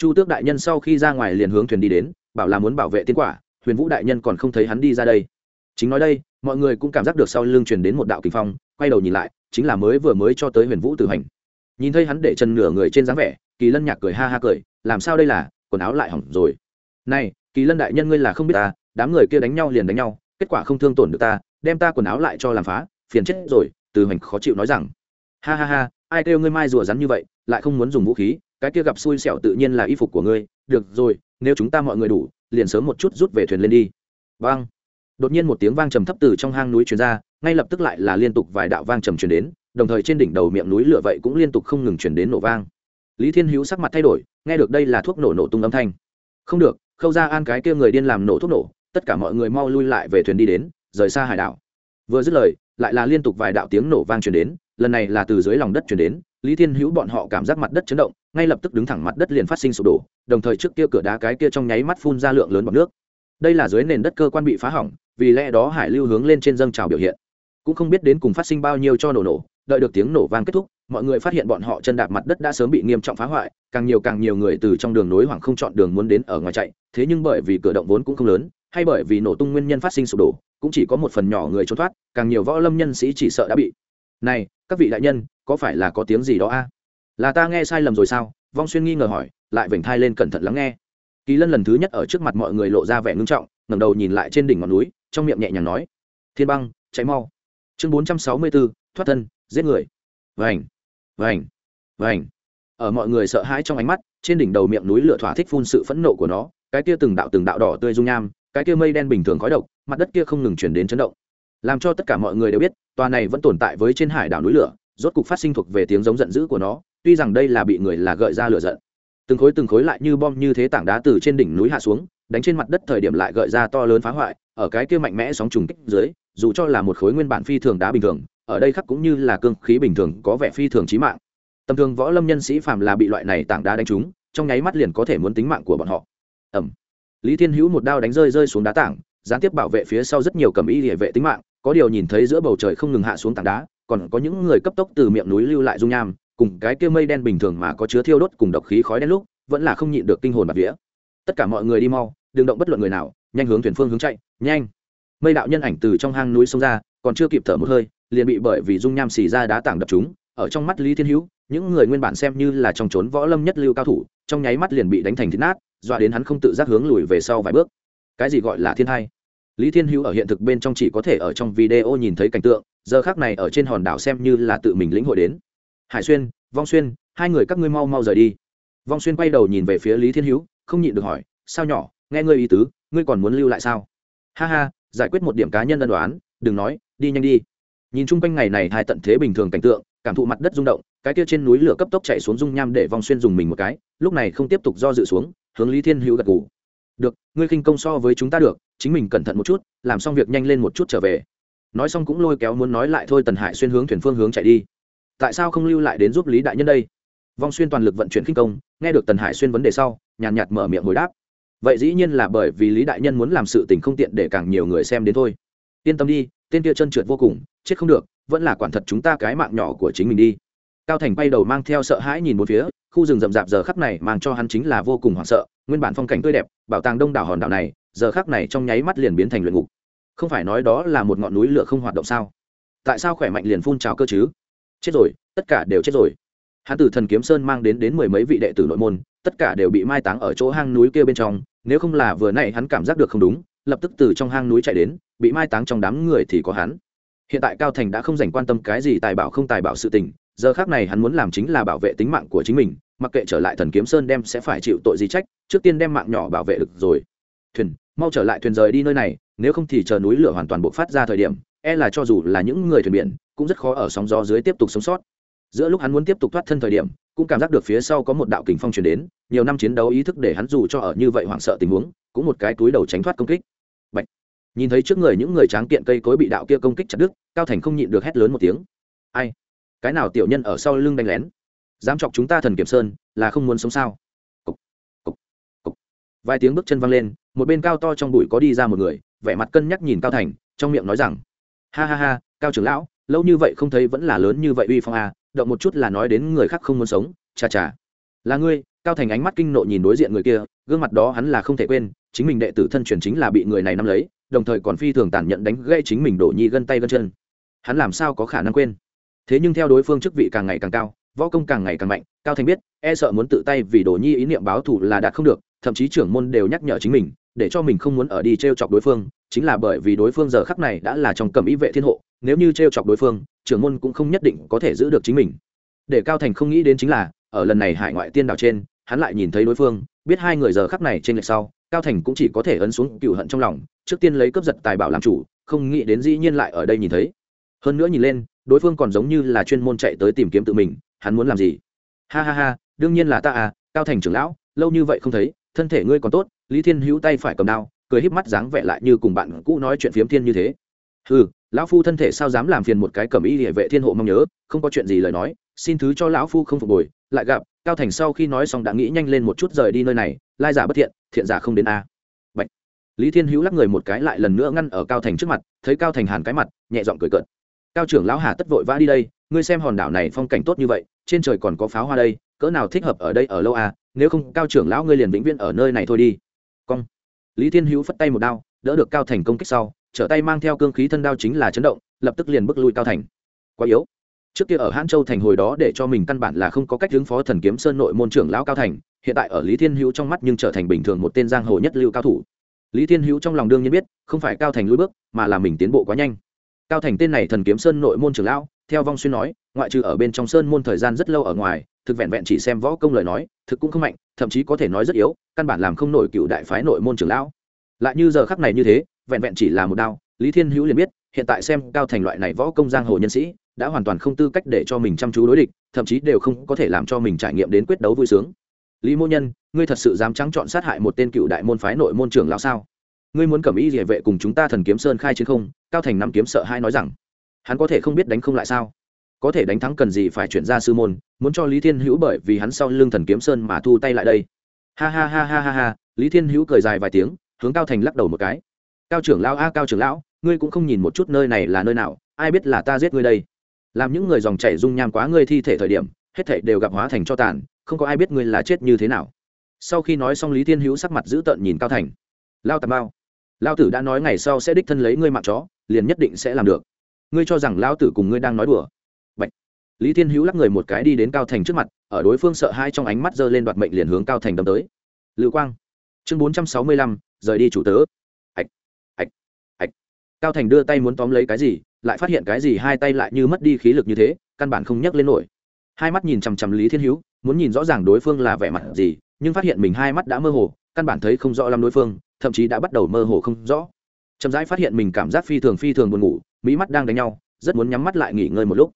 chu tước đại nhân sau khi ra ngoài liền hướng thuyền đi đến, bảo là muốn bảo vệ tiên quả, huyền vũ đại nhân còn không thấy hắn đi ra đây. Chính nói đây, mọi người cũng cảm giác được sau lưng truyền đến một đạo kinh phong, quay đầu nhìn lại, chính là mới vừa mới cho tới huyền vũ tử hành. Nhìn thấy hắn để chân nửa người trên dáng vẻ, kỳ lân nhạc cười ha ha cười, làm sao đây là, quần áo lại hỏng rồi. Này, kỳ lân đại nhân ngươi là không biết ta, đám người kia đánh nhau liền đánh nhau, kết quả không thương tổn được ta, đem ta quần áo lại cho làm phá, phiền chết rồi, từ hành khó chịu nói rằng. Ha ha ha, ai kêu ngươi mai rùa rắn như vậy, lại không muốn dùng vũ khí cái kia gặp xui xẻo tự nhiên là y phục của ngươi, được rồi, nếu chúng ta mọi người đủ, liền sớm một chút rút về thuyền lên đi. Vang đột nhiên một tiếng vang trầm thấp từ trong hang núi truyền ra, ngay lập tức lại là liên tục vài đạo vang trầm truyền đến, đồng thời trên đỉnh đầu miệng núi lửa vậy cũng liên tục không ngừng truyền đến nổ vang. Lý thiên hữu sắc mặt thay đổi, nghe được đây là thuốc nổ nổ tung âm thanh. Không được, khâu ra an cái kia người điên làm nổ thuốc nổ, tất cả mọi người mau lui lại về thuyền đi đến, rời xa hải đảo. Vừa dứt lời, lại là liên tục vài đạo tiếng nổ vang truyền đến, lần này là từ dưới lòng đất truyền đến, lý thiên hữu bọn họ cảm giác mặt đất chấn động ngay lập tức đứng thẳng mặt đất liền phát sinh sụp đổ, đồng thời trước kia cửa đá cái kia trong nháy mắt phun ra lượng lớn bọc nước. Đây là dưới nền đất cơ quan bị phá hỏng, vì lẽ đó hải lưu hướng lên trên dâng trào biểu hiện. Cũng không biết đến cùng phát sinh bao nhiêu cho nổ nổ, đợi được tiếng nổ vang kết thúc, mọi người phát hiện bọn họ chân đạp mặt đất đã sớm bị nghiêm trọng phá hoại, càng nhiều càng nhiều người từ trong đường nối hoảng không chọn đường muốn đến ở ngoài chạy, thế nhưng bởi vì cửa động vốn cũng không lớn, hay bởi vì nổ tung nguyên nhân phát sinh sụp đổ, cũng chỉ có một phần nhỏ người trốn thoát, càng nhiều võ lâm nhân sĩ chỉ sợ đã bị. Này, các vị đại nhân, có phải là có tiếng gì đó a? Là ta nghe sai lầm rồi sao? Vong xuyên nghi ngờ hỏi, lại vểnh thai lên cẩn thận lắng nghe. Kỳ lân lần thứ nhất ở trước mặt mọi người lộ ra vẻ ngưng trọng, ngẩng đầu nhìn lại trên đỉnh ngọn núi, trong miệng nhẹ nhàng nói, thiên băng cháy mau. Chương bốn trăm sáu mươi bốn, thoát thân, giết người. Vành vành vành. Ở mọi người sợ hãi trong ánh mắt, trên đỉnh đầu miệng núi lửa thỏa thích phun sự phẫn nộ của nó, cái kia từng đạo từng đạo đỏ tươi dung nham, cái kia mây đen bình thường khói độc, mặt đất kia không ngừng chuyển đến chấn động. Làm cho tất cả mọi người đều biết, tòa này vẫn tồn tại với trên hải đảo núi lửa, rốt cục phát sinh thuộc về tiếng giống giận dữ của nó tuy rằng đây là bị người là gợi ra lửa giận. Từng khối từng khối lại như bom như thế tảng đá từ trên đỉnh núi hạ xuống, đánh trên mặt đất thời điểm lại gợi ra to lớn phá hoại, ở cái kia mạnh mẽ sóng trùng kích dưới, dù cho là một khối nguyên bản phi thường đá bình thường, ở đây khắc cũng như là cương khí bình thường, có vẻ phi thường chí mạng. Tầm thường võ lâm nhân sĩ phàm là bị loại này tảng đá đánh trúng, trong nháy mắt liền có thể muốn tính mạng của bọn họ. Ẩm lý thiên hữu một đao đánh rơi rơi xuống đá tảng, gián tiếp bảo vệ phía sau rất nhiều cầm y địa vệ tính mạng, có điều nhìn thấy giữa bầu trời không ngừng hạ xuống tảng đá, còn có những người cấp tốc từ miệng núi lưu lại dung nham cùng cái kia mây đen bình thường mà có chứa thiêu đốt cùng độc khí khói đen lúc, vẫn là không nhịn được kinh hồn bạt vía. Tất cả mọi người đi mau, đừng động bất luận người nào, nhanh hướng thuyền phương hướng chạy, nhanh. Mây đạo nhân ảnh từ trong hang núi xông ra, còn chưa kịp thở một hơi, liền bị bởi vì dung nham xì ra đá tảng đập chúng, ở trong mắt lý thiên hữu, những người nguyên bản xem như là trong trốn võ lâm nhất lưu cao thủ, trong nháy mắt liền bị đánh thành thịt nát, dọa đến hắn không tự giác hướng lùi về sau vài bước. Cái gì gọi là thiên hai? Lý thiên hữu ở hiện thực bên trong chỉ có thể ở trong video nhìn thấy cảnh tượng, giờ khác này ở trên hòn đảo xem như là tự mình lĩnh hội đến hải xuyên, vong xuyên, hai người các ngươi mau mau rời đi. Vong xuyên quay đầu nhìn về phía lý thiên hữu, không nhịn được hỏi, sao nhỏ, nghe ngươi ý tứ, ngươi còn muốn lưu lại sao? Ha ha, giải quyết một điểm cá nhân ân đoán đừng nói, đi nhanh đi. Nhìn chung quanh ngày này hai tận thế bình thường cảnh tượng, cảm thụ mặt đất rung động, cái kia trên núi lửa cấp tốc chạy xuống dung nham để vong xuyên dùng mình một cái, lúc này không tiếp tục do dự xuống, hướng lý thiên hữu gật gù. Được, ngươi khinh công so với chúng ta được, chính mình cẩn thận một chút, làm xong việc nhanh lên một chút trở về. Nói xong cũng lôi kéo muốn nói lại thôi tần hải xuyên hướng thuyền phương hướng chạy đi tại sao không lưu lại đến giúp lý đại nhân đây? Vong xuyên toàn lực vận chuyển kinh công nghe được tần hải xuyên vấn đề sau nhàn nhạt, nhạt mở miệng hồi đáp. Vậy dĩ nhiên là bởi vì lý đại nhân muốn làm sự tình không tiện để càng nhiều người xem đến thôi. Yên tâm đi tên kia chân trượt vô cùng chết không được vẫn là quản thật chúng ta cái mạng nhỏ của chính mình đi. Cao thành bay đầu mang theo sợ hãi nhìn một phía khu rừng rậm rạp giờ khắc này mang cho hắn chính là vô cùng hoảng sợ nguyên bản phong cảnh tươi đẹp bảo tàng đông đảo hòn đảo này giờ khắc này trong nháy mắt liền biến thành luyện ngục. Không phải nói đó là một ngọn núi lửa không hoạt động sao? Tại sao khỏe mạnh liền phun trào cơ chứ? Chết rồi, tất cả đều chết rồi. Hắn từ thần kiếm sơn mang đến đến mười mấy vị đệ tử nội môn, tất cả đều bị mai táng ở chỗ hang núi kia bên trong, nếu không là vừa nãy hắn cảm giác được không đúng, lập tức từ trong hang núi chạy đến, bị mai táng trong đám người thì có hắn. Hiện tại cao thành đã không dành quan tâm cái gì tài bảo không tài bảo sự tình, giờ khác này hắn muốn làm chính là bảo vệ tính mạng của chính mình, mặc kệ trở lại thần kiếm sơn đem sẽ phải chịu tội gì trách, trước tiên đem mạng nhỏ bảo vệ được rồi. Thuyền, mau trở lại thuyền rời đi nơi này, nếu không thì chờ núi lửa hoàn toàn bộc phát ra thời điểm e là cho dù là những người thuyền biển cũng rất khó ở sóng gió dưới tiếp tục sống sót. Giữa lúc hắn muốn tiếp tục thoát thân thời điểm cũng cảm giác được phía sau có một đạo kình phong truyền đến nhiều năm chiến đấu ý thức để hắn dù cho ở như vậy hoảng sợ tình huống cũng một cái túi đầu tránh thoát công kích. Bạch. nhìn thấy trước người những người tráng kiện cây cối bị đạo kia công kích chặt đứt cao thành không nhịn được hét lớn một tiếng. Ai? Cái nào tiểu nhân ở sau lưng đánh lén? Dám chọc chúng ta thần kiểm sơn là không muốn sống sao? Cục, cục, cục. vài tiếng bước chân văng lên một bên cao to trong bụi có đi ra một người vẻ mặt cân nhắc nhìn cao thành trong miệng nói rằng ha ha ha, cao trưởng lão, lâu như vậy không thấy vẫn là lớn như vậy uy phong à động một chút là nói đến người khác không muốn sống, chà chà. Là ngươi, cao thành ánh mắt kinh nộ nhìn đối diện người kia, gương mặt đó hắn là không thể quên, chính mình đệ tử thân truyền chính là bị người này nắm lấy, đồng thời còn phi thường tàn nhẫn đánh gây chính mình đổ nhi gân tay gân chân. Hắn làm sao có khả năng quên? Thế nhưng theo đối phương chức vị càng ngày càng cao, võ công càng ngày càng mạnh, cao thành biết e sợ muốn tự tay vì đổ nhi ý niệm báo thù là đạt không được, thậm chí trưởng môn đều nhắc nhở chính mình để cho mình không muốn ở đi t r e o chọc đối phương, chính là bởi vì đối phương giờ khắc này đã là trong cầm ý vệ thiên hộ, nếu như t r e o chọc đối phương, trưởng môn cũng không nhất định có thể giữ được chính mình. Để cao thành không nghĩ đến chính là, ở lần này hải ngoại tiên đảo trên, hắn lại nhìn thấy đối phương, biết hai người giờ khắc này trên lệch sau, cao thành cũng chỉ có thể ấn xuống cựu hận trong lòng, trước tiên lấy cướp giật tài bảo làm chủ, không nghĩ đến dĩ nhiên lại ở đây nhìn thấy. Hơn nữa nhìn lên, đối phương còn giống như là chuyên môn chạy tới tìm kiếm tự mình, hắn muốn làm gì? Ha ha ha, đương nhiên là ta à cao thành trưởng lão, lâu như vậy không thấy, thân thể ngươi còn tốt lý thiên hữu tay phải cầm đao, cười híp mắt dáng vẻ lại như cùng bạn cũ nói chuyện phiếm thiên như thế. Ừ lão phu thân thể sao dám làm phiền một cái cầm ý địa vệ thiên hộ mong nhớ, không có chuyện gì lời nói, xin thứ cho lão phu không phục hồi, lại gặp, cao thành sau khi nói xong đã nghĩ nhanh lên một chút rời đi nơi này, lai giả bất thiện thiện giả không đến a. Bạch. lý thiên hữu lắc người một cái lại lần nữa ngăn ở cao thành trước mặt, thấy cao thành hàn cái mặt, nhẹ giọng cười cợt. Cao trưởng lão hà tất vội vã đi đây, ngươi xem hòn đảo này phong cảnh tốt như vậy, trên trời còn có pháo hoa đây, cỡ nào thích hợp ở đây ở lâu à nếu không cao trưởng lão ngươi liền vĩnh viễn ở nơi này thôi đi cong. Lý thiên hữu phất tay một đao, đỡ được cao thành công kích sau, trở tay mang theo cương khí thân đao chính là chấn động, lập tức liền bước lui cao thành. Quá yếu. Trước kia ở hãn châu thành hồi đó để cho mình căn bản là không có cách hướng phó thần kiếm sơn nội môn trưởng lão cao thành, hiện tại ở lý thiên hữu trong mắt nhưng trở thành bình thường một tên giang hồ nhất lưu cao thủ. Lý thiên hữu trong lòng đương nhiên biết, không phải cao thành lùi bước, mà là mình tiến bộ quá nhanh. Cao thành tên này thần kiếm sơn nội môn trưởng lão, theo vong xuyên nói, ngoại trừ ở bên trong sơn môn thời gian rất lâu ở ngoài thực vẹn vẹn chỉ xem võ công lời nói, thực cũng không mạnh, thậm chí có thể nói rất yếu, căn bản làm không nổi cựu đại phái nội môn trưởng lão. Lại như giờ khắc này như thế, vẹn vẹn chỉ là một đao, lý thiên hữu liền biết, hiện tại xem cao thành loại này võ công giang hồ nhân sĩ, đã hoàn toàn không tư cách để cho mình chăm chú đối địch, thậm chí đều không có thể làm cho mình trải nghiệm đến quyết đấu vui sướng. Lý mô nhân, ngươi thật sự dám trắng chọn sát hại một tên cựu đại môn phái nội môn trưởng lão sao? Ngươi muốn cầm ý địa vệ cùng chúng ta thần kiếm sơn khai chiến không? Cao thành nắm kiếm sợ hai nói rằng. Hắn có thể không biết đánh không lại sao? Có thể đánh thắng cần gì phải chuyển ra sư môn, muốn cho lý thiên hữu bởi vì hắn sau lưng thần kiếm sơn mà thu tay lại đây. Ha ha ha ha ha ha, lý thiên hữu cười dài vài tiếng, hướng cao thành lắc đầu một cái. Cao trưởng lão a, cao trưởng lão, ngươi cũng không nhìn một chút nơi này là nơi nào, ai biết là ta giết ngươi đây. Làm những người dòng chảy dung nham quá ngươi thi thể thời điểm, hết thảy đều gặp hóa thành cho tàn, không có ai biết ngươi là chết như thế nào. Sau khi nói xong lý thiên hữu sắc mặt dữ tợn nhìn cao thành. Lao tà bao lao tử đã nói ngày sau sẽ đích thân lấy ngươi mạng chó, liền nhất định sẽ làm được. Ngươi cho rằng lao tử cùng ngươi đang nói đùa lý thiên hữu lắc người một cái đi đến cao thành trước mặt, ở đối phương sợ hai trong ánh mắt giơ lên đoạt mệnh liền hướng cao thành đâm tới. Lưu quang. Chương bốn trăm sáu mươi lăm, rời đi chủ tớ. Ạch ạch ạch. Cao thành đưa tay muốn tóm lấy cái gì, lại phát hiện cái gì hai tay lại như mất đi khí lực như thế, căn bản không nhấc lên nổi. Hai mắt nhìn chằm chằm lý thiên hữu, muốn nhìn rõ ràng đối phương là vẻ mặt gì, nhưng phát hiện mình hai mắt đã mơ hồ, căn bản thấy không rõ lắm đối phương, thậm chí đã bắt đầu mơ hồ không rõ. Chậm rãi phát hiện mình cảm giác phi thường phi thường buồn ngủ, mỹ mắt đang đánh nhau, rất muốn nhắm mắt lại nghỉ ngơi một lúc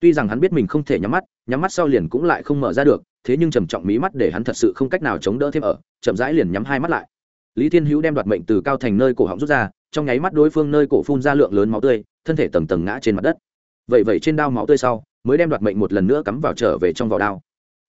tuy rằng hắn biết mình không thể nhắm mắt nhắm mắt sau liền cũng lại không mở ra được, thế nhưng trầm trọng mí mắt để hắn thật sự không cách nào chống đỡ thêm ở, chậm rãi liền nhắm hai mắt lại. Lý thiên hữu đem đoạt mệnh từ cao thành nơi cổ họng rút ra, trong nháy mắt đối phương nơi cổ phun ra lượng lớn máu tươi, thân thể tầng tầng ngã trên mặt đất. Vậy vậy trên đao máu tươi sau, mới đem đoạt mệnh một lần nữa cắm vào trở về trong vỏ đao.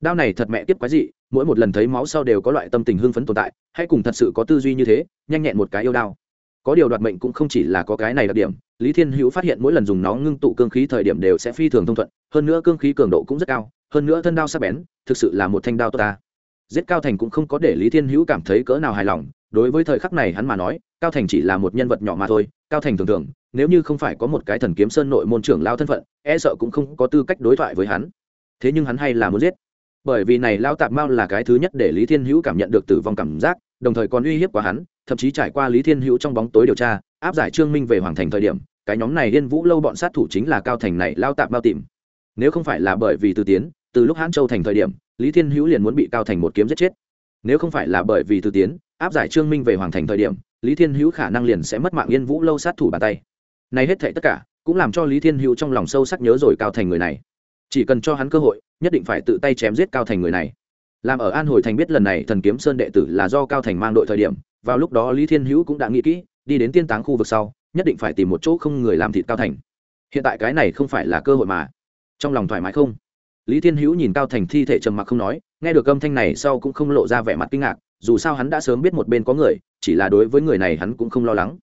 Đao này thật mẹ tiếp quái dị, mỗi một lần thấy máu sau đều có loại tâm tình hưng phấn tồn tại hay cùng thật sự có tư duy như thế, nhanh nhẹn một cái yêu đao có điều đoạt mệnh cũng không chỉ là có cái này đặc điểm, lý thiên hữu phát hiện mỗi lần dùng nó ngưng tụ cương khí thời điểm đều sẽ phi thường thông thuận, hơn nữa cương khí cường độ cũng rất cao, hơn nữa thân đao sắc bén, thực sự là một thanh đao tốt ta. Giết cao thành cũng không có để lý thiên hữu cảm thấy cỡ nào hài lòng, đối với thời khắc này hắn mà nói, cao thành chỉ là một nhân vật nhỏ mà thôi, cao thành thường thường, nếu như không phải có một cái thần kiếm sơn nội môn trưởng lao thân phận e sợ cũng không có tư cách đối thoại với hắn. Thế nhưng hắn hay là muốn giết. Bởi vì này lao tạp mao là cái thứ nhất để lý thiên hữu cảm nhận được tử vong cảm giác, đồng thời còn uy hiếp quá hắn thậm chí trải qua lý thiên hữu trong bóng tối điều tra, áp giải trương minh về hoàng thành thời điểm, cái nhóm này liên vũ lâu bọn sát thủ chính là cao thành này lao tạp bao tìm. Nếu không phải là bởi vì từ tiến, từ lúc hãn châu thành thời điểm, lý thiên hữu liền muốn bị cao thành một kiếm giết chết. Nếu không phải là bởi vì từ tiến, áp giải trương minh về hoàng thành thời điểm, lý thiên hữu khả năng liền sẽ mất mạng yên vũ lâu sát thủ bàn tay. Này hết thệ tất cả, cũng làm cho lý thiên hữu trong lòng sâu sắc nhớ rồi cao thành người này. Chỉ cần cho hắn cơ hội, nhất định phải tự tay chém giết cao thành người này. Làm ở an hồi thành biết lần này thần kiếm sơn đệ tử là do cao thành mang đội thời điểm vào lúc đó lý thiên hữu cũng đã nghĩ kỹ, đi đến tiên táng khu vực sau, nhất định phải tìm một chỗ không người làm thịt cao thành. Hiện tại cái này không phải là cơ hội mà. Trong lòng thoải mái không? Lý thiên hữu nhìn cao thành thi thể trầm mặc không nói, nghe được âm thanh này sau cũng không lộ ra vẻ mặt kinh ngạc, dù sao hắn đã sớm biết một bên có người, chỉ là đối với người này hắn cũng không lo lắng.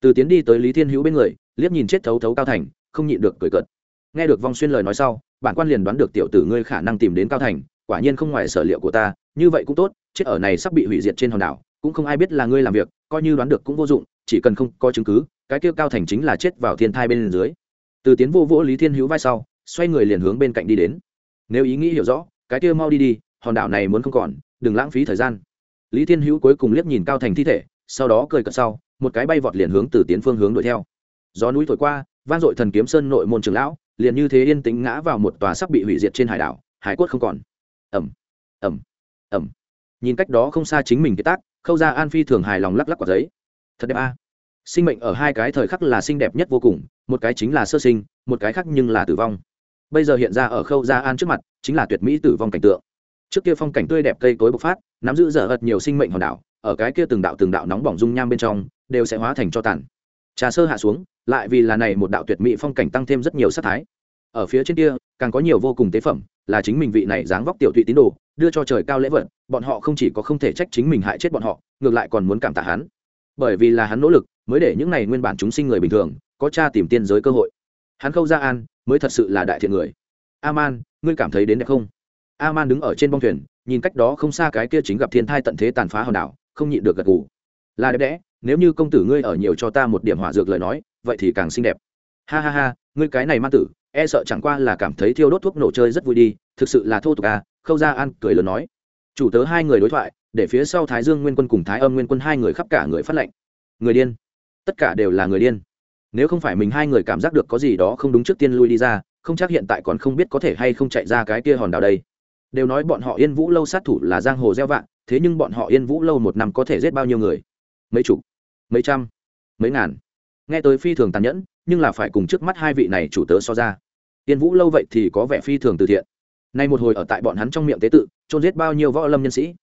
Từ tiến đi tới lý thiên hữu bên người, liếc nhìn chết thấu thấu cao thành, không nhịn được cười cợt. Nghe được vong xuyên lời nói sau, bản quan liền đoán được tiểu tử ngươi khả năng tìm đến cao thành, quả nhiên không ngoài sở liệu của ta, như vậy cũng tốt, chết ở này sắp bị hủy diệt trên hòn đảo cũng không ai biết là ngươi làm việc, coi như đoán được cũng vô dụng, chỉ cần không có chứng cứ, cái kia cao thành chính là chết vào thiên thai bên dưới. Từ tiến vô vỗ lý thiên hữu vai sau, xoay người liền hướng bên cạnh đi đến. Nếu ý nghĩ hiểu rõ, cái kia mau đi đi, hòn đảo này muốn không còn, đừng lãng phí thời gian. Lý thiên hữu cuối cùng liếc nhìn cao thành thi thể, sau đó cười cợt sau, một cái bay vọt liền hướng từ tiến phương hướng đuổi theo. Gió núi thổi qua, vang dội thần kiếm sơn nội môn trường lão, liền như thế yên tĩnh ngã vào một tòa sắp bị hủy diệt trên hải đảo, hải quất không còn. Ẩm ẩm ẩm nhìn cách đó không xa chính mình cái tác khâu ra an phi thường hài lòng lắc lắc quả giấy. Thật đẹp a. Sinh mệnh ở hai cái thời khắc là xinh đẹp nhất vô cùng, một cái chính là sơ sinh, một cái khác nhưng là tử vong. Bây giờ hiện ra ở khâu gia an trước mặt, chính là tuyệt mỹ tử vong cảnh tượng. Trước kia phong cảnh tươi đẹp cây cối bộc phát, nắm giữ dở ợt nhiều sinh mệnh hòn đảo, ở cái kia từng đạo từng đạo nóng bỏng dung nham bên trong, đều sẽ hóa thành cho tàn. Trà sơ hạ xuống, lại vì là này một đạo tuyệt mỹ phong cảnh tăng thêm rất nhiều sắc thái. Ở phía trên kia, càng có nhiều vô cùng tế phẩm, là chính mình vị này dáng vóc tiểu thụy tín đồ, đưa cho trời cao lễ vật bọn họ không chỉ có không thể trách chính mình hại chết bọn họ, ngược lại còn muốn cảm tạ hắn. Bởi vì là hắn nỗ lực, mới để những này nguyên bản chúng sinh người bình thường, có cha tìm tiên giới cơ hội. Hắn khâu ra an, mới thật sự là đại thiện người. Aman, ngươi cảm thấy đến đẹp không? Aman đứng ở trên bong thuyền, nhìn cách đó không xa cái kia chính gặp thiên thai tận thế tàn phá hòn đảo, không nhịn được gật gù. Là đẹp đẽ, nếu như công tử ngươi ở nhiều cho ta một điểm hỏa dược lời nói, vậy thì càng xinh đẹp. Ha ha ha, ngươi cái này man tử e sợ chẳng qua là cảm thấy thiêu đốt thuốc nổ chơi rất vui đi, thực sự là thô tục à khâu ra an cười lớn nói chủ tớ hai người đối thoại, để phía sau thái dương nguyên quân cùng thái âm nguyên quân hai người khắp cả người phát lệnh. Người điên. Tất cả đều là người điên. Nếu không phải mình hai người cảm giác được có gì đó không đúng trước tiên lui đi ra, không chắc hiện tại còn không biết có thể hay không chạy ra cái kia hòn đảo đây. Đều nói bọn họ yên vũ lâu sát thủ là giang hồ gieo vạn thế nhưng bọn họ yên vũ lâu một năm có thể giết bao nhiêu người? Mấy chục, mấy trăm, mấy ngàn. Nghe tới phi thường tàn nhẫn, nhưng là phải cùng trước mắt hai vị này chủ tớ so ra. Yên vũ lâu vậy thì có vẻ phi thường từ thiện nay một hồi ở tại bọn hắn trong miệng tế tự trôn giết bao nhiêu võ lâm nhân sĩ?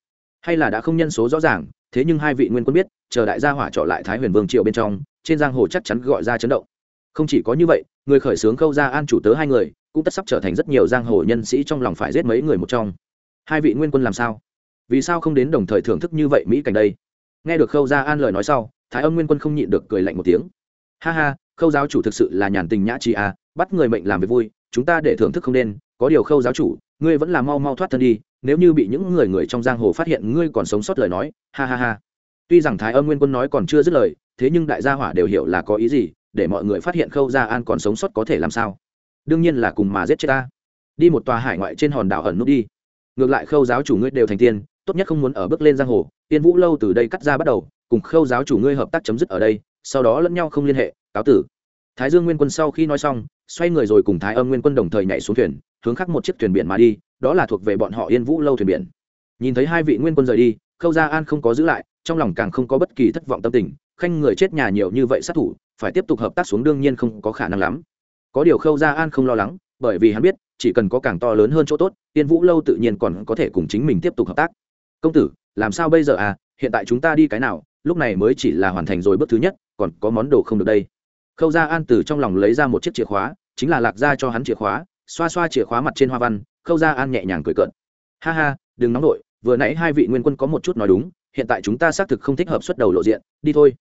Hay là đã không nhân số rõ ràng, thế nhưng hai vị nguyên quân biết, chờ đại gia hỏa trọ lại thái huyền vương triều bên trong, trên giang hồ chắc chắn gọi ra chấn động. Không chỉ có như vậy, người khởi xướng khâu ra an chủ tớ hai người, cũng tất sắp trở thành rất nhiều giang hồ nhân sĩ trong lòng phải giết mấy người một trong. Hai vị nguyên quân làm sao? Vì sao không đến đồng thời thưởng thức như vậy mỹ cảnh đây? Nghe được khâu ra an lời nói sau, thái âm nguyên quân không nhịn được cười lạnh một tiếng. Ha ha, khâu giáo chủ thực sự là nhàn tình nhã chi à bắt người mệnh làm việc vui chúng ta để thưởng thức không nên, có điều khâu giáo chủ, ngươi vẫn là mau mau thoát thân đi, nếu như bị những người người trong giang hồ phát hiện ngươi còn sống sót lời nói, ha ha ha. Tuy rằng thái âm nguyên quân nói còn chưa dứt lời, thế nhưng đại gia hỏa đều hiểu là có ý gì, để mọi người phát hiện khâu gia an còn sống sót có thể làm sao. Đương nhiên là cùng mà giết chết ta. Đi một tòa hải ngoại trên hòn đảo ẩn nút đi. Ngược lại khâu giáo chủ ngươi đều thành tiên, tốt nhất không muốn ở bước lên giang hồ, tiên vũ lâu từ đây cắt ra bắt đầu, cùng khâu giáo chủ ngươi hợp tác chấm dứt ở đây, sau đó lẫn nhau không liên hệ, cáo tử thái dương nguyên quân sau khi nói xong, xoay người rồi cùng thái âm nguyên quân đồng thời nhảy xuống thuyền, hướng khắc một chiếc thuyền biển mà đi, đó là thuộc về bọn họ yên vũ lâu thuyền biển. Nhìn thấy hai vị nguyên quân rời đi, khâu gia an không có giữ lại, trong lòng càng không có bất kỳ thất vọng tâm tình, khanh người chết nhà nhiều như vậy sát thủ, phải tiếp tục hợp tác xuống đương nhiên không có khả năng lắm. Có điều khâu gia an không lo lắng, bởi vì hắn biết, chỉ cần có càng to lớn hơn chỗ tốt tiên vũ lâu tự nhiên còn có thể cùng chính mình tiếp tục hợp tác. Công tử, làm sao bây giờ à? Hiện tại chúng ta đi cái nào? Lúc này mới chỉ là hoàn thành rồi bước thứ nhất, còn có món đồ không được đây khâu gia an từ trong lòng lấy ra một chiếc chìa khóa, chính là lạc ra cho hắn chìa khóa, xoa xoa chìa khóa mặt trên hoa văn, khâu gia an nhẹ nhàng cười cợt. Ha ha, đừng nóng nổi vừa nãy hai vị nguyên quân có một chút nói đúng, hiện tại chúng ta xác thực không thích hợp xuất đầu lộ diện, đi thôi.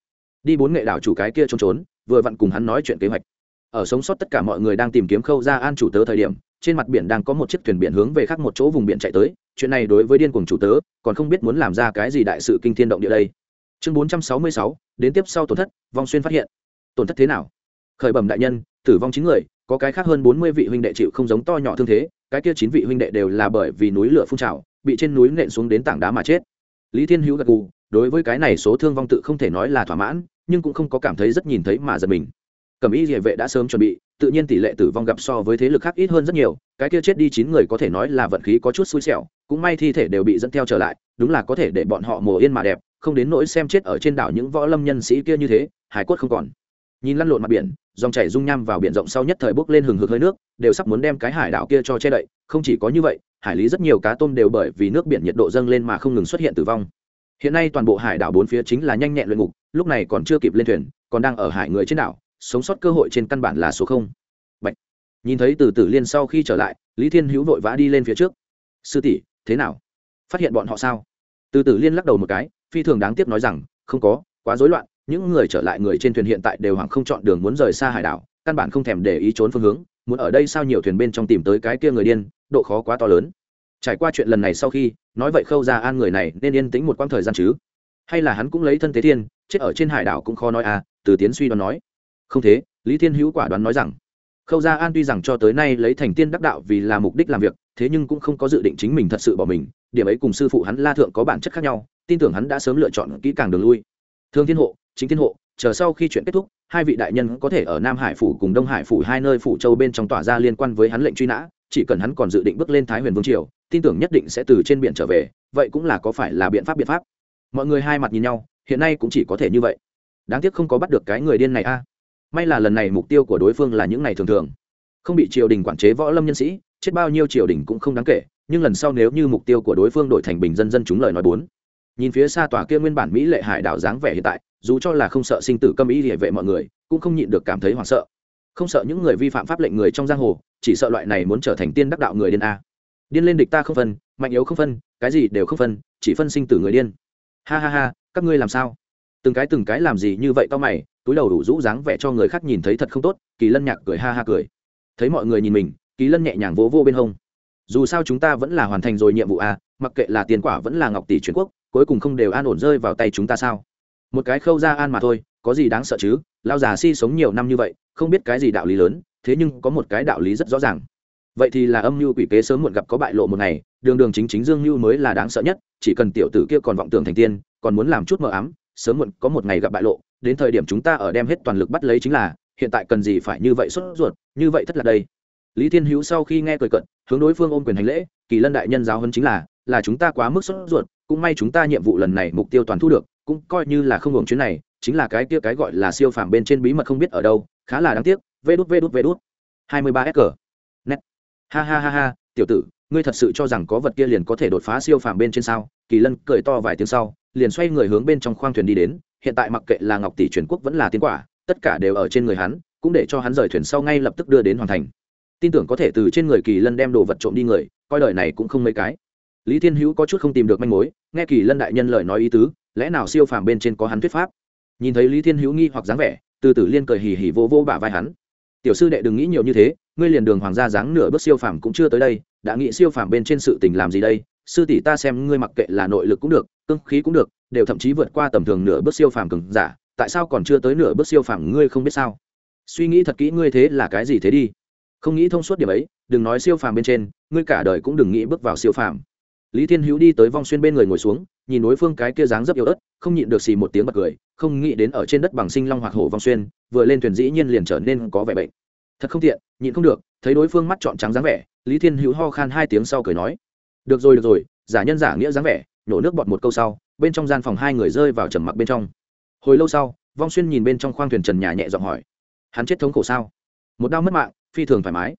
Đi bốn nghệ đảo chủ cái kia trốn trốn, vừa vặn cùng hắn nói chuyện kế hoạch. Ở sống sót tất cả mọi người đang tìm kiếm khâu gia an chủ tớ thời điểm, trên mặt biển đang có một chiếc thuyền biển hướng về khác một chỗ vùng biển chạy tới, chuyện này đối với điên cuồng chủ tớ, còn không biết muốn làm ra cái gì đại sự kinh thiên động địa đây. Chương bốn trăm sáu mươi sáu, đến tiếp sau tổn thất, vong xuyên phát hiện tổn thất thế nào? Khởi bẩm đại nhân, tử vong chín người, có cái khác hơn bốn mươi vị huynh đệ chịu không giống to nhỏ thương thế, cái kia chín vị huynh đệ đều là bởi vì núi lửa phun trào, bị trên núi nện xuống đến tảng đá mà chết. Lý thiên hữu gật gù, đối với cái này số thương vong tự không thể nói là thỏa mãn, nhưng cũng không có cảm thấy rất nhìn thấy mà giật mình. Cẩm y địa vệ đã sớm chuẩn bị, tự nhiên tỷ lệ tử vong gặp so với thế lực khác ít hơn rất nhiều, cái kia chết đi chín người có thể nói là vận khí có chút xui xẻo, cũng may thi thể đều bị dẫn theo trở lại, đúng là có thể để bọn họ mồ yên mà đẹp, không đến nỗi xem chết ở trên đảo những võ lâm nhân sĩ kia như thế, hải quất không còn nhìn lăn lộn mặt biển, dòng chảy rung nham vào biển rộng sau nhất thời bốc lên hừng hực hơi nước, đều sắp muốn đem cái hải đảo kia cho che đậy, không chỉ có như vậy, hải lý rất nhiều cá tôm đều bởi vì nước biển nhiệt độ dâng lên mà không ngừng xuất hiện tử vong. Hiện nay toàn bộ hải đảo bốn phía chính là nhanh nhẹn luyện ngục, lúc này còn chưa kịp lên thuyền, còn đang ở hải người trên đảo, sống sót cơ hội trên căn bản là số không. Bạch. nhìn thấy từ tử liên sau khi trở lại, lý thiên hữu vội vã đi lên phía trước. Sư tỷ, thế nào? Phát hiện bọn họ sao? Từ tử liên lắc đầu một cái, phi thường đáng tiếc nói rằng, không có, quá rối loạn những người trở lại người trên thuyền hiện tại đều hoảng không chọn đường muốn rời xa hải đảo, căn bản không thèm để ý trốn phương hướng, muốn ở đây sao nhiều thuyền bên trong tìm tới cái kia người điên, độ khó quá to lớn. Trải qua chuyện lần này sau khi, nói vậy khâu ra an người này nên yên tĩnh một quãng thời gian chứ? Hay là hắn cũng lấy thân thế thiên, chết ở trên hải đảo cũng khó nói à từ tiến suy đoán nói. Không thế, lý thiên hữu quả đoán nói rằng, khâu gia an tuy rằng cho tới nay lấy thành tiên đắc đạo vì là mục đích làm việc, thế nhưng cũng không có dự định chính mình thật sự bỏ mình, điểm ấy cùng sư phụ hắn la thượng có bản chất khác nhau, tin tưởng hắn đã sớm lựa chọn kỹ càng đường lui. Thương thiên hộ chính thiên hộ, chờ sau khi chuyện kết thúc, hai vị đại nhân có thể ở nam hải phủ cùng đông hải phủ hai nơi phủ châu bên trong tỏa ra liên quan với hắn lệnh truy nã, chỉ cần hắn còn dự định bước lên thái huyền vương triều, tin tưởng nhất định sẽ từ trên biển trở về, vậy cũng là có phải là biện pháp biện pháp. Mọi người hai mặt nhìn nhau, hiện nay cũng chỉ có thể như vậy. Đáng tiếc không có bắt được cái người điên này a. May là lần này mục tiêu của đối phương là những này thường thường. Không bị triều đình quản chế võ lâm nhân sĩ, chết bao nhiêu triều đình cũng không đáng kể, nhưng lần sau nếu như mục tiêu của đối phương đổi thành bình dân dân chúng lời nói bốn. Nhìn phía xa tòa kia nguyên bản mỹ lệ hải đảo dáng vẻ hiện tại dù cho là không sợ sinh tử câm ý địa vệ mọi người, cũng không nhịn được cảm thấy hoảng sợ. Không sợ những người vi phạm pháp lệnh người trong giang hồ, chỉ sợ loại này muốn trở thành tiên đắc đạo người điên a. Điên lên địch ta không phân, mạnh yếu không phân, cái gì đều không phân, chỉ phân sinh tử người điên. Ha ha ha, các ngươi làm sao? Từng cái từng cái làm gì như vậy to mày, túi đầu đủ rũ dáng vẻ cho người khác nhìn thấy thật không tốt, kỳ lân nhạc cười ha ha cười. Thấy mọi người nhìn mình, kỳ lân nhẹ nhàng vỗ vô bên hông. Dù sao chúng ta vẫn là hoàn thành rồi nhiệm vụ a, mặc kệ là tiền quả vẫn là ngọc tỷ truyền quốc, cuối cùng không đều an ổn rơi vào tay chúng ta sao? Một cái khâu ra an mà thôi, có gì đáng sợ chứ? Lao già si sống nhiều năm như vậy, không biết cái gì đạo lý lớn, thế nhưng có một cái đạo lý rất rõ ràng. Vậy thì là âm mưu quỷ kế sớm muộn gặp có bại lộ một ngày, đường đường chính chính dương mưu mới là đáng sợ nhất, chỉ cần tiểu tử kia còn vọng tưởng thành tiên, còn muốn làm chút mờ ám, sớm muộn có một ngày gặp bại lộ, đến thời điểm chúng ta ở đem hết toàn lực bắt lấy chính là, hiện tại cần gì phải như vậy sốt ruột, như vậy thất là đây. Lý thiên hữu sau khi nghe cười cận, hướng đối phương ôm quyền hành lễ, kỳ lân đại nhân giáo hơn chính là là chúng ta quá mức sốt ruột, cũng may chúng ta nhiệm vụ lần này mục tiêu toàn thu được cũng coi như là không hưởng chuyến này, chính là cái kia cái gọi là siêu phàm bên trên bí mật không biết ở đâu, khá là đáng tiếc. Vê đút vê đút vê đút. Hai mươi ba s cờ nét ha ha ha ha. Tiểu tử, ngươi thật sự cho rằng có vật kia liền có thể đột phá siêu phàm bên trên sao? Kỳ lân cười to vài tiếng sau, liền xoay người hướng bên trong khoang thuyền đi đến. Hiện tại mặc kệ là ngọc tỷ truyền quốc vẫn là tiến quả, tất cả đều ở trên người hắn, cũng để cho hắn rời thuyền sau ngay lập tức đưa đến hoàn thành. Tin tưởng có thể từ trên người kỳ lân đem đồ vật trộm đi người, coi đời này cũng không mấy cái. Lý thiên hữu có chút không tìm được manh mối, nghe kỳ lân đại nhân lời nói ý tứ lẽ nào siêu phàm bên trên có hắn thuyết pháp? Nhìn thấy lý thiên hữu nghi hoặc dáng vẻ từ tử liên cười hì hì vô vô bả vai hắn. Tiểu sư đệ đừng nghĩ nhiều như thế, ngươi liền đường hoàng gia dáng nửa bước siêu phàm cũng chưa tới đây, đã nghĩ siêu phàm bên trên sự tình làm gì đây? Sư tỷ ta xem ngươi mặc kệ là nội lực cũng được, cương khí cũng được, đều thậm chí vượt qua tầm thường nửa bước siêu phàm cường giả, tại sao còn chưa tới nửa bước siêu phàm ngươi không biết sao? Suy nghĩ thật kỹ ngươi thế là cái gì thế đi? Không nghĩ thông suốt điểm ấy, đừng nói siêu phàm bên trên, ngươi cả đời cũng đừng nghĩ bước vào siêu phàm. Lý thiên hữu đi tới vong xuyên bên người ngồi xuống nhìn đối phương cái kia dáng rất yếu ớt, không nhịn được xì một tiếng bật cười, không nghĩ đến ở trên đất bằng sinh long hoặc hổ vong xuyên, vừa lên thuyền dĩ nhiên liền trở nên có vẻ bệnh. Thật không tiện, nhịn không được, thấy đối phương mắt trọn trắng dáng vẻ, lý thiên hữu ho khan hai tiếng sau cười nói, được rồi được rồi, giả nhân giả nghĩa dáng vẻ nhổ nước bọt một câu sau, bên trong gian phòng hai người rơi vào trầm mặc bên trong. Hồi lâu sau, vong xuyên nhìn bên trong khoang thuyền trần nhà nhẹ giọng hỏi, hắn chết thống khổ sao? Một đau mất mạng, phi thường thoải mái.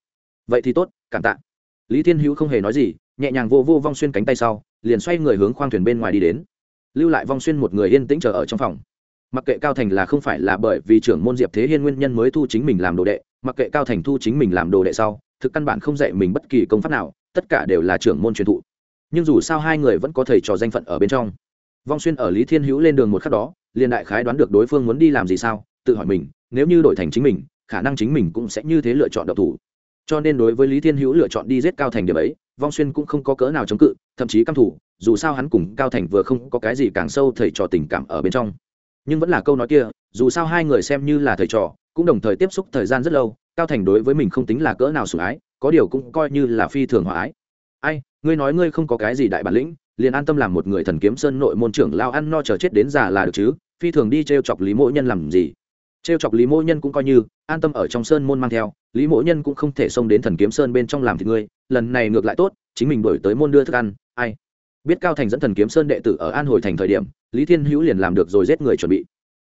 Vậy thì tốt, cảm tạ. Lý thiên hữu không hề nói gì, nhẹ nhàng vô vô vong xuyên cánh tay sau liền xoay người hướng khoang thuyền bên ngoài đi đến. Lưu lại vong xuyên một người yên tĩnh chờ ở trong phòng. Mặc kệ cao thành là không phải là bởi vì trưởng môn diệp thế hiên nguyên nhân mới thu chính mình làm đồ đệ, mặc kệ cao thành thu chính mình làm đồ đệ sau, thực căn bản không dạy mình bất kỳ công pháp nào, tất cả đều là trưởng môn truyền thụ. Nhưng dù sao hai người vẫn có thầy trò danh phận ở bên trong. Vong xuyên ở lý thiên hữu lên đường một khắc đó, liền đại khái đoán được đối phương muốn đi làm gì sao, tự hỏi mình, nếu như đổi thành chính mình, khả năng chính mình cũng sẽ như thế lựa chọn độc thủ. Cho nên đối với lý thiên hữu lựa chọn đi giết cao thành điểm ấy vong xuyên cũng không có cỡ nào chống cự, thậm chí căm thủ, dù sao hắn cùng cao thành vừa không có cái gì càng sâu thầy trò tình cảm ở bên trong. Nhưng vẫn là câu nói kia, dù sao hai người xem như là thầy trò, cũng đồng thời tiếp xúc thời gian rất lâu, cao thành đối với mình không tính là cỡ nào sủng ái, có điều cũng coi như là phi thường hòa ái. Ai, ngươi nói ngươi không có cái gì đại bản lĩnh, liền an tâm làm một người thần kiếm sơn nội môn trưởng lao ăn no chờ chết đến già là được chứ, phi thường đi t r e o chọc lý mỗ nhân làm gì? T r e o chọc lý mỗ nhân cũng coi như, an tâm ở trong sơn môn mang theo lý mỗ nhân cũng không thể xông đến thần kiếm sơn bên trong làm thì ngươi, lần này ngược lại tốt, chính mình đổi tới môn đưa thức ăn, ai? Biết cao thành dẫn thần kiếm sơn đệ tử ở an hồi thành thời điểm, lý thiên hữu liền làm được rồi giết người chuẩn bị.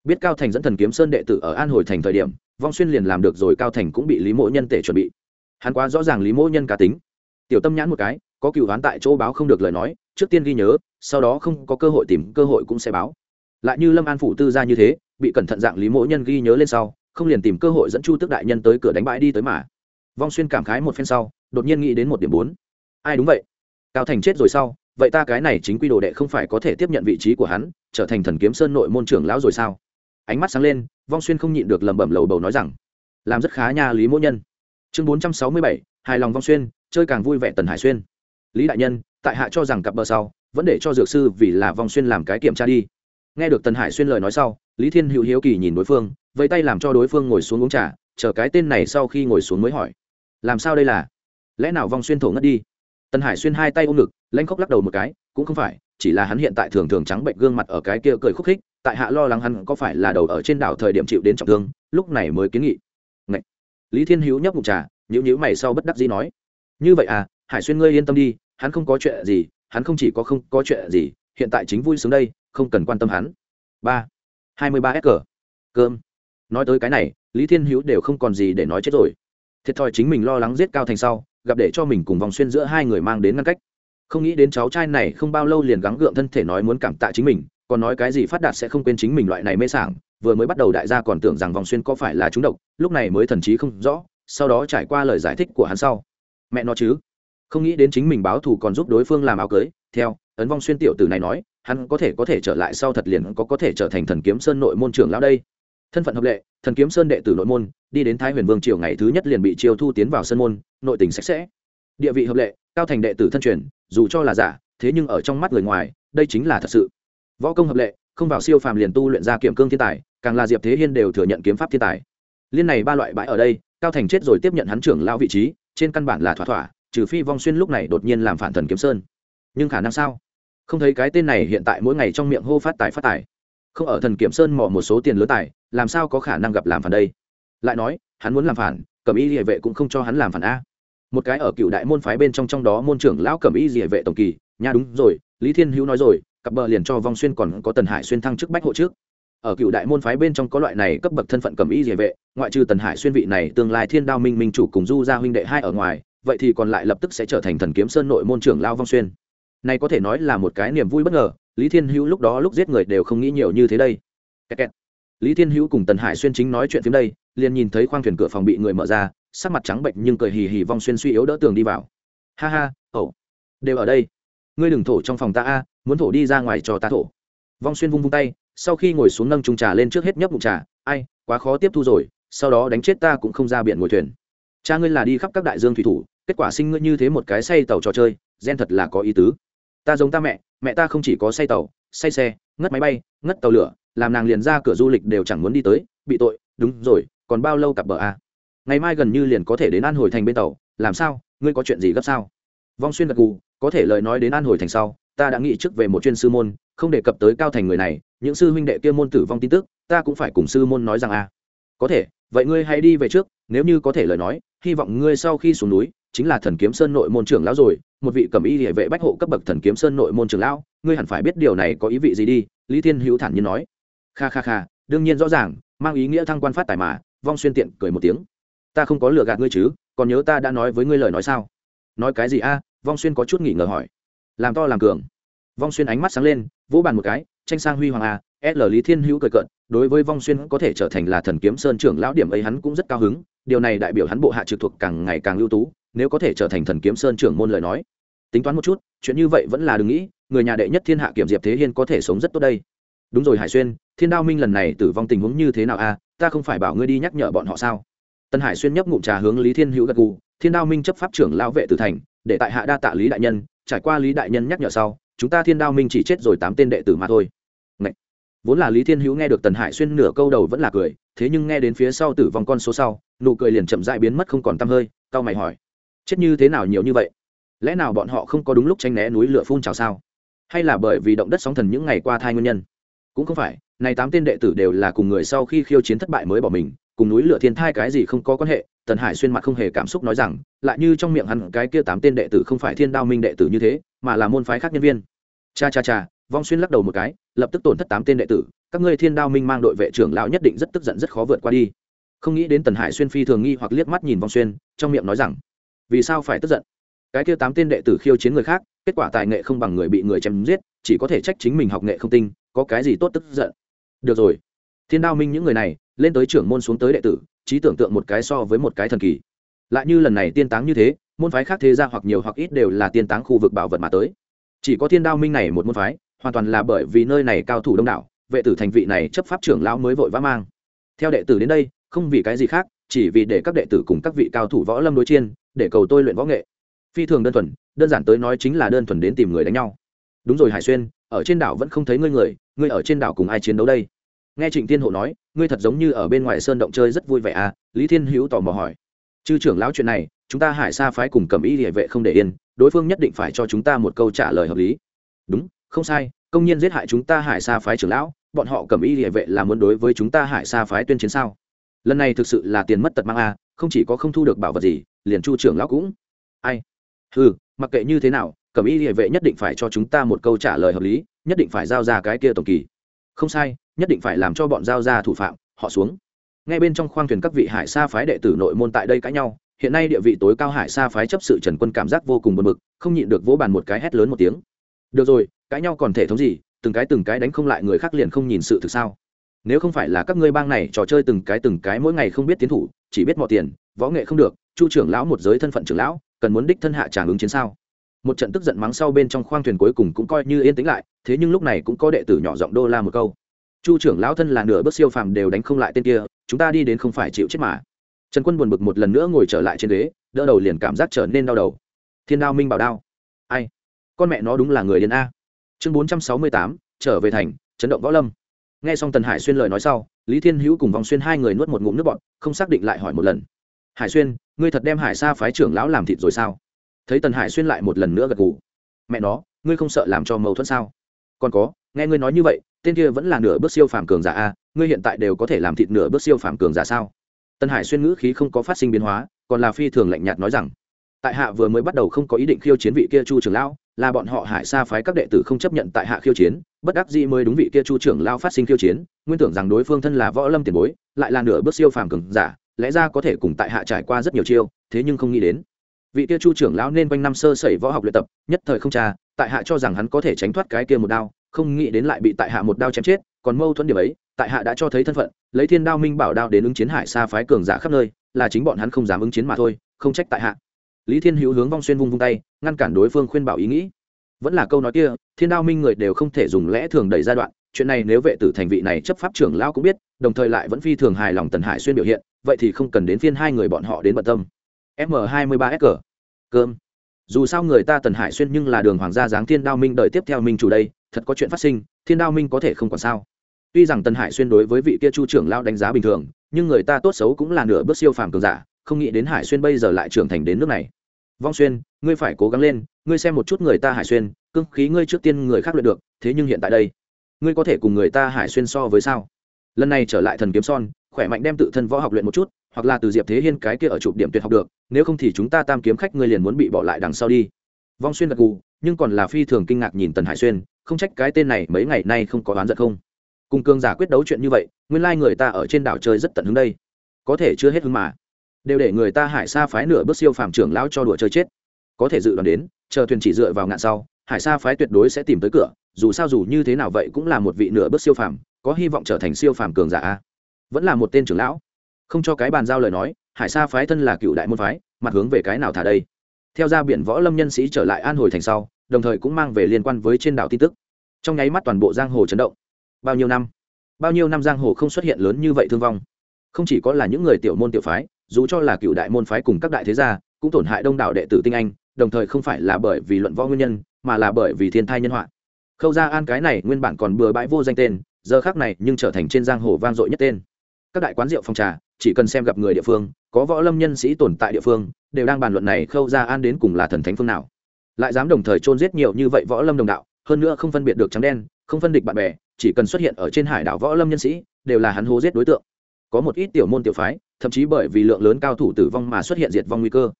Biết cao thành dẫn thần kiếm sơn đệ tử ở an hồi thành thời điểm, vong xuyên liền làm được rồi cao thành cũng bị lý mỗ nhân tể chuẩn bị. Hắn quá rõ ràng lý mỗ nhân cá tính. Tiểu tâm nhãn một cái, có cựu đoán tại chỗ báo không được lời nói, trước tiên ghi nhớ, sau đó không có cơ hội tìm, cơ hội cũng sẽ báo. Lại như lâm an phủ tư ra như thế, bị cẩn thận dạng lý mỗ nhân ghi nhớ lên sau không liền tìm cơ hội dẫn chu tức đại nhân tới cửa đánh bãi đi tới mà. Vong xuyên cảm khái một phen sau, đột nhiên nghĩ đến một điểm bốn. Ai đúng vậy? Cao thành chết rồi sau, vậy ta cái này chính quy đồ đệ không phải có thể tiếp nhận vị trí của hắn, trở thành thần kiếm sơn nội môn trưởng lão rồi sao? Ánh mắt sáng lên, vong xuyên không nhịn được lẩm bẩm lầu bầu nói rằng, làm rất khá nha lý mỗ nhân. Chương bốn trăm sáu mươi bảy, hài lòng vong xuyên, chơi càng vui vẻ tần hải xuyên. Lý đại nhân, tại hạ cho rằng cặp bờ sau, vẫn để cho dược sư vì là vong xuyên làm cái kiểm tra đi. Nghe được tần hải xuyên lời nói sau lý thiên hữu hiếu kỳ nhìn đối phương, vẫy tay làm cho đối phương ngồi xuống uống trà, chờ cái tên này sau khi ngồi xuống mới hỏi. Làm sao đây là? Lẽ nào vong xuyên thổ ngất đi? Tần hải xuyên hai tay ôm ngực, lanh khóc lắc đầu một cái, cũng không phải, chỉ là hắn hiện tại thường thường trắng bệnh gương mặt ở cái kia cười khúc khích, tại hạ lo lắng hắn có phải là đầu ở trên đảo thời điểm chịu đến trọng thương, lúc này mới kiến nghị. Ngậy. lý thiên hữu nhấp mục trà nhữ nhữ mày sau bất đắc dĩ nói. Như vậy à hải xuyên ngươi yên tâm đi, hắn không có chuyện gì, hắn không chỉ có không có chuyện gì, hiện tại chính vui sướng đây, không cần quan tâm hắn. Ba hai mươi ba s cờ cơm. Nói tới cái này, lý thiên hữu đều không còn gì để nói chết rồi. Thiệt thòi chính mình lo lắng giết cao thành sau, gặp để cho mình cùng vòng xuyên giữa hai người mang đến ngăn cách. Không nghĩ đến cháu trai này không bao lâu liền gắng gượng thân thể nói muốn cảm tạ chính mình, còn nói cái gì phát đạt sẽ không quên chính mình loại này mê sảng, vừa mới bắt đầu đại gia còn tưởng rằng vòng xuyên có phải là trúng độc, lúc này mới thần trí không rõ, sau đó trải qua lời giải thích của hắn sau. Mẹ nó chứ. Không nghĩ đến chính mình báo thù còn giúp đối phương làm áo cưới, theo, ấn vong xuyên tiểu tử này nói hắn có thể có thể trở lại sau thật liền có có thể trở thành thần kiếm sơn nội môn trưởng lão đây. Thân phận hợp lệ, thần kiếm sơn đệ tử nội môn, đi đến thái huyền vương triều ngày thứ nhất liền bị chiêu thu tiến vào sân môn, nội tình sạch sẽ. Địa vị hợp lệ, cao thành đệ tử thân truyền, dù cho là giả, thế nhưng ở trong mắt người ngoài, đây chính là thật sự. Võ công hợp lệ, không vào siêu phàm liền tu luyện ra kiểm cương thiên tài, càng là diệp thế hiên đều thừa nhận kiếm pháp thiên tài. Liên này ba loại bãi ở đây, cao thành chết rồi tiếp nhận hắn trưởng lão vị trí, trên căn bản là thỏa thỏa, trừ phi vong xuyên lúc này đột nhiên làm phản thần kiếm sơn. Nhưng khả năng sao? Không thấy cái tên này hiện tại mỗi ngày trong miệng hô phát tài phát tài. Không ở thần kiếm sơn mò một số tiền lớn tài, làm sao có khả năng gặp làm phản đây? Lại nói, hắn muốn làm phản, cẩm y địa vệ cũng không cho hắn làm phản a. Một cái ở cựu đại môn phái bên trong trong đó môn trưởng lão cẩm y địa vệ tổng kỳ, nha đúng rồi, lý thiên hữu nói rồi, cặp bờ liền cho vong xuyên còn có tần hải xuyên thăng chức bách hộ trước. Ở cựu đại môn phái bên trong có loại này cấp bậc thân phận cẩm y địa vệ, ngoại trừ tần hải xuyên vị này tương lai thiên đao minh minh chủ cùng du gia huynh đệ hai ở ngoài, vậy thì còn lại lập tức sẽ trở thành thần kiếm sơn nội môn trưởng lao vong xuyên này có thể nói là một cái niềm vui bất ngờ, lý thiên hữu lúc đó lúc giết người đều không nghĩ nhiều như thế đây. Kẹt kẹt. lý thiên hữu cùng tần hải xuyên chính nói chuyện phim đây, liền nhìn thấy khoang thuyền cửa phòng bị người mở ra, sắc mặt trắng bệnh nhưng cười hì hì vong xuyên suy yếu đỡ tường đi vào. Ha ha, ẩu. Đều ở đây. Ngươi đừng thổ trong phòng ta a, muốn thổ đi ra ngoài cho ta thổ. Vong xuyên vung vung tay, sau khi ngồi xuống nâng trung trà lên trước hết nhấp bụng trà, ai, quá khó tiếp thu rồi, sau đó đánh chết ta cũng không ra biển ngồi thuyền. Cha ngươi là đi khắp các đại dương thủy thủ, kết quả sinh ngươi như thế một cái say tàu trò chơi, gen thật là có ý tứ ta giống ta mẹ mẹ ta không chỉ có say tàu, say xe, ngất máy bay, ngất tàu lửa, làm nàng liền ra cửa du lịch đều chẳng muốn đi tới, bị tội, đúng rồi, còn bao lâu cặp bờ a? Ngày mai gần như liền có thể đến an hồi thành bên tàu, làm sao, ngươi có chuyện gì gấp sao? Vong xuyên gật gù, có thể lời nói đến an hồi thành sau, ta đã nghĩ trước về một chuyên sư môn, không đề cập tới cao thành người này, những sư huynh đệ kia môn tử vong tin tức, ta cũng phải cùng sư môn nói rằng a. Có thể, vậy ngươi hãy đi về trước, nếu như có thể lời nói, hy vọng ngươi sau khi xuống núi, chính là thần kiếm sơn nội môn trưởng lão rồi một vị cầm y địa vệ bách hộ cấp bậc thần kiếm sơn nội môn trưởng lão, ngươi hẳn phải biết điều này có ý vị gì đi, lý thiên hữu thản nhiên nói. Kha kha kha, đương nhiên rõ ràng, mang ý nghĩa thăng quan phát tài mà, vong xuyên tiện, cười một tiếng. Ta không có lừa gạt ngươi chứ, còn nhớ ta đã nói với ngươi lời nói sao? Nói cái gì a? Vong xuyên có chút nghỉ ngờ hỏi. Làm to làm cường. Vong xuyên ánh mắt sáng lên, vỗ bàn một cái, tranh sang huy hoàng a l lý thiên hữu cười cợt, đối với vong xuyên có thể trở thành là thần kiếm sơn trưởng lão điểm ấy hắn cũng rất cao hứng điều này đại biểu hắn bộ hạ trực thuộc càng ngày càng ưu tú, nếu có thể trở thành thần kiếm sơn trưởng môn lời nói. Tính toán một chút, chuyện như vậy vẫn là đừng nghĩ, người nhà đệ nhất thiên hạ kiểm diệp thế hiên có thể sống rất tốt đây. Đúng rồi hải xuyên, thiên đao minh lần này tử vong tình huống như thế nào a ta không phải bảo ngươi đi nhắc nhở bọn họ sao? Tân hải xuyên nhấp ngụm trà hướng lý thiên hữu gật gù, thiên đao minh chấp pháp trưởng lão vệ tử thành, để tại hạ đa tạ lý đại nhân, trải qua lý đại nhân nhắc nhở sau, chúng ta thiên đao minh chỉ chết rồi tám tên đệ tử mà thôi. Ngậy! vốn là lý thiên hữu nghe được tần hải xuyên nửa câu đầu vẫn là cười thế nhưng nghe đến phía sau tử vong con số sau, nụ cười liền chậm dại biến mất không còn t hơi Cao mày hỏi, chết như thế nào nhiều như vậy? Lẽ nào bọn họ không có đúng lúc tranh né núi lửa phun trào sao? Hay là bởi vì động đất sóng thần những ngày qua thai nguyên nhân? Cũng không phải, này tám tên đệ tử đều là cùng người sau khi khiêu chiến thất bại mới bỏ mình, cùng núi lửa thiên thai cái gì không có quan hệ. Tần hải xuyên mặt không hề cảm xúc nói rằng, lại như trong miệng hắn, cái kia tám tên đệ tử không phải thiên đao minh đệ tử như thế, mà là môn phái khác nhân viên. Cha cha cha, vong xuyên lắc đầu một cái, lập tức tổn thất tám tên đệ tử các ngươi thiên đao minh mang đội vệ trưởng lão nhất định rất tức giận rất khó vượt qua đi. Không nghĩ đến tần hải xuyên phi thường nghi hoặc liếc mắt nhìn vong xuyên, trong miệng nói rằng, vì sao phải tức giận? Cái kia tám tên đệ tử khiêu chiến người khác, kết quả tài nghệ không bằng người bị người chém giết, chỉ có thể trách chính mình học nghệ không tinh, có cái gì tốt tức giận? Được rồi. Thiên đao minh những người này, lên tới trưởng môn xuống tới đệ tử, trí tưởng tượng một cái so với một cái thần kỳ. Lại như lần này tiên táng như thế, môn phái khác thế ra hoặc nhiều hoặc ít đều là tiên táng khu vực bảo vật mà tới. Chỉ có thiên đao minh này một môn phái, hoàn toàn là bởi vì nơi này cao thủ đông đảo vệ tử thành vị này chấp pháp trưởng lão mới vội vã mang. Theo đệ tử đến đây, không vì cái gì khác, chỉ vì để các đệ tử cùng các vị cao thủ võ lâm đối chiên, để cầu tôi luyện võ nghệ. Phi thường đơn thuần, đơn giản tới nói chính là đơn thuần đến tìm người đánh nhau. Đúng rồi hải xuyên, ở trên đảo vẫn không thấy ngươi người, ngươi ở trên đảo cùng ai chiến đấu đây? Nghe trịnh thiên hộ nói, ngươi thật giống như ở bên ngoài sơn động chơi rất vui vẻ à lý thiên hữu tò mò hỏi. Chư trưởng lão chuyện này, chúng ta hải sa phái cùng cầm ý địa vệ không để yên, đối phương nhất định phải cho chúng ta một câu trả lời hợp lý. Đúng, không sai, công nhân giết hại chúng ta hải sa phái trưởng lão bọn họ cầm y địa vệ là muốn đối với chúng ta hải sa phái tuyên chiến sao? Lần này thực sự là tiền mất tật mang a, không chỉ có không thu được bảo vật gì, liền chu trưởng lão cũng. Ai? Ừ mặc kệ như thế nào, cầm y địa vệ nhất định phải cho chúng ta một câu trả lời hợp lý, nhất định phải giao ra cái kia tổng kỳ. Không sai, nhất định phải làm cho bọn giao ra thủ phạm, họ xuống. Ngay bên trong khoang thuyền các vị hải sa phái đệ tử nội môn tại đây cãi nhau, hiện nay địa vị tối cao hải sa phái chấp sự trần quân cảm giác vô cùng bật mực không nhịn được vỗ bàn một cái hét lớn một tiếng. Được rồi, cãi nhau còn thể thống gì từng cái từng cái đánh không lại người khác liền không nhìn sự thực sao? Nếu không phải là các ngươi bang này trò chơi từng cái từng cái mỗi ngày không biết tiến thủ, chỉ biết mọi tiền, võ nghệ không được, chu trưởng lão một giới thân phận trưởng lão, cần muốn đích thân hạ tràng ứng chiến sao? Một trận tức giận mắng sau bên trong khoang thuyền cuối cùng cũng coi như yên tĩnh lại, thế nhưng lúc này cũng có đệ tử nhỏ giọng đô la một câu. Chu trưởng lão thân là nửa bước siêu phàm đều đánh không lại tên kia, chúng ta đi đến không phải chịu chết mà. Trần quân buồn bực một lần nữa ngồi trở lại trên ghế, đỡ đầu liền cảm giác trở nên đau đầu. Thiên đao minh bảo đao. Ai? Con mẹ nó đúng là người điên a chương bốn trăm sáu mươi tám, trở về thành, chấn động võ lâm. Nghe xong tần hải xuyên lời nói sau, lý thiên hữu cùng vòng xuyên hai người nuốt một ngụm nước bọn không xác định lại hỏi một lần. Hải xuyên, ngươi thật đem hải sa phái trưởng lão làm thịt rồi sao? Thấy tần hải xuyên lại một lần nữa gật gù. Mẹ nó, ngươi không sợ làm cho mâu thuẫn sao? Còn có, nghe ngươi nói như vậy, tên kia vẫn là nửa bước siêu phàm cường giả a, ngươi hiện tại đều có thể làm thịt nửa bước siêu phàm cường giả sao? Tần hải xuyên ngữ khí không có phát sinh biến hóa, còn là phi thường lạnh nhạt nói rằng, tại hạ vừa mới bắt đầu không có ý định khiêu chiến vị kia chu trưởng lão là bọn họ hải sa phái các đệ tử không chấp nhận tại hạ khiêu chiến, bất đắc dĩ mới đúng vị kia chu trưởng lao phát sinh khiêu chiến, nguyên tưởng rằng đối phương thân là võ lâm tiền bối, lại là nửa bước siêu phàm cường giả, lẽ ra có thể cùng tại hạ trải qua rất nhiều chiêu, thế nhưng không nghĩ đến, vị kia chu trưởng lão nên quanh năm sơ sẩy võ học luyện tập, nhất thời không cha tại hạ cho rằng hắn có thể tránh thoát cái kia một đao, không nghĩ đến lại bị tại hạ một đao chém chết, còn mâu thuẫn điểm ấy, tại hạ đã cho thấy thân phận, lấy thiên đao minh bảo đao đến ứng chiến hải xa phái cường giả khắp nơi, là chính bọn hắn không dám ứng chiến mà thôi, không trách tại hạ lý thiên hữu hướng vong xuyên vung vung tay, ngăn cản đối phương khuyên bảo ý nghĩ. Vẫn là câu nói kia, thiên đao minh người đều không thể dùng lẽ thường đẩy giai đoạn, chuyện này nếu vệ tử thành vị này chấp pháp trưởng lão cũng biết, đồng thời lại vẫn phi thường hài lòng tần hải xuyên biểu hiện, vậy thì không cần đến phiên hai người bọn họ đến bận tâm. M hai mươi ba s cơm. Dù sao người ta tần hải xuyên nhưng là đường hoàng gia giáng thiên đao minh đợi tiếp theo minh chủ đây, thật có chuyện phát sinh, thiên đao minh có thể không còn sao. Tuy rằng tần hải xuyên đối với vị kia chu trưởng lao đánh giá bình thường, nhưng người ta tốt xấu cũng là nửa bước siêu phàm cường giả không nghĩ đến hải xuyên bây giờ lại trưởng thành đến nước này. Vong xuyên, ngươi phải cố gắng lên, ngươi xem một chút người ta hải xuyên, cương khí ngươi trước tiên người khác luyện được, thế nhưng hiện tại đây, ngươi có thể cùng người ta hải xuyên so với sao? Lần này trở lại thần kiếm son, khỏe mạnh đem tự thân võ học luyện một chút, hoặc là từ diệp thế hiên cái kia ở chụp điểm tuyệt học được, nếu không thì chúng ta tam kiếm khách ngươi liền muốn bị bỏ lại đằng sau đi. Vong xuyên gật gù, nhưng còn là phi thường kinh ngạc nhìn tần hải xuyên, không trách cái tên này mấy ngày nay không có oán giận không. Cùng cương giả quyết đấu chuyện như vậy, nguyên lai người ta ở trên đảo chơi rất tận hứng đây. Có thể chưa hết hứng mà đều để người ta hải sa phái nửa bước siêu phàm trưởng lão cho đùa chơi chết. Có thể dự đoán đến, chờ thuyền chỉ dựa vào ngạn sau, hải sa phái tuyệt đối sẽ tìm tới cửa, dù sao dù như thế nào vậy cũng là một vị nửa bước siêu phàm, có hy vọng trở thành siêu phàm cường giả a. vẫn là một tên trưởng lão. Không cho cái bàn giao lời nói, hải sa phái thân là cựu đại môn phái, mặt hướng về cái nào thả đây? Theo ra biển võ lâm nhân sĩ trở lại an hồi thành sau, đồng thời cũng mang về liên quan với trên đảo tin tức. Trong nháy mắt toàn bộ giang hồ chấn động. Bao nhiêu năm? Bao nhiêu năm giang hồ không xuất hiện lớn như vậy thương vong? Không chỉ có là những người tiểu môn tiểu phái dù cho là cựu đại môn phái cùng các đại thế gia, cũng tổn hại đông đảo đệ tử tinh anh, đồng thời không phải là bởi vì luận võ nguyên nhân, mà là bởi vì thiên thai nhân họa. Khâu gia an cái này nguyên bản còn bừa bãi vô danh tên, giờ khác này nhưng trở thành trên giang hồ vang dội nhất tên. Các đại quán rượu phòng trà, chỉ cần xem gặp người địa phương, có võ lâm nhân sĩ tồn tại địa phương, đều đang bàn luận này khâu gia an đến cùng là thần thánh phương nào. Lại dám đồng thời chôn giết nhiều như vậy võ lâm đồng đạo, hơn nữa không phân biệt được trắng đen, không phân địch bạn bè, chỉ cần xuất hiện ở trên hải đảo võ lâm nhân sĩ, đều là hắn hô giết đối tượng. Có một ít tiểu môn tiểu phái thậm chí bởi vì lượng lớn cao thủ tử vong mà xuất hiện diệt vong nguy cơ.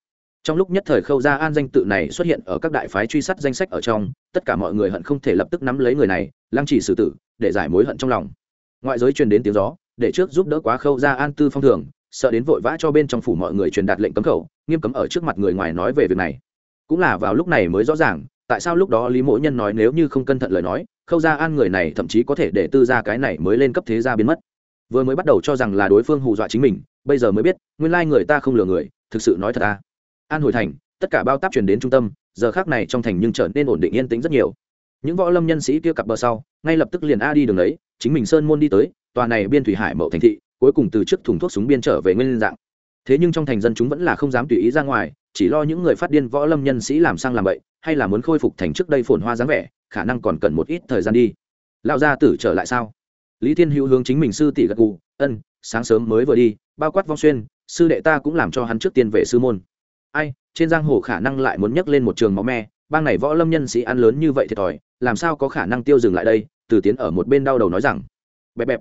Trong lúc nhất thời khâu gia an danh tự này xuất hiện ở các đại phái truy sát danh sách ở trong, tất cả mọi người hận không thể lập tức nắm lấy người này, lăng trì xử tử, để giải mối hận trong lòng. Ngoại giới truyền đến tiếng gió, để trước giúp đỡ quá khâu gia an tư phong thường, sợ đến vội vã cho bên trong phủ mọi người truyền đạt lệnh cấm khẩu, nghiêm cấm ở trước mặt người ngoài nói về việc này. Cũng là vào lúc này mới rõ ràng, tại sao lúc đó lý Mỗ nhân nói nếu như không cẩn thận lời nói, khâu gia an người này thậm chí có thể để tư ra cái này mới lên cấp thế gia biến mất vừa mới bắt đầu cho rằng là đối phương hù dọa chính mình, bây giờ mới biết, nguyên lai người ta không lừa người, thực sự nói thật à. An hồi thành, tất cả bao táp truyền đến trung tâm, giờ khác này trong thành nhưng trở nên ổn định yên tĩnh rất nhiều. Những võ lâm nhân sĩ kia cặp bờ sau, ngay lập tức liền a đi đường đấy chính mình sơn môn đi tới, tòa này biên thủy hải mậu thành thị, cuối cùng từ trước thùng thuốc súng biên trở về nguyên dạng. Thế nhưng trong thành dân chúng vẫn là không dám tùy ý ra ngoài, chỉ lo những người phát điên võ lâm nhân sĩ làm sang làm bậy, hay là muốn khôi phục thành trước đây phồn hoa dáng vẻ, khả năng còn cần một ít thời gian đi. Lão gia tử trở lại sao? Lý thiên hữu hướng chính mình sư tỷ gật gù, ân, sáng sớm mới vừa đi, bao quát vong xuyên, sư đệ ta cũng làm cho hắn trước tiên về sư môn. Ai, trên giang hồ khả năng lại muốn nhắc lên một trường máu me, bang này võ lâm nhân sĩ ăn lớn như vậy thiệt thòi, làm sao có khả năng tiêu dừng lại đây? Từ tiến ở một bên đau đầu nói rằng. Bẹp bẹp,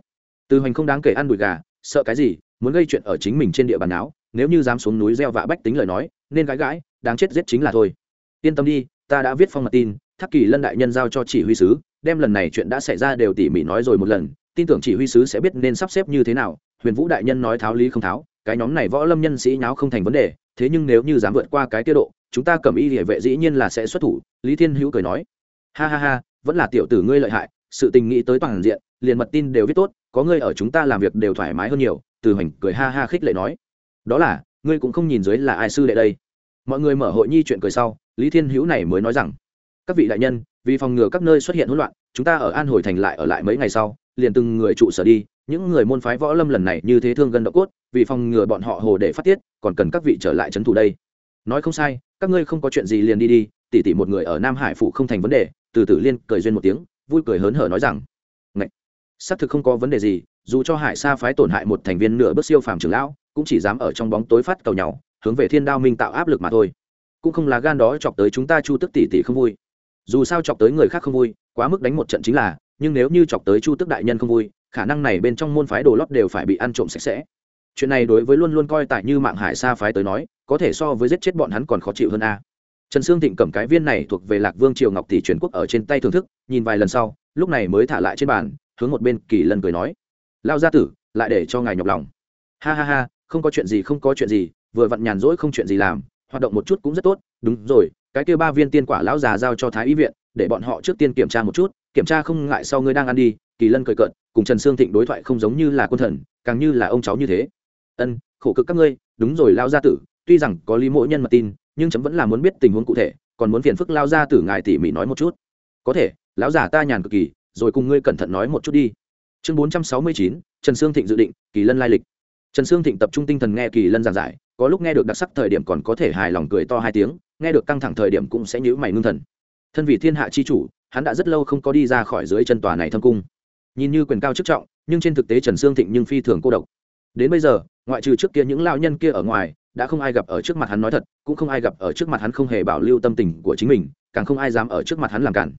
từ hoành không đáng kể ăn đùi gà, sợ cái gì, muốn gây chuyện ở chính mình trên địa bàn áo nếu như dám xuống núi gieo vạ bách tính lời nói, nên gãi gãi, đáng chết giết chính là thôi. Yên tâm đi, ta đã viết phong mật tin thắc kỳ lân đại nhân giao cho chỉ huy sứ, đem lần này chuyện đã xảy ra đều tỉ mỉ nói rồi một lần tin tưởng chỉ huy sứ sẽ biết nên sắp xếp như thế nào, huyền vũ đại nhân nói tháo lý không tháo, cái nhóm này võ lâm nhân sĩ nháo không thành vấn đề, thế nhưng nếu như dám vượt qua cái tiết độ, chúng ta cầm y địa vệ dĩ nhiên là sẽ xuất thủ, lý thiên hữu cười nói. Ha ha ha, vẫn là tiểu tử ngươi lợi hại, sự tình nghĩ tới toàn diện, liền mật tin đều viết tốt, có ngươi ở chúng ta làm việc đều thoải mái hơn nhiều, từ hoành cười ha ha khích lệ nói. Đó là, ngươi cũng không nhìn dưới là ai sư đệ đây. Mọi người mở hội nhi chuyện cười sau, lý thiên hữu này mới nói rằng, các vị đại nhân, vì phòng ngừa các nơi xuất hiện hỗn loạn, chúng ta ở an hồi thành lại ở lại mấy ngày sau liền từng người trụ sở đi, những người môn phái võ lâm lần này như thế thương gần độ cốt, vì phòng ngừa bọn họ hồ để phát tiết, còn cần các vị trở lại trấn thủ đây nói không sai, các ngươi không có chuyện gì liền đi đi tỉ tỉ một người ở nam hải phủ không thành vấn đề, từ tử liên cười duyên một tiếng, vui cười hớn hở nói rằng, Ngậy! xác thực không có vấn đề gì, dù cho hải sa phái tổn hại một thành viên nửa bước siêu phàm trưởng lão, cũng chỉ dám ở trong bóng tối phát cầu nhau, hướng về thiên đao minh tạo áp lực mà thôi cũng không là gan đó chọc tới chúng ta chu tức tỷ tỷ không vui dù sao chọc tới người khác không vui, quá mức đánh một trận chính là nhưng nếu như chọc tới chu tức đại nhân không vui, khả năng này bên trong môn phái đồ lót đều phải bị ăn trộm sạch sẽ. Chuyện này đối với luôn luôn coi tại như mạng hải sa phái tới nói, có thể so với giết chết bọn hắn còn khó chịu hơn a. Trần sương thịnh cầm cái viên này thuộc về lạc vương triều ngọc tỷ truyền quốc ở trên tay thưởng thức, nhìn vài lần sau, lúc này mới thả lại trên bàn, hướng một bên kỳ lân cười nói lao gia tử, lại để cho ngài nhọc lòng. Ha ha ha, không có chuyện gì, không có chuyện gì, vừa vặn nhàn rỗi không chuyện gì làm, hoạt động một chút cũng rất tốt, đúng rồi, cái kêu ba viên tiên quả lão già giao cho thái y viện, để bọn họ trước tiên kiểm tra một chút kiểm tra không ngại sau ngươi đang ăn đi, kỳ lân cười cợt, cùng trần sương thịnh đối thoại không giống như là quân thần, càng như là ông cháu như thế. Ân, khổ cực các ngươi, đúng rồi lao gia tử, tuy rằng có lý mỗi nhân mà tin, nhưng chấm vẫn là muốn biết tình huống cụ thể, còn muốn phiền phức lao gia tử ngài tỉ mỉ nói một chút. Có thể, lão già ta nhàn cực kỳ, rồi cùng ngươi cẩn thận nói một chút đi. Chương bốn trăm sáu mươi chín, trần sương thịnh dự định, kỳ lân lai lịch. Trần sương thịnh tập trung tinh thần nghe kỳ lân giảng giải, có lúc nghe được đặc sắc thời điểm còn có thể hài lòng cười to hai tiếng, nghe được căng thẳng thời điểm cũng sẽ nhữ mày ngưng thần. Thân vị thiên hạ chi chủ hắn đã rất lâu không có đi ra khỏi dưới chân tòa này thâm cung. Nhìn như quyền cao chức trọng, nhưng trên thực tế trần sương thịnh nhưng phi thường cô độc. Đến bây giờ, ngoại trừ trước kia những lao nhân kia ở ngoài, đã không ai gặp ở trước mặt hắn nói thật, cũng không ai gặp ở trước mặt hắn không hề bảo lưu tâm tình của chính mình, càng không ai dám ở trước mặt hắn làm cản.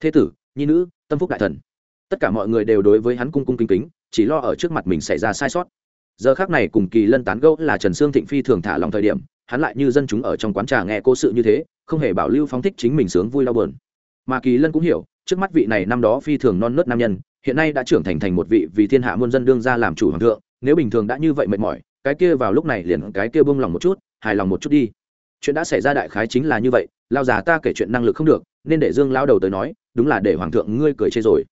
Thế tử, nhi nữ, tâm phúc đại thần. Tất cả mọi người đều đối với hắn cung cung kính kính, chỉ lo ở trước mặt mình xảy ra sai sót. Giờ khác này cùng kỳ lân tán gẫu là trần sương thịnh phi thường thả lòng thời điểm, hắn lại như dân chúng ở trong quán trà nghe cố sự như thế, không hề bảo lưu phóng thích chính mình sướng vui đau bờn mà kỳ lân cũng hiểu, trước mắt vị này năm đó phi thường non nớt nam nhân, hiện nay đã trưởng thành thành một vị vì thiên hạ muôn dân đương ra làm chủ hoàng thượng, nếu bình thường đã như vậy mệt mỏi, cái kia vào lúc này liền cái kia bông lòng một chút, hài lòng một chút đi. Chuyện đã xảy ra đại khái chính là như vậy lao già ta kể chuyện năng lực không được, nên để dương lao đầu tới nói, đúng là để hoàng thượng ngươi cười chê rồi.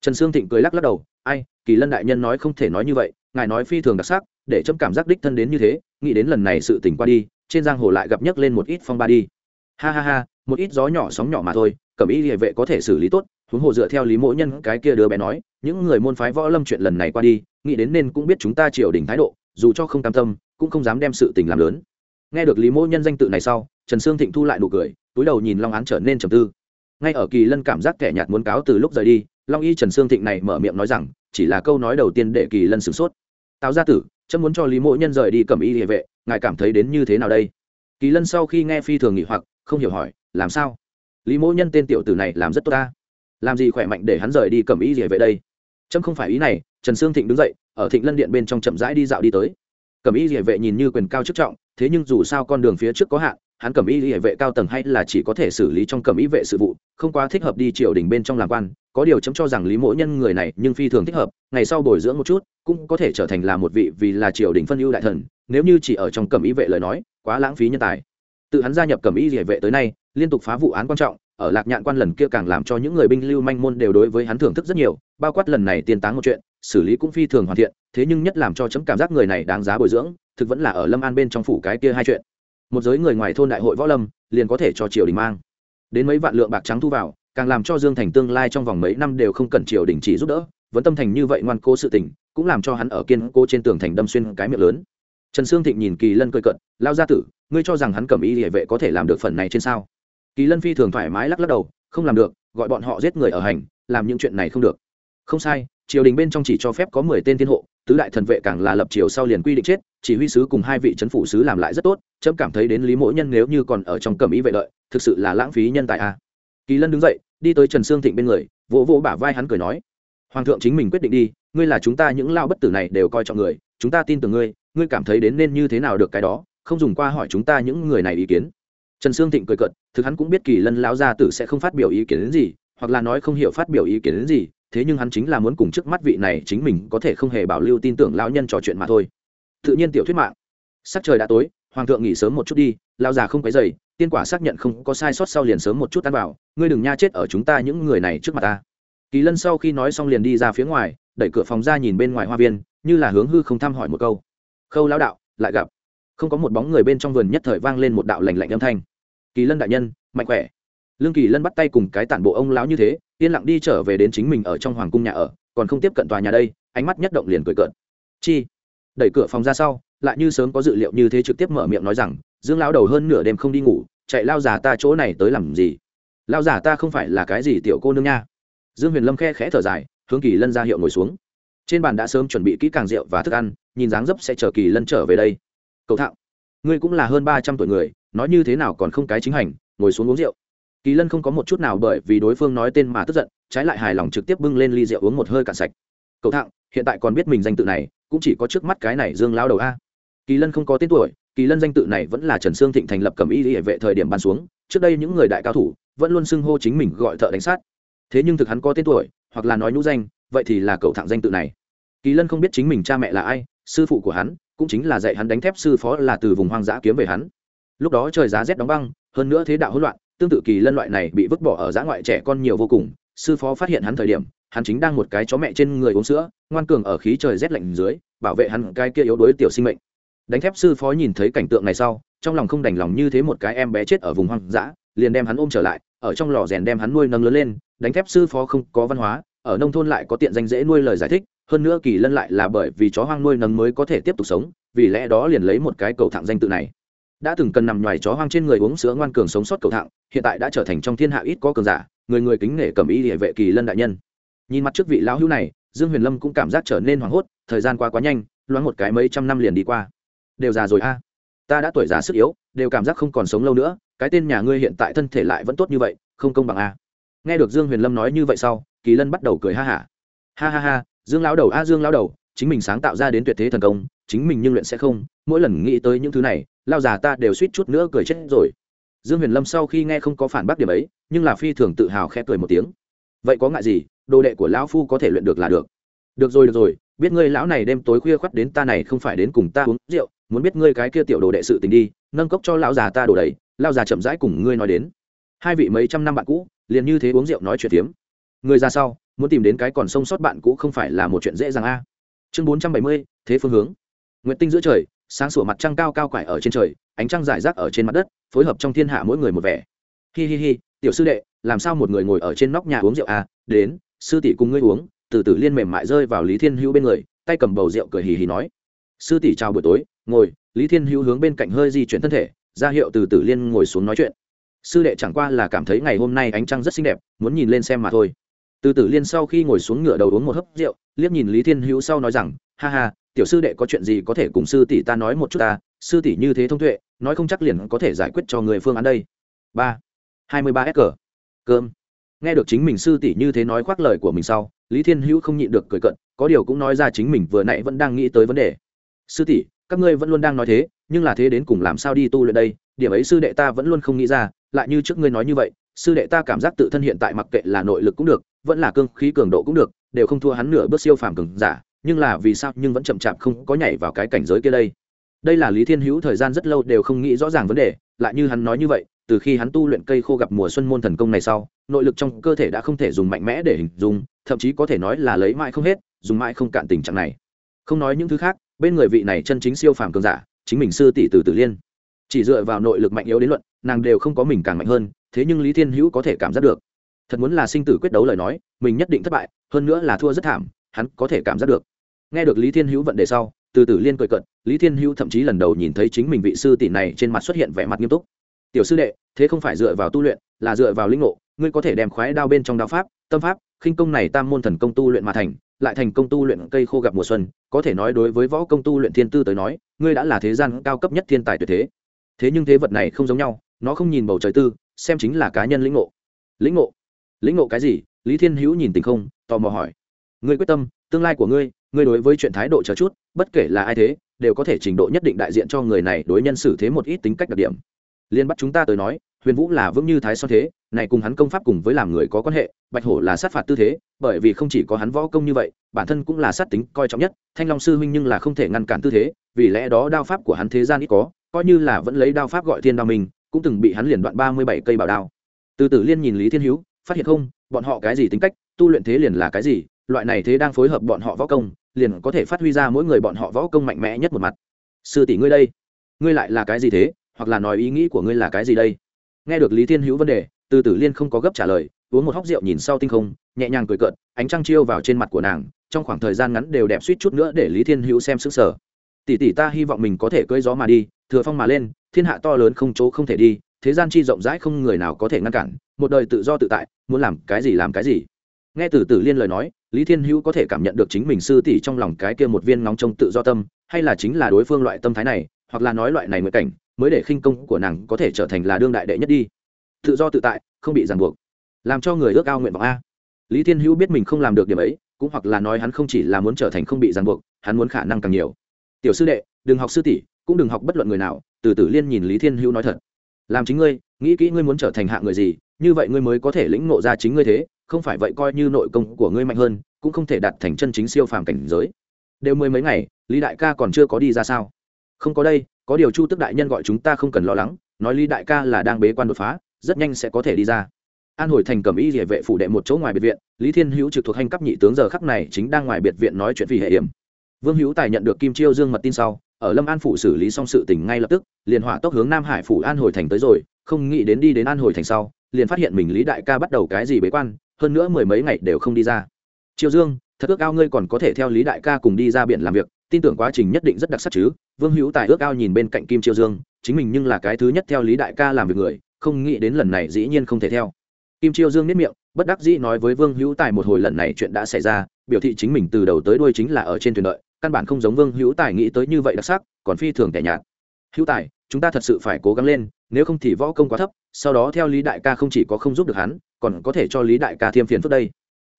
Trần sương thịnh cười lắc lắc đầu, ai, kỳ lân đại nhân nói không thể nói như vậy, ngài nói phi thường đặc sắc, để chấm cảm giác đích thân đến như thế, nghĩ đến lần này sự tỉnh qua đi, trên giang hồ lại gặp nhấc lên một ít phong ba đi. Ha ha ha một ít gió nhỏ sóng nhỏ mà thôi, cẩm y địa vệ có thể xử lý tốt, huống hồ dựa theo lý mỗ nhân cái kia đứa bé nói, những người môn phái võ lâm chuyện lần này qua đi, nghĩ đến nên cũng biết chúng ta triều đình thái độ, dù cho không cam tâm, cũng không dám đem sự tình làm lớn. Nghe được lý mỗ nhân danh tự này sau, trần sương thịnh thu lại nụ cười, túi đầu nhìn long án trở nên trầm tư. Ngay ở kỳ lân cảm giác kẻ nhạt muốn cáo từ lúc rời đi, long y trần sương thịnh này mở miệng nói rằng, chỉ là câu nói đầu tiên để kỳ lân sửng sốt. Tào gia tử, chấm muốn cho lý mỗ nhân rời đi cầm y địa vệ, ngài cảm thấy đến như thế nào đây? Kỳ lân sau khi nghe phi thường nghỉ hoặc không hiểu hỏi, làm sao? Lý mỗ nhân tên tiểu tử này làm rất tốt ta. Làm gì khỏe mạnh để hắn rời đi cầm y gì về đây? Trâm không phải ý này. Trần sương thịnh đứng dậy, ở thịnh lân điện bên trong chậm rãi đi dạo đi tới. Cầm y gì vệ nhìn như quyền cao chức trọng, thế nhưng dù sao con đường phía trước có hạn, hắn cầm y gì vệ cao tầng hay là chỉ có thể xử lý trong cầm y vệ sự vụ, không quá thích hợp đi triều đình bên trong làm quan. Có điều chấm cho rằng lý mỗ nhân người này nhưng phi thường thích hợp, ngày sau bồi dưỡng một chút, cũng có thể trở thành là một vị vì là triều đình phân ưu đại thần, nếu như chỉ ở trong cầm y vệ lời nói, quá lãng phí nhân tài tự hắn gia nhập cầm y địa vệ tới nay, liên tục phá vụ án quan trọng, ở lạc nhạn quan lần kia càng làm cho những người binh lưu manh môn đều đối với hắn thưởng thức rất nhiều, bao quát lần này tiền táng một chuyện, xử lý cũng phi thường hoàn thiện, thế nhưng nhất làm cho chấm cảm giác người này đáng giá bồi dưỡng, thực vẫn là ở lâm an bên trong phủ cái kia hai chuyện. Một giới người ngoài thôn đại hội võ lâm, liền có thể cho triều đình mang. Đến mấy vạn lượng bạc trắng thu vào, càng làm cho dương thành tương lai trong vòng mấy năm đều không cần triều đình chỉ giúp đỡ, vẫn tâm thành như vậy ngoan cố sự tình, cũng làm cho hắn ở kiên cố trên tường thành đâm xuyên cái miệng lớn trần sương thịnh nhìn kỳ lân cười cận lao gia tử, ngươi cho rằng hắn cầm y địa vệ có thể làm được phần này trên sao kỳ lân phi thường thoải mái lắc lắc đầu, không làm được, gọi bọn họ giết người ở hành, làm những chuyện này không được không sai, triều đình bên trong chỉ cho phép có mười tên thiên hộ, tứ đại thần vệ càng là lập triều sau liền quy định chết, chỉ huy sứ cùng hai vị c phủ sứ làm lại rất tốt trẫm cảm thấy đến lý mỗi nhân nếu như còn ở trong cầm ý vệ lợi thực sự là lãng phí nhân tài a à. kỳ lân đứng dậy, đi tới trần sương thịnh bên người, vỗ vỗ bả vai hắn cười nói, hoàng thượng chính mình quyết định đi, ngươi là chúng ta những lao bất tử này đều coi trọng người, chúng ta tin tưởng ngươi ngươi cảm thấy đến nên như thế nào được cái đó, không dùng qua hỏi chúng ta những người này ý kiến. Trần sương thịnh cười cợt, thực hắn cũng biết kỳ lân lão gia tử sẽ không phát biểu ý kiến đến gì, hoặc là nói không hiểu phát biểu ý kiến đến gì, thế nhưng hắn chính là muốn cùng trước mắt vị này chính mình có thể không hề bảo lưu tin tưởng lão nhân trò chuyện mà thôi. Tự nhiên tiểu thuyết mạng. Sắc trời đã tối, hoàng thượng nghỉ sớm một chút đi, lão già không quấy dày tiên quả xác nhận không có sai sót sau liền sớm một chút tan vào, ngươi đừng nha chết ở chúng ta những người này trước mặt ta. Kỳ lân sau khi nói xong liền đi ra phía ngoài, đẩy cửa phòng ra nhìn bên ngoài hoa viên, như là hướng hư không thăm hỏi một câu khâu lão đạo, lại gặp. Không có một bóng người bên trong vườn nhất thời vang lên một đạo lành lạnh âm thanh. Kỳ lân đại nhân, mạnh khỏe. Lương kỳ lân bắt tay cùng cái tản bộ ông lão như thế, yên lặng đi trở về đến chính mình ở trong hoàng cung nhà ở, còn không tiếp cận tòa nhà đây, ánh mắt nhất động liền cười cợt. Chi? Đẩy cửa phòng ra sau, lại như sớm có dự liệu như thế trực tiếp mở miệng nói rằng, dương lão đầu hơn nửa đêm không đi ngủ, chạy lao già ta chỗ này tới làm gì? Lao già ta không phải là cái gì tiểu cô nương nha. Dương huyền lâm khe khẽ thở dài, hướng kỳ lân ra hiệu ngồi xuống trên bàn đã sớm chuẩn bị kỹ càng rượu và thức ăn, nhìn dáng dấp sẽ chờ kỳ lân trở về đây. Cầu thạo, ngươi cũng là hơn ba trăm tuổi người, nói như thế nào còn không cái chính hành, ngồi xuống uống rượu. Kỳ lân không có một chút nào bởi vì đối phương nói tên mà tức giận, trái lại hài lòng trực tiếp bưng lên ly rượu uống một hơi cạn sạch. Cậu thạng hiện tại còn biết mình danh tự này, cũng chỉ có trước mắt cái này dương lao đầu a. Kỳ lân không có tên tuổi, kỳ lân danh tự này vẫn là trần sương thịnh thành lập cầm y hệ vệ thời điểm ban xuống, trước đây những người đại cao thủ vẫn luôn xưng hô chính mình gọi thợ đánh sát. Thế nhưng thực hắn có tên tuổi, hoặc là nói nhũ danh vậy thì là cậu thẳng danh tự này. Kỳ lân không biết chính mình cha mẹ là ai, sư phụ của hắn, cũng chính là dạy hắn đánh thép sư phó là từ vùng hoang dã kiếm về hắn. Lúc đó trời giá rét đóng băng, hơn nữa thế đạo hỗn loạn, tương tự kỳ lân loại này bị vứt bỏ ở giã ngoại trẻ con nhiều vô cùng, sư phó phát hiện hắn thời điểm, hắn chính đang một cái chó mẹ trên người uống sữa, ngoan cường ở khí trời rét lạnh dưới, bảo vệ hắn cái kia yếu đuối tiểu sinh mệnh. Đánh thép sư phó nhìn thấy cảnh tượng này sau, trong lòng không đành lòng như thế một cái em bé chết ở vùng hoang dã, liền đem hắn ôm trở lại, ở trong lò rèn đem hắn nuôi nâng lớn lên, đánh thép sư phó không có văn hóa ở nông thôn lại có tiện danh dễ nuôi lời giải thích, hơn nữa kỳ lân lại là bởi vì chó hoang nuôi nấng mới có thể tiếp tục sống, vì lẽ đó liền lấy một cái cầu thẳng danh tự này. Đã từng cần nằm ngoài chó hoang trên người uống sữa ngoan cường sống sót cầu thẳng, hiện tại đã trở thành trong thiên hạ ít có cường giả, người người kính nể cầm ý địa vệ kỳ lân đại nhân. Nhìn mặt trước vị lão hữu này, dương huyền lâm cũng cảm giác trở nên hoảng hốt, thời gian qua quá nhanh, loáng một cái mấy trăm năm liền đi qua. Đều già rồi a. Ta đã tuổi già sức yếu, đều cảm giác không còn sống lâu nữa, cái tên nhà ngươi hiện tại thân thể lại vẫn tốt như vậy, không công bằng a. Nghe được dương huyền lâm nói như vậy sau kỳ lân bắt đầu cười ha hả. Ha. ha ha ha dương lão đầu a, dương lão đầu, chính mình sáng tạo ra đến tuyệt thế thần công, chính mình nhưng luyện sẽ không, mỗi lần nghĩ tới những thứ này, lao già ta đều suýt chút nữa cười chết rồi. Dương huyền lâm sau khi nghe không có phản bác điểm ấy, nhưng là phi thường tự hào khẽ cười một tiếng. Vậy có ngại gì, đồ đệ của lão phu có thể luyện được là được. Được rồi được rồi, biết ngươi lão này đêm tối khuya khoắt đến ta này không phải đến cùng ta uống rượu, muốn biết ngươi cái kia tiểu đồ đệ sự tình đi, nâng cốc cho lão già ta đổ đầy, lão già chậm rãi cùng ngươi nói đến. Hai vị mấy trăm năm bạn cũ, liền như thế uống rượu nói chuyện tiếm người ra sau, muốn tìm đến cái còn sông sót bạn cũ không phải là một chuyện dễ dàng a. Chương bốn trăm bảy mươi, thế phương hướng. Nguyện tinh giữa trời, sáng sủa mặt trăng cao cao quải ở trên trời, ánh trăng rải rác ở trên mặt đất, phối hợp trong thiên hạ mỗi người một vẻ. Hi hi hi, tiểu sư đệ, làm sao một người ngồi ở trên nóc nhà uống rượu à đến, sư tỷ cùng ngươi uống. Từ từ liên mềm mại rơi vào lý thiên hữu bên người, tay cầm bầu rượu cười hì hì nói. Sư tỷ chào buổi tối, ngồi. Lý thiên hữu hướng bên cạnh hơi di chuyển thân thể, ra hiệu từ từ liên ngồi xuống nói chuyện. Sư đệ chẳng qua là cảm thấy ngày hôm nay ánh trăng rất xinh đẹp, muốn nhìn lên xem mà thôi từ tử liên sau khi ngồi xuống ngựa đầu uống một hớp rượu, liếc nhìn lý thiên hữu sau nói rằng, ha ha, tiểu sư đệ có chuyện gì có thể cùng sư tỷ ta nói một chút ta, sư tỷ như thế thông tuệ, nói không chắc liền có thể giải quyết cho người phương án đây. Ba, hai mươi ba s cờ cơm. Nghe được chính mình sư tỷ như thế nói khoác lời của mình sau, lý thiên hữu không nhịn được cười cận, có điều cũng nói ra chính mình vừa nãy vẫn đang nghĩ tới vấn đề. Sư tỷ, các ngươi vẫn luôn đang nói thế, nhưng là thế đến cùng làm sao đi tu luyện đây, điểm ấy sư đệ ta vẫn luôn không nghĩ ra, lại như trước ngươi nói như vậy, sư đệ ta cảm giác tự thân hiện tại mặc kệ là nội lực cũng được vẫn là cương khí cường độ cũng được, đều không thua hắn nửa bước siêu phàm cường giả, nhưng là vì sao nhưng vẫn chậm chạp không có nhảy vào cái cảnh giới kia đây? Đây là lý thiên hữu thời gian rất lâu đều không nghĩ rõ ràng vấn đề, lại như hắn nói như vậy, từ khi hắn tu luyện cây khô gặp mùa xuân môn thần công này sau, nội lực trong cơ thể đã không thể dùng mạnh mẽ để hình dung, thậm chí có thể nói là lấy mãi không hết, dùng mãi không cạn tình trạng này. Không nói những thứ khác, bên người vị này chân chính siêu phàm cường giả, chính mình sư tỷ từ tử liên. Chỉ dựa vào nội lực mạnh yếu đến luận, nàng đều không có mình càng mạnh hơn, thế nhưng lý thiên hữu có thể cảm giác được thật muốn là sinh tử quyết đấu lời nói, mình nhất định thất bại, hơn nữa là thua rất thảm, hắn có thể cảm giác được. Nghe được lý thiên hữu vận đề sau, từ tử liên cười cận lý thiên hữu thậm chí lần đầu nhìn thấy chính mình vị sư tỷ này trên mặt xuất hiện vẻ mặt nghiêm túc. Tiểu sư đệ, thế không phải dựa vào tu luyện, là dựa vào linh ngộ, ngươi có thể đem khoái đao bên trong đao pháp, tâm pháp, khinh công này tam môn thần công tu luyện mà thành, lại thành công tu luyện cây khô gặp mùa xuân, có thể nói đối với võ công tu luyện thiên tư tới nói, ngươi đã là thế gian cao cấp nhất thiên tài tuyệt thế. Thế nhưng thế vật này không giống nhau, nó không nhìn bầu trời tư, xem chính là cá nhân lĩnh ngộ. Lĩnh ngộ? Lĩnh ngộ cái gì? Lý thiên hữu nhìn tình không, tò mò hỏi. Ngươi quyết tâm, tương lai của ngươi ngươi đối với chuyện thái độ chờ chút, bất kể là ai thế, đều có thể trình độ nhất định đại diện cho người này đối nhân xử thế một ít tính cách đặc điểm. Liên bắt chúng ta tới nói, huyền vũ là vững như thái so thế, này cùng hắn công pháp cùng với làm người có quan hệ, bạch hổ là sát phạt tư thế, bởi vì không chỉ có hắn võ công như vậy, bản thân cũng là sát tính coi trọng nhất, thanh long sư huynh nhưng là không thể ngăn cản tư thế, vì lẽ đó đao pháp của hắn thế gian ít có, coi như là vẫn lấy đao pháp gọi thiên đao mình cũng từng bị hắn liền đoạn ba mươi bảy cây bảo đao. Từ tử liên nhìn lý thiên hữu phát hiện không, bọn họ cái gì tính cách, tu luyện thế liền là cái gì, loại này thế đang phối hợp bọn họ võ công, liền có thể phát huy ra mỗi người bọn họ võ công mạnh mẽ nhất một mặt. Sư tỷ ngươi đây, ngươi lại là cái gì thế, hoặc là nói ý nghĩ của ngươi là cái gì đây? Nghe được lý thiên hữu vấn đề, từ tử liên không có gấp trả lời, uống một hóc rượu nhìn sau tinh không, nhẹ nhàng cười cợt, ánh trăng chiêu vào trên mặt của nàng, trong khoảng thời gian ngắn đều đẹp suýt chút nữa để lý thiên hữu xem sức sở tỷ tỷ ta hy vọng mình có thể cưỡi gió mà đi, thừa phong mà lên, thiên hạ to lớn không chỗ không thể đi thế gian chi rộng rãi không người nào có thể ngăn cản, một đời tự do tự tại, muốn làm cái gì làm cái gì. Nghe từ tử liên lời nói, lý thiên hữu có thể cảm nhận được chính mình sư tỷ trong lòng cái kia một viên ngóng trông tự do tâm, hay là chính là đối phương loại tâm thái này, hoặc là nói loại này nguyện cảnh, mới để khinh công của nàng có thể trở thành là đương đại đệ nhất đi. Tự do tự tại, không bị ràng buộc. Làm cho người ước ao nguyện vọng a. Lý thiên hữu biết mình không làm được điểm ấy, cũng hoặc là nói hắn không chỉ là muốn trở thành không bị ràng buộc, hắn muốn khả năng càng nhiều. Tiểu sư đệ, đừng học sư tỷ, cũng đừng học bất luận người nào. Từ tử liên nhìn lý thiên hữu nói thật làm chính ngươi, nghĩ kỹ ngươi muốn trở thành hạng người gì, như vậy ngươi mới có thể lĩnh ngộ ra chính ngươi thế, không phải vậy coi như nội công của ngươi mạnh hơn, cũng không thể đạt thành chân chính siêu phàm cảnh giới. Đều mười mấy ngày, lý đại ca còn chưa có đi ra sao? Không có đây, có điều chu tức đại nhân gọi chúng ta không cần lo lắng, nói lý đại ca là đang bế quan đột phá, rất nhanh sẽ có thể đi ra. An hồi thành cầm y địa vệ phủ đệ một chỗ ngoài biệt viện, lý thiên hữu trực thuộc hành cấp nhị tướng giờ khắc này chính đang ngoài biệt viện nói chuyện vì hệ hiểm vương hữu tài nhận được kim chiêu dương mật tin sau ở lâm an phủ xử lý xong sự tình ngay lập tức, liền hỏa tốc hướng nam hải phủ an hồi thành tới rồi, không nghĩ đến đi đến an hồi thành sau, liền phát hiện mình lý đại ca bắt đầu cái gì bế quan, hơn nữa mười mấy ngày đều không đi ra. Chiêu dương, thật ước ao ngươi còn có thể theo lý đại ca cùng đi ra biển làm việc, tin tưởng quá trình nhất định rất đặc sắc chứ? Vương hữu tài ước ao nhìn bên cạnh kim chiêu dương, chính mình nhưng là cái thứ nhất theo lý đại ca làm việc người, không nghĩ đến lần này dĩ nhiên không thể theo. Kim chiêu dương nếp miệng, bất đắc dĩ nói với vương hữu tài một hồi lần này chuyện đã xảy ra, biểu thị chính mình từ đầu tới đuôi chính là ở trên thuyền đợi căn bản không giống vương hữu tài nghĩ tới như vậy đặc sắc, còn phi thường tẻ nhạt. Hữu tài, chúng ta thật sự phải cố gắng lên, nếu không thì võ công quá thấp, sau đó theo lý đại ca không chỉ có không giúp được hắn, còn có thể cho lý đại ca thêm phiền phức đây.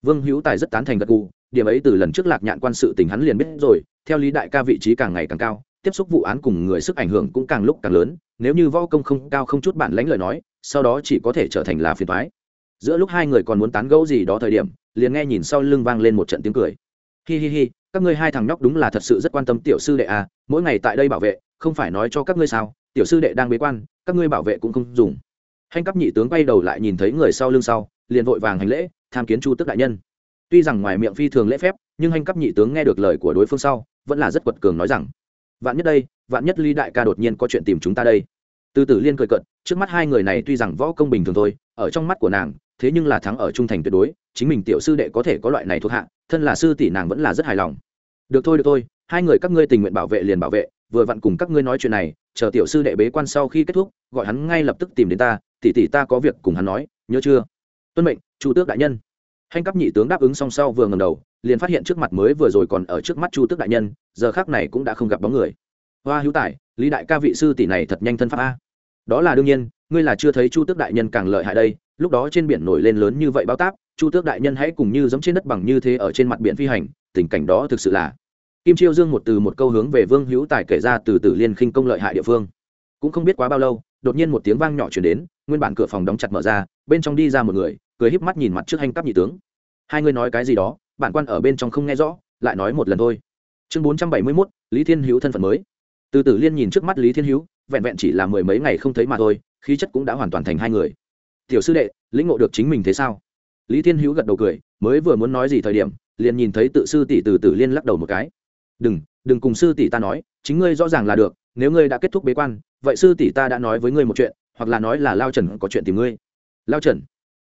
Vương hữu tài rất tán thành gật gù, điểm ấy từ lần trước lạc nhạn quan sự tình hắn liền biết rồi, theo lý đại ca vị trí càng ngày càng cao, tiếp xúc vụ án cùng người sức ảnh hưởng cũng càng lúc càng lớn, nếu như võ công không cao không chút bản lãnh lời nói, sau đó chỉ có thể trở thành là phiền thoái giữa lúc hai người còn muốn tán gẫu gì đó thời điểm, liền nghe nhìn sau lưng vang lên một trận tiếng cười. Hi hi hi các ngươi hai thằng nhóc đúng là thật sự rất quan tâm tiểu sư đệ à mỗi ngày tại đây bảo vệ, không phải nói cho các ngươi sao, tiểu sư đệ đang bế quan, các ngươi bảo vệ cũng không dùng. Hành cấp nhị tướng quay đầu lại nhìn thấy người sau lưng sau, liền vội vàng hành lễ, tham kiến chu tức đại nhân. Tuy rằng ngoài miệng phi thường lễ phép, nhưng hành cấp nhị tướng nghe được lời của đối phương sau, vẫn là rất quật cường nói rằng, vạn nhất đây, vạn nhất ly đại ca đột nhiên có chuyện tìm chúng ta đây. Từ tử liên cười cận trước mắt hai người này tuy rằng võ công bình thường thôi ở trong mắt của nàng, thế nhưng là thắng ở trung thành tuyệt đối, chính mình tiểu sư đệ có thể có loại này thuộc hạ, thân là sư tỷ nàng vẫn là rất hài lòng. Được thôi được thôi, hai người các ngươi tình nguyện bảo vệ liền bảo vệ, vừa vặn cùng các ngươi nói chuyện này, chờ tiểu sư đệ bế quan sau khi kết thúc, gọi hắn ngay lập tức tìm đến ta, tỷ tỷ ta có việc cùng hắn nói, nhớ chưa? Tuân mệnh, chu tước đại nhân. Hành cấp nhị tướng đáp ứng song sau vừa ngầm đầu, liền phát hiện trước mặt mới vừa rồi còn ở trước mắt chu tước đại nhân, giờ khác này cũng đã không gặp bóng người. Hoa hữu tài, lý đại ca vị sư tỷ này thật nhanh thân pháp a. Đó là đương nhiên ngươi là chưa thấy chu tước đại nhân càng lợi hại đây, lúc đó trên biển nổi lên lớn như vậy bao táp, chu tước đại nhân hãy cùng như giống trên đất bằng như thế ở trên mặt biển phi hành, tình cảnh đó thực sự là kim chiêu dương một từ một câu hướng về vương hữu tài kể ra từ tử liên khinh công lợi hại địa phương. Cũng không biết quá bao lâu, đột nhiên một tiếng vang nhỏ chuyển đến, nguyên bản cửa phòng đóng chặt mở ra, bên trong đi ra một người, cười híp mắt nhìn mặt trước hành cấp nhị tướng. Hai người nói cái gì đó, bản quan ở bên trong không nghe rõ, lại nói một lần thôi. Chương bốn trăm bảy mươi mốt, lý thiên hữu thân phận mới. Từ tử liên nhìn trước mắt lý thiên hữu, vẹn vẹn chỉ là mười mấy ngày không thấy mà thôi khí chất cũng đã hoàn toàn thành hai người. Tiểu sư đệ, lĩnh ngộ được chính mình thế sao? Lý thiên hữu gật đầu cười, mới vừa muốn nói gì thời điểm, liền nhìn thấy tự sư tỷ từ từ liên lắc đầu một cái. Đừng đừng cùng sư tỷ ta nói, chính ngươi rõ ràng là được, nếu ngươi đã kết thúc bế quan, vậy sư tỷ ta đã nói với ngươi một chuyện, hoặc là nói là lao trần có chuyện tìm ngươi. Lao trần?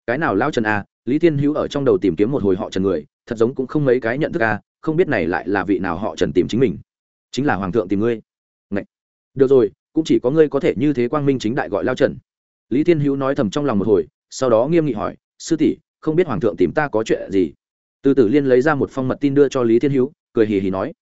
Cái nào lao trần à? Lý thiên hữu ở trong đầu tìm kiếm một hồi họ trần người, thật giống cũng không mấy cái nhận thức à không biết này lại là vị nào họ trần tìm chính mình. Chính là hoàng thượng tìm ngươi. Ngậy. được rồi cũng chỉ có ngươi có thể như thế quang minh chính đại gọi lao trần. Lý thiên hữu nói thầm trong lòng một hồi, sau đó nghiêm nghị hỏi, sư tỷ, không biết hoàng thượng tìm ta có chuyện gì? Từ tử liên lấy ra một phong mật tin đưa cho lý thiên hữu, cười hì hì nói,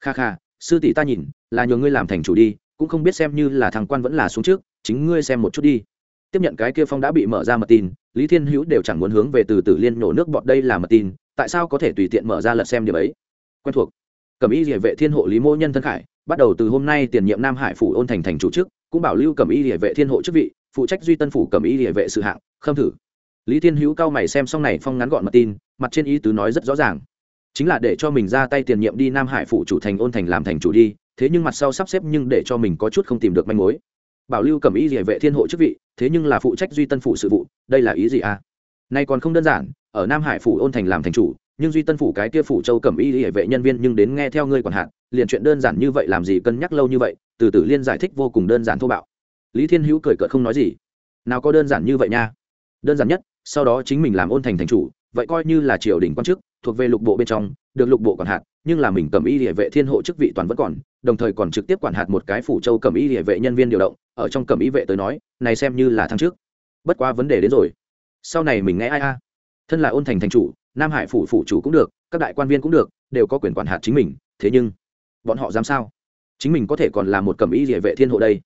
kha kha, sư tỷ ta nhìn, là nhờ ngươi làm thành chủ đi, cũng không biết xem như là thằng quan vẫn là xuống trước, chính ngươi xem một chút đi. Tiếp nhận cái kia phong đã bị mở ra mật tin, lý thiên hữu đều chẳng muốn hướng về từ tử liên nổ nước bọt đây là mật tin, tại sao có thể tùy tiện mở ra lật xem điều ấy? Quen thuộc. Cẩm y địa vệ thiên hộ lý mô nhân thân khải bắt đầu từ hôm nay tiền nhiệm nam hải phủ ôn thành thành chủ chức, cũng bảo lưu cẩm y địa vệ thiên hộ chức vị, phụ trách duy tân phủ cẩm y địa vệ sự hạng, khâm thử. Lý thiên hữu cao mày xem xong này phong ngắn gọn mật tin, mặt trên ý tứ nói rất rõ ràng. Chính là để cho mình ra tay tiền nhiệm đi nam hải phủ chủ thành ôn thành làm thành chủ đi, thế nhưng mặt sau sắp xếp nhưng để cho mình có chút không tìm được manh mối. Bảo lưu cẩm y địa vệ thiên hộ chức vị, thế nhưng là phụ trách duy tân phủ sự vụ, đây là ý gì à? Nay còn không đơn giản, ở nam hải phủ ôn thành làm thành chủ, nhưng duy tân phủ cái kia phủ châu cẩm y địa vệ nhân viên nhưng đến nghe theo ngươi quản hạn liền chuyện đơn giản như vậy làm gì cân nhắc lâu như vậy, từ từ liên giải thích vô cùng đơn giản thô bạo. Lý thiên hữu cười cợt không nói gì. Nào có đơn giản như vậy nha. Đơn giản nhất, sau đó chính mình làm ôn thành thành chủ, vậy coi như là triều đình quan chức, thuộc về lục bộ bên trong, được lục bộ quản hạt, nhưng là mình cầm y địa vệ thiên hộ chức vị toàn vẫn còn, đồng thời còn trực tiếp quản hạt một cái phủ châu cầm y địa vệ nhân viên điều động, ở trong cầm y vệ tới nói, này xem như là thăng trước bất quá vấn đề đến rồi. Sau này mình nghe ai a? Thân là ôn thành thành chủ, nam hải phủ phủ chủ cũng được, các đại quan viên cũng được, đều có quyền quản hạt chính mình, thế nhưng bọn họ dám sao? Chính mình có thể còn là một cầm y địa vệ thiên hộ đây.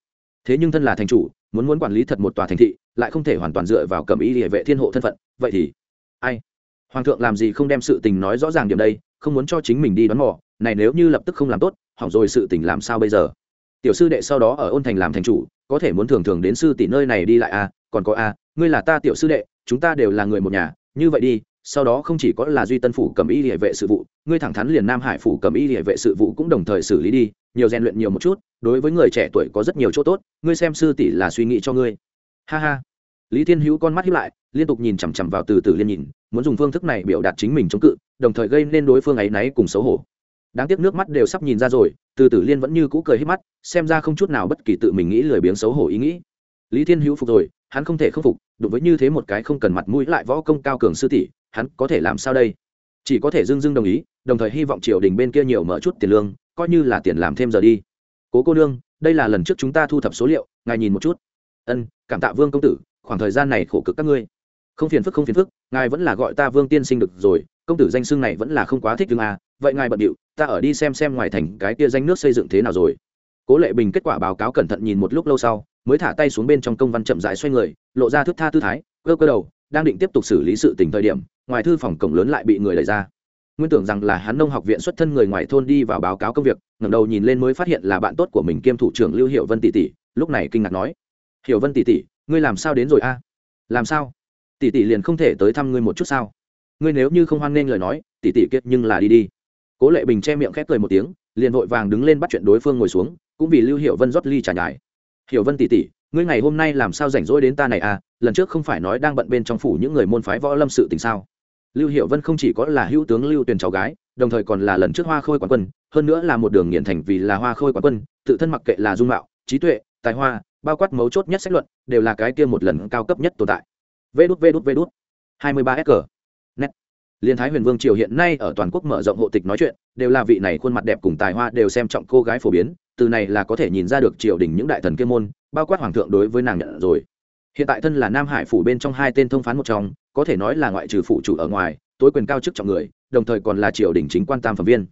Thế nhưng thân là thành chủ, muốn muốn quản lý thật một tòa thành thị, lại không thể hoàn toàn dựa vào cầm ý địa vệ thiên hộ thân phận, vậy thì ai? Hoàng thượng làm gì không đem sự tình nói rõ ràng điểm đây, không muốn cho chính mình đi đoán mò, này nếu như lập tức không làm tốt, hỏng rồi sự tình làm sao bây giờ? Tiểu sư đệ sau đó ở ôn thành làm thành chủ, có thể muốn thường thường đến sư tỷ nơi này đi lại à? Còn có à ngươi là ta tiểu sư đệ, chúng ta đều là người một nhà, như vậy đi sau đó không chỉ có là duy tân phủ cầm y địa vệ sự vụ, ngươi thẳng thắn liền nam hải phủ cầm y địa vệ sự vụ cũng đồng thời xử lý đi, nhiều rèn luyện nhiều một chút, đối với người trẻ tuổi có rất nhiều chỗ tốt, ngươi xem sư tỷ là suy nghĩ cho ngươi. Ha ha. Lý thiên hữu con mắt hiếp lại, liên tục nhìn chằm chằm vào từ từ liên nhìn, muốn dùng phương thức này biểu đạt chính mình chống cự, đồng thời gây nên đối phương ấy náy cùng xấu hổ. Đáng tiếc nước mắt đều sắp nhìn ra rồi, từ từ liên vẫn như cũ cười hết mắt, xem ra không chút nào bất kỳ tự mình nghĩ lười biếng xấu hổ ý nghĩ. Lý thiên hữu phục rồi, hắn không thể không phục đụng với như thế một cái không cần mặt mũi lại võ công cao cường sư tỷ hắn có thể làm sao đây? Chỉ có thể dưng dưng đồng ý, đồng thời hy vọng triều đình bên kia nhiều mở chút tiền lương, coi như là tiền làm thêm giờ đi. Cố cô nương, đây là lần trước chúng ta thu thập số liệu, ngài nhìn một chút. Ân, cảm tạ vương công tử, khoảng thời gian này khổ cực các ngươi. Không phiền phức, không phiền phức, ngài vẫn là gọi ta vương tiên sinh được rồi, công tử danh xưng này vẫn là không quá thích thương à vậy ngài bận điệu, ta ở đi xem xem ngoài thành cái kia danh nước xây dựng thế nào rồi. Cố lệ bình kết quả báo cáo cẩn thận nhìn một lúc lâu sau, mới thả tay xuống bên trong công văn chậm rãi xoay người, lộ ra thước tha tư thái, cơ cơ đầu đang định tiếp tục xử lý sự tình thời điểm, ngoài thư phòng cổng lớn lại bị người đẩy ra. Nguyên tưởng rằng là hắn nông học viện xuất thân người ngoài thôn đi vào báo cáo công việc, ngẩng đầu nhìn lên mới phát hiện là bạn tốt của mình kiêm thủ trưởng lưu hiệu vân tỷ tỷ, lúc này kinh ngạc nói, hiểu vân tỷ tỷ, ngươi làm sao đến rồi a? Làm sao? Tỷ tỷ liền không thể tới thăm ngươi một chút sao? Ngươi nếu như không hoan nghênh lời nói, tỷ tỷ kết nhưng là đi đi. Cố lệ bình che miệng khép cười một tiếng, liền vội vàng đứng lên bắt chuyện đối phương ngồi xuống, cũng vì lưu hiệu vân rót ly trà nhải. Hiểu vân tỷ tỷ, ngươi ngày hôm nay làm sao rảnh rỗi đến ta này à lần trước không phải nói đang bận bên trong phủ những người môn phái võ lâm sự tình sao? Lưu hiệu vân không chỉ có là hữu tướng lưu tuyền cháu gái, đồng thời còn là lần trước hoa khôi quán quân, hơn nữa là một đường nghiện thành vì là hoa khôi quán quân, tự thân mặc kệ là dung mạo, trí tuệ, tài hoa, bao quát mấu chốt nhất sách luận, đều là cái kia một lần cao cấp nhất tồn tại. Vê đút vê đút vê đút. hai mươi ba s net liên thái huyền vương triều hiện nay ở toàn quốc mở rộng hộ tịch nói chuyện, đều là vị này khuôn mặt đẹp cùng tài hoa đều xem trọng cô gái phổ biến, từ này là có thể nhìn ra được triều đình những đại thần kia môn, bao quát hoàng thượng đối với nàng nhận rồi hiện tại thân là nam hải phủ bên trong hai tên thông phán một trong, có thể nói là ngoại trừ phủ chủ ở ngoài, tối quyền cao chức trọng người, đồng thời còn là triều đình chính quan tam phẩm viên.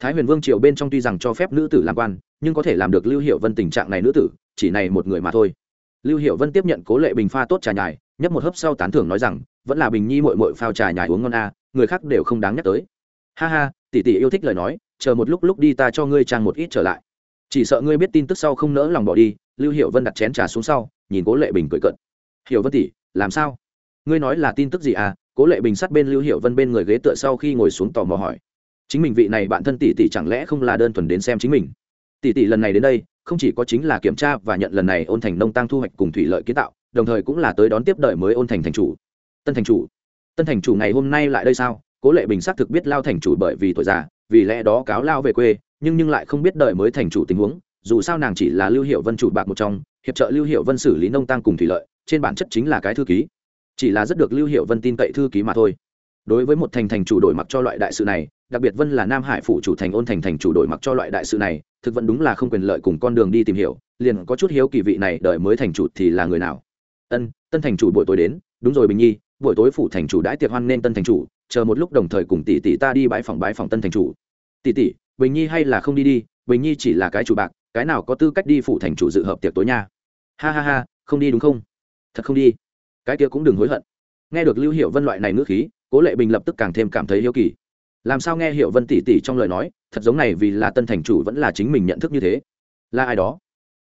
Thái huyền vương triều bên trong tuy rằng cho phép nữ tử làm quan, nhưng có thể làm được lưu hiệu vân tình trạng này nữ tử, chỉ này một người mà thôi. Lưu hiệu vân tiếp nhận cố lệ bình pha tốt trà nhài, nhấp một hớp sau tán thưởng nói rằng, vẫn là bình nhi mội mội phao trà nhài uống ngon a, người khác đều không đáng nhắc tới. Ha ha, tỷ tỷ yêu thích lời nói, chờ một lúc lúc đi ta cho ngươi trang một ít trở lại. Chỉ sợ ngươi biết tin tức sau không nỡ lòng bỏ đi. Lưu hiệu vân đặt chén trà xuống sau, nhìn cố lệ bình cười cận hiểu vân tỷ, làm sao? Ngươi nói là tin tức gì à? Cố lệ bình sát bên lưu hiệu vân bên người ghế tựa sau khi ngồi xuống tò mò hỏi. Chính mình vị này bạn thân tỷ tỷ chẳng lẽ không là đơn thuần đến xem chính mình? Tỷ tỷ lần này đến đây, không chỉ có chính là kiểm tra và nhận lần này ôn thành nông tăng thu hoạch cùng thủy lợi kiến tạo, đồng thời cũng là tới đón tiếp đợi mới ôn thành thành chủ. Tân thành chủ. Tân thành chủ ngày hôm nay lại đây sao? Cố lệ bình xác thực biết lao thành chủ bởi vì tuổi già, vì lẽ đó cáo lao về quê, nhưng nhưng lại không biết đợi mới thành chủ tình huống, dù sao nàng chỉ là lưu hiệu vân chủ bạc một trong, hiệp trợ lưu hiệu vân xử lý nông tăng cùng thủy lợi trên bản chất chính là cái thư ký. Chỉ là rất được lưu hiệu vân tin cậy thư ký mà thôi. Đối với một thành thành chủ đổi mặc cho loại đại sự này, đặc biệt vân là nam hải phủ chủ thành ôn thành thành chủ đổi mặc cho loại đại sự này, thực vẫn đúng là không quyền lợi cùng con đường đi tìm hiểu, liền có chút hiếu kỳ vị này đợi mới thành chủ thì là người nào. Ân, tân thành chủ buổi tối đến, đúng rồi bình nhi, buổi tối phủ thành chủ đãi tiệc hoan nên tân thành chủ, chờ một lúc đồng thời cùng tỷ tỷ ta đi bãi phòng bãi phòng tân thành chủ. Tỷ tỷ, bình nhi hay là không đi đi, bình nhi chỉ là cái chủ bạc, cái nào có tư cách đi phủ thành chủ dự hợp tiệc tối nha. Ha ha ha, không đi đúng không? Thật không đi. Cái kia cũng đừng hối hận. Nghe được lưu hiệu vân loại này ngữ khí, cố lệ bình lập tức càng thêm cảm thấy hiếu kỳ. Làm sao nghe hiệu vân tỷ tỷ trong lời nói, thật giống này vì là tân thành chủ vẫn là chính mình nhận thức như thế. Là ai đó?